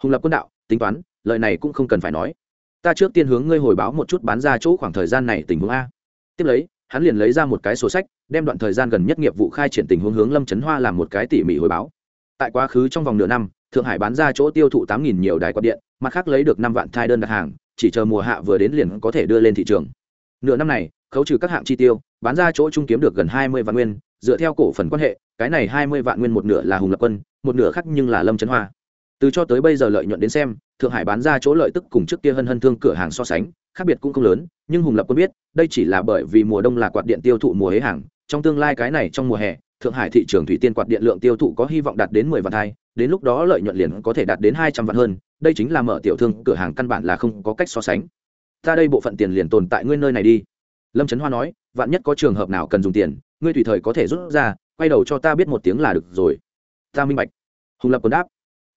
Hùng lập quân đạo, tính toán, lời này cũng không cần phải nói. Ta trước tiên hướng ngươi hồi báo một chút bán ra chỗ khoảng thời gian này tình huống a. Tiếp lấy, hắn liền lấy ra một cái sổ sách, đem đoạn thời gian gần nhất nghiệp vụ khai triển tình huống hướng lâm trấn hoa làm một cái tỉ mỉ hồi báo. Tại quá khứ trong vòng nửa năm, thượng hải bán ra chỗ tiêu thụ tám nghìn nhiều đài quạt điện, mặt khác lấy được năm vạn thai đơn đặt hàng chỉ chờ mùa hạ vừa đến liền có thể đưa lên thị trường. Nửa năm này, khấu trừ các hạng chi tiêu, bán ra chỗ trung kiếm được gần hai mươi vạn nguyên, dựa theo cổ phần quan hệ, cái này hai mươi vạn nguyên một nửa là hùng lập quân, một nửa khác nhưng là lâm trấn hoa. Từ cho tới bây giờ lợi nhuận đến xem, thượng hải bán ra chỗ lợi tức cùng trước kia hân hân thương cửa hàng so sánh, khác biệt cũng không lớn, nhưng hùng lập quân biết, đây chỉ là bởi vì mùa đông là quạt điện tiêu thụ mùa hế hàng, trong tương lai cái này trong mùa hè thượng hải thị trường thủy tiên quạt điện lượng tiêu thụ có hy vọng đạt đến mười vạn thai đến lúc đó lợi nhuận liền có thể đạt đến hai trăm vạn hơn, đây chính là mở tiểu thương cửa hàng căn bản là không có cách so sánh. Ta đây bộ phận tiền liền tồn tại nguyên nơi này đi. Lâm trấn hoa nói, vạn nhất có trường hợp nào cần dùng tiền, ngươi tùy thời có thể rút ra, quay đầu cho ta biết một tiếng là được rồi. Ta minh bạch. Hùng lập còn đáp,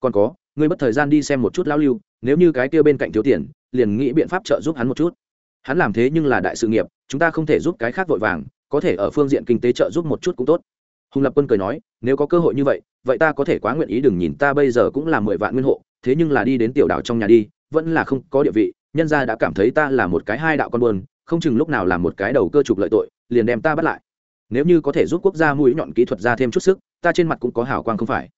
còn có, ngươi mất thời gian đi xem một chút lão lưu, nếu như cái kia bên cạnh thiếu tiền, liền nghĩ biện pháp trợ giúp hắn một chút. Hắn làm thế nhưng là đại sự nghiệp, chúng ta không thể giúp cái khác vội vàng, có thể ở phương diện kinh tế trợ giúp một chút cũng tốt hùng lập quân cười nói nếu có cơ hội như vậy vậy ta có thể quá nguyện ý đừng nhìn ta bây giờ cũng là mười vạn nguyên hộ thế nhưng là đi đến tiểu đạo trong nhà đi vẫn là không có địa vị nhân gia đã cảm thấy ta là một cái hai đạo con buồn, không chừng lúc nào là một cái đầu cơ trục lợi tội liền đem ta bắt lại. Nếu như có thể giúp quốc gia mũi nhọn kỹ thuật ra thêm chút sức ta trên mặt cũng có hào quang không phải.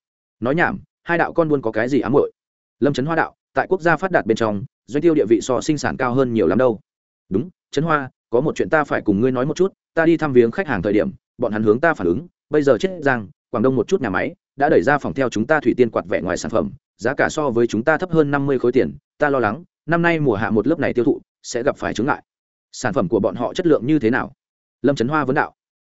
Nói nhảm hai đạo con buôn có cái gì ám hội lâm trấn hoa đạo tại quốc gia phát đạt bên trong doanh tiêu địa vị so sinh sản cao hơn nhiều lắm đâu. Đúng trấn hoa có một chuyện ta phải cùng ngươi nói một chút ta đi thăm viếng khách hàng thời điểm, bọn hắn hướng ta phản ứng, bây giờ chết giang, quảng đông một chút nhà máy, đã đẩy ra phòng theo chúng ta thủy tiên quạt vẻ ngoài sản phẩm, giá cả so với chúng ta thấp hơn năm mươi khối tiền, ta lo lắng, năm nay mùa hạ một lớp này tiêu thụ, sẽ gặp phải chứng lại sản phẩm của bọn họ chất lượng như thế nào? Lâm trấn hoa vấn đạo.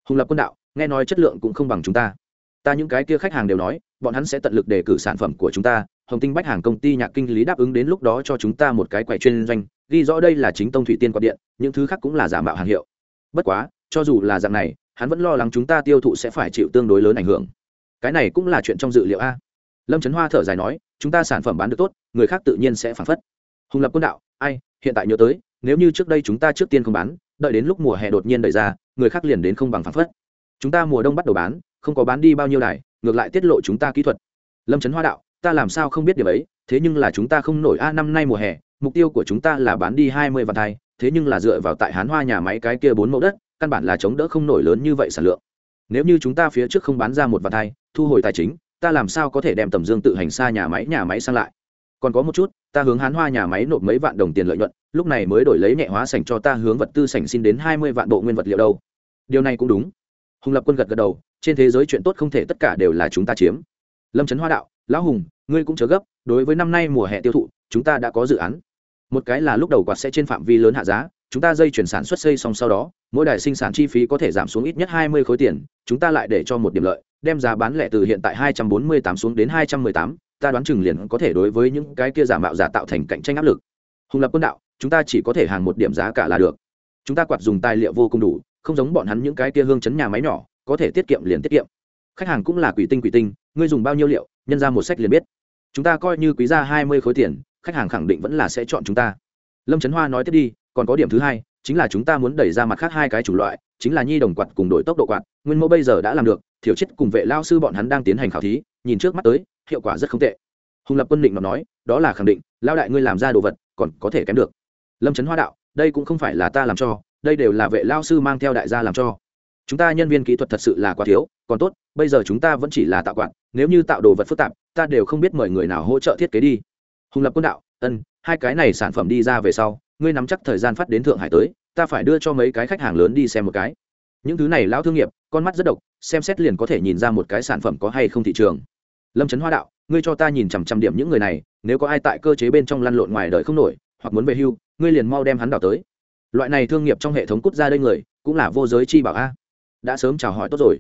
Hùng lập quân đạo, nghe nói chất lượng cũng không bằng chúng ta. Ta những cái kia khách hàng đều nói, bọn hắn sẽ tận lực đề cử sản phẩm của chúng ta. Hồng tinh bách hàng công ty nhạc kinh lý đáp ứng đến lúc đó cho chúng ta một cái quầy chuyên doanh, ghi rõ đây là chính tông thủy tiên quạt điện, những thứ khác cũng là giả mạo hàng hiệu. Bất quá cho dù là dạng này, hắn vẫn lo lắng chúng ta tiêu thụ sẽ phải chịu tương đối lớn ảnh hưởng. Cái này cũng là chuyện trong dự liệu a. Lâm trấn hoa thở dài nói, chúng ta sản phẩm bán được tốt, người khác tự nhiên sẽ phản phất. Hùng lập quân đạo, ai, hiện tại nhớ tới, nếu như trước đây chúng ta trước tiên không bán, đợi đến lúc mùa hè đột nhiên đẩy ra, người khác liền đến không bằng phản phất. Chúng ta mùa đông bắt đầu bán, không có bán đi bao nhiêu đài, ngược lại tiết lộ chúng ta kỹ thuật. Lâm trấn hoa đạo, ta làm sao không biết điều ấy, thế nhưng là chúng ta không nổi a, năm nay mùa hè, mục tiêu của chúng ta là bán đi hai mươi vạn thai thế nhưng là dựa vào tại hán hoa nhà máy cái kia bốn mẫu đất căn bản là chống đỡ không nổi lớn như vậy sản lượng. Nếu như chúng ta phía trước không bán ra một vạn thai thu hồi tài chính, ta làm sao có thể đem tầm dương tự hành xa nhà máy nhà máy sang lại? Còn có một chút, ta hướng hán hoa nhà máy nộp mấy vạn đồng tiền lợi nhuận, lúc này mới đổi lấy nhẹ hóa sành cho ta hướng vật tư sành xin đến hai mươi vạn bộ nguyên vật liệu đâu. Điều này cũng đúng. Hùng lập quân gật gật đầu, trên thế giới chuyện tốt không thể tất cả đều là chúng ta chiếm. Lâm trấn hoa đạo, lão hùng, ngươi cũng chớ gấp, đối với năm nay mùa hè tiêu thụ, chúng ta đã có dự án. Một cái là lúc đầu quạt sẽ trên phạm vi lớn hạ giá chúng ta dây chuyển sản xuất xây xong sau đó, mỗi đài sinh sản chi phí có thể giảm xuống ít nhất hai mươi khối tiền, chúng ta lại để cho một điểm lợi, đem giá bán lẻ từ hiện tại hai trăm bốn mươi tám xuống đến hai trăm mười tám, ta đoán chừng liền có thể đối với những cái kia giả mạo giả tạo thành cạnh tranh áp lực. Hùng lập quân đạo, chúng ta chỉ có thể hàng một điểm giá cả là được. Chúng ta quạt dùng tài liệu vô cùng đủ, không giống bọn hắn những cái kia hương chấn nhà máy nhỏ, có thể tiết kiệm liền tiết kiệm. Khách hàng cũng là quỷ tinh quỷ tinh, ngươi dùng bao nhiêu liệu, nhân ra một sách liền biết. Chúng ta coi như quý ra hai mươi khối tiền, khách hàng khẳng định vẫn là sẽ chọn chúng ta. Lâm trấn hoa nói tiếp đi còn có điểm thứ hai, chính là chúng ta muốn đẩy ra mặt khác hai cái chủ loại, chính là nhi đồng quạt cùng đổi tốc độ quạt, nguyên mẫu bây giờ đã làm được, thiểu chết cùng vệ lao sư bọn hắn đang tiến hành khảo thí, nhìn trước mắt tới, hiệu quả rất không tệ. Hùng lập quân định nó nói, đó là khẳng định, lao đại ngươi làm ra đồ vật, còn có thể kém được. Lâm trấn hoa đạo, đây cũng không phải là ta làm cho, đây đều là vệ lao sư mang theo đại gia làm cho. Chúng ta nhân viên kỹ thuật thật sự là quá thiếu, còn tốt, bây giờ chúng ta vẫn chỉ là tạo quạt, nếu như tạo đồ vật phức tạp, ta đều không biết mời người nào hỗ trợ thiết kế đi. Hùng lập quân đạo ân hai cái này sản phẩm đi ra về sau ngươi nắm chắc thời gian phát đến thượng hải tới, ta phải đưa cho mấy cái khách hàng lớn đi xem một cái. Những thứ này lão thương nghiệp, con mắt rất độc, xem xét liền có thể nhìn ra một cái sản phẩm có hay không thị trường. Lâm trấn hoa đạo, ngươi cho ta nhìn chằm chằm điểm những người này, nếu có ai tại cơ chế bên trong lăn lộn ngoài đời không nổi, hoặc muốn về hưu, ngươi liền mau đem hắn đào tới. Loại này thương nghiệp trong hệ thống cút ra đây người, cũng là vô giới chi bảo a. Đã sớm chào hỏi tốt rồi.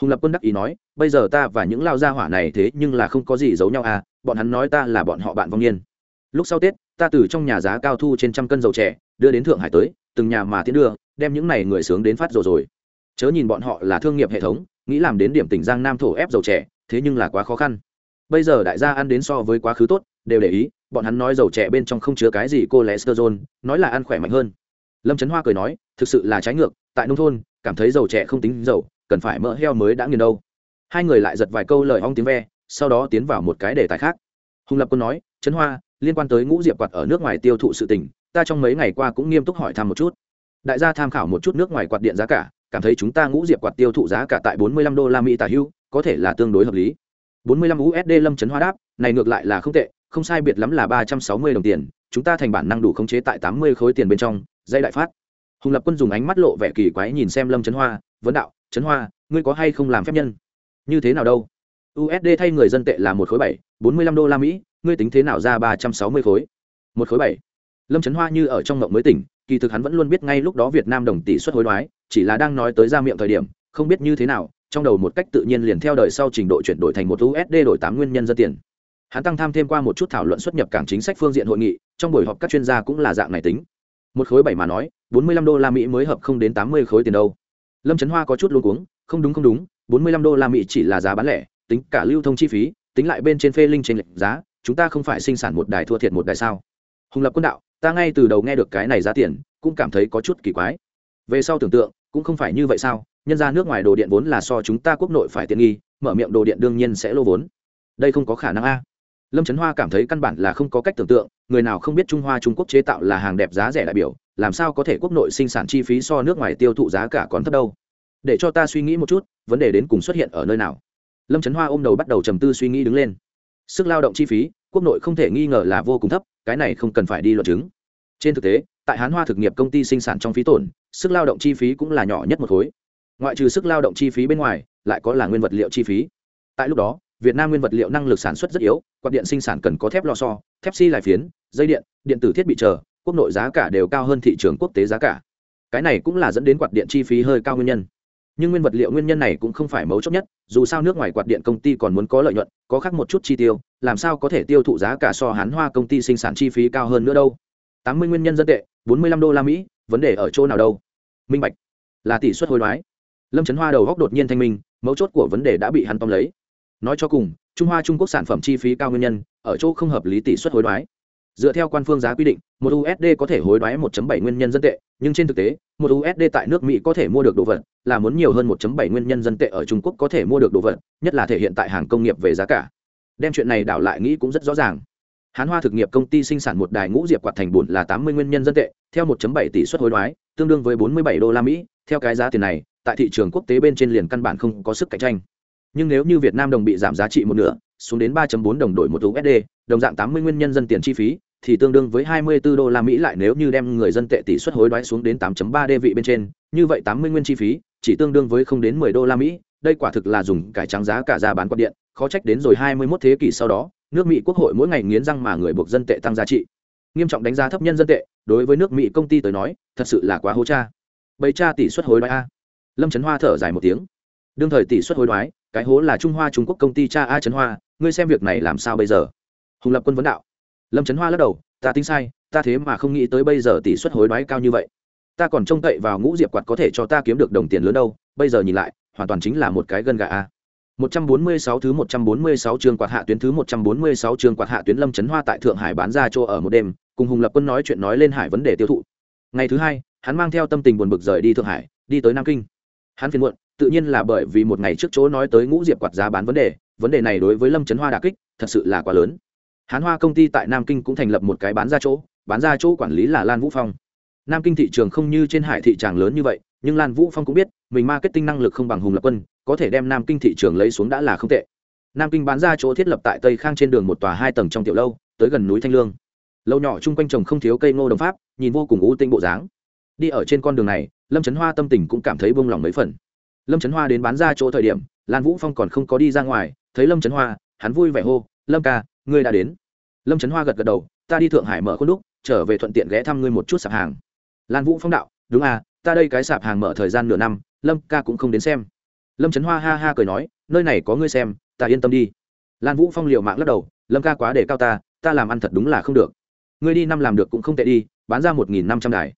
Hùng lập quân đắc ý nói, bây giờ ta và những lao gia hỏa này thế nhưng là không có gì giấu nhau à bọn hắn nói ta là bọn họ bạn vong niên lúc sau tết, ta từ trong nhà giá cao thu trên trăm cân dầu trẻ đưa đến thượng hải tới, từng nhà mà tiến đưa, đem những này người sướng đến phát rồi rồi. Chớ nhìn bọn họ là thương nghiệp hệ thống, nghĩ làm đến điểm tỉnh giang nam thổ ép dầu trẻ thế nhưng là quá khó khăn. Bây giờ đại gia ăn đến so với quá khứ tốt, đều để ý, bọn hắn nói dầu trẻ bên trong không chứa cái gì cô cholesterol, nói là ăn khỏe mạnh hơn. Lâm trấn hoa cười nói, thực sự là trái ngược, tại nông thôn, cảm thấy dầu trẻ không tính dầu, cần phải mỡ heo mới đã nghiền đâu. Hai người lại giật vài câu lời ong tiếng ve, sau đó tiến vào một cái đề tài khác. Hùng lập quân nói trấn hoa liên quan tới ngũ diệp quạt ở nước ngoài tiêu thụ sự tình, ta trong mấy ngày qua cũng nghiêm túc hỏi thăm một chút. Đại gia tham khảo một chút nước ngoài quạt điện giá cả, cảm thấy chúng ta ngũ diệp quạt tiêu thụ giá cả tại 45 đô la mỹ tả hưu, có thể là tương đối hợp lý. 45 usd lâm chấn hoa đáp, này ngược lại là không tệ, không sai biệt lắm là 360 đồng tiền, chúng ta thành bản năng đủ khống chế tại 80 khối tiền bên trong, dây đại phát. Hùng lập quân dùng ánh mắt lộ vẻ kỳ quái nhìn xem lâm chấn hoa, vấn đạo, chấn hoa, ngươi có hay không làm phép nhân? Như thế nào đâu? Usd thay người dân tệ là một khối bảy, bốn mươi lăm đô la mỹ, ngươi tính thế nào ra ba trăm sáu mươi khối? Một khối bảy. Lâm trấn hoa như ở trong mộng mới tỉnh, kỳ thực hắn vẫn luôn biết ngay lúc đó việt nam đồng tỷ suất hối đoái, chỉ là đang nói tới ra miệng thời điểm, không biết như thế nào, trong đầu một cách tự nhiên liền theo đời sau trình độ chuyển đổi thành một usd đổi tám nguyên nhân dân tiền. Hắn tăng tham thêm qua một chút thảo luận xuất nhập cảng chính sách phương diện hội nghị, trong buổi họp các chuyên gia cũng là dạng này tính. Một khối bảy mà nói, bốn mươi lăm đô la mỹ mới hợp không đến tám mươi khối tiền đâu. Lâm trấn hoa có chút luôn cuống, không đúng không đúng, bốn mươi lăm đô la mỹ chỉ là giá bán lẻ tính cả lưu thông chi phí, tính lại bên trên phê linh trên lệnh giá, chúng ta không phải sinh sản một đài thua thiệt một đài sao? Hùng lập quân đạo, ta ngay từ đầu nghe được cái này giá tiền, cũng cảm thấy có chút kỳ quái. Về sau tưởng tượng, cũng không phải như vậy sao? Nhân ra nước ngoài đồ điện vốn là so chúng ta quốc nội phải tiện nghi, mở miệng đồ điện đương nhiên sẽ lô vốn. Đây không có khả năng a. Lâm trấn hoa cảm thấy căn bản là không có cách tưởng tượng, người nào không biết trung hoa trung quốc chế tạo là hàng đẹp giá rẻ đại biểu, làm sao có thể quốc nội sinh sản chi phí so nước ngoài tiêu thụ giá cả còn thấp đâu? Để cho ta suy nghĩ một chút, vấn đề đến cùng xuất hiện ở nơi nào? Lâm trấn hoa ôm đầu bắt đầu trầm tư suy nghĩ đứng lên sức lao động chi phí quốc nội không thể nghi ngờ là vô cùng thấp cái này không cần phải đi luận chứng trên thực tế tại hán hoa thực nghiệp công ty sinh sản trong phí tổn sức lao động chi phí cũng là nhỏ nhất một khối ngoại trừ sức lao động chi phí bên ngoài lại có là nguyên vật liệu chi phí tại lúc đó việt nam nguyên vật liệu năng lực sản xuất rất yếu quạt điện sinh sản cần có thép lò so thép xi、si、lại phiến, dây điện điện tử thiết bị chờ, quốc nội giá cả đều cao hơn thị trường quốc tế giá cả. cái này cũng là dẫn đến quạt điện chi phí hơi cao nguyên nhân nhưng nguyên vật liệu nguyên nhân này cũng không phải mấu chốt nhất, dù sao nước ngoài quạt điện công ty còn muốn có lợi nhuận, có khác một chút chi tiêu, làm sao có thể tiêu thụ giá cả so hán hoa công ty sinh sản chi phí cao hơn nữa đâu. Tám mươi nguyên nhân dân tệ, bốn mươi lăm đô la mỹ, vấn đề ở chỗ nào đâu? Minh bạch, là tỷ suất hối đoái. Lâm trấn hoa đầu góc đột nhiên thanh minh, mấu chốt của vấn đề đã bị hắn tóm lấy. Nói cho cùng, trung hoa trung quốc sản phẩm chi phí cao nguyên nhân, ở chỗ không hợp lý tỷ suất hối đoái dựa theo quan phương giá quy định một usd có thể hối đoái 1.7 nguyên nhân dân tệ nhưng trên thực tế một usd tại nước mỹ có thể mua được đồ vật là muốn nhiều hơn 1.7 nguyên nhân dân tệ ở trung quốc có thể mua được đồ vật nhất là thể hiện tại hàng công nghiệp về giá cả. Đem chuyện này đảo lại nghĩ cũng rất rõ ràng. Hán hoa thực nghiệp công ty sinh sản một đài ngũ diệp quạt thành bùn là 80 nguyên nhân dân tệ theo 1.7 tỷ suất hối đoái tương đương với 47 đô la mỹ theo cái giá tiền này tại thị trường quốc tế bên trên liền căn bản không có sức cạnh tranh. Nhưng nếu như việt nam đồng bị giảm giá trị một nửa xuống đến 3.4 đồng đổi một USD, đồng dạng 80 nguyên nhân dân tiền chi phí, thì tương đương với 24 đô la Mỹ lại nếu như đem người dân tệ tỷ suất hối đoái xuống đến 8.3 đê vị bên trên, như vậy 80 nguyên chi phí chỉ tương đương với không đến 10 đô la Mỹ, đây quả thực là dùng cải trắng giá cả ra bán quạt điện, khó trách đến rồi 21 thế kỷ sau đó, nước Mỹ quốc hội mỗi ngày nghiến răng mà người buộc dân tệ tăng giá trị. Nghiêm trọng đánh giá thấp nhân dân tệ, đối với nước Mỹ công ty tới nói, thật sự là quá hố cha. Bấy cha tỷ suất hối đoái a. Lâm Chấn Hoa thở dài một tiếng. Đương thời tỷ suất hối đoái, cái hố là Trung Hoa Trung Quốc công ty cha A Chấn Hoa, ngươi xem việc này làm sao bây giờ? Hùng Lập Quân vấn đạo. Lâm Chấn Hoa lắc đầu, ta tính sai ta thế mà không nghĩ tới bây giờ tỷ suất hối đoái cao như vậy ta còn trông cậy vào ngũ diệp quạt có thể cho ta kiếm được đồng tiền lớn đâu bây giờ nhìn lại hoàn toàn chính là một cái gân gà a 146 thứ 146 chương quạt hạ tuyến thứ 146 chương quạt hạ tuyến Lâm Chấn Hoa tại Thượng Hải bán ra chỗ ở một đêm, cùng Hùng Lập Quân nói chuyện nói lên hải vấn đề tiêu thụ. Ngày thứ hai, hắn mang theo tâm tình buồn bực rời đi Thượng Hải, đi tới Nam Kinh. Hắn phiền muộn, tự nhiên là bởi vì một ngày trước chỗ nói tới ngũ diệp quạt giá bán vấn đề, vấn đề này đối với Lâm Chấn Hoa đả kích, thật sự là quá lớn hán hoa công ty tại nam kinh cũng thành lập một cái bán ra chỗ, bán ra chỗ quản lý là lan vũ phong. Nam kinh thị trường không như trên hải thị tràng lớn như vậy, nhưng lan vũ phong cũng biết, mình marketing năng lực không bằng hùng lập quân, có thể đem nam kinh thị trường lấy xuống đã là không tệ. Nam kinh bán ra chỗ thiết lập tại tây khang trên đường một tòa hai tầng trong tiểu lâu, tới gần núi thanh lương. Lâu nhỏ chung quanh trồng không thiếu cây ngô đồng pháp, nhìn vô cùng ưu tinh bộ dáng. Đi ở trên con đường này, lâm trấn hoa tâm tình cũng cảm thấy buông lòng mấy phần. Lâm trấn hoa đến bán ra chỗ thời điểm, lan vũ phong còn không có đi ra ngoài, thấy lâm trấn hoa, hắn vui vẻ hô, lâm ca ngươi đã đến. Lâm trấn hoa gật gật đầu, ta đi thượng hải mở khuôn đúc, trở về thuận tiện ghé thăm ngươi một chút sạp hàng. Lan vũ phong đạo, đúng à ta đây cái sạp hàng mở thời gian nửa năm, lâm ca cũng không đến xem. Lâm trấn hoa ha ha cười nói, nơi này có ngươi xem, ta yên tâm đi. Lan vũ phong liều mạng lắc đầu, lâm ca quá để cao ta ta làm ăn thật đúng là không được. Ngươi đi năm làm được cũng không tệ đi, bán ra một nghìn năm trăm đài.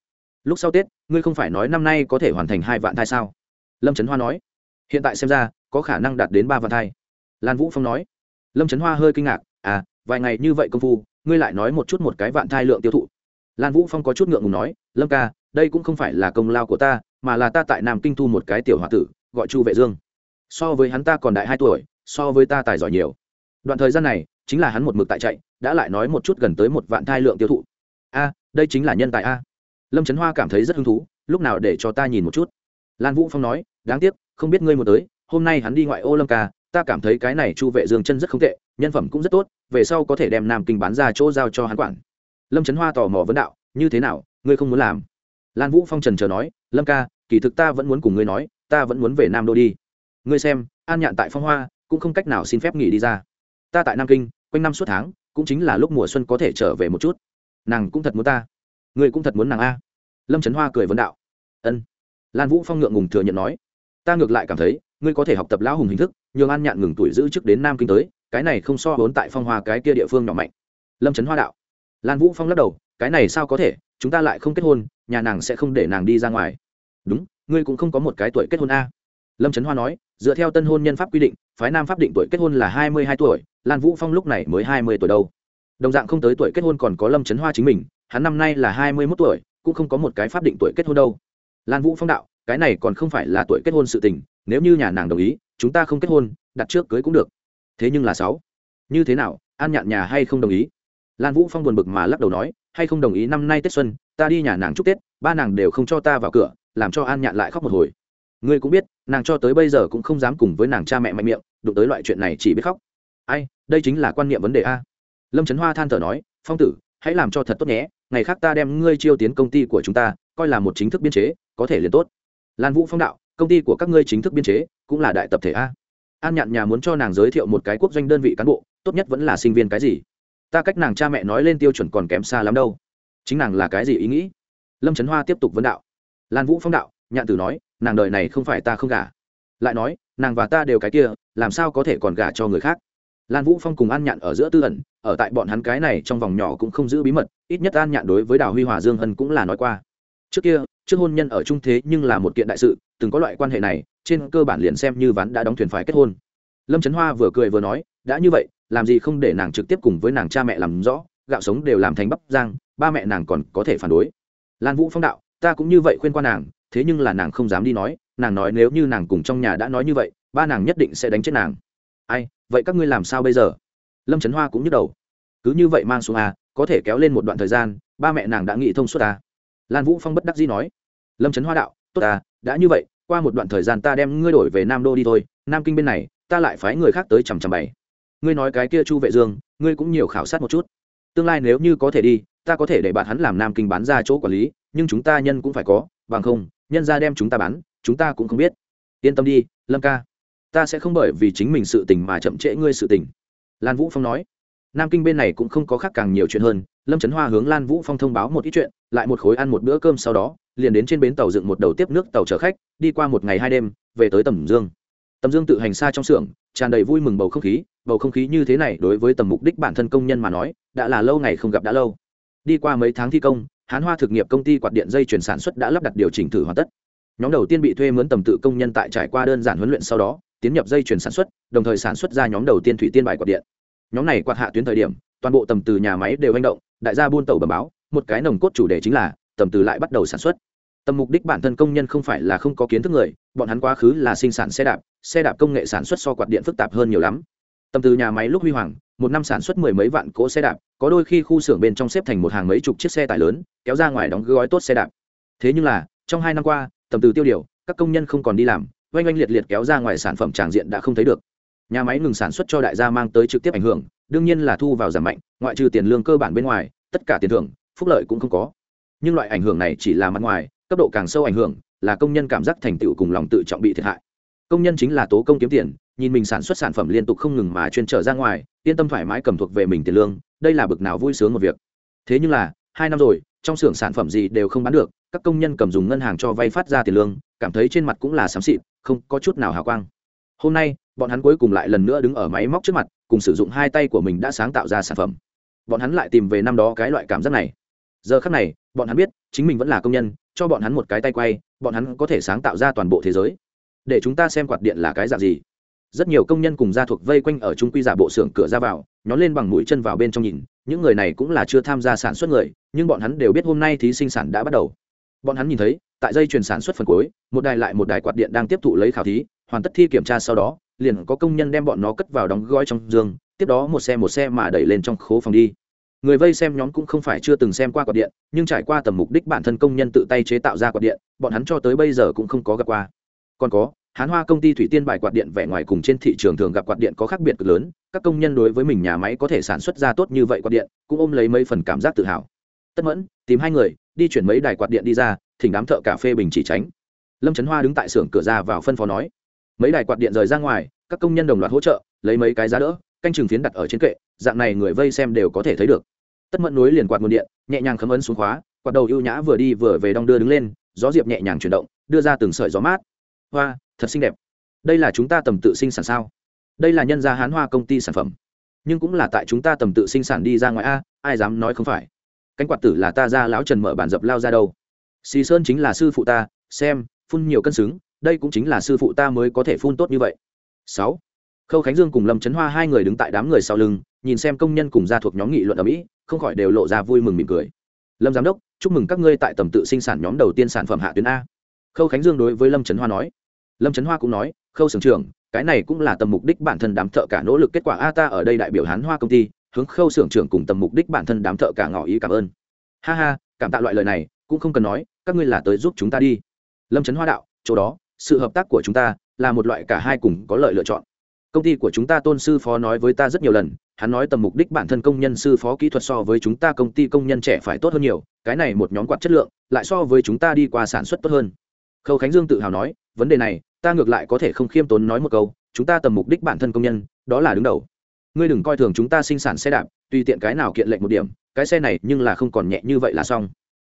Lúc sau tết, ngươi không phải nói năm nay có thể hoàn thành hai vạn thai sao? Lâm trấn hoa nói. Hiện tại xem ra, có khả năng đạt đến ba vạn thai. Lan vũ phong nói. Lâm trấn hoa hơi kinh ngạc vài ngày như vậy công phu, ngươi lại nói một chút một cái vạn thai lượng tiêu thụ. Lan vũ phong có chút ngượng ngùng nói, lâm ca, đây cũng không phải là công lao của ta, mà là ta tại nam kinh thu một cái tiểu h o a tử, gọi chu vệ dương. So với hắn ta còn đại hai tuổi, so với ta tài giỏi nhiều. Đoạn thời gian này, chính là hắn một mực tại chạy, đã lại nói một chút gần tới một vạn thai lượng tiêu thụ. A, đây chính là nhân tài a. Lâm trấn hoa cảm thấy rất hứng thú, lúc nào để cho ta nhìn một chút? Lan vũ phong nói, đáng tiếc, không biết ngươi một tới, hôm nay hắn đi ngoại ô lâm ca, ta cảm thấy cái này chu vệ dương chân rất không tệ nhân phẩm cũng rất tốt, về sau có thể đem nam kinh bán ra chỗ giao cho hắn quản. Lâm trấn hoa tò mò vấn đạo, như thế nào, ngươi không muốn làm? Lan vũ phong trần chờ nói, lâm ca, kỳ thực ta vẫn muốn cùng ngươi nói, ta vẫn muốn về nam đô đi. Ngươi xem, an nhạn tại phong hoa, cũng không cách nào xin phép nghỉ đi ra. Ta tại nam kinh, quanh năm suốt tháng, cũng chính là lúc mùa xuân có thể trở về một chút. Nàng cũng thật muốn ta. Ngươi cũng thật muốn nàng a. Lâm trấn hoa cười vấn đạo, ân. Lan vũ phong ngượng ngùng thừa nhận nói, ta ngược lại cảm thấy, ngươi có thể học tập lão hùng hình thức, nhường an nhạn ngừng tuổi giữ trước đến nam kinh tới cái này không so vốn tại phong hoa cái kia địa phương nhỏ mạnh. Lâm trấn hoa đạo. Lan vũ phong lắc đầu, cái này sao có thể, chúng ta lại không kết hôn, nhà nàng sẽ không để nàng đi ra ngoài. Đúng, ngươi cũng không có một cái tuổi kết hôn a. Lâm trấn hoa nói, dựa theo tân hôn nhân pháp quy định, phái nam pháp định tuổi kết hôn là hai mươi hai tuổi, lan vũ phong lúc này mới hai mươi tuổi đâu. Đồng dạng không tới tuổi kết hôn còn có lâm trấn hoa chính mình, hắn năm nay là hai mươi mốt tuổi, cũng không có một cái pháp định tuổi kết hôn đâu. Lan vũ phong đạo, cái này còn không phải là tuổi kết hôn sự tình, nếu như nhà nàng đồng ý, chúng ta không kết hôn, đặt trước cưới cũng được thế nhưng là sáu. Như thế nào, an nhạn nhà hay không đồng ý? Lan vũ phong buồn bực mà lắc đầu nói, hay không đồng ý năm nay tết xuân, ta đi nhà nàng chúc tết, ba nàng đều không cho ta vào cửa, làm cho an nhạn lại khóc một hồi. Ngươi cũng biết, nàng cho tới bây giờ cũng không dám cùng với nàng cha mẹ mạnh miệng, đụng tới loại chuyện này chỉ biết khóc. Ai, đây chính là quan niệm vấn đề a. Lâm trấn hoa than thở nói, phong tử, hãy làm cho thật tốt nhé, ngày khác ta đem ngươi chiêu tiến công ty của chúng ta, coi là một chính thức biên chế, có thể liền tốt. Lan vũ phong đạo, công ty của các ngươi chính thức biên chế, cũng là đại tập thể a an nhạn nhà muốn cho nàng giới thiệu một cái quốc doanh đơn vị cán bộ, tốt nhất vẫn là sinh viên cái gì? Ta cách nàng cha mẹ nói lên tiêu chuẩn còn kém xa lắm đâu. Chính nàng là cái gì ý nghĩ? Lâm trấn hoa tiếp tục vấn đạo. Lan vũ phong đạo, nhạn tử nói, nàng đời này không phải ta không gả. Lại nói, nàng và ta đều cái kia, làm sao có thể còn gả cho người khác? Lan vũ phong cùng an nhạn ở giữa tư ẩn, ở tại bọn hắn cái này trong vòng nhỏ cũng không giữ bí mật, ít nhất an nhạn đối với đào huy hòa dương hân cũng là nói qua. Trước kia trước hôn nhân ở trung thế nhưng là một kiện đại sự, từng có loại quan hệ này, trên cơ bản liền xem như ván đã đóng thuyền phải kết hôn. Lâm trấn hoa vừa cười vừa nói, đã như vậy, làm gì không để nàng trực tiếp cùng với nàng cha mẹ làm rõ, gạo sống đều làm thành bắp giang ba mẹ nàng còn có thể phản đối. Lan vũ phong đạo, ta cũng như vậy khuyên qua nàng, thế nhưng là nàng không dám đi nói, nàng nói nếu như nàng cùng trong nhà đã nói như vậy, ba nàng nhất định sẽ đánh chết nàng. Ai, vậy các ngươi làm sao bây giờ? Lâm trấn hoa cũng nhức đầu. Cứ như vậy mang xuống à có thể kéo lên một đoạn thời gian, ba mẹ nàng đã nghĩ thông suốt à lan vũ phong bất đắc dĩ nói, lâm trấn hoa đạo, tốt à đã như vậy, qua một đoạn thời gian ta đem ngươi đổi về nam đô đi thôi, nam kinh bên này, ta lại phái người khác tới chằm chằm bảy ngươi nói cái kia chu vệ dương, ngươi cũng nhiều khảo sát một chút. Tương lai nếu như có thể đi, ta có thể để bạn hắn làm nam kinh bán ra chỗ quản lý, nhưng chúng ta nhân cũng phải có, bằng không, nhân ra đem chúng ta bán, chúng ta cũng không biết. Yên tâm đi, lâm ca, ta sẽ không bởi vì chính mình sự tình mà chậm trễ ngươi sự tình. Lan vũ phong nói. Nam kinh bên này cũng không có khác càng nhiều chuyện hơn, lâm trấn hoa hướng lan vũ phong thông báo một ít chuyện lại một khối ăn một bữa cơm sau đó, liền đến trên bến tàu dựng một đầu tiếp nước tàu chở khách, đi qua một ngày hai đêm, về tới tầm dương. Tầm dương tự hành xa trong xưởng, tràn đầy vui mừng bầu không khí, bầu không khí như thế này đối với tầm mục đích bản thân công nhân mà nói, đã là lâu ngày không gặp đã lâu. Đi qua mấy tháng thi công, hán hoa thực nghiệp công ty quạt điện dây chuyển sản xuất đã lắp đặt điều chỉnh thử hoàn tất. Nhóm đầu tiên bị thuê mướn tầm tự công nhân tại trải qua đơn giản huấn luyện sau đó, tiến nhập dây chuyển sản xuất, đồng thời sản xuất ra nhóm đầu tiên thủy tiên bài quạt điện. Nhóm này quạt hạ tuyến thời điểm, toàn bộ tầm từ nhà máy đều hành động, đại gia buôn tàu bẩm báo một cái nồng cốt chủ đề chính là, tầm từ lại bắt đầu sản xuất. Tầm mục đích bản thân công nhân không phải là không có kiến thức người, bọn hắn quá khứ là sinh sản xe đạp xe đạp công nghệ sản xuất so quạt điện phức tạp hơn nhiều lắm. Tầm từ nhà máy lúc huy hoàng, một năm sản xuất mười mấy vạn cỗ xe đạp, có đôi khi khu xưởng bên trong xếp thành một hàng mấy chục chiếc xe tải lớn, kéo ra ngoài đóng gói tốt xe đạp. Thế nhưng là, trong hai năm qua, tầm từ tiêu điều, các công nhân không còn đi làm, oanh oanh liệt liệt kéo ra ngoài sản phẩm tràng diện đã không thấy được. Nhà máy ngừng sản xuất cho đại gia mang tới trực tiếp ảnh hưởng, đương nhiên là thu vào giảm mạnh, ngoại trừ tiền lương cơ bản bên ngoài, tất cả tiền thưởng phúc lợi cũng không có. Nhưng loại ảnh hưởng này chỉ là mặt ngoài, cấp độ càng sâu ảnh hưởng, là công nhân cảm giác thành tựu cùng lòng tự trọng bị thiệt hại. Công nhân chính là tố công kiếm tiền, nhìn mình sản xuất sản phẩm liên tục không ngừng mà chuyên trở ra ngoài, yên tâm thoải mái cầm thuộc về mình tiền lương, đây là bực nào vui sướng một việc. Thế nhưng là, hai năm rồi, trong xưởng sản phẩm gì đều không bán được, các công nhân cầm dùng ngân hàng cho vay phát ra tiền lương, cảm thấy trên mặt cũng là xám xịt, không có chút nào hào quang. Hôm nay, bọn hắn cuối cùng lại lần nữa đứng ở máy móc trước mặt, cùng sử dụng hai tay của mình đã sáng tạo ra sản phẩm. Bọn hắn lại tìm về năm đó cái loại cảm giác này giờ khắc này, bọn hắn biết, chính mình vẫn là công nhân, cho bọn hắn một cái tay quay, bọn hắn có thể sáng tạo ra toàn bộ thế giới. Để chúng ta xem quạt điện là cái dạng gì. Rất nhiều công nhân cùng gia thuộc vây quanh ở trung quy giả bộ xưởng cửa ra vào, nhón lên bằng mũi chân vào bên trong nhìn, những người này cũng là chưa tham gia sản xuất người, nhưng bọn hắn đều biết hôm nay thí sinh sản đã bắt đầu. Bọn hắn nhìn thấy, tại dây chuyền sản xuất phần cuối, một đài lại một đài quạt điện đang tiếp thụ lấy khảo thí, hoàn tất thi kiểm tra sau đó, liền có công nhân đem bọn nó cất vào đóng gói trong giường, tiếp đó một xe một xe mà đẩy lên trong khố phòng đi người vây xem nhóm cũng không phải chưa từng xem qua quạt điện, nhưng trải qua tầm mục đích bản thân công nhân tự tay chế tạo ra quạt điện, bọn hắn cho tới bây giờ cũng không có gặp qua. Còn có, hán hoa công ty thủy tiên bài quạt điện vẻ ngoài cùng trên thị trường thường gặp quạt điện có khác biệt cực lớn, các công nhân đối với mình nhà máy có thể sản xuất ra tốt như vậy quạt điện, cũng ôm lấy mấy phần cảm giác tự hào. Tất mẫn, tìm hai người, đi chuyển mấy đài quạt điện đi ra, thỉnh đám thợ cà phê bình chỉ tránh. Lâm trấn hoa đứng tại xưởng cửa ra vào phân phó nói. Mấy đài quạt điện rời ra ngoài, các công nhân đồng loạt hỗ trợ, lấy mấy cái giá đỡ, canh chừng phiến đặt ở trên kệ, dạng này người vây xem đều có thể thấy được tất mẫn nối liền quạt nguồn điện, nhẹ nhàng khấm ấn xuống khóa, quạt đầu ưu nhã vừa đi vừa về đong đưa đứng lên, gió diệp nhẹ nhàng chuyển động, đưa ra từng sợi gió mát. Hoa, thật xinh đẹp. Đây là chúng ta tầm tự sinh sản sao? Đây là nhân gia hán hoa công ty sản phẩm. Nhưng cũng là tại chúng ta tầm tự sinh sản đi ra ngoài a, ai dám nói không phải? Cánh quạt tử là ta ra lão trần mở bản dập lao ra đâu? Xì sơn chính là sư phụ ta, xem, phun nhiều cân xứng, đây cũng chính là sư phụ ta mới có thể phun tốt như vậy. Sáu, khâu khánh dương cùng lâm trấn hoa hai người đứng tại đám người sau lưng nhìn xem công nhân cùng gia thuộc nhóm nghị luận ở mỹ, không khỏi đều lộ ra vui mừng mỉm cười. Lâm giám đốc, chúc mừng các ngươi tại tầm tự sinh sản nhóm đầu tiên sản phẩm hạ tuyến a. Khâu khánh dương đối với lâm trấn hoa nói. Lâm trấn hoa cũng nói, khâu sưởng trưởng, cái này cũng là tầm mục đích bản thân đám thợ cả nỗ lực kết quả a ta ở đây đại biểu hán hoa công ty, hướng khâu sưởng trưởng cùng tầm mục đích bản thân đám thợ cả ngỏ ý cảm ơn. Ha ha, cảm tạ loại lời này, cũng không cần nói, các ngươi là tới giúp chúng ta đi. Lâm trấn hoa đạo, chỗ đó, sự hợp tác của chúng ta là một loại cả hai cùng có lợi lựa chọn. Công ty của chúng ta tôn sư phó nói với ta rất nhiều lần hắn nói tầm mục đích bản thân công nhân sư phó kỹ thuật so với chúng ta công ty công nhân trẻ phải tốt hơn nhiều, cái này một nhóm quạt chất lượng, lại so với chúng ta đi qua sản xuất tốt hơn. Khâu khánh dương tự hào nói, vấn đề này, ta ngược lại có thể không khiêm tốn nói một câu, chúng ta tầm mục đích bản thân công nhân, đó là đứng đầu. Ngươi đừng coi thường chúng ta sinh sản xe đạp, tùy tiện cái nào kiện lệnh một điểm, cái xe này nhưng là không còn nhẹ như vậy là xong.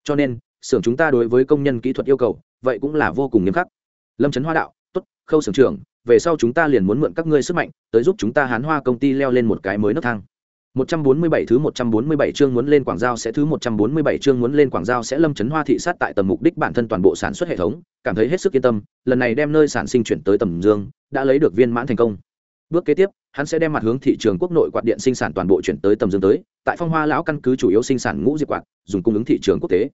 Cho nên, xưởng chúng ta đối với công nhân kỹ thuật yêu cầu, vậy cũng là vô cùng nghiêm khắc. Lâm trấn hoa đạo, tốt, khâu xưởng trưởng về sau chúng ta liền muốn mượn các ngươi sức mạnh tới giúp chúng ta hán hoa công ty leo lên một cái mới nấc thang 147 thứ 147 chương muốn lên Quảng Giao sẽ thứ 147 chương muốn lên Quảng Giao sẽ Lâm Chấn Hoa thị sát tại tầm mục đích bản thân toàn bộ sản xuất hệ thống, cảm thấy hết sức yên tâm, lần này đem nơi sản sinh chuyển tới tầm Dương, đã lấy được viên mãn thành công. Bước kế tiếp, hắn sẽ đem mặt hướng thị trường quốc nội quạt điện sinh sản toàn bộ chuyển tới tầm Dương tới, tại Phong Hoa lão căn cứ chủ yếu sinh sản ngũ diệp quạt, dùng cung ứng thị trường quốc tế.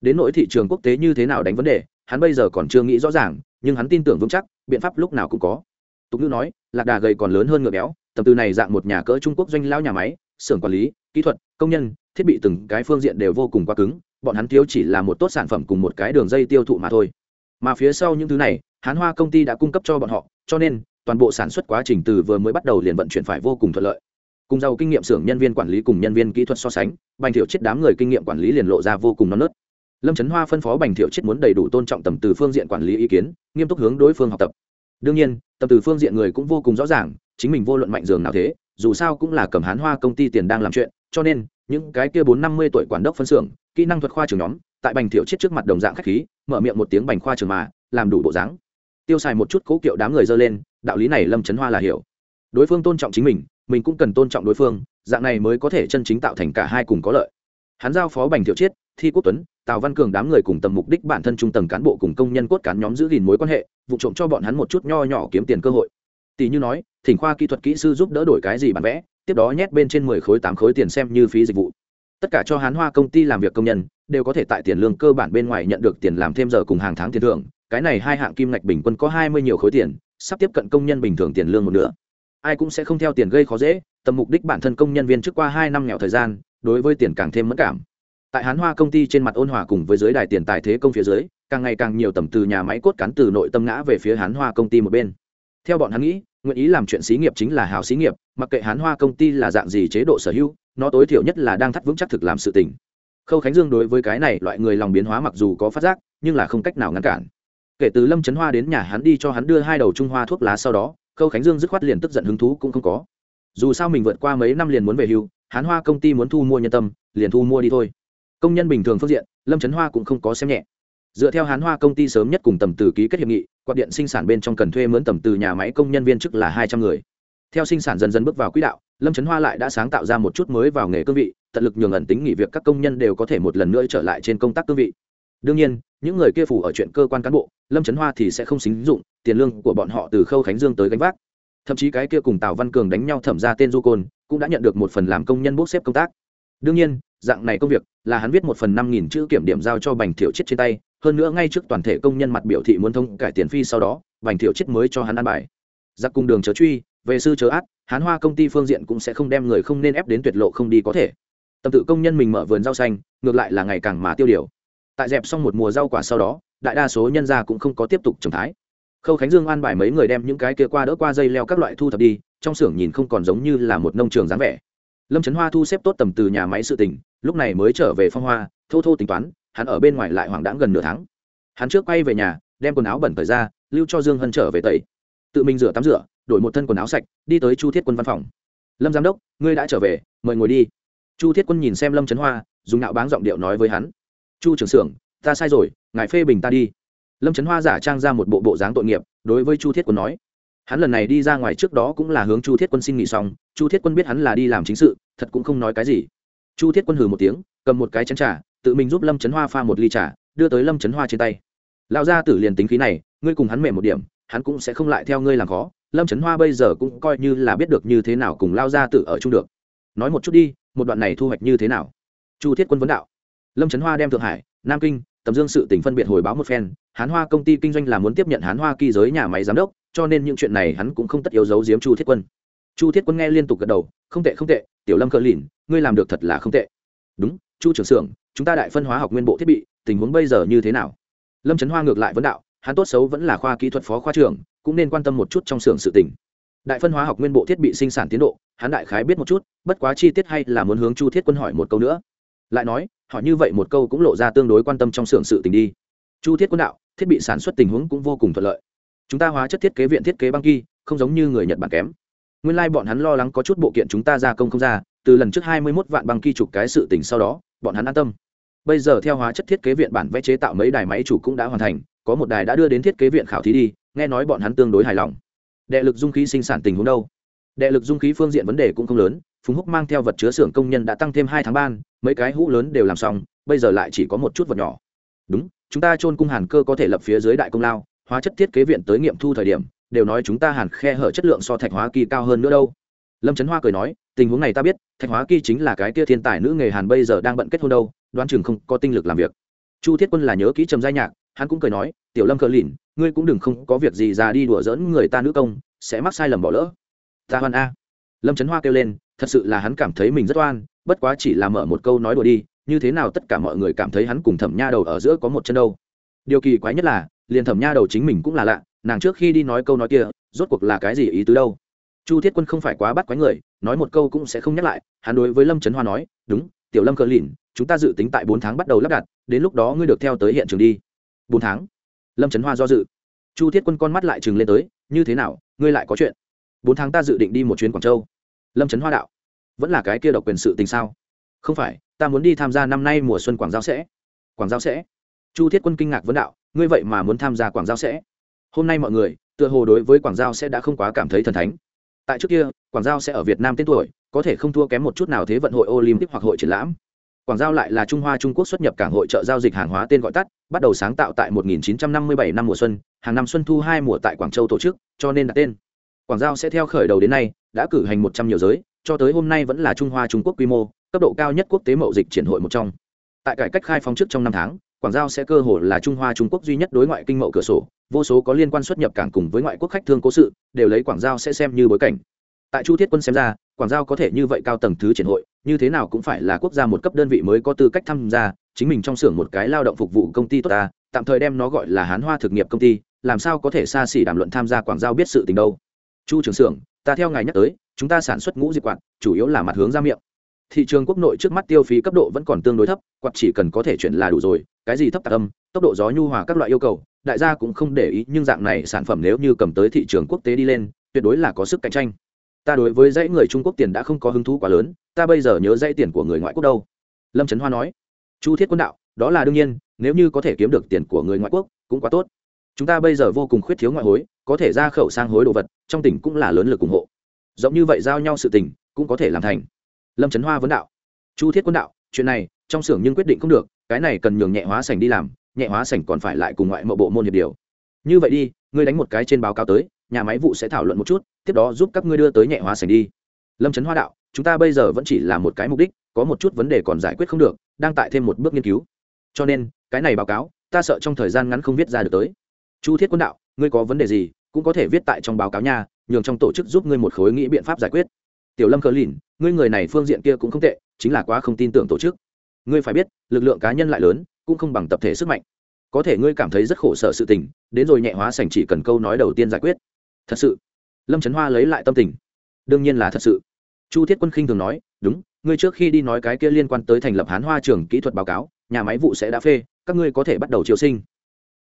Đến nỗi thị trường quốc tế như thế nào đánh vấn đề, hắn bây giờ còn chưa nghĩ rõ ràng, nhưng hắn tin tưởng vững chắc, biện pháp lúc nào cũng có. Tục ngữ nói, lạc đà gầy còn lớn hơn ngựa béo, tầm từ này dạng một nhà cỡ Trung Quốc doanh lao nhà máy, xưởng quản lý kỹ thuật công nhân thiết bị từng cái phương diện đều vô cùng quá cứng bọn hắn thiếu chỉ là một tốt sản phẩm cùng một cái đường dây tiêu thụ mà thôi. Mà phía sau những thứ này hán hoa công ty đã cung cấp cho bọn họ cho nên toàn bộ sản xuất quá trình từ vừa mới bắt đầu liền vận chuyển phải vô cùng thuận lợi. Cùng giàu kinh nghiệm xưởng nhân viên quản lý cùng nhân viên kỹ thuật so sánh bành thiệu chết đám người kinh nghiệm quản lý liền lộ ra vô cùng non nớt lâm trấn hoa phân phó bành thiệu chết muốn đầy đủ tôn trọng tầm từ phương diện quản lý ý kiến, nghiêm túc hướng đối phương học tập. Đương nhiên, tầm từ phương diện người cũng vô cùng rõ ràng, chính mình vô luận mạnh dường nào thế, dù sao cũng là cầm hán hoa công ty tiền đang làm chuyện, cho nên, những cái kia bốn năm mươi tuổi quản đốc phân xưởng, kỹ năng thuật khoa trường nhóm, tại bành thiệu chết trước mặt đồng dạng khách khí, mở miệng một tiếng bành khoa trường mà, làm đủ bộ dáng. Tiêu xài một chút cố kiệu đám người dơ lên, đạo lý này lâm trấn hoa là hiểu. Đối phương tôn trọng chính mình mình cũng cần tôn trọng đối phương, dạng này mới có thể chân chính tạo thành cả hai cùng có lợi. Hắn giao phó bành thiệu chiết, thi quốc tuấn tào văn cường đám người cùng tầm mục đích bản thân trung tầng cán bộ cùng công nhân cốt cán nhóm giữ gìn mối quan hệ, vụ trộm cho bọn hắn một chút nho nhỏ kiếm tiền cơ hội. Tỷ như nói, thỉnh khoa kỹ thuật kỹ sư giúp đỡ đổi cái gì bản vẽ, tiếp đó nhét bên trên mười khối, tám khối tiền xem như phí dịch vụ. Tất cả cho hán hoa công ty làm việc công nhân, đều có thể tại tiền lương cơ bản bên ngoài nhận được tiền làm thêm giờ cùng hàng tháng tiền thưởng. Cái này hai hạng kim ngạch bình quân có hai mươi nhiều khối tiền, sắp tiếp cận công nhân bình thường tiền lương một nửa. Ai cũng sẽ không theo tiền gây khó dễ, tầm mục đích bản thân công nhân viên trước qua hai năm nghèo thời gian, đối với tiền càng thêm mất cảm tại hán hoa công ty trên mặt ôn hòa cùng với giới đài tiền tài thế công phía dưới, càng ngày càng nhiều tầm từ nhà máy cốt cán từ nội tâm ngã về phía hán hoa công ty một bên. Theo bọn hắn nghĩ, nguyện ý làm chuyện xí nghiệp chính là hảo xí nghiệp, mặc kệ hán hoa công ty là dạng gì chế độ sở hữu, nó tối thiểu nhất là đang thắt vững chắc thực làm sự tình. Khâu khánh dương đối với cái này loại người lòng biến hóa mặc dù có phát giác, nhưng là không cách nào ngăn cản. Kể từ lâm trấn hoa đến nhà hắn đi cho hắn đưa hai đầu trung hoa thuốc lá sau đó, khâu khánh dương dứt khoát liền tức giận hứng thú cũng không có. Dù sao mình vượt qua mấy năm liền muốn về hưu, hán hoa công ty muốn thu mua nhân tâm, liền thu mua đi thôi công nhân bình thường phương diện, lâm trấn hoa cũng không có xem nhẹ. Dựa theo hán hoa công ty sớm nhất cùng tầm từ ký kết hiệp nghị, quạt điện sinh sản bên trong cần thuê mướn tầm từ nhà máy công nhân viên chức là hai trăm người. Theo sinh sản dần dần bước vào quỹ đạo, lâm trấn hoa lại đã sáng tạo ra một chút mới vào nghề cương vị, tận lực nhường ẩn tính nghỉ việc các công nhân đều có thể một lần nữa trở lại trên công tác cương vị. Đương nhiên, những người kia phủ ở chuyện cơ quan cán bộ, lâm trấn hoa thì sẽ không xính dụng, tiền lương của bọn họ từ khâu khánh dương tới gánh vác. Thậm chí cái kia cùng tào văn cường đánh nhau thẩm ra tên du côn, cũng đã nhận được một phần làm công nhân bốc xếp công tác. Đương nhiên dạng này công việc là hắn viết một phần năm nghìn chữ kiểm điểm giao cho bành thiệu chết trên tay, hơn nữa ngay trước toàn thể công nhân mặt biểu thị muốn thông cải tiền phi sau đó, bành thiệu chết mới cho hắn ăn bài. Giặc cùng đường chớ truy, về sư chớ át, hán hoa công ty phương diện cũng sẽ không đem người không nên ép đến tuyệt lộ không đi có thể. Tâm tự công nhân mình mở vườn rau xanh, ngược lại là ngày càng mà tiêu điều. Tại dẹp xong một mùa rau quả sau đó, đại đa số nhân gia cũng không có tiếp tục trồng thái. Khâu khánh dương an bài mấy người đem những cái kia qua đỡ qua dây leo các loại thu thập đi, trong xưởng nhìn không còn giống như là một nông trường dáng vẻ lâm trấn hoa thu xếp tốt tầm từ nhà máy sự tỉnh lúc này mới trở về phong hoa, thô thô tính toán, hắn ở bên ngoài lại hoảng đãng gần nửa tháng. Hắn trước quay về nhà, đem quần áo bẩn thời ra, lưu cho dương hân trở về tẩy. Tự mình rửa tắm rửa, đổi một thân quần áo sạch, đi tới chu thiết quân văn phòng. Lâm giám đốc, ngươi đã trở về, mời ngồi đi. Chu thiết quân nhìn xem lâm trấn hoa, dùng nạo báng giọng điệu nói với hắn. Chu trưởng xưởng, ta sai rồi, ngài phê bình ta đi. Lâm trấn hoa giả trang ra một bộ bộ dáng tội nghiệp, đối với chu thiết quân nói hắn lần này đi ra ngoài trước đó cũng là hướng chu thiết quân xin nghỉ xong, chu thiết quân biết hắn là đi làm chính sự, thật cũng không nói cái gì. Chu thiết quân hừ một tiếng, cầm một cái chén trà, tự mình giúp lâm trấn hoa pha một ly trà, đưa tới lâm trấn hoa trên tay. Lão gia tử liền tính khí này, ngươi cùng hắn mềm một điểm, hắn cũng sẽ không lại theo ngươi làm khó. Lâm trấn hoa bây giờ cũng coi như là biết được như thế nào cùng lao gia tử ở chung được. Nói một chút đi, một đoạn này thu hoạch như thế nào? Chu thiết quân vấn đạo. Lâm trấn hoa đem thượng hải, nam kinh, tầm dương sự tỉnh phân biệt hồi báo một phen. Hán hoa công ty kinh doanh là muốn tiếp nhận hán hoa kỳ giới nhà máy giám đốc cho nên những chuyện này hắn cũng không tất yếu giấu giếm chu thiết quân. Chu thiết quân nghe liên tục gật đầu, không tệ không tệ, tiểu lâm cờ lìn, ngươi làm được thật là không tệ. Đúng, chu trưởng xưởng, chúng ta đại phân hóa học nguyên bộ thiết bị, tình huống bây giờ như thế nào? Lâm trấn hoa ngược lại vấn đạo, hắn tốt xấu vẫn là khoa kỹ thuật phó khoa trưởng, cũng nên quan tâm một chút trong xưởng sự tình. Đại phân hóa học nguyên bộ thiết bị sinh sản tiến độ, hắn đại khái biết một chút, bất quá chi tiết hay là muốn hướng chu thiết quân hỏi một câu nữa. Lại nói họ như vậy một câu cũng lộ ra tương đối quan tâm trong xưởng sự tình đi. Chu thiết quân đạo, thiết bị sản xuất tình huống cũng vô cùng thuận lợi chúng ta hóa chất thiết kế viện thiết kế băng kỳ, không giống như người nhật bản kém. Nguyên lai、like、bọn hắn lo lắng có chút bộ kiện chúng ta gia công không ra, từ lần trước hai mươi mốt vạn băng kỳ chụp cái sự tình sau đó, bọn hắn an tâm. Bây giờ theo hóa chất thiết kế viện bản vẽ chế tạo mấy đài máy chủ cũng đã hoàn thành, có một đài đã đưa đến thiết kế viện khảo thí đi, nghe nói bọn hắn tương đối hài lòng. Đệ lực dung khí sinh sản tình huống đâu? Đệ lực dung khí phương diện vấn đề cũng không lớn, phùng húc mang theo vật chứa xưởng công nhân đã tăng thêm hai tháng ban, mấy cái hũ lớn đều làm xong, bây giờ lại chỉ có một chút vật nhỏ. Đúng, chúng ta trôn cung hàn cơ có thể lập phía dưới đại công lao hóa chất thiết kế viện tới nghiệm thu thời điểm, đều nói chúng ta hàn khe hở chất lượng so thạch hóa kỳ cao hơn nữa đâu. Lâm trấn hoa cười nói, tình huống này ta biết, thạch hóa kỳ chính là cái tia thiên tài nữ nghề hàn bây giờ đang bận kết hôn đâu, đoán chừng không có tinh lực làm việc. Chu thiết quân là nhớ kỹ trầm giai nhạc, hắn cũng cười nói, tiểu lâm cờ lìn, ngươi cũng đừng không có việc gì ra đi đùa dỡn người ta nữ công, sẽ mắc sai lầm bỏ lỡ. Ta hoan a. Lâm trấn hoa kêu lên, thật sự là hắn cảm thấy mình rất oan, bất quá chỉ là mở một câu nói đùa đi, như thế nào tất cả mọi người cảm thấy hắn cùng thẩm nha đầu ở giữa có một chân đâu. Điều kỳ quái nhất là liền thẩm nha đầu chính mình cũng là lạ, nàng trước khi đi nói câu nói kia, rốt cuộc là cái gì ý tứ đâu? Chu thiết quân không phải quá bắt quái người, nói một câu cũng sẽ không nhắc lại, hắn đối với lâm trấn hoa nói, đúng, tiểu lâm cờ lìn, chúng ta dự tính tại bốn tháng bắt đầu lắp đặt, đến lúc đó ngươi được theo tới hiện trường đi. Bốn tháng? Lâm trấn hoa do dự. Chu thiết quân con mắt lại chừng lên tới, như thế nào, ngươi lại có chuyện? Bốn tháng ta dự định đi một chuyến quảng châu. Lâm trấn hoa đạo, vẫn là cái kia độc quyền sự tình sao? Không phải, ta muốn đi tham gia năm nay mùa xuân quảng giao sẽ. Quảng giao sẽ? Chu thiết quân kinh ngạc vấn đạo ngươi vậy mà muốn tham gia quảng giao sẽ? Hôm nay mọi người, tựa hồ đối với quảng giao sẽ đã không quá cảm thấy thần thánh. Tại trước kia, quảng giao sẽ ở việt nam tên tuổi, có thể không thua kém một chút nào thế vận hội olympic hoặc hội triển lãm. Quảng giao lại là trung hoa trung quốc xuất nhập cảng hội trợ giao dịch hàng hóa tên gọi tắt, bắt đầu sáng tạo tại 1957 năm mùa xuân, hàng năm xuân thu hai mùa tại quảng châu tổ chức, cho nên đặt tên. Quảng giao sẽ theo khởi đầu đến nay, đã cử hành một trăm nhiều giới, cho tới hôm nay vẫn là trung hoa trung quốc quy mô, cấp độ cao nhất quốc tế mậu dịch triển hội một trong. Tại cải cách khai phóng trước trong năm tháng quảng giao sẽ cơ hội là trung hoa trung quốc duy nhất đối ngoại kinh mậu cửa sổ, vô số có liên quan xuất nhập cảng cùng với ngoại quốc khách thương cố sự, đều lấy quảng giao sẽ xem như bối cảnh. Tại chu thiết quân xem ra, quảng giao có thể như vậy cao tầng thứ triển hội, như thế nào cũng phải là quốc gia một cấp đơn vị mới có tư cách tham gia, chính mình trong xưởng một cái lao động phục vụ công ty tốt ta, tạm thời đem nó gọi là hán hoa thực nghiệp công ty, làm sao có thể xa xỉ đàm luận tham gia quảng giao biết sự tình đâu. Chu trưởng xưởng ta theo ngài nhắc tới, chúng ta sản xuất ngũ diệt quạt, chủ yếu là mặt hướng ra miệng. Thị trường quốc nội trước mắt tiêu phí cấp độ vẫn còn tương đối thấp, quạt chỉ cần có thể chuyển là đủ rồi cái gì thấp tạc âm, tốc độ gió nhu hòa các loại yêu cầu, đại gia cũng không để ý, nhưng dạng này sản phẩm nếu như cầm tới thị trường quốc tế đi lên, tuyệt đối là có sức cạnh tranh. Ta đối với dãy người trung quốc tiền đã không có hứng thú quá lớn, ta bây giờ nhớ dãy tiền của người ngoại quốc đâu. Lâm trấn hoa nói. Chu thiết quân đạo, đó là đương nhiên, nếu như có thể kiếm được tiền của người ngoại quốc, cũng quá tốt. Chúng ta bây giờ vô cùng khuyết thiếu ngoại hối, có thể ra khẩu sang hối đồ vật, trong tỉnh cũng là lớn lực ủng hộ. Giống như vậy giao nhau sự tình, cũng có thể làm thành. Lâm trấn hoa vấn đạo. Chu thiết quân đạo, chuyện này, trong xưởng nhưng quyết định không được cái này cần nhường nhẹ hóa sảnh đi làm, nhẹ hóa sảnh còn phải lại cùng ngoại mộ bộ môn hiệp điều. Như vậy đi, ngươi đánh một cái trên báo cáo tới, nhà máy vụ sẽ thảo luận một chút, tiếp đó giúp các ngươi đưa tới nhẹ hóa sảnh đi. Lâm trấn hoa đạo, chúng ta bây giờ vẫn chỉ là một cái mục đích, có một chút vấn đề còn giải quyết không được, đang tại thêm một bước nghiên cứu. Cho nên, cái này báo cáo, ta sợ trong thời gian ngắn không viết ra được tới. Chu thiết quân đạo, ngươi có vấn đề gì, cũng có thể viết tại trong báo cáo nha, nhường trong tổ chức giúp ngươi một khối nghĩ biện pháp giải quyết. Tiểu lâm cơ lìn, ngươi người này phương diện kia cũng không tệ, chính là quá không tin tưởng tổ chức ngươi phải biết, lực lượng cá nhân lại lớn, cũng không bằng tập thể sức mạnh. Có thể ngươi cảm thấy rất khổ sở sự tình, đến rồi nhẹ hóa sành chỉ cần câu nói đầu tiên giải quyết. Thật sự. Lâm trấn hoa lấy lại tâm tình. Đương nhiên là thật sự. Chu thiết quân khinh thường nói, đúng, ngươi trước khi đi nói cái kia liên quan tới thành lập hán hoa trường kỹ thuật báo cáo, nhà máy vụ sẽ đã phê, các ngươi có thể bắt đầu chiều sinh.